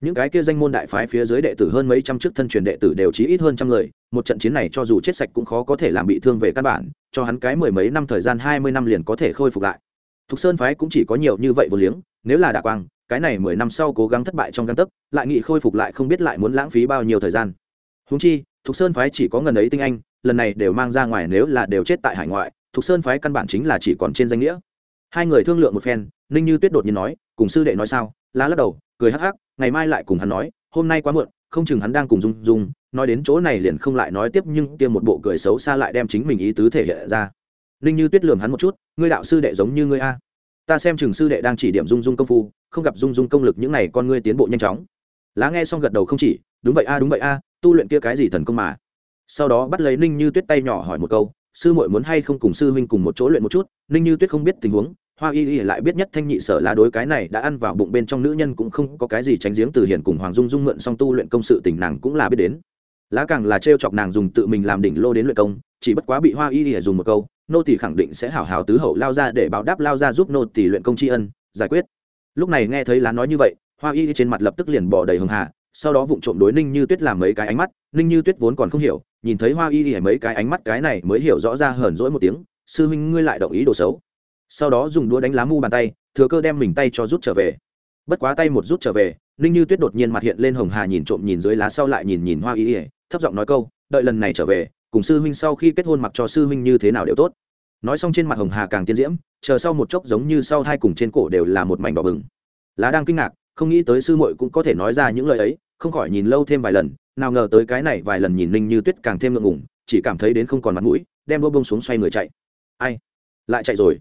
Những cái kia danh môn đại phái phía dưới đệ tử hơn mấy trăm chức thân truyền đệ tử đều chí ít hơn trăm người, một trận chiến này cho dù chết sạch cũng khó có thể làm bị thương về căn bản, cho hắn cái mười mấy năm thời gian hai mươi năm liền có thể khôi phục lại. Thục sơn phái cũng chỉ có nhiều như vậy vô liếng, nếu là đạ quang cái này mười năm sau cố gắng thất bại trong găng tấc, lại nghị khôi phục lại không biết lại muốn lãng phí bao nhiêu thời gian. Húng chi, thục sơn phái chỉ có ngần ấy tinh anh, lần này đều mang ra ngoài nếu là đều chết tại hải ngoại, thục sơn phái căn bản chính là chỉ còn trên danh nghĩa. Hai người thương lượng một phen, ninh như tuyết đột nhiên nói, cùng sư đệ nói sao? Lá lắc đầu, cười hắc hắc, ngày mai lại cùng hắn nói, hôm nay quá muộn, không chừng hắn đang cùng dung dung, nói đến chỗ này liền không lại nói tiếp nhưng kia một bộ cười xấu xa lại đem chính mình ý tứ thể hiện ra. Ninh như tuyết lường hắn một chút, ngươi đạo sư đệ giống như ngươi a ta xem trường sư đệ đang chỉ điểm dung dung công phu, không gặp dung dung công lực những n à y con ngươi tiến bộ nhanh chóng. Lá nghe xong gật đầu không chỉ, đúng vậy a, đúng vậy a, tu luyện kia cái gì thần công mà. Sau đó bắt lấy ninh như tuyết tay nhỏ hỏi một câu, sư muội muốn hay không cùng sư huynh cùng một chỗ luyện một chút? Ninh như tuyết không biết tình huống, hoa y y lại biết nhất thanh nhị sở là đối cái này đã ăn vào bụng bên trong nữ nhân cũng không có cái gì tránh giếng từ hiền cùng hoàng dung dung mượn xong tu luyện công sự tình nàng cũng là biết đến lá càng là trêu chọc nàng dùng tự mình làm đỉnh lô đến luyện công, chỉ bất quá bị hoa y y dùng một câu, nô tỷ khẳng định sẽ hảo hảo tứ hậu lao ra để báo đáp lao ra giúp nô tỷ luyện công tri ân, giải quyết. Lúc này nghe thấy lá nói như vậy, hoa y trên mặt lập tức liền bỏ đầy hưng hà, sau đó vụng trộm đối ninh như tuyết làm mấy cái ánh mắt, ninh như tuyết vốn còn không hiểu, nhìn thấy hoa y y mấy cái ánh mắt cái này mới hiểu rõ ra hờn rỗi một tiếng, sư huynh ngươi lại động ý đồ xấu. Sau đó dùng đũa đánh lá mu bàn tay, thừa cơ đem mình tay cho rút trở về. Bất quá tay một rút trở về, ninh như tuyết đột nhiên mặt hiện lên hồng hà nhìn trộm nhìn dưới lá sau lại nhìn nhìn hoa y ỉa thấp giọng nói câu, đợi lần này trở về, cùng sư huynh sau khi kết hôn mặc cho sư huynh như thế nào đều tốt. Nói xong trên mặt hồng hà càng tiên diễm, chờ sau một chốc giống như sau hai cùng trên cổ đều là một mảnh đỏ bừng. Lá đang kinh ngạc, không nghĩ tới sư muội cũng có thể nói ra những lời ấy, không khỏi nhìn lâu thêm vài lần, nào ngờ tới cái này vài lần nhìn ninh như tuyết càng thêm ngượng ngùng, chỉ cảm thấy đến không còn mặt mũi, đem đua bông xuống xoay người chạy. Ai? Lại chạy rồi?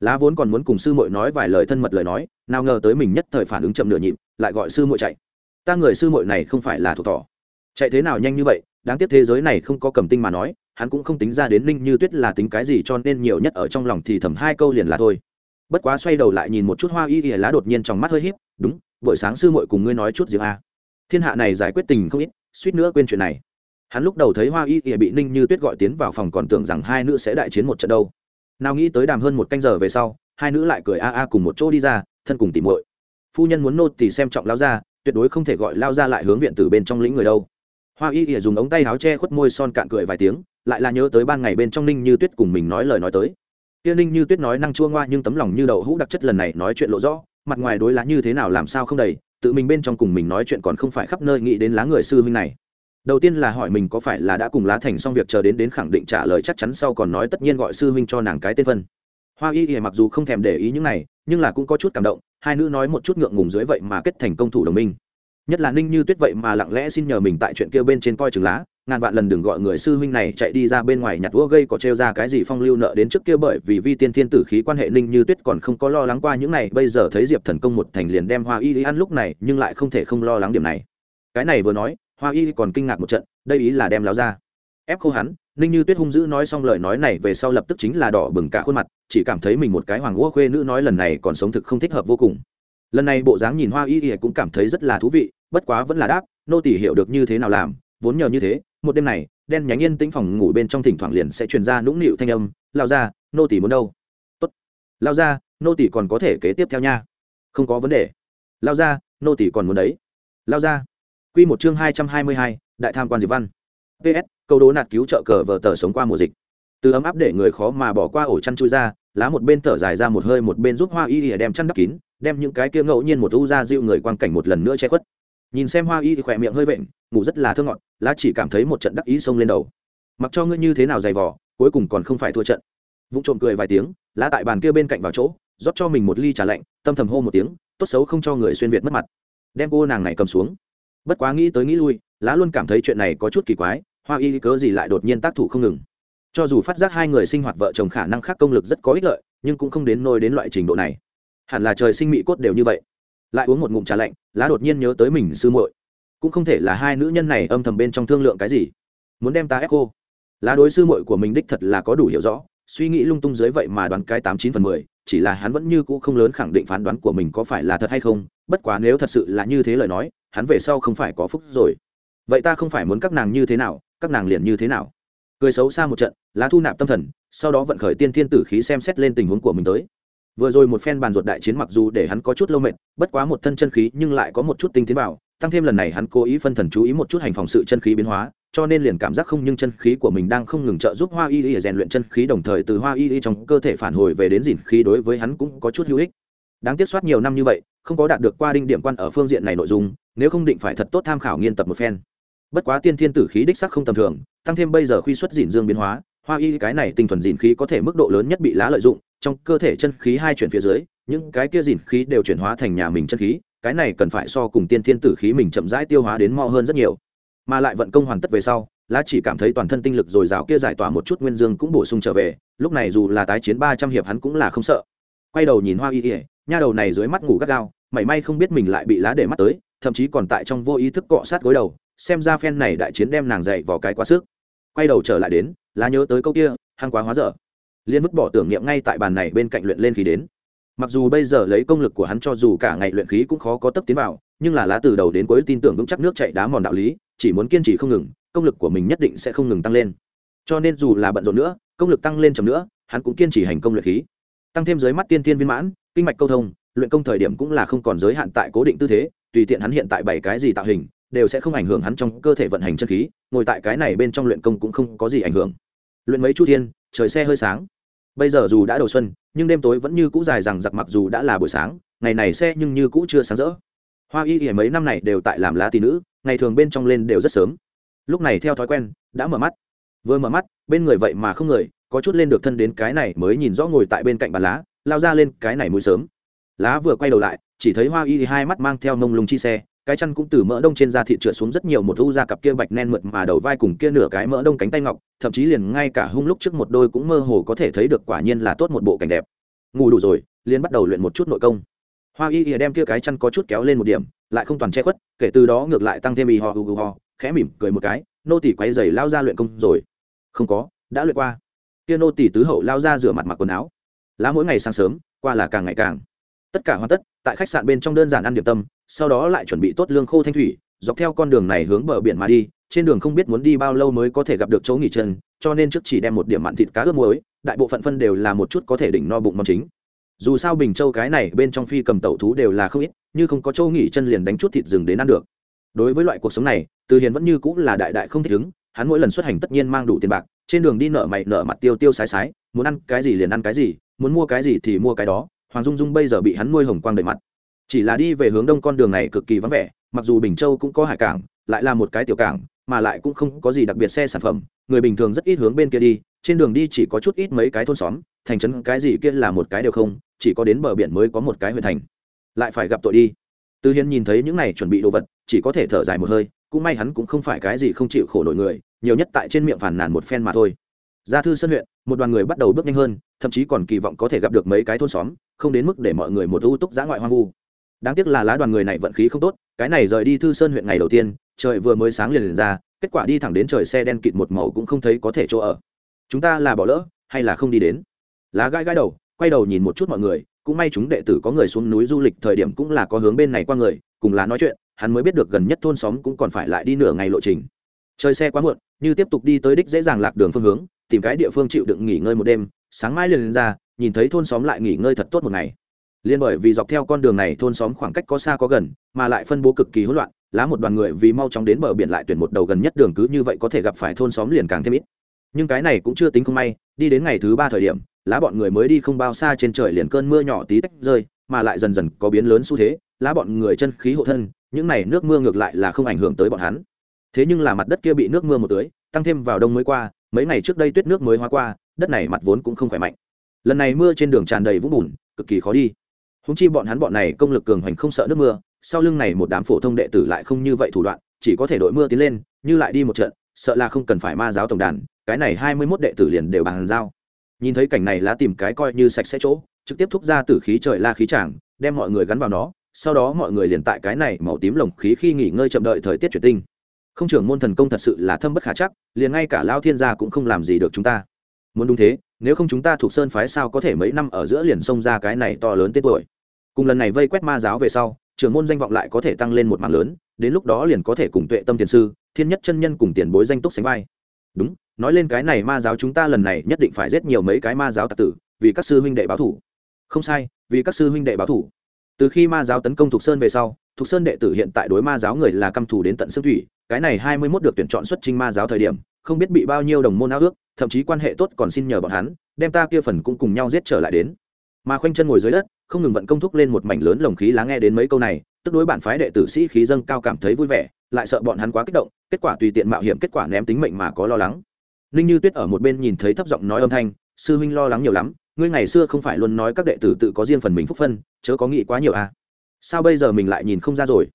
Lá vốn còn muốn cùng sư muội nói vài lời thân mật lời nói, nào ngờ tới mình nhất thời phản ứng chậm nửa nhịp, lại gọi sư muội chạy. Ta người sư muội này không phải là thuộc tỏ chạy thế nào nhanh như vậy, đáng tiếc thế giới này không có cầm tinh mà nói, hắn cũng không tính ra đến ninh như tuyết là tính cái gì cho nên nhiều nhất ở trong lòng thì thầm hai câu liền là thôi. Bất quá xoay đầu lại nhìn một chút hoa y y lá đột nhiên trong mắt hơi híp, đúng, buổi sáng sư muội cùng ngươi nói chút riêng a à? thiên hạ này giải quyết tình không ít, suýt nữa quên chuyện này. Hắn lúc đầu thấy hoa y y bị ninh như tuyết gọi tiến vào phòng còn tưởng rằng hai nữ sẽ đại chiến một trận đâu. Nào nghĩ tới đàm hơn một canh giờ về sau, hai nữ lại cười a a cùng một chỗ đi ra, thân cùng tìm muội. Phu nhân muốn nô thì xem trọng lao ra tuyệt đối không thể gọi lao ra lại hướng viện từ bên trong lĩnh người đâu hoa y ỉa dùng ống tay áo che khuất môi son cạn cười vài tiếng, lại là nhớ tới ban ngày bên trong ninh như tuyết cùng mình nói lời nói tới. Kia ninh như tuyết nói năng chua ngoa nhưng tấm lòng như đậu hũ đặc chất lần này nói chuyện lộ rõ, mặt ngoài đối lá như thế nào làm sao không đầy, tự mình bên trong cùng mình nói chuyện còn không phải khắp nơi nghĩ đến lá người sư huynh này. Đầu tiên là hỏi mình có phải là đã cùng lá thành xong việc chờ đến đến khẳng định trả lời chắc chắn sau còn nói tất nhiên gọi sư huynh cho nàng cái tên phân. Hoa y ỉa mặc dù không thèm để ý những này, nhưng là cũng có chút cảm động, hai nữ nói một chút ngượng ngùng dưới vậy mà kết thành công thủ đồng minh nhất là ninh như tuyết vậy mà lặng lẽ xin nhờ mình tại chuyện kia bên trên coi chừng lá. Ngàn vạn lần đừng gọi người sư huynh này chạy đi ra bên ngoài nhặt vua gây có trêu ra cái gì phong lưu nợ đến trước kia bởi vì vi tiên thiên tử khí quan hệ ninh như tuyết còn không có lo lắng qua những này. Bây giờ thấy diệp thần công một thành liền đem hoa y ăn lúc này, nhưng lại không thể không lo lắng điểm này. Cái này vừa nói, hoa y còn kinh ngạc một trận, đây ý là đem láo ra. Ép khô hắn, ninh như tuyết hung dữ nói xong lời nói này về sau lập tức chính là đỏ bừng cả khuôn mặt, chỉ cảm thấy mình một cái hoàng ua khuê nữ nói lần này còn sống thực không thích hợp vô cùng. Lần này bộ dáng nhìn hoa y y cũng cảm thấy rất là thú vị bất quá vẫn là đáp, nô tỷ hiểu được như thế nào làm, vốn nhờ như thế, một đêm này, đen nhánh yên tĩnh phòng ngủ bên trong thỉnh thoảng liền sẽ truyền ra nũng nịu thanh âm lao ra nô tỷ muốn đâu? Tốt. Lao ra nô tỷ còn có thể kế tiếp theo nha. Không có vấn đề. Lao ra nô tỷ còn muốn đấy. Lao ra q một chương hai trăm hai mươi hai, đại tham quan diệp văn. Ps câu đố nạt cứu trợ cờ vờ tờ sống qua mùa dịch. Từ ấm áp để người khó mà bỏ qua ổ chăn chui ra, lá một bên thở dài ra một hơi một bên giúp hoa y ỉa đem chăn đắp kín, đem những cái kia ngẫu nhiên một u ra dịu người quang cảnh một lần nữa che khuất nhìn xem hoa y thì khỏe miệng hơi vện, ngủ rất là thơ ngọt, lá chỉ cảm thấy một trận đắc ý xông lên đầu. Mặc cho ngươi như thế nào dày vỏ cuối cùng còn không phải thua trận. Vụng trộm cười vài tiếng, lá tại bàn kia bên cạnh vào chỗ, rót cho mình một ly trà lạnh, tâm thầm hô một tiếng, tốt xấu không cho người xuyên việt mất mặt. Đem cô nàng này cầm xuống. Bất quá nghĩ tới nghĩ lui, lá luôn cảm thấy chuyện này có chút kỳ quái, hoa y cớ gì lại đột nhiên tác thủ không ngừng. Cho dù phát giác hai người sinh hoạt vợ chồng khả năng khác công lực rất có ích lợi, nhưng cũng không đến nôi đến loại trình độ này. Hẳn là trời sinh mỹ cốt đều như vậy lại uống một ngụm trà lạnh, lá đột nhiên nhớ tới mình sư muội. Cũng không thể là hai nữ nhân này âm thầm bên trong thương lượng cái gì. Muốn đem ta ép cô lá đối sư muội của mình đích thật là có đủ hiểu rõ, suy nghĩ lung tung dưới vậy mà đoán cái tám chín phần mười, chỉ là hắn vẫn như cũ không lớn khẳng định phán đoán của mình có phải là thật hay không, bất quá nếu thật sự là như thế lời nói, hắn về sau không phải có phúc rồi. Vậy ta không phải muốn các nàng như thế nào, các nàng liền như thế nào? Cười xấu xa một trận, lá thu nạp tâm thần, sau đó vận khởi tiên thiên tử khí xem xét lên tình huống của mình tới vừa rồi một phen bàn ruột đại chiến mặc dù để hắn có chút lâu mệt, bất quá một thân chân khí nhưng lại có một chút tinh tiến vào, tăng thêm lần này hắn cố ý phân thần chú ý một chút hành phòng sự chân khí biến hóa, cho nên liền cảm giác không nhưng chân khí của mình đang không ngừng trợ giúp hoa y y rèn luyện chân khí đồng thời từ hoa y y trong cơ thể phản hồi về đến dìn khí đối với hắn cũng có chút hữu ích. Đáng tiếc soát nhiều năm như vậy, không có đạt được qua đinh điểm quan ở phương diện này nội dung, nếu không định phải thật tốt tham khảo nghiên tập một phen. Bất quá tiên thiên tử khí đích sắc không tầm thường, tăng thêm bây giờ khi xuất dìn dương biến hóa, hoa y cái này tinh thuần dìn khí có thể mức độ lớn nhất bị lá lợi dụng trong cơ thể chân khí hai chuyển phía dưới, những cái kia dìn khí đều chuyển hóa thành nhà mình chân khí, cái này cần phải so cùng tiên thiên tử khí mình chậm rãi tiêu hóa đến mo hơn rất nhiều. Mà lại vận công hoàn tất về sau, lá chỉ cảm thấy toàn thân tinh lực dồi dào kia giải tỏa một chút nguyên dương cũng bổ sung trở về, lúc này dù là tái chiến ba trăm hiệp hắn cũng là không sợ. Quay đầu nhìn hoa y ỉa nha đầu này dưới mắt ngủ gắt gao, mảy may không biết mình lại bị lá để mắt tới, thậm chí còn tại trong vô ý thức cọ sát gối đầu, xem ra phen này đại chiến đem nàng dậy vào cái quá sức. Quay đầu trở lại đến, lá nhớ tới câu kia, hăng quá hóa dở liên vứt bỏ tưởng niệm ngay tại bàn này bên cạnh luyện lên khí đến. Mặc dù bây giờ lấy công lực của hắn cho dù cả ngày luyện khí cũng khó có tấp tiến vào, nhưng là lá từ đầu đến cuối tin tưởng vững chắc nước chạy đá mòn đạo lý, chỉ muốn kiên trì không ngừng, công lực của mình nhất định sẽ không ngừng tăng lên. Cho nên dù là bận rộn nữa, công lực tăng lên chậm nữa, hắn cũng kiên trì hành công luyện khí. Tăng thêm dưới mắt tiên tiên viên mãn, kinh mạch câu thông, luyện công thời điểm cũng là không còn giới hạn tại cố định tư thế, tùy tiện hắn hiện tại bảy cái gì tạo hình, đều sẽ không ảnh hưởng hắn trong cơ thể vận hành chân khí, ngồi tại cái này bên trong luyện công cũng không có gì ảnh hưởng. Luyện mấy chu thiên, trời xe hơi sáng bây giờ dù đã đầu xuân, nhưng đêm tối vẫn như cũ dài rằng giặc mặc dù đã là buổi sáng, ngày này xe nhưng như cũ chưa sáng rỡ. Hoa y ỉa mấy năm này đều tại làm lá tỷ nữ, ngày thường bên trong lên đều rất sớm. Lúc này theo thói quen, đã mở mắt. Vừa mở mắt, bên người vậy mà không người, có chút lên được thân đến cái này mới nhìn rõ ngồi tại bên cạnh bàn lá, lao ra lên cái này mũi sớm. Lá vừa quay đầu lại, chỉ thấy hoa y hai mắt mang theo mông lung chi xe cái chăn cũng từ mỡ đông trên da thịt trượt xuống rất nhiều, một u da cặp kia bạch nen mượt mà đầu vai cùng kia nửa cái mỡ đông cánh tay ngọc, thậm chí liền ngay cả hung lúc trước một đôi cũng mơ hồ có thể thấy được quả nhiên là tốt một bộ cảnh đẹp. Ngủ đủ rồi liên bắt đầu luyện một chút nội công. Hoa y ỉa đem kia cái chăn có chút kéo lên một điểm, lại không toàn che khuất, kể từ đó ngược lại tăng thêm y ho hù ho, khẽ mỉm cười một cái, nô tỷ quay giày lao ra luyện công rồi. Không có, đã luyện qua. Kia nô tỷ tứ hậu lao ra rửa mặt mặc quần áo. Lá mỗi ngày sáng sớm, qua là càng ngày càng. Tất cả hoàn tất, tại khách sạn bên trong đơn giản ăn điểm tâm sau đó lại chuẩn bị tốt lương khô thanh thủy, dọc theo con đường này hướng bờ biển mà đi, trên đường không biết muốn đi bao lâu mới có thể gặp được chỗ nghỉ chân, cho nên trước chỉ đem một điểm mặn thịt cá ướp muối, đại bộ phận phân đều là một chút có thể đỉnh no bụng mong chính. Dù sao bình châu cái này bên trong phi cầm tẩu thú đều là không ít, như không có châu nghỉ chân liền đánh chút thịt rừng đến ăn được. Đối với loại cuộc sống này, từ hiền vẫn như cũng là đại đại không thích ứng, hắn mỗi lần xuất hành tất nhiên mang đủ tiền bạc, trên đường đi nợ mày nợ mặt tiêu tiêu sái sái, muốn ăn cái gì liền ăn cái gì, muốn mua cái gì thì mua cái đó, hoàng dung dung bây giờ bị hắn nuôi hồng quang đầy mặt chỉ là đi về hướng đông con đường này cực kỳ vắng vẻ, mặc dù bình châu cũng có hải cảng, lại là một cái tiểu cảng, mà lại cũng không có gì đặc biệt xe sản phẩm. Người bình thường rất ít hướng bên kia đi, trên đường đi chỉ có chút ít mấy cái thôn xóm, thành trấn cái gì kia là một cái đều không, chỉ có đến bờ biển mới có một cái huyện thành. Lại phải gặp tội đi. Từ Hiến nhìn thấy những này chuẩn bị đồ vật, chỉ có thể thở dài một hơi, cũng may hắn cũng không phải cái gì không chịu khổ nổi người, nhiều nhất tại trên miệng phản nàn một phen mà thôi. Ra thư sân huyện, một đoàn người bắt đầu bước nhanh hơn, thậm chí còn kỳ vọng có thể gặp được mấy cái thôn xóm, không đến mức để mọi người một ưu túc giã ngoại hoang vu đáng tiếc là lá đoàn người này vận khí không tốt cái này rời đi thư sơn huyện ngày đầu tiên trời vừa mới sáng liền, liền ra kết quả đi thẳng đến trời xe đen kịt một màu cũng không thấy có thể chỗ ở. Chúng ta là bỏ lỡ hay là không đi đến? Lá gãi gãi đầu quay đầu nhìn một chút mọi người cũng may chúng đệ tử có người xuống núi du lịch thời điểm cũng là có hướng bên này qua người cùng lá nói chuyện hắn mới biết được gần nhất thôn xóm cũng còn phải lại đi nửa ngày lộ trình. Trời xe quá muộn như tiếp tục đi tới đích dễ dàng lạc đường phương hướng tìm cái địa phương chịu đựng nghỉ ngơi một đêm sáng mai liền lên ra nhìn thấy thôn xóm lại nghỉ ngơi thật tốt một ngày liên bởi vì dọc theo con đường này thôn xóm khoảng cách có xa có gần, mà lại phân bố cực kỳ hỗn loạn, lá một đoàn người vì mau chóng đến bờ biển lại tuyển một đầu gần nhất đường cứ như vậy có thể gặp phải thôn xóm liền càng thêm ít. Nhưng cái này cũng chưa tính không may, đi đến ngày thứ ba thời điểm, lá bọn người mới đi không bao xa trên trời liền cơn mưa nhỏ tí tách rơi, mà lại dần dần có biến lớn xu thế, lá bọn người chân khí hộ thân, những này nước mưa ngược lại là không ảnh hưởng tới bọn hắn. Thế nhưng là mặt đất kia bị nước mưa một tưới, tăng thêm vào đông mới qua, mấy ngày trước đây tuyết nước mới hóa qua, đất này mặt vốn cũng không khỏe mạnh. Lần này mưa trên đường tràn đầy vũng bùn, cực kỳ khó đi húng chi bọn hắn bọn này công lực cường hoành không sợ nước mưa, sau lưng này một đám phổ thông đệ tử lại không như vậy thủ đoạn, chỉ có thể đội mưa tiến lên, như lại đi một trận, sợ là không cần phải ma giáo tổng đàn, cái này hai mươi mốt đệ tử liền đều bàn giao. Nhìn thấy cảnh này lá tìm cái coi như sạch sẽ chỗ, trực tiếp thúc ra từ khí trời la khí tràng, đem mọi người gắn vào nó, sau đó mọi người liền tại cái này màu tím lồng khí khi nghỉ ngơi chậm đợi thời tiết chuyển tinh. Không trưởng môn thần công thật sự là thâm bất khả chắc, liền ngay cả lao thiên gia cũng không làm gì được chúng ta. Muốn đúng thế, nếu không chúng ta thuộc sơn phái sao có thể mấy năm ở giữa liền xông ra cái này to lớn tên tuổi? Cùng lần này vây quét ma giáo về sau, trưởng môn danh vọng lại có thể tăng lên một mảng lớn, đến lúc đó liền có thể cùng tuệ tâm tiền sư, thiên nhất chân nhân cùng tiền bối danh túc sánh vai. Đúng, nói lên cái này ma giáo chúng ta lần này nhất định phải giết nhiều mấy cái ma giáo tạc tử, vì các sư huynh đệ báo thủ. Không sai, vì các sư huynh đệ báo thủ. Từ khi ma giáo tấn công thục sơn về sau, thục sơn đệ tử hiện tại đối ma giáo người là căm thù đến tận xương thủy, cái này hai mươi mốt được tuyển chọn xuất trình ma giáo thời điểm, không biết bị bao nhiêu đồng môn ao ước, thậm chí quan hệ tốt còn xin nhờ bọn hắn, đem ta kia phần cũng cùng nhau giết trở lại đến. Mà khoanh chân ngồi dưới đất không ngừng vận công thúc lên một mảnh lớn lồng khí lắng nghe đến mấy câu này, tức đối bản phái đệ tử sĩ khí dâng cao cảm thấy vui vẻ, lại sợ bọn hắn quá kích động, kết quả tùy tiện mạo hiểm kết quả ném tính mệnh mà có lo lắng. Ninh như tuyết ở một bên nhìn thấy thấp giọng nói âm thanh, sư huynh lo lắng nhiều lắm, ngươi ngày xưa không phải luôn nói các đệ tử tự có riêng phần mình phúc phân, chớ có nghĩ quá nhiều à. Sao bây giờ mình lại nhìn không ra rồi?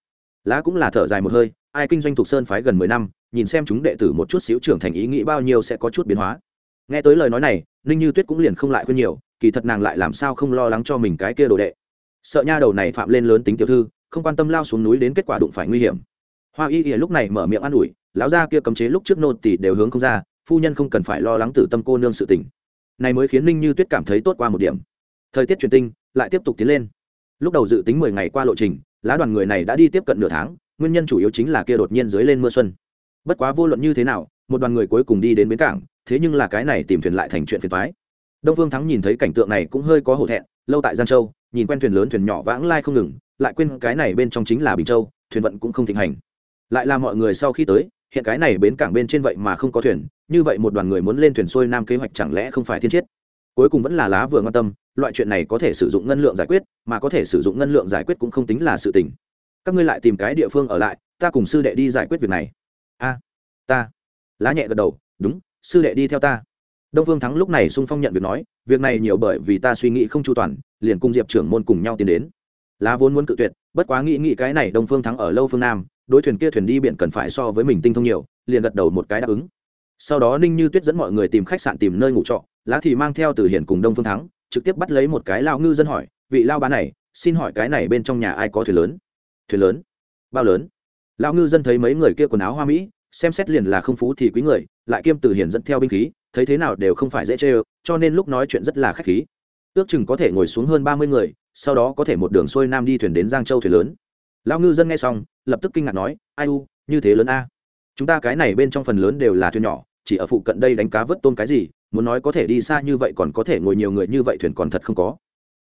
Lá cũng là thở dài một hơi, ai kinh doanh thuộc sơn phái gần mười năm, nhìn xem chúng đệ tử một chút xíu trưởng thành ý nghĩ bao nhiêu sẽ có chút biến hóa. Nghe tới lời nói này, ninh như tuyết cũng liền không lại khuyên nhiều kỳ thật nàng lại làm sao không lo lắng cho mình cái kia đồ đệ. Sợ nha đầu này phạm lên lớn tính tiểu thư, không quan tâm lao xuống núi đến kết quả đụng phải nguy hiểm. Hoa y ỉa lúc này mở miệng an ủi, lão gia kia cấm chế lúc trước nô tỷ đều hướng không ra, phu nhân không cần phải lo lắng tử tâm cô nương sự tình. Này mới khiến ninh như tuyết cảm thấy tốt qua một điểm. Thời tiết truyền tinh, lại tiếp tục tiến lên. Lúc đầu dự tính mười ngày qua lộ trình, lá đoàn người này đã đi tiếp cận nửa tháng, nguyên nhân chủ yếu chính là kia đột nhiên dưới lên mưa xuân. Bất quá vô luận như thế nào, một đoàn người cuối cùng đi đến bến cảng, thế nhưng là cái này tìm thuyền lại thành chuyện phiền toái đông phương thắng nhìn thấy cảnh tượng này cũng hơi có hổ thẹn, lâu tại giang châu, nhìn quen thuyền lớn thuyền nhỏ vãng lai không ngừng, lại quên cái này bên trong chính là bình châu, thuyền vận cũng không thịnh hành. Lại là mọi người sau khi tới, hiện cái này bến cảng bên trên vậy mà không có thuyền, như vậy một đoàn người muốn lên thuyền xuôi nam kế hoạch chẳng lẽ không phải thiên chiết cuối cùng vẫn là lá vừa quan tâm, loại chuyện này có thể sử dụng ngân lượng giải quyết, mà có thể sử dụng ngân lượng giải quyết cũng không tính là sự tình. Các ngươi lại tìm cái địa phương ở lại, ta cùng sư đệ đi giải quyết việc này. A, ta. Lá nhẹ gật đầu, đúng, sư đệ đi theo ta đông phương thắng lúc này sung phong nhận việc nói, việc này nhiều bởi vì ta suy nghĩ không chu toàn, liền cùng diệp trưởng môn cùng nhau tiến đến. Lá vốn muốn cự tuyệt, bất quá nghĩ nghĩ cái này đông phương thắng ở lâu phương nam, đối thuyền kia thuyền đi biển cần phải so với mình tinh thông nhiều, liền gật đầu một cái đáp ứng. Sau đó ninh như tuyết dẫn mọi người tìm khách sạn tìm nơi ngủ trọ, lá thì mang theo từ hiển cùng đông phương thắng, trực tiếp bắt lấy một cái lao ngư dân hỏi, vị lao bá này, xin hỏi cái này bên trong nhà ai có thuyền lớn? Thuyền lớn? Bao lớn? Lao ngư dân thấy mấy người kia quần áo hoa mỹ, xem xét liền là không phú thì quý người, lại kiêm từ hiển dẫn theo binh khí thấy thế nào đều không phải dễ chê ơ, cho nên lúc nói chuyện rất là khách khí. Ước chừng có thể ngồi xuống hơn ba mươi người, sau đó có thể một đường xuôi nam đi thuyền đến giang châu thuyền lớn. Lao ngư dân nghe xong, lập tức kinh ngạc nói, ai u, như thế lớn a? Chúng ta cái này bên trong phần lớn đều là thuyền nhỏ, chỉ ở phụ cận đây đánh cá vớt tôm cái gì, muốn nói có thể đi xa như vậy còn có thể ngồi nhiều người như vậy thuyền còn thật không có.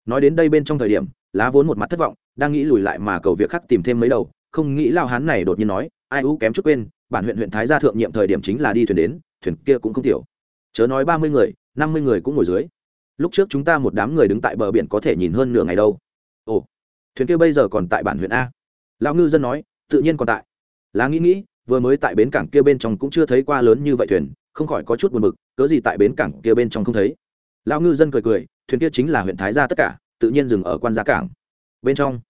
Nói đến đây bên trong thời điểm, lá vốn một mặt thất vọng, đang nghĩ lùi lại mà cầu việc khác tìm thêm mấy đầu, không nghĩ lao hán này đột nhiên nói, ai u, kém chút quên, bản huyện huyện thái gia thượng nhiệm thời điểm chính là đi thuyền đến, thuyền kia cũng không tiểu chớ nói ba mươi người, năm mươi người cũng ngồi dưới. Lúc trước chúng ta một đám người đứng tại bờ biển có thể nhìn hơn nửa ngày đâu. Ồ, thuyền kia bây giờ còn tại bản huyện a. Lão ngư dân nói, tự nhiên còn tại. Lá nghĩ nghĩ, vừa mới tại bến cảng kia bên trong cũng chưa thấy qua lớn như vậy thuyền, không khỏi có chút buồn bực, cớ gì tại bến cảng kia bên trong không thấy. Lão ngư dân cười cười, thuyền kia chính là huyện thái gia tất cả, tự nhiên dừng ở quan gia cảng. Bên trong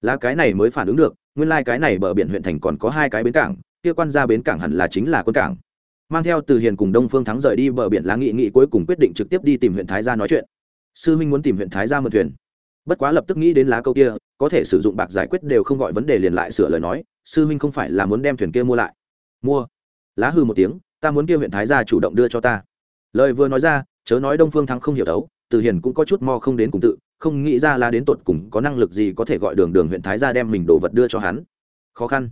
lá cái này mới phản ứng được, nguyên lai、like、cái này bờ biển huyện thành còn có hai cái bến cảng, kia quan gia bến cảng hẳn là chính là quân cảng mang theo từ hiền cùng đông phương thắng rời đi bờ biển lá nghị nghị cuối cùng quyết định trực tiếp đi tìm huyện thái gia nói chuyện. Sư huynh muốn tìm huyện thái gia mượn thuyền. Bất quá lập tức nghĩ đến lá câu kia, có thể sử dụng bạc giải quyết đều không gọi vấn đề liền lại sửa lời nói, sư huynh không phải là muốn đem thuyền kia mua lại. Mua. Lá hư một tiếng, ta muốn kia huyện thái gia chủ động đưa cho ta. Lời vừa nói ra, chớ nói đông phương thắng không hiểu đấu, từ hiền cũng có chút mo không đến cùng tự, không nghĩ ra là đến tột cùng có năng lực gì có thể gọi đường đường huyện thái gia đem mình đồ vật đưa cho hắn. Khó khăn.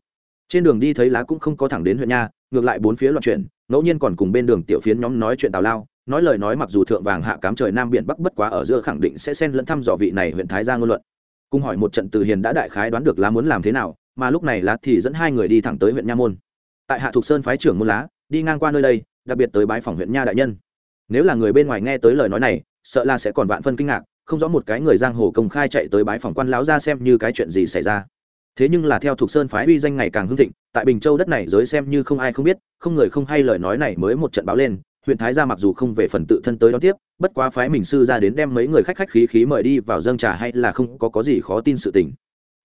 Trên đường đi thấy lá cũng không có thẳng đến huyện nha ngược lại bốn phía loạn chuyển, ngẫu nhiên còn cùng bên đường tiểu phiến nhóm nói chuyện tào lao, nói lời nói mặc dù thượng vàng hạ cám trời nam biển bắc bất quá ở giữa khẳng định sẽ xen lẫn thăm dò vị này huyện thái gia ngôn luận. Cùng hỏi một trận từ hiền đã đại khái đoán được lá muốn làm thế nào, mà lúc này lá thì dẫn hai người đi thẳng tới huyện nha môn. Tại hạ thục sơn phái trưởng môn lá, đi ngang qua nơi đây, đặc biệt tới bái phòng huyện nha đại nhân. Nếu là người bên ngoài nghe tới lời nói này, sợ là sẽ còn vạn phân kinh ngạc, không rõ một cái người giang hồ công khai chạy tới bái phòng quan lão ra xem như cái chuyện gì xảy ra thế nhưng là theo thuộc sơn phái uy danh ngày càng hưng thịnh, tại bình châu đất này giới xem như không ai không biết, không người không hay lời nói này mới một trận báo lên, huyện thái gia mặc dù không về phần tự thân tới đón tiếp, bất quá phái mình sư ra đến đem mấy người khách khách khí khí mời đi vào dâng trà hay là không có có gì khó tin sự tình.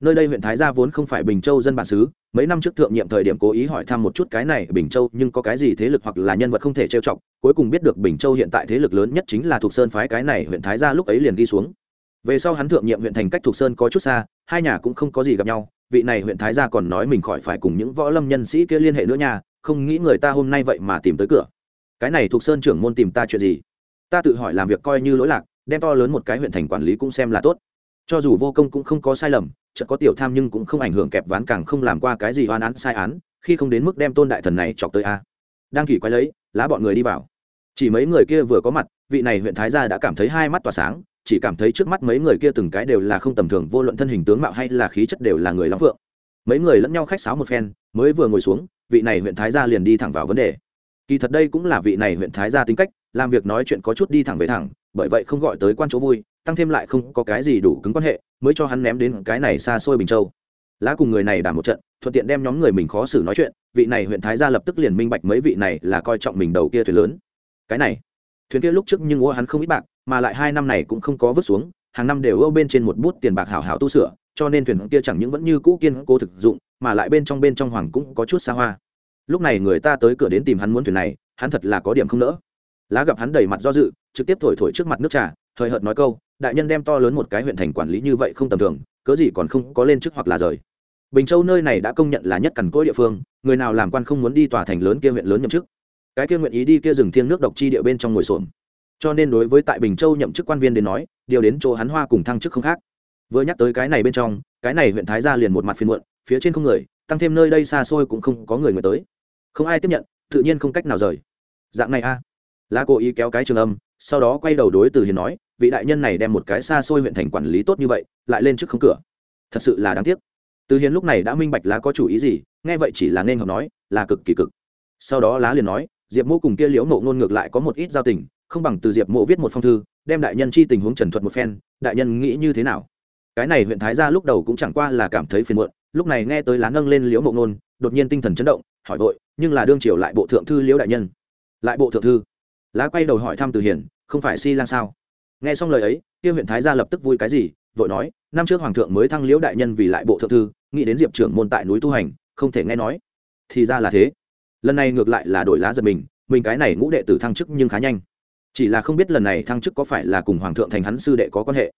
Nơi đây huyện thái gia vốn không phải bình châu dân bản xứ, mấy năm trước thượng nhiệm thời điểm cố ý hỏi thăm một chút cái này bình châu nhưng có cái gì thế lực hoặc là nhân vật không thể trêu chọc, cuối cùng biết được bình châu hiện tại thế lực lớn nhất chính là thuộc sơn phái cái này huyện thái gia lúc ấy liền đi xuống. Về sau hắn thượng nhiệm huyện thành cách thuộc sơn có chút xa, hai nhà cũng không có gì gặp nhau vị này huyện thái gia còn nói mình khỏi phải cùng những võ lâm nhân sĩ kia liên hệ nữa nha, không nghĩ người ta hôm nay vậy mà tìm tới cửa. Cái này thuộc sơn trưởng môn tìm ta chuyện gì? Ta tự hỏi làm việc coi như lỗi lạc, đem to lớn một cái huyện thành quản lý cũng xem là tốt. Cho dù vô công cũng không có sai lầm, chợt có tiểu tham nhưng cũng không ảnh hưởng kẹp ván càng không làm qua cái gì oan án, sai án, khi không đến mức đem tôn đại thần này chọc tới a. Đang kỳ quay lấy, lá bọn người đi vào. Chỉ mấy người kia vừa có mặt vị này huyện thái gia đã cảm thấy hai mắt tỏa sáng, chỉ cảm thấy trước mắt mấy người kia từng cái đều là không tầm thường, vô luận thân hình tướng mạo hay là khí chất đều là người long vượng mấy người lẫn nhau khách sáo một phen, mới vừa ngồi xuống, vị này huyện thái gia liền đi thẳng vào vấn đề. Kỳ thật đây cũng là vị này huyện thái gia tính cách, làm việc nói chuyện có chút đi thẳng về thẳng, bởi vậy không gọi tới quan chỗ vui, tăng thêm lại không có cái gì đủ cứng quan hệ, mới cho hắn ném đến cái này xa xôi bình châu. Lá cùng người này đàm một trận, thuận tiện đem nhóm người mình khó xử nói chuyện, vị này huyện thái gia lập tức liền minh bạch mấy vị này là coi trọng mình đầu kia thuyền lớn. Cái này thuyền kia lúc trước nhưng ua hắn không ít bạc, mà lại hai năm này cũng không có vứt xuống, hàng năm đều âu bên trên một bút tiền bạc hảo hảo tu sửa, cho nên thuyền kia chẳng những vẫn như cũ kiên cố thực dụng, mà lại bên trong bên trong hoàng cũng có chút xa hoa. Lúc này người ta tới cửa đến tìm hắn muốn thuyền này, hắn thật là có điểm không nỡ. Lá gặp hắn đầy mặt do dự, trực tiếp thổi thổi trước mặt nước trà thời hợt nói câu, đại nhân đem to lớn một cái huyện thành quản lý như vậy không tầm thường, cớ gì còn không có lên chức hoặc là rời? Bình châu nơi này đã công nhận là nhất cằn cỗi địa phương, người nào làm quan không muốn đi tòa thành lớn kia huyện lớn nhậm chức cái kia nguyện ý đi kia rừng thiêng nước độc chi địa bên trong ngồi xổm. Cho nên đối với tại bình châu nhậm chức quan viên đến nói, điều đến chỗ hắn hoa cùng thăng chức không khác. Vừa nhắc tới cái này bên trong, cái này huyện thái gia liền một mặt phiền muộn, phía trên không người, tăng thêm nơi đây xa xôi cũng không có người người tới. Không ai tiếp nhận, tự nhiên không cách nào rời. Dạng này a. À. lá cố ý kéo cái trường âm, sau đó quay đầu đối từ hiền nói, vị đại nhân này đem một cái xa xôi huyện thành quản lý tốt như vậy, lại lên trước không cửa. Thật sự là đáng tiếc. Từ hiền lúc này đã minh bạch lá có chủ ý gì, nghe vậy chỉ là nên hợp nói, là cực kỳ cực. Sau đó lá liền nói diệp mộ cùng kia liễu mộ ngôn ngược lại có một ít giao tình không bằng từ diệp mộ viết một phong thư đem đại nhân chi tình huống trần thuật một phen đại nhân nghĩ như thế nào? Cái này huyện thái gia lúc đầu cũng chẳng qua là cảm thấy phiền muộn lúc này nghe tới lá nâng lên liễu mộ ngôn đột nhiên tinh thần chấn động hỏi vội nhưng là đương triều lại bộ thượng thư liễu đại nhân. Lại bộ thượng thư? Lá quay đầu hỏi thăm từ Hiển, không phải si lan sao? Nghe xong lời ấy kia huyện thái gia lập tức vui cái gì vội nói năm trước hoàng thượng mới thăng liễu đại nhân vì lại bộ thượng thư nghĩ đến diệp trưởng môn tại núi tu hành không thể nghe nói. Thì ra là thế lần này ngược lại là đổi lá giật mình mình cái này ngũ đệ tử thăng chức nhưng khá nhanh. Chỉ là không biết lần này thăng chức có phải là cùng hoàng thượng thành hắn sư đệ có quan hệ.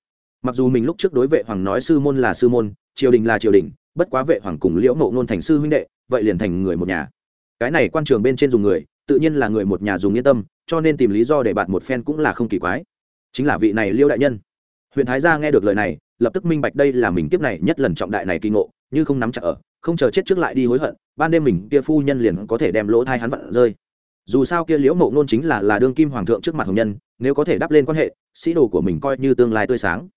Mặc dù mình lúc trước đối vệ hoàng nói sư môn là sư môn, triều đình là triều đình, bất quá vệ hoàng cùng liễu mộ nôn thành sư huynh đệ, vậy liền thành người một nhà. Cái này quan trường bên trên dùng người, tự nhiên là người một nhà dùng yên tâm, cho nên tìm lý do để bạn một phen cũng là không kỳ quái. Chính là vị này liêu đại nhân. Huyện thái gia nghe được lời này, lập tức minh bạch đây là mình tiếp này nhất lần trọng đại này kỳ ngộ, như không nắm chặt ở không chờ chết trước lại đi hối hận, ban đêm mình kia phu nhân liền có thể đem lỗ thai hắn vặn rơi. Dù sao kia liễu mộ nôn chính là là đương kim hoàng thượng trước mặt hồng nhân, nếu có thể đắp lên quan hệ, sĩ đồ của mình coi như tương lai tươi sáng.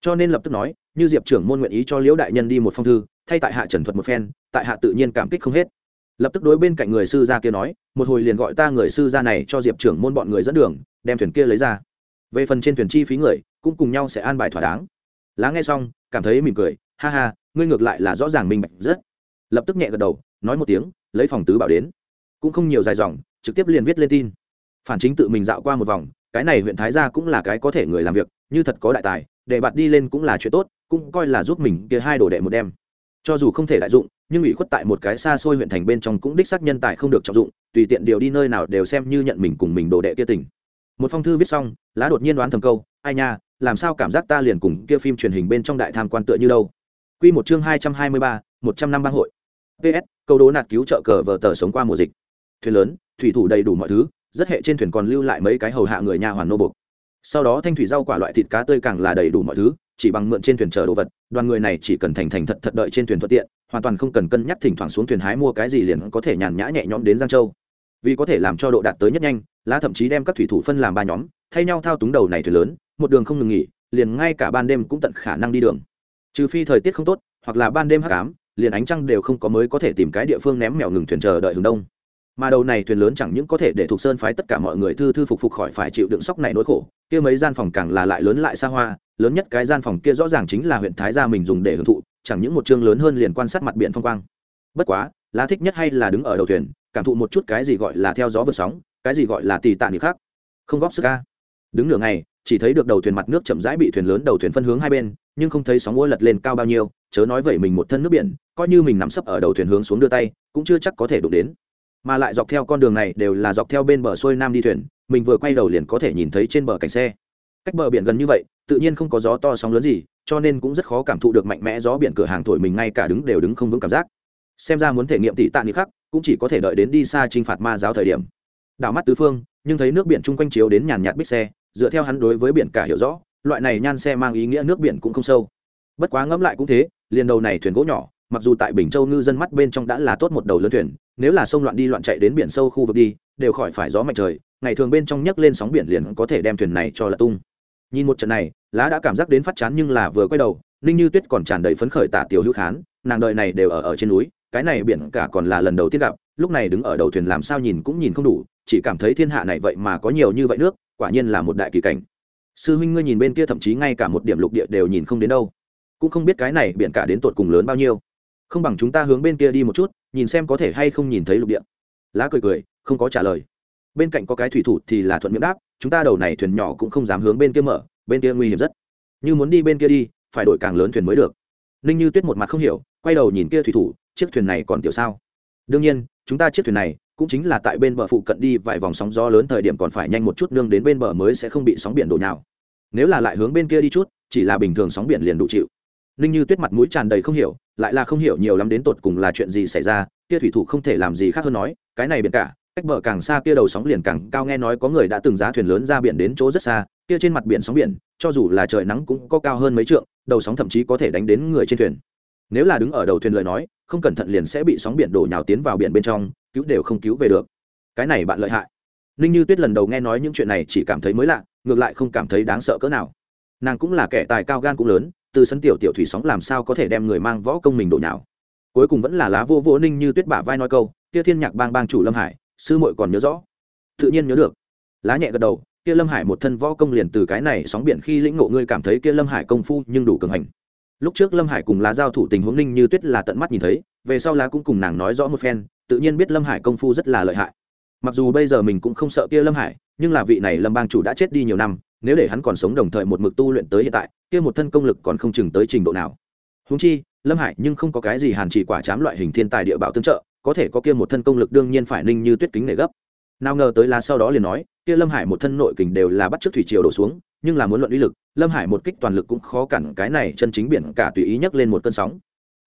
Cho nên lập tức nói, như diệp trưởng môn nguyện ý cho liễu đại nhân đi một phong thư, thay tại hạ trần thuật một phen, tại hạ tự nhiên cảm kích không hết. Lập tức đối bên cạnh người sư gia kia nói, một hồi liền gọi ta người sư gia này cho diệp trưởng môn bọn người dẫn đường, đem thuyền kia lấy ra. Về phần trên thuyền chi phí người, cũng cùng nhau sẽ an bài thỏa đáng. Lá nghe xong, cảm thấy mỉm cười, ha ha, ngươi ngược lại là rõ ràng minh bạch rất lập tức nhẹ gật đầu, nói một tiếng, lấy phòng tứ bảo đến. Cũng không nhiều dài dòng, trực tiếp liền viết lên tin. Phản chính tự mình dạo qua một vòng, cái này huyện thái gia cũng là cái có thể người làm việc, như thật có đại tài, để bạn đi lên cũng là chuyện tốt, cũng coi là giúp mình kia hai đồ đệ một đêm cho dù không thể đại dụng, nhưng ủy khuất tại một cái xa xôi huyện thành bên trong cũng đích xác nhân tài không được trọng dụng, tùy tiện điều đi nơi nào đều xem như nhận mình cùng mình đồ đệ kia tỉnh. một phong thư viết xong, lá đột nhiên đoán thầm câu, ai nha, làm sao cảm giác ta liền cùng kia phim truyền hình bên trong đại tham quan tựa như đâu? Quy một chương hai trăm hai mươi ba, một trăm năm bang hội ps câu đố nạt cứu trợ cờ vờ tờ sống qua mùa dịch. Thuyền lớn, thủy thủ đầy đủ mọi thứ, rất hệ trên thuyền còn lưu lại mấy cái hầu hạ người nhà hoàn nô bục sau đó thanh thủy rau quả loại thịt cá tươi càng là đầy đủ mọi thứ, chỉ bằng mượn trên thuyền chở đồ vật, đoàn người này chỉ cần thành thành thật thật đợi trên thuyền thuận tiện, hoàn toàn không cần cân nhắc thỉnh thoảng xuống thuyền hái mua cái gì liền có thể nhàn nhã nhẹ nhõm đến giang châu. Vì có thể làm cho độ đạt tới nhất nhanh, lá thậm chí đem các thủy thủ phân làm ba nhóm, thay nhau thao túng đầu này thuyền lớn, một đường không ngừng nghỉ, liền ngay cả ban đêm cũng tận khả năng đi đường. Trừ phi thời tiết không tốt, hoặc là ban đêm hắc ám liền ánh trăng đều không có mới có thể tìm cái địa phương ném mèo ngừng thuyền chờ đợi hướng đông. Mà đầu này thuyền lớn chẳng những có thể để thuộc sơn phái tất cả mọi người thư thư phục phục khỏi phải chịu đựng sóc này nỗi khổ, kia mấy gian phòng càng là lại lớn lại xa hoa, lớn nhất cái gian phòng kia rõ ràng chính là huyện thái gia mình dùng để hưởng thụ, chẳng những một chương lớn hơn liền quan sát mặt biển phong quang. Bất quá, lá thích nhất hay là đứng ở đầu thuyền, cảm thụ một chút cái gì gọi là theo gió vượt sóng, cái gì gọi là tì tạ nghiệp khác. Không góp sức ca đứng nửa ngày chỉ thấy được đầu thuyền mặt nước chậm rãi bị thuyền lớn đầu thuyền phân hướng hai bên, nhưng không thấy sóng ua lật lên cao bao nhiêu, chớ nói vậy mình một thân nước biển, coi như mình nằm sấp ở đầu thuyền hướng xuống đưa tay, cũng chưa chắc có thể đụng đến. Mà lại dọc theo con đường này đều là dọc theo bên bờ xuôi nam đi thuyền, mình vừa quay đầu liền có thể nhìn thấy trên bờ cảnh xe. Cách bờ biển gần như vậy, tự nhiên không có gió to sóng lớn gì, cho nên cũng rất khó cảm thụ được mạnh mẽ gió biển cửa hàng thổi mình ngay cả đứng đều đứng không vững cảm giác. Xem ra muốn thể nghiệm tỷ tạ nghị khắc, cũng chỉ có thể đợi đến đi xa t r i n h phạt ma giáo thời điểm. Đảo mắt tứ phương, nhưng thấy nước biển chung quanh chiếu đến nhàn nhạt bích xe dựa theo hắn đối với biển cả hiểu rõ, loại này nhan xe mang ý nghĩa nước biển cũng không sâu. Bất quá ngẫm lại cũng thế, liền đầu này thuyền gỗ nhỏ, mặc dù tại bình châu ngư dân mắt bên trong đã là tốt một đầu lớn thuyền, nếu là sông loạn đi loạn chạy đến biển sâu khu vực đi, đều khỏi phải gió mạnh trời, ngày thường bên trong nhấc lên sóng biển liền có thể đem thuyền này cho là tung. Nhìn một trận này, lá đã cảm giác đến phát chán nhưng là vừa quay đầu, ninh như tuyết còn tràn đầy phấn khởi tả tiểu hữu khán, nàng đợi này đều ở ở trên núi, cái này biển cả còn là lần đầu tiên gặp, lúc này đứng ở đầu thuyền làm sao nhìn cũng nhìn không đủ, chỉ cảm thấy thiên hạ này vậy mà có nhiều như vậy nước quả nhiên là một đại kỳ cảnh. Sư huynh ngươi nhìn bên kia thậm chí ngay cả một điểm lục địa đều nhìn không đến đâu. Cũng không biết cái này biển cả đến tột cùng lớn bao nhiêu. Không bằng chúng ta hướng bên kia đi một chút, nhìn xem có thể hay không nhìn thấy lục địa. Lá cười cười, không có trả lời. Bên cạnh có cái thủy thủ thì là thuận miệng đáp, chúng ta đầu này thuyền nhỏ cũng không dám hướng bên kia mở, bên kia nguy hiểm rất. Như muốn đi bên kia đi, phải đổi càng lớn thuyền mới được. Ninh như tuyết một mặt không hiểu, quay đầu nhìn kia thủy thủ, chiếc thuyền này còn tiểu sao? Đương nhiên chúng ta chiếc thuyền này cũng chính là tại bên bờ phụ cận đi, vài vòng sóng gió lớn thời điểm còn phải nhanh một chút nương đến bên bờ mới sẽ không bị sóng biển đổ nhào. Nếu là lại hướng bên kia đi chút, chỉ là bình thường sóng biển liền đủ chịu. Ninh như tuyết mặt mũi tràn đầy không hiểu, lại là không hiểu nhiều lắm đến tột cùng là chuyện gì xảy ra, kia thủy thủ không thể làm gì khác hơn nói, cái này biển cả, cách bờ càng xa kia đầu sóng liền càng cao, nghe nói có người đã từng giá thuyền lớn ra biển đến chỗ rất xa, kia trên mặt biển sóng biển, cho dù là trời nắng cũng có cao hơn mấy trượng, đầu sóng thậm chí có thể đánh đến người trên thuyền. Nếu là đứng ở đầu thuyền lời nói không cẩn thận liền sẽ bị sóng biển đổ nhào tiến vào biển bên trong, cứu đều không cứu về được. Cái này bạn lợi hại. Ninh như tuyết lần đầu nghe nói những chuyện này chỉ cảm thấy mới lạ, ngược lại không cảm thấy đáng sợ cỡ nào. Nàng cũng là kẻ tài cao gan cũng lớn, từ sân tiểu tiểu thủy sóng làm sao có thể đem người mang võ công mình đổ nhào. Cuối cùng vẫn là lá vô vô ninh như tuyết bả vai nói câu, kia thiên nhạc bang bang chủ lâm hải, sư muội còn nhớ rõ. Tự nhiên nhớ được. Lá nhẹ gật đầu, kia lâm hải một thân võ công liền từ cái này sóng biển khi lĩnh ngộ ngươi cảm thấy kia lâm hải công phu nhưng đủ cường hành lúc trước lâm hải cùng lá giao thủ tình huống ninh như tuyết là tận mắt nhìn thấy, về sau lá cũng cùng nàng nói rõ một phen, tự nhiên biết lâm hải công phu rất là lợi hại. Mặc dù bây giờ mình cũng không sợ kia lâm hải, nhưng là vị này lâm bang chủ đã chết đi nhiều năm, nếu để hắn còn sống đồng thời một mực tu luyện tới hiện tại, kia một thân công lực còn không chừng tới trình độ nào. Húng chi, lâm hải nhưng không có cái gì hàn chỉ quả chám loại hình thiên tài địa bảo tương trợ, có thể có kia một thân công lực đương nhiên phải ninh như tuyết kính nể gấp. Nào ngờ tới là sau đó liền nói, kia lâm hải một thân nội kình đều là bắt trước thủy triều đổ xuống nhưng là muốn luận uy lực, lâm hải một kích toàn lực cũng khó cản cái này chân chính biển cả tùy ý nhấc lên một cơn sóng.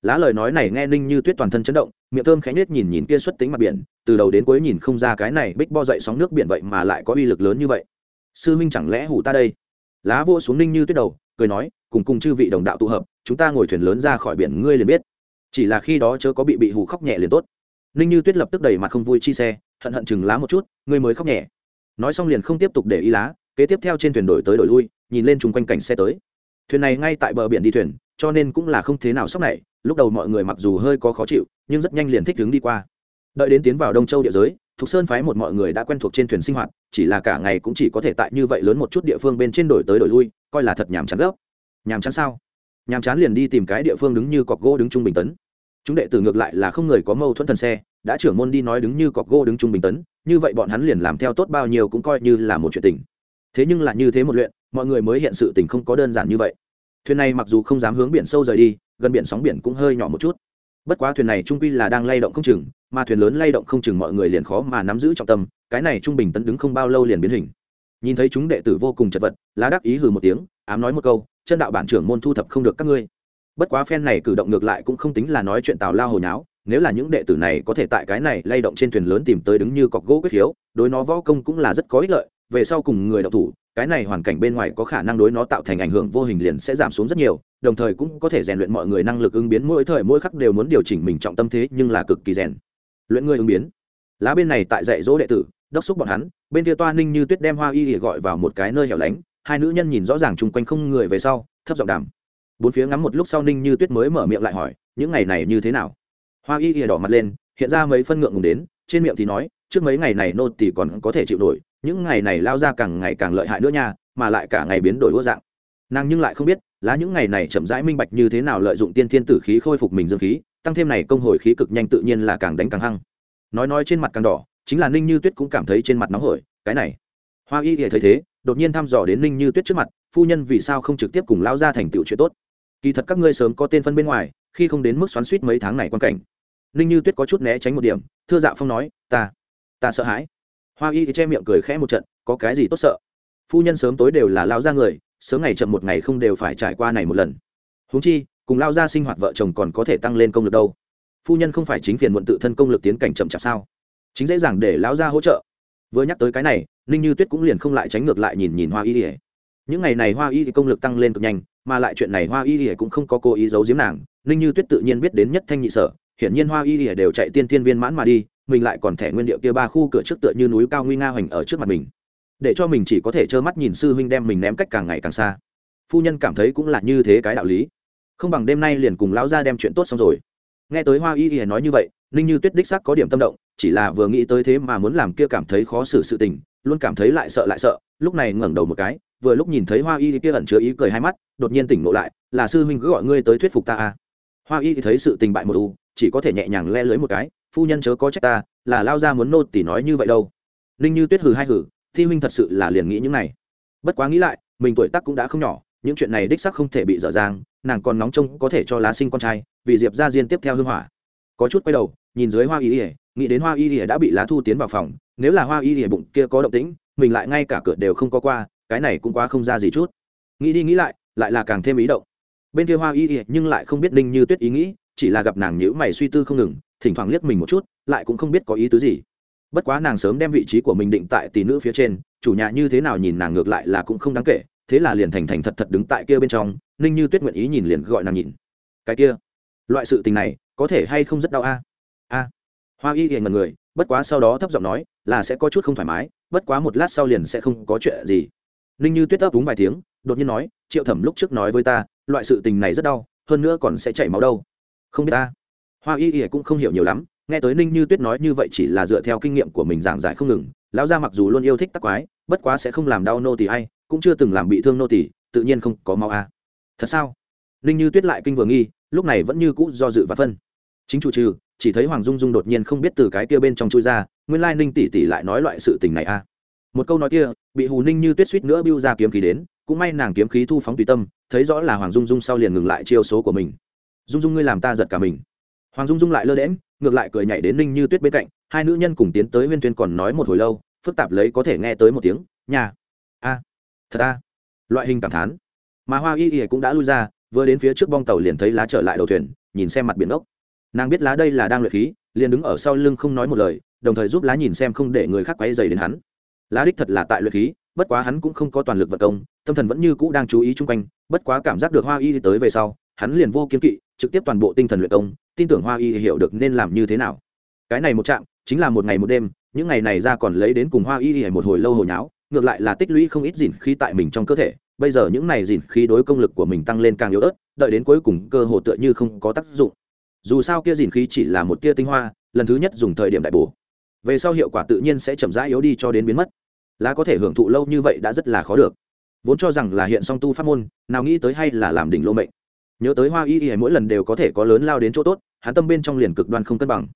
Lá lời nói này nghe ninh như tuyết toàn thân chấn động, miệng thơm khẽ nết nhìn nhìn kia xuất tính mặt biển, từ đầu đến cuối nhìn không ra cái này bích bo dậy sóng nước biển vậy mà lại có uy lực lớn như vậy. Sư minh chẳng lẽ hủ ta đây? Lá vô xuống ninh như tuyết đầu, cười nói, cùng cùng chư vị đồng đạo tụ hợp, chúng ta ngồi thuyền lớn ra khỏi biển ngươi liền biết. Chỉ là khi đó chớ có bị bị hủ khóc nhẹ liền tốt. Ninh như tuyết lập tức đẩy mặt không vui chi xe, hận hận chừng lá một chút, ngươi mới khóc nhẹ. Nói xong liền không tiếp tục để ý lá kế tiếp theo trên thuyền đổi tới đổi lui, nhìn lên chung quanh cảnh xe tới. Thuyền này ngay tại bờ biển đi thuyền, cho nên cũng là không thế nào sốc này, lúc đầu mọi người mặc dù hơi có khó chịu, nhưng rất nhanh liền thích đứng đi qua. Đợi đến tiến vào đông châu địa giới, thục sơn phái một mọi người đã quen thuộc trên thuyền sinh hoạt, chỉ là cả ngày cũng chỉ có thể tại như vậy lớn một chút địa phương bên trên đổi tới đổi lui, coi là thật nhàm chán gấp. Nhàm chán sao? Nhàm chán liền đi tìm cái địa phương đứng như cọc gỗ đứng trung bình tấn. Chúng đệ tử ngược lại là không người có mâu thuẫn thần xe, đã trưởng môn đi nói đứng như cọc gỗ đứng trung bình tấn, như vậy bọn hắn liền làm theo tốt bao nhiêu cũng coi như là một chuyện tình thế nhưng là như thế một luyện, mọi người mới hiện sự tình không có đơn giản như vậy. Thuyền này mặc dù không dám hướng biển sâu rời đi, gần biển sóng biển cũng hơi nhỏ một chút. Bất quá thuyền này trung quy là đang lay động không chừng, mà thuyền lớn lay động không chừng mọi người liền khó mà nắm giữ trọng tâm, cái này trung bình tấn đứng không bao lâu liền biến hình. Nhìn thấy chúng đệ tử vô cùng chật vật, lá đắc ý hừ một tiếng, ám nói một câu, chân đạo bản trưởng môn thu thập không được các ngươi. Bất quá phen này cử động ngược lại cũng không tính là nói chuyện tào lao hồi nháo, nếu là những đệ tử này có thể tại cái này lay động trên thuyền lớn tìm tới đứng như cọc gỗ quyết hiếu, đối nó võ công cũng là rất có ích lợi về sau cùng người đạo thủ, cái này hoàn cảnh bên ngoài có khả năng đối nó tạo thành ảnh hưởng vô hình liền sẽ giảm xuống rất nhiều, đồng thời cũng có thể rèn luyện mọi người năng lực ứng biến mỗi thời mỗi khắc đều muốn điều chỉnh mình trọng tâm thế nhưng là cực kỳ rèn luyện người ứng biến. Lá bên này tại dạy dỗ đệ tử, đốc xúc bọn hắn, bên kia toa ninh như tuyết đem hoa y để gọi vào một cái nơi hẻo lánh, hai nữ nhân nhìn rõ ràng chung quanh không người về sau, thấp giọng đàm. Bốn phía ngắm một lúc sau ninh như tuyết mới mở miệng lại hỏi, những ngày này như thế nào? Hoa y ỉa đỏ mặt lên, hiện ra mấy phân ngượng ngùng đến, trên miệng thì nói trước mấy ngày này nô tỳ còn có thể chịu nổi, những ngày này lao ra càng ngày càng lợi hại nữa nha, mà lại cả ngày biến đổi đua dạng. Nàng nhưng lại không biết, lá những ngày này chậm rãi minh bạch như thế nào lợi dụng tiên thiên tử khí khôi phục mình dương khí, tăng thêm này công hồi khí cực nhanh tự nhiên là càng đánh càng hăng. Nói nói trên mặt càng đỏ, chính là ninh như tuyết cũng cảm thấy trên mặt nóng hổi, cái này. Hoa y thì thấy thế, đột nhiên thăm dò đến ninh như tuyết trước mặt, phu nhân vì sao không trực tiếp cùng lao ra thành tựu chuyện tốt? Kỳ thật các ngươi sớm có tên phân bên ngoài, khi không đến mức xoắn suýt mấy tháng này quan cảnh. Ninh như tuyết có chút né tránh một điểm, thưa dạ phong nói, ta ta sợ hãi. Hoa y che miệng cười khẽ một trận, có cái gì tốt sợ? Phu nhân sớm tối đều là lao ra người, sớm ngày chậm một ngày không đều phải trải qua này một lần. Húng chi, cùng lao ra sinh hoạt vợ chồng còn có thể tăng lên công lực đâu. Phu nhân không phải chính phiền muộn tự thân công lực tiến cảnh chậm chạp sao? Chính dễ dàng để lao ra hỗ trợ. Vừa nhắc tới cái này, ninh như tuyết cũng liền không lại tránh ngược lại nhìn nhìn hoa y ỉa những ngày này hoa y thì công lực tăng lên cực nhanh, mà lại chuyện này hoa y ỉa cũng không có cố ý giấu giếm nàng. Ninh như tuyết tự nhiên biết đến nhất thanh nhị sở, hiển nhiên hoa y ỉa đều chạy tiên tiên viên mãn mà đi mình lại còn thẻ nguyên điệu kia ba khu cửa trước tựa như núi cao nguy nga hoành ở trước mặt mình. Để cho mình chỉ có thể trơ mắt nhìn sư huynh đem mình ném cách càng ngày càng xa. Phu nhân cảm thấy cũng là như thế cái đạo lý. Không bằng đêm nay liền cùng lão gia đem chuyện tốt xong rồi. Nghe tới hoa y y nói như vậy, ninh như tuyết đích sắc có điểm tâm động, chỉ là vừa nghĩ tới thế mà muốn làm kia cảm thấy khó xử sự tình, luôn cảm thấy lại sợ lại sợ, lúc này ngẩng đầu một cái, vừa lúc nhìn thấy hoa y kia ẩn chứa ý cười hai mắt, đột nhiên tỉnh ngộ lại, là sư huynh cứ gọi ngươi tới thuyết phục ta à. hoa y thấy sự tình bại một u, chỉ có thể nhẹ nhàng le lưới một cái phu nhân chớ có trách ta, là lao ra muốn nô tỷ nói như vậy đâu. Ninh như tuyết hừ hai hừ, thi huynh thật sự là liền nghĩ những này. Bất quá nghĩ lại, mình tuổi tác cũng đã không nhỏ, những chuyện này đích sắc không thể bị dở dang, nàng còn nóng trông có thể cho lá sinh con trai, vì diệp ra diên tiếp theo hưng hỏa. Có chút quay đầu, nhìn dưới hoa y ỉa nghĩ đến hoa y ỉa đã bị lá thu tiến vào phòng, nếu là hoa y ỉa bụng kia có động tĩnh, mình lại ngay cả cửa đều không có qua, cái này cũng quá không ra gì chút. Nghĩ đi nghĩ lại lại là càng thêm ý động. Bên kia hoa y ỉa nhưng lại không biết ninh như tuyết ý nghĩ, chỉ là gặp nàng nhữ mày suy tư không ngừng thỉnh thoảng liếc mình một chút, lại cũng không biết có ý tứ gì. Bất quá nàng sớm đem vị trí của mình định tại tỷ nữ phía trên, chủ nhà như thế nào nhìn nàng ngược lại là cũng không đáng kể, thế là liền thành thành thật thật đứng tại kia bên trong, ninh như tuyết nguyện ý nhìn liền gọi nàng nhìn. Cái kia, loại sự tình này, có thể hay không rất đau a? A. Hoa y hiền ngần người, bất quá sau đó thấp giọng nói, là sẽ có chút không thoải mái, bất quá một lát sau liền sẽ không có chuyện gì. Ninh như tuyết ấp đúng vài tiếng, đột nhiên nói, triệu thẩm lúc trước nói với ta, loại sự tình này rất đau, hơn nữa còn sẽ chảy máu đâu. Không biết ta hoa y y cũng không hiểu nhiều lắm, nghe tới ninh như tuyết nói như vậy chỉ là dựa theo kinh nghiệm của mình giảng giải không ngừng, lão gia mặc dù luôn yêu thích tắc quái, bất quá sẽ không làm đau nô tỳ hay cũng chưa từng làm bị thương nô tỳ, tự nhiên không có máu a à. thật sao ninh như tuyết lại kinh vừa nghi, lúc này vẫn như cũ do dự và phân chính chủ trừ, chỉ thấy hoàng dung dung đột nhiên không biết từ cái kia bên trong chui ra, nguyên lai ninh tỷ tỷ lại nói loại sự tình này a à. một câu nói kia, bị hù ninh như tuyết suýt nữa biêu ra kiếm khí đến, cũng may nàng kiếm khí thu phóng tùy tâm, thấy rõ là hoàng dung dung sau liền ngừng lại chiêu số của mình dung dung ngươi làm ta giật cả mình hoàng dung dung lại lơ đễm ngược lại cười nhảy đến ninh như tuyết bên cạnh, hai nữ nhân cùng tiến tới huyên tuyên còn nói một hồi lâu, phức tạp lấy có thể nghe tới một tiếng, nhà, a, thật a. Loại hình cảm thán. Mà hoa y y cũng đã lui ra, vừa đến phía trước bong tàu liền thấy lá trở lại đầu thuyền, nhìn xem mặt biển ốc nàng biết lá đây là đang luyện khí, liền đứng ở sau lưng không nói một lời, đồng thời giúp lá nhìn xem không để người khác quay dày đến hắn. Lá đích thật là tại luyện khí, bất quá hắn cũng không có toàn lực vật công, tâm thần vẫn như cũ đang chú ý chung quanh, bất quá cảm giác được hoa y tới về sau, hắn liền vô kiếm kỵ trực tiếp toàn bộ tinh thần luyện công, tin tưởng hoa y hiểu được nên làm như thế nào. Cái này một trạng chính là một ngày một đêm, những ngày này ra còn lấy đến cùng hoa y một hồi lâu hồi nháo, ngược lại là tích lũy không ít dìn khí tại mình trong cơ thể, bây giờ những này dìn khí đối công lực của mình tăng lên càng yếu ớt, đợi đến cuối cùng cơ hồ tựa như không có tác dụng. Dù sao kia dìn khí chỉ là một tia tinh hoa, lần thứ nhất dùng thời điểm đại bổ. Về sau hiệu quả tự nhiên sẽ chậm rãi yếu đi cho đến biến mất. Lá có thể hưởng thụ lâu như vậy đã rất là khó được. Vốn cho rằng là hiện song tu pháp môn, nào nghĩ tới hay là làm đỉnh lô mệnh nhớ tới hoa y y mỗi lần đều có thể có lớn lao đến chỗ tốt, hắn tâm bên trong liền cực đoan không cân bằng.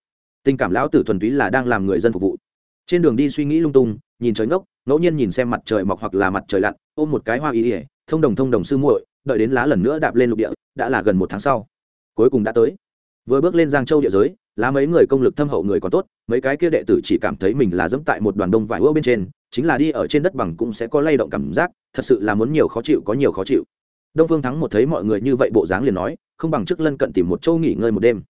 Tình cảm lão tử thuần túy là đang làm người dân phục vụ. Trên đường đi suy nghĩ lung tung, nhìn trời ngốc, ngẫu nhiên nhìn xem mặt trời mọc hoặc là mặt trời lặn, ôm một cái hoa y y, thông đồng thông đồng sư muội, đợi đến lá lần nữa đạp lên lục địa, đã là gần một tháng sau. Cuối cùng đã tới. Vừa bước lên giang châu địa giới, lá mấy người công lực thâm hậu người còn tốt, mấy cái kia đệ tử chỉ cảm thấy mình là dẫm tại một đoàn đông vải ua bên trên, chính là đi ở trên đất bằng cũng sẽ có lay động cảm giác, thật sự là muốn nhiều khó chịu có nhiều khó chịu đông phương thắng một thấy mọi người như vậy bộ dáng liền nói, không bằng trước lân cận tìm một châu nghỉ ngơi một đêm.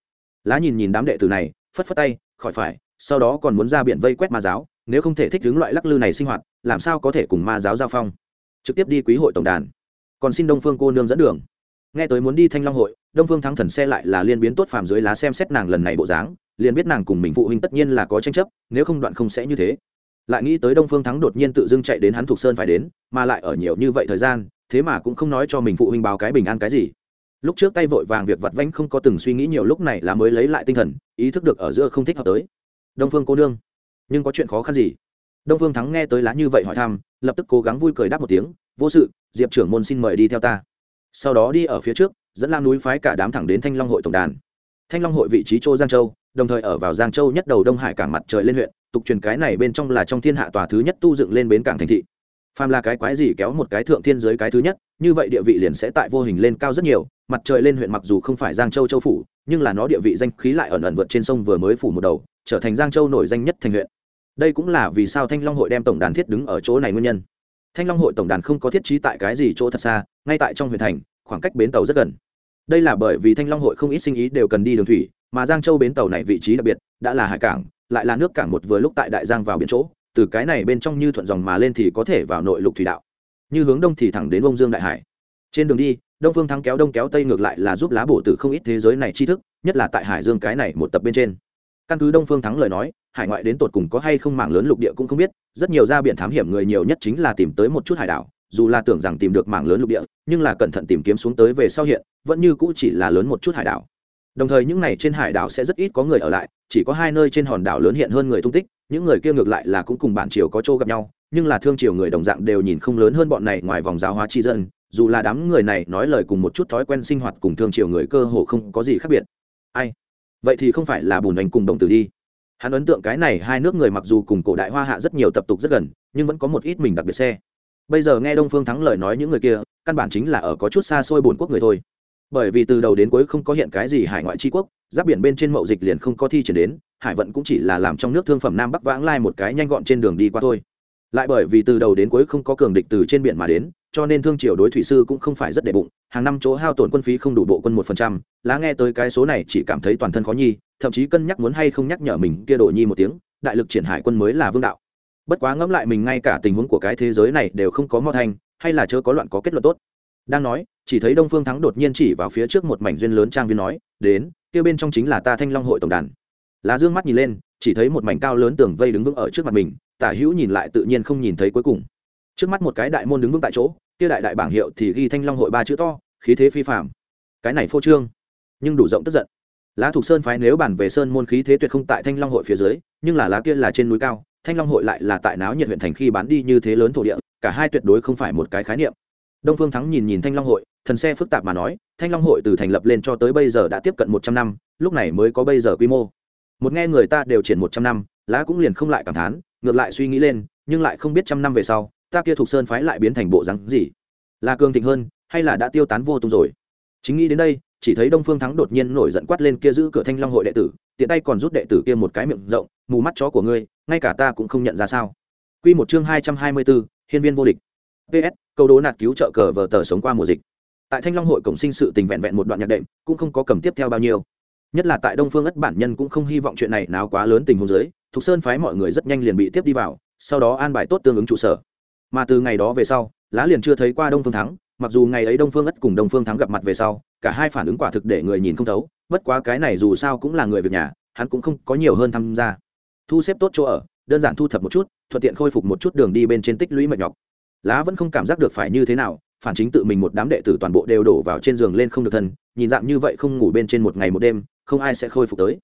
Lá nhìn nhìn đám đệ tử này, phất phất tay, khỏi phải, sau đó còn muốn ra biển vây quét ma giáo, nếu không thể thích ứng loại lắc lư này sinh hoạt, làm sao có thể cùng ma giáo giao phong? Trực tiếp đi quý hội tổng đàn. Còn xin đông phương cô nương dẫn đường. Nghe tới muốn đi thanh long hội, đông phương thắng thần xe lại là liên biến tốt phàm dưới lá xem xét nàng lần này bộ dáng, liền biết nàng cùng mình phụ huynh tất nhiên là có tranh chấp, nếu không đoạn không sẽ như thế. Lại nghĩ tới đông phương thắng đột nhiên tự dưng chạy đến hắn thục sơn phải đến, mà lại ở nhiều như vậy thời gian thế mà cũng không nói cho mình phụ huynh báo cái bình an cái gì. Lúc trước tay vội vàng việc vặt vãnh không có từng suy nghĩ nhiều, lúc này là mới lấy lại tinh thần, ý thức được ở giữa không thích hợp tới. Đông phương cô nương, nhưng có chuyện khó khăn gì? Đông phương thắng nghe tới lá như vậy hỏi thăm, lập tức cố gắng vui cười đáp một tiếng, vô sự, diệp trưởng môn xin mời đi theo ta. Sau đó đi ở phía trước, dẫn lam núi phái cả đám thẳng đến thanh long hội tổng đàn. Thanh long hội vị trí châu giang châu, đồng thời ở vào giang châu nhất đầu đông hải cảng mặt trời lên huyện, tục truyền cái này bên trong là trong thiên hạ tòa thứ nhất tu dựng lên bến cảng thành thị phàm là cái quái gì kéo một cái thượng thiên giới cái thứ nhất, như vậy địa vị liền sẽ tại vô hình lên cao rất nhiều, mặt trời lên huyện mặc dù không phải giang châu châu phủ, nhưng là nó địa vị danh khí lại ẩn ẩn vượt trên sông vừa mới phủ một đầu, trở thành giang châu nổi danh nhất thành huyện. Đây cũng là vì sao thanh long hội đem tổng đàn thiết đứng ở chỗ này nguyên nhân. Thanh long hội tổng đàn không có thiết trí tại cái gì chỗ thật xa, ngay tại trong huyện thành, khoảng cách bến tàu rất gần. Đây là bởi vì thanh long hội không ít sinh ý đều cần đi đường thủy, mà giang châu bến tàu này vị trí đặc biệt, đã là hải cảng, lại là nước cảng một vừa lúc tại đại giang vào biển chỗ từ cái này bên trong như thuận dòng mà lên thì có thể vào nội lục thủy đạo. Như hướng đông thì thẳng đến bông dương đại hải. Trên đường đi, đông phương thắng kéo đông kéo tây ngược lại là giúp lá bổ từ không ít thế giới này tri thức, nhất là tại hải dương cái này một tập bên trên. Căn cứ đông phương thắng lời nói, hải ngoại đến tột cùng có hay không mảng lớn lục địa cũng không biết, rất nhiều ra biển thám hiểm người nhiều nhất chính là tìm tới một chút hải đảo, dù là tưởng rằng tìm được mảng lớn lục địa, nhưng là cẩn thận tìm kiếm xuống tới về sau hiện, vẫn như cũ chỉ là lớn một chút hải đảo. Đồng thời những này trên hải đảo sẽ rất ít có người ở lại, chỉ có hai nơi trên hòn đảo lớn hiện hơn người tung tích những người kia ngược lại là cũng cùng bản triều có chỗ gặp nhau, nhưng là thương triều người đồng dạng đều nhìn không lớn hơn bọn này ngoài vòng giáo hóa tri dân, dù là đám người này nói lời cùng một chút thói quen sinh hoạt cùng thương triều người cơ hồ không có gì khác biệt. Ai? Vậy thì không phải là bùn đánh cùng đồng tử đi. Hắn ấn tượng cái này hai nước người mặc dù cùng cổ đại hoa hạ rất nhiều tập tục rất gần, nhưng vẫn có một ít mình đặc biệt xe. Bây giờ nghe đông phương thắng lời nói những người kia, căn bản chính là ở có chút xa xôi bồn quốc người thôi. Bởi vì từ đầu đến cuối không có hiện cái gì hải ngoại tri quốc giáp biển bên trên mậu dịch liền không có thi triển đến, hải vận cũng chỉ là làm trong nước thương phẩm nam bắc vãng lai một cái nhanh gọn trên đường đi qua thôi. Lại bởi vì từ đầu đến cuối không có cường địch từ trên biển mà đến, cho nên thương triều đối thủy sư cũng không phải rất đệ bụng, hàng năm chỗ hao tổn quân phí không đủ bộ quân một phần trăm, lá nghe tới cái số này chỉ cảm thấy toàn thân khó nhi, thậm chí cân nhắc muốn hay không nhắc nhở mình kia độ nhi một tiếng, đại lực triển hải quân mới là vương đạo. Bất quá ngẫm lại mình ngay cả tình huống của cái thế giới này đều không có mò thanh, hay là chớ có loạn có kết luận tốt đang nói, chỉ thấy đông phương thắng đột nhiên chỉ vào phía trước một mảnh duyên lớn trang viên nói, đến, kia bên trong chính là ta thanh long hội tổng đàn. Lá dương mắt nhìn lên, chỉ thấy một mảnh cao lớn tường vây đứng vững ở trước mặt mình, tả hữu nhìn lại tự nhiên không nhìn thấy cuối cùng. Trước mắt một cái đại môn đứng vững tại chỗ, kia đại đại bảng hiệu thì ghi thanh long hội ba chữ to, khí thế phi phạm cái này phô trương, nhưng đủ rộng tức giận. Lá thục sơn phái nếu bản về sơn môn khí thế tuyệt không tại thanh long hội phía dưới, nhưng là lá kia là trên núi cao, thanh long hội lại là tại náo nhiệt huyện thành khi bán đi như thế lớn thổ địa, cả hai tuyệt đối không phải một cái khái niệm đông phương thắng nhìn nhìn thanh long hội, thần xe phức tạp mà nói, thanh long hội từ thành lập lên cho tới bây giờ đã tiếp cận một trăm năm, lúc này mới có bây giờ quy mô. Một nghe người ta đều triển một trăm năm, lá cũng liền không lại cảm thán, ngược lại suy nghĩ lên, nhưng lại không biết trăm năm về sau, ta kia thuộc sơn phái lại biến thành bộ rắn gì? Là cường thịnh hơn, hay là đã tiêu tán vô tung rồi? Chính nghĩ đến đây, chỉ thấy đông phương thắng đột nhiên nổi giận quát lên kia giữ cửa thanh long hội đệ tử, tiện tay còn rút đệ tử kia một cái miệng rộng, mù mắt chó của ngươi, ngay cả ta cũng không nhận ra sao. Quy một chương hai trăm hai mươi bốn hiên viên vô địch. Ps câu đố nạt cứu trợ cờ vờ tờ sống qua mùa dịch. Tại thanh long hội cổng sinh sự tình vẹn vẹn một đoạn nhạc đệm, cũng không có cầm tiếp theo bao nhiêu. Nhất là tại đông phương ất bản nhân cũng không hy vọng chuyện này nào quá lớn tình huống giới. thục sơn phái mọi người rất nhanh liền bị tiếp đi vào, sau đó an bài tốt tương ứng trụ sở. Mà từ ngày đó về sau, lá liền chưa thấy qua đông phương thắng, mặc dù ngày ấy đông phương ất cùng đông phương thắng gặp mặt về sau, cả hai phản ứng quả thực để người nhìn không thấu, bất quá cái này dù sao cũng là người việc nhà, hắn cũng không có nhiều hơn tham gia. Thu xếp tốt chỗ ở, đơn giản thu thập một chút, thuận tiện khôi phục một chút đường đi bên trên tích lũy mệt nhọc lá vẫn không cảm giác được phải như thế nào, phản chính tự mình một đám đệ tử toàn bộ đều đổ vào trên giường lên không được thân, nhìn dạng như vậy không ngủ bên trên một ngày một đêm, không ai sẽ khôi phục tới.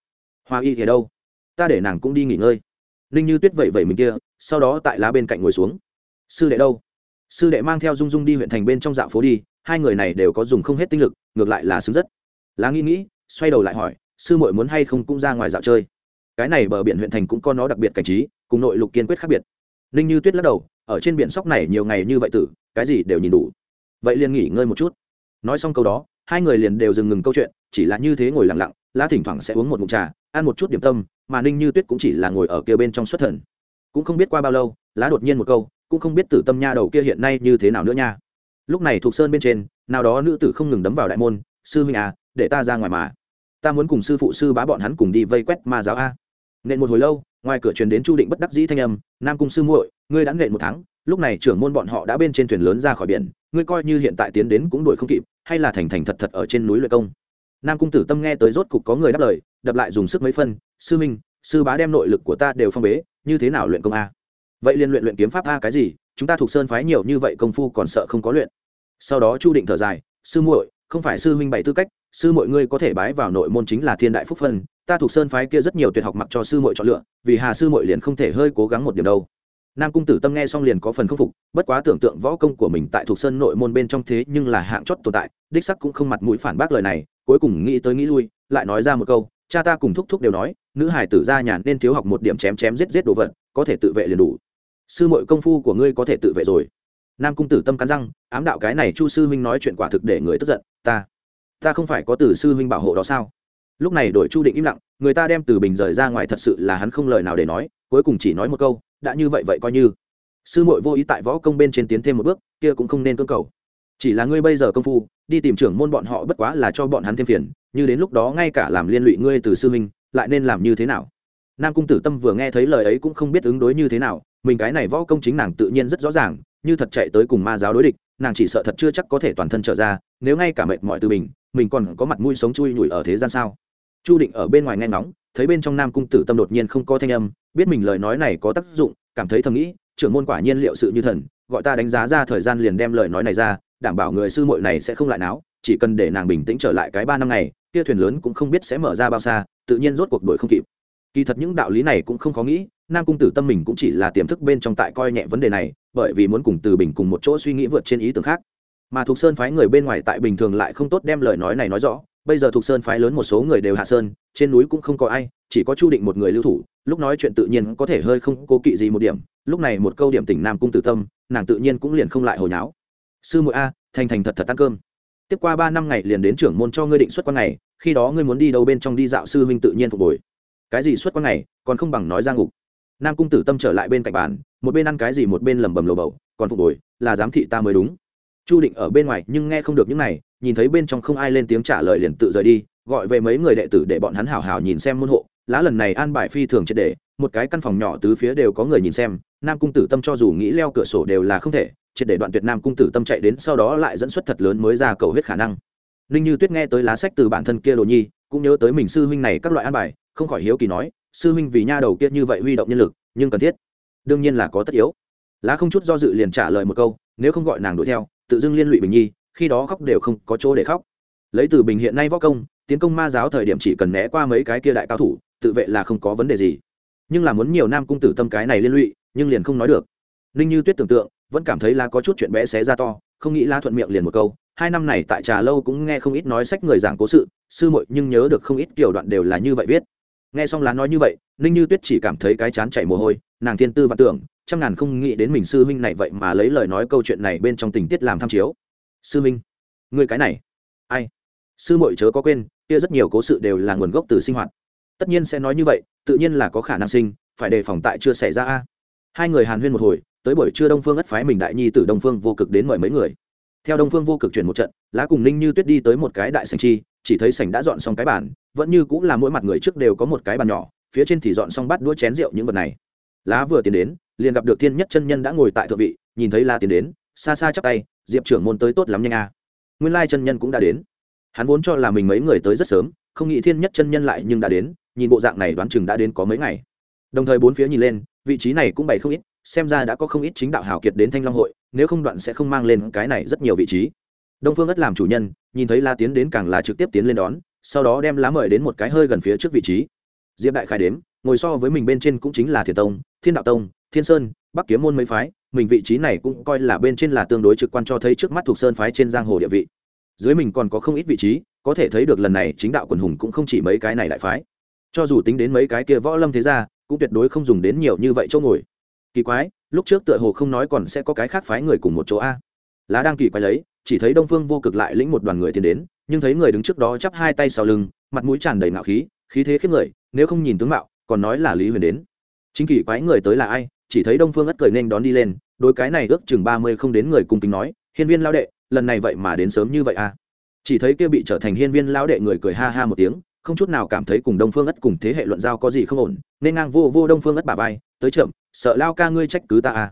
Hoa y thì đâu? Ta để nàng cũng đi nghỉ ngơi. Ninh như tuyết vậy vậy mình kia, sau đó tại lá bên cạnh ngồi xuống. Sư đệ đâu? Sư đệ mang theo dung dung đi huyện thành bên trong dạo phố đi, hai người này đều có dùng không hết tinh lực, ngược lại là xứng rất. Lá nghĩ nghĩ, xoay đầu lại hỏi, sư muội muốn hay không cũng ra ngoài dạo chơi? Cái này bờ biển huyện thành cũng có nó đặc biệt cảnh trí, cùng nội lục kiên quyết khác biệt. Ninh như tuyết lắc đầu ở trên biển sóc này nhiều ngày như vậy tử, cái gì đều nhìn đủ. Vậy liền nghỉ ngơi một chút. Nói xong câu đó, hai người liền đều dừng ngừng câu chuyện, chỉ là như thế ngồi lặng lặng lá thỉnh thoảng sẽ uống một mụn trà, ăn một chút điểm tâm, mà ninh như tuyết cũng chỉ là ngồi ở kia bên trong xuất thần. Cũng không biết qua bao lâu lá đột nhiên một câu, cũng không biết tử tâm nha đầu kia hiện nay như thế nào nữa nha. Lúc này thuộc sơn bên trên, nào đó nữ tử không ngừng đấm vào đại môn, sư huynh à để ta ra ngoài mà. Ta muốn cùng sư phụ sư bá bọn hắn cùng đi vây quét ma giáo a. Nên một hồi lâu ngoài cửa truyền đến chu định bất đắc dĩ thanh âm, nam cung sư muội, ngươi đã nện một tháng, lúc này trưởng môn bọn họ đã bên trên thuyền lớn ra khỏi biển, ngươi coi như hiện tại tiến đến cũng đuổi không kịp, hay là thành thành thật thật ở trên núi luyện công? Nam cung tử tâm nghe tới rốt cục có người đáp lời, đập lại dùng sức mấy phân, sư minh, sư bá đem nội lực của ta đều phong bế, như thế nào luyện công a? Vậy liên luyện luyện kiếm pháp a, cái gì? Chúng ta thuộc sơn phái nhiều như vậy công phu còn sợ không có luyện. Sau đó chu định thở dài, sư muội, không phải sư huynh bảy tư cách, sư muội ngươi có thể bái vào nội môn chính là thiên đại phúc phân ta thuộc sơn phái kia rất nhiều tuyệt học mặc cho sư muội chọn lựa, vì hà sư muội liền không thể hơi cố gắng một điểm đâu. Nam cung tử tâm nghe xong liền có phần khâm phục, bất quá tưởng tượng võ công của mình tại thuộc sơn nội môn bên trong thế nhưng là hạng chót tồn tại, đích sắc cũng không mặt mũi phản bác lời này, cuối cùng nghĩ tới nghĩ lui, lại nói ra một câu, cha ta cùng thúc thúc đều nói, nữ hải tử ra nhàn nên thiếu học một điểm chém chém giết giết đồ vật, có thể tự vệ liền đủ. Sư muội công phu của ngươi có thể tự vệ rồi. Nam cung tử tâm cắn răng, ám đạo cái này chu sư huynh nói chuyện quả thực để người tức giận, ta ta không phải có tử sư huynh bảo hộ đó sao? Lúc này đổi chu định im lặng, người ta đem từ bình rời ra ngoài thật sự là hắn không lời nào để nói, cuối cùng chỉ nói một câu, đã như vậy vậy coi như. Sư mội vô ý tại võ công bên trên tiến thêm một bước, kia cũng không nên cơ cầu. Chỉ là ngươi bây giờ công phu, đi tìm trưởng môn bọn họ bất quá là cho bọn hắn thêm phiền, như đến lúc đó ngay cả làm liên lụy ngươi từ sư minh lại nên làm như thế nào? Nam cung tử tâm vừa nghe thấy lời ấy cũng không biết ứng đối như thế nào, mình cái này võ công chính nàng tự nhiên rất rõ ràng, như thật chạy tới cùng ma giáo đối địch, nàng chỉ sợ thật chưa chắc có thể toàn thân trở ra, nếu ngay cả mệt mỏi từ mình mình còn có mặt mũi sống chui nhủi ở thế gian sao? Chu định ở bên ngoài nghe ngóng, thấy bên trong nam cung tử tâm đột nhiên không có thanh âm, biết mình lời nói này có tác dụng, cảm thấy thầm nghĩ, trưởng môn quả nhiên liệu sự như thần, gọi ta đánh giá ra thời gian liền đem lời nói này ra, đảm bảo người sư muội này sẽ không lại náo, chỉ cần để nàng bình tĩnh trở lại cái ba năm ngày, kia thuyền lớn cũng không biết sẽ mở ra bao xa, tự nhiên rốt cuộc đuổi không kịp. Kỳ thật những đạo lý này cũng không khó nghĩ, nam cung tử tâm mình cũng chỉ là tiềm thức bên trong tại coi nhẹ vấn đề này, bởi vì muốn cùng từ bình cùng một chỗ suy nghĩ vượt trên ý tưởng khác. Mà thuộc sơn phái người bên ngoài tại bình thường lại không tốt đem lời nói này nói rõ bây giờ thuộc sơn phái lớn một số người đều hạ sơn, trên núi cũng không có ai, chỉ có chu định một người lưu thủ, lúc nói chuyện tự nhiên có thể hơi không cố kỵ gì một điểm, lúc này một câu điểm tỉnh nam cung tử tâm, nàng tự nhiên cũng liền không lại hồi nháo. Sư muội a, thành thành thật thật ăn cơm. Tiếp qua ba năm ngày liền đến trưởng môn cho ngươi định xuất quan ngày, khi đó ngươi muốn đi đâu bên trong đi dạo sư huynh tự nhiên phục hồi. Cái gì xuất quan ngày, còn không bằng nói ra ngục. Nam cung tử tâm trở lại bên cạnh bàn, một bên ăn cái gì một bên lẩm bẩm lồ bầu, còn phục hồi, là giám thị ta mới đúng. Chu định ở bên ngoài nhưng nghe không được những này nhìn thấy bên trong không ai lên tiếng trả lời liền tự rời đi, gọi về mấy người đệ tử để bọn hắn hảo hảo nhìn xem môn hộ. Lá lần này an bài phi thường triệt để, một cái căn phòng nhỏ tứ phía đều có người nhìn xem, nam cung tử tâm cho dù nghĩ leo cửa sổ đều là không thể, triệt để đoạn tuyệt nam cung tử tâm chạy đến sau đó lại dẫn xuất thật lớn mới ra cầu hết khả năng. Ninh như tuyết nghe tới lá sách từ bản thân kia đồ nhi, cũng nhớ tới mình sư huynh này các loại an bài, không khỏi hiếu kỳ nói, sư huynh vì nha đầu kia như vậy huy động nhân lực, nhưng cần thiết. Đương nhiên là có tất yếu. Lá không chút do dự liền trả lời một câu, nếu không gọi nàng đuổi theo, tự dưng liên lụy bình nhi khi đó khóc đều không có chỗ để khóc. Lấy từ bình hiện nay võ công, tiến công ma giáo thời điểm chỉ cần né qua mấy cái kia đại cao thủ, tự vệ là không có vấn đề gì. Nhưng là muốn nhiều nam cung tử tâm cái này liên lụy, nhưng liền không nói được. Ninh như tuyết tưởng tượng, vẫn cảm thấy là có chút chuyện bé xé ra to, không nghĩ la thuận miệng liền một câu, hai năm này tại trà lâu cũng nghe không ít nói sách người giảng cố sự, sư muội nhưng nhớ được không ít kiểu đoạn đều là như vậy viết. Nghe xong lá nói như vậy, ninh như tuyết chỉ cảm thấy cái chán chảy mồ hôi, nàng thiên tư và tưởng, trăm ngàn không nghĩ đến mình sư huynh này vậy mà lấy lời nói câu chuyện này bên trong tình tiết làm tham chiếu sư Minh, người cái này ai? Sư Mội chớ có quên kia rất nhiều cố sự đều là nguồn gốc từ sinh hoạt. Tất nhiên sẽ nói như vậy tự nhiên là có khả năng sinh phải đề phòng tại chưa xảy ra a. Hai người hàn huyên một hồi tới buổi trưa đông phương ất phái mình đại nhi từ đông phương vô cực đến mời mấy người. Theo đông phương vô cực chuyển một trận lá cùng ninh như tuyết đi tới một cái đại sành chi chỉ thấy sành đã dọn xong cái bàn vẫn như cũng là mỗi mặt người trước đều có một cái bàn nhỏ phía trên thì dọn xong bát đũa chén rượu những vật này. Lá vừa tiến đến liền gặp được thiên nhất chân nhân đã ngồi tại thượng vị nhìn thấy la tiến đến xa xa chắp tay diệp trưởng môn tới tốt lắm nhanh a. Nguyên lai chân nhân cũng đã đến. Hắn vốn cho là mình mấy người tới rất sớm, không nghĩ thiên nhất chân nhân lại nhưng đã đến, nhìn bộ dạng này đoán chừng đã đến có mấy ngày. Đồng thời bốn phía nhìn lên, vị trí này cũng bày không ít, xem ra đã có không ít chính đạo hào kiệt đến thanh long hội, nếu không đoạn sẽ không mang lên cái này rất nhiều vị trí. Đông phương ất làm chủ nhân, nhìn thấy la tiến đến càng là trực tiếp tiến lên đón, sau đó đem lá mời đến một cái hơi gần phía trước vị trí. Diệp đại khai đếm, ngồi so với mình bên trên cũng chính là thiền tông, thiên đạo tông thiên sơn, bắc kiếm môn mấy phái, mình vị trí này cũng coi là bên trên là tương đối trực quan cho thấy trước mắt thuộc sơn phái trên giang hồ địa vị. Dưới mình còn có không ít vị trí, có thể thấy được lần này chính đạo quần hùng cũng không chỉ mấy cái này đại phái. Cho dù tính đến mấy cái kia võ lâm thế ra cũng tuyệt đối không dùng đến nhiều như vậy chỗ ngồi. Kỳ quái, lúc trước tựa hồ không nói còn sẽ có cái khác phái người cùng một chỗ a. Lá đang kỳ quái lấy, chỉ thấy đông phương vô cực lại lĩnh một đoàn người tiến đến, nhưng thấy người đứng trước đó chắp hai tay sau lưng, mặt mũi tràn đầy ngạo khí khí thế khiếp người, nếu không nhìn tướng mạo, còn nói là lý huyền đến. Chính kỳ quái người tới là ai? Chỉ thấy đông phương ất cười nên đón đi lên đôi cái này ước chừng ba mươi không đến người cùng kính nói, hiên viên lao đệ, lần này vậy mà đến sớm như vậy à? Chỉ thấy kia bị trở thành hiên viên lao đệ người cười ha ha một tiếng, không chút nào cảm thấy cùng đông phương ất cùng thế hệ luận giao có gì không ổn, nên ngang vô vô đông phương ất bà vai, tới chậm, sợ lao ca ngươi trách cứ ta à?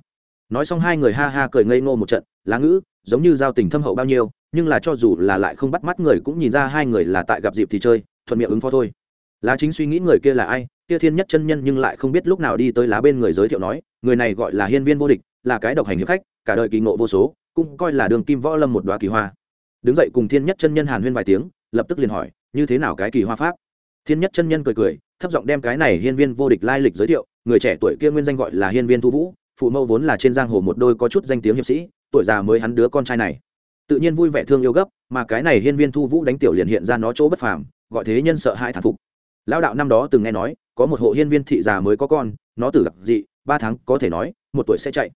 Nói xong hai người ha ha cười ngây ngô một trận, lá ngữ, giống như giao tình thâm hậu bao nhiêu, nhưng là cho dù là lại không bắt mắt người cũng nhìn ra hai người là tại gặp dịp thì chơi, thuận miệng ứng phó thôi. Lá chính suy nghĩ người kia là ai, kia thiên nhất chân nhân nhưng lại không biết lúc nào đi tới lá bên người giới thiệu nói người này gọi là hiên viên vô địch, là cái độc hành hiệp khách, cả đời kỳ ngộ vô số, cũng coi là đường kim võ lâm một đoá kỳ hoa. Đứng dậy cùng thiên nhất chân nhân hàn huyên vài tiếng, lập tức liền hỏi, như thế nào cái kỳ hoa pháp? Thiên nhất chân nhân cười cười, thấp giọng đem cái này hiên viên vô địch lai lịch giới thiệu, người trẻ tuổi kia nguyên danh gọi là hiên viên thu vũ, phụ mẫu vốn là trên giang hồ một đôi có chút danh tiếng hiệp sĩ, tuổi già mới hắn đứa con trai này. Tự nhiên vui vẻ thương yêu gấp, mà cái này hiên viên thu vũ đánh tiểu liền hiện ra nó chỗ bất phàm, gọi thế nhân sợ hai thản phục. Lão đạo năm đó từng nghe nói, có một hộ hiên viên thị già mới có con, nó tử gặp dị ba tháng, có thể nói, một tuổi sẽ chạy.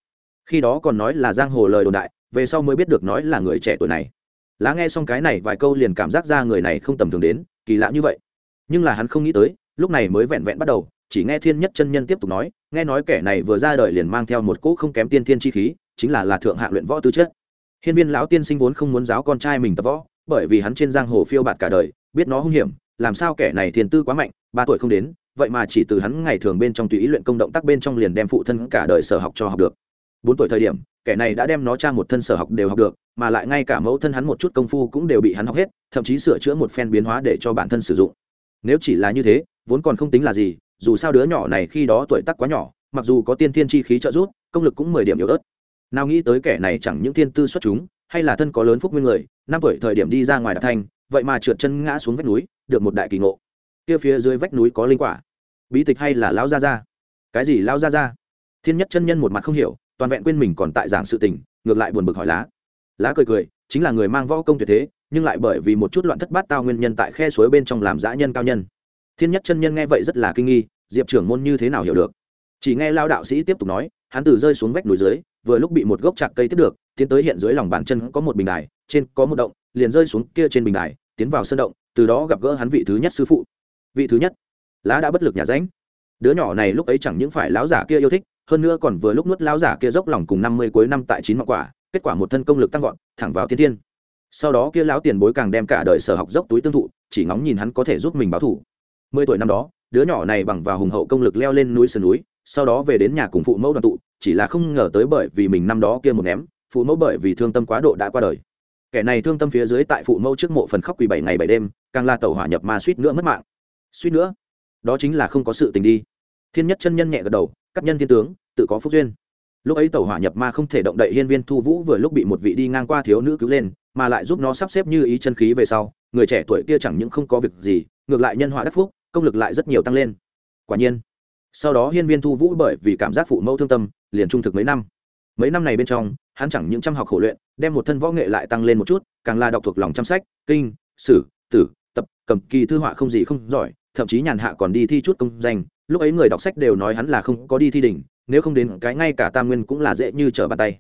Khi đó còn nói là giang hồ lời đồn đại, về sau mới biết được nói là người trẻ tuổi này. Lá nghe xong cái này vài câu liền cảm giác ra người này không tầm thường đến, kỳ lạ như vậy. Nhưng là hắn không nghĩ tới, lúc này mới vẹn vẹn bắt đầu, chỉ nghe thiên nhất chân nhân tiếp tục nói, nghe nói kẻ này vừa ra đời liền mang theo một cỗ không kém tiên thiên chi khí, chính là là thượng hạ luyện võ tư chất. Hiên viên lão tiên sinh vốn không muốn giáo con trai mình tập võ, bởi vì hắn trên giang hồ phiêu bạt cả đời, biết nó hung hiểm, làm sao kẻ này thiền tư quá mạnh, ba tuổi không đến vậy mà chỉ từ hắn ngày thường bên trong tùy ý luyện công động tác bên trong liền đem phụ thân cả đời sở học cho học được. Bốn tuổi thời điểm, kẻ này đã đem nó cha một thân sở học đều học được, mà lại ngay cả mẫu thân hắn một chút công phu cũng đều bị hắn học hết, thậm chí sửa chữa một phen biến hóa để cho bản thân sử dụng. Nếu chỉ là như thế, vốn còn không tính là gì, dù sao đứa nhỏ này khi đó tuổi tác quá nhỏ, mặc dù có tiên thiên chi khí trợ giúp, công lực cũng mười điểm yếu ớt. Nào nghĩ tới kẻ này chẳng những thiên tư xuất chúng, hay là thân có lớn phúc nguyên người, năm tuổi thời điểm đi ra ngoài đạp thanh vậy mà trượt chân ngã xuống vách núi, được một đại kỳ ngộ kia phía dưới vách núi có linh quả. Bí tịch hay là lão gia gia? Cái gì lão gia gia? Thiên nhất chân nhân một mặt không hiểu, toàn vẹn quên mình còn tại giảng sự tình, ngược lại buồn bực hỏi lá. Lá cười cười, chính là người mang võ công tuyệt thế, nhưng lại bởi vì một chút loạn thất bát tao nguyên nhân tại khe suối bên trong làm dã nhân cao nhân. Thiên nhất chân nhân nghe vậy rất là kinh nghi, diệp trưởng môn như thế nào hiểu được? Chỉ nghe lao đạo sĩ tiếp tục nói, hắn từ rơi xuống vách núi dưới, vừa lúc bị một gốc chạc cây tiếp được, tiến tới hiện dưới lòng bàn chân có một bình đài, trên có một động, liền rơi xuống kia trên bình đài, tiến vào sân động, từ đó gặp gỡ hắn vị thứ nhất sư phụ vị thứ nhất. Lá đã bất lực nhà ránh đứa nhỏ này lúc ấy chẳng những phải lão giả kia yêu thích, hơn nữa còn vừa lúc nuốt lão giả kia dốc lòng cùng năm mươi cuối năm tại chín mặc quả kết quả một thân công lực tăng vọt, thẳng vào thiên thiên. Sau đó kia lão tiền bối càng đem cả đời sở học dốc túi tương thụ, chỉ ngóng nhìn hắn có thể giúp mình báo thủ mười tuổi năm đó, đứa nhỏ này bằng vào hùng hậu công lực leo lên núi sườn núi, sau đó về đến nhà cùng phụ mẫu đoàn tụ, chỉ là không ngờ tới bởi vì mình năm đó kia một ném, phụ mẫu bởi vì thương tâm quá độ đã qua đời. Kẻ này thương tâm phía dưới tại phụ mẫu trước mộ phần khóc quỳ bảy ngày bảy đêm, càng là tàu hỏa nhập ma suýt nữa mất mạng suýt nữa. Đó chính là không có sự tình đi. Thiên nhất chân nhân nhẹ gật đầu, cắt nhân thiên tướng, tự có phúc duyên. Lúc ấy tàu hỏa nhập ma không thể động đậy hiên viên thu vũ vừa lúc bị một vị đi ngang qua thiếu nữ cứu lên, mà lại giúp nó sắp xếp như ý chân khí về sau, người trẻ tuổi kia chẳng những không có việc gì, ngược lại nhân họa đắc phúc, công lực lại rất nhiều tăng lên. Quả nhiên, sau đó hiên viên thu vũ bởi vì cảm giác phụ mẫu thương tâm, liền trung thực mấy năm. Mấy năm này bên trong, hắn chẳng những chăm học khổ luyện, đem một thân võ nghệ lại tăng lên một chút, càng là đọc thuộc lòng chăm sách, kinh, sử, tử, tập, cầm kỳ thư họa không gì không giỏi thậm chí nhàn hạ còn đi thi chút công danh, lúc ấy người đọc sách đều nói hắn là không có đi thi đỉnh, nếu không đến cái ngay cả tam nguyên cũng là dễ như trở bàn tay.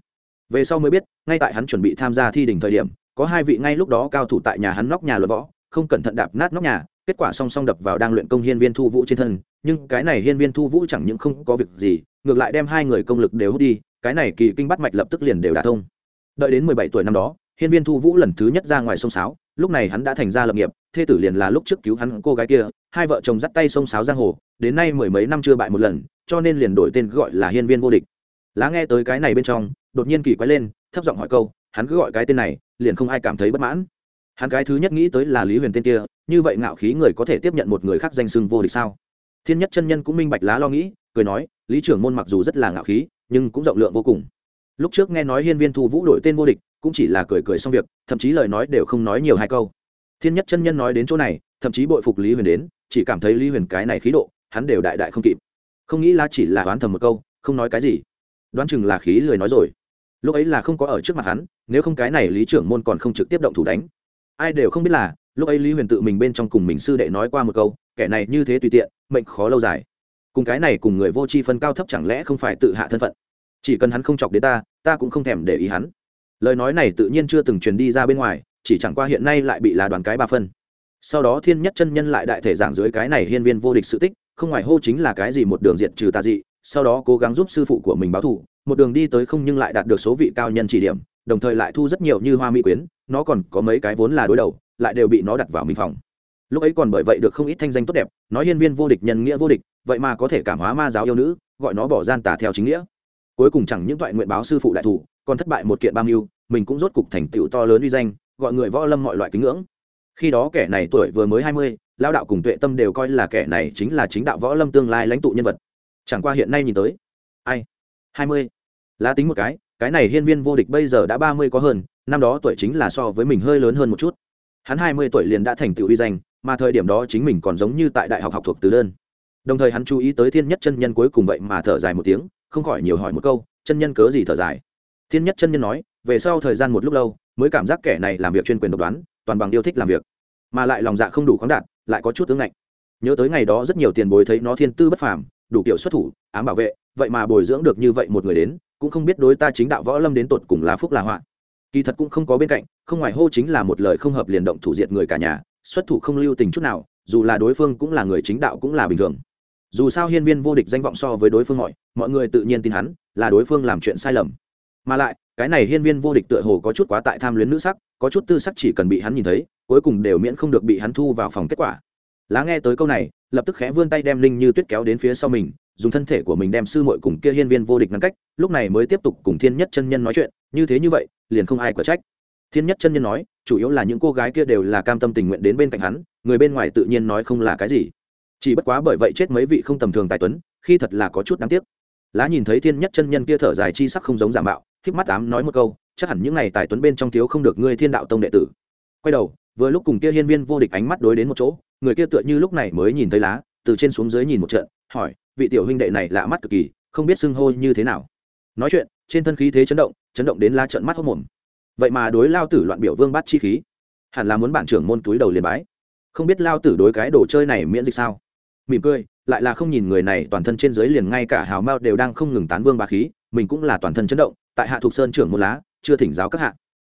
Về sau mới biết, ngay tại hắn chuẩn bị tham gia thi đỉnh thời điểm, có hai vị ngay lúc đó cao thủ tại nhà hắn nóc nhà luật võ, không cẩn thận đạp nát nóc nhà, kết quả song song đập vào đang luyện công hiên viên thu vũ trên thân, nhưng cái này hiên viên thu vũ chẳng những không có việc gì, ngược lại đem hai người công lực đều hút đi, cái này kỳ kinh bắt mạch lập tức liền đều đả thông. Đợi đến mười bảy tuổi năm đó, hiên viên thu vũ lần thứ nhất ra ngoài sông sáo, lúc này hắn đã thành ra lập nghiệp, thê tử liền là lúc trước cứu hắn cô gái kia hai vợ chồng dắt tay sông sáo giang hồ, đến nay mười mấy năm chưa bại một lần, cho nên liền đổi tên gọi là hiên viên vô địch. Lá nghe tới cái này bên trong, đột nhiên kỳ quái lên, thấp giọng hỏi câu, hắn cứ gọi cái tên này, liền không ai cảm thấy bất mãn. Hắn cái thứ nhất nghĩ tới là lý huyền tên kia, như vậy ngạo khí người có thể tiếp nhận một người khác danh xưng vô địch sao? Thiên nhất chân nhân cũng minh bạch lá lo nghĩ, cười nói, lý trưởng môn mặc dù rất là ngạo khí, nhưng cũng rộng lượng vô cùng. Lúc trước nghe nói hiên viên thu vũ đổi tên vô địch, cũng chỉ là cười cười xong việc, thậm chí lời nói đều không nói nhiều hai câu. Thiên nhất chân nhân nói đến chỗ này, thậm chí bội phục lý huyền đến chỉ cảm thấy lý huyền cái này khí độ, hắn đều đại đại không kịp. Không nghĩ lá chỉ là đoán thầm một câu, không nói cái gì. Đoán chừng là khí lười nói rồi. Lúc ấy là không có ở trước mặt hắn, nếu không cái này lý trưởng môn còn không trực tiếp động thủ đánh. Ai đều không biết là, lúc ấy lý huyền tự mình bên trong cùng mình sư đệ nói qua một câu, kẻ này như thế tùy tiện, mệnh khó lâu dài. Cùng cái này cùng người vô tri phân cao thấp chẳng lẽ không phải tự hạ thân phận? Chỉ cần hắn không chọc đến ta ta cũng không thèm để ý hắn. Lời nói này tự nhiên chưa từng truyền đi ra bên ngoài, chỉ chẳng qua hiện nay lại bị là đoàn cái ba phân sau đó thiên nhất chân nhân lại đại thể giảng dưới cái này hiên viên vô địch sự tích, không ngoài hô chính là cái gì một đường diện trừ tà dị, sau đó cố gắng giúp sư phụ của mình báo thù, một đường đi tới không nhưng lại đạt được số vị cao nhân chỉ điểm, đồng thời lại thu rất nhiều như hoa mỹ quyến, nó còn có mấy cái vốn là đối đầu, lại đều bị nó đặt vào mình phòng. Lúc ấy còn bởi vậy được không ít thanh danh tốt đẹp, nói hiên viên vô địch nhân nghĩa vô địch, vậy mà có thể cảm hóa ma giáo yêu nữ, gọi nó bỏ gian tà theo chính nghĩa. Cuối cùng chẳng những toại nguyện báo sư phụ đại thủ, còn thất bại một kiện ba nhiêu mình cũng rốt cục thành tựu to lớn uy danh, gọi người võ lâm mọi loại kính ngưỡng khi đó kẻ này tuổi vừa mới hai mươi lao đạo cùng tuệ tâm đều coi là kẻ này chính là chính đạo võ lâm tương lai lãnh tụ nhân vật. Chẳng qua hiện nay nhìn tới, ai? hai mươi. Lá tính một cái cái này hiên viên vô địch bây giờ đã ba mươi có hơn, năm đó tuổi chính là so với mình hơi lớn hơn một chút. Hắn hai mươi tuổi liền đã thành tựu uy danh, mà thời điểm đó chính mình còn giống như tại đại học học thuộc từ đơn. Đồng thời hắn chú ý tới thiên nhất chân nhân cuối cùng vậy mà thở dài một tiếng, không khỏi nhiều hỏi một câu, chân nhân cớ gì thở dài? Thiên nhất chân nhân nói, về sau thời gian một lúc lâu, mới cảm giác kẻ này làm việc chuyên quyền độc đoán toàn bằng yêu thích làm việc. Mà lại lòng dạ không đủ khoáng đạt, lại có chút tướng ngạnh. Nhớ tới ngày đó rất nhiều tiền bối thấy nó thiên tư bất phàm, đủ kiểu xuất thủ, ám bảo vệ, vậy mà bồi dưỡng được như vậy một người đến, cũng không biết đối ta chính đạo võ lâm đến tột cùng là phúc là họa. Kỳ thật cũng không có bên cạnh, không ngoài hô chính là một lời không hợp liền động thủ diệt người cả nhà, xuất thủ không lưu tình chút nào, dù là đối phương cũng là người chính đạo cũng là bình thường. Dù sao hiên viên vô địch danh vọng so với đối phương mọi mọi người tự nhiên tin hắn, là đối phương làm chuyện sai lầm mà lại, cái này hiên viên vô địch tựa hồ có chút quá tại tham luyến nữ sắc, có chút tư sắc chỉ cần bị hắn nhìn thấy, cuối cùng đều miễn không được bị hắn thu vào phòng kết quả. Lá nghe tới câu này, lập tức khẽ vươn tay đem linh như tuyết kéo đến phía sau mình, dùng thân thể của mình đem sư muội cùng kia hiên viên vô địch ngăn cách, lúc này mới tiếp tục cùng thiên nhất chân nhân nói chuyện, như thế như vậy, liền không ai có trách. Thiên nhất chân nhân nói, chủ yếu là những cô gái kia đều là cam tâm tình nguyện đến bên cạnh hắn, người bên ngoài tự nhiên nói không là cái gì. Chỉ bất quá bởi vậy chết mấy vị không tầm thường tài tuấn, khi thật là có chút đáng tiếc. Lá nhìn thấy thiên nhất chân nhân kia thở dài chi sắc không giống giả mạo híp mắt ám nói một câu, chắc hẳn những n à y tài tuấn bên trong thiếu không được ngươi thiên đạo tông đệ tử. Quay đầu, vừa lúc cùng kia hiên viên vô địch ánh mắt đối đến một chỗ, người kia tựa như lúc này mới nhìn thấy lá, từ trên xuống dưới nhìn một trận, hỏi, vị tiểu huynh đệ này lạ mắt cực kỳ, không biết xưng hô như thế nào? Nói chuyện, trên thân khí thế chấn động chấn động đến la trận mắt hốc mồm. Vậy mà đối lao tử loạn biểu vương bắt chi khí, hẳn là muốn bản trưởng môn túi đầu liền bái. Không biết lao tử đối cái đồ chơi này miễn dịch sao? Mỉm cười, lại là không nhìn người này toàn thân trên dưới liền ngay cả hào mao đều đang không ngừng tán vương bá khí, mình cũng là toàn thân chấn động tại hạ thuộc sơn trưởng môn lá, chưa thỉnh giáo các hạ.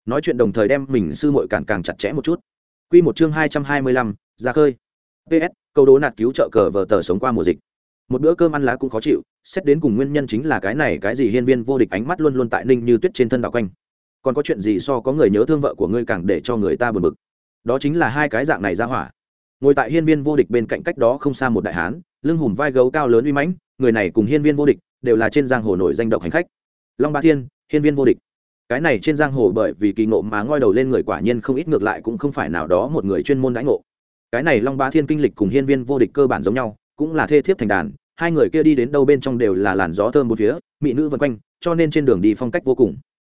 Nói chuyện đồng thời đem mình sư muội càng càng chặt chẽ một chút. Quy một chương hai trăm hai mươi lăm, ra khơi. Ps câu đố nạt cứu trợ cờ vờ tờ sống qua mùa dịch. Một bữa cơm ăn lá cũng khó chịu, xét đến cùng nguyên nhân chính là cái này, cái gì hiên viên vô địch ánh mắt luôn luôn tại ninh như tuyết trên thân đảo quanh. Còn có chuyện gì so có người nhớ thương vợ của ngươi càng để cho người ta buồn bực? Đó chính là hai cái dạng này ra hỏa. Ngồi tại hiên viên vô địch bên cạnh cách đó không xa một đại hán, lưng hùm vai gấu cao lớn uy mãnh, người này cùng hiên viên vô địch đều là trên giang hồ nổi danh độc hành khách long ba thiên, hiên viên vô địch. Cái này trên giang hồ bởi vì kỳ ngộ mà ngoi đầu lên người quả nhiên không ít ngược lại cũng không phải nào đó một người chuyên môn đãi ngộ. Cái này long ba thiên kinh lịch cùng hiên viên vô địch cơ bản giống nhau, cũng là thê thiếp thành đàn, hai người kia đi đến đâu bên trong đều là làn gió thơm một phía, mỹ nữ vân quanh, cho nên trên đường đi phong cách vô cùng.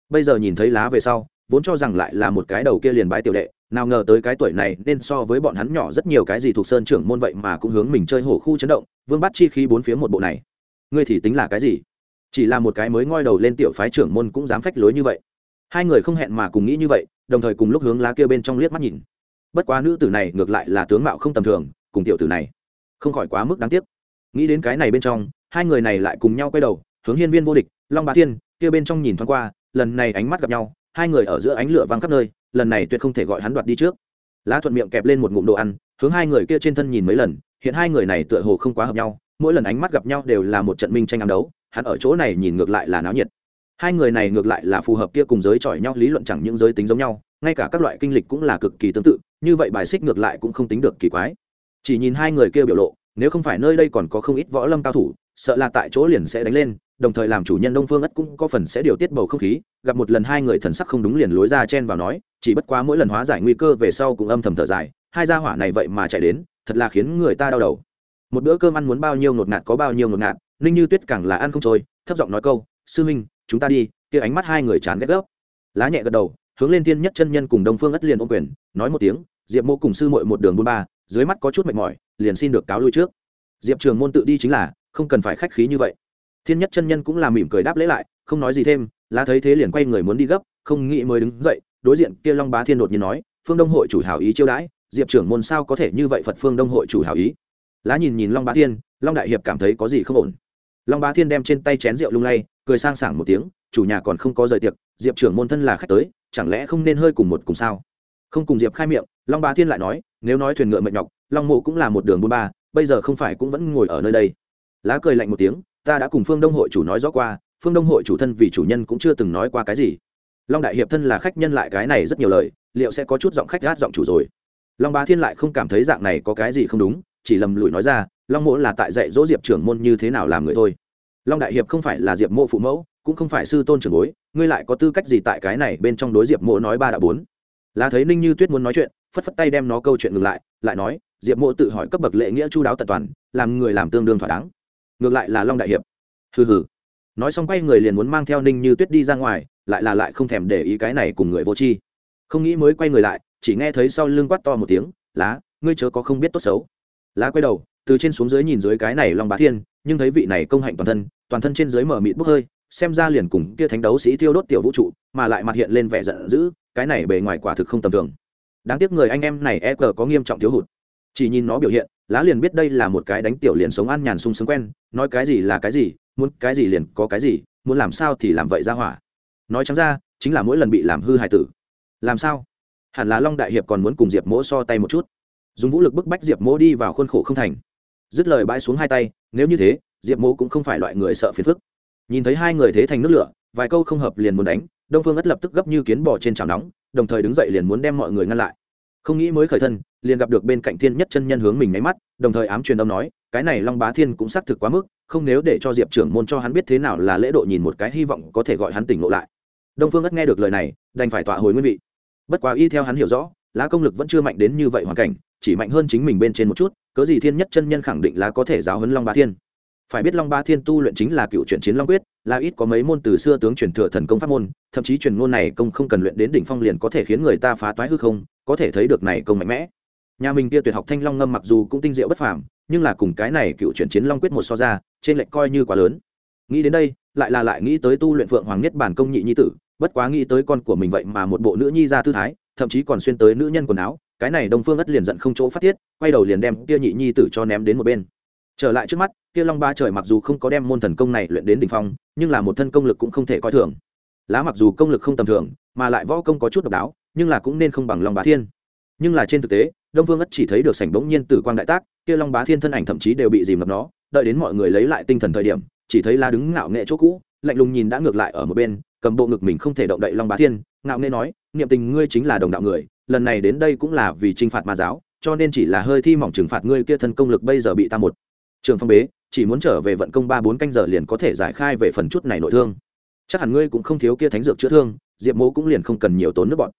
Bây giờ nhìn thấy lá về sau, vốn cho rằng lại là một cái đầu kia liền bái tiểu đệ, nào ngờ tới cái tuổi này nên so với bọn hắn nhỏ rất nhiều cái gì thuộc sơn trưởng môn vậy mà cũng hướng mình chơi hổ khu chấn động, vương bắt chi khí bốn phía một bộ này. Ngươi thì tính là cái gì? Chỉ là một cái mới ngoi đầu lên tiểu phái trưởng môn cũng dám phách lối như vậy. Hai người không hẹn mà cùng nghĩ như vậy, đồng thời cùng lúc hướng lá kia bên trong liếc mắt nhìn. Bất quá nữ tử này ngược lại là tướng mạo không tầm thường, cùng tiểu tử này không khỏi quá mức đáng tiếc. Nghĩ đến cái này bên trong, hai người này lại cùng nhau quay đầu, hướng hiên viên vô địch, long bá thiên, kia bên trong nhìn thoáng qua, lần này ánh mắt gặp nhau, hai người ở giữa ánh lửa văng khắp nơi, lần này tuyệt không thể gọi hắn đoạt đi trước. Lá thuận miệng kẹp lên một ngụm đồ ăn, hướng hai người kia trên thân nhìn mấy lần, hiện hai người này tựa hồ không quá hợp nhau, mỗi lần ánh mắt gặp nhau đều là một trận minh tranh ám đấu hắn ở chỗ này nhìn ngược lại là náo nhiệt. Hai người này ngược lại là phù hợp kia cùng giới chọi nhau, lý luận chẳng những giới tính giống nhau, ngay cả các loại kinh lịch cũng là cực kỳ tương tự, như vậy bài xích ngược lại cũng không tính được kỳ quái. Chỉ nhìn hai người kia biểu lộ, nếu không phải nơi đây còn có không ít võ lâm cao thủ, sợ là tại chỗ liền sẽ đánh lên, đồng thời làm chủ nhân đông phương ất cũng có phần sẽ điều tiết bầu không khí, gặp một lần hai người thần sắc không đúng liền lối ra chen vào nói, chỉ bất quá mỗi lần hóa giải nguy cơ về sau cũng âm thầm thở dài, hai gia hỏa này vậy mà chạy đến, thật là khiến người ta đau đầu. Một bữa cơm ăn muốn bao nhiêu ngột ngạt có bao nhiêu ngột ngạt ninh như tuyết càng là ăn không trôi thấp giọng nói câu sư minh chúng ta đi. Kia ánh mắt hai người chán ghét gấp, lá nhẹ gật đầu hướng lên thiên nhất chân nhân cùng đông phương ất liền ôm quyền nói một tiếng diệp mô cùng sư mội một đường buôn ba dưới mắt có chút mệt mỏi liền xin được cáo lui trước. Diệp trường môn tự đi chính là không cần phải khách khí như vậy. Thiên nhất chân nhân cũng là mỉm cười đáp lễ lại không nói gì thêm lá thấy thế liền quay người muốn đi gấp không nghĩ mới đứng dậy đối diện kia long bá thiên đột nhiên nói phương đông hội chủ hào ý chiêu đãi diệp trưởng môn sao có thể như vậy phật phương đông hội chủ hào ý? Lá nhìn nhìn long bá thiên long đại hiệp cảm thấy có gì không ổn long bá thiên đem trên tay chén rượu lung lay, cười sang sảng một tiếng, chủ nhà còn không có rời tiệc, diệp trưởng môn thân là khách tới, chẳng lẽ không nên hơi cùng một cùng sao? Không cùng diệp khai miệng, long bá thiên lại nói, nếu nói thuyền ngựa mệt nhọc, long mộ cũng là một đường buôn ba, bây giờ không phải cũng vẫn ngồi ở nơi đây. Lá cười lạnh một tiếng, ta đã cùng phương đông hội chủ nói rõ qua, phương đông hội chủ thân vì chủ nhân cũng chưa từng nói qua cái gì. Long đại hiệp thân là khách nhân lại cái này rất nhiều lời, liệu sẽ có chút giọng khách gát giọng chủ rồi? Long bá thiên lại không cảm thấy dạng này có cái gì không đúng, chỉ lầm lùi nói ra long Mỗ là tại dạy dỗ diệp trưởng môn như thế nào làm người thôi. Long đại hiệp không phải là diệp mộ phụ mẫu, cũng không phải sư tôn trưởng bối, ngươi lại có tư cách gì tại cái này bên trong đối diệp mộ nói ba đã bốn? Là thấy ninh như tuyết muốn nói chuyện, phất phất tay đem nó câu chuyện ngừng lại lại nói, diệp mộ tự hỏi cấp bậc lệ nghĩa chu đáo tật toàn, làm người làm tương đương thỏa đáng. Ngược lại là long đại hiệp. Hừ hừ. Nói xong quay người liền muốn mang theo ninh như tuyết đi ra ngoài, lại là lại không thèm để ý cái này cùng người vô tri. Không nghĩ mới quay người lại, chỉ nghe thấy sau lưng quát to một tiếng, lá, ngươi chớ có không biết tốt xấu. Lá quay đầu từ trên xuống dưới nhìn dưới cái này long bá thiên, nhưng thấy vị này công hạnh toàn thân toàn thân trên dưới mở mịt bốc hơi, xem ra liền cùng kia thánh đấu sĩ thiêu đốt tiểu vũ trụ, mà lại mặt hiện lên vẻ giận dữ, cái này bề ngoài quả thực không tầm thường. Đáng tiếc người anh em này e cờ có nghiêm trọng thiếu hụt. Chỉ nhìn nó biểu hiện, lá liền biết đây là một cái đánh tiểu liền sống ăn nhàn sung sướng quen, nói cái gì là cái gì, muốn cái gì liền có cái gì, muốn làm sao thì làm vậy ra hỏa. Nói chẳng ra, chính là mỗi lần bị làm hư hại tử. Làm sao? Hẳn là long đại hiệp còn muốn cùng diệp mỗ so tay một chút. Dùng vũ lực bức bách diệp mỗ đi vào khuôn khổ không thành dứt lời bãi xuống hai tay, nếu như thế, diệp mỗ cũng không phải loại người sợ phiền phức. Nhìn thấy hai người thế thành nước lửa, vài câu không hợp liền muốn đánh, đông phương ất lập tức gấp như kiến bò trên chảo nóng, đồng thời đứng dậy liền muốn đem mọi người ngăn lại. Không nghĩ mới khởi thân, liền gặp được bên cạnh thiên nhất chân nhân hướng mình nháy mắt, đồng thời ám truyền âm nói, cái này long bá thiên cũng xác thực quá mức, không nếu để cho diệp trưởng môn cho hắn biết thế nào là lễ độ nhìn một cái hy vọng có thể gọi hắn tỉnh ngộ lại. Đông phương ất nghe được lời này, đành phải tọa hồi nguyên vị. Bất quá y theo hắn hiểu rõ, lá công lực vẫn chưa mạnh đến như vậy hoàn cảnh, chỉ mạnh hơn chính mình bên trên một chút cớ gì thiên nhất chân nhân khẳng định là có thể giáo huấn long Ba thiên? Phải biết long ba thiên tu luyện chính là cựu truyền chiến long quyết, là ít có mấy môn từ xưa tướng truyền thừa thần công pháp môn, thậm chí truyền ngôn này công không cần luyện đến đỉnh phong liền có thể khiến người ta phá toái hư không, có thể thấy được này công mạnh mẽ. Nhà mình kia tuyệt học thanh long ngâm mặc dù cũng tinh diệu bất phàm, nhưng là cùng cái này cựu chuyển chiến long quyết một so ra, trên lệnh coi như quá lớn. Nghĩ đến đây, lại là lại nghĩ tới tu luyện phượng hoàng nhất bản công nhị nhi tử, bất quá nghĩ tới con của mình vậy mà một bộ nữ nhi ra tư thái, thậm chí còn xuyên tới nữ nhân quần áo cái này đông phương ất liền giận không chỗ phát tiết, quay đầu liền đem kia nhị nhi tử cho ném đến một bên. Trở lại trước mắt, kia long ba trời mặc dù không có đem môn thần công này luyện đến đỉnh phong, nhưng là một thân công lực cũng không thể coi thường. Lá mặc dù công lực không tầm thường, mà lại võ công có chút độc đáo, nhưng là cũng nên không bằng long bá thiên. Nhưng là trên thực tế, đông vương ất chỉ thấy được sảnh bỗng nhiên tử quang đại tác, kia long bá thiên thân ảnh thậm chí đều bị dìm ngập nó, đợi đến mọi người lấy lại tinh thần thời điểm, chỉ thấy la đứng ngạo nghệ chỗ cũ, lạnh lùng nhìn đã ngược lại ở một bên, cầm bộ ngực mình không thể động đậy long bá thiên, ngạo nghệ nói, niệm tình ngươi chính là đồng đạo người lần này đến đây cũng là vì trinh phạt ma giáo, cho nên chỉ là hơi thi mỏng trừng phạt ngươi kia thân công lực bây giờ bị ta một. Trường phong bế, chỉ muốn trở về vận công ba bốn canh giờ liền có thể giải khai về phần chút này nội thương. Chắc hẳn ngươi cũng không thiếu kia thánh dược chữa thương, diệp mỗ cũng liền không cần nhiều tốn nước bọn.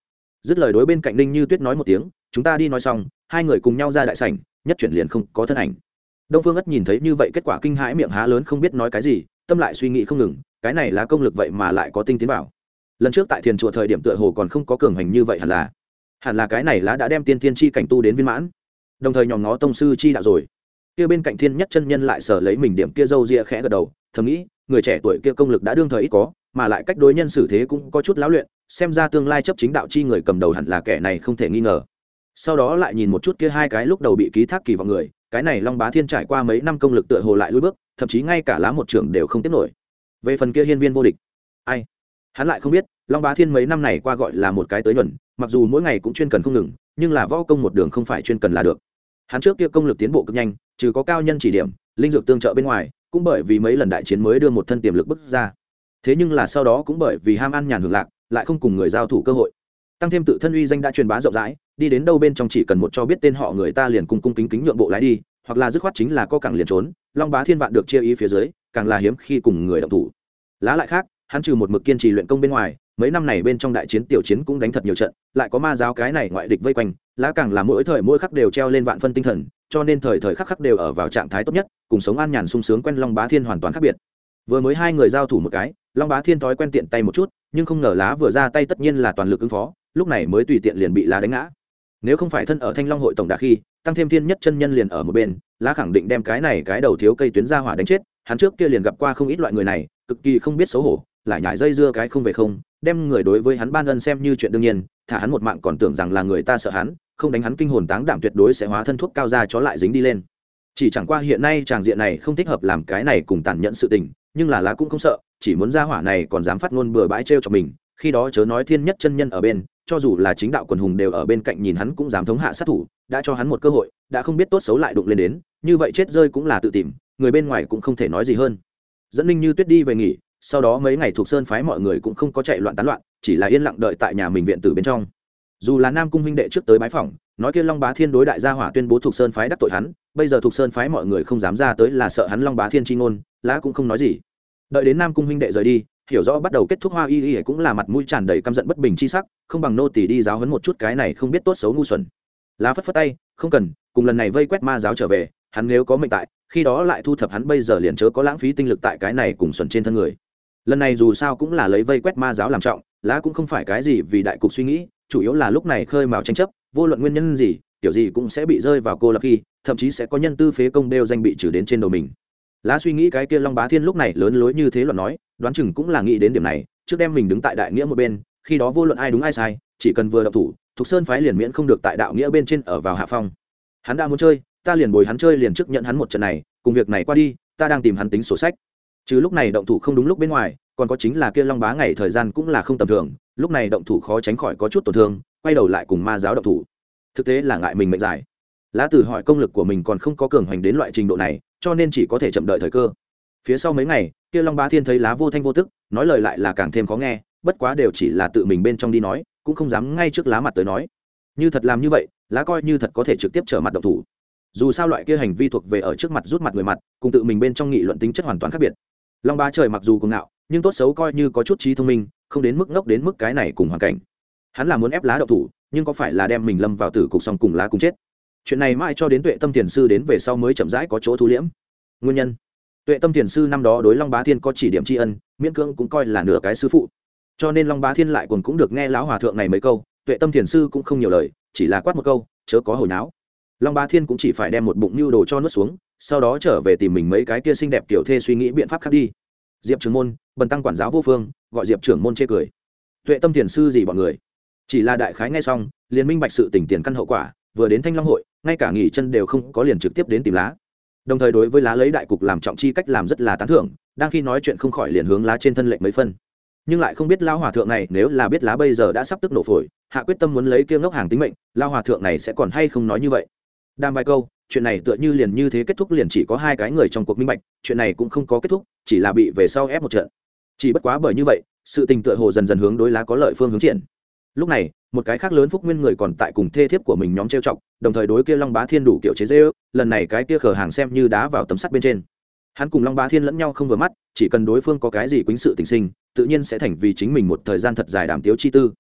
Dứt lời đối bên cạnh ninh như tuyết nói một tiếng, chúng ta đi nói xong, hai người cùng nhau ra đại sảnh, nhất chuyển liền không có thân ảnh. Đông phương ất nhìn thấy như vậy kết quả kinh hãi miệng há lớn không biết nói cái gì, tâm lại suy nghĩ không ngừng, cái này là công lực vậy mà lại có tinh tiến bảo lần trước tại thiền chùa thời điểm tựa hồ còn không có cường hành như vậy hẳn là hẳn là cái này lá đã đem tiên tiên chi cảnh tu đến viên mãn. Đồng thời nhòm ngó tông sư chi đạo rồi. Kia bên cạnh thiên nhất chân nhân lại sở lấy mình điểm kia râu ria khẽ gật đầu, thầm nghĩ, người trẻ tuổi kia công lực đã đương thời ít có, mà lại cách đối nhân xử thế cũng có chút lão luyện, xem ra tương lai chấp chính đạo chi người cầm đầu hẳn là kẻ này không thể nghi ngờ. Sau đó lại nhìn một chút kia hai cái lúc đầu bị ký thác kỳ vào người, cái này long bá thiên trải qua mấy năm công lực tựa hồ lại lui bước, thậm chí ngay cả lá một trưởng đều không tiếp nổi. Về phần kia hiên viên vô địch, ai? Hắn lại không biết, long bá thiên mấy năm này qua gọi là một cái tới nhuần, mặc dù mỗi ngày cũng chuyên cần không ngừng, nhưng là võ công một đường không phải chuyên cần là được. Hắn trước kia công lực tiến bộ cực nhanh, trừ có cao nhân chỉ điểm, linh dược tương trợ bên ngoài, cũng bởi vì mấy lần đại chiến mới đưa một thân tiềm lực bước ra. Thế nhưng là sau đó cũng bởi vì ham ăn nhàn hưởng lạc, lại không cùng người giao thủ cơ hội. Tăng thêm tự thân uy danh đã truyền bá rộng rãi, đi đến đâu bên trong chỉ cần một cho biết tên họ người ta liền cung cung kính kính nhượng bộ lái đi, hoặc là dứt khoát chính là có cẳng liền trốn, long bá thiên vạn được chia ý phía dưới, càng là hiếm khi cùng người động thủ. Lá lại khác hắn trừ một mực kiên trì luyện công bên ngoài, mấy năm này bên trong đại chiến tiểu chiến cũng đánh thật nhiều trận, lại có ma giáo cái này ngoại địch vây quanh, lá càng là mỗi thời mỗi khắc đều treo lên vạn phân tinh thần, cho nên thời thời khắc khắc đều ở vào trạng thái tốt nhất, cùng sống an nhàn sung sướng quen long bá thiên hoàn toàn khác biệt. Vừa mới hai người giao thủ một cái, long bá thiên thói quen tiện tay một chút, nhưng không ngờ lá vừa ra tay tất nhiên là toàn lực ứng phó, lúc này mới tùy tiện liền bị lá đánh ngã. Nếu không phải thân ở thanh long hội tổng đà khi, tăng thêm thiên nhất chân nhân liền ở một bên, lá khẳng định đem cái này cái đầu thiếu cây tuyến ra hỏa đánh chết, hắn trước kia liền gặp qua không ít loại người này, cực kỳ không biết xấu hổ lại nhải dây dưa cái không về không, đem người đối với hắn ban ân xem như chuyện đương nhiên, thả hắn một mạng còn tưởng rằng là người ta sợ hắn, không đánh hắn kinh hồn táng đảm tuyệt đối sẽ hóa thân thuốc cao ra chó lại dính đi lên. Chỉ chẳng qua hiện nay tràng diện này không thích hợp làm cái này cùng tàn nhẫn sự tình, nhưng là lá cũng không sợ, chỉ muốn ra hỏa này còn dám phát ngôn bừa bãi trêu cho mình, khi đó chớ nói thiên nhất chân nhân ở bên, cho dù là chính đạo quần hùng đều ở bên cạnh nhìn hắn cũng dám thống hạ sát thủ, đã cho hắn một cơ hội, đã không biết tốt xấu lại đụng lên đến, như vậy chết rơi cũng là tự tìm, người bên ngoài cũng không thể nói gì hơn. Dẫn ninh như tuyết đi về nghỉ sau đó mấy ngày thuộc sơn phái mọi người cũng không có chạy loạn tán loạn, chỉ là yên lặng đợi tại nhà mình viện tử bên trong. Dù là nam cung huynh đệ trước tới bái phỏng, nói kia long bá thiên đối đại gia hỏa tuyên bố thuộc sơn phái đắc tội hắn, bây giờ thuộc sơn phái mọi người không dám ra tới là sợ hắn long bá thiên chi ngôn, lá cũng không nói gì. Đợi đến nam cung huynh đệ rời đi, hiểu rõ bắt đầu kết thúc hoa y y cũng là mặt mũi tràn đầy căm giận bất bình chi sắc, không bằng nô tỳ đi giáo hấn một chút cái này không biết tốt xấu ngu xuẩn. Lá phất phất tay, không cần, cùng lần này vây quét ma giáo trở về, hắn nếu có mệnh tại, khi đó lại thu thập hắn bây giờ liền chớ có lãng phí tinh lực tại cái này cùng xuẩn trên thân người lần này dù sao cũng là lấy vây quét ma giáo làm trọng, lá cũng không phải cái gì vì đại cục suy nghĩ, chủ yếu là lúc này khơi mào tranh chấp, vô luận nguyên nhân gì, kiểu gì cũng sẽ bị rơi vào cô lập khi, thậm chí sẽ có nhân tư phế công đều danh bị trừ đến trên đầu mình. Lá suy nghĩ cái kia long bá thiên lúc này lớn lối như thế luận nói, đoán chừng cũng là nghĩ đến điểm này, trước đem mình đứng tại đại nghĩa một bên, khi đó vô luận ai đúng ai sai, chỉ cần vừa đậu thủ, thục sơn phái liền miễn không được tại đạo nghĩa bên trên ở vào hạ phong. Hắn đã muốn chơi, ta liền bồi hắn chơi liền trước nhận hắn một trận này, cùng việc này qua đi, ta đang tìm hắn tính sổ sách chứ lúc này động thủ không đúng lúc bên ngoài còn có chính là kia long bá ngày thời gian cũng là không tầm thường lúc này động thủ khó tránh khỏi có chút tổn thương quay đầu lại cùng ma giáo động thủ. Thực tế là ngại mình mệnh giải, lá tử hỏi công lực của mình còn không có cường hoành đến loại trình độ này cho nên chỉ có thể chậm đợi thời cơ. Phía sau mấy ngày kia long bá thiên thấy lá vô thanh vô tức nói lời lại là càng thêm khó nghe bất quá đều chỉ là tự mình bên trong đi nói cũng không dám ngay trước lá mặt tới nói. Như thật làm như vậy lá coi như thật có thể trực tiếp trở mặt động thủ. Dù sao loại kia hành vi thuộc về ở trước mặt rút mặt người mặt cùng tự mình bên trong nghị luận tính chất hoàn toàn khác biệt long bá trời mặc dù cùng ngạo, nhưng tốt xấu coi như có chút trí thông minh, không đến mức ngốc đến mức cái này cùng hoàn cảnh. Hắn là muốn ép lá đậu thủ, nhưng có phải là đem mình lâm vào tử cục xong cùng lá cùng chết? Chuyện này mãi cho đến tuệ tâm thiền sư đến về sau mới chậm rãi có chỗ thu liễm. Nguyên nhân? Tuệ tâm thiền sư năm đó đối long bá thiên có chỉ điểm tri ân, miễn cưỡng cũng coi là nửa cái sư phụ. Cho nên long bá thiên lại còn cũng được nghe lão hòa thượng này mấy câu, tuệ tâm thiền sư cũng không nhiều lời, chỉ là quát một câu, chớ có hồi náo. Long bá thiên cũng chỉ phải đem một bụng nhu đồ cho nuốt xuống sau đó trở về tìm mình mấy cái kia xinh đẹp tiểu thê suy nghĩ biện pháp khác đi. Diệp trưởng môn, bần tăng quản giáo vô phương, gọi diệp trưởng môn chê cười. Tuệ tâm thiền sư gì bọn người? Chỉ là đại khái ngay xong, liền minh bạch sự tỉnh tiền căn hậu quả, vừa đến thanh long hội, ngay cả nghỉ chân đều không có liền trực tiếp đến tìm lá. Đồng thời đối với lá lấy đại cục làm trọng chi cách làm rất là tán thưởng, đang khi nói chuyện không khỏi liền hướng lá trên thân lệnh mấy phân. Nhưng lại không biết lao hòa thượng này nếu là biết lá bây giờ đã sắp tức nổ phổi, hạ quyết tâm muốn lấy kia ngốc hàng tính mệnh lao hòa thượng này sẽ còn hay không nói như vậy? Đam vài câu chuyện này tựa như liền như thế kết thúc liền chỉ có hai cái người trong cuộc minh bạch, chuyện này cũng không có kết thúc, chỉ là bị về sau ép một trận. Chỉ bất quá bởi như vậy, sự tình tựa hồ dần dần hướng đối lá có lợi phương hướng triển. Lúc này, một cái khác lớn phúc nguyên người còn tại cùng thê thiếp của mình nhóm trêu chọc, đồng thời đối kia long bá thiên đủ kiểu chế dễ lần này cái kia khờ hàng xem như đá vào tấm sắt bên trên. Hắn cùng long bá thiên lẫn nhau không vừa mắt, chỉ cần đối phương có cái gì quýnh sự tình sinh, tự nhiên sẽ thành vì chính mình một thời gian thật dài đàm tiếu chi tư.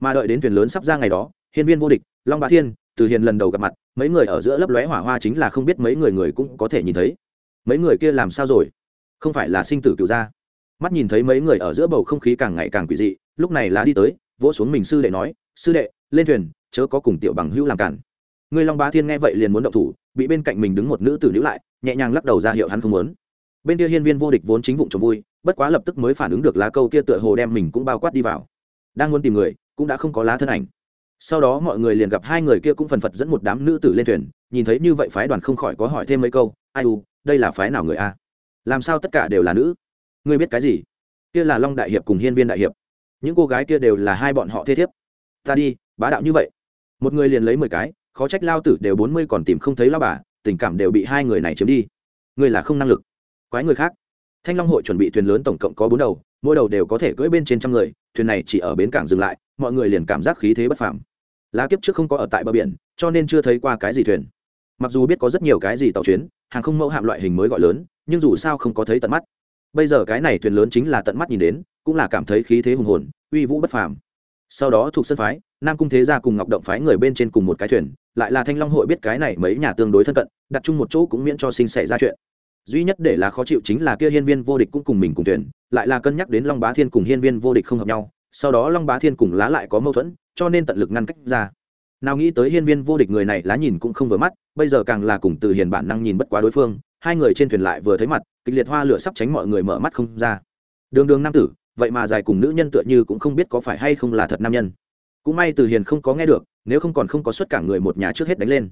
Mà đợi đến thuyền lớn sắp ra ngày đó, hiên viên vô địch, long bá thiên, từ hiền lần đầu gặp mặt mấy người ở giữa lấp lóe hỏa hoa chính là không biết mấy người người cũng có thể nhìn thấy. Mấy người kia làm sao rồi? Không phải là sinh tử cựu gia. Mắt nhìn thấy mấy người ở giữa bầu không khí càng ngày càng quỷ dị, lúc này lá đi tới, vỗ xuống mình sư đệ nói, sư đệ, lên thuyền, chớ có cùng tiểu bằng hữu làm cản. Người long bá thiên nghe vậy liền muốn động thủ, bị bên cạnh mình đứng một nữ tử nữ lại, nhẹ nhàng lắc đầu ra hiệu hắn không muốn. Bên kia hiên viên vô địch vốn chính vụng trộm vui, bất quá lập tức mới phản ứng được lá câu kia tựa hồ đem mình cũng bao quát đi vào. Đang muốn tìm người, cũng đã không có lá thân ảnh sau đó mọi người liền gặp hai người kia cũng phần phật dẫn một đám nữ tử lên thuyền, nhìn thấy như vậy phái đoàn không khỏi có hỏi thêm mấy câu, ai u, đây là phái nào người a? Làm sao tất cả đều là nữ? Ngươi biết cái gì? Kia là long đại hiệp cùng hiên viên đại hiệp. Những cô gái kia đều là hai bọn họ thế thiếp. Ta đi, bá đạo như vậy. Một người liền lấy mười cái, khó trách lao tử đều bốn mươi còn tìm không thấy lao bà, tình cảm đều bị hai người này chiếm đi. Người là không năng lực. Quái người khác thanh long hội chuẩn bị thuyền lớn tổng cộng có bốn đầu, mỗi đầu đều có thể cưỡi bên trên trăm người, thuyền này chỉ ở bến cảng dừng lại, mọi người liền cảm giác khí thế bất phàm. Lá kiếp trước không có ở tại bờ biển, cho nên chưa thấy qua cái gì thuyền. Mặc dù biết có rất nhiều cái gì tàu chuyến, hàng không mẫu hạm loại hình mới gọi lớn, nhưng dù sao không có thấy tận mắt. Bây giờ cái này thuyền lớn chính là tận mắt nhìn đến, cũng là cảm thấy khí thế hùng hồn, uy vũ bất phàm. Sau đó thuộc sân phái, nam cung thế gia cùng ngọc động phái người bên trên cùng một cái thuyền, lại là thanh long hội biết cái này mấy nhà tương đối thân cận, đặt chung một chỗ cũng miễn cho sinh xảy ra chuyện duy nhất để là khó chịu chính là kia hiên viên vô địch cũng cùng mình cùng thuyền lại là cân nhắc đến long bá thiên cùng hiên viên vô địch không hợp nhau, sau đó long bá thiên cùng lá lại có mâu thuẫn, cho nên tận lực ngăn cách ra. Nào nghĩ tới hiên viên vô địch người này lá nhìn cũng không vừa mắt, bây giờ càng là cùng từ hiền bản năng nhìn bất quá đối phương, hai người trên thuyền lại vừa thấy mặt, kịch liệt hoa lửa sắp tránh mọi người mở mắt không ra. Đường đường nam tử, vậy mà dài cùng nữ nhân tựa như cũng không biết có phải hay không là thật nam nhân. Cũng may từ hiền không có nghe được, nếu không còn không có xuất cả người một nhà trước hết đánh lên.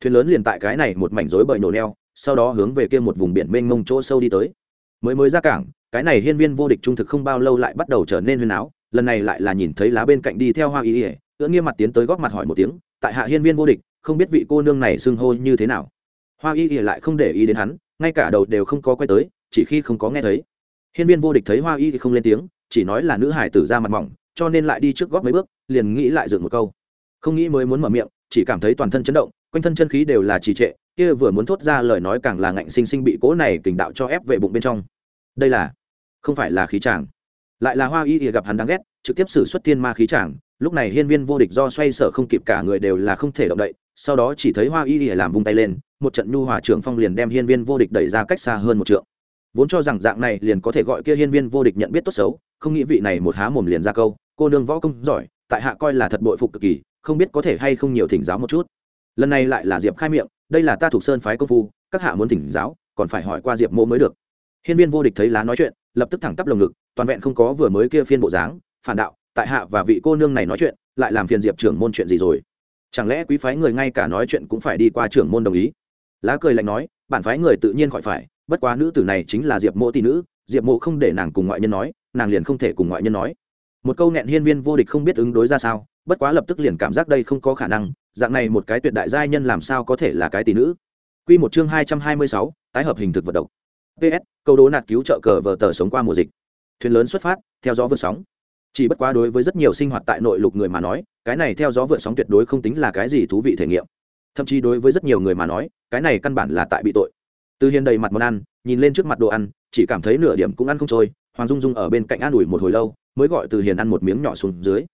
Thuyền lớn liền tại cái này một mảnh rối bời nổ neo sau đó hướng về kia một vùng biển mênh mông chỗ sâu đi tới. Mới mới ra cảng, cái này hiên viên vô địch trung thực không bao lâu lại bắt đầu trở nên huyền áo, lần này lại là nhìn thấy lá bên cạnh đi theo hoa ý ỉa ưỡn nghiêm mặt tiến tới góp mặt hỏi một tiếng, tại hạ hiên viên vô địch, không biết vị cô nương này xưng hô như thế nào? Hoa y ỉa lại không để ý đến hắn, ngay cả đầu đều không có quay tới, chỉ khi không có nghe thấy. Hiên viên vô địch thấy hoa y thì không lên tiếng, chỉ nói là nữ hải tử ra mặt mỏng, cho nên lại đi trước góp mấy bước, liền nghĩ lại dựng một câu. Không nghĩ mới muốn mở miệng, chỉ cảm thấy toàn thân chấn động, quanh thân chân khí đều là trì trệ kia vừa muốn thốt ra lời nói càng là ngạnh sinh sinh bị cố này kình đạo cho ép về bụng bên trong. Đây là, không phải là khí tràng lại là hoa y thì gặp hắn đáng ghét, trực tiếp xử xuất thiên ma khí tràng lúc này hiên viên vô địch do xoay sở không kịp cả người đều là không thể động đậy. Sau đó chỉ thấy hoa y thì làm vung tay lên, một trận nhu hòa trưởng phong liền đem hiên viên vô địch đẩy ra cách xa hơn một trượng. Vốn cho rằng dạng này liền có thể gọi kia hiên viên vô địch nhận biết tốt xấu, không nghĩ vị này một há mồm liền ra câu, cô nương võ công giỏi, tại hạ coi là thật bội phục cực kỳ, không biết có thể hay không nhiều thỉnh giáo một chút. Lần này lại là diệp khai miệng đây là ta thuộc sơn phái công phu, các hạ muốn thỉnh giáo, còn phải hỏi qua diệp mô mới được. Hiên viên vô địch thấy lá nói chuyện, lập tức thẳng tắp lồng ngực, toàn vẹn không có vừa mới kia phiên bộ dáng, phản đạo, tại hạ và vị cô nương này nói chuyện, lại làm phiền diệp trưởng môn chuyện gì rồi? Chẳng lẽ quý phái người ngay cả nói chuyện cũng phải đi qua trưởng môn đồng ý? Lá cười lạnh nói, bản phái người tự nhiên khỏi phải, bất quá nữ tử này chính là diệp mộ tỷ nữ, diệp mộ không để nàng cùng ngoại nhân nói, nàng liền không thể cùng ngoại nhân nói. Một câu nghẹn hiên viên vô địch không biết ứng đối ra sao, bất quá lập tức liền cảm giác đây không có khả năng dạng này một cái tuyệt đại giai nhân làm sao có thể là cái tỷ nữ? Quy một chương hai trăm hai mươi sáu, tái hợp hình thực vật độc. Ps câu đố nạt cứu trợ cờ vờ tờ sống qua mùa dịch. Thuyền lớn xuất phát, theo gió vượt sóng. Chỉ bất quá đối với rất nhiều sinh hoạt tại nội lục người mà nói, cái này theo gió vượt sóng tuyệt đối không tính là cái gì thú vị thể nghiệm. Thậm chí đối với rất nhiều người mà nói, cái này căn bản là tại bị tội. Từ hiền đầy mặt món ăn, nhìn lên trước mặt đồ ăn, chỉ cảm thấy nửa điểm cũng ăn không trôi, hoàng dung dung ở bên cạnh an ủi một hồi lâu, mới gọi từ hiền ăn một miếng nhỏ xuống dưới.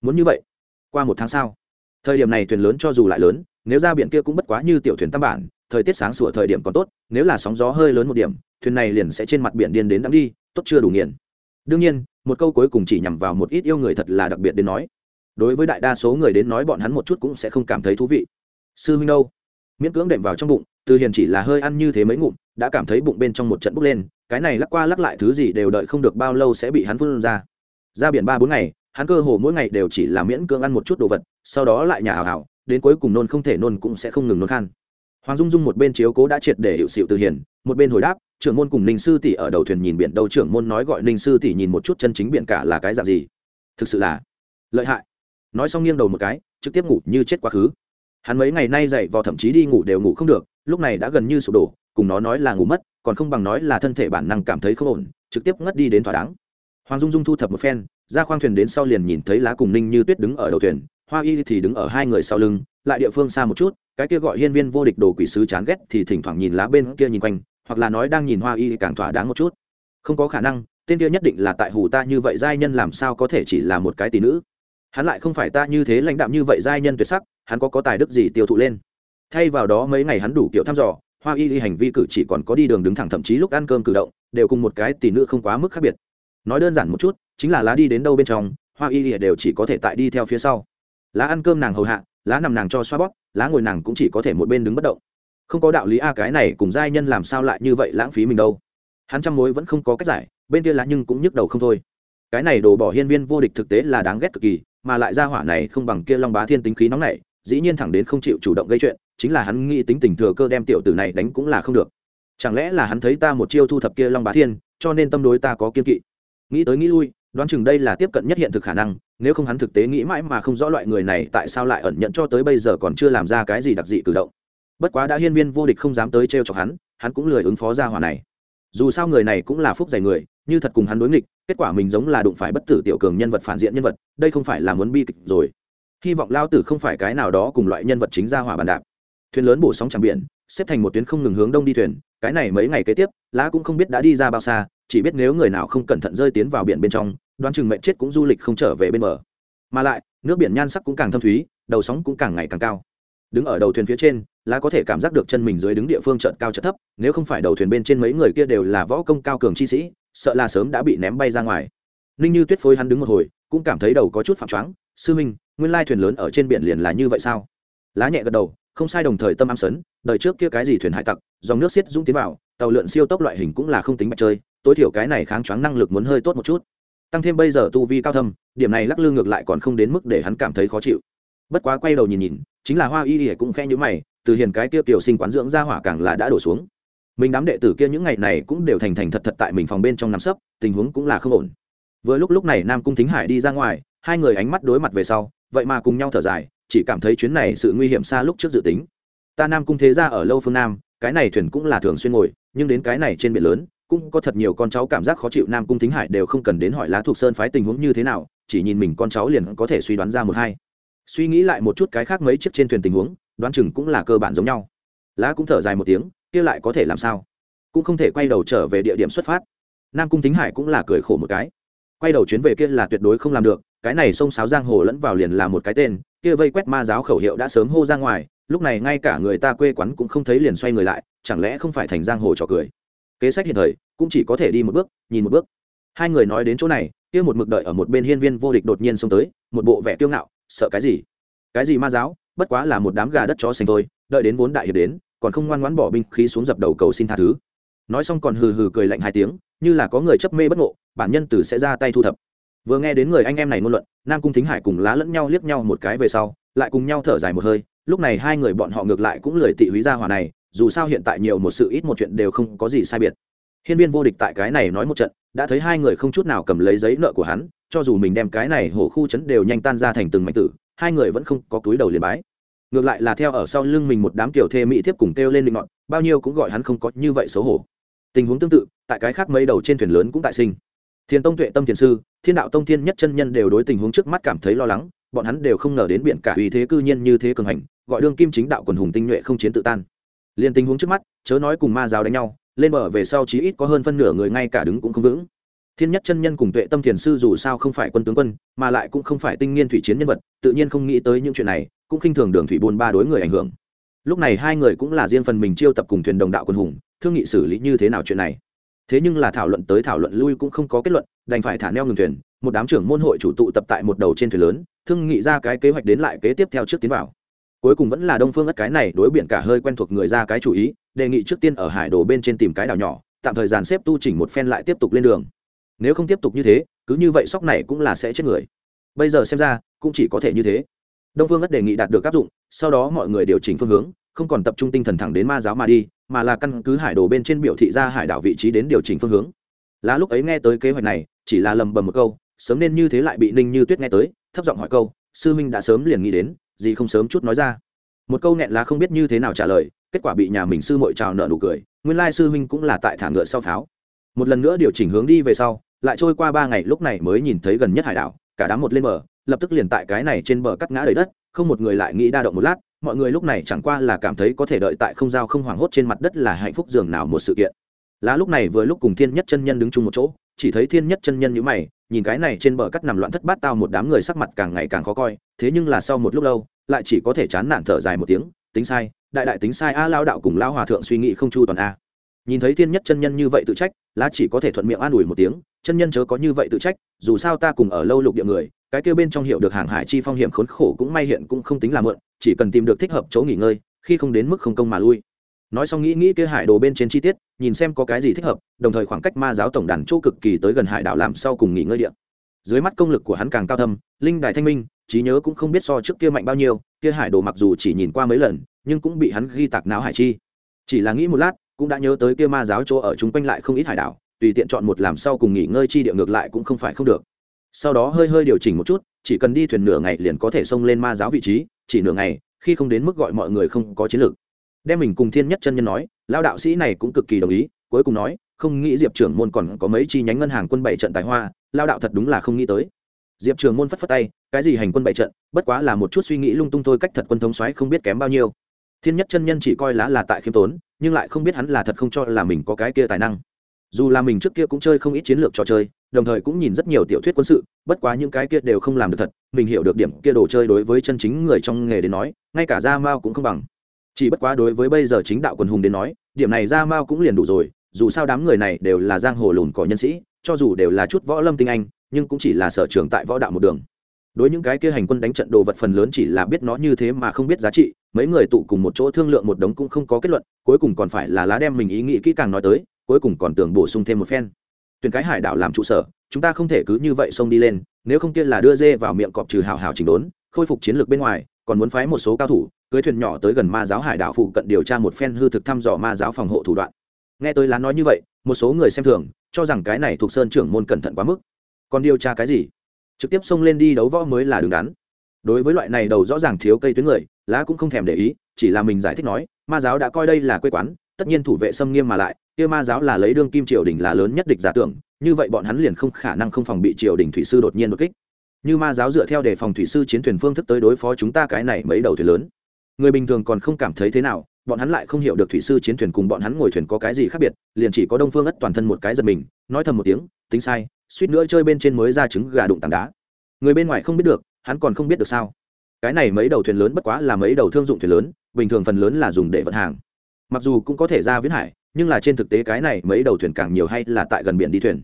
Muốn như vậy, qua một tháng sau thời điểm này thuyền lớn cho dù lại lớn, nếu ra biển kia cũng bất quá như tiểu thuyền tam bản, thời tiết sáng sủa thời điểm còn tốt, nếu là sóng gió hơi lớn một điểm, thuyền này liền sẽ trên mặt biển điên đến đắm đi, tốt chưa đủ nghiền. Đương nhiên, một câu cuối cùng chỉ nhằm vào một ít yêu người thật là đặc biệt đến nói. Đối với đại đa số người đến nói bọn hắn một chút cũng sẽ không cảm thấy thú vị. Sư huynh đâu? Miễn cưỡng đệm vào trong bụng, từ hiền chỉ là hơi ăn như thế mấy ngụm, đã cảm thấy bụng bên trong một trận bốc lên, cái này lắc qua lắc lại thứ gì đều đợi không được bao lâu sẽ bị hắn phun ra. Ra biển ba bốn ngày hắn cơ hồ mỗi ngày đều chỉ là miễn cưỡng ăn một chút đồ vật, sau đó lại nhà hào hào đến cuối cùng nôn không thể nôn cũng sẽ không ngừng nôn khan. Hoàng dung dung một bên chiếu cố đã triệt để hiệu sự từ hiền, một bên hồi đáp, trưởng môn cùng ninh sư tỷ ở đầu thuyền nhìn biển đâu, trưởng môn nói gọi ninh sư tỷ nhìn một chút chân chính biển cả là cái dạng gì. Thực sự là lợi hại. Nói xong nghiêng đầu một cái, trực tiếp ngủ như chết quá khứ. Hắn mấy ngày nay dậy vào thậm chí đi ngủ đều ngủ không được, lúc này đã gần như sụp đổ, cùng nó nói là ngủ mất, còn không bằng nói là thân thể bản năng cảm thấy không ổn, trực tiếp ngất đi đến thỏa đáng. Hoàng dung dung thu thập một phen ra khoang thuyền đến sau liền nhìn thấy lá cùng ninh như tuyết đứng ở đầu thuyền, hoa y thì đứng ở hai người sau lưng, lại địa phương xa một chút, cái kia gọi hiên viên vô địch đồ quỷ sứ chán ghét thì thỉnh thoảng nhìn lá bên kia nhìn quanh, hoặc là nói đang nhìn hoa y càng thỏa đáng một chút. Không có khả năng, tên kia nhất định là tại hù ta như vậy giai nhân làm sao có thể chỉ là một cái tỷ nữ. Hắn lại không phải ta như thế lãnh đạm như vậy giai nhân tuyệt sắc, hắn có có tài đức gì tiêu thụ lên. Thay vào đó mấy ngày hắn đủ kiểu thăm dò, hoa y hành vi cử chỉ còn có đi đường đứng thẳng thậm chí lúc ăn cơm cử động, đều cùng một cái tỷ nữ không quá mức khác biệt nói đơn giản một chút, chính là lá đi đến đâu bên trong, hoa y đều chỉ có thể tại đi theo phía sau. Lá ăn cơm nàng hầu hạ, lá nằm nàng cho xoa bóp, lá ngồi nàng cũng chỉ có thể một bên đứng bất động. Không có đạo lý a, cái này cùng giai nhân làm sao lại như vậy lãng phí mình đâu. Hắn trăm mối vẫn không có cách giải, bên kia lá nhưng cũng nhức đầu không thôi. Cái này đổ bỏ hiên viên vô địch thực tế là đáng ghét cực kỳ, mà lại ra hỏa này không bằng kia long bá thiên tính khí nóng này dĩ nhiên thẳng đến không chịu chủ động gây chuyện, chính là hắn nghĩ tính tình thừa cơ đem tiểu tử này đánh cũng là không được. Chẳng lẽ là hắn thấy ta một chiêu thu thập kia long bá thiên, cho nên tâm đối ta có kiên kỵ? Nghĩ tới nghĩ lui, đoán chừng đây là tiếp cận nhất hiện thực khả năng, nếu không hắn thực tế nghĩ mãi mà không rõ loại người này tại sao lại ẩn nhận cho tới bây giờ còn chưa làm ra cái gì đặc dị cử động. Bất quá đã hiên viên vô địch không dám tới t r e o chọc hắn hắn cũng lười ứng phó ra hỏa này. Dù sao người này cũng là phúc dày người, như thật cùng hắn đối nghịch, kết quả mình giống là đụng phải bất tử tiểu cường nhân vật phản diện nhân vật, đây không phải là muốn bi kịch rồi. Hy vọng lao tử không phải cái nào đó cùng loại nhân vật chính ra hỏa bàn đạp. Thuyền lớn bổ sóng tràng biển xếp thành một tuyến không ngừng hướng đông đi thuyền, cái này mấy ngày kế tiếp, lá cũng không biết đã đi ra bao xa, chỉ biết nếu người nào không cẩn thận rơi tiến vào biển bên trong, đoán chừng mệnh chết cũng du lịch không trở về bên bờ. Mà lại, nước biển nhan sắc cũng càng thâm thúy, đầu sóng cũng càng ngày càng cao. Đứng ở đầu thuyền phía trên, lá có thể cảm giác được chân mình dưới đứng địa phương trợt cao trợt thấp, nếu không phải đầu thuyền bên trên mấy người kia đều là võ công cao cường chi sĩ, sợ là sớm đã bị ném bay ra ngoài. Ninh như tuyết phối hắn đứng một hồi, cũng cảm thấy đầu có chút phạm choáng, sư minh, nguyên lai thuyền lớn ở trên biển liền là như vậy sao? Lá nhẹ gật đầu không sai đồng thời tâm am sấn, đời trước kia cái gì thuyền hải tặc, dòng nước xiết dũng tiến vào, tàu lượn siêu tốc loại hình cũng là không tính bạch chơi, tối thiểu cái này kháng choáng năng lực muốn hơi tốt một chút. Tăng thêm bây giờ tu vi cao thâm, điểm này lắc lư ngược lại còn không đến mức để hắn cảm thấy khó chịu. Bất quá quay đầu nhìn nhìn, chính là hoa y ỉa cũng khẽ nhữ mày, từ hiền cái kia tiểu sinh quán dưỡng ra hỏa càng là đã đổ xuống. Mình đám đệ tử kia những ngày này cũng đều thành thành thật thật tại mình phòng bên trong nằm sấp, tình huống cũng là không ổn. Vừa lúc lúc này nam cung thính hải đi ra ngoài, hai người ánh mắt đối mặt về sau, vậy mà cùng nhau thở dài chỉ cảm thấy chuyến này sự nguy hiểm xa lúc trước dự tính. Ta nam cung thế ra ở lâu phương nam, cái này thuyền cũng là thường xuyên ngồi, nhưng đến cái này trên biển lớn, cũng có thật nhiều con cháu cảm giác khó chịu. Nam cung thính hải đều không cần đến hỏi lá thuộc sơn phái tình huống như thế nào, chỉ nhìn mình con cháu liền có thể suy đoán ra một hai. Suy nghĩ lại một chút cái khác mấy chiếc trên thuyền tình huống, đoán chừng cũng là cơ bản giống nhau. Lá cũng thở dài một tiếng, kia lại có thể làm sao? Cũng không thể quay đầu trở về địa điểm xuất phát. Nam cung thính hải cũng là cười khổ một cái. Quay đầu chuyến về kia là tuyệt đối không làm được cái này sông sáo giang hồ lẫn vào liền là một cái tên, kia vây quét ma giáo khẩu hiệu đã sớm hô ra ngoài, lúc này ngay cả người ta quê quán cũng không thấy liền xoay người lại, chẳng lẽ không phải thành giang hồ trò cười? Kế sách hiện thời, cũng chỉ có thể đi một bước, nhìn một bước. Hai người nói đến chỗ này, kia một mực đợi ở một bên hiên viên vô địch đột nhiên xông tới, một bộ vẻ kiêu ngạo, sợ cái gì? Cái gì ma giáo? Bất quá là một đám gà đất chó xanh thôi, đợi đến vốn đại hiệp đến, còn không ngoan ngoãn bỏ binh khí xuống dập đầu cầu xin tha thứ. Nói xong còn hừ hừ cười lạnh hai tiếng, như là có người chấp mê bất ngộ, bản nhân tử sẽ ra tay thu thập vừa nghe đến người anh em này ngôn luận, nam cung thính hải cùng lá lẫn nhau liếc nhau một cái về sau, lại cùng nhau thở dài một hơi, lúc này hai người bọn họ ngược lại cũng lười tị húy ra hỏa này, dù sao hiện tại nhiều một sự ít một chuyện đều không có gì sai biệt. Hiên viên vô địch tại cái này nói một trận, đã thấy hai người không chút nào cầm lấy giấy nợ của hắn, cho dù mình đem cái này hổ khu chấn đều nhanh tan ra thành từng mảnh tử, hai người vẫn không có túi đầu liền bái. Ngược lại là theo ở sau lưng mình một đám kiểu thê mỹ thiếp cùng kêu lên định ngọn bao nhiêu cũng gọi hắn không có như vậy xấu hổ. Tình huống tương tự, tại cái khác mấy đầu trên thuyền lớn cũng tại sinh thiền tông tuệ tâm thiền sư, thiên đạo tông thiên nhất chân nhân đều đối tình huống trước mắt cảm thấy lo lắng, bọn hắn đều không ngờ đến biển cả uy thế cư nhiên như thế cường hành, gọi đương kim chính đạo quần hùng tinh nhuệ không chiến tự tan. Liền tình huống trước mắt, chớ nói cùng ma giáo đánh nhau, lên bờ về sau chí ít có hơn phân nửa người ngay cả đứng cũng không vững. Thiên nhất chân nhân cùng tuệ tâm thiền sư dù sao không phải quân tướng quân, mà lại cũng không phải tinh nghiên thủy chiến nhân vật, tự nhiên không nghĩ tới những chuyện này, cũng khinh thường đường thủy buôn ba đối người ảnh hưởng. Lúc này hai người cũng là riêng phần mình chiêu tập cùng thuyền đồng đạo quân hùng, thương nghị xử lý như thế nào chuyện này thế nhưng là thảo luận tới thảo luận lui cũng không có kết luận, đành phải thả neo ngừng thuyền, một đám trưởng môn hội chủ tụ tập tại một đầu trên thuyền lớn, thương nghị ra cái kế hoạch đến lại kế tiếp theo trước tiến vào. Cuối cùng vẫn là đông phương ất cái này đối biển cả hơi quen thuộc người ra cái chủ ý, đề nghị trước tiên ở hải đồ bên trên tìm cái đảo nhỏ, tạm thời dàn xếp tu chỉnh một phen lại tiếp tục lên đường. Nếu không tiếp tục như thế, cứ như vậy sóc này cũng là sẽ chết người. Bây giờ xem ra, cũng chỉ có thể như thế. Đông phương ất đề nghị đạt được áp dụng, sau đó mọi người điều chỉnh phương hướng không còn tập trung tinh thần thẳng đến ma giáo mà đi, mà là căn cứ hải đồ bên trên biểu thị ra hải đảo vị trí đến điều chỉnh phương hướng. Lá lúc ấy nghe tới kế hoạch này, chỉ là lầm bầm một câu, sớm nên như thế lại bị ninh như tuyết nghe tới, thấp giọng hỏi câu, sư minh đã sớm liền nghĩ đến, gì không sớm chút nói ra? Một câu nghẹn lá không biết như thế nào trả lời, kết quả bị nhà mình sư mội trào nợ nụ cười, nguyên lai sư huynh cũng là tại thả ngựa sau pháo. Một lần nữa điều chỉnh hướng đi về sau, lại trôi qua ba ngày, lúc này mới nhìn thấy gần nhất hải đảo, cả đám một lên bờ, lập tức liền tại cái này trên bờ cắt ngã đầy đất, không một người lại nghĩ đa động một lát mọi người lúc này chẳng qua là cảm thấy có thể đợi tại không giao không hoảng hốt trên mặt đất là hạnh phúc dường nào một sự kiện. Lá lúc này vừa lúc cùng thiên nhất chân nhân đứng chung một chỗ, chỉ thấy thiên nhất chân nhân nhữ mày, nhìn cái này trên bờ cắt nằm loạn thất bát tao một đám người sắc mặt càng ngày càng khó coi, thế nhưng là sau một lúc lâu, lại chỉ có thể chán nản thở dài một tiếng, tính sai, đại đại tính sai a, lao đạo cùng lao hòa thượng suy nghĩ không chu toàn a. Nhìn thấy thiên nhất chân nhân như vậy tự trách, lá chỉ có thể thuận miệng an ủi một tiếng, chân nhân chớ có như vậy tự trách, dù sao ta cùng ở lâu lục địa người, cái kêu bên trong hiệu được hàng hải chi phong hiểm khốn khổ cũng may hiện cũng không tính là mượn chỉ cần tìm được thích hợp chỗ nghỉ ngơi, khi không đến mức không công mà lui. Nói xong nghĩ nghĩ kia hải đồ bên trên chi tiết, nhìn xem có cái gì thích hợp, đồng thời khoảng cách ma giáo tổng đàn chỗ cực kỳ tới gần hải đảo làm sau cùng nghỉ ngơi điện dưới mắt công lực của hắn càng cao thâm, linh đài thanh minh, trí nhớ cũng không biết so trước kia mạnh bao nhiêu, kia hải đồ mặc dù chỉ nhìn qua mấy lần, nhưng cũng bị hắn ghi tạc não hải chi. Chỉ là nghĩ một lát, cũng đã nhớ tới kia ma giáo chỗ ở chúng quanh lại không ít hải đảo, tùy tiện chọn một làm sau cùng nghỉ ngơi chi địa ngược lại cũng không phải không được. Sau đó hơi hơi điều chỉnh một chút, chỉ cần đi thuyền nửa ngày liền có thể xông lên ma giáo vị trí chỉ nửa ngày, khi không đến mức gọi mọi người không có chiến lược. Đem mình cùng thiên nhất chân nhân nói lao đạo sĩ này cũng cực kỳ đồng ý, cuối cùng nói, không nghĩ diệp trưởng môn còn có mấy chi nhánh ngân hàng quân bảy trận tài hoa lao đạo thật đúng là không nghĩ tới. Diệp trường môn phất phất tay, cái gì hành quân bảy trận, bất quá là một chút suy nghĩ lung tung thôi, cách thật quân thống xoáy không biết kém bao nhiêu. Thiên nhất chân nhân chỉ coi lá là tại khiêm tốn, nhưng lại không biết hắn là thật không cho là mình có cái kia tài năng dù là mình trước kia cũng chơi không ít chiến lược trò chơi, đồng thời cũng nhìn rất nhiều tiểu thuyết quân sự, bất quá những cái kia đều không làm được thật, mình hiểu được điểm kia đồ chơi đối với chân chính người trong nghề đến nói, ngay cả gia mao cũng không bằng. Chỉ bất quá đối với bây giờ chính đạo quần hùng đến nói, điểm này gia mao cũng liền đủ rồi, dù sao đám người này đều là giang hồ lùn cỏ nhân sĩ, cho dù đều là chút võ lâm tinh anh, nhưng cũng chỉ là sở trường tại võ đạo một đường. Đối những cái kia hành quân đánh trận đồ vật phần lớn chỉ là biết nó như thế mà không biết giá trị, mấy người tụ cùng một chỗ thương lượng một đống cũng không có kết luận, cuối cùng còn phải là lá đem mình ý nghĩ kỹ càng nói tới cuối cùng còn tưởng bổ sung thêm một phen. Tuyển cái hải đảo làm trụ sở, chúng ta không thể cứ như vậy xông đi lên, nếu không kia là đưa dê vào miệng cọp trừ hào hào chỉnh đốn, khôi phục chiến lược bên ngoài, còn muốn phái một số cao thủ, cưới thuyền nhỏ tới gần ma giáo hải đảo phụ cận điều tra một phen hư thực thăm dò ma giáo phòng hộ thủ đoạn. Nghe tôi lá nói như vậy, một số người xem thường, cho rằng cái này thuộc sơn trưởng môn cẩn thận quá mức. Còn điều tra cái gì? Trực tiếp xông lên đi đấu võ mới là đứng đắn. Đối với loại này đầu rõ ràng thiếu cây tuyến người, lá cũng không thèm để ý, chỉ là mình giải thích nói, ma giáo đã coi đây là quê quán, tất nhiên thủ vệ xâm nghiêm mà lại kia ma giáo là lấy đương kim triều đình là lớn nhất địch giả tưởng, như vậy bọn hắn liền không khả năng không phòng bị triều đình thủy sư đột nhiên đột kích. Như ma giáo dựa theo đề phòng thủy sư chiến thuyền phương thức tới đối phó chúng ta cái này mấy đầu thuyền lớn. Người bình thường còn không cảm thấy thế nào, bọn hắn lại không hiểu được thủy sư chiến thuyền cùng bọn hắn ngồi thuyền có cái gì khác biệt, liền chỉ có đông phương ất toàn thân một cái giật mình, nói thầm một tiếng, tính sai, suýt nữa chơi bên trên mới ra trứng gà đụng tảng đá. Người bên ngoài không biết được, hắn còn không biết được sao. Cái này mấy đầu thuyền lớn bất quá là mấy đầu thương dụng thuyền lớn, bình thường phần lớn là dùng để vận hàng. Mặc dù cũng có thể ra viễn hải nhưng là trên thực tế cái này mấy đầu thuyền càng nhiều hay là tại gần biển đi thuyền.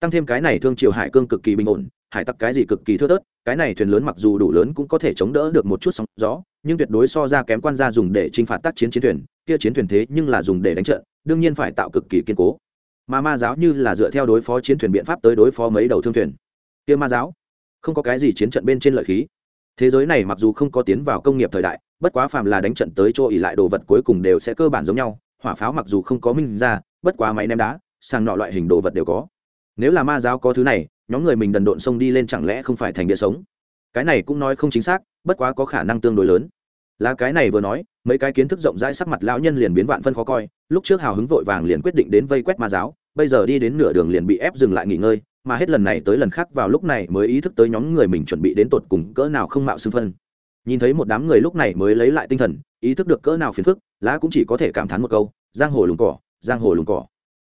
Tăng thêm cái này thương triều hải cương cực kỳ bình ổn, hải tặc cái gì cực kỳ thưa thớt, cái này thuyền lớn mặc dù đủ lớn cũng có thể chống đỡ được một chút sóng gió, nhưng tuyệt đối so ra kém quan gia dùng để t r i n h phạt tác chiến chiến thuyền, kia chiến thuyền thế nhưng là dùng để đánh trận, đương nhiên phải tạo cực kỳ kiên cố. Mà ma giáo như là dựa theo đối phó chiến thuyền biện pháp tới đối phó mấy đầu thương thuyền. Kia ma giáo, không có cái gì chiến trận bên trên lợi khí. Thế giới này mặc dù không có tiến vào công nghiệp thời đại, bất quá phàm là đánh trận tới chỗ ỉ lại đồ vật cuối cùng đều sẽ cơ bản giống nhau hỏa pháo mặc dù không có minh ra, bất quá máy ném đá sang nọ loại hình đồ vật đều có. Nếu là ma giáo có thứ này, nhóm người mình đần độn xông đi lên chẳng lẽ không phải thành địa sống? Cái này cũng nói không chính xác, bất quá có khả năng tương đối lớn. Là cái này vừa nói, mấy cái kiến thức rộng rãi sắc mặt lão nhân liền biến vạn phân khó coi, lúc trước hào hứng vội vàng liền quyết định đến vây quét ma giáo, bây giờ đi đến nửa đường liền bị ép dừng lại nghỉ ngơi, mà hết lần này tới lần khác vào lúc này mới ý thức tới nhóm người mình chuẩn bị đến tột cùng cỡ nào không mạo xưng phân nhìn thấy một đám người lúc này mới lấy lại tinh thần, ý thức được cỡ nào phiền phức, lá cũng chỉ có thể cảm thán một câu, giang hồ lùng cỏ, giang hồ lùng cỏ.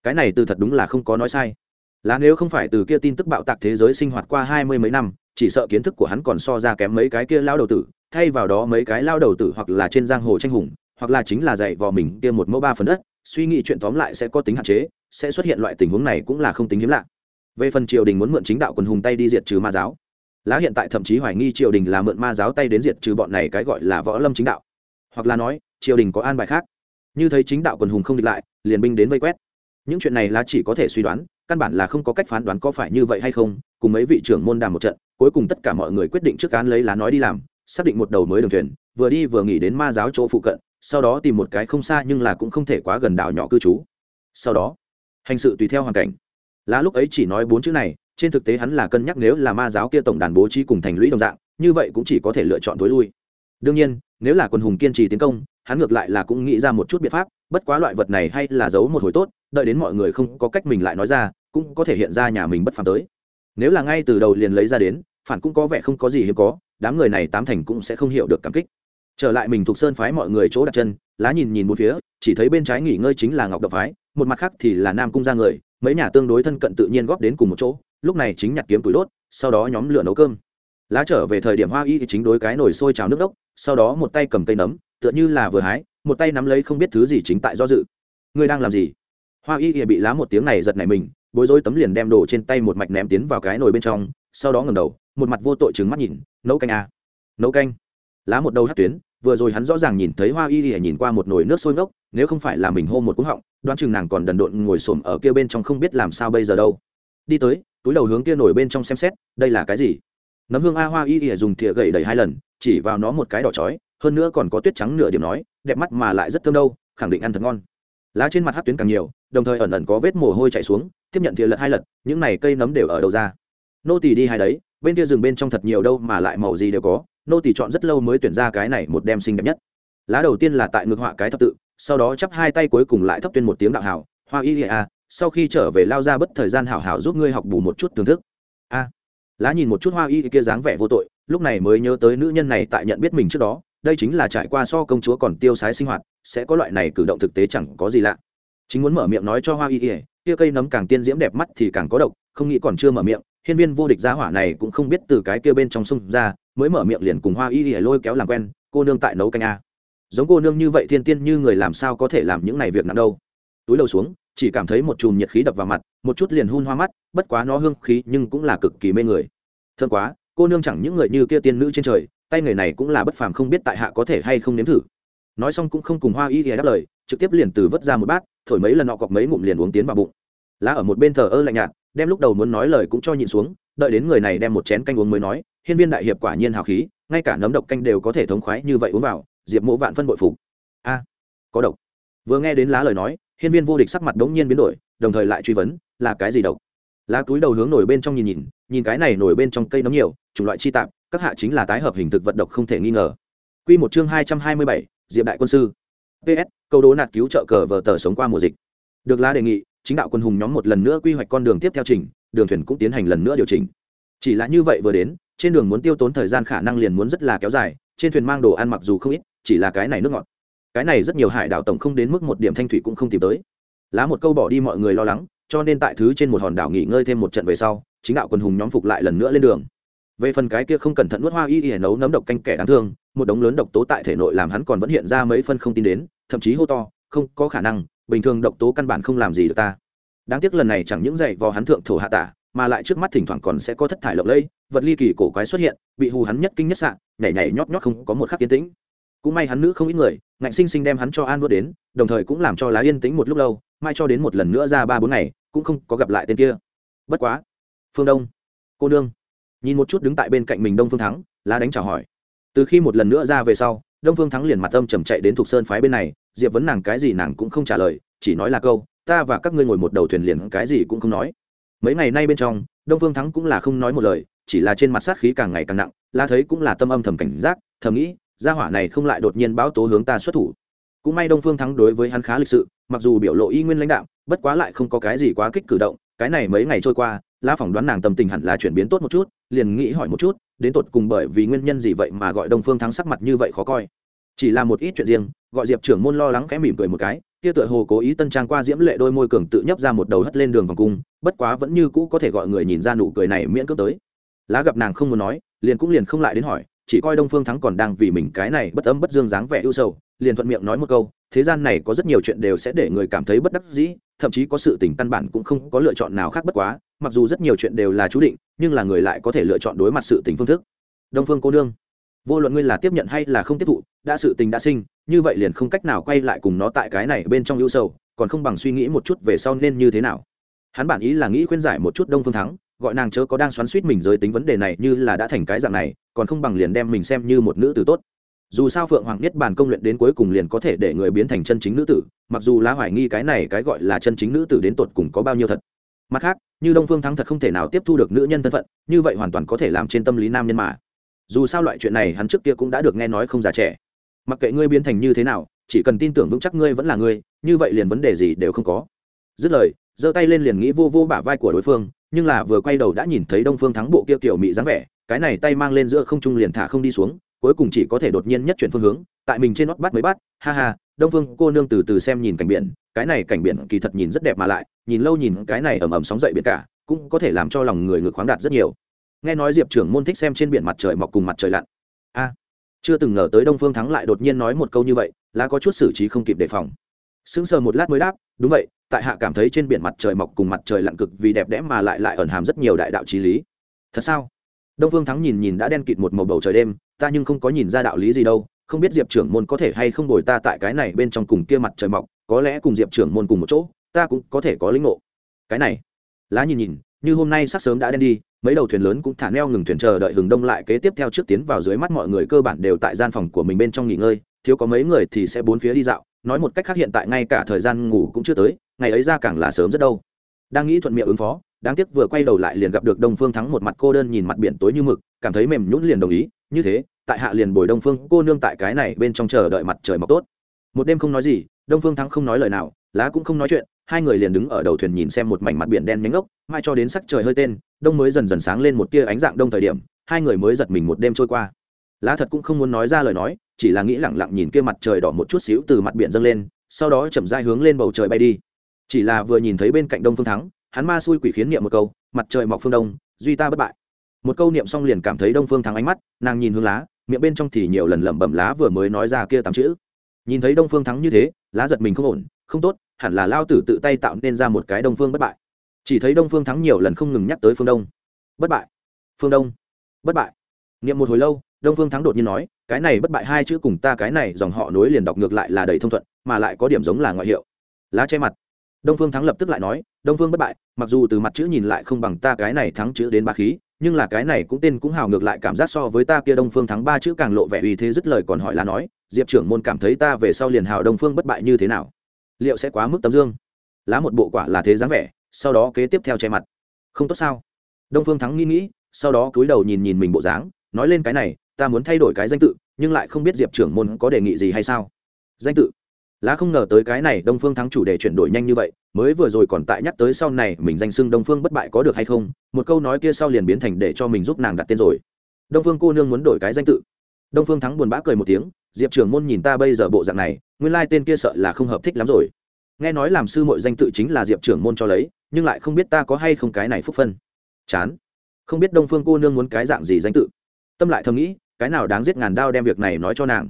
Cái này từ thật đúng là không có nói sai. Lã nếu không phải từ kia tin tức bạo tạc thế giới sinh hoạt qua hai mươi mấy năm, chỉ sợ kiến thức của hắn còn so ra kém mấy cái kia lao đầu tử, thay vào đó mấy cái lao đầu tử hoặc là trên giang hồ tranh hùng, hoặc là chính là dạy vò mình kia một mẫu ba phần đất, suy nghĩ chuyện tóm lại sẽ có tính hạn chế, sẽ xuất hiện loại tình huống này cũng là không tính hiếm lạ. Về phần triều đình muốn mượn chính đạo quần hùng tay đi diệt trừ ma giáo lá hiện tại thậm chí hoài nghi triều đình là mượn ma giáo tay đến diệt trừ bọn này cái gọi là võ lâm chính đạo. Hoặc là nói, triều đình có an bài khác. Như thấy chính đạo quần hùng không địch lại, liền binh đến vây quét. Những chuyện này lá chỉ có thể suy đoán, căn bản là không có cách phán đoán có phải như vậy hay không, cùng mấy vị trưởng môn đàm một trận, cuối cùng tất cả mọi người quyết định trước cán lấy lá nói đi làm, xác định một đầu mới đường thuyền, vừa đi vừa nghỉ đến ma giáo chỗ phụ cận, sau đó tìm một cái không xa nhưng là cũng không thể quá gần đảo nhỏ cư trú. Sau đó, hành sự tùy theo hoàn cảnh. Lá lúc ấy chỉ nói bốn chữ này trên thực tế hắn là cân nhắc nếu là ma giáo kia tổng đàn bố trí cùng thành lũy đồng dạng, như vậy cũng chỉ có thể lựa chọn tối lui. Đương nhiên, nếu là quân hùng kiên trì tiến công, hắn ngược lại là cũng nghĩ ra một chút biện pháp, bất quá loại vật này hay là giấu một hồi tốt, đợi đến mọi người không có cách mình lại nói ra, cũng có thể hiện ra nhà mình bất phàm tới. Nếu là ngay từ đầu liền lấy ra đến, phản cũng có vẻ không có gì hiếm có, đám người này tám thành cũng sẽ không hiểu được cảm kích. Trở lại mình thuộc sơn phái mọi người chỗ đặt chân, lá nhìn nhìn một phía, chỉ thấy bên trái nghỉ ngơi chính là ngọc độc phái, một mặt khác thì là nam cung ra người, mấy nhà tương đối thân cận tự nhiên góp đến cùng một chỗ lúc này chính nhặt kiếm túi đốt, sau đó nhóm lửa nấu cơm. Lá trở về thời điểm hoa y thì chính đối cái nồi sôi trào nước đốc, sau đó một tay cầm cây nấm, tựa như là vừa hái, một tay nắm lấy không biết thứ gì chính tại do dự. Ngươi đang làm gì? Hoa y thì bị lá một tiếng này giật nảy mình, bối rối tấm liền đem đồ trên tay một mạch ném tiến vào cái nồi bên trong, sau đó ngầm đầu, một mặt vô tội trừng mắt nhìn, nấu canh à. nấu canh? Lá một đầu hát tuyến, vừa rồi hắn rõ ràng nhìn thấy hoa y y nhìn qua một nồi nước sôi ngốc, nếu không phải là mình hô một cúng họng, đoán chừng nàng còn đần độn ngồi xổm ở kia bên trong không biết làm sao bây giờ đâu. Đi tới túi đầu hướng kia nổi bên trong xem xét, đây là cái gì? Nấm hương a hoa y ỉa dùng thìa gậy đầy hai lần, chỉ vào nó một cái đỏ chói, hơn nữa còn có tuyết trắng nửa điểm nói, đẹp mắt mà lại rất thơm đâu, khẳng định ăn thật ngon. Lá trên mặt hát tuyến càng nhiều, đồng thời ẩn ẩn có vết mồ hôi chạy xuống, tiếp nhận thìa lật hai lật, những này cây nấm đều ở đầu ra. Nô tỳ đi hai đấy, bên kia rừng bên trong thật nhiều đâu mà lại màu gì đều có, nô tỳ chọn rất lâu mới tuyển ra cái này một đem xinh đẹp nhất. Lá đầu tiên là tại ngược họa cái thập tự, sau đó chắp hai tay cuối cùng lại thấp tuyên một tiếng đạo hảo, hoa y a sau khi trở về lao ra bất thời gian hảo hảo giúp ngươi học bù một chút thưởng thức. A, lá nhìn một chút hoa y kia dáng vẻ vô tội, lúc này mới nhớ tới nữ nhân này tại nhận biết mình trước đó, đây chính là trải qua so công chúa còn tiêu sái sinh hoạt, sẽ có loại này cử động thực tế chẳng có gì lạ. Chính muốn mở miệng nói cho hoa y ỉa kia cây nấm càng tiên diễm đẹp mắt thì càng có độc, không nghĩ còn chưa mở miệng, hiên viên vô địch giá hỏa này cũng không biết từ cái kia bên trong sông ra, mới mở miệng liền cùng hoa y ỉa lôi kéo làm quen, cô nương tại nấu canh a. Giống cô nương như vậy thiên tiên như người làm sao có thể làm những này việc nặng đâu? Túi đầu xuống, chỉ cảm thấy một chùm nhiệt khí đập vào mặt, một chút liền hun hoa mắt, bất quá nó hương khí nhưng cũng là cực kỳ mê người. Thương quá, cô nương chẳng những người như kia tiên nữ trên trời, tay người này cũng là bất phàm không biết tại hạ có thể hay không nếm thử. Nói xong cũng không cùng hoa y ghé đáp lời, trực tiếp liền từ vớt ra một bát, thổi mấy lần nọ cọc mấy ngụm liền uống tiến vào bụng. Lá ở một bên thờ ơ lạnh nhạt, đem lúc đầu muốn nói lời cũng cho nhịn xuống, đợi đến người này đem một chén canh uống mới nói, hiên viên đại hiệp quả nhiên hào khí, ngay cả nấm độc canh đều có thể thống khoái như vậy uống vào, diệp mộ vạn phân bội phục. A, có độc. Vừa nghe đến lá lời nói hiên viên vô địch sắc mặt đống nhiên biến đổi đồng thời lại truy vấn là cái gì độc lá túi đầu hướng nổi bên trong nhìn nhìn nhìn cái này nổi bên trong cây nấm nhiều chủng loại chi tạp các hạ chính là tái hợp hình thực vật độc không thể nghi ngờ Quy một chương hai trăm hai mươi bảy, Diệp đại quân sư. PS, câu đố nạt cứu trợ cờ vở tờ sống qua mùa dịch. Được lá đề nghị, chính đạo quân hùng nhóm một lần nữa quy hoạch con đường tiếp theo trình, đường thuyền cũng tiến hành lần nữa điều chỉnh. Chỉ là như vậy vừa đến, trên đường muốn tiêu tốn thời gian khả năng liền muốn rất là kéo dài, trên thuyền mang đồ ăn mặc dù không ít, chỉ là cái này nước ngọt. Cái này rất nhiều hải đảo tổng không đến mức một điểm thanh thủy cũng không tìm tới. Lá một câu bỏ đi mọi người lo lắng, cho nên tại thứ trên một hòn đảo nghỉ ngơi thêm một trận về sau, chính đạo quân hùng nhóm phục lại lần nữa lên đường. Về phần cái kia không cẩn thận nuốt hoa y y nấu nấm độc canh kẻ đáng thương một đống lớn độc tố tại thể nội làm hắn còn vẫn hiện ra mấy phân không tin đến thậm chí hô to không có khả năng bình thường độc tố căn bản không làm gì được ta. Đáng tiếc lần này chẳng những dạy vò hắn thượng thổ hạ tả mà lại trước mắt thỉnh thoảng còn sẽ có thất thải lộng lây vật ly kỳ cổ quái xuất hiện bị hù hắn nhất kinh nhất sạn nhảy nhảy nhót nhót không có một khắc yên tĩnh cũng may hắn nữ không ít người, ngạnh sinh sinh đem hắn cho an vớt đến, đồng thời cũng làm cho lá yên tĩnh một lúc lâu, mai cho đến một lần nữa ra ba bốn ngày, cũng không có gặp lại tên kia. Bất quá, phương đông, cô nương. Nhìn một chút đứng tại bên cạnh mình đông phương thắng, lá đánh chào hỏi. Từ khi một lần nữa ra về sau, đông phương thắng liền mặt âm trầm chạy đến thuộc sơn phái bên này, diệp vấn nàng cái gì nàng cũng không trả lời, chỉ nói là câu, ta và các ngươi ngồi một đầu thuyền liền cái gì cũng không nói. Mấy ngày nay bên trong, đông phương thắng cũng là không nói một lời, chỉ là trên mặt sát khí càng ngày càng nặng la thấy cũng là tâm âm thầm cảnh giác, thầm nghĩ gia hỏa này không lại đột nhiên báo tố hướng ta xuất thủ. Cũng may đông phương thắng đối với hắn khá lịch sự, mặc dù biểu lộ y nguyên lãnh đạo bất quá lại không có cái gì quá kích cử động, cái này mấy ngày trôi qua, la phỏng đoán nàng tâm tình hẳn là chuyển biến tốt một chút, liền nghĩ hỏi một chút, đến tột cùng bởi vì nguyên nhân gì vậy mà gọi đông phương thắng sắc mặt như vậy khó coi. Chỉ là một ít chuyện riêng, gọi diệp trưởng môn lo lắng khẽ mỉm cười một cái, kia tựa hồ cố ý tân trang qua diễm lệ đôi môi cường tự nhấp ra một đầu hất lên đường vòng cung, bất quá vẫn như cũ có thể gọi người nhìn ra nụ cười này miễn cưỡng tới. Lá gặp nàng không muốn nói, liền cũng liền không lại đến hỏi chỉ coi đông phương thắng còn đang vì mình cái này bất âm bất dương dáng vẻ ưu sầu, liền thuận miệng nói một câu, thế gian này có rất nhiều chuyện đều sẽ để người cảm thấy bất đắc dĩ, thậm chí có sự tình căn bản cũng không có lựa chọn nào khác bất quá, mặc dù rất nhiều chuyện đều là chú định, nhưng là người lại có thể lựa chọn đối mặt sự tình phương thức. Đông phương cô nương, vô luận ngươi là tiếp nhận hay là không tiếp thụ, đã sự tình đã sinh, như vậy liền không cách nào quay lại cùng nó tại cái này bên trong ưu sầu, còn không bằng suy nghĩ một chút về sau nên như thế nào. Hắn bản ý là nghĩ khuyên giải một chút đông phương thắng gọi nàng chớ có đang xoắn suýt mình giới tính vấn đề này như là đã thành cái dạng này, còn không bằng liền đem mình xem như một nữ tử tốt. Dù sao phượng hoàng nhất bản công luyện đến cuối cùng liền có thể để người biến thành chân chính nữ tử, mặc dù lá hoài nghi cái này cái gọi là chân chính nữ tử đến tột cùng có bao nhiêu thật. Mặt khác, như đông phương thắng thật không thể nào tiếp thu được nữ nhân thân phận, như vậy hoàn toàn có thể làm trên tâm lý nam nhân mà. Dù sao loại chuyện này hắn trước kia cũng đã được nghe nói không già trẻ. Mặc kệ ngươi biến thành như thế nào, chỉ cần tin tưởng vững chắc ngươi vẫn là ngươi, như vậy liền vấn đề gì đều không có. Dứt lời giơ tay lên liền nghĩ vô vô bả vai của đối phương, nhưng là vừa quay đầu đã nhìn thấy đông phương thắng bộ kia kiểu mị dáng vẻ, cái này tay mang lên giữa không trung liền thả không đi xuống, cuối cùng chỉ có thể đột nhiên nhất chuyển phương hướng, tại mình trên nót bắt mới bắt, ha ha, đông phương cô nương từ từ xem nhìn cảnh biển, cái này cảnh biển kỳ thật nhìn rất đẹp mà lại, nhìn lâu nhìn cái này ầm ầm sóng dậy biển cả, cũng có thể làm cho lòng người ngược khoáng đạt rất nhiều. Nghe nói diệp trưởng môn thích xem trên biển mặt trời mọc cùng mặt trời lặn. A, chưa từng ngờ tới đông phương thắng lại đột nhiên nói một câu như vậy là có chút xử trí không kịp đề phòng sững sờ một lát mới đáp, đúng vậy, tại hạ cảm thấy trên biển mặt trời mọc cùng mặt trời lặn cực vì đẹp đẽ mà lại lại ẩn hàm rất nhiều đại đạo trí lý. Thật sao? Đông phương thắng nhìn nhìn đã đen kịt một màu bầu trời đêm, ta nhưng không có nhìn ra đạo lý gì đâu, không biết diệp trưởng môn có thể hay không đổi ta tại cái này bên trong cùng kia mặt trời mọc, có lẽ cùng diệp trưởng môn cùng một chỗ, ta cũng có thể có lĩnh ngộ. Cái này? Lá nhìn nhìn, như hôm nay sắc sớm đã đen đi, mấy đầu thuyền lớn cũng thả neo ngừng thuyền chờ đợi hừng đông lại kế tiếp theo trước tiến vào dưới mắt mọi người cơ bản đều tại gian phòng của mình bên trong nghỉ ngơi, thiếu có mấy người thì sẽ bốn phía đi dạo nói một cách khác hiện tại ngay cả thời gian ngủ cũng chưa tới, ngày ấy ra càng là sớm rất đâu. Đang nghĩ thuận miệng ứng phó, đáng tiếc vừa quay đầu lại liền gặp được đông phương thắng một mặt cô đơn nhìn mặt biển tối như mực, cảm thấy mềm nhũn liền đồng ý, như thế, tại hạ liền bồi đông phương cô nương tại cái này bên trong chờ đợi mặt trời mọc tốt. Một đêm không nói gì, đông phương thắng không nói lời nào, lá cũng không nói chuyện, hai người liền đứng ở đầu thuyền nhìn xem một mảnh mặt biển đen nhánh ốc mai cho đến sắc trời hơi tên, đông mới dần dần sáng lên một tia ánh dạng đông thời điểm, hai người mới giật mình một đêm trôi qua. Lá thật cũng không muốn nói ra lời nói chỉ là nghĩ lẳng lặng nhìn kia mặt trời đỏ một chút xíu từ mặt biển dâng lên, sau đó chậm rãi hướng lên bầu trời bay đi. Chỉ là vừa nhìn thấy bên cạnh đông phương thắng, hắn ma xui quỷ khiến niệm một câu, mặt trời mọc phương đông, duy ta bất bại. Một câu niệm xong liền cảm thấy đông phương thắng ánh mắt, nàng nhìn hướng lá, miệng bên trong thì nhiều lần lẩm bẩm lá vừa mới nói ra kia tám chữ. Nhìn thấy đông phương thắng như thế, lá giật mình không ổn, không tốt, hẳn là lao tử tự tay tạo nên ra một cái đông phương bất bại. Chỉ thấy đông phương thắng nhiều lần không ngừng nhắc tới phương đông. Bất bại. Phương đông. Bất bại. Niệm một hồi lâu đông phương thắng đột nhiên nói, cái này bất bại hai chữ cùng ta cái này dòng họ nối liền đọc ngược lại là đầy thông thuận, mà lại có điểm giống là ngoại hiệu. Lá che mặt. Đông phương thắng lập tức lại nói, đông phương bất bại, mặc dù từ mặt chữ nhìn lại không bằng ta cái này thắng chữ đến ba khí, nhưng là cái này cũng tên cũng hào ngược lại cảm giác so với ta kia đông phương thắng ba chữ càng lộ vẻ uy thế dứt lời còn hỏi là nói, diệp trưởng môn cảm thấy ta về sau liền hào đông phương bất bại như thế nào? Liệu sẽ quá mức tấm dương? Lá một bộ quả là thế dáng vẻ, sau đó kế tiếp theo che mặt. Không tốt sao? Đông phương thắng nghĩ nghĩ, sau đó cúi đầu nhìn nhìn mình bộ dáng nói lên cái này, ta muốn thay đổi cái danh tự, nhưng lại không biết diệp trưởng môn có đề nghị gì hay sao? Danh tự? Lá không ngờ tới cái này, đông phương thắng chủ đề chuyển đổi nhanh như vậy, mới vừa rồi còn tại nhắc tới sau này mình danh xưng đông phương bất bại có được hay không, một câu nói kia sau liền biến thành để cho mình giúp nàng đặt tên rồi. Đông phương cô nương muốn đổi cái danh tự. Đông phương thắng buồn bã cười một tiếng, diệp trưởng môn nhìn ta bây giờ bộ dạng này, nguyên lai tên kia sợ là không hợp thích lắm rồi. Nghe nói làm sư mội danh tự chính là diệp trưởng môn cho lấy, nhưng lại không biết ta có hay không cái này phúc phân. Chán. Không biết đông phương cô nương muốn cái dạng gì danh tự tâm lại thầm nghĩ, cái nào đáng giết ngàn đao đem việc này nói cho nàng.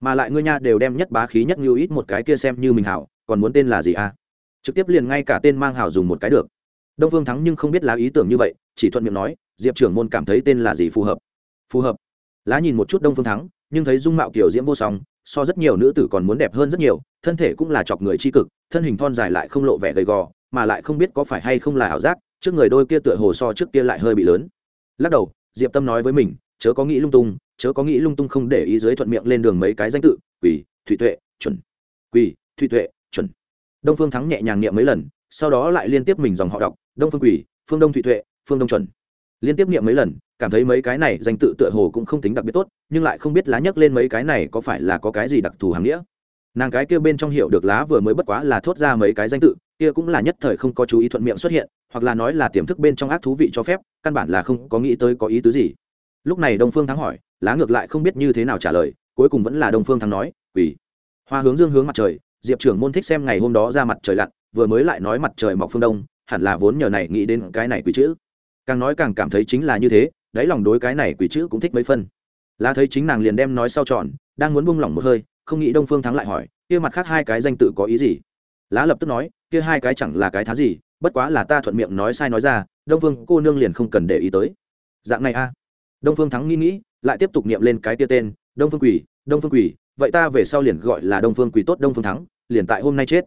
Mà lại ngươi nha đều đem nhất bá khí nhất như ít một cái kia xem như mình hảo, còn muốn tên là gì à? Trực tiếp liền ngay cả tên mang hảo dùng một cái được. Đông phương thắng nhưng không biết lá ý tưởng như vậy, chỉ thuận miệng nói, diệp trưởng môn cảm thấy tên là gì phù hợp? Phù hợp. Lá nhìn một chút đông phương thắng, nhưng thấy dung mạo kiểu diễm vô song, so rất nhiều nữ tử còn muốn đẹp hơn rất nhiều, thân thể cũng là chọc người tri cực, thân hình thon dài lại không lộ vẻ gầy gò, mà lại không biết có phải hay không là ảo giác, trước người đôi kia tựa hồ so trước kia lại hơi bị lớn. Lắc đầu, diệp tâm nói với mình chớ có nghĩ lung tung, chớ có nghĩ lung tung không để ý dưới thuận miệng lên đường mấy cái danh tự quỷ thủy tuệ, chuẩn. Quỷ thủy tuệ, chuẩn. Đông phương thắng nhẹ nhàng niệm mấy lần, sau đó lại liên tiếp mình dòng họ đọc, đông phương quỷ phương đông thủy tuệ, phương đông chuẩn. Liên tiếp niệm mấy lần, cảm thấy mấy cái này danh tự tựa hồ cũng không tính đặc biệt tốt, nhưng lại không biết lá nhấc lên mấy cái này có phải là có cái gì đặc thù hàng nghĩa. Nàng cái kia bên trong hiểu được lá vừa mới bất quá là thốt ra mấy cái danh tự, kia cũng là nhất thời không có chú ý thuận miệng xuất hiện, hoặc là nói là tiềm thức bên trong ác thú vị cho phép, căn bản là không có nghĩ tới có ý tứ gì lúc này đông phương thắng hỏi, lá ngược lại không biết như thế nào trả lời, cuối cùng vẫn là đông phương thắng nói, quỷ. Hoa hướng dương hướng mặt trời, diệp trưởng môn thích xem ngày hôm đó ra mặt trời lặn, vừa mới lại nói mặt trời mọc phương đông, hẳn là vốn nhờ này nghĩ đến cái này quỷ chữ. Càng nói càng cảm thấy chính là như thế, đáy lòng đối cái này quỷ chữ cũng thích mấy phân. Lá thấy chính nàng liền đem nói sau tròn, đang muốn buông lỏng một hơi, không nghĩ đông phương thắng lại hỏi, kia mặt khác hai cái danh tự có ý gì? Lá lập tức nói, kia hai cái chẳng là cái thá gì, bất quá là ta thuận miệng nói sai nói ra, đông phương cô nương liền không cần để ý tới. Dạng này a đông phương thắng nghĩ nghĩ, lại tiếp tục niệm lên cái kia tên, đông phương quỷ đông phương quỷ vậy ta về sau liền gọi là đông phương quỷ tốt đông phương thắng, liền tại hôm nay chết.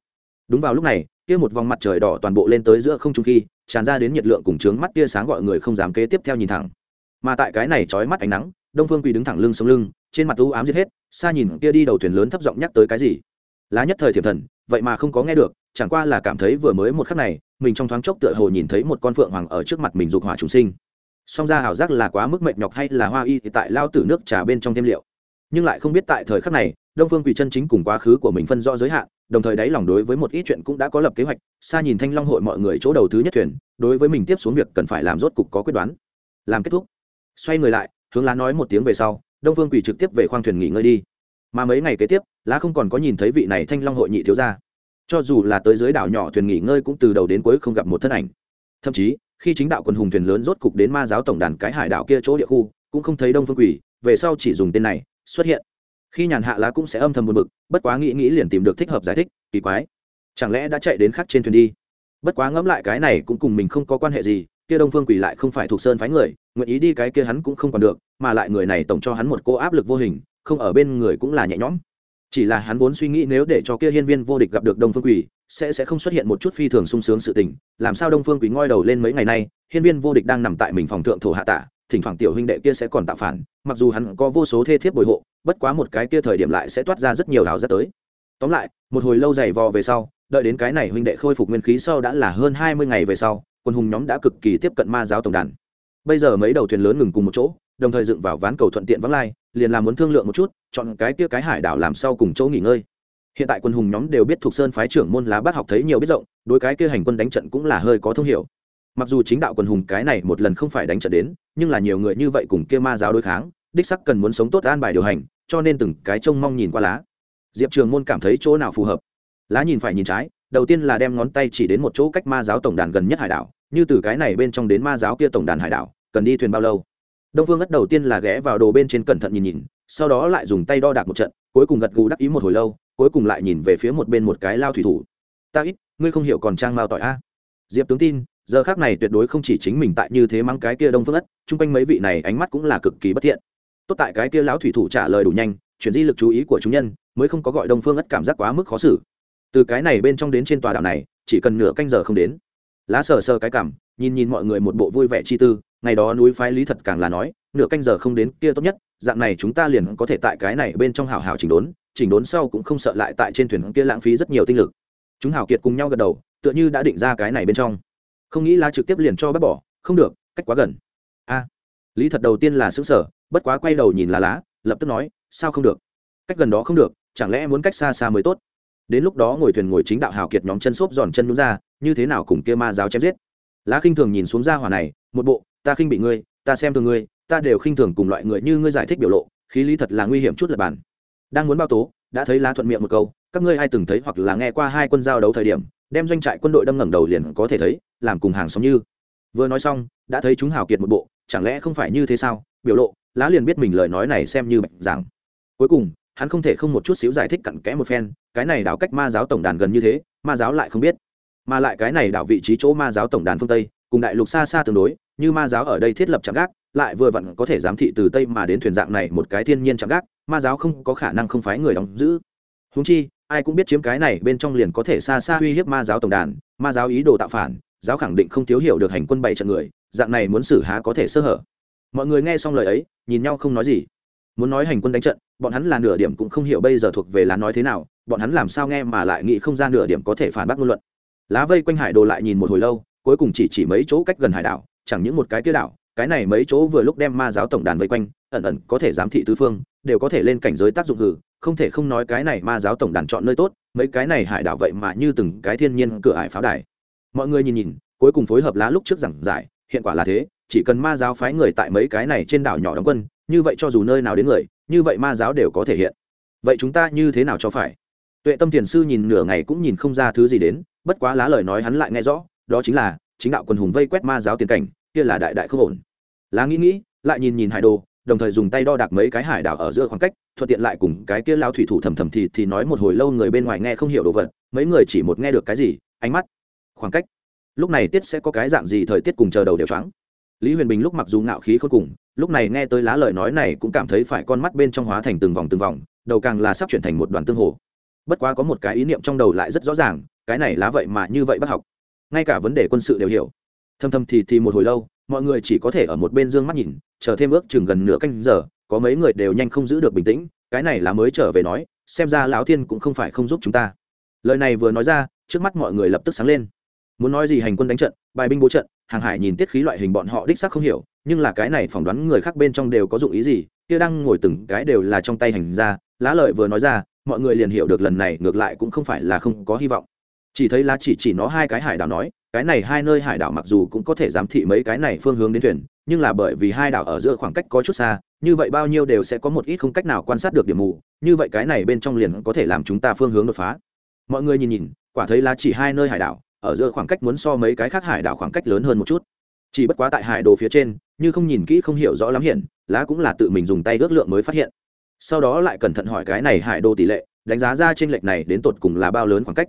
Đúng vào lúc này, kia một vòng mặt trời đỏ toàn bộ lên tới giữa không trung khi, tràn ra đến nhiệt lượng cùng trướng mắt tia sáng gọi người không dám kế tiếp theo nhìn thẳng. Mà tại cái này trói mắt ánh nắng, đông phương quỳ đứng thẳng lưng sống lưng, trên mặt u ám giết hết, xa nhìn kia đi đầu thuyền lớn thấp giọng nhắc tới cái gì. Lá nhất thời thiểm thần, vậy mà không có nghe được, chẳng qua là cảm thấy vừa mới một khắc này, mình trong thoáng chốc tựa hồ nhìn thấy một con phượng hoàng ở trước mặt mình dục hỏa chúng sinh song ra ảo giác là quá mức mệt nhọc hay là hoa y thì tại lao tử nước trà bên trong thêm liệu. Nhưng lại không biết tại thời khắc này, đông phương quỳ chân chính cùng quá khứ của mình phân rõ giới hạn, đồng thời đáy lòng đối với một ít chuyện cũng đã có lập kế hoạch, xa nhìn thanh long hội mọi người chỗ đầu thứ nhất thuyền, đối với mình tiếp xuống việc cần phải làm rốt cục có quyết đoán. Làm kết thúc. Xoay người lại, hướng lá nói một tiếng về sau, đông phương quỳ trực tiếp về khoang thuyền nghỉ ngơi đi. Mà mấy ngày kế tiếp, lá không còn có nhìn thấy vị này thanh long hội nhị thiếu gia. Cho dù là tới dưới đảo nhỏ thuyền nghỉ ngơi cũng từ đầu đến cuối không gặp một thân ảnh. Thậm chí khi chính đạo quần hùng thuyền lớn rốt cục đến ma giáo tổng đàn cái hải đảo kia chỗ địa khu, cũng không thấy đông phương quỷ về sau chỉ dùng tên này, xuất hiện. Khi nhàn hạ lá cũng sẽ âm thầm buồn bực, bất quá nghĩ nghĩ liền tìm được thích hợp giải thích, kỳ quái. Chẳng lẽ đã chạy đến khắc trên thuyền đi? Bất quá ngẫm lại cái này cũng cùng mình không có quan hệ gì, kia đông phương quỷ lại không phải thuộc sơn phái người, nguyện ý đi cái kia hắn cũng không còn được, mà lại người này tổng cho hắn một cô áp lực vô hình, không ở bên người cũng là nhẹ nhõm. Chỉ là hắn vốn suy nghĩ nếu để cho kia hiên viên vô địch gặp được đông phương quỷ sẽ sẽ không xuất hiện một chút phi thường sung sướng sự tình, làm sao đông phương quý ngoi đầu lên mấy ngày nay, hiên viên vô địch đang nằm tại mình phòng thượng thổ hạ tả, thỉnh thoảng tiểu huynh đệ kia sẽ còn tạo phản, mặc dù hắn có vô số thê thiếp bồi hộ, bất quá một cái kia thời điểm lại sẽ toát ra rất nhiều hào rất tới. Tóm lại, một hồi lâu dày vò về sau, đợi đến cái này huynh đệ khôi phục nguyên khí sau đã là hơn hai mươi ngày về sau, quân hùng nhóm đã cực kỳ tiếp cận ma giáo tổng đàn. Bây giờ mấy đầu thuyền lớn ngừng cùng một chỗ, đồng thời dựng vào ván cầu thuận tiện vắng lai, liền làm muốn thương lượng một chút, chọn cái kia cái hải đảo làm sau cùng chỗ nghỉ ngơi hiện tại quân hùng nhóm đều biết thuộc sơn phái trưởng môn lá bác học thấy nhiều biết rộng, đối cái kia hành quân đánh trận cũng là hơi có thông hiểu. Mặc dù chính đạo quân hùng cái này một lần không phải đánh trận đến, nhưng là nhiều người như vậy cùng kia ma giáo đối kháng, đích sắc cần muốn sống tốt an bài điều hành, cho nên từng cái trông mong nhìn qua lá. Diệp trường môn cảm thấy chỗ nào phù hợp. Lá nhìn phải nhìn trái, đầu tiên là đem ngón tay chỉ đến một chỗ cách ma giáo tổng đàn gần nhất hải đảo, như từ cái này bên trong đến ma giáo kia tổng đàn hải đảo, cần đi thuyền bao lâu. Đông phương ất đầu tiên là ghé vào đồ bên trên cẩn thận nhìn nhìn sau đó lại dùng tay đo đạc một trận, cuối cùng gật gù đắc ý một hồi lâu, cuối cùng lại nhìn về phía một bên một cái lao thủy thủ. Ta ít, ngươi không hiểu còn trang mao tỏi a? Diệp tướng tin, giờ khác này tuyệt đối không chỉ chính mình tại như thế mắng cái kia đông phương ất, chung quanh mấy vị này ánh mắt cũng là cực kỳ bất thiện. Tốt tại cái kia lão thủy thủ trả lời đủ nhanh, chuyển di lực chú ý của chúng nhân, mới không có gọi đông phương ất cảm giác quá mức khó xử. Từ cái này bên trong đến trên tòa đảo này, chỉ cần nửa canh giờ không đến. Lá sờ sờ cái cảm, nhìn nhìn mọi người một bộ vui vẻ chi tư, ngày đó núi phái lý thật càng là nói, nửa canh giờ không đến, kia tốt nhất dạng này chúng ta liền có thể tại cái này bên trong hào hào chỉnh đốn chỉnh đốn sau cũng không sợ lại tại trên thuyền kia lãng phí rất nhiều tinh lực. Chúng hào kiệt cùng nhau gật đầu, tựa như đã định ra cái này bên trong. Không nghĩ lá trực tiếp liền cho bác bỏ, không được, cách quá gần. A. Lý thật đầu tiên là xứng sở bất quá quay đầu nhìn là lá, lập tức nói, sao không được? Cách gần đó không được, chẳng lẽ muốn cách xa xa mới tốt? Đến lúc đó ngồi thuyền ngồi chính đạo hào kiệt nhóm chân xốp giòn chân nhún ra, như thế nào cùng kia ma giáo chém giết? Lá khinh thường nhìn xuống ra hỏa này, một bộ, ta khinh bị ngươi, ta xem thường ngươi ta đều khinh thường cùng loại người như ngươi giải thích biểu lộ, khí lý thật là nguy hiểm chút lật bàn. Đang muốn bao tố, đã thấy lá thuận miệng một câu, các ngươi ai từng thấy hoặc là nghe qua hai quân giao đấu thời điểm, đem doanh trại quân đội đâm ngẩng đầu liền có thể thấy, làm cùng hàng xóm như. Vừa nói xong, đã thấy chúng hào kiệt một bộ, chẳng lẽ không phải như thế sao? Biểu lộ, lá liền biết mình lời nói này xem như bệnh giảng cuối cùng, hắn không thể không một chút xíu giải thích cặn kẽ một phen, cái này đảo cách ma giáo tổng đàn gần như thế, ma giáo lại không biết. Mà lại cái này đảo vị trí chỗ ma giáo tổng đàn phương tây, cùng đại lục xa xa tương đối, như ma giáo ở đây thiết lập trạm gác lại vừa vặn có thể giám thị từ tây mà đến thuyền dạng này một cái thiên nhiên trạm gác, ma giáo không có khả năng không phái người đóng giữ. Húng chi, ai cũng biết chiếm cái này bên trong liền có thể xa xa uy hiếp ma giáo tổng đàn, ma giáo ý đồ tạo phản, giáo khẳng định không thiếu hiểu được hành quân bảy trận người, dạng này muốn xử há có thể sơ hở. Mọi người nghe xong lời ấy, nhìn nhau không nói gì. Muốn nói hành quân đánh trận, bọn hắn là nửa điểm cũng không hiểu bây giờ thuộc về lá nói thế nào, bọn hắn làm sao nghe mà lại nghĩ không ra nửa điểm có thể phản bác ngôn luận. Lá vây quanh hải đồ lại nhìn một hồi lâu, cuối cùng chỉ chỉ mấy chỗ cách gần hải đảo, chẳng những một cái kia đảo cái này mấy chỗ vừa lúc đem ma giáo tổng đàn vây quanh, ẩn ẩn có thể giám thị tứ phương, đều có thể lên cảnh giới tác dụng hử, không thể không nói cái này ma giáo tổng đàn chọn nơi tốt, mấy cái này hải đảo vậy mà như từng cái thiên nhiên cửa hải pháo đài. Mọi người nhìn nhìn, cuối cùng phối hợp lá lúc trước giảng giải, hiện quả là thế, chỉ cần ma giáo phái người tại mấy cái này trên đảo nhỏ đóng quân, như vậy cho dù nơi nào đến người, như vậy ma giáo đều có thể hiện. Vậy chúng ta như thế nào cho phải? Tuệ tâm thiền sư nhìn nửa ngày cũng nhìn không ra thứ gì đến, bất quá lá lời nói hắn lại nghe rõ, đó chính là, chính đạo quần hùng vây quét ma giáo tiền cảnh kia là đại đại không ổn. Lá nghĩ nghĩ, lại nhìn nhìn hải đồ, đồng thời dùng tay đo đạc mấy cái hải đảo ở giữa khoảng cách, thuận tiện lại cùng cái kia lao thủy thủ thầm thầm thì thì nói một hồi lâu người bên ngoài nghe không hiểu đồ vật, mấy người chỉ một nghe được cái gì, ánh mắt, khoảng cách. Lúc này tiết sẽ có cái dạng gì thời tiết cùng chờ đầu đều choáng. Lý huyền bình lúc mặc dù ngạo khí khôn cùng, lúc này nghe tới lá lời nói này cũng cảm thấy phải con mắt bên trong hóa thành từng vòng từng vòng, đầu càng là sắp chuyển thành một đoàn tương hồ. Bất quá có một cái ý niệm trong đầu lại rất rõ ràng, cái này lá vậy mà như vậy bắt học. Ngay cả vấn đề quân sự đều hiểu thầm thầm thì thì một hồi lâu, mọi người chỉ có thể ở một bên d ư ơ n g mắt nhìn, chờ thêm ước chừng gần nửa canh giờ, có mấy người đều nhanh không giữ được bình tĩnh, cái này là mới trở về nói, xem ra lão thiên cũng không phải không giúp chúng ta. Lời này vừa nói ra, trước mắt mọi người lập tức sáng lên. Muốn nói gì hành quân đánh trận, bài binh bố trận, hàng hải nhìn tiết khí loại hình bọn họ đích xác không hiểu, nhưng là cái này phỏng đoán người khác bên trong đều có dụng ý gì, kia đang ngồi từng cái đều là trong tay hành ra lá lợi vừa nói ra, mọi người liền hiểu được lần này ngược lại cũng không phải là không có hy vọng. Chỉ thấy lá chỉ chỉ nó hai cái hải đảo nói cái này hai nơi hải đảo mặc dù cũng có thể giám thị mấy cái này phương hướng đến thuyền, nhưng là bởi vì hai đảo ở giữa khoảng cách có chút xa, như vậy bao nhiêu đều sẽ có một ít không cách nào quan sát được điểm mù, như vậy cái này bên trong liền có thể làm chúng ta phương hướng đột phá. Mọi người nhìn nhìn, quả thấy là chỉ hai nơi hải đảo, ở giữa khoảng cách muốn so mấy cái khác hải đảo khoảng cách lớn hơn một chút. Chỉ bất quá tại hải đồ phía trên, như không nhìn kỹ không hiểu rõ lắm hiện, lá cũng là tự mình dùng tay ước lượng mới phát hiện. Sau đó lại cẩn thận hỏi cái này hải đồ tỷ lệ, đánh giá ra trên lệch này đến tột cùng là bao lớn khoảng cách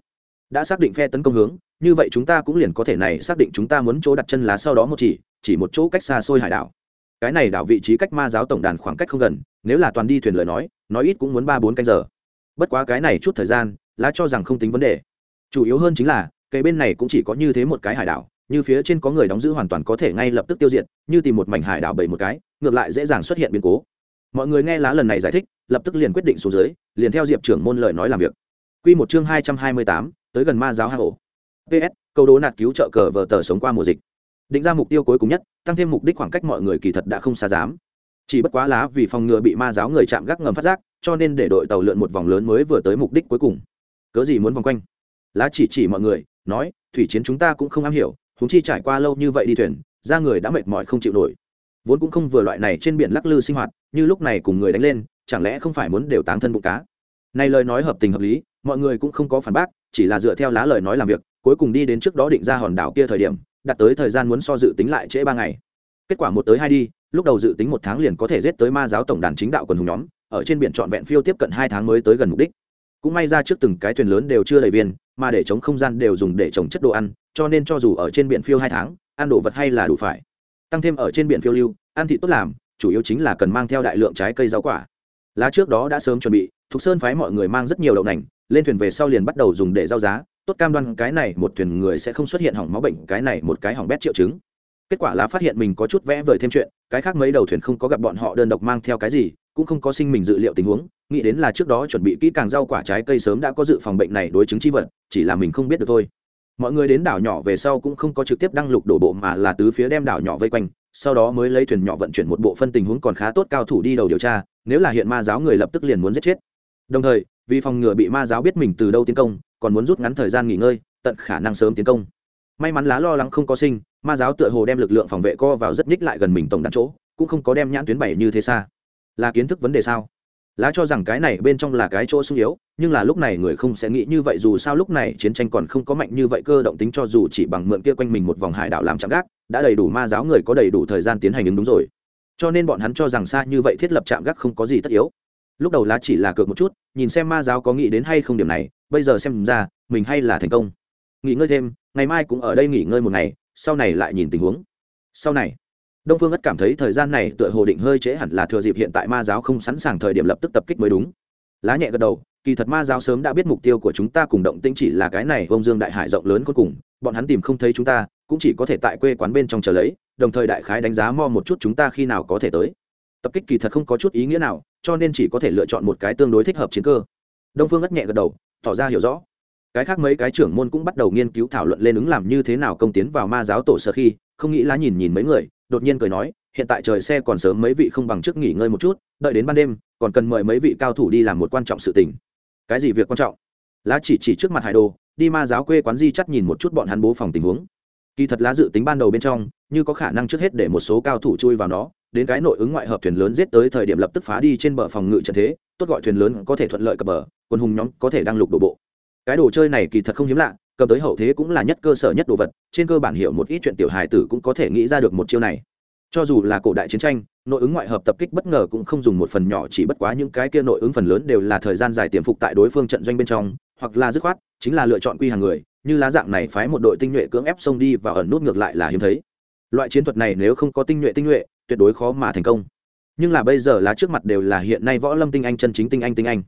đã xác định phe tấn công hướng, như vậy chúng ta cũng liền có thể này xác định chúng ta muốn chỗ đặt chân lá sau đó một chỉ chỉ một chỗ cách xa xôi hải đảo. Cái này đảo vị trí cách ma giáo tổng đàn khoảng cách không gần, nếu là toàn đi thuyền lời nói nói ít cũng muốn ba bốn canh giờ. Bất quá cái này chút thời gian, lá cho rằng không tính vấn đề. Chủ yếu hơn chính là cây bên này cũng chỉ có như thế một cái hải đảo, như phía trên có người đóng giữ hoàn toàn có thể ngay lập tức tiêu diệt, như tìm một mảnh hải đảo bảy một cái, ngược lại dễ dàng xuất hiện biến cố. Mọi người nghe lá lần này giải thích, lập tức liền quyết định xuống dưới, liền theo diệp trưởng môn lời nói làm việc. Quy một chương hai trăm hai mươi tám tới gần ma giáo hạ hổ ps câu đố nạt cứu trợ cờ vờ tờ sống qua mùa dịch. Định ra mục tiêu cuối cùng nhất, tăng thêm mục đích khoảng cách mọi người kỳ thật đã không xa dám. Chỉ bất quá lá vì phòng ngừa bị ma giáo người chạm gác ngầm phát giác, cho nên để đội tàu lượn một vòng lớn mới vừa tới mục đích cuối cùng. Cớ gì muốn vòng quanh? Lá chỉ chỉ mọi người, nói, thủy chiến chúng ta cũng không am hiểu húng chi trải qua lâu như vậy đi thuyền ra người đã mệt mỏi không chịu nổi. Vốn cũng không vừa loại này trên biển lắc lư sinh hoạt, như lúc này cùng người đánh lên, chẳng lẽ không phải muốn đều tán thân bụng cá? Này lời nói hợp tình hợp lý, mọi người cũng không có phản bác chỉ là dựa theo lá lời nói làm việc, cuối cùng đi đến trước đó định ra hòn đảo kia thời điểm, đặt tới thời gian muốn so dự tính lại trễ ba ngày. Kết quả một tới hai đi, lúc đầu dự tính một tháng liền có thể giết tới ma giáo tổng đàn chính đạo quần hùng nhóm, ở trên biển trọn vẹn phiêu tiếp cận hai tháng mới tới gần mục đích. Cũng may ra trước từng cái thuyền lớn đều chưa đầy viên, mà để chống không gian đều dùng để trồng chất đồ ăn, cho nên cho dù ở trên biển phiêu hai tháng, ăn đồ vật hay là đủ phải. Tăng thêm ở trên biển phiêu lưu, ăn thị tốt làm, chủ yếu chính là cần mang theo đại lượng trái cây rau quả. Lá trước đó đã sớm chuẩn bị, thục sơn phái mọi người mang rất nhiều đậu nành lên thuyền về sau liền bắt đầu dùng để giao giá. Tốt cam đoan cái này một thuyền người sẽ không xuất hiện hỏng máu bệnh, cái này một cái hỏng bét triệu chứng. Kết quả là phát hiện mình có chút vẽ vời thêm chuyện, cái khác mấy đầu thuyền không có gặp bọn họ đơn độc mang theo cái gì, cũng không có sinh mình dự liệu tình huống, nghĩ đến là trước đó chuẩn bị kỹ càng rau quả trái cây sớm đã có dự phòng bệnh này đối chứng chi vật, chỉ là mình không biết được thôi. Mọi người đến đảo nhỏ về sau cũng không có trực tiếp đăng lục đổ bộ mà là tứ phía đem đảo nhỏ vây quanh, sau đó mới lấy thuyền nhỏ vận chuyển một bộ phân tình huống còn khá tốt cao thủ đi đầu điều tra, nếu là hiện ma giáo người lập tức liền muốn giết chết. Đồng thời vì phòng ngừa bị ma giáo biết mình từ đâu tiến công, còn muốn rút ngắn thời gian nghỉ ngơi, tận khả năng sớm tiến công. May mắn lá lo lắng không có sinh, ma giáo tựa hồ đem lực lượng phòng vệ co vào rất nhích lại gần mình tổng đàn chỗ, cũng không có đem nhãn tuyến bảy như thế xa. Là kiến thức vấn đề sao? Lá cho rằng cái này bên trong là cái chỗ sung yếu, nhưng là lúc này người không sẽ nghĩ như vậy dù sao lúc này chiến tranh còn không có mạnh như vậy cơ động tính cho dù chỉ bằng mượn kia quanh mình một vòng hải đảo làm chạm gác, đã đầy đủ ma giáo người có đầy đủ thời gian tiến hành ứng đúng rồi. Cho nên bọn hắn cho rằng xa như vậy thiết lập chạm gác không có gì tất yếu lúc đầu lá chỉ là cược một chút, nhìn xem ma giáo có nghĩ đến hay không điểm này, bây giờ xem ra, mình hay là thành công. Nghỉ ngơi thêm, ngày mai cũng ở đây nghỉ ngơi một ngày, sau này lại nhìn tình huống. Sau này, đông phương ất cảm thấy thời gian này tựa hồ định hơi trễ hẳn là thừa dịp hiện tại ma giáo không sẵn sàng thời điểm lập tức tập kích mới đúng. Lá nhẹ gật đầu, kỳ thật ma giáo sớm đã biết mục tiêu của chúng ta cùng động tĩnh chỉ là cái này ông dương đại hải rộng lớn cuối cùng, bọn hắn tìm không thấy chúng ta, cũng chỉ có thể tại quê quán bên trong chờ lấy, đồng thời đại khái đánh giá mo một chút chúng ta khi nào có thể tới tập kích kỳ thật không có chút ý nghĩa nào, cho nên chỉ có thể lựa chọn một cái tương đối thích hợp chiến cơ. Đông phương ất nhẹ gật đầu, tỏ ra hiểu rõ. Cái khác mấy cái trưởng môn cũng bắt đầu nghiên cứu thảo luận lên ứng làm như thế nào công tiến vào ma giáo tổ sơ khi, không nghĩ lá nhìn nhìn mấy người, đột nhiên cười nói, hiện tại trời xe còn sớm mấy vị không bằng trước nghỉ ngơi một chút, đợi đến ban đêm, còn cần mời mấy vị cao thủ đi làm một quan trọng sự tình. Cái gì việc quan trọng? Lá chỉ chỉ trước mặt hải đồ, đi ma giáo quê quán di chắt nhìn một chút bọn hắn bố phòng tình huống. Kỳ thật lá dự tính ban đầu bên trong, như có khả năng trước hết để một số cao thủ chui vào nó đến cái nội ứng ngoại hợp thuyền lớn giết tới thời điểm lập tức phá đi trên bờ phòng ngự trận thế, tốt gọi thuyền lớn có thể thuận lợi cập bờ, quân hùng nhóm có thể đăng lục đổ bộ. Cái đồ chơi này kỳ thật không hiếm lạ, cầm tới hậu thế cũng là nhất cơ sở nhất đồ vật, trên cơ bản hiểu một ít chuyện tiểu hài tử cũng có thể nghĩ ra được một chiêu này. Cho dù là cổ đại chiến tranh, nội ứng ngoại hợp tập kích bất ngờ cũng không dùng một phần nhỏ, chỉ bất quá những cái kia nội ứng phần lớn đều là thời gian dài tiềm phục tại đối phương trận doanh bên trong, hoặc là dứt khoát, chính là lựa chọn quy hàng người, như lá dạng này phái một đội tinh nhuệ cưỡng ép xông đi và ẩn nút ngược lại là hiếm thấy. Loại chiến thuật này nếu không có tinh nhuệ tinh nhuệ tuyệt đối khó mà thành công. Nhưng là bây giờ lá trước mặt đều là hiện nay võ lâm tinh anh chân chính tinh anh tinh anh.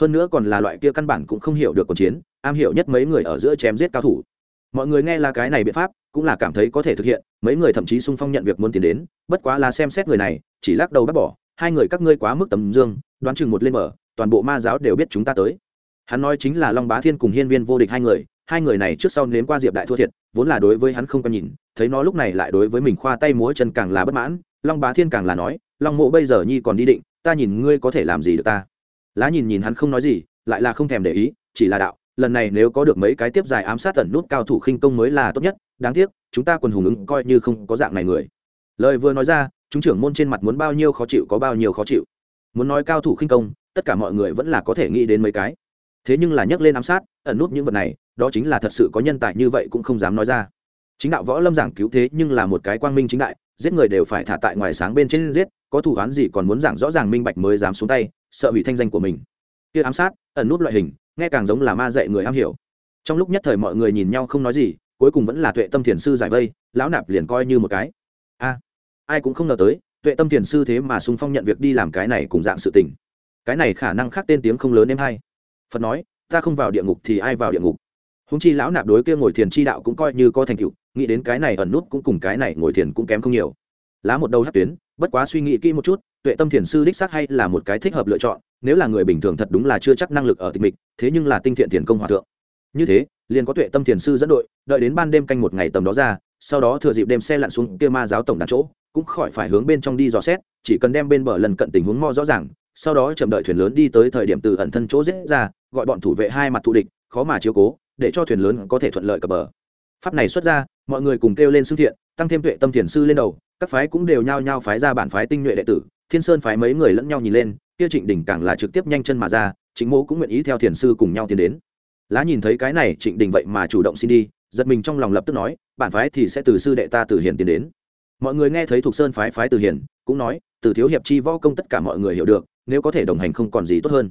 Hơn nữa còn là loại kia căn bản cũng không hiểu được cuộc chiến, am hiểu nhất mấy người ở giữa chém giết cao thủ. Mọi người nghe là cái này biện pháp, cũng là cảm thấy có thể thực hiện, mấy người thậm chí sung phong nhận việc muốn tiến đến, bất quá là xem xét người này, chỉ lắc đầu bác bỏ, hai người các ngươi quá mức tầm dương, đoán chừng một lên mở, toàn bộ ma giáo đều biết chúng ta tới. Hắn nói chính là long bá thiên cùng hiên viên vô địch hai người hai người này trước sau nếm qua diệp đại thua thiệt, vốn là đối với hắn không có nhìn, thấy nó lúc này lại đối với mình khoa tay múa chân càng là bất mãn long bá thiên càng là nói, long mộ bây giờ nhi còn đi định, ta nhìn ngươi có thể làm gì được ta? Lá nhìn nhìn hắn không nói gì, lại là không thèm để ý, chỉ là đạo, lần này nếu có được mấy cái tiếp dài ám sát tẩn nút cao thủ khinh công mới là tốt nhất, đáng tiếc, chúng ta quần hùng ứng coi như không có dạng này người. Lời vừa nói ra, chúng trưởng môn trên mặt muốn bao nhiêu khó chịu có bao nhiêu khó chịu. Muốn nói cao thủ khinh công, tất cả mọi người vẫn là có thể nghĩ đến mấy cái. Thế nhưng là nhắc lên ám sát, ẩn nút những vật này, đó chính là thật sự có nhân tài như vậy cũng không dám nói ra. Chính đạo võ lâm giảng cứu thế nhưng là một cái quang minh chính đại giết người đều phải thả tại ngoài sáng bên trên giết, có thủ án gì còn muốn giảng rõ ràng minh bạch mới dám xuống tay, sợ hủy thanh danh của mình. Kia ám sát, ẩn nút loại hình, nghe càng giống là ma dạy người am hiểu. Trong lúc nhất thời mọi người nhìn nhau không nói gì, cuối cùng vẫn là tuệ tâm thiền sư giải vây, lão nạp liền coi như một cái. A, ai cũng không ngờ tới, tuệ tâm thiền sư thế mà sung phong nhận việc đi làm cái này cùng dạng sự tình. Cái này khả năng khác tên tiếng không lớn em hay. Phật nói, ta không vào địa ngục thì ai vào địa ngục. Húng chi lão nạp đối kia ngồi thiền chi đạo cũng coi như có thành tựu nghĩ đến cái này ẩn nút cũng cùng cái này ngồi thiền cũng kém không nhiều. Lá một đầu hát tuyến, bất quá suy nghĩ kỹ một chút, tuệ tâm thiền sư đích xác hay là một cái thích hợp lựa chọn, nếu là người bình thường thật đúng là chưa chắc năng lực ở tịch mịch, thế nhưng là tinh thiện thiền công hòa thượng. Như thế, liền có tuệ tâm thiền sư dẫn đội, đợi đến ban đêm canh một ngày tầm đó ra, sau đó thừa dịp đem xe lặn xuống kia ma giáo tổng đàn chỗ, cũng khỏi phải hướng bên trong đi dò xét, chỉ cần đem bên bờ lần cận tình huống mo rõ ràng, sau đó chậm đợi thuyền lớn đi tới thời điểm từ ẩn thân chỗ dễ ra, gọi bọn thủ vệ hai mặt thù địch, khó mà chiếu cố, để cho thuyền lớn có thể thuận lợi cập bờ pháp này xuất ra, mọi người cùng kêu lên xưng thiện, tăng thêm tuệ tâm thiền sư lên đầu, các phái cũng đều nhao nhao phái ra bản phái tinh nhuệ đệ tử, thiên sơn phái mấy người lẫn nhau nhìn lên, kia trịnh đình càng là trực tiếp nhanh chân mà ra chính mô cũng nguyện ý theo thiền sư cùng nhau tiến đến. Lá nhìn thấy cái này, trịnh đình vậy mà chủ động xin đi, giật mình trong lòng lập tức nói, bản phái thì sẽ từ sư đệ ta từ hiền tiến đến. Mọi người nghe thấy thuộc sơn phái phái từ hiền cũng nói, từ thiếu hiệp chi võ công tất cả mọi người hiểu được, nếu có thể đồng hành không còn gì tốt hơn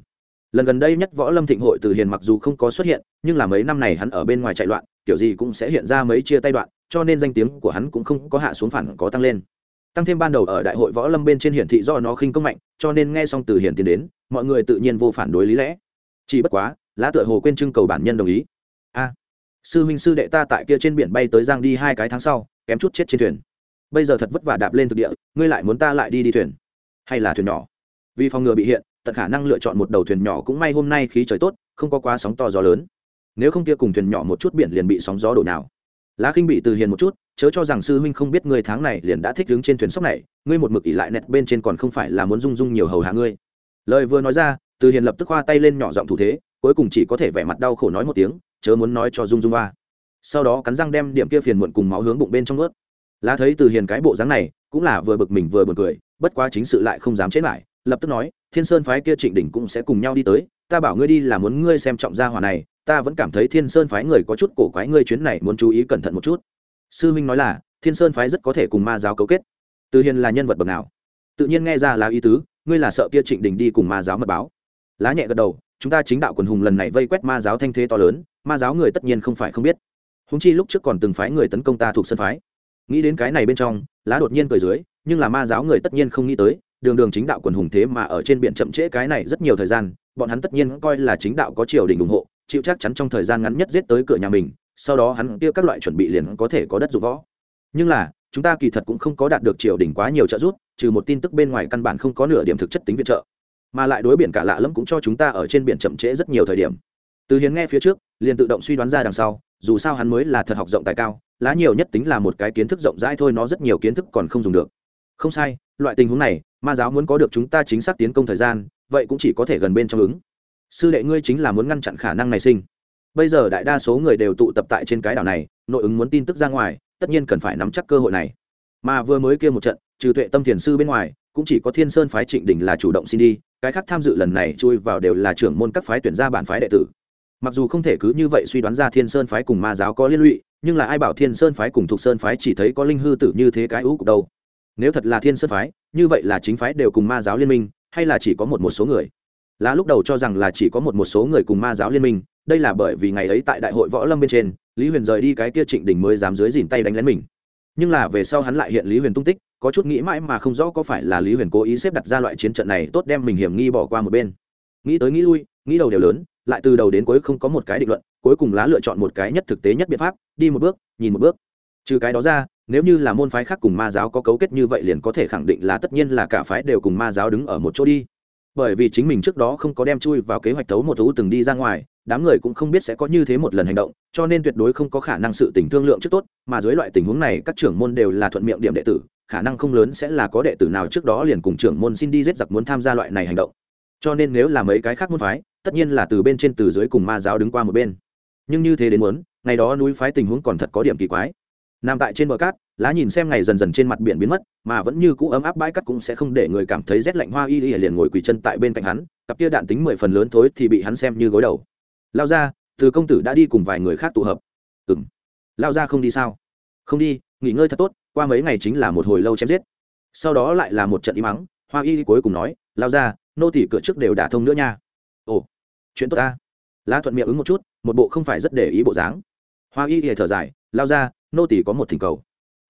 lần gần đây nhất võ lâm thịnh hội từ hiền mặc dù không có xuất hiện, nhưng là mấy năm này hắn ở bên ngoài chạy loạn, kiểu gì cũng sẽ hiện ra mấy chia tay đoạn, cho nên danh tiếng của hắn cũng không có hạ xuống phản có tăng lên. Tăng thêm ban đầu ở đại hội võ lâm bên trên hiển thị do nó khinh công mạnh, cho nên nghe xong từ hiển tiến đến, mọi người tự nhiên vô phản đối lý lẽ. Chỉ bất quá, lá tựa hồ quên trưng cầu bản nhân đồng ý. A, sư huynh sư đệ ta tại kia trên biển bay tới giang đi hai cái tháng sau, kém chút chết trên thuyền. Bây giờ thật vất vả đạp lên thực địa, ngươi lại muốn ta lại đi đi thuyền? Hay là thuyền nhỏ? Vì phòng ngừa bị hiện tận khả năng lựa chọn một đầu thuyền nhỏ cũng may hôm nay khí trời tốt, không có quá sóng to gió lớn. Nếu không kia cùng thuyền nhỏ một chút biển liền bị sóng gió đổ nào lá khinh bị từ hiền một chút, chớ cho rằng sư huynh không biết ngươi tháng này liền đã thích đứng trên thuyền sóc này, ngươi một mực ỉ lại nẹt bên trên còn không phải là muốn dung dung nhiều hầu hạ ngươi. Lời vừa nói ra, từ hiền lập tức hoa tay lên nhỏ giọng thủ thế, cuối cùng chỉ có thể vẻ mặt đau khổ nói một tiếng, chớ muốn nói cho dung dung ba. Sau đó cắn răng đem điểm kia phiền muộn cùng máu hướng bụng bên trong ướt lá thấy từ hiền cái bộ dáng này, cũng là vừa bực mình vừa buồn cười, bất quá chính sự lại không dám chết lại, lập tức nói thiên sơn phái kia trịnh đỉnh cũng sẽ cùng nhau đi tới, ta bảo ngươi đi là muốn ngươi xem trọng gia hỏa này, ta vẫn cảm thấy thiên sơn phái người có chút cổ quái, ngươi chuyến này muốn chú ý cẩn thận một chút. Sư minh nói là, thiên sơn phái rất có thể cùng ma giáo cấu kết. Từ hiền là nhân vật bậc nào? Tự nhiên nghe ra là ý tứ, ngươi là sợ kia trịnh đình đi cùng ma giáo mật báo. Lá nhẹ gật đầu, chúng ta chính đạo quần hùng lần này vây quét ma giáo thanh thế to lớn, ma giáo người tất nhiên không phải không biết. Húng chi lúc trước còn từng phái người tấn công ta thuộc sân phái. Nghĩ đến cái này bên trong, lá đột nhiên cười dưới, nhưng là ma giáo người tất nhiên không nghĩ tới đường đường chính đạo quần hùng thế mà ở trên biển chậm trễ cái này rất nhiều thời gian, bọn hắn tất nhiên coi là chính đạo có triều đình ủng hộ, chịu chắc chắn trong thời gian ngắn nhất giết tới cửa nhà mình, sau đó hắn kia các loại chuẩn bị liền có thể có đất dụng võ. Nhưng là, chúng ta kỳ thật cũng không có đạt được triều đình quá nhiều trợ giúp, trừ một tin tức bên ngoài căn bản không có nửa điểm thực chất tính viện trợ. Mà lại đối biển cả lạ lẫm cũng cho chúng ta ở trên biển chậm trễ rất nhiều thời điểm. Từ hiến nghe phía trước, liền tự động suy đoán ra đằng sau, dù sao hắn mới là thật học rộng tài cao, lá nhiều nhất tính là một cái kiến thức rộng rãi thôi, nó rất nhiều kiến thức còn không dùng được. Không sai, loại tình huống này ma giáo muốn có được chúng ta chính xác tiến công thời gian, vậy cũng chỉ có thể gần bên trong ứng. Sư đệ ngươi chính là muốn ngăn chặn khả năng này sinh. Bây giờ đại đa số người đều tụ tập tại trên cái đảo này, nội ứng muốn tin tức ra ngoài, tất nhiên cần phải nắm chắc cơ hội này. Mà vừa mới kia một trận, trừ tuệ tâm thiền sư bên ngoài, cũng chỉ có thiên sơn phái trịnh đình là chủ động xin đi, cái khác tham dự lần này chui vào đều là trưởng môn các phái tuyển ra bản phái đệ tử. Mặc dù không thể cứ như vậy suy đoán ra thiên sơn phái cùng ma giáo có liên lụy, nhưng là ai bảo thiên sơn phái cùng thuộc sơn phái chỉ thấy có linh hư tử như thế cái ú cục đâu? Nếu thật là thiên sơn phái, như vậy là chính phái đều cùng ma giáo liên minh, hay là chỉ có một một số người? Lá lúc đầu cho rằng là chỉ có một một số người cùng ma giáo liên minh, đây là bởi vì ngày ấy tại đại hội võ lâm bên trên, lý huyền rời đi cái kia trịnh đình mới dám dưới dìn tay đánh lén mình. Nhưng là về sau hắn lại hiện lý huyền tung tích, có chút nghĩ mãi mà không rõ có phải là lý huyền cố ý xếp đặt ra loại chiến trận này tốt đem mình hiểm nghi bỏ qua một bên. Nghĩ tới nghĩ lui, nghĩ đầu đều lớn, lại từ đầu đến cuối không có một cái định luận, cuối cùng lá lựa chọn một cái nhất thực tế nhất biện pháp, đi một bước, nhìn một bước trừ cái đó ra, nếu như là môn phái khác cùng ma giáo có cấu kết như vậy liền có thể khẳng định là tất nhiên là cả phái đều cùng ma giáo đứng ở một chỗ đi. Bởi vì chính mình trước đó không có đem chui vào kế hoạch thấu một thú từng đi ra ngoài, đám người cũng không biết sẽ có như thế một lần hành động, cho nên tuyệt đối không có khả năng sự tình thương lượng trước tốt, mà dưới loại tình huống này, các trưởng môn đều là thuận miệng điểm đệ tử, khả năng không lớn sẽ là có đệ tử nào trước đó liền cùng trưởng môn xin đi giết giặc muốn tham gia loại này hành động. Cho nên nếu là mấy cái khác môn phái, tất nhiên là từ bên trên từ dưới cùng ma giáo đứng qua một bên. Nhưng như thế đến muốn, ngày đó núi phái tình huống còn thật có điểm kỳ quái nằm tại trên bờ cát, lá nhìn xem ngày dần dần trên mặt biển biến mất, mà vẫn như cũ ấm áp bãi cát cũng sẽ không để người cảm thấy rét lạnh. Hoa y y liền ngồi quỳ chân tại bên cạnh hắn, cặp kia đạn tính mười phần lớn thối thì bị hắn xem như gối đầu. Lao ra từ công tử đã đi cùng vài người khác tụ hợp. Ừ m lao ra không đi sao? Không đi, nghỉ ngơi thật tốt, qua mấy ngày chính là một hồi lâu chém giết. Sau đó lại là một trận im mắng hoa y cuối cùng nói, lao ra nô tỷ cửa trước đều đả thông nữa nha. Ồ, chuyện tốt ta. Lá thuận miệng ứng một chút, một bộ không phải rất để ý bộ dáng. Hoa y thì thở dài, lao ra nô tỷ có một thỉnh cầu.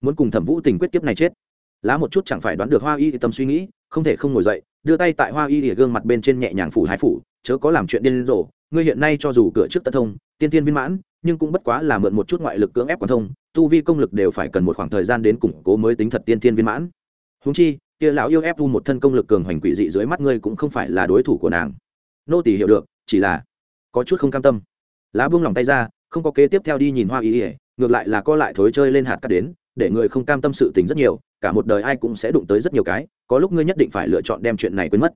Muốn cùng thẩm vũ tình quyết kiếp này chết. Lá một chút chẳng phải đoán được hoa y thì tâm suy nghĩ, không thể không ngồi dậy, đưa tay tại hoa y thì gương mặt bên trên nhẹ nhàng phủ hai phủ, chớ có làm chuyện điên rồ. Ngươi hiện nay cho dù cửa trước tất thông, tiên tiên viên mãn, nhưng cũng bất quá là mượn một chút ngoại lực cưỡng ép quản thông, tu vi công lực đều phải cần một khoảng thời gian đến củng cố mới tính thật tiên tiên viên mãn. Húng chi, kia lão yêu ép tu một thân công lực cường hoành quỷ dị dưới mắt ngươi cũng không phải là đối thủ của nàng. Nô tỷ hiểu được, chỉ là có chút không cam tâm. Lá buông lòng tay ra, không có kế tiếp theo đi nhìn hoa y ỉa ngược lại là co lại thối chơi lên hạt cắt đến, để người không cam tâm sự tình rất nhiều, cả một đời ai cũng sẽ đụng tới rất nhiều cái, có lúc ngươi nhất định phải lựa chọn đem chuyện này quên mất.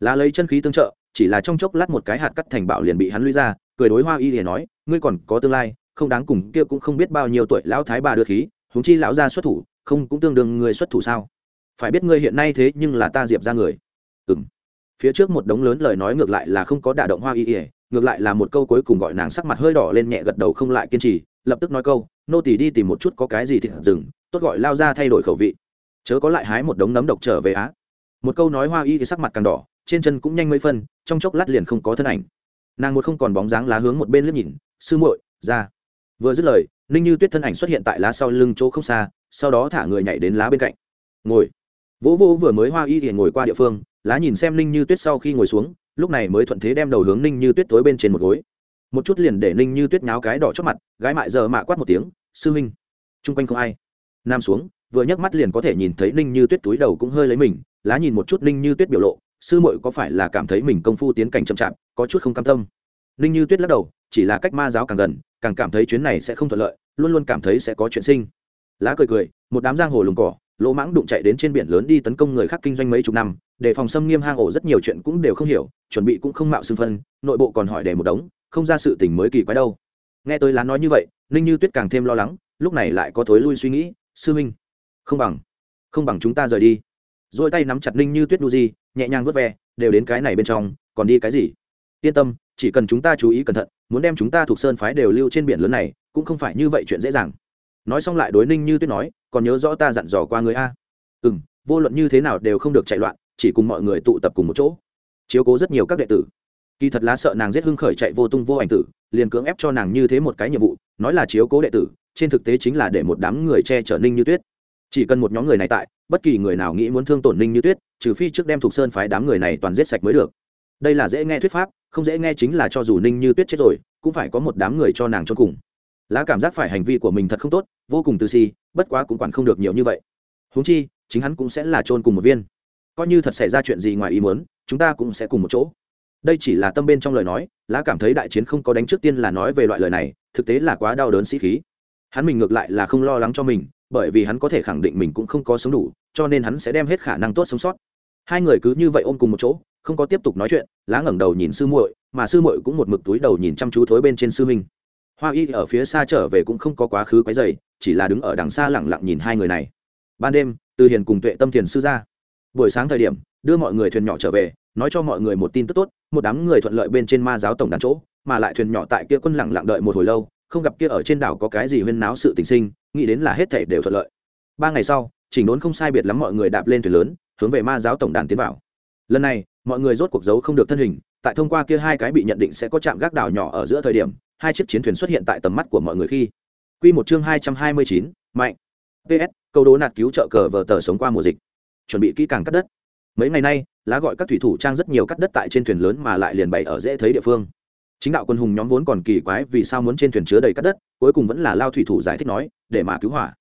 Là lấy chân khí tương trợ, chỉ là trong chốc lát một cái hạt cắt thành bạo liền bị hắn lui ra, cười đối hoa y ỉa nói, ngươi còn có tương lai, không đáng cùng kia cũng không biết bao nhiêu tuổi lão thái bà đưa khí, huống chi lão gia xuất thủ, không cũng tương đương người xuất thủ sao? Phải biết ngươi hiện nay thế nhưng là ta diệp ra người. Ừng phía trước một đống lớn lời nói ngược lại là không có đả động hoa y ỉa ngược lại là một câu cuối cùng gọi nàng sắc mặt hơi đỏ lên nhẹ gật đầu không lại kiên trì lập tức nói câu, nô tỳ đi tìm một chút có cái gì thì dừng, tốt gọi lao ra thay đổi khẩu vị. Chớ có lại hái một đống nấm độc trở về á. Một câu nói hoa y thì sắc mặt càng đỏ, trên chân cũng nhanh mấy phân, trong chốc lát liền không có thân ảnh. Nàng một không còn bóng dáng lá hướng một bên liếc nhìn, sư muội, ra. Vừa dứt lời, ninh như tuyết thân ảnh xuất hiện tại lá sau lưng chỗ không xa, sau đó thả người nhảy đến lá bên cạnh. Ngồi. Vỗ vỗ vừa mới hoa y thì ngồi qua địa phương, lá nhìn xem ninh như tuyết sau khi ngồi xuống, lúc này mới thuận thế đem đầu hướng ninh như tuyết tối bên trên một gối một chút liền để ninh như tuyết nháo cái đỏ chót mặt, gái mại giờ mạ quát một tiếng, sư huynh chung quanh không ai. Nam xuống, vừa nhấc mắt liền có thể nhìn thấy ninh như tuyết túi đầu cũng hơi lấy mình, lá nhìn một chút ninh như tuyết biểu lộ, sư muội có phải là cảm thấy mình công phu tiến cảnh chậm chạp, có chút không cam tâm? Ninh như tuyết lắc đầu, chỉ là cách ma giáo càng gần, càng cảm thấy chuyến này sẽ không thuận lợi, luôn luôn cảm thấy sẽ có chuyện sinh. Lá cười cười, một đám giang hồ lùng cỏ, lỗ mãng đụng chạy đến trên biển lớn đi tấn công người khác kinh doanh mấy chục năm để phòng xâm nghiêm hang ổ rất nhiều chuyện cũng đều không hiểu, chuẩn bị cũng không mạo xưng phân, nội bộ còn hỏi để một đống không ra sự tình mới kỳ quái đâu. Nghe tôi lán nói như vậy, ninh như tuyết càng thêm lo lắng, lúc này lại có thối lui suy nghĩ, sư huynh không bằng không bằng chúng ta rời đi. Rồi tay nắm chặt ninh như tuyết đu di nhẹ nhàng vớt ve, đều đến cái này bên trong, còn đi cái gì? Yên tâm, chỉ cần chúng ta chú ý cẩn thận, muốn đem chúng ta thuộc sơn phái đều lưu trên biển lớn này, cũng không phải như vậy chuyện dễ dàng. Nói xong lại đối ninh như tuyết nói, còn nhớ rõ ta dặn dò qua người a. Ừ m vô luận như thế nào đều không được chạy loạn, chỉ cùng mọi người tụ tập cùng một chỗ. Chiếu cố rất nhiều các đệ tử kỳ thật lá sợ nàng giết hưng khởi chạy vô tung vô ảnh tử, liền cưỡng ép cho nàng như thế một cái nhiệm vụ, nói là chiếu cố đệ tử, trên thực tế chính là để một đám người che chở ninh như tuyết. Chỉ cần một nhóm người này tại, bất kỳ người nào nghĩ muốn thương tổn ninh như tuyết, trừ phi trước đem thục sơn phái đám người này toàn giết sạch mới được. Đây là dễ nghe thuyết pháp, không dễ nghe chính là cho dù ninh như tuyết chết rồi, cũng phải có một đám người cho nàng cho cùng. Lá cảm giác phải hành vi của mình thật không tốt, vô cùng tự si, bất quá cũng quản không được nhiều như vậy. Huống chi, chính hắn cũng sẽ là chôn cùng một viên. Coi như thật xảy ra chuyện gì ngoài ý muốn, chúng ta cũng sẽ cùng một chỗ đây chỉ là tâm bên trong lời nói, lá cảm thấy đại chiến không có đánh trước tiên là nói về loại lời này, thực tế là quá đau đớn sĩ khí. Hắn mình ngược lại là không lo lắng cho mình, bởi vì hắn có thể khẳng định mình cũng không có sống đủ, cho nên hắn sẽ đem hết khả năng tốt sống sót. Hai người cứ như vậy ôm cùng một chỗ, không có tiếp tục nói chuyện, lá ngẩng đầu nhìn sư muội, mà sư muội cũng một mực túi đầu nhìn chăm chú thối bên trên sư minh hoa y ở phía xa trở về cũng không có quá khứ quái dày chỉ là đứng ở đằng xa lẳng lặng nhìn hai người này. Ban đêm, từ hiền cùng tuệ tâm thiền sư ra. Buổi sáng thời điểm, đưa mọi người thuyền nhỏ trở về nói cho mọi người một tin tức tốt, một đám người thuận lợi bên trên ma giáo tổng đàn chỗ, mà lại thuyền nhỏ tại kia quân lặng lặng đợi một hồi lâu, không gặp kia ở trên đảo có cái gì huyên náo sự tình sinh, nghĩ đến là hết thể đều thuận lợi. Ba ngày sau, chỉnh đốn không sai biệt lắm mọi người đạp lên thuyền lớn, hướng về ma giáo tổng đàn tiến vào. Lần này, mọi người rốt cuộc giấu không được thân hình, tại thông qua kia hai cái bị nhận định sẽ có chạm gác đảo nhỏ ở giữa thời điểm, hai chiếc chiến thuyền xuất hiện tại tầm mắt của mọi người khi. Quy một chương hai trăm hai mươi chín, mạnh. Ps câu đố nạt cứu trợ cờ vở tờ sống qua mùa dịch. Chuẩn bị kỹ càng cắt đất mấy ngày nay, lá gọi các thủy thủ trang rất nhiều cắt đất tại trên thuyền lớn mà lại liền bày ở dễ thấy địa phương. Chính đạo quân hùng nhóm vốn còn kỳ quái vì sao muốn trên thuyền chứa đầy cắt đất, cuối cùng vẫn là lao thủy thủ giải thích nói, để mà cứu hỏa.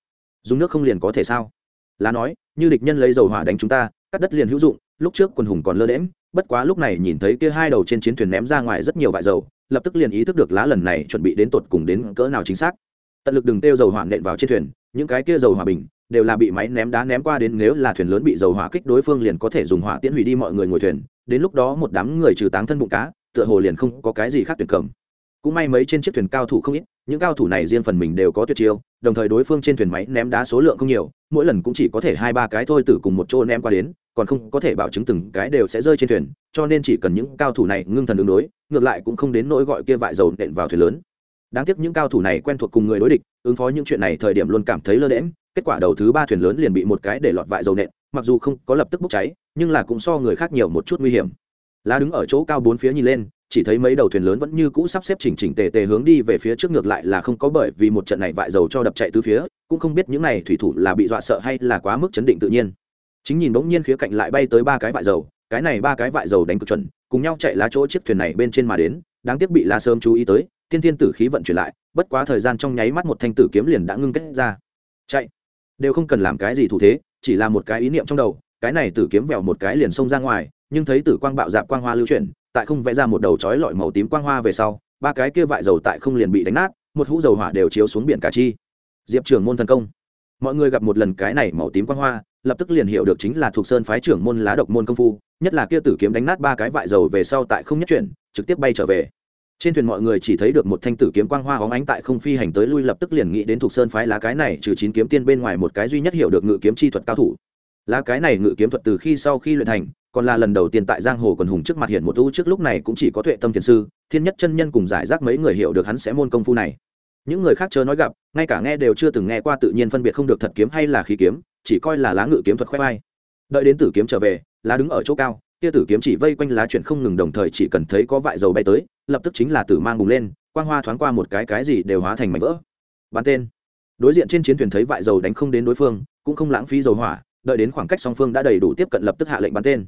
Dùng nước không liền có thể sao? Lá nói, như địch nhân lấy dầu hỏa đánh chúng ta, cắt đất liền hữu dụng, lúc trước quân hùng còn lơ đễm bất quá lúc này nhìn thấy kia hai đầu trên chiến thuyền ném ra ngoài rất nhiều vại dầu, lập tức liền ý thức được lá lần này chuẩn bị đến tột cùng đến cỡ nào chính xác. Tận lực đừng tiêu dầu hỏa nện vào trên thuyền, những cái kia dầu hỏa bình đều là bị máy ném đá ném qua đến nếu là thuyền lớn bị dầu hỏa kích đối phương liền có thể dùng hỏa tiễn hủy đi mọi người ngồi thuyền, đến lúc đó một đám người trừ táng thân bụng cá, tựa hồ liền không có cái gì khác tuyệt cầm. Cũng may mấy trên chiếc thuyền cao thủ không ít, những cao thủ này riêng phần mình đều có tuyệt chiêu, đồng thời đối phương trên thuyền máy ném đá số lượng không nhiều, mỗi lần cũng chỉ có thể hai ba cái thôi từ cùng một chỗ ném qua đến, còn không có thể bảo chứng từng cái đều sẽ rơi trên thuyền, cho nên chỉ cần những cao thủ này ngưng thần ứng đối, ngược lại cũng không đến nỗi gọi kia vại dầu nện vào thuyền lớn đáng tiếc những cao thủ này quen thuộc cùng người đối địch, ứng phó những chuyện này thời điểm luôn cảm thấy lơ đễm kết quả đầu thứ ba thuyền lớn liền bị một cái để lọt vại dầu nện, mặc dù không có lập tức bốc cháy, nhưng là cũng so người khác nhiều một chút nguy hiểm. Lá đứng ở chỗ cao bốn phía nhìn lên, chỉ thấy mấy đầu thuyền lớn vẫn như cũ sắp xếp chỉnh chỉnh tề tề hướng đi về phía trước ngược lại là không có bởi vì một trận này vại dầu cho đập chạy từ phía, cũng không biết những này thủy thủ là bị dọa sợ hay là quá mức chấn định tự nhiên. Chính nhìn bỗng nhiên khía cạnh lại bay tới ba cái vại dầu, cái này ba cái vại dầu đánh cực chuẩn, cùng nhau chạy lá chỗ chiếc thuyền này bên trên mà đến, đáng tiếc bị lá sớm chú ý tới thiên thiên tử khí vận chuyển lại, bất quá thời gian trong nháy mắt một thanh tử kiếm liền đã ngưng kết ra. Chạy. Đều không cần làm cái gì thủ thế, chỉ là một cái ý niệm trong đầu, cái này tử kiếm vèo một cái liền xông ra ngoài, nhưng thấy tử quang bạo dạp quang hoa lưu chuyển, tại không vẽ ra một đầu chói lọi màu tím quang hoa về sau, ba cái kia vại dầu tại không liền bị đánh nát, một hũ dầu hỏa đều chiếu xuống biển cả chi. Diệp trưởng môn thần công. Mọi người gặp một lần cái này màu tím quang hoa, lập tức liền hiểu được chính là thuộc sơn phái trưởng môn lá độc môn công phu, nhất là kia tử kiếm đánh nát ba cái vại dầu về sau tại không nhất chuyển, trực tiếp bay trở về trên thuyền mọi người chỉ thấy được một thanh tử kiếm quang hoa hóng ánh tại không phi hành tới lui, lập tức liền nghĩ đến thuộc sơn phái lá cái này, trừ chín kiếm tiên bên ngoài một cái duy nhất hiểu được ngự kiếm chi thuật cao thủ. Lá cái này ngự kiếm thuật từ khi sau khi luyện thành, còn là lần đầu tiên tại giang hồ quần hùng trước mặt hiện một tu trước lúc này cũng chỉ có tuệ tâm thiền sư, thiên nhất chân nhân cùng giải rác mấy người hiểu được hắn sẽ môn công phu này. Những người khác chớ nói gặp, ngay cả nghe đều chưa từng nghe qua tự nhiên phân biệt không được thật kiếm hay là khí kiếm, chỉ coi là lá ngự kiếm thuật khoe vai. Đợi đến tử kiếm trở về, lá đứng ở chỗ cao tia tử kiếm chỉ vây quanh lá chuyển không ngừng, đồng thời chỉ cần thấy có vại dầu bay tới lập tức chính là tử mang bùng lên, quang hoa thoáng qua một cái cái gì đều hóa thành mảnh vỡ. Bắn tên. Đối diện trên chiến thuyền thấy vại dầu đánh không đến đối phương, cũng không lãng phí dầu hỏa, đợi đến khoảng cách song phương đã đầy đủ tiếp cận lập tức hạ lệnh bắn tên.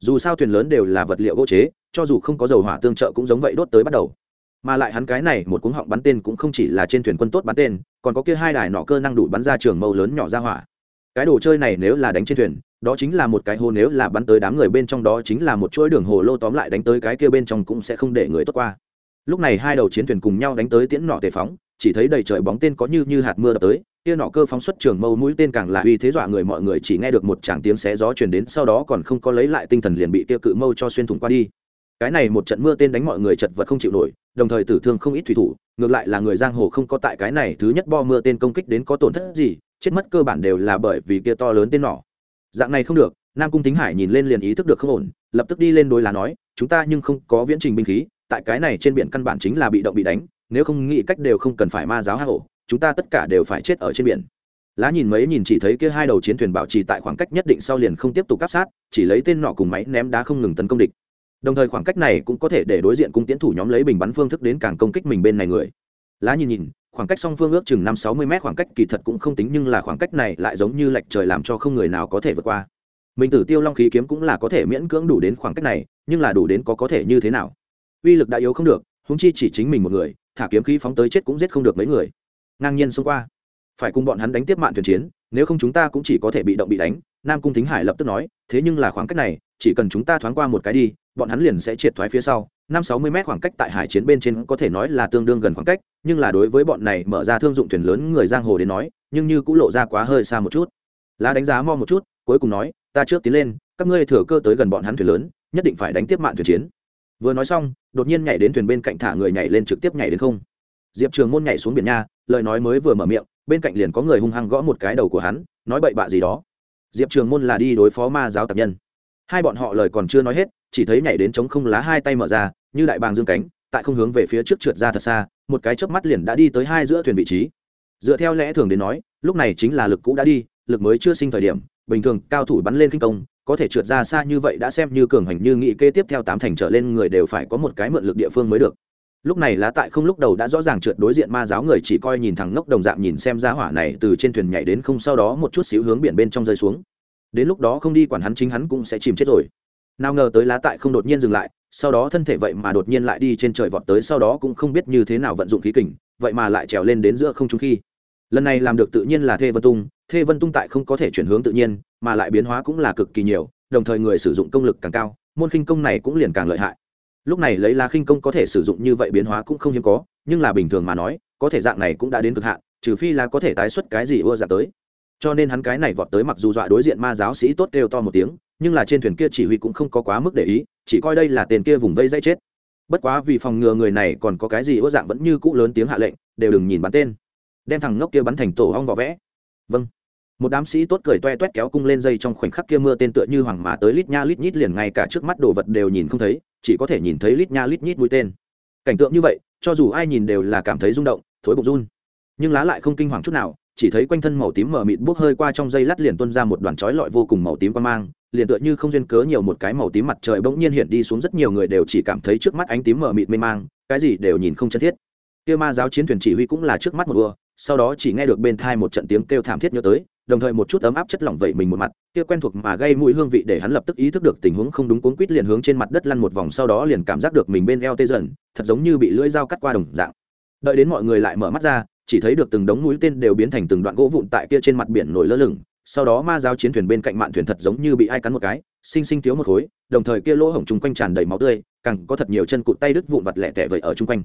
Dù sao thuyền lớn đều là vật liệu gỗ chế, cho dù không có dầu hỏa tương trợ cũng giống vậy đốt tới bắt đầu. Mà lại hắn cái này một cuống họng bắn tên cũng không chỉ là trên thuyền quân tốt bắn tên, còn có kia hai đài nọ cơ năng đủ bắn ra trường mâu lớn nhỏ ra hỏa. Cái đồ chơi này nếu là đánh trên thuyền đó chính là một cái hồ nếu là bắn tới đám người bên trong đó chính là một chuỗi đường hồ lô tóm lại đánh tới cái kia bên trong cũng sẽ không để người tốt qua. Lúc này hai đầu chiến thuyền cùng nhau đánh tới tiễn nọ tề phóng, chỉ thấy đầy trời bóng tên có như như hạt mưa đập tới, kia nọ cơ phóng xuất trường mâu mũi tên càng là uy thế dọa người, mọi người chỉ nghe được một tràng tiếng xé gió truyền đến, sau đó còn không có lấy lại tinh thần liền bị kia cự mâu cho xuyên thủng qua đi. Cái này một trận mưa tên đánh mọi người chật vật không chịu nổi, đồng thời tử thương không ít thủy thủ, ngược lại là người giang hồ không có tại cái này thứ nhất bo mưa tên công kích đến có tổn thất gì, chết mất cơ bản đều là bởi vì kia to lớn tên nỏ dạng này không được, nam cung thính hải nhìn lên liền ý thức được không ổn, lập tức đi lên đối là nói, chúng ta nhưng không có viễn trình binh khí, tại cái này trên biển căn bản chính là bị động bị đánh, nếu không nghĩ cách đều không cần phải ma giáo hạ hổ, chúng ta tất cả đều phải chết ở trên biển. Lá nhìn mấy nhìn chỉ thấy kia hai đầu chiến thuyền bảo trì tại khoảng cách nhất định sau liền không tiếp tục áp sát, chỉ lấy tên nọ cùng máy ném đá không ngừng tấn công địch. Đồng thời khoảng cách này cũng có thể để đối diện cung tiến thủ nhóm lấy bình bắn phương thức đến càng công kích mình bên này người. Lá nhìn nhìn khoảng cách song phương ước chừng năm sáu mươi mét, khoảng cách kỳ thật cũng không tính, nhưng là khoảng cách này lại giống như lệch trời làm cho không người nào có thể vượt qua. Mình tử tiêu long khí kiếm cũng là có thể miễn cưỡng đủ đến khoảng cách này, nhưng là đủ đến có có thể như thế nào? Uy lực đã yếu không được húng chi chỉ chính mình một người, thả kiếm khí phóng tới chết cũng giết không được mấy người. Ngang nhiên xông qua. Phải cùng bọn hắn đánh tiếp mạng thuyền chiến, nếu không chúng ta cũng chỉ có thể bị động bị đánh, nam cung thính hải lập tức nói, thế nhưng là khoảng cách này, chỉ cần chúng ta thoáng qua một cái đi, bọn hắn liền sẽ triệt thoái phía sau năm sáu mươi mét khoảng cách tại hải chiến bên trên có thể nói là tương đương gần khoảng cách, nhưng là đối với bọn này mở ra thương dụng thuyền lớn người giang hồ đến nói, nhưng như cũng lộ ra quá hơi xa một chút. Lá đánh giá mo một chút, cuối cùng nói, ta trước tiến lên, các ngươi thừa cơ tới gần bọn hắn thuyền lớn, nhất định phải đánh tiếp mạng thuyền chiến. Vừa nói xong, đột nhiên nhảy đến thuyền bên cạnh thả người nhảy lên trực tiếp nhảy đến không. Diệp trường môn nhảy xuống biển nha, lời nói mới vừa mở miệng, bên cạnh liền có người hung hăng gõ một cái đầu của hắn, nói bậy bạ gì đó. Diệp trường môn là đi đối phó ma giáo tập nhân. Hai bọn họ lời còn chưa nói hết, chỉ thấy nhảy đến trống không lá hai tay mở ra như đại bàng dương cánh, tại không hướng về phía trước trượt ra thật xa, một cái chớp mắt liền đã đi tới hai giữa thuyền vị trí. Dựa theo lẽ thường đến nói, lúc này chính là lực cũ đã đi, lực mới chưa sinh thời điểm, bình thường cao thủ bắn lên kinh công, có thể trượt ra xa như vậy đã xem như cường hành như nghị kê tiếp theo tám thành trở lên người đều phải có một cái mượn lực địa phương mới được. Lúc này lá tại không lúc đầu đã rõ ràng trượt đối diện ma giáo người chỉ coi nhìn thằng ngốc đồng dạng nhìn xem ra hỏa này từ trên thuyền nhảy đến không sau đó một chút xíu hướng biển bên trong rơi xuống. Đến lúc đó không đi quản hắn chính hắn cũng sẽ chìm chết rồi. Nào ngờ tới lá tại không đột nhiên dừng lại sau đó thân thể vậy mà đột nhiên lại đi trên trời vọt tới, sau đó cũng không biết như thế nào vận dụng khí kình, vậy mà lại trèo lên đến giữa không trung khi. Lần này làm được tự nhiên là thê vân tung, thê vân tung tại không có thể chuyển hướng tự nhiên, mà lại biến hóa cũng là cực kỳ nhiều, đồng thời người sử dụng công lực càng cao, môn khinh công này cũng liền càng lợi hại. Lúc này lấy lá khinh công có thể sử dụng như vậy biến hóa cũng không hiếm có, nhưng là bình thường mà nói, có thể dạng này cũng đã đến cực hạn, trừ phi là có thể tái xuất cái gì ưa dạng tới. Cho nên hắn cái này vọt tới mặc dù dọa đối diện ma giáo sĩ tốt kêu to một tiếng nhưng là trên thuyền kia chỉ huy cũng không có quá mức để ý, chỉ coi đây là tiền kia vùng vây dây chết. Bất quá vì phòng ngừa người này còn có cái gì ước dạng vẫn như cũ lớn tiếng hạ lệnh, đều đừng nhìn bắn tên. Đem thằng ngốc kia bắn thành tổ hong vỏ vẽ. Vâng. Một đám sĩ tốt cười toe toét kéo cung lên dây trong khoảnh khắc kia mưa tên tựa như hoàng mã tới lít nha lít nhít liền ngay cả trước mắt đồ vật đều nhìn không thấy, chỉ có thể nhìn thấy lít nha lít nhít mũi tên. Cảnh tượng như vậy, cho dù ai nhìn đều là cảm thấy rung động, thối bụng run. Nhưng lá lại không kinh hoàng chút nào chỉ thấy quanh thân màu tím mờ mịt bốc hơi qua trong dây lát liền tuôn ra một đoàn chói lọi vô cùng màu tím qua mang, liền tựa như không duyên cớ nhiều một cái màu tím mặt trời bỗng nhiên hiện đi xuống rất nhiều người đều chỉ cảm thấy trước mắt ánh tím mờ mịt mê mang, cái gì đều nhìn không chân thiết. Kia ma giáo chiến thuyền chỉ huy cũng là trước mắt một ưa sau đó chỉ nghe được bên thai một trận tiếng kêu thảm thiết nhớ tới, đồng thời một chút ấm áp chất lỏng vậy mình một mặt, kia quen thuộc mà gây mùi hương vị để hắn lập tức ý thức được tình huống không đúng cuống quýt liền hướng trên mặt đất lăn một vòng, sau đó liền cảm giác được mình bên eo tê dần, thật giống như bị lưỡi dao cắt qua đồng dạng. Đợi đến mọi người lại mở mắt ra chỉ thấy được từng đống mũi tên đều biến thành từng đoạn gỗ vụn tại kia trên mặt biển nổi lơ lửng. Sau đó ma giáo chiến thuyền bên cạnh mạn thuyền thật giống như bị ai cắn một cái xinh xinh thiếu một khối, đồng thời kia lỗ hổng chung quanh tràn đầy máu tươi, càng có thật nhiều chân cụt tay đứt vụn vặt lẻ tẻ vậy ở chung quanh.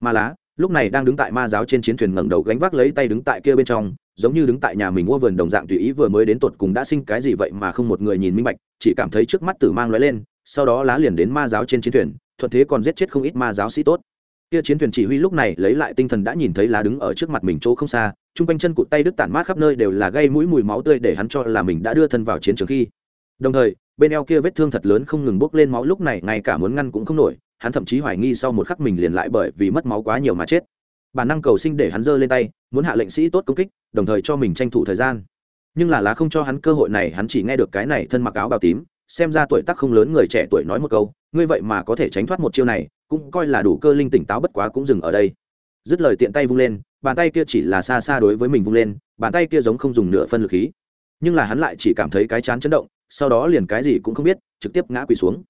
Ma lá, lúc này đang đứng tại ma giáo trên chiến thuyền ngẩng đầu gánh vác lấy tay đứng tại kia bên trong, giống như đứng tại nhà mình mua vườn đồng dạng tùy ý vừa mới đến tột cùng đã sinh cái gì vậy mà không một người nhìn minh bạch, chỉ cảm thấy trước mắt tử mang lóe lên, sau đó lá liền đến ma giáo trên chiến thuyền, thuận thế còn giết chết không ít ma giáo sĩ tốt kia chiến thuyền chỉ huy lúc này lấy lại tinh thần đã nhìn thấy lá đứng ở trước mặt mình chỗ không xa, chung quanh chân cụt tay đứt tản mát khắp nơi đều là gây mũi mùi máu tươi để hắn cho là mình đã đưa thân vào chiến trường khi. Đồng thời, bên eo kia vết thương thật lớn không ngừng bốc lên máu lúc này ngay cả muốn ngăn cũng không nổi, hắn thậm chí hoài nghi sau một khắc mình liền lại bởi vì mất máu quá nhiều mà chết. Bản năng cầu sinh để hắn giơ lên tay, muốn hạ lệnh sĩ tốt công kích, đồng thời cho mình tranh thủ thời gian. Nhưng là lá không cho hắn cơ hội này, hắn chỉ nghe được cái này thân mặc áo bào tím, xem ra tuổi tác không lớn người trẻ tuổi nói một câu, ngươi vậy mà có thể tránh thoát một chiêu này cũng coi là đủ cơ linh tỉnh táo bất quá cũng dừng ở đây. Dứt lời tiện tay vung lên, bàn tay kia chỉ là xa xa đối với mình vung lên, bàn tay kia giống không dùng nửa phân lực khí. Nhưng là hắn lại chỉ cảm thấy cái chán chấn động, sau đó liền cái gì cũng không biết, trực tiếp ngã quỳ xuống.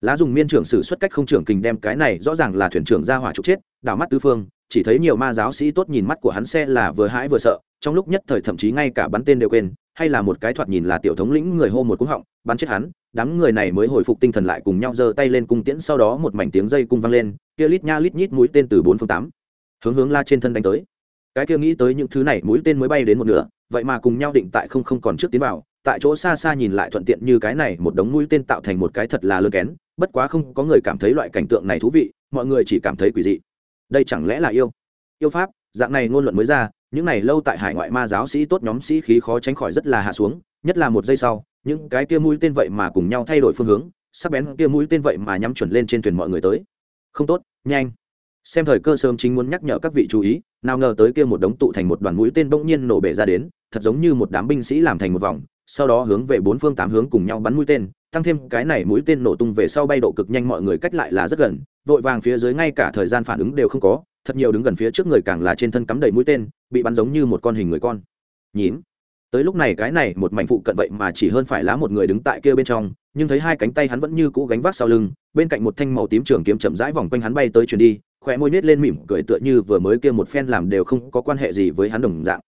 Lá dùng miên trưởng sử xuất cách không trưởng kình đem cái này rõ ràng là thuyền trưởng ra hỏa trục chết, đảo mắt tứ phương, chỉ thấy nhiều ma giáo sĩ tốt nhìn mắt của hắn xe là vừa hãi vừa sợ, trong lúc nhất thời thậm chí ngay cả bắn tên đều quên hay là một cái thoạt nhìn là tiểu thống lĩnh người hô một cú họng, bắn chết hắn, đám người này mới hồi phục tinh thần lại cùng nhau giơ tay lên cung tiễn, sau đó một mảnh tiếng dây cung vang lên, kia lít nha lít nhít mũi tên từ bốn phương tám hướng hướng la trên thân đánh tới. Cái kia nghĩ tới những thứ này, mũi tên mới bay đến một nửa, vậy mà cùng nhau định tại không không còn trước tiến vào, tại chỗ xa xa nhìn lại thuận tiện như cái này, một đống mũi tên tạo thành một cái thật là lơ kén, bất quá không có người cảm thấy loại cảnh tượng này thú vị, mọi người chỉ cảm thấy quỷ dị. Đây chẳng lẽ là yêu? Yêu pháp, dạng này ngôn luận mới ra những này lâu tại hải ngoại ma giáo sĩ tốt nhóm sĩ khí khó tránh khỏi rất là hạ xuống, nhất là một giây sau, những cái kia mũi tên vậy mà cùng nhau thay đổi phương hướng, sắc bén kia mũi tên vậy mà nhắm chuẩn lên trên thuyền mọi người tới. Không tốt, nhanh. Xem thời cơ sớm chính muốn nhắc nhở các vị chú ý, nào ngờ tới kia một đống tụ thành một đoàn mũi tên bỗng nhiên nổ bể ra đến, thật giống như một đám binh sĩ làm thành một vòng, sau đó hướng về bốn phương tám hướng cùng nhau bắn mũi tên, tăng thêm cái này mũi tên nổ tung về sau bay độ cực nhanh mọi người cách lại là rất gần, vội vàng phía dưới ngay cả thời gian phản ứng đều không có thật nhiều đứng gần phía trước người càng là trên thân cắm đầy mũi tên, bị bắn giống như một con hình người con. Nhím. Tới lúc này cái này một mảnh phụ cận vậy mà chỉ hơn phải lá một người đứng tại kia bên trong, nhưng thấy hai cánh tay hắn vẫn như cũ gánh vác sau lưng, bên cạnh một thanh màu tím trường kiếm chậm rãi vòng quanh hắn bay tới chuyển đi khỏe môi nết lên mỉm cười tựa như vừa mới kia một phen làm đều không có quan hệ gì với hắn đồng dạng.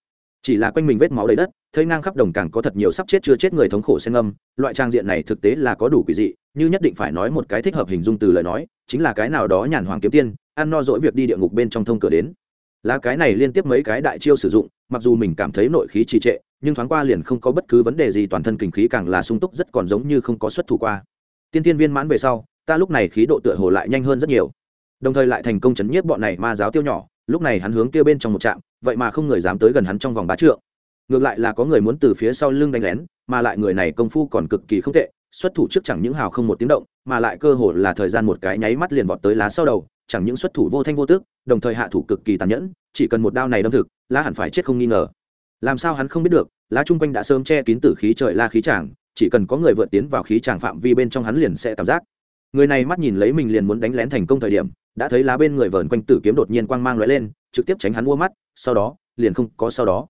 Chỉ là quanh mình vết máu đầy đất, thấy ngang khắp đồng càng có thật nhiều sắp chết chưa chết người thống khổ xen âm loại trang diện này thực tế là có đủ quỷ dị, như nhất định phải nói một cái thích hợp hình dung từ lời nói, chính là cái nào đó nhàn hoàng kiếm tiên ăn no dỗi việc đi địa ngục bên trong thông cửa đến. Lá cái này liên tiếp mấy cái đại chiêu sử dụng, mặc dù mình cảm thấy nội khí trì trệ, nhưng thoáng qua liền không có bất cứ vấn đề gì, toàn thân kinh khí càng là sung túc rất còn giống như không có xuất thủ qua. Tiên tiên viên mãn về sau, ta lúc này khí độ tựa hồ lại nhanh hơn rất nhiều. Đồng thời lại thành công chấn nhiếp bọn này ma giáo tiêu nhỏ, lúc này hắn hướng kia bên trong một trạm, vậy mà không người dám tới gần hắn trong vòng bá trượng. Ngược lại là có người muốn từ phía sau lưng đánh lén, mà lại người này công phu còn cực kỳ không tệ, xuất thủ trước chẳng những hào không một tiếng động, mà lại cơ hồ là thời gian một cái nháy mắt liền vọt tới lá sau đầu chẳng những xuất thủ vô thanh vô tước, đồng thời hạ thủ cực kỳ tàn nhẫn, chỉ cần một đao này đâm thực lá hẳn phải chết không nghi ngờ. Làm sao hắn không biết được, lá chung quanh đã sớm che kín tử khí trời la khí tràng, chỉ cần có người vượt tiến vào khí tràng phạm vi bên trong hắn liền sẽ cảm giác. Người này mắt nhìn lấy mình liền muốn đánh lén thành công thời điểm, đã thấy lá bên người vờn quanh tử kiếm đột nhiên quang mang lóe lên, trực tiếp tránh hắn mua mắt, sau đó, liền không có sau đó.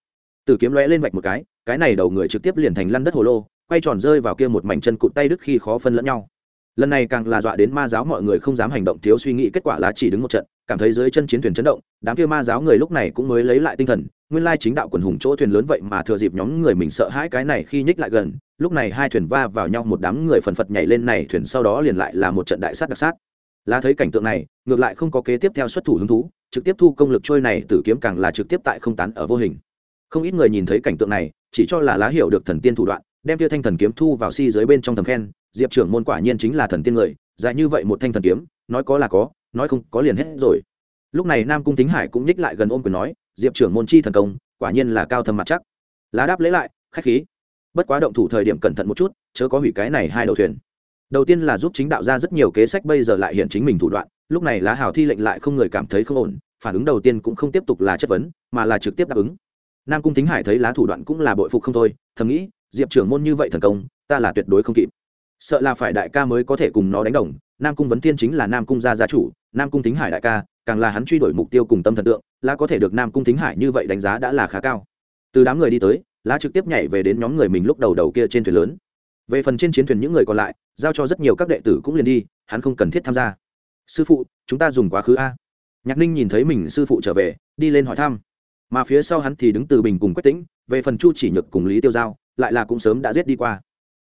Tử kiếm lóe lên vạch một cái cái này đầu người trực tiếp liền thành lăn đất hồ lô, quay tròn rơi vào kia một mảnh chân cụt tay đứt khi khó phân lẫn nhau lần này càng là dọa đến ma giáo mọi người không dám hành động, thiếu suy nghĩ, kết quả là chỉ đứng một trận, cảm thấy dưới chân chiến thuyền chấn động, đám kia ma giáo người lúc này cũng mới lấy lại tinh thần, nguyên lai chính đạo quần hùng chỗ thuyền lớn vậy mà thừa dịp nhóm người mình sợ hãi cái này khi nhích lại gần, lúc này hai thuyền va vào nhau, một đám người phần phật nhảy lên này, thuyền sau đó liền lại là một trận đại sát đặc sát. Lá thấy cảnh tượng này, ngược lại không có kế tiếp theo xuất thủ hứng thú, trực tiếp thu công lực trôi này, tử kiếm càng là trực tiếp tại không tán ở vô hình. Không ít người nhìn thấy cảnh tượng này, chỉ cho là lá hiểu được thần tiên thủ đoạn, đem tia thanh thần kiếm thu vào si dưới bên trong thầm khen diệp trưởng môn quả nhiên chính là thần tiên người, dài như vậy một thanh thần kiếm, nói có là có, nói không có liền hết rồi. Lúc này nam cung tính hải cũng nhích lại gần ôm quyền nói, diệp trưởng môn chi thần công, quả nhiên là cao thâm mặt chắc. Lá đáp lấy lại, khách khí. Bất quá động thủ thời điểm cẩn thận một chút, chớ có hủy cái này hai đầu thuyền. Đầu tiên là giúp chính đạo ra rất nhiều kế sách, bây giờ lại hiện chính mình thủ đoạn, lúc này lá hào thi lệnh lại không người cảm thấy không ổn, phản ứng đầu tiên cũng không tiếp tục là chất vấn, mà là trực tiếp đáp ứng. Nam cung tính hải thấy lá thủ đoạn cũng là bội phục không thôi, thầm nghĩ, diệp trưởng môn như vậy thần công, ta là tuyệt đối không kịp sợ là phải đại ca mới có thể cùng nó đánh đồng, nam cung vấn thiên chính là nam cung gia gia chủ, nam cung thính hải đại ca, càng là hắn truy đuổi mục tiêu cùng tâm thần tượng lá có thể được nam cung thính hải như vậy đánh giá đã là khá cao. Từ đám người đi tới, lá trực tiếp nhảy về đến nhóm người mình lúc đầu đầu kia trên thuyền lớn. Về phần trên chiến thuyền những người còn lại, giao cho rất nhiều các đệ tử cũng liền đi, hắn không cần thiết tham gia. Sư phụ, chúng ta dùng quá khứ a. Nhạc ninh nhìn thấy mình sư phụ trở về, đi lên hỏi thăm. Mà phía sau hắn thì đứng từ bình cùng quách tĩnh, về phần chu chỉ nhược cùng lý tiêu giao, lại là cũng sớm đã giết đi qua.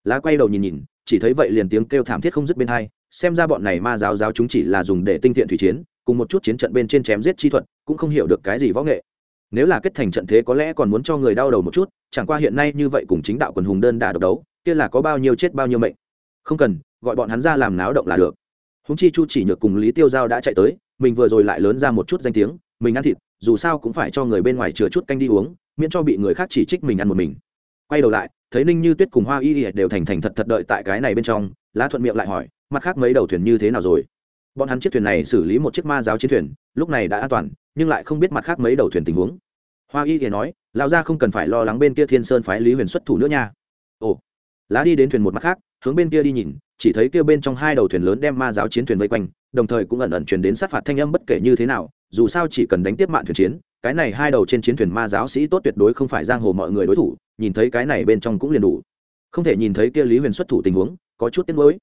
Lá quay đầu nhìn nhìn chỉ thấy vậy liền tiếng kêu thảm thiết không dứt bên hai, xem ra bọn này ma giáo giáo chúng chỉ là dùng để tinh thiện thủy chiến, cùng một chút chiến trận bên trên chém giết chi thuật, cũng không hiểu được cái gì võ nghệ. Nếu là kết thành trận thế có lẽ còn muốn cho người đau đầu một chút, chẳng qua hiện nay như vậy cùng chính đạo quần hùng đơn đà độc đấu, kia là có bao nhiêu chết bao nhiêu mệnh. Không cần, gọi bọn hắn ra làm náo động là được. Húng chi chu chỉ nhược cùng lý tiêu giao đã chạy tới, mình vừa rồi lại lớn ra một chút danh tiếng, mình ăn thịt, dù sao cũng phải cho người bên ngoài chừa chút canh đi uống, miễn cho bị người khác chỉ trích mình ăn một mình. Quay đầu lại thấy ninh như tuyết cùng hoa y y đều thành thành thật thật đợi tại cái này bên trong, lá thuận miệng lại hỏi, mặt khác mấy đầu thuyền như thế nào rồi? Bọn hắn chiếc thuyền này xử lý một chiếc ma giáo chiến thuyền, lúc này đã an toàn, nhưng lại không biết mặt khác mấy đầu thuyền tình huống. Hoa y ỉa nói, lão gia không cần phải lo lắng bên kia thiên sơn phái lý huyền xuất thủ nữa nha. Ồ. Lá đi đến thuyền một mặt khác, hướng bên kia đi nhìn, chỉ thấy kia bên trong hai đầu thuyền lớn đem ma giáo chiến thuyền vây quanh, đồng thời cũng ẩn ẩn truyền đến sát phạt thanh âm bất kể như thế nào, dù sao chỉ cần đánh tiếp mạng thuyền chiến, cái này hai đầu trên chiến thuyền ma giáo sĩ tốt tuyệt đối không phải giang hồ mọi người đối thủ nhìn thấy cái này bên trong cũng liền đủ. Không thể nhìn thấy kia lý huyền xuất thủ tình huống, có chút tiếc nuối.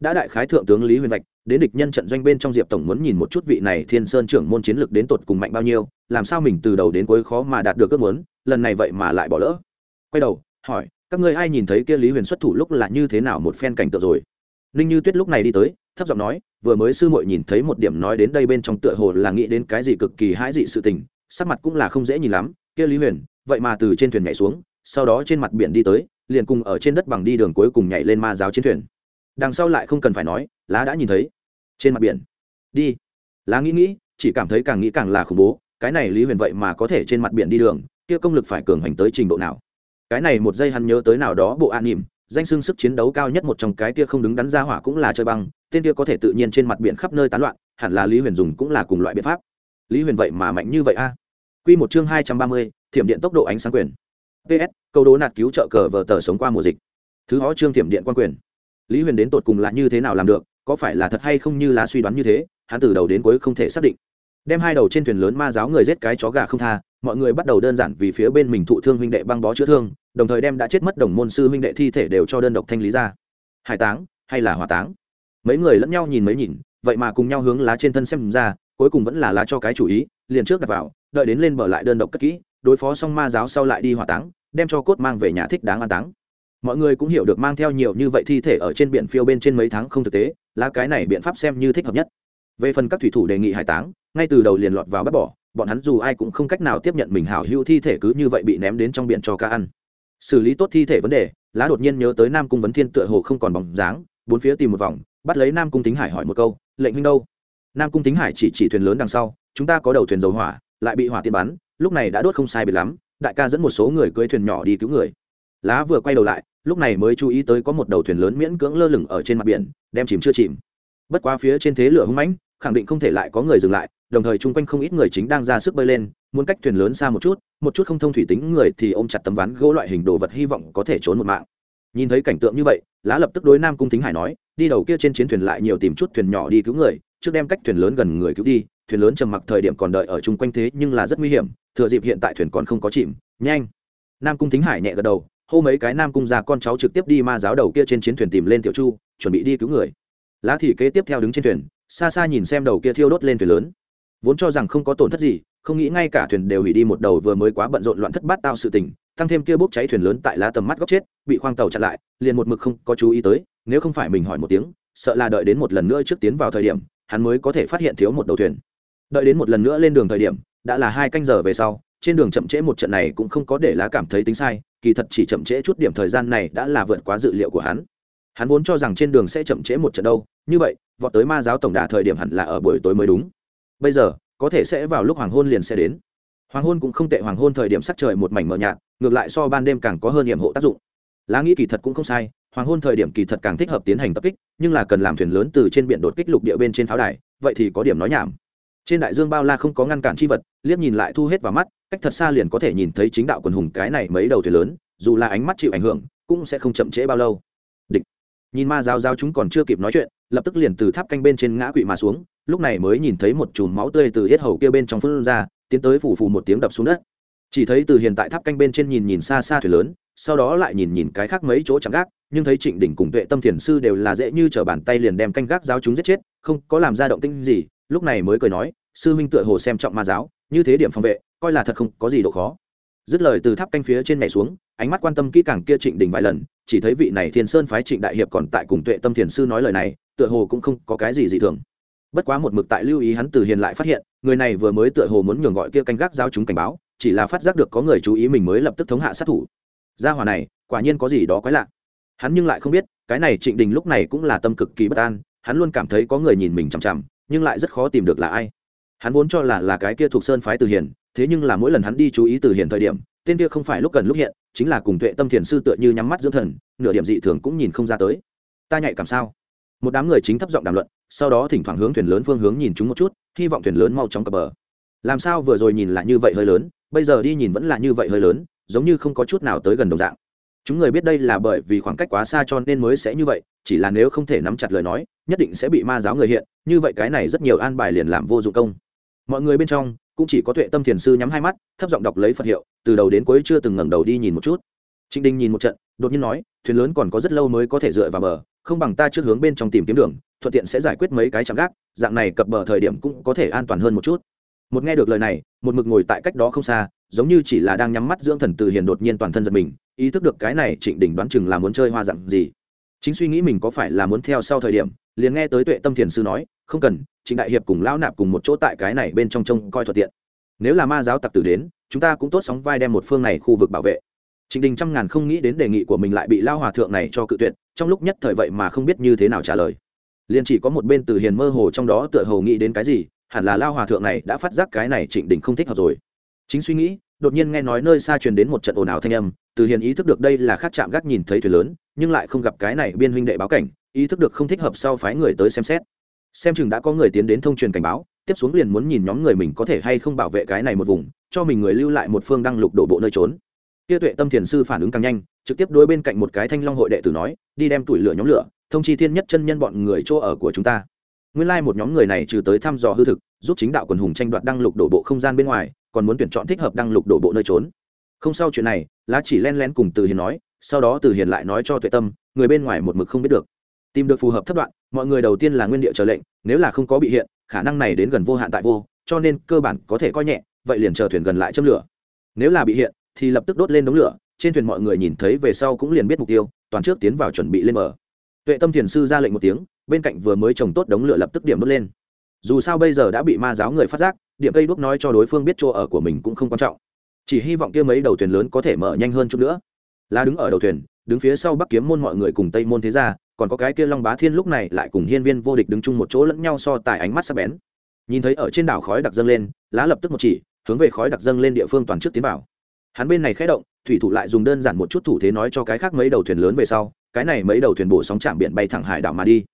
Đã đại khái thượng tướng lý huyền vạch, đến địch nhân trận doanh bên trong diệp tổng muốn nhìn một chút vị này thiên sơn trưởng môn chiến lược đến tột cùng mạnh bao nhiêu, làm sao mình từ đầu đến cuối khó mà đạt được ước muốn, lần này vậy mà lại bỏ lỡ. Quay đầu, hỏi, các ngươi ai nhìn thấy kia lý huyền xuất thủ lúc là như thế nào một phen cảnh tượng rồi? Ninh như tuyết lúc này đi tới, thấp giọng nói, vừa mới sư muội nhìn thấy một điểm nói đến đây bên trong tựa hồ là nghĩ đến cái gì cực kỳ hãi dị sự tình, sắc mặt cũng là không dễ nhìn lắm. Kia lý huyền, vậy mà từ trên thuyền nhảy xuống sau đó trên mặt biển đi tới, liền cùng ở trên đất bằng đi đường cuối cùng nhảy lên ma giáo chiến thuyền. Đằng sau lại không cần phải nói, lá đã nhìn thấy. Trên mặt biển. Đi. Lá nghĩ nghĩ, chỉ cảm thấy càng nghĩ càng là khủng bố, cái này lý huyền vậy mà có thể trên mặt biển đi đường, kia công lực phải cường hành tới trình độ nào? Cái này một giây hắn nhớ tới nào đó bộ an nỉm, danh xưng sức chiến đấu cao nhất một trong cái kia không đứng đắn ra hỏa cũng là chơi băng, tên kia có thể tự nhiên trên mặt biển khắp nơi tán loạn, hẳn là lý huyền dùng cũng là cùng loại biện pháp. Lý huyền vậy mà mạnh như vậy a. À? q một chương hai trăm ba mươi, thiểm điện tốc độ ánh sáng quyền ps câu đố nạt cứu trợ cờ vờ tờ sống qua mùa dịch. Thứ họ trương thiểm điện quan quyền. Lý huyền đến tột cùng là như thế nào làm được, có phải là thật hay không như lá suy đoán như thế, hắn từ đầu đến cuối không thể xác định. Đem hai đầu trên thuyền lớn ma giáo người giết cái chó gà không tha, mọi người bắt đầu đơn giản vì phía bên mình thụ thương huynh đệ băng bó chữa thương, đồng thời đem đã chết mất đồng môn sư huynh đệ thi thể đều cho đơn độc thanh lý ra. Hải táng hay là hỏa táng? Mấy người lẫn nhau nhìn mấy nhìn, vậy mà cùng nhau hướng lá trên thân xem ra, cuối cùng vẫn là lá cho cái chủ ý, liền trước đặt vào, đợi đến lên bờ lại đơn độc cất kỹ, đối phó xong ma giáo sau lại đi hỏa táng đem cho cốt mang về nhà thích đáng an táng. Mọi người cũng hiểu được mang theo nhiều như vậy thi thể ở trên biển phiêu bên trên mấy tháng không thực tế lá cái này biện pháp xem như thích hợp nhất. Về phần các thủy thủ đề nghị hải táng, ngay từ đầu liền lọt vào bắt bỏ, bọn hắn dù ai cũng không cách nào tiếp nhận mình hảo hữu thi thể cứ như vậy bị ném đến trong biển cho cá ăn. Xử lý tốt thi thể vấn đề, lá đột nhiên nhớ tới nam cung vấn thiên tựa hồ không còn bóng dáng, bốn phía tìm một vòng, bắt lấy nam cung tính hải hỏi một câu, lệnh huynh đâu? Nam cung tính hải chỉ chỉ thuyền lớn đằng sau, chúng ta có đầu thuyền dầu hỏa, lại bị hỏa tiên bắn, lúc này đã đốt không sai biệt lắm đại ca dẫn một số người cưới thuyền nhỏ đi cứu người. Lá vừa quay đầu lại, lúc này mới chú ý tới có một đầu thuyền lớn miễn cưỡng lơ lửng ở trên mặt biển, đem chìm chưa chìm. Bất quá phía trên thế lửa hung mãnh, khẳng định không thể lại có người dừng lại, đồng thời chung quanh không ít người chính đang ra sức bơi lên, muốn cách thuyền lớn xa một chút một chút không thông thủy tính người thì ôm chặt tấm ván gỗ loại hình đồ vật hy vọng có thể trốn một mạng. Nhìn thấy cảnh tượng như vậy, lá lập tức đối nam cung thính hải nói, đi đầu kia trên chiến thuyền lại nhiều tìm chút thuyền nhỏ đi cứu người, trước đem cách thuyền lớn gần người cứu đi thuyền lớn trầm mặc thời điểm còn đợi ở chung quanh thế nhưng là rất nguy hiểm, thừa dịp hiện tại thuyền còn không có chìm. Nhanh! Nam cung thính hải nhẹ gật đầu, hô mấy cái nam cung ra con cháu trực tiếp đi ma giáo đầu kia trên chiến thuyền tìm lên tiểu chu, chuẩn bị đi cứu người. Lá thị kế tiếp theo đứng trên thuyền, xa xa nhìn xem đầu kia thiêu đốt lên thuyền lớn. Vốn cho rằng không có tổn thất gì, không nghĩ ngay cả thuyền đều hủy đi một đầu vừa mới quá bận rộn loạn thất bát tao sự tình, tăng thêm kia bốc cháy thuyền lớn tại lá tầm mắt góc chết, bị khoang tàu chặn lại, liền một mực không có chú ý tới, nếu không phải mình hỏi một tiếng, sợ là đợi đến một lần nữa trước tiến vào thời điểm, hắn mới có thể phát hiện thiếu một đầu thuyền đợi đến một lần nữa lên đường thời điểm, đã là hai canh giờ về sau, trên đường chậm trễ một trận này cũng không có để lá cảm thấy tính sai, kỳ thật chỉ chậm trễ chút điểm thời gian này đã là vượt quá dự liệu của hắn. Hắn vốn cho rằng trên đường sẽ chậm trễ một trận đâu, như vậy, vọt tới ma giáo tổng đà thời điểm hẳn là ở buổi tối mới đúng. Bây giờ, có thể sẽ vào lúc hoàng hôn liền sẽ đến. Hoàng hôn cũng không tệ, hoàng hôn thời điểm sắc trời một mảnh mờ nhạt, ngược lại so ban đêm càng có hơn nhiệm hộ tác dụng. Lá nghĩ kỳ thật cũng không sai, hoàng hôn thời điểm kỳ thật càng thích hợp tiến hành tập kích, nhưng là cần làm thuyền lớn từ trên biển đột kích lục địa bên trên pháo đài, vậy thì có điểm nói nhảm trên đại dương bao la không có ngăn cản chi vật, liếc nhìn lại thu hết vào mắt, cách thật xa liền có thể nhìn thấy chính đạo quần hùng cái này mấy đầu thuyền lớn, dù là ánh mắt chịu ảnh hưởng, cũng sẽ không chậm trễ bao lâu. Địch. Nhìn ma giao giao chúng còn chưa kịp nói chuyện, lập tức liền từ tháp canh bên trên ngã quỵ mà xuống, lúc này mới nhìn thấy một chùm máu tươi từ hết hầu kia bên trong phân ra, tiến tới phủ phù một tiếng đập xuống đất. Chỉ thấy từ hiện tại tháp canh bên trên nhìn nhìn xa xa thuyền lớn, sau đó lại nhìn nhìn cái khác mấy chỗ chẳng gác, nhưng thấy trịnh đỉnh cùng tuệ tâm thiền sư đều là dễ như t r ở bàn tay liền đem canh gác giáo chúng giết chết, không có làm ra động tinh gì lúc này mới cười nói, sư minh tựa hồ xem trọng ma giáo, như thế điểm phòng vệ, coi là thật không có gì độ khó. Dứt lời từ tháp canh phía trên này xuống, ánh mắt quan tâm kỹ càng kia trịnh đình vài lần, chỉ thấy vị này thiên sơn phái trịnh đại hiệp còn tại cùng tuệ tâm thiền sư nói lời này, tựa hồ cũng không có cái gì dị thường. Bất quá một mực tại lưu ý hắn từ hiền lại phát hiện, người này vừa mới tựa hồ muốn nhường gọi kia canh gác giao chúng cảnh báo, chỉ là phát giác được có người chú ý mình mới lập tức thống hạ sát thủ. Gia hỏa này, quả nhiên có gì đó quái lạ. Hắn nhưng lại không biết, cái này trịnh đình lúc này cũng là tâm cực kỳ bất an, hắn luôn cảm thấy có người nhìn mình chằm chằm nhưng lại rất khó tìm được là ai. Hắn vốn cho là là cái kia thuộc sơn phái từ hiền, thế nhưng là mỗi lần hắn đi chú ý từ hiền thời điểm, tên kia không phải lúc cần lúc hiện, chính là cùng tuệ tâm thiền sư tựa như nhắm mắt dưỡng thần, nửa điểm dị thường cũng nhìn không ra tới. Ta nhạy cảm sao? Một đám người chính thấp giọng đàm luận, sau đó thỉnh thoảng hướng thuyền lớn phương hướng nhìn chúng một chút, hy vọng thuyền lớn mau chóng cập bờ. Làm sao vừa rồi nhìn là như vậy hơi lớn, bây giờ đi nhìn vẫn là như vậy hơi lớn, giống như không có chút nào tới gần đồng dạng. Chúng người biết đây là bởi vì khoảng cách quá xa cho nên mới sẽ như vậy chỉ là nếu không thể nắm chặt lời nói, nhất định sẽ bị ma giáo người hiện, như vậy cái này rất nhiều an bài liền làm vô dụng công. Mọi người bên trong, cũng chỉ có tuệ tâm thiền sư nhắm hai mắt, thấp giọng đọc lấy phật hiệu, từ đầu đến cuối chưa từng ngẩng đầu đi nhìn một chút. Trịnh đình nhìn một trận, đột nhiên nói, thuyền lớn còn có rất lâu mới có thể dựa vào bờ, không bằng ta trước hướng bên trong tìm kiếm đường, thuận tiện sẽ giải quyết mấy cái chạm gác, dạng này cập bờ thời điểm cũng có thể an toàn hơn một chút. Một nghe được lời này, một mực ngồi tại cách đó không xa, giống như chỉ là đang nhắm mắt dưỡng thần từ hiền đột nhiên toàn thân giật mình, ý thức được cái này trịnh đình đoán chừng là muốn chơi hoa dạng gì chính suy nghĩ mình có phải là muốn theo sau thời điểm, liền nghe tới tuệ tâm thiền sư nói, không cần chính đại hiệp cùng lão nạp cùng một chỗ tại cái này bên trong trông coi thuận tiện. Nếu là ma giáo tặc tử đến, chúng ta cũng tốt sóng vai đem một phương này khu vực bảo vệ. Trịnh đình trăm ngàn không nghĩ đến đề nghị của mình lại bị lao hòa thượng này cho cự tuyệt, trong lúc nhất thời vậy mà không biết như thế nào trả lời. Liền chỉ có một bên từ hiền mơ hồ trong đó tựa hồ nghĩ đến cái gì, hẳn là lao hòa thượng này đã phát giác cái này trịnh đình không thích hợp rồi. Chính suy nghĩ, đột nhiên nghe nói nơi xa truyền đến một trận ồn ào thanh âm từ hiền ý thức được đây là khác chạm gác nhìn thấy thuyền lớn, nhưng lại không gặp cái này biên huynh đệ báo cảnh, ý thức được không thích hợp sau phái người tới xem xét. Xem chừng đã có người tiến đến thông truyền cảnh báo, tiếp xuống liền muốn nhìn nhóm người mình có thể hay không bảo vệ cái này một vùng, cho mình người lưu lại một phương đăng lục đổ bộ nơi trốn. Kia tuệ tâm thiền sư phản ứng càng nhanh, trực tiếp đối bên cạnh một cái thanh long hội đệ tử nói, đi đem tuổi lửa nhóm lửa, thông chi thiên nhất chân nhân bọn người chỗ ở của chúng ta. Nguyên lai một nhóm người này trừ tới thăm dò hư thực, giúp chính đạo quần hùng tranh đoạt đăng lục đổ bộ không gian bên ngoài, còn muốn tuyển chọn thích hợp đăng lục đổ bộ nơi trốn không sau chuyện này, lá chỉ len lén cùng từ hiền nói, sau đó từ hiền lại nói cho tuệ tâm, người bên ngoài một mực không biết được. Tìm được phù hợp thất đoạn, mọi người đầu tiên là nguyên địa chờ lệnh, nếu là không có bị hiện, khả năng này đến gần vô hạn tại vô, cho nên cơ bản có thể coi nhẹ, vậy liền chờ thuyền gần lại châm lửa. Nếu là bị hiện, thì lập tức đốt lên đống lửa, trên thuyền mọi người nhìn thấy về sau cũng liền biết mục tiêu, toàn trước tiến vào chuẩn bị lên bờ. Tuệ tâm thiền sư ra lệnh một tiếng, bên cạnh vừa mới trồng tốt đống lửa lập tức điểm đốt lên. Dù sao bây giờ đã bị ma giáo người phát giác, điểm cây đuốc nói cho đối phương biết chỗ ở của mình cũng không quan trọng chỉ hy vọng kia mấy đầu thuyền lớn có thể mở nhanh hơn chút nữa. Lá đứng ở đầu thuyền, đứng phía sau bắc kiếm môn mọi người cùng tây môn thế gia, còn có cái kia long bá thiên lúc này lại cùng hiên viên vô địch đứng chung một chỗ lẫn nhau so tài ánh mắt sắc bén. Nhìn thấy ở trên đảo khói đặc dâng lên, lá lập tức một chỉ, hướng về khói đặc dâng lên địa phương toàn trước tiến vào. Hắn bên này khẽ động, thủy thủ lại dùng đơn giản một chút thủ thế nói cho cái khác mấy đầu thuyền lớn về sau, cái này mấy đầu thuyền bổ sóng chạm biển bay thẳng hải đảo mà đi.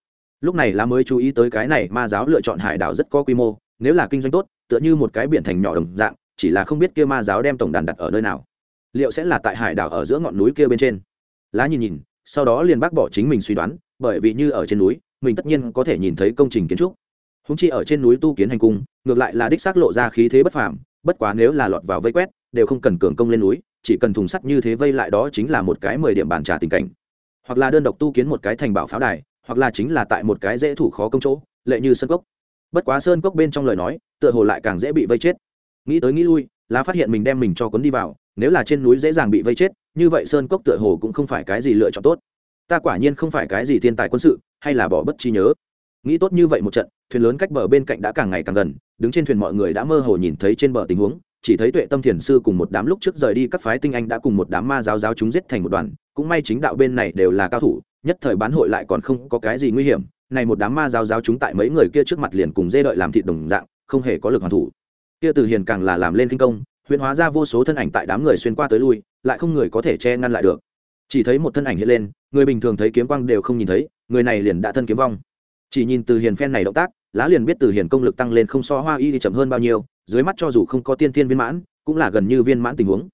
Lúc này lá mới chú ý tới cái này ma giáo lựa chọn hải đảo rất có quy mô, nếu là kinh doanh tốt, tựa như một cái biển thành nhỏ đồng dạng chỉ là không biết kia ma giáo đem tổng đàn đặt ở nơi nào. Liệu sẽ là tại hải đảo ở giữa ngọn núi kia bên trên? Lá nhìn nhìn, sau đó liền bác bỏ chính mình suy đoán, bởi vì như ở trên núi, mình tất nhiên có thể nhìn thấy công trình kiến trúc. Húng chi ở trên núi tu kiến hành cung, ngược lại là đích xác lộ ra khí thế bất phàm, bất quá nếu là lọt vào vây quét, đều không cần cường công lên núi, chỉ cần thùng sắt như thế vây lại đó chính là một cái mười điểm bàn trà tình cảnh. Hoặc là đơn độc tu kiến một cái thành bảo pháo đài, hoặc là chính là tại một cái dễ thủ khó công chỗ, lệ như sơn cốc. Bất quá sơn cốc bên trong lời nói, tựa hồ lại càng dễ bị vây chết nghĩ tới nghĩ lui lá phát hiện mình đem mình cho cuốn đi vào, nếu là trên núi dễ dàng bị vây chết, như vậy sơn cốc tựa hồ cũng không phải cái gì lựa chọn tốt. Ta quả nhiên không phải cái gì thiên tài quân sự, hay là bỏ bất chi nhớ. Nghĩ tốt như vậy một trận, thuyền lớn cách bờ bên cạnh đã càng ngày càng gần, đứng trên thuyền mọi người đã mơ hồ nhìn thấy trên bờ tình huống, chỉ thấy tuệ tâm thiền sư cùng một đám lúc trước rời đi các phái tinh anh đã cùng một đám ma giáo giáo chúng giết thành một đoàn, cũng may chính đạo bên này đều là cao thủ, nhất thời bán hội lại còn không có cái gì nguy hiểm, này một đám ma giáo giáo chúng tại mấy người kia trước mặt liền cùng dê đợi làm thịt đồng dạng, không hề có lực hoàn thủ kia từ hiền càng là làm lên kinh công, huyễn hóa ra vô số thân ảnh tại đám người xuyên qua tới lui, lại không người có thể che ngăn lại được. Chỉ thấy một thân ảnh hiện lên, người bình thường thấy kiếm quang đều không nhìn thấy, người này liền đã thân kiếm vong. Chỉ nhìn từ hiền phen này động tác, lá liền biết từ hiền công lực tăng lên không so hoa y thì chậm hơn bao nhiêu, dưới mắt cho dù không có tiên thiên viên mãn, cũng là gần như viên mãn tình huống.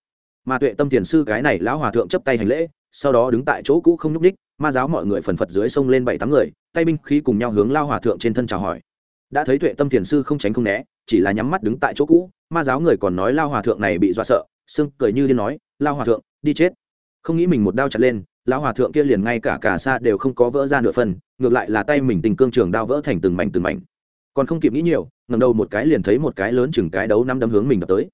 Mà tuệ tâm thiền sư cái này lão hòa thượng chấp tay hành lễ, sau đó đứng tại chỗ cũ không nhúc ních ma giáo mọi người phần phật dưới sông lên bảy tám người, tay binh khí cùng nhau hướng lao hòa thượng trên thân chào hỏi đã thấy tuệ tâm thiền sư không tránh không né, chỉ là nhắm mắt đứng tại chỗ cũ, ma giáo người còn nói lao hòa thượng này bị dọa sợ sưng cười như điên nói, lao hòa thượng, đi chết. Không nghĩ mình một đao chặt lên, lao hòa thượng kia liền ngay cả cả xa đều không có vỡ ra nửa phần, ngược lại là tay mình tình cương trường đao vỡ thành từng mảnh từng mảnh. Còn không kịp nghĩ nhiều ngầm đầu một cái liền thấy một cái lớn chừng cái đấu năm đấm hướng mình đập tới.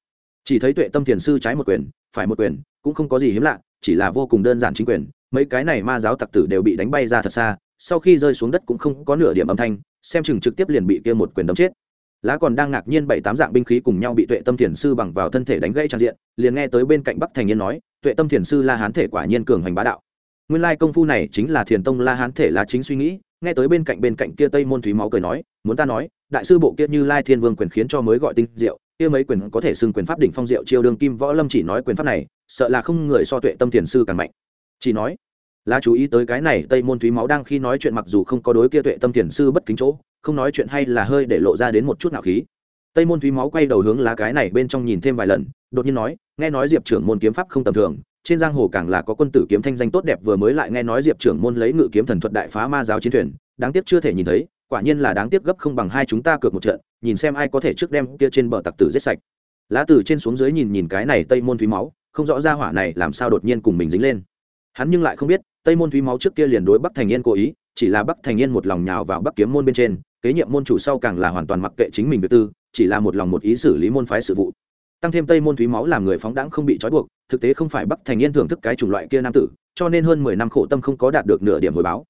Chỉ thấy tuệ tâm thiền sư trái một quyền, phải một quyền, cũng không có gì hiếm lạ, chỉ là vô cùng đơn giản chính quyền, mấy cái này ma giáo tặc tử đều bị đánh bay ra thật xa sau khi rơi xuống đất cũng không có nửa điểm âm thanh, xem chừng trực tiếp liền bị kia một quyền đấm chết. Lá còn đang ngạc nhiên bảy tám dạng binh khí cùng nhau bị tuệ tâm thiền sư bằng vào thân thể đánh gãy trang diện, liền nghe tới bên cạnh bắc thành nhiên nói, tuệ tâm thiền sư la hán thể quả nhiên cường hoành bá đạo. Nguyên lai công phu này chính là thiền tông la hán thể lá chính suy nghĩ. Nghe tới bên cạnh bên cạnh kia tây môn thúy máu cười nói, muốn ta nói, đại sư bộ kia như lai thiên vương quyền khiến cho mới gọi tinh diệu, kia mấy quyền có thể xưng quyền pháp đỉnh phong diệu chiêu đường kim võ lâm chỉ nói quyền pháp này, sợ là không người so tuệ tâm thiền sư càng mạnh. Chỉ nói lá chú ý tới cái này tây môn thúy máu đang khi nói chuyện mặc dù không có đối kia tuệ tâm thiền sư bất kính chỗ, không nói chuyện hay là hơi để lộ ra đến một chút nạo khí. Tây môn thúy máu quay đầu hướng lá cái này bên trong nhìn thêm vài lần, đột nhiên nói, nghe nói diệp trưởng môn kiếm pháp không tầm thường, trên giang hồ càng là có quân tử kiếm thanh danh tốt đẹp vừa mới lại nghe nói diệp trưởng môn lấy ngự kiếm thần thuật đại phá ma giáo chiến thuyền, đáng tiếc chưa thể nhìn thấy, quả nhiên là đáng tiếc gấp không bằng hai chúng ta cược một trận, nhìn xem ai có thể trước đem kia trên bờ tặc tử giết sạch. Lá từ trên xuống dưới nhìn nhìn cái này tây môn thúy máu, không rõ ra hỏa này làm sao đột nhiên cùng mình dính lên hắn nhưng lại không biết, tây môn thúy máu trước kia liền đối bắc thành yên cố ý, chỉ là bắc thành yên một lòng nhào vào bắc kiếm môn bên trên, kế nhiệm môn chủ sau càng là hoàn toàn mặc kệ chính mình việc tư, chỉ là một lòng một ý xử lý môn phái sự vụ. Tăng thêm tây môn thúy máu làm người phóng đãng không bị trói buộc, thực tế không phải bắc thành yên thưởng thức cái chủng loại kia nam tử, cho nên hơn mười năm khổ tâm không có đạt được nửa điểm hồi báo.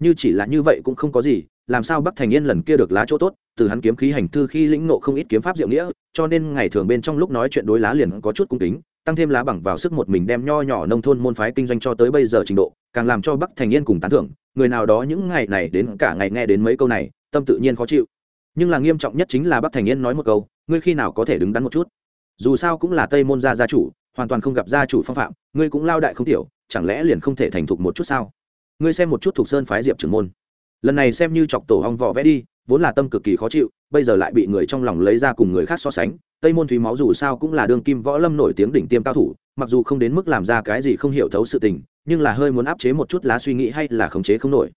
Như chỉ là như vậy cũng không có gì, làm sao bắc thành yên lần kia được lá chỗ tốt? Từ hắn kiếm khí hành thư khi lĩnh nộ không ít kiếm pháp diệu nghĩa, cho nên ngày thường bên trong lúc nói chuyện đối lá liền có chút cung kính, tăng thêm lá bằng vào sức một mình đem nho nhỏ nông thôn môn phái kinh doanh cho tới bây giờ trình độ, càng làm cho bắc thành yên cùng tán thưởng, người nào đó những ngày này đến cả ngày nghe đến mấy câu này, tâm tự nhiên khó chịu. Nhưng là nghiêm trọng nhất chính là bắc thành yên nói một câu, ngươi khi nào có thể đứng đắn một chút? Dù sao cũng là tây môn gia gia chủ, hoàn toàn không gặp gia chủ phong phạm, ngươi cũng lao đại không tiểu, chẳng lẽ liền không thể thành thục một chút sao? Ngươi xem một chút thuộc sơn phái diệp trưởng môn. Lần này xem như chọc tổ hong vỏ vẽ đi vốn là tâm cực kỳ khó chịu, bây giờ lại bị người trong lòng lấy ra cùng người khác so sánh. Tây môn thúy máu dù sao cũng là đương kim võ lâm nổi tiếng đỉnh tiêm cao thủ, mặc dù không đến mức làm ra cái gì không hiểu thấu sự tình, nhưng là hơi muốn áp chế một chút lá suy nghĩ hay là khống chế không nổi.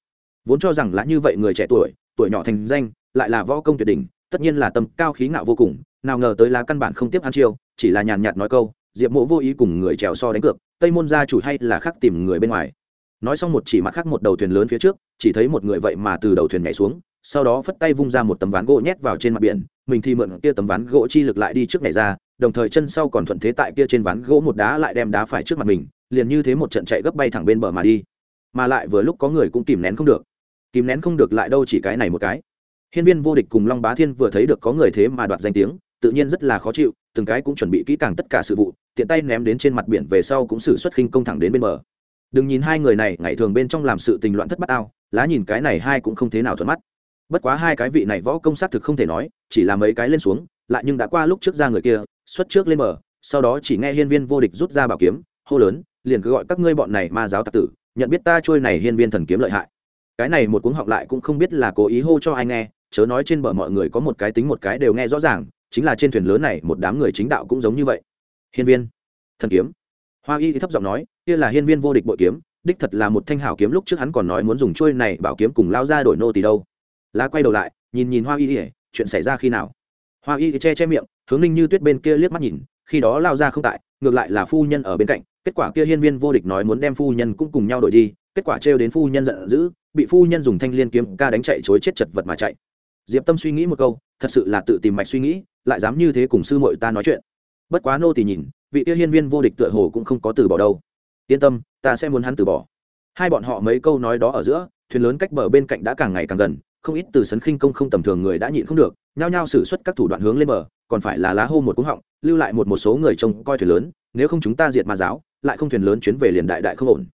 Vốn cho rằng là như vậy người trẻ tuổi tuổi nhỏ thành danh, lại là võ công tuyệt đỉnh, tất nhiên là tâm cao khí ngạo vô cùng, nào ngờ tới lá căn bản không tiếp ăn chiêu, chỉ là nhàn nhạt nói câu, diệp mộ vô ý cùng người trèo so đánh cược, tây môn gia chủ hay là khác tìm người bên ngoài. Nói xong một chỉ mặt khác một đầu thuyền lớn phía trước, chỉ thấy một người vậy mà từ đầu thuyền nhảy xuống sau đó phất tay vung ra một tấm ván gỗ nhét vào trên mặt biển, mình thì mượn kia tấm ván gỗ chi lực lại đi trước này ra, đồng thời chân sau còn thuận thế tại kia trên ván gỗ một đá lại đem đá phải trước mặt mình, liền như thế một trận chạy gấp bay thẳng bên bờ mà đi. Mà lại vừa lúc có người cũng kìm nén không được. Kìm nén không được lại đâu chỉ cái này một cái. Hiên viên vô địch cùng long bá thiên vừa thấy được có người thế mà đoạt danh tiếng, tự nhiên rất là khó chịu, từng cái cũng chuẩn bị kỹ càng tất cả sự vụ, tiện tay ném đến trên mặt biển về sau cũng xử xuất khinh công thẳng đến bên bờ. Đừng nhìn hai người này, ngày thường bên trong làm sự tình loạn thất bát ao, lá nhìn cái này hai cũng không thế nào thuận mắt bất quá hai cái vị này võ công sát thực không thể nói, chỉ là mấy cái lên xuống, lại nhưng đã qua lúc trước ra người kia, xuất trước lên bờ, sau đó chỉ nghe hiên viên vô địch rút ra bảo kiếm, hô lớn, liền cứ gọi các ngươi bọn này ma giáo tặc tử, nhận biết ta trôi này hiên viên thần kiếm lợi hại. Cái này một cuống họng lại cũng không biết là cố ý hô cho ai nghe, chớ nói trên bờ mọi người có một cái tính một cái đều nghe rõ ràng, chính là trên thuyền lớn này một đám người chính đạo cũng giống như vậy. Hiên viên, thần kiếm. Hoa y thấp giọng nói, kia là hiên viên vô địch bội kiếm, đích thật là một thanh hảo kiếm, lúc trước hắn còn nói muốn dùng trôi này bảo kiếm cùng lao ra đổi nô tỳ đâu lá quay đầu lại, nhìn nhìn hoa y ỉa chuyện xảy ra khi nào? Hoa y che che miệng, hướng ninh như tuyết bên kia liếc mắt nhìn, khi đó lao ra không tại, ngược lại là phu nhân ở bên cạnh, kết quả kia hiên viên vô địch nói muốn đem phu nhân cũng cùng nhau đổi đi, kết quả trêu đến phu nhân giận dữ, bị phu nhân dùng thanh liên kiếm ca đánh chạy chối chết chật vật mà chạy. Diệp tâm suy nghĩ một câu, thật sự là tự tìm mạch suy nghĩ, lại dám như thế cùng sư muội ta nói chuyện. Bất quá nô thì nhìn, vị kia hiên viên vô địch tựa hồ cũng không có từ bỏ đâu. Yên tâm, ta sẽ muốn hắn từ bỏ. Hai bọn họ mấy câu nói đó ở giữa, thuyền lớn cách bờ bên cạnh đã càng ngày càng gần không ít từ sấn khinh công không tầm thường người đã nhịn không được, nhao nhao xử suất các thủ đoạn hướng lên bờ, còn phải là lá hô một cúng họng, lưu lại một một số người trông coi thuyền lớn, nếu không chúng ta diệt ma giáo, lại không thuyền lớn chuyến về liền đại đại không ổn.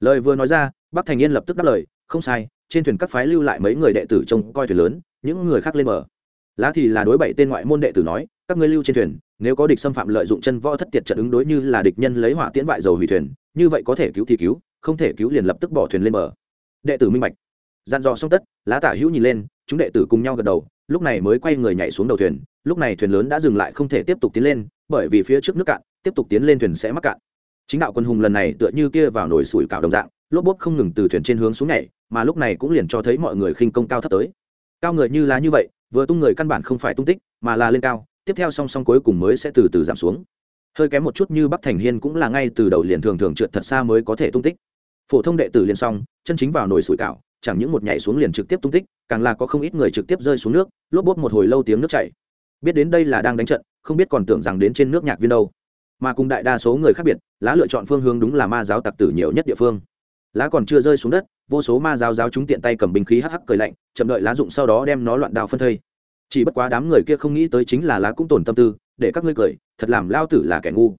Lời vừa nói ra, bắc thành yên lập tức đáp lời, không sai, trên thuyền các phái lưu lại mấy người đệ tử trông coi thuyền lớn, những người khác lên bờ. Lá thì là đối bảy tên ngoại môn đệ tử nói, các ngươi lưu trên thuyền, nếu có địch xâm phạm lợi dụng chân võ thất tiệt trận ứng đối như là địch nhân lấy hỏa tiễn vại dầu hủy thuyền, như vậy có thể cứu thì cứu, không thể cứu liền lập tức bỏ thuyền lên bờ. Đệ tử minh bạch dặn dò xong tất, lá tả hữu nhìn lên, chúng đệ tử cùng nhau gật đầu, lúc này mới quay người nhảy xuống đầu thuyền, lúc này thuyền lớn đã dừng lại không thể tiếp tục tiến lên, bởi vì phía trước nước cạn, tiếp tục tiến lên thuyền sẽ mắc cạn. Chính đạo quân hùng lần này tựa như kia vào nồi sủi cảo đồng dạng, lốp bốp không ngừng từ thuyền trên hướng xuống nhảy, mà lúc này cũng liền cho thấy mọi người khinh công cao thấp tới. Cao người như lá như vậy, vừa tung người căn bản không phải tung tích, mà là lên cao, tiếp theo song song cuối cùng mới sẽ từ từ giảm xuống. Hơi kém một chút như bắc thành hiên cũng là ngay từ đầu liền thường thường trượt thật xa mới có thể tung tích. Phổ thông đệ tử liền xong, chân chính vào nồi sủi cảo chẳng những một nhảy xuống liền trực tiếp tung tích, càng là có không ít người trực tiếp rơi xuống nước, lốp bốt một hồi lâu tiếng nước chảy. Biết đến đây là đang đánh trận, không biết còn tưởng rằng đến trên nước nhạc viên đâu. Mà cùng đại đa số người khác biệt, lá lựa chọn phương hướng đúng là ma giáo tặc tử nhiều nhất địa phương. Lá còn chưa rơi xuống đất, vô số ma giáo giáo chúng tiện tay cầm binh khí hắc hắc cười lạnh, chậm đợi lá dụng sau đó đem nó loạn đào phân thây. Chỉ bất quá đám người kia không nghĩ tới chính là lá cũng tổn tâm tư, để các ngươi cười, thật làm lao tử là kẻ ngu.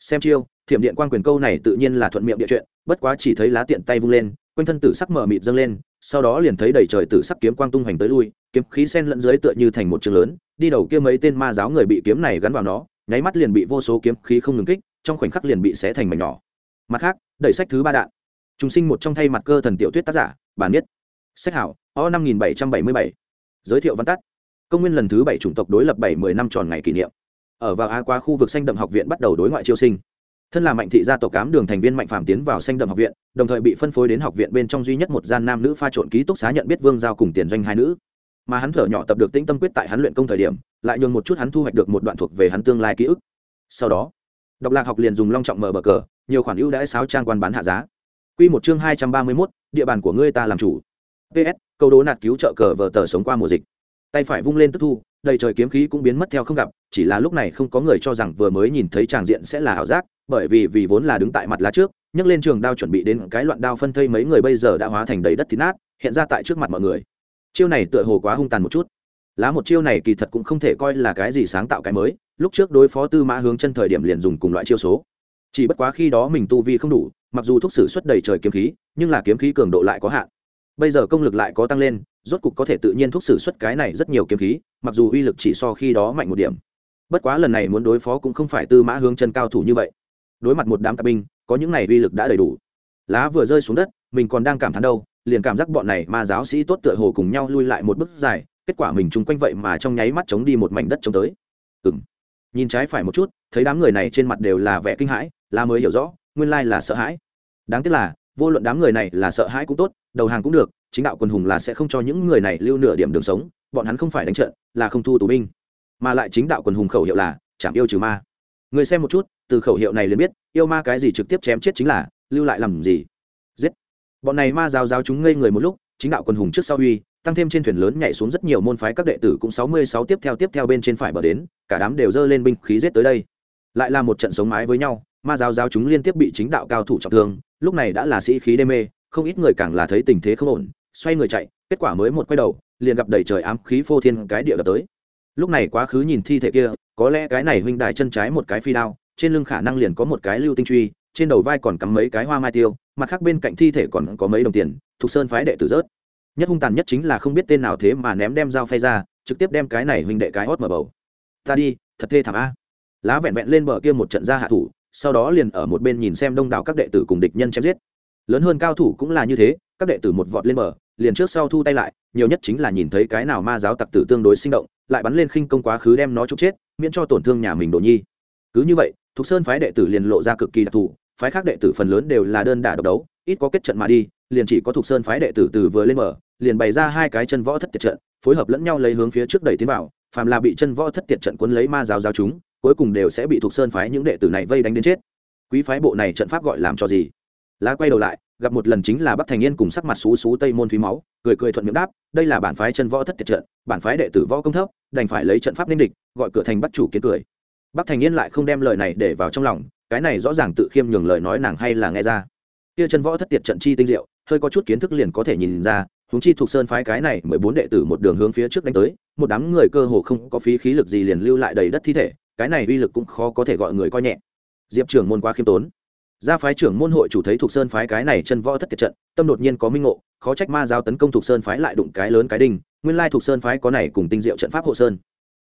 Xem chiêu, thiểm điện quan quyền câu này tự nhiên là thuận miệng địa chuyện, bất quá chỉ thấy lá tiện tay vung lên quanh thân tử sắc mở mịt dâng lên, sau đó liền thấy đầy trời tử sắc kiếm quang tung hoành tới lui, kiếm khí sen lẫn dưới tựa như thành một trường lớn, đi đầu kia mấy tên ma giáo người bị kiếm này gắn vào nó, nháy mắt liền bị vô số kiếm khí không ngừng kích, trong khoảnh khắc liền bị xé thành mảnh nhỏ. Mặt khác, đẩy sách thứ ba đạn. Chúng sinh một trong thay mặt cơ thần tiểu tuyết tác giả, bản biết sách hảo, o năm nghìn bảy trăm bảy mươi bảy. Giới thiệu văn tắt. Công nguyên lần thứ bảy chủng tộc đối lập bảy mươi năm tròn ngày kỷ niệm. Ở vào a qua khu vực xanh đậm học viện bắt đầu đối ngoại chiêu sinh thân là mạnh thị gia tộc cám đường thành viên mạnh phạm tiến vào xanh đậm học viện đồng thời bị phân phối đến học viện bên trong duy nhất một gian nam nữ pha trộn ký túc xá nhận biết vương giao cùng tiền doanh hai nữ mà hắn thở nhỏ tập được tĩnh tâm quyết tại hắn luyện công thời điểm lại nhường một chút hắn thu hoạch được một đoạn thuộc về hắn tương lai ký ức sau đó độc lạc học liền dùng long trọng mở bờ cờ nhiều khoản ưu đãi sáo trang quan bán hạ giá Quy một chương hai trăm ba mươi 231, địa bàn của ngươi ta làm chủ. PS, câu đố nạt cứu trợ cờ vờ tờ sống qua mùa dịch. Tay phải vung lên tức thu, đầy trời kiếm khí cũng biến mất theo không gặp, chỉ là lúc này không có người cho rằng vừa mới nhìn thấy tràng diện sẽ là ảo giác, bởi vì vì vốn là đứng tại mặt lá trước, nhấc lên trường đao chuẩn bị đến cái loạn đao phân thây mấy người bây giờ đã hóa thành đầy đất thít nát, hiện ra tại trước mặt mọi người. Chiêu này tựa hồ quá hung tàn một chút. Lá một chiêu này kỳ thật cũng không thể coi là cái gì sáng tạo cái mới, lúc trước đối phó Tư Mã Hướng chân thời điểm liền dùng cùng loại chiêu số. Chỉ bất quá khi đó mình tu vi không đủ, mặc dù thuốc sử xuất đầy trời kiếm khí nhưng là kiếm khí cường độ lại có hạn bây giờ công lực lại có tăng lên rốt cục có thể tự nhiên thuốc sử xuất cái này rất nhiều kiếm khí mặc dù uy lực chỉ so khi đó mạnh một điểm bất quá lần này muốn đối phó cũng không phải tư mã hướng chân cao thủ như vậy đối mặt một đám tạp binh, có những này uy lực đã đầy đủ. Lá vừa rơi xuống đất, mình còn đang cảm thán đâu, liền cảm giác bọn này mà giáo sĩ tốt tựa hồ cùng nhau lui lại một bước dài, kết quả mình chung quanh vậy mà trong nháy mắt chống đi một mảnh đất chống tới. Ừ m nhìn trái phải một chút, thấy đám người này trên mặt đều là vẻ kinh hãi là mới hiểu rõ, nguyên lai là sợ hãi. Đáng tiếc là, vô luận đám người này là sợ hãi cũng tốt, đầu hàng cũng được, chính đạo quân hùng là sẽ không cho những người này lưu nửa điểm đường sống, bọn hắn không phải đánh trận, là không thu tù binh. Mà lại chính đạo quân hùng khẩu hiệu là chạm yêu trừ ma người xem một chút, từ khẩu hiệu này liền biết, yêu ma cái gì trực tiếp chém chết chính là, lưu lại làm gì? Giết. Bọn này ma giáo giáo chúng ngây người một lúc, chính đạo quân hùng trước sau uy, tăng thêm trên thuyền lớn nhảy xuống rất nhiều môn phái các đệ tử cũng sáu mươi sáu tiếp theo tiếp theo bên trên phải bờ đến, cả đám đều dơ lên binh khí giết tới đây. Lại là một trận sống mái với nhau, ma giáo giáo chúng liên tiếp bị chính đạo cao thủ trọng thương, lúc này đã là sĩ khí đê mê, không ít người càng là thấy tình thế không ổn, xoay người chạy, kết quả mới một quay đầu, liền gặp đầy trời ám khí phô thiên cái địa đập tới lúc này quá khứ nhìn thi thể kia, có lẽ cái này huynh đại chân trái một cái phi đao, trên lưng khả năng liền có một cái lưu tinh truy, trên đầu vai còn cắm mấy cái hoa mai tiêu, mặt khác bên cạnh thi thể còn có mấy đồng tiền, thuộc sơn phái đệ tử rớt. Nhất hung tàn nhất chính là không biết tên nào thế mà ném đem dao phay ra, trực tiếp đem cái này huynh đệ cái hót mở bầu. Ta đi, thật thê thảm a. Lá vẹn vẹn lên bờ kia một trận ra hạ thủ, sau đó liền ở một bên nhìn xem đông đảo các đệ tử cùng địch nhân chém giết. Lớn hơn cao thủ cũng là như thế, các đệ tử một vọt lên bờ, liền trước sau thu tay lại, nhiều nhất chính là nhìn thấy cái nào ma giáo tặc tử tương đối sinh động lại bắn lên khinh công quá khứ đem nó trục chết, miễn cho tổn thương nhà mình đồ nhi. Cứ như vậy, thục sơn phái đệ tử liền lộ ra cực kỳ đặc thù, phái khác đệ tử phần lớn đều là đơn đả độc đấu, ít có kết trận mà đi, liền chỉ có thục sơn phái đệ tử từ vừa lên mở liền bày ra hai cái chân võ thất tiệt trận, phối hợp lẫn nhau lấy hướng phía trước đẩy tiến vào, phàm là bị chân võ thất tiệt trận cuốn lấy ma giáo giáo chúng, cuối cùng đều sẽ bị thục sơn phái những đệ tử này vây đánh đến chết. Quý phái bộ này trận pháp gọi làm cho gì? Lá quay đầu lại gặp một lần chính là bắc thành yên cùng sắc mặt xú xú tây môn thúy máu, cười cười thuận miệng đáp, đây là bản phái chân võ thất tiệt trận, bản phái đệ tử võ công thấp, đành phải lấy trận pháp nên địch, gọi cửa thành bắt chủ kiến cười. Bắc thành yên lại không đem lời này để vào trong lòng, cái này rõ ràng tự khiêm nhường lời nói nàng hay là nghe ra. Kia chân võ thất tiệt trận chi tinh diệu, hơi có chút kiến thức liền có thể nhìn ra, huống chi thuộc sơn phái cái này mười bốn đệ tử một đường hướng phía trước đánh tới, một đám người cơ hồ không có phí khí lực gì liền lưu lại đầy đất thi thể, cái này uy lực cũng khó có thể gọi người coi nhẹ. Diệp trưởng môn quá khiêm tốn gia phái trưởng môn hội chủ thấy thuộc sơn phái cái này chân võ thất tiệt trận, tâm đột nhiên có minh ngộ, khó trách ma giáo tấn công thuộc sơn phái lại đụng cái lớn cái đinh, nguyên lai thuộc sơn phái có này cùng tinh diệu trận pháp hộ sơn.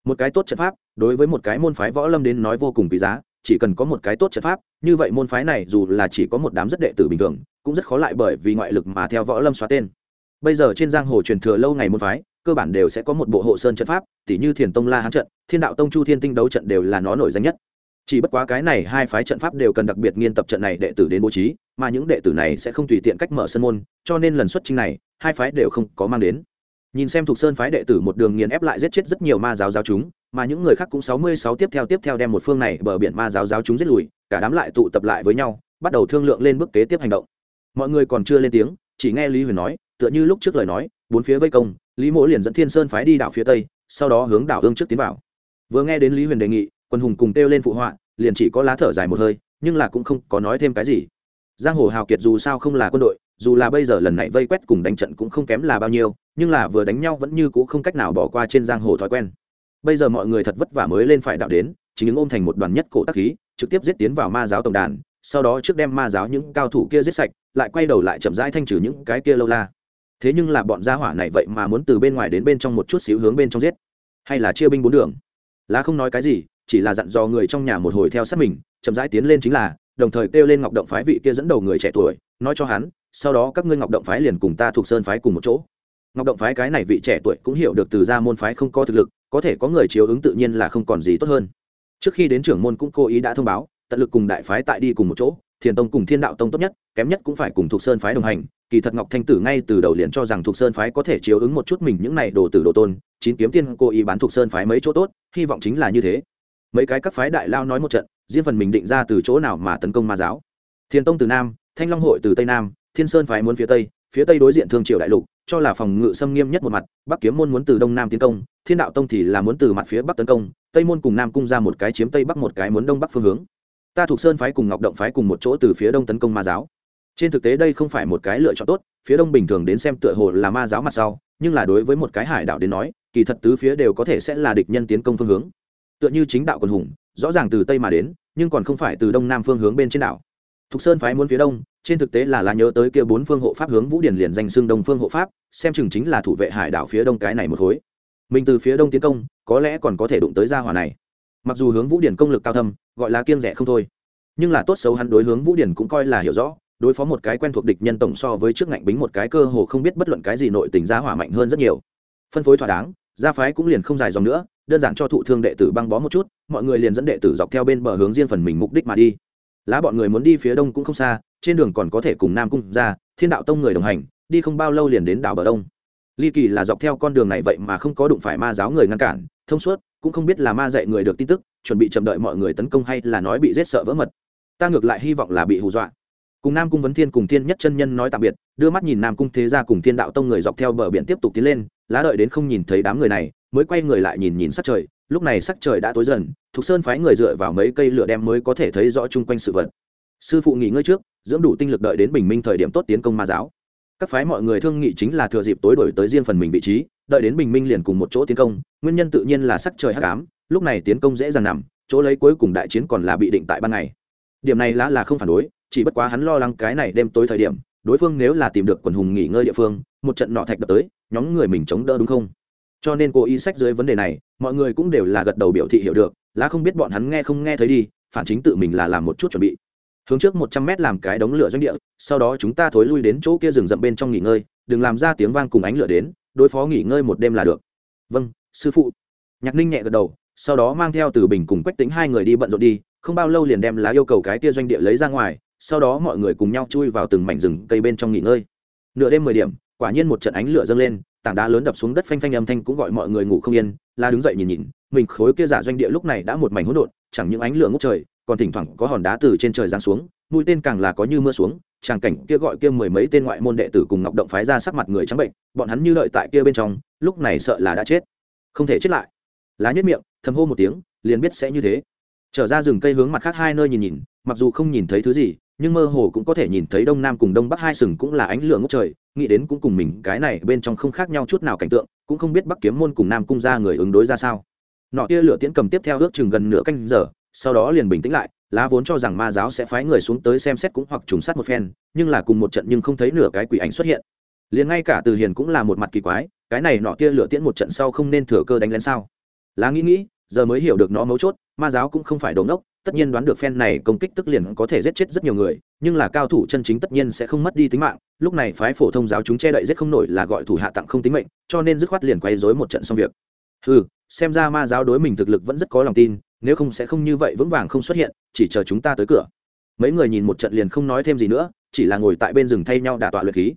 Một cái tốt trận pháp, đối với một cái môn phái võ lâm đến nói vô cùng quý giá, chỉ cần có một cái tốt trận pháp, như vậy môn phái này dù là chỉ có một đám rất đệ tử bình thường, cũng rất khó lại bởi vì ngoại lực mà theo võ lâm xóa tên. Bây giờ trên giang hồ truyền thừa lâu ngày môn phái, cơ bản đều sẽ có một bộ hộ sơn trận pháp tỷ như thiền tông la hán trận, thiên đạo tông chu thiên tinh đấu trận đều là nó nổi danh nhất chỉ bất quá cái này hai phái trận pháp đều cần đặc biệt nghiên tập trận này đệ tử đến bố trí, mà những đệ tử này sẽ không tùy tiện cách mở sân môn, cho nên lần xuất trình này, hai phái đều không có mang đến. Nhìn xem thuộc sơn phái đệ tử một đường nghiền ép lại giết chết rất nhiều ma giáo giáo chúng, mà những người khác cũng sáu mươi sáu tiếp theo tiếp theo đem một phương này bờ biển ma giáo giáo chúng giết lùi, cả đám lại tụ tập lại với nhau, bắt đầu thương lượng lên bước kế tiếp hành động. Mọi người còn chưa lên tiếng, chỉ nghe lý huyền nói, tựa như lúc trước lời nói, bốn phía vây công, lý mỗ liền dẫn thiên sơn phái đi đảo phía tây, sau đó hướng đảo hương trước tiến vào. Vừa nghe đến lý huyền đề nghị quân hùng cùng kêu lên phụ họa, liền chỉ có lá thở dài một hơi, nhưng là cũng không có nói thêm cái gì. Giang hồ hào kiệt dù sao không là quân đội, dù là bây giờ lần này vây quét cùng đánh trận cũng không kém là bao nhiêu, nhưng là vừa đánh nhau vẫn như cũ không cách nào bỏ qua trên giang hồ thói quen. Bây giờ mọi người thật vất vả mới lên phải đạo đến chỉ những ôm thành một đoàn nhất cổ tác khí, trực tiếp giết tiến vào ma giáo tổng đàn, sau đó trước đem ma giáo những cao thủ kia giết sạch, lại quay đầu lại chậm rãi thanh trừ những cái kia lâu la. Thế nhưng là bọn gia hỏa này vậy mà muốn từ bên ngoài đến bên trong một chút xíu hướng bên trong giết, hay là chia binh bốn đường? Lá không nói cái gì chỉ là dặn dò người trong nhà một hồi theo sát mình, chậm rãi tiến lên chính là, đồng thời kêu lên ngọc động phái vị kia dẫn đầu người trẻ tuổi, nói cho hắn, sau đó các ngươi ngọc động phái liền cùng ta thuộc sơn phái cùng một chỗ. Ngọc động phái cái này vị trẻ tuổi cũng hiểu được từ ra môn phái không có thực lực, có thể có người chiếu ứng tự nhiên là không còn gì tốt hơn. Trước khi đến trưởng môn cũng cố ý đã thông báo, tận lực cùng đại phái tại đi cùng một chỗ, thiền tông cùng thiên đạo tông tốt nhất, kém nhất cũng phải cùng thuộc sơn phái đồng hành. Kỳ thật ngọc thanh tử ngay từ đầu liền cho rằng thuộc sơn phái có thể chiếu ứng một chút mình những này đồ tử đồ tôn, chín kiếm tiên cố ý bán thuộc sơn phái mấy chỗ tốt, hy vọng chính là như thế mấy cái các phái đại lao nói một trận, riêng phần mình định ra từ chỗ nào mà tấn công ma giáo. Thiền tông từ nam, thanh long hội từ tây nam, thiên sơn phái muốn phía tây phía tây đối diện thương triều đại lục, cho là phòng ngự xâm nghiêm nhất một mặt, bắc kiếm môn muốn từ đông nam tiến công, thiên đạo tông thì là muốn từ mặt phía bắc tấn công, tây môn cùng nam cung ra một cái chiếm tây bắc một cái muốn đông bắc phương hướng. Ta thuộc sơn phái cùng ngọc động phái cùng một chỗ từ phía đông tấn công ma giáo. Trên thực tế đây không phải một cái lựa chọn tốt, phía đông bình thường đến xem tựa hồ là ma giáo mặt sau, nhưng là đối với một cái hải đảo đến nói, kỳ thật tứ phía đều có thể sẽ là địch nhân tiến công phương hướng tựa như chính đạo quần hùng, rõ ràng từ tây mà đến, nhưng còn không phải từ đông nam phương hướng bên trên đảo. Thục sơn phái muốn phía đông, trên thực tế là là nhớ tới kia bốn phương hộ pháp hướng vũ điển liền danh xưng đông phương hộ pháp, xem chừng chính là thủ vệ hải đảo phía đông cái này một khối. Mình từ phía đông tiến công, có lẽ còn có thể đụng tới gia hỏa này. Mặc dù hướng vũ điển công lực cao thâm, gọi là kiêng rẻ không thôi, nhưng là tốt xấu hắn đối hướng vũ điển cũng coi là hiểu rõ, đối phó một cái quen thuộc địch nhân tổng so với trước ngạnh bính một cái cơ hồ không biết bất luận cái gì nội tình gia hỏa mạnh hơn rất nhiều. Phân phối thỏa đáng, gia phái cũng liền không dài dòng nữa đơn giản cho thụ thương đệ tử băng bó một chút, mọi người liền dẫn đệ tử dọc theo bên bờ hướng riêng phần mình mục đích mà đi. Lá bọn người muốn đi phía đông cũng không xa, trên đường còn có thể cùng nam cung ra, thiên đạo tông người đồng hành, đi không bao lâu liền đến đảo bờ đông. Ly kỳ là dọc theo con đường này vậy mà không có đụng phải ma giáo người ngăn cản, thông suốt, cũng không biết là ma dạy người được tin tức, chuẩn bị chậm đợi mọi người tấn công hay là nói bị giết sợ vỡ mật. Ta ngược lại hy vọng là bị hù dọa. Cùng nam cung vấn thiên cùng thiên nhất chân nhân nói tạm biệt, đưa mắt nhìn nam cung thế gia cùng thiên đạo tông người dọc theo bờ biển tiếp tục tiến lên, lá đợi đến không nhìn thấy đám người này mới quay người lại nhìn nhìn sắc trời. Lúc này sắc trời đã tối dần, thục sơn phái người dựa vào mấy cây lửa đem mới có thể thấy rõ chung quanh sự vật. Sư phụ nghỉ ngơi trước, dưỡng đủ tinh lực đợi đến bình minh thời điểm tốt tiến công ma giáo. Các phái mọi người thương nghị chính là thừa dịp tối đổi tới riêng phần mình vị trí, đợi đến bình minh liền cùng một chỗ tiến công. Nguyên nhân tự nhiên là sắc trời hắc ám, lúc này tiến công dễ dàng nằm, chỗ lấy cuối cùng đại chiến còn là bị định tại ban ngày. Điểm này lá là không phản đối, chỉ bất quá hắn lo lắng cái này đêm tối thời điểm, đối phương nếu là tìm được quần hùng nghỉ ngơi địa phương, một trận nọ thạch đập tới, nhóm người mình chống đỡ đúng không? Cho nên cố ý sách dưới vấn đề này, mọi người cũng đều là gật đầu biểu thị hiểu được, lá không biết bọn hắn nghe không nghe thấy đi, phản chính tự mình là làm một chút chuẩn bị. Hướng trước một trăm mét làm cái đống lửa doanh địa, sau đó chúng ta thối lui đến chỗ kia rừng rậm bên trong nghỉ ngơi, đừng làm ra tiếng vang cùng ánh lửa đến, đối phó nghỉ ngơi một đêm là được. Vâng sư phụ. Nhạc ninh nhẹ gật đầu, sau đó mang theo từ bình cùng quách tính hai người đi bận rộn đi, không bao lâu liền đem lá yêu cầu cái kia doanh địa lấy ra ngoài, sau đó mọi người cùng nhau chui vào từng mảnh rừng cây bên trong nghỉ ngơi. Nửa đêm mười điểm, quả nhiên một trận ánh lửa dâng lên tảng đá lớn đập xuống đất phanh phanh âm thanh cũng gọi mọi người ngủ không yên, la đứng dậy nhìn nhìn, mình khối kia giả doanh địa lúc này đã một mảnh hỗn độn, chẳng những ánh lửa ngút trời, còn thỉnh thoảng có hòn đá từ trên trời giáng xuống, mũi tên càng là có như mưa xuống, tràng cảnh kia gọi kia mười mấy tên ngoại môn đệ tử cùng ngọc động phái ra sắc mặt người trắng bệnh, bọn hắn như lợi tại kia bên trong, lúc này sợ là đã chết. Không thể chết lại. Lá nhất miệng, thầm hô một tiếng, liền biết sẽ như thế. Trở ra rừng cây hướng mặt khác hai nơi nhìn nhìn, mặc dù không nhìn thấy thứ gì, nhưng mơ hồ cũng có thể nhìn thấy đông nam cùng đông bắc hai sừng cũng là ánh lửa ngốc trời nghĩ đến cũng cùng mình cái này bên trong không khác nhau chút nào cảnh tượng, cũng không biết bắc kiếm môn cùng nam cung ra người ứng đối ra sao. Nọ kia lửa tiễn cầm tiếp theo ước chừng gần nửa canh giờ, sau đó liền bình tĩnh lại, lá vốn cho rằng ma giáo sẽ phái người xuống tới xem xét cũng hoặc trùng sát một phen, nhưng là cùng một trận nhưng không thấy nửa cái quỷ ảnh xuất hiện. Liền ngay cả từ hiền cũng là một mặt kỳ quái, cái này nọ kia lửa tiễn một trận sau không nên thừa cơ đánh lén sao? Lá nghĩ nghĩ, giờ mới hiểu được nó mấu chốt, ma giáo cũng không phải đồ ngốc, tất nhiên đoán được phen này công kích tức liền có thể giết chết rất nhiều người nhưng là cao thủ chân chính tất nhiên sẽ không mất đi tính mạng, lúc này phái phổ thông giáo chúng che đậy rất không nổi là gọi thủ hạ tặng không tính mệnh, cho nên dứt khoát liền quay dối một trận xong việc. Ừ xem ra ma giáo đối mình thực lực vẫn rất có lòng tin, nếu không sẽ không như vậy vững vàng không xuất hiện, chỉ chờ chúng ta tới cửa. Mấy người nhìn một trận liền không nói thêm gì nữa, chỉ là ngồi tại bên rừng thay nhau đả tọa luyện khí.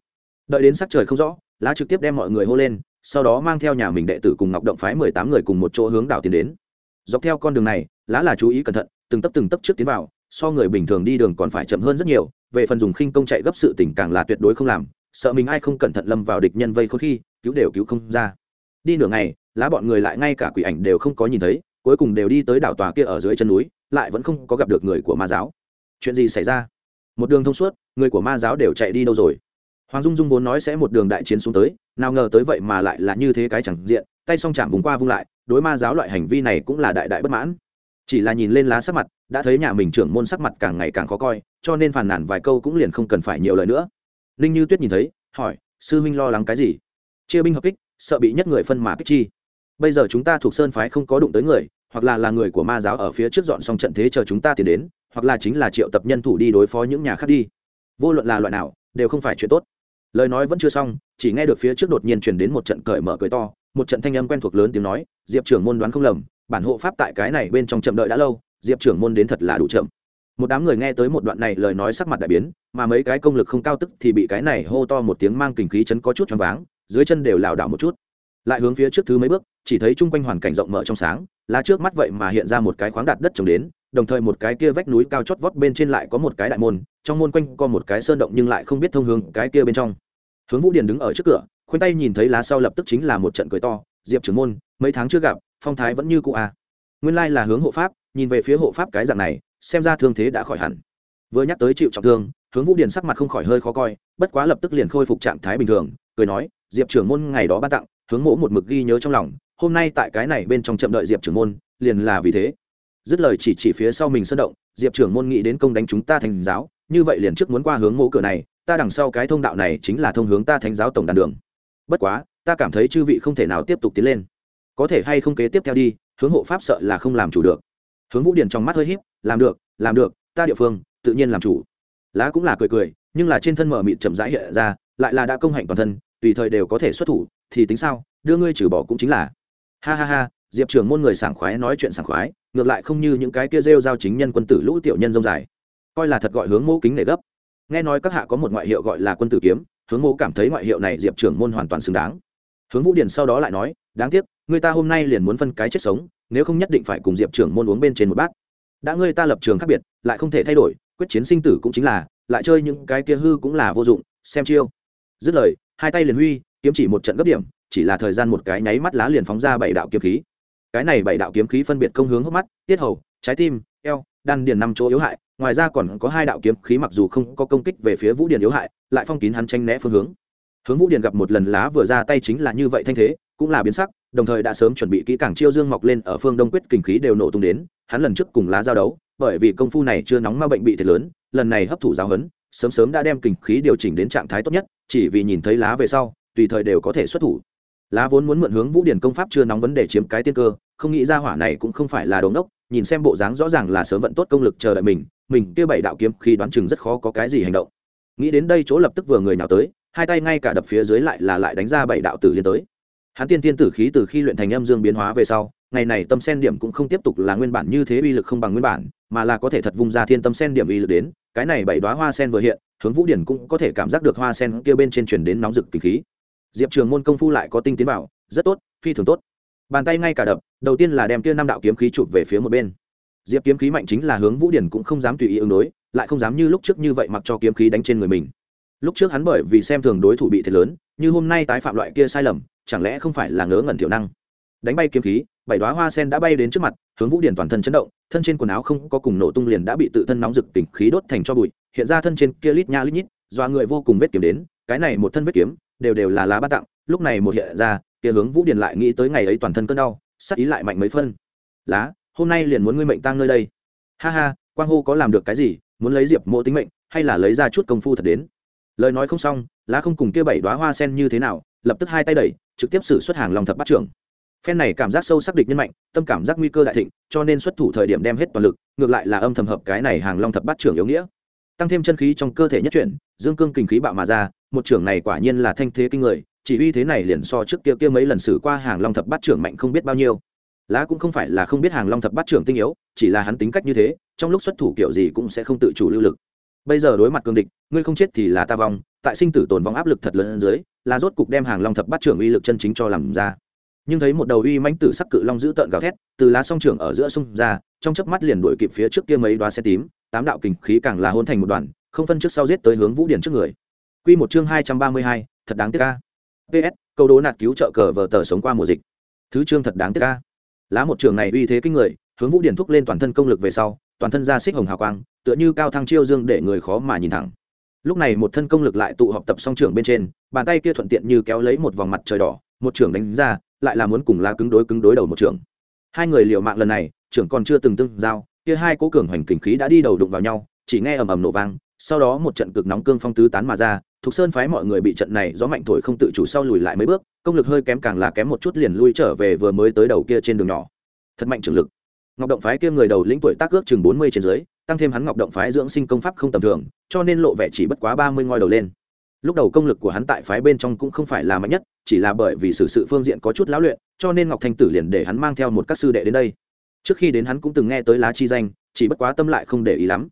Đợi đến sắc trời không rõ, lá trực tiếp đem mọi người hô lên, sau đó mang theo nhà mình đệ tử cùng ngọc động phái mười tám người cùng một chỗ hướng đảo tiến đến. Dọc theo con đường này, lá là chú ý cẩn thận, từng tấp từng tấp trước tiến vào so người bình thường đi đường còn phải chậm hơn rất nhiều, về phần dùng khinh công chạy gấp sự tình càng là tuyệt đối không làm, sợ mình ai không cẩn thận lâm vào địch nhân vây khốn khi, cứu đều cứu không ra. Đi nửa ngày, lá bọn người lại ngay cả quỷ ảnh đều không có nhìn thấy, cuối cùng đều đi tới đảo tòa kia ở dưới chân núi, lại vẫn không có gặp được người của ma giáo. Chuyện gì xảy ra? Một đường thông suốt, người của ma giáo đều chạy đi đâu rồi? Hoàng dung dung vốn nói sẽ một đường đại chiến xuống tới, nào ngờ tới vậy mà lại là như thế cái chẳng diện, tay song chạm vùng qua vung lại, đối ma giáo loại hành vi này cũng là đại đại bất mãn chỉ là nhìn lên lá sắc mặt, đã thấy nhà mình trưởng môn sắc mặt càng ngày càng khó coi, cho nên phàn nàn vài câu cũng liền không cần phải nhiều lời nữa. Ninh như tuyết nhìn thấy, hỏi, sư huynh lo lắng cái gì? Chia binh hợp kích, sợ bị nhất người phân mà kích chi. Bây giờ chúng ta thuộc sơn phái không có đụng tới người, hoặc là là người của ma giáo ở phía trước dọn xong trận thế chờ chúng ta tiến đến, hoặc là chính là triệu tập nhân thủ đi đối phó những nhà khác đi. Vô luận là loại nào, đều không phải chuyện tốt. Lời nói vẫn chưa xong, chỉ nghe được phía trước đột nhiên truyền đến một trận cởi mở cười to, một trận thanh âm quen thuộc lớn tiếng nói, diệp trưởng môn đoán không lầm bản hộ pháp tại cái này bên trong chậm đợi đã lâu, diệp trưởng môn đến thật là đủ chậm. Một đám người nghe tới một đoạn này lời nói sắc mặt đại biến, mà mấy cái công lực không cao tức thì bị cái này hô to một tiếng mang kình khí chấn có chút choáng váng, dưới chân đều lảo đảo một chút. Lại hướng phía trước thứ mấy bước, chỉ thấy chung quanh hoàn cảnh rộng mở trong sáng lá trước mắt vậy mà hiện ra một cái khoáng đạt đất trồng đến, đồng thời một cái kia vách núi cao chót vót bên trên lại có một cái đại môn, trong môn quanh có một cái sơn động nhưng lại không biết thông hướng cái kia bên trong. Hướng vũ điền đứng ở trước cửa, khoanh tay nhìn thấy lá sau lập tức chính là một trận cười to, diệp trưởng môn, mấy tháng chưa gặp phong thái vẫn như cũ à. nguyên lai là hướng hộ pháp, nhìn về phía hộ pháp cái dạng này, xem ra thương thế đã khỏi hẳn. Vừa nhắc tới chịu trọng thương, hướng vũ điền sắc mặt không khỏi hơi khó coi, bất quá lập tức liền khôi phục trạng thái bình thường, cười nói, diệp trưởng môn ngày đó ban tặng, hướng mỗ một mực ghi nhớ trong lòng, hôm nay tại cái này bên trong chậm đợi diệp trưởng môn, liền là vì thế. Dứt lời chỉ chỉ phía sau mình sân động, diệp trưởng môn nghĩ đến công đánh chúng ta thành giáo, như vậy liền trước muốn qua hướng mỗ cửa này, ta đằng sau cái thông đạo này chính là thông hướng ta thánh giáo tổng đàn đường. Bất quá, ta cảm thấy chư vị không thể nào tiếp tục tiến lên có thể hay không kế tiếp theo đi, hướng hộ pháp sợ là không làm chủ được. Hướng vũ điền trong mắt hơi híp, làm được làm được, ta địa phương, tự nhiên làm chủ. Lá cũng là cười cười, nhưng là trên thân mở mịt chậm rãi hiện ra, lại là đã công hạnh toàn thân, tùy thời đều có thể xuất thủ, thì tính sao, đưa ngươi trừ bỏ cũng chính là. Ha ha ha, diệp trưởng môn người sảng khoái nói chuyện sảng khoái, ngược lại không như những cái kia rêu giao chính nhân quân tử lũ tiểu nhân dông dài. Coi là thật gọi hướng mô kính nể gấp. Nghe nói các hạ có một ngoại hiệu gọi là quân tử kiếm, hướng mô cảm thấy ngoại hiệu này diệp trưởng môn hoàn toàn xứng đáng hướng vũ điền sau đó lại nói, đáng tiếc, người ta hôm nay liền muốn phân cái chết sống, nếu không nhất định phải cùng diệp trưởng môn uống bên trên một bát. Đã ngươi ta lập trường khác biệt, lại không thể thay đổi, quyết chiến sinh tử cũng chính là, lại chơi những cái kia hư cũng là vô dụng, xem chiêu. Dứt lời, hai tay liền huy, kiếm chỉ một trận gấp điểm, chỉ là thời gian một cái nháy mắt lá liền phóng ra bảy đạo kiếm khí. Cái này bảy đạo kiếm khí phân biệt công hướng hốc mắt, tiết hầu, trái tim, eo, đan điền năm chỗ yếu hại, ngoài ra còn có hai đạo kiếm khí mặc dù không có công kích về phía vũ điền yếu hại, lại phong kín hắn tranh né phương hướng hướng vũ điền gặp một lần lá vừa ra tay chính là như vậy thanh thế, cũng là biến sắc, đồng thời đã sớm chuẩn bị kỹ càng chiêu dương mọc lên ở phương đông quyết kình khí đều nổ tung đến, hắn lần trước cùng lá giao đấu, bởi vì công phu này chưa nóng ma bệnh bị thiệt lớn, lần này hấp thụ giáo hấn sớm sớm đã đem kình khí điều chỉnh đến trạng thái tốt nhất, chỉ vì nhìn thấy lá về sau, tùy thời đều có thể xuất thủ. Lá vốn muốn mượn hướng vũ điển công pháp chưa nóng vấn đề chiếm cái tiên cơ, không nghĩ ra hỏa này cũng không phải là đống đốc, nhìn xem bộ dáng rõ ràng là sớm vận tốt công lực chờ đợi mình mình kia bảy đạo kiếm khi đoán chừng rất khó có cái gì hành động. Nghĩ đến đây chỗ lập tức vừa người nào tới hai tay ngay cả đập phía dưới lại là lại đánh ra bảy đạo tử liên tới. Hắn tiên tiên tử khí từ khi luyện thành âm dương biến hóa về sau, ngày này tâm sen điểm cũng không tiếp tục là nguyên bản như thế uy lực không bằng nguyên bản, mà là có thể thật vung ra thiên tâm sen điểm uy lực đến, cái này bảy đoá hoa sen vừa hiện, hướng vũ điển cũng có thể cảm giác được hoa sen kia bên trên chuyển đến nóng rực kinh khí. Diệp trường môn công phu lại có tinh tiến bảo, rất tốt, phi thường tốt. Bàn tay ngay cả đập, đầu tiên là đem kia năm đạo kiếm khí chụp về phía một bên. Diệp kiếm khí mạnh chính là hướng vũ điển cũng không dám tùy ý ứng đối, lại không dám như lúc trước như vậy mặc cho kiếm khí đánh trên người mình lúc trước hắn bởi vì xem thường đối thủ bị thiệt lớn, như hôm nay tái phạm loại kia sai lầm, chẳng lẽ không phải là ngớ ngẩn thiểu năng? Đánh bay kiếm khí, bảy đoá hoa sen đã bay đến trước mặt, hướng vũ điển toàn thân chấn động, thân trên quần áo không có cùng nổ tung liền đã bị tự thân nóng rực tỉnh khí đốt thành cho bụi, hiện ra thân trên kia lít nha lít nhít do người vô cùng vết kiếm đến, cái này một thân vết kiếm, đều đều là lá bát tặng, lúc này một hiện ra, kia hướng vũ điển lại nghĩ tới ngày ấy toàn thân cơn đau, sắc ý lại mạnh mấy phân. Lá, hôm nay liền muốn ngươi mệnh tang nơi đây. Ha ha, quang hô có làm được cái gì, muốn lấy diệp mộ tính mệnh, hay là lấy ra chút công phu thật đến? Lời nói không xong, lá không cùng kia bảy đoá hoa sen như thế nào, lập tức hai tay đẩy, trực tiếp xử xuất hàng lòng thập bắt trưởng. Phen này cảm giác sâu sắc địch nhân mạnh, tâm cảm giác nguy cơ đại thịnh, cho nên xuất thủ thời điểm đem hết toàn lực, ngược lại là âm thầm hợp cái này hàng long thập Bát trưởng yếu nghĩa. Tăng thêm chân khí trong cơ thể nhất chuyển, dương cương kinh khí bạo mà ra, một trưởng này quả nhiên là thanh thế kinh người, chỉ uy thế này liền so trước kia kia mấy lần xử qua hàng long thập bát trưởng mạnh không biết bao nhiêu. Lá cũng không phải là không biết hàng long thập bát trưởng tinh yếu, chỉ là hắn tính cách như thế, trong lúc xuất thủ kiểu gì cũng sẽ không tự chủ lưu lực bây giờ đối mặt cương địch, ngươi không chết thì là ta vong, tại sinh tử tồn vong áp lực thật lớn dưới, là rốt cục đem hàng long thập bát trưởng uy lực chân chính cho làm ra. Nhưng thấy một đầu uy mãnh tử sắc cự long giữ tợn gào thét, từ lá song trưởng ở giữa sông ra, trong chớp mắt liền đuổi kịp phía trước kia mấy đoá xe tím, tám đạo kình khí càng là hôn thành một đoàn, không phân trước sau giết tới hướng vũ điển trước người. Quy một chương hai trăm ba mươi hai, thật đáng tiếc ca ps câu đố nạt cứu trợ cờ vờ tờ sống qua mùa dịch. Thứ chương thật đáng tiếc ca lá một trường này uy thế kinh người, hướng vũ điển thúc lên toàn thân công lực về sau, toàn thân ra xích hồng hào quang tựa như cao thăng chiêu dương để người khó mà nhìn thẳng. Lúc này một thân công lực lại tụ họp tập song trưởng bên trên, bàn tay kia thuận tiện như kéo lấy một vòng mặt trời đỏ, một trưởng đánh ra, lại là muốn cùng lá cứng đối cứng đối đầu một trưởng. hai người liều mạng lần này, trưởng còn chưa từng tương giao, kia hai cố cường hoành kình khí đã đi đầu đụng vào nhau, chỉ nghe ầm ầm nổ vang, sau đó một trận cực nóng cương phong tứ tán mà ra, thục sơn phái mọi người bị trận này gió mạnh thổi không tự chủ sau lùi lại mấy bước, công lực hơi kém càng là kém một chút liền lui trở về vừa mới tới đầu kia trên đường nhỏ. Thật mạnh trưởng lực. Ngọc động phái kia người đầu lĩnh tuổi tác ước chừng bốn mươi trên dưới tăng thêm hắn ngọc động phái dưỡng sinh công pháp không tầm thường, cho nên lộ vẻ chỉ bất quá ba mươi ngoi đầu lên. Lúc đầu công lực của hắn tại phái bên trong cũng không phải là mạnh nhất, chỉ là bởi vì sự sự phương diện có chút lão luyện, cho nên ngọc thanh tử liền để hắn mang theo một các sư đệ đến đây. Trước khi đến hắn cũng từng nghe tới lá chi danh, chỉ bất quá tâm lại không để ý lắm.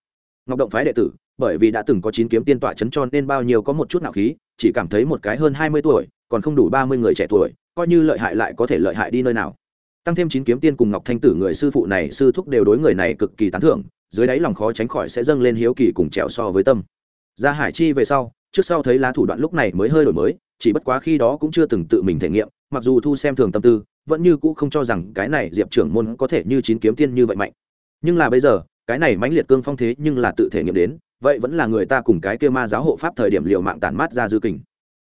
Ngọc động phái đệ tử, bởi vì đã từng có chín kiếm tiên tọa chấn cho nên bao nhiêu có một chút nạo khí, chỉ cảm thấy một cái hơn hai mươi tuổi, còn không đủ ba mươi người trẻ tuổi, coi như lợi hại lại có thể lợi hại đi nơi nào. Tăng thêm chín kiếm tiên cùng ngọc thanh tử người sư phụ này, sư thúc đều đối người này cực kỳ tán thưởng dưới đáy lòng khó tránh khỏi sẽ dâng lên hiếu kỳ cùng trèo so với tâm. Ra hải chi về sau, trước sau thấy lá thủ đoạn lúc này mới hơi đổi mới, chỉ bất quá khi đó cũng chưa từng tự mình thể nghiệm, mặc dù thu xem thường tâm tư, vẫn như cũ không cho rằng cái này diệp trưởng môn có thể như chín kiếm tiên như vậy mạnh. Nhưng là bây giờ, cái này mãnh liệt cương phong thế nhưng là tự thể nghiệm đến, vậy vẫn là người ta cùng cái kia ma giáo hộ pháp thời điểm liệu mạng tản mát ra dư kình.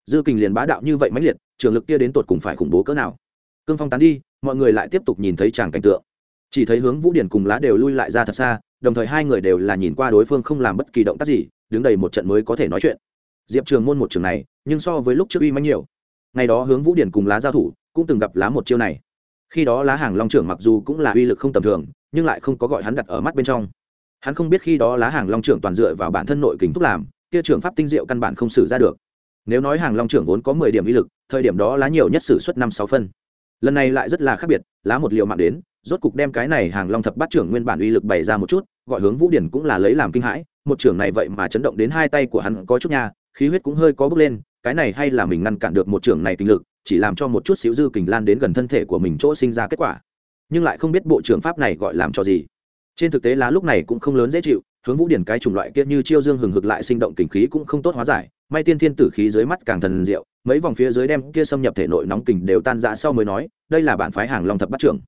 Dư kình liền bá đạo như vậy mãnh liệt, trường lực kia đến tột cùng phải khủng bố cỡ nào? Cương phong tán đi, mọi người lại tiếp tục nhìn thấy chàng cảnh tượng. Chỉ thấy hướng vũ điển cùng lá đều lui lại ra thật xa đồng thời hai người đều là nhìn qua đối phương không làm bất kỳ động tác gì, đứng đầy một trận mới có thể nói chuyện. Diệp trường môn một trường này, nhưng so với lúc trước uy mãnh nhiều. Ngày đó hướng vũ điển cùng lá giao thủ cũng từng gặp lá một chiêu này. Khi đó lá hàng long trưởng mặc dù cũng là uy lực không tầm thường, nhưng lại không có gọi hắn đặt ở mắt bên trong. Hắn không biết khi đó lá hàng long trưởng toàn dựa vào bản thân nội kính thúc làm, kia trưởng pháp tinh diệu căn bản không xử ra được. Nếu nói hàng long trưởng vốn có mười điểm uy lực, thời điểm đó lá nhiều nhất xử suất năm sáu phân lần này lại rất là khác biệt, lá một liệu mạng đến, rốt cục đem cái này hàng long thập bát trưởng nguyên bản uy lực bày ra một chút, gọi hướng vũ điển cũng là lấy làm kinh hãi, một trưởng này vậy mà chấn động đến hai tay của hắn có chút nha, khí huyết cũng hơi có bước lên, cái này hay là mình ngăn cản được một trưởng này kinh lực, chỉ làm cho một chút xíu dư kình lan đến gần thân thể của mình chỗ sinh ra kết quả. Nhưng lại không biết bộ trưởng pháp này gọi làm cho gì. Trên thực tế lá lúc này cũng không lớn dễ chịu hướng vũ điển cái chủng loại kia như chiêu dương hừng hực lại sinh động kình khí cũng không tốt hóa giải, may tiên thiên tử khí dưới mắt càng thần diệu, mấy vòng phía dưới đem kia xâm nhập thể nội nóng kình đều tan rã sau mới nói, đây là bản phái hàng long thập bắt trưởng.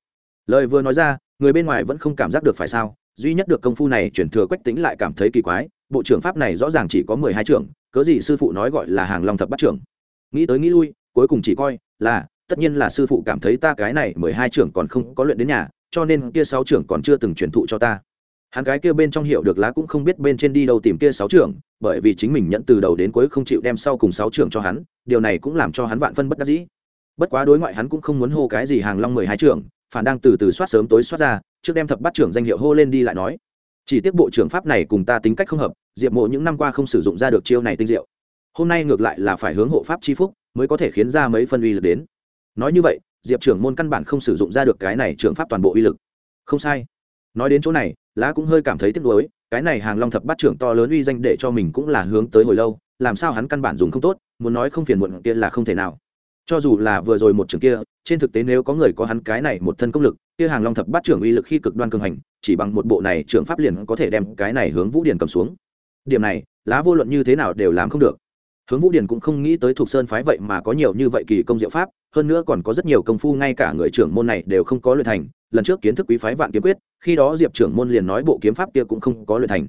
Lời vừa nói ra, người bên ngoài vẫn không cảm giác được phải sao, duy nhất được công phu này chuyển thừa quách tính lại cảm thấy kỳ quái, bộ trưởng pháp này rõ ràng chỉ có mười hai trưởng, cớ gì sư phụ nói gọi là hàng long thập bắt trưởng? Nghĩ tới nghĩ lui, cuối cùng chỉ coi là, tất nhiên là sư phụ cảm thấy ta cái này mười hai trưởng còn không có luyện đến nhà, cho nên kia sáu trưởng còn chưa từng truyền thụ cho ta hắn cái kia bên trong hiệu được lá cũng không biết bên trên đi đâu tìm kia sáu trưởng, bởi vì chính mình nhận từ đầu đến cuối không chịu đem sau cùng sáu trưởng cho hắn, điều này cũng làm cho hắn vạn phân bất đắc dĩ. Bất quá đối ngoại hắn cũng không muốn hô cái gì hàng long mười hai trưởng, phản đang từ từ soát sớm tối soát ra, trước đem thập bắt trưởng danh hiệu hô lên đi lại nói. Chỉ tiếc bộ trưởng pháp này cùng ta tính cách không hợp, diệp mộ những năm qua không sử dụng ra được chiêu này tinh diệu. Hôm nay ngược lại là phải hướng hộ pháp chi phúc, mới có thể khiến ra mấy phân uy lực đến. Nói như vậy, diệp trưởng môn căn bản không sử dụng ra được cái này trưởng pháp toàn bộ uy lực. Không sai. Nói đến chỗ này lá cũng hơi cảm thấy tiếc nuối, cái này hàng long thập bát trưởng to lớn uy danh để cho mình cũng là hướng tới hồi lâu, làm sao hắn căn bản dùng không tốt, muốn nói không phiền muộn kia là không thể nào. Cho dù là vừa rồi một trường kia, trên thực tế nếu có người có hắn cái này một thân công lực, kia hàng long thập bát trưởng uy lực khi cực đoan cường hành, chỉ bằng một bộ này trưởng pháp liền có thể đem cái này hướng vũ điển cầm xuống. Điểm này, lá vô luận như thế nào đều làm không được. Hướng vũ điển cũng không nghĩ tới thuộc sơn phái vậy mà có nhiều như vậy kỳ công diệu pháp, hơn nữa còn có rất nhiều công phu ngay cả người trưởng môn này đều không có luyện thành lần trước kiến thức quý phái vạn kiếm quyết, khi đó diệp trưởng môn liền nói bộ kiếm pháp kia cũng không có luyện thành.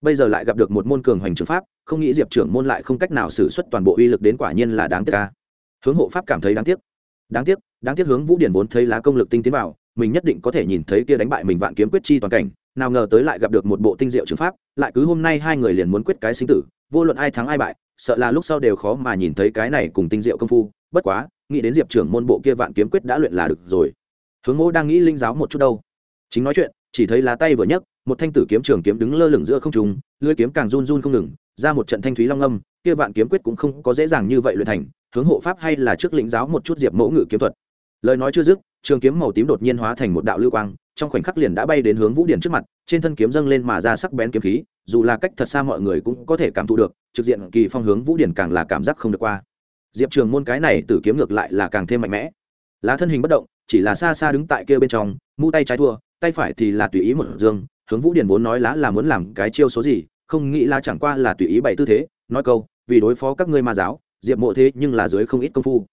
Bây giờ lại gặp được một môn cường hoành trường pháp, không nghĩ diệp trưởng môn lại không cách nào xử suất toàn bộ uy lực đến quả nhiên là đáng tiếc ca hướng hộ pháp cảm thấy đáng tiếc. Đáng tiếc đáng tiếc hướng vũ điển vốn thấy lá công lực tinh tiến vào, mình nhất định có thể nhìn thấy kia đánh bại mình vạn kiếm quyết chi toàn cảnh, nào ngờ tới lại gặp được một bộ tinh diệu trường pháp, lại cứ hôm nay hai người liền muốn quyết cái sinh tử, vô luận ai thắng ai bại, sợ là lúc sau đều khó mà nhìn thấy cái này cùng tinh diệu công phu, bất quá, nghĩ đến diệp trưởng môn bộ kia vạn kiếm quyết đã luyện là được rồi hướng Mỗ đang nghĩ linh giáo một chút đâu. Chính nói chuyện, chỉ thấy lá tay vừa nhấc, một thanh tử kiếm trường kiếm đứng lơ lửng giữa không trung, lưỡi kiếm càng run run không ngừng, ra một trận thanh thúy long âm, kia vạn kiếm quyết cũng không có dễ dàng như vậy luyện thành, hướng hộ pháp hay là trước lĩnh giáo một chút diệp mẫu ngự kiếm thuật. Lời nói chưa dứt, trường kiếm màu tím đột nhiên hóa thành một đạo lưu quang, trong khoảnh khắc liền đã bay đến hướng vũ điển trước mặt, trên thân kiếm dâng lên mà ra sắc bén kiếm khí, dù là cách thật xa mọi người cũng có thể cảm thụ được, trực diện kỳ phong hướng vũ điển càng là cảm giác không được qua. Diệp trường môn cái này tử kiếm ngược lại là càng thêm mạnh mẽ lá thân hình bất động, chỉ là xa xa đứng tại kia bên trong, mu tay trái thua, tay phải thì là tùy ý một dương, hướng vũ Điền vốn nói lá là muốn làm cái chiêu số gì, không nghĩ lá chẳng qua là tùy ý bày tư thế, nói câu, vì đối phó các ngươi ma giáo, diệp mộ thế nhưng là dưới không ít công phu.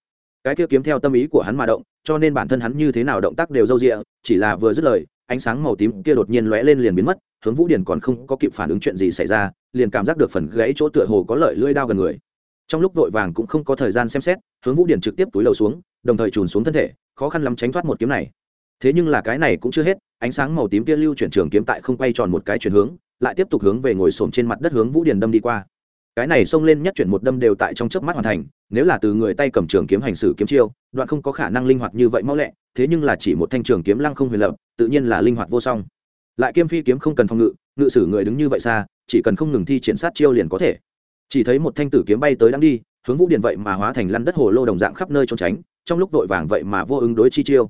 Cái kia kiếm theo tâm ý của hắn mà động, cho nên bản thân hắn như thế nào động tác đều râu rịa chỉ là vừa dứt lời, ánh sáng màu tím kia đột nhiên lóe lên liền biến mất, hướng vũ Điền còn không có kịp phản ứng chuyện gì xảy ra, liền cảm giác được phần gãy chỗ tựa hồ có lợi lưỡi đao gần người. Trong lúc vội vàng cũng không có thời gian xem xét, hướng vũ Điền trực tiếp túi lầu xuống đồng thời trùn xuống thân thể, khó khăn lắm tránh thoát một kiếm này. Thế nhưng là cái này cũng chưa hết, ánh sáng màu tím kia lưu chuyển trường kiếm tại không quay tròn một cái chuyển hướng, lại tiếp tục hướng về ngồi xổm trên mặt đất hướng vũ điền đâm đi qua. Cái này xông lên nhất chuyển một đâm đều tại trong chớp mắt hoàn thành, nếu là từ người tay cầm trường kiếm hành xử kiếm chiêu, đoạn không có khả năng linh hoạt như vậy mau lẹ, thế nhưng là chỉ một thanh trường kiếm lăng không huyền lập, tự nhiên là linh hoạt vô song. Lại kiêm phi kiếm không cần phòng ngự ngự sử người đứng như vậy xa, chỉ cần không ngừng thi triển sát chiêu liền có thể. Chỉ thấy một thanh tử kiếm bay tới đang đi hướng vũ điền vậy mà hóa thành lăn đất hồ lô đồng dạng khắp nơi trốn tránh, trong lúc vội vàng vậy mà vô ứng đối chi chiêu.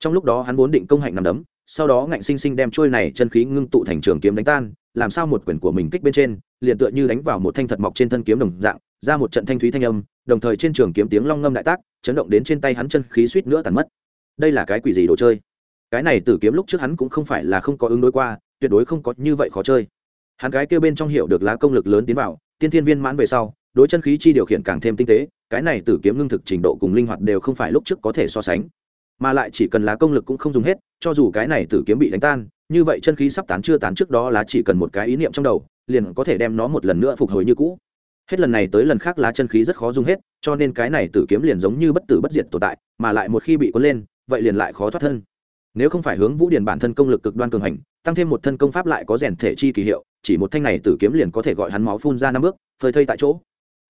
Trong lúc đó hắn vốn định công hạnh nằm đấm, sau đó ngạnh sinh sinh đem trôi này chân khí ngưng tụ thành trường kiếm đánh tan, làm sao một quyển của mình kích bên trên, liền tựa như đánh vào một thanh thật mọc trên thân kiếm đồng dạng, ra một trận thanh thúy thanh âm, đồng thời trên trường kiếm tiếng long ngâm đại tác, chấn động đến trên tay hắn chân khí suýt nữa tàn mất. Đây là cái quỷ gì đồ chơi? Cái này tử kiếm lúc trước hắn cũng không phải là không có ứng đối qua, tuyệt đối không có như vậy khó chơi. Hắn cái kêu bên trong hiểu được lá công lực lớn tiến vào, tiên thiên viên mãn về sau đối chân khí chi điều khiển càng thêm tinh tế, cái này tử kiếm ngưng thực trình độ cùng linh hoạt đều không phải lúc trước có thể so sánh. Mà lại chỉ cần lá công lực cũng không dùng hết, cho dù cái này tử kiếm bị đánh tan, như vậy chân khí sắp tán chưa tán trước đó lá chỉ cần một cái ý niệm trong đầu, liền có thể đem nó một lần nữa phục hồi như cũ. Hết lần này tới lần khác lá chân khí rất khó dùng hết, cho nên cái này tử kiếm liền giống như bất tử bất diệt tồn tại, mà lại một khi bị cuốn lên, vậy liền lại khó thoát thân. Nếu không phải hướng vũ điền bản thân công lực cực đoan cường hành, tăng thêm một thân công pháp lại có rèn thể chi kỳ hiệu, chỉ một thanh này tử kiếm liền có thể gọi hắn máu phun ra năm bước, phơi thây tại chỗ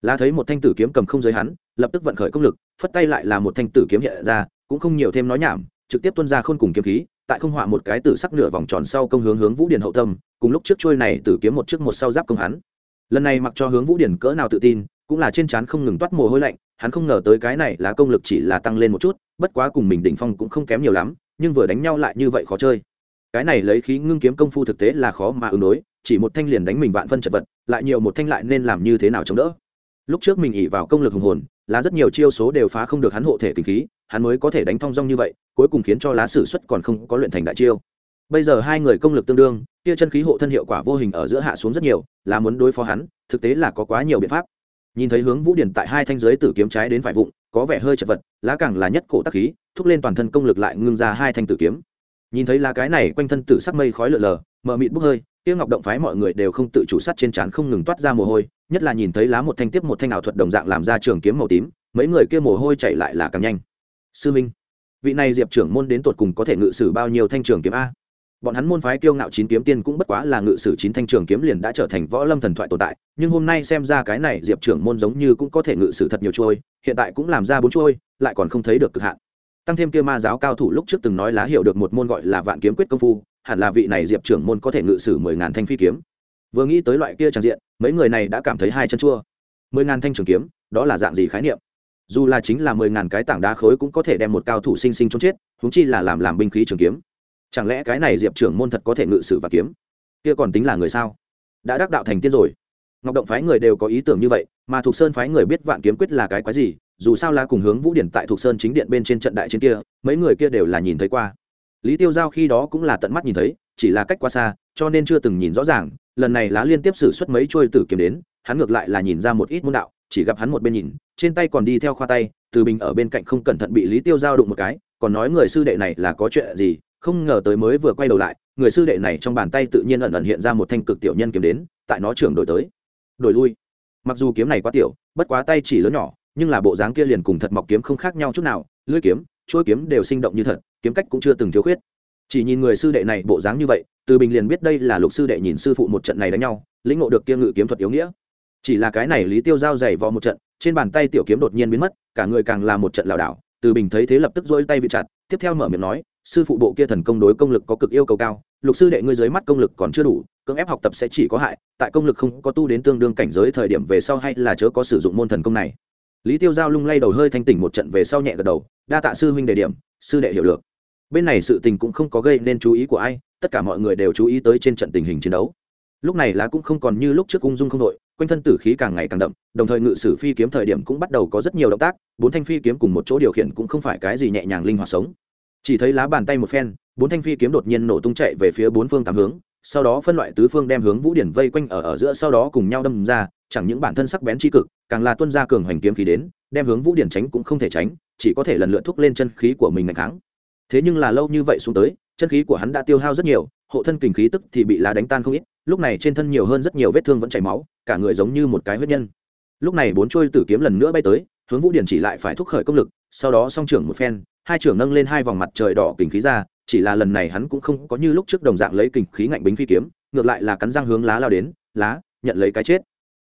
lá thấy một thanh tử kiếm cầm không giới hắn, lập tức vận khởi công lực, phất tay lại là một thanh tử kiếm hiện ra, cũng không nhiều thêm nói nhảm, trực tiếp tuôn ra khôn cùng kiếm khí, tại không họa một cái tử sắc nửa vòng tròn sau công hướng hướng vũ điền hậu tâm, cùng lúc trước trôi này tử kiếm một trước một sau giáp công hắn. Lần này mặc cho hướng vũ điền cỡ nào tự tin, cũng là trên trán không ngừng toát mồ hôi lạnh, hắn không ngờ tới cái này là công lực chỉ là tăng lên một chút, bất quá cùng mình đỉnh phong cũng không kém nhiều lắm, nhưng vừa đánh nhau lại như vậy khó chơi. Cái này lấy khí ngưng kiếm công phu thực tế là khó mà ứng đối, chỉ một thanh liền đánh mình vạn phân chật vật, lại nhiều một thanh lại nên làm như thế nào chống đỡ lúc trước mình ỉ vào công lực hùng hồn là rất nhiều chiêu số đều phá không được hắn hộ thể kinh khí, hắn mới có thể đánh thong dong như vậy, cuối cùng khiến cho lá sử xuất còn không có luyện thành đại chiêu. Bây giờ hai người công lực tương đương kia chân khí hộ thân hiệu quả vô hình ở giữa hạ xuống rất nhiều là muốn đối phó hắn, thực tế là có quá nhiều biện pháp. Nhìn thấy hướng vũ điển tại hai thanh giới tử kiếm trái đến phải vụng, có vẻ hơi chật vật, lá càng là nhất cổ tắc khí, thúc lên toàn thân công lực lại ngưng ra hai thanh tử kiếm. Nhìn thấy lá cái này quanh thân tử sắc mây khói lở lờ, mờ mịt bốc hơi tiêu ngọc động phái mọi người đều không tự chủ sắt trên trán không ngừng toát ra mồ hôi, nhất là nhìn thấy lá một thanh tiếp một thanh ảo thuật đồng dạng làm ra trường kiếm màu tím, mấy người kia mồ hôi chạy lại là càng nhanh. Sư minh, vị này diệp trưởng môn đến tột cùng có thể ngự sử bao nhiêu thanh trường kiếm a? Bọn hắn môn phái kiêu ngạo chín kiếm tiên cũng bất quá là ngự sử chín thanh trường kiếm liền đã trở thành võ lâm thần thoại tồn tại, nhưng hôm nay xem ra cái này diệp trưởng môn giống như cũng có thể ngự sử thật nhiều trôi hiện tại cũng làm ra bốn trôi lại còn không thấy được cực hạn. Tăng thêm kia ma giáo cao thủ lúc trước từng nói lá hiểu được một môn gọi là vạn kiếm quyết công phu hẳn là vị này diệp trưởng môn có thể ngự sử mười ngàn thanh phi kiếm. Vừa nghĩ tới loại kia tràn diện, mấy người này đã cảm thấy hai chân chua. Mười ngàn thanh trường kiếm, đó là dạng gì khái niệm? Dù là chính là mười ngàn cái tảng đá khối cũng có thể đem một cao thủ sinh sinh trốn chết húng chi là làm làm binh khí trường kiếm. Chẳng lẽ cái này diệp trưởng môn thật có thể ngự sử và kiếm? Kia còn tính là người sao? Đã đắc đạo thành tiên rồi. Ngọc động phái người đều có ý tưởng như vậy, mà thuộc sơn phái người biết vạn kiếm quyết là cái quái gì, dù sao là cùng hướng vũ điển tại thuộc sơn chính điện bên trên trận đại trên kia, mấy người kia đều là nhìn thấy qua lý tiêu giao khi đó cũng là tận mắt nhìn thấy, chỉ là cách quá xa, cho nên chưa từng nhìn rõ ràng. Lần này lá liên tiếp xử suất mấy trôi tử kiếm đến, hắn ngược lại là nhìn ra một ít môn đạo, chỉ gặp hắn một bên nhìn, trên tay còn đi theo khoa tay, từ bình ở bên cạnh không cẩn thận bị lý tiêu giao đụng một cái, còn nói người sư đệ này là có chuyện gì, không ngờ tới mới vừa quay đầu lại, người sư đệ này trong bàn tay tự nhiên ẩn ẩn hiện ra một thanh cực tiểu nhân kiếm đến, tại nó trưởng đổi tới. Đổi lui. Mặc dù kiếm này quá tiểu, bất quá tay chỉ lớn nhỏ, nhưng là bộ dáng kia liền cùng thật mọc kiếm không khác nhau chút nào, lưỡi kiếm, chuôi kiếm đều sinh động như thật kiếm cách cũng chưa từng thiếu khuyết. Chỉ nhìn người sư đệ này bộ dáng như vậy, từ bình liền biết đây là lục sư đệ nhìn sư phụ một trận này đánh nhau, lĩnh ngộ được kia ngự kiếm thuật yếu nghĩa. Chỉ là cái này lý tiêu giao dày vò một trận, trên bàn tay tiểu kiếm đột nhiên biến mất, cả người càng là một trận lảo đảo. Từ bình thấy thế lập tức dỗi tay vị chặt, tiếp theo mở miệng nói, sư phụ bộ kia thần công đối công lực có cực yêu cầu cao, lục sư đệ ngươi dưới mắt công lực còn chưa đủ, cưỡng ép học tập sẽ chỉ có hại, tại công lực không có tu đến tương đương cảnh giới thời điểm về sau hay là chớ có sử dụng môn thần công này. Lý tiêu giao lung lay đầu hơi thanh tỉnh một trận về sau nhẹ gật đầu, đa tạ sư huynh đề điểm, sư đệ hiểu được bên này sự tình cũng không có gây nên chú ý của ai, tất cả mọi người đều chú ý tới trên trận tình hình chiến đấu. Lúc này lá cũng không còn như lúc trước ung dung không đội, quanh thân tử khí càng ngày càng đậm, đồng thời ngự sử phi kiếm thời điểm cũng bắt đầu có rất nhiều động tác, bốn thanh phi kiếm cùng một chỗ điều khiển cũng không phải cái gì nhẹ nhàng linh hoạt sống. Chỉ thấy lá bàn tay một phen, bốn thanh phi kiếm đột nhiên nổ tung chạy về phía bốn phương tám hướng, sau đó phân loại tứ phương đem hướng vũ điển vây quanh ở ở giữa sau đó cùng nhau đâm ra, chẳng những bản thân sắc bén tri cực, càng là tuân ra cường hoành kiếm khí đến, đem hướng vũ điển tránh cũng không thể tránh, chỉ có thể lần lượt thúc lên chân khí của mình ngày kháng thế nhưng là lâu như vậy xuống tới, chân khí của hắn đã tiêu hao rất nhiều, hộ thân kình khí tức thì bị lá đánh tan không ít, lúc này trên thân nhiều hơn rất nhiều vết thương vẫn chảy máu, cả người giống như một cái huyết nhân. Lúc này bốn trôi tử kiếm lần nữa bay tới, hướng vũ điển chỉ lại phải thúc khởi công lực, sau đó song trưởng một phen, hai trưởng nâng lên hai vòng mặt trời đỏ kình khí ra, chỉ là lần này hắn cũng không có như lúc trước đồng dạng lấy kình khí ngạnh bính phi kiếm, ngược lại là cắn răng hướng lá lao đến, lá, nhận lấy cái chết.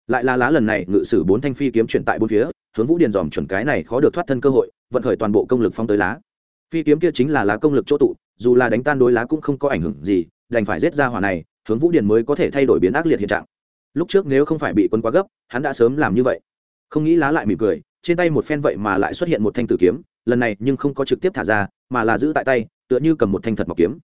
Lại là lá lần này ngự sử bốn thanh phi kiếm chuyển tại bốn phía, hướng vũ điền dòm chuẩn cái này khó được thoát thân cơ hội, vận khởi toàn bộ công lực phong tới lá phi kiếm kia chính là lá công lực chỗ tụ, dù là đánh tan đối lá cũng không có ảnh hưởng gì, đành phải giết ra hỏa này, hướng vũ điền mới có thể thay đổi biến ác liệt hiện trạng. Lúc trước nếu không phải bị quân quá gấp, hắn đã sớm làm như vậy. Không nghĩ lá lại mỉm cười, trên tay một phen vậy mà lại xuất hiện một thanh tử kiếm, lần này nhưng không có trực tiếp thả ra, mà là giữ tại tay, tựa như cầm một thanh thật mọc kiếm.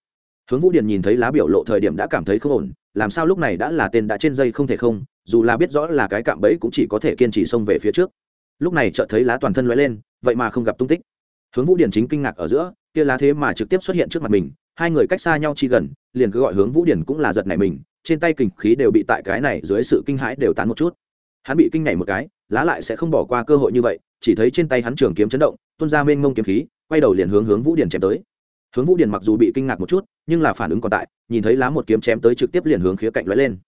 Hướng vũ điền nhìn thấy lá biểu lộ thời điểm đã cảm thấy không ổn, làm sao lúc này đã là tên đã trên dây không thể không, dù là biết rõ là cái cạm bẫy cũng chỉ có thể kiên trì xông về phía trước. Lúc này chợt thấy lá toàn thân lóe lên, vậy mà không gặp tung tích hướng vũ điền chính kinh ngạc ở giữa, kia lá thế mà trực tiếp xuất hiện trước mặt mình, hai người cách xa nhau chi gần, liền cứ gọi hướng vũ điền cũng là giật này mình, trên tay kình khí đều bị tại cái này dưới sự kinh hãi đều tán một chút. Hắn bị kinh nhảy một cái, lá lại sẽ không bỏ qua cơ hội như vậy, chỉ thấy trên tay hắn trường kiếm chấn động, tuôn ra mênh mông kiếm khí, quay đầu liền hướng hướng vũ điền chém tới. Hướng vũ điền mặc dù bị kinh ngạc một chút, nhưng là phản ứng còn tại, nhìn thấy lá một kiếm chém tới trực tiếp liền hướng khía cạnh lóe lên.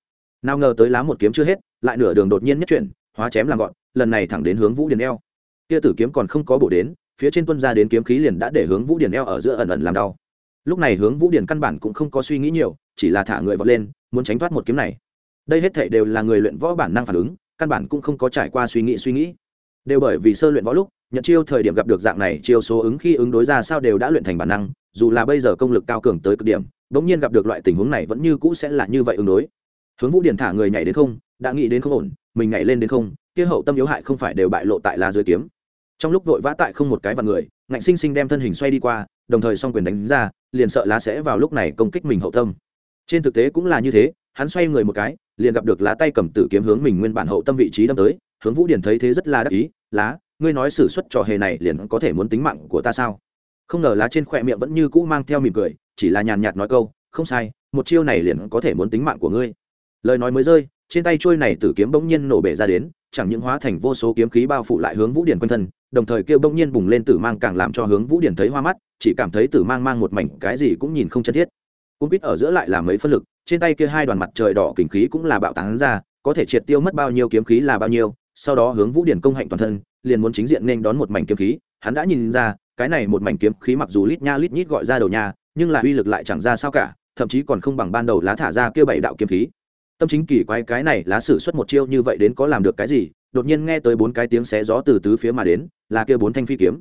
Nào ngờ tới lá một kiếm chưa hết, lại nửa đường đột nhiên nhất chuyển, hóa chém làm gọn, lần này thẳng đến hướng vũ điền eo. Kia tử kiếm còn không có bổ đến phía trên tuân ra đến kiếm khí liền đã để hướng vũ điền eo ở giữa ẩn ẩn làm đau. Lúc này hướng vũ điền căn bản cũng không có suy nghĩ nhiều, chỉ là thả người vọt lên, muốn tránh thoát một kiếm này. Đây hết thảy đều là người luyện võ bản năng phản ứng, căn bản cũng không có trải qua suy nghĩ suy nghĩ. Đều bởi vì sơ luyện võ lúc, nhận chiêu thời điểm gặp được dạng này, chiêu số ứng khi ứng đối ra sao đều đã luyện thành bản năng, dù là bây giờ công lực cao cường tới cực điểm, bỗng nhiên gặp được loại tình huống này vẫn như cũ sẽ là như vậy ứng đối. Hướng vũ điển thả người nhảy đến không, đã nghĩ đến không ổn, mình nhảy lên đến không, kia hậu tâm yếu hại không phải đều bại lộ tại lá dưới kiếm trong lúc vội vã tại không một cái vặn người, ngạnh sinh sinh đem thân hình xoay đi qua, đồng thời song quyền đánh ra, liền sợ lá sẽ vào lúc này công kích mình hậu tâm. Trên thực tế cũng là như thế, hắn xoay người một cái, liền gặp được lá tay cầm tử kiếm hướng mình nguyên bản hậu tâm vị trí đâm tới, hướng vũ điển thấy thế rất là đắc ý, lá, ngươi nói xử suất trò hề này liền có thể muốn tính mạng của ta sao? Không ngờ lá trên khỏe miệng vẫn như cũ mang theo mỉm cười, chỉ là nhàn nhạt nói câu, không sai, một chiêu này liền có thể muốn tính mạng của ngươi. Lời nói mới rơi, trên tay trôi này tử kiếm bỗng nhiên nổ bể ra đến, chẳng những hóa thành vô số kiếm khí bao phủ lại hướng vũ điển quanh thân đồng thời kêu bỗng nhiên bùng lên tử mang càng làm cho hướng vũ điển thấy hoa mắt, chỉ cảm thấy tử mang mang một mảnh cái gì cũng nhìn không chân thiết. Cung quýt ở giữa lại là mấy phân lực, trên tay kia hai đoàn mặt trời đỏ kình khí cũng là bạo tán ra, có thể triệt tiêu mất bao nhiêu kiếm khí là bao nhiêu, sau đó hướng vũ điển công hạnh toàn thân, liền muốn chính diện nên đón một mảnh kiếm khí, hắn đã nhìn ra, cái này một mảnh kiếm khí mặc dù lít nha lít nhít gọi ra đầu nhà, nhưng là uy lực lại chẳng ra sao cả, thậm chí còn không bằng ban đầu lá thả ra kia bảy đạo kiếm khí. Tâm chính kỳ quái cái này lá sử xuất một chiêu như vậy đến có làm được cái gì, đột nhiên nghe tới bốn cái tiếng xé gió từ tứ phía mà đến là kia bốn thanh phi kiếm.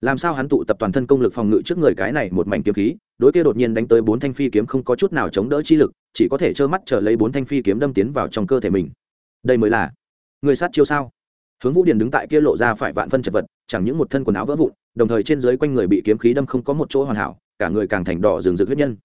Làm sao hắn tụ tập toàn thân công lực phòng ngự trước người cái này một mảnh kiếm khí, đối kia đột nhiên đánh tới bốn thanh phi kiếm không có chút nào chống đỡ chi lực, chỉ có thể trơ mắt chờ lấy bốn thanh phi kiếm đâm tiến vào trong cơ thể mình. Đây mới là người sát chiêu sao? Hướng vũ điền đứng tại kia lộ ra phải vạn phân chật vật, chẳng những một thân quần áo vỡ vụn, đồng thời trên dưới quanh người bị kiếm khí đâm không có một chỗ hoàn hảo, cả người càng thành đỏ rừng rực huyết nhân.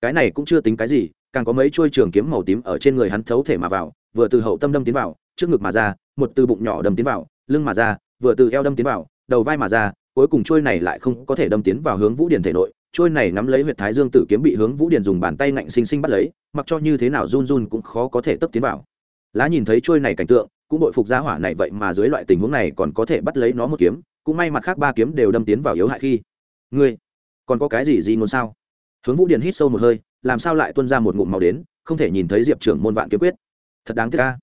Cái này cũng chưa tính cái gì, càng có mấy chuôi trường kiếm màu tím ở trên người hắn thấu thể mà vào, vừa từ hậu tâm đâm tiến vào, trước ngực mà ra, một từ bụng nhỏ đâm tiến vào, lưng mà ra vừa từ eo đâm tiến vào, đầu vai mà ra, cuối cùng chuôi này lại không có thể đâm tiến vào hướng vũ điền thể nội. Chuôi này nắm lấy huyệt thái dương tử kiếm bị hướng vũ điền dùng bàn tay ngạnh xinh xinh bắt lấy, mặc cho như thế nào run run cũng khó có thể tấp tiến vào. Lá nhìn thấy chuôi này cảnh tượng, cũng đội phục giá hỏa này vậy mà dưới loại tình huống này còn có thể bắt lấy nó một kiếm, cũng may mặt khác ba kiếm đều đâm tiến vào yếu hại khi. Ngươi, còn có cái gì gì ngôn sao? Hướng vũ điền hít sâu một hơi, làm sao lại tuân ra một ngụm màu đến, không thể nhìn thấy diệp trưởng môn vạn kiếm quyết. Thật đáng tiếc ca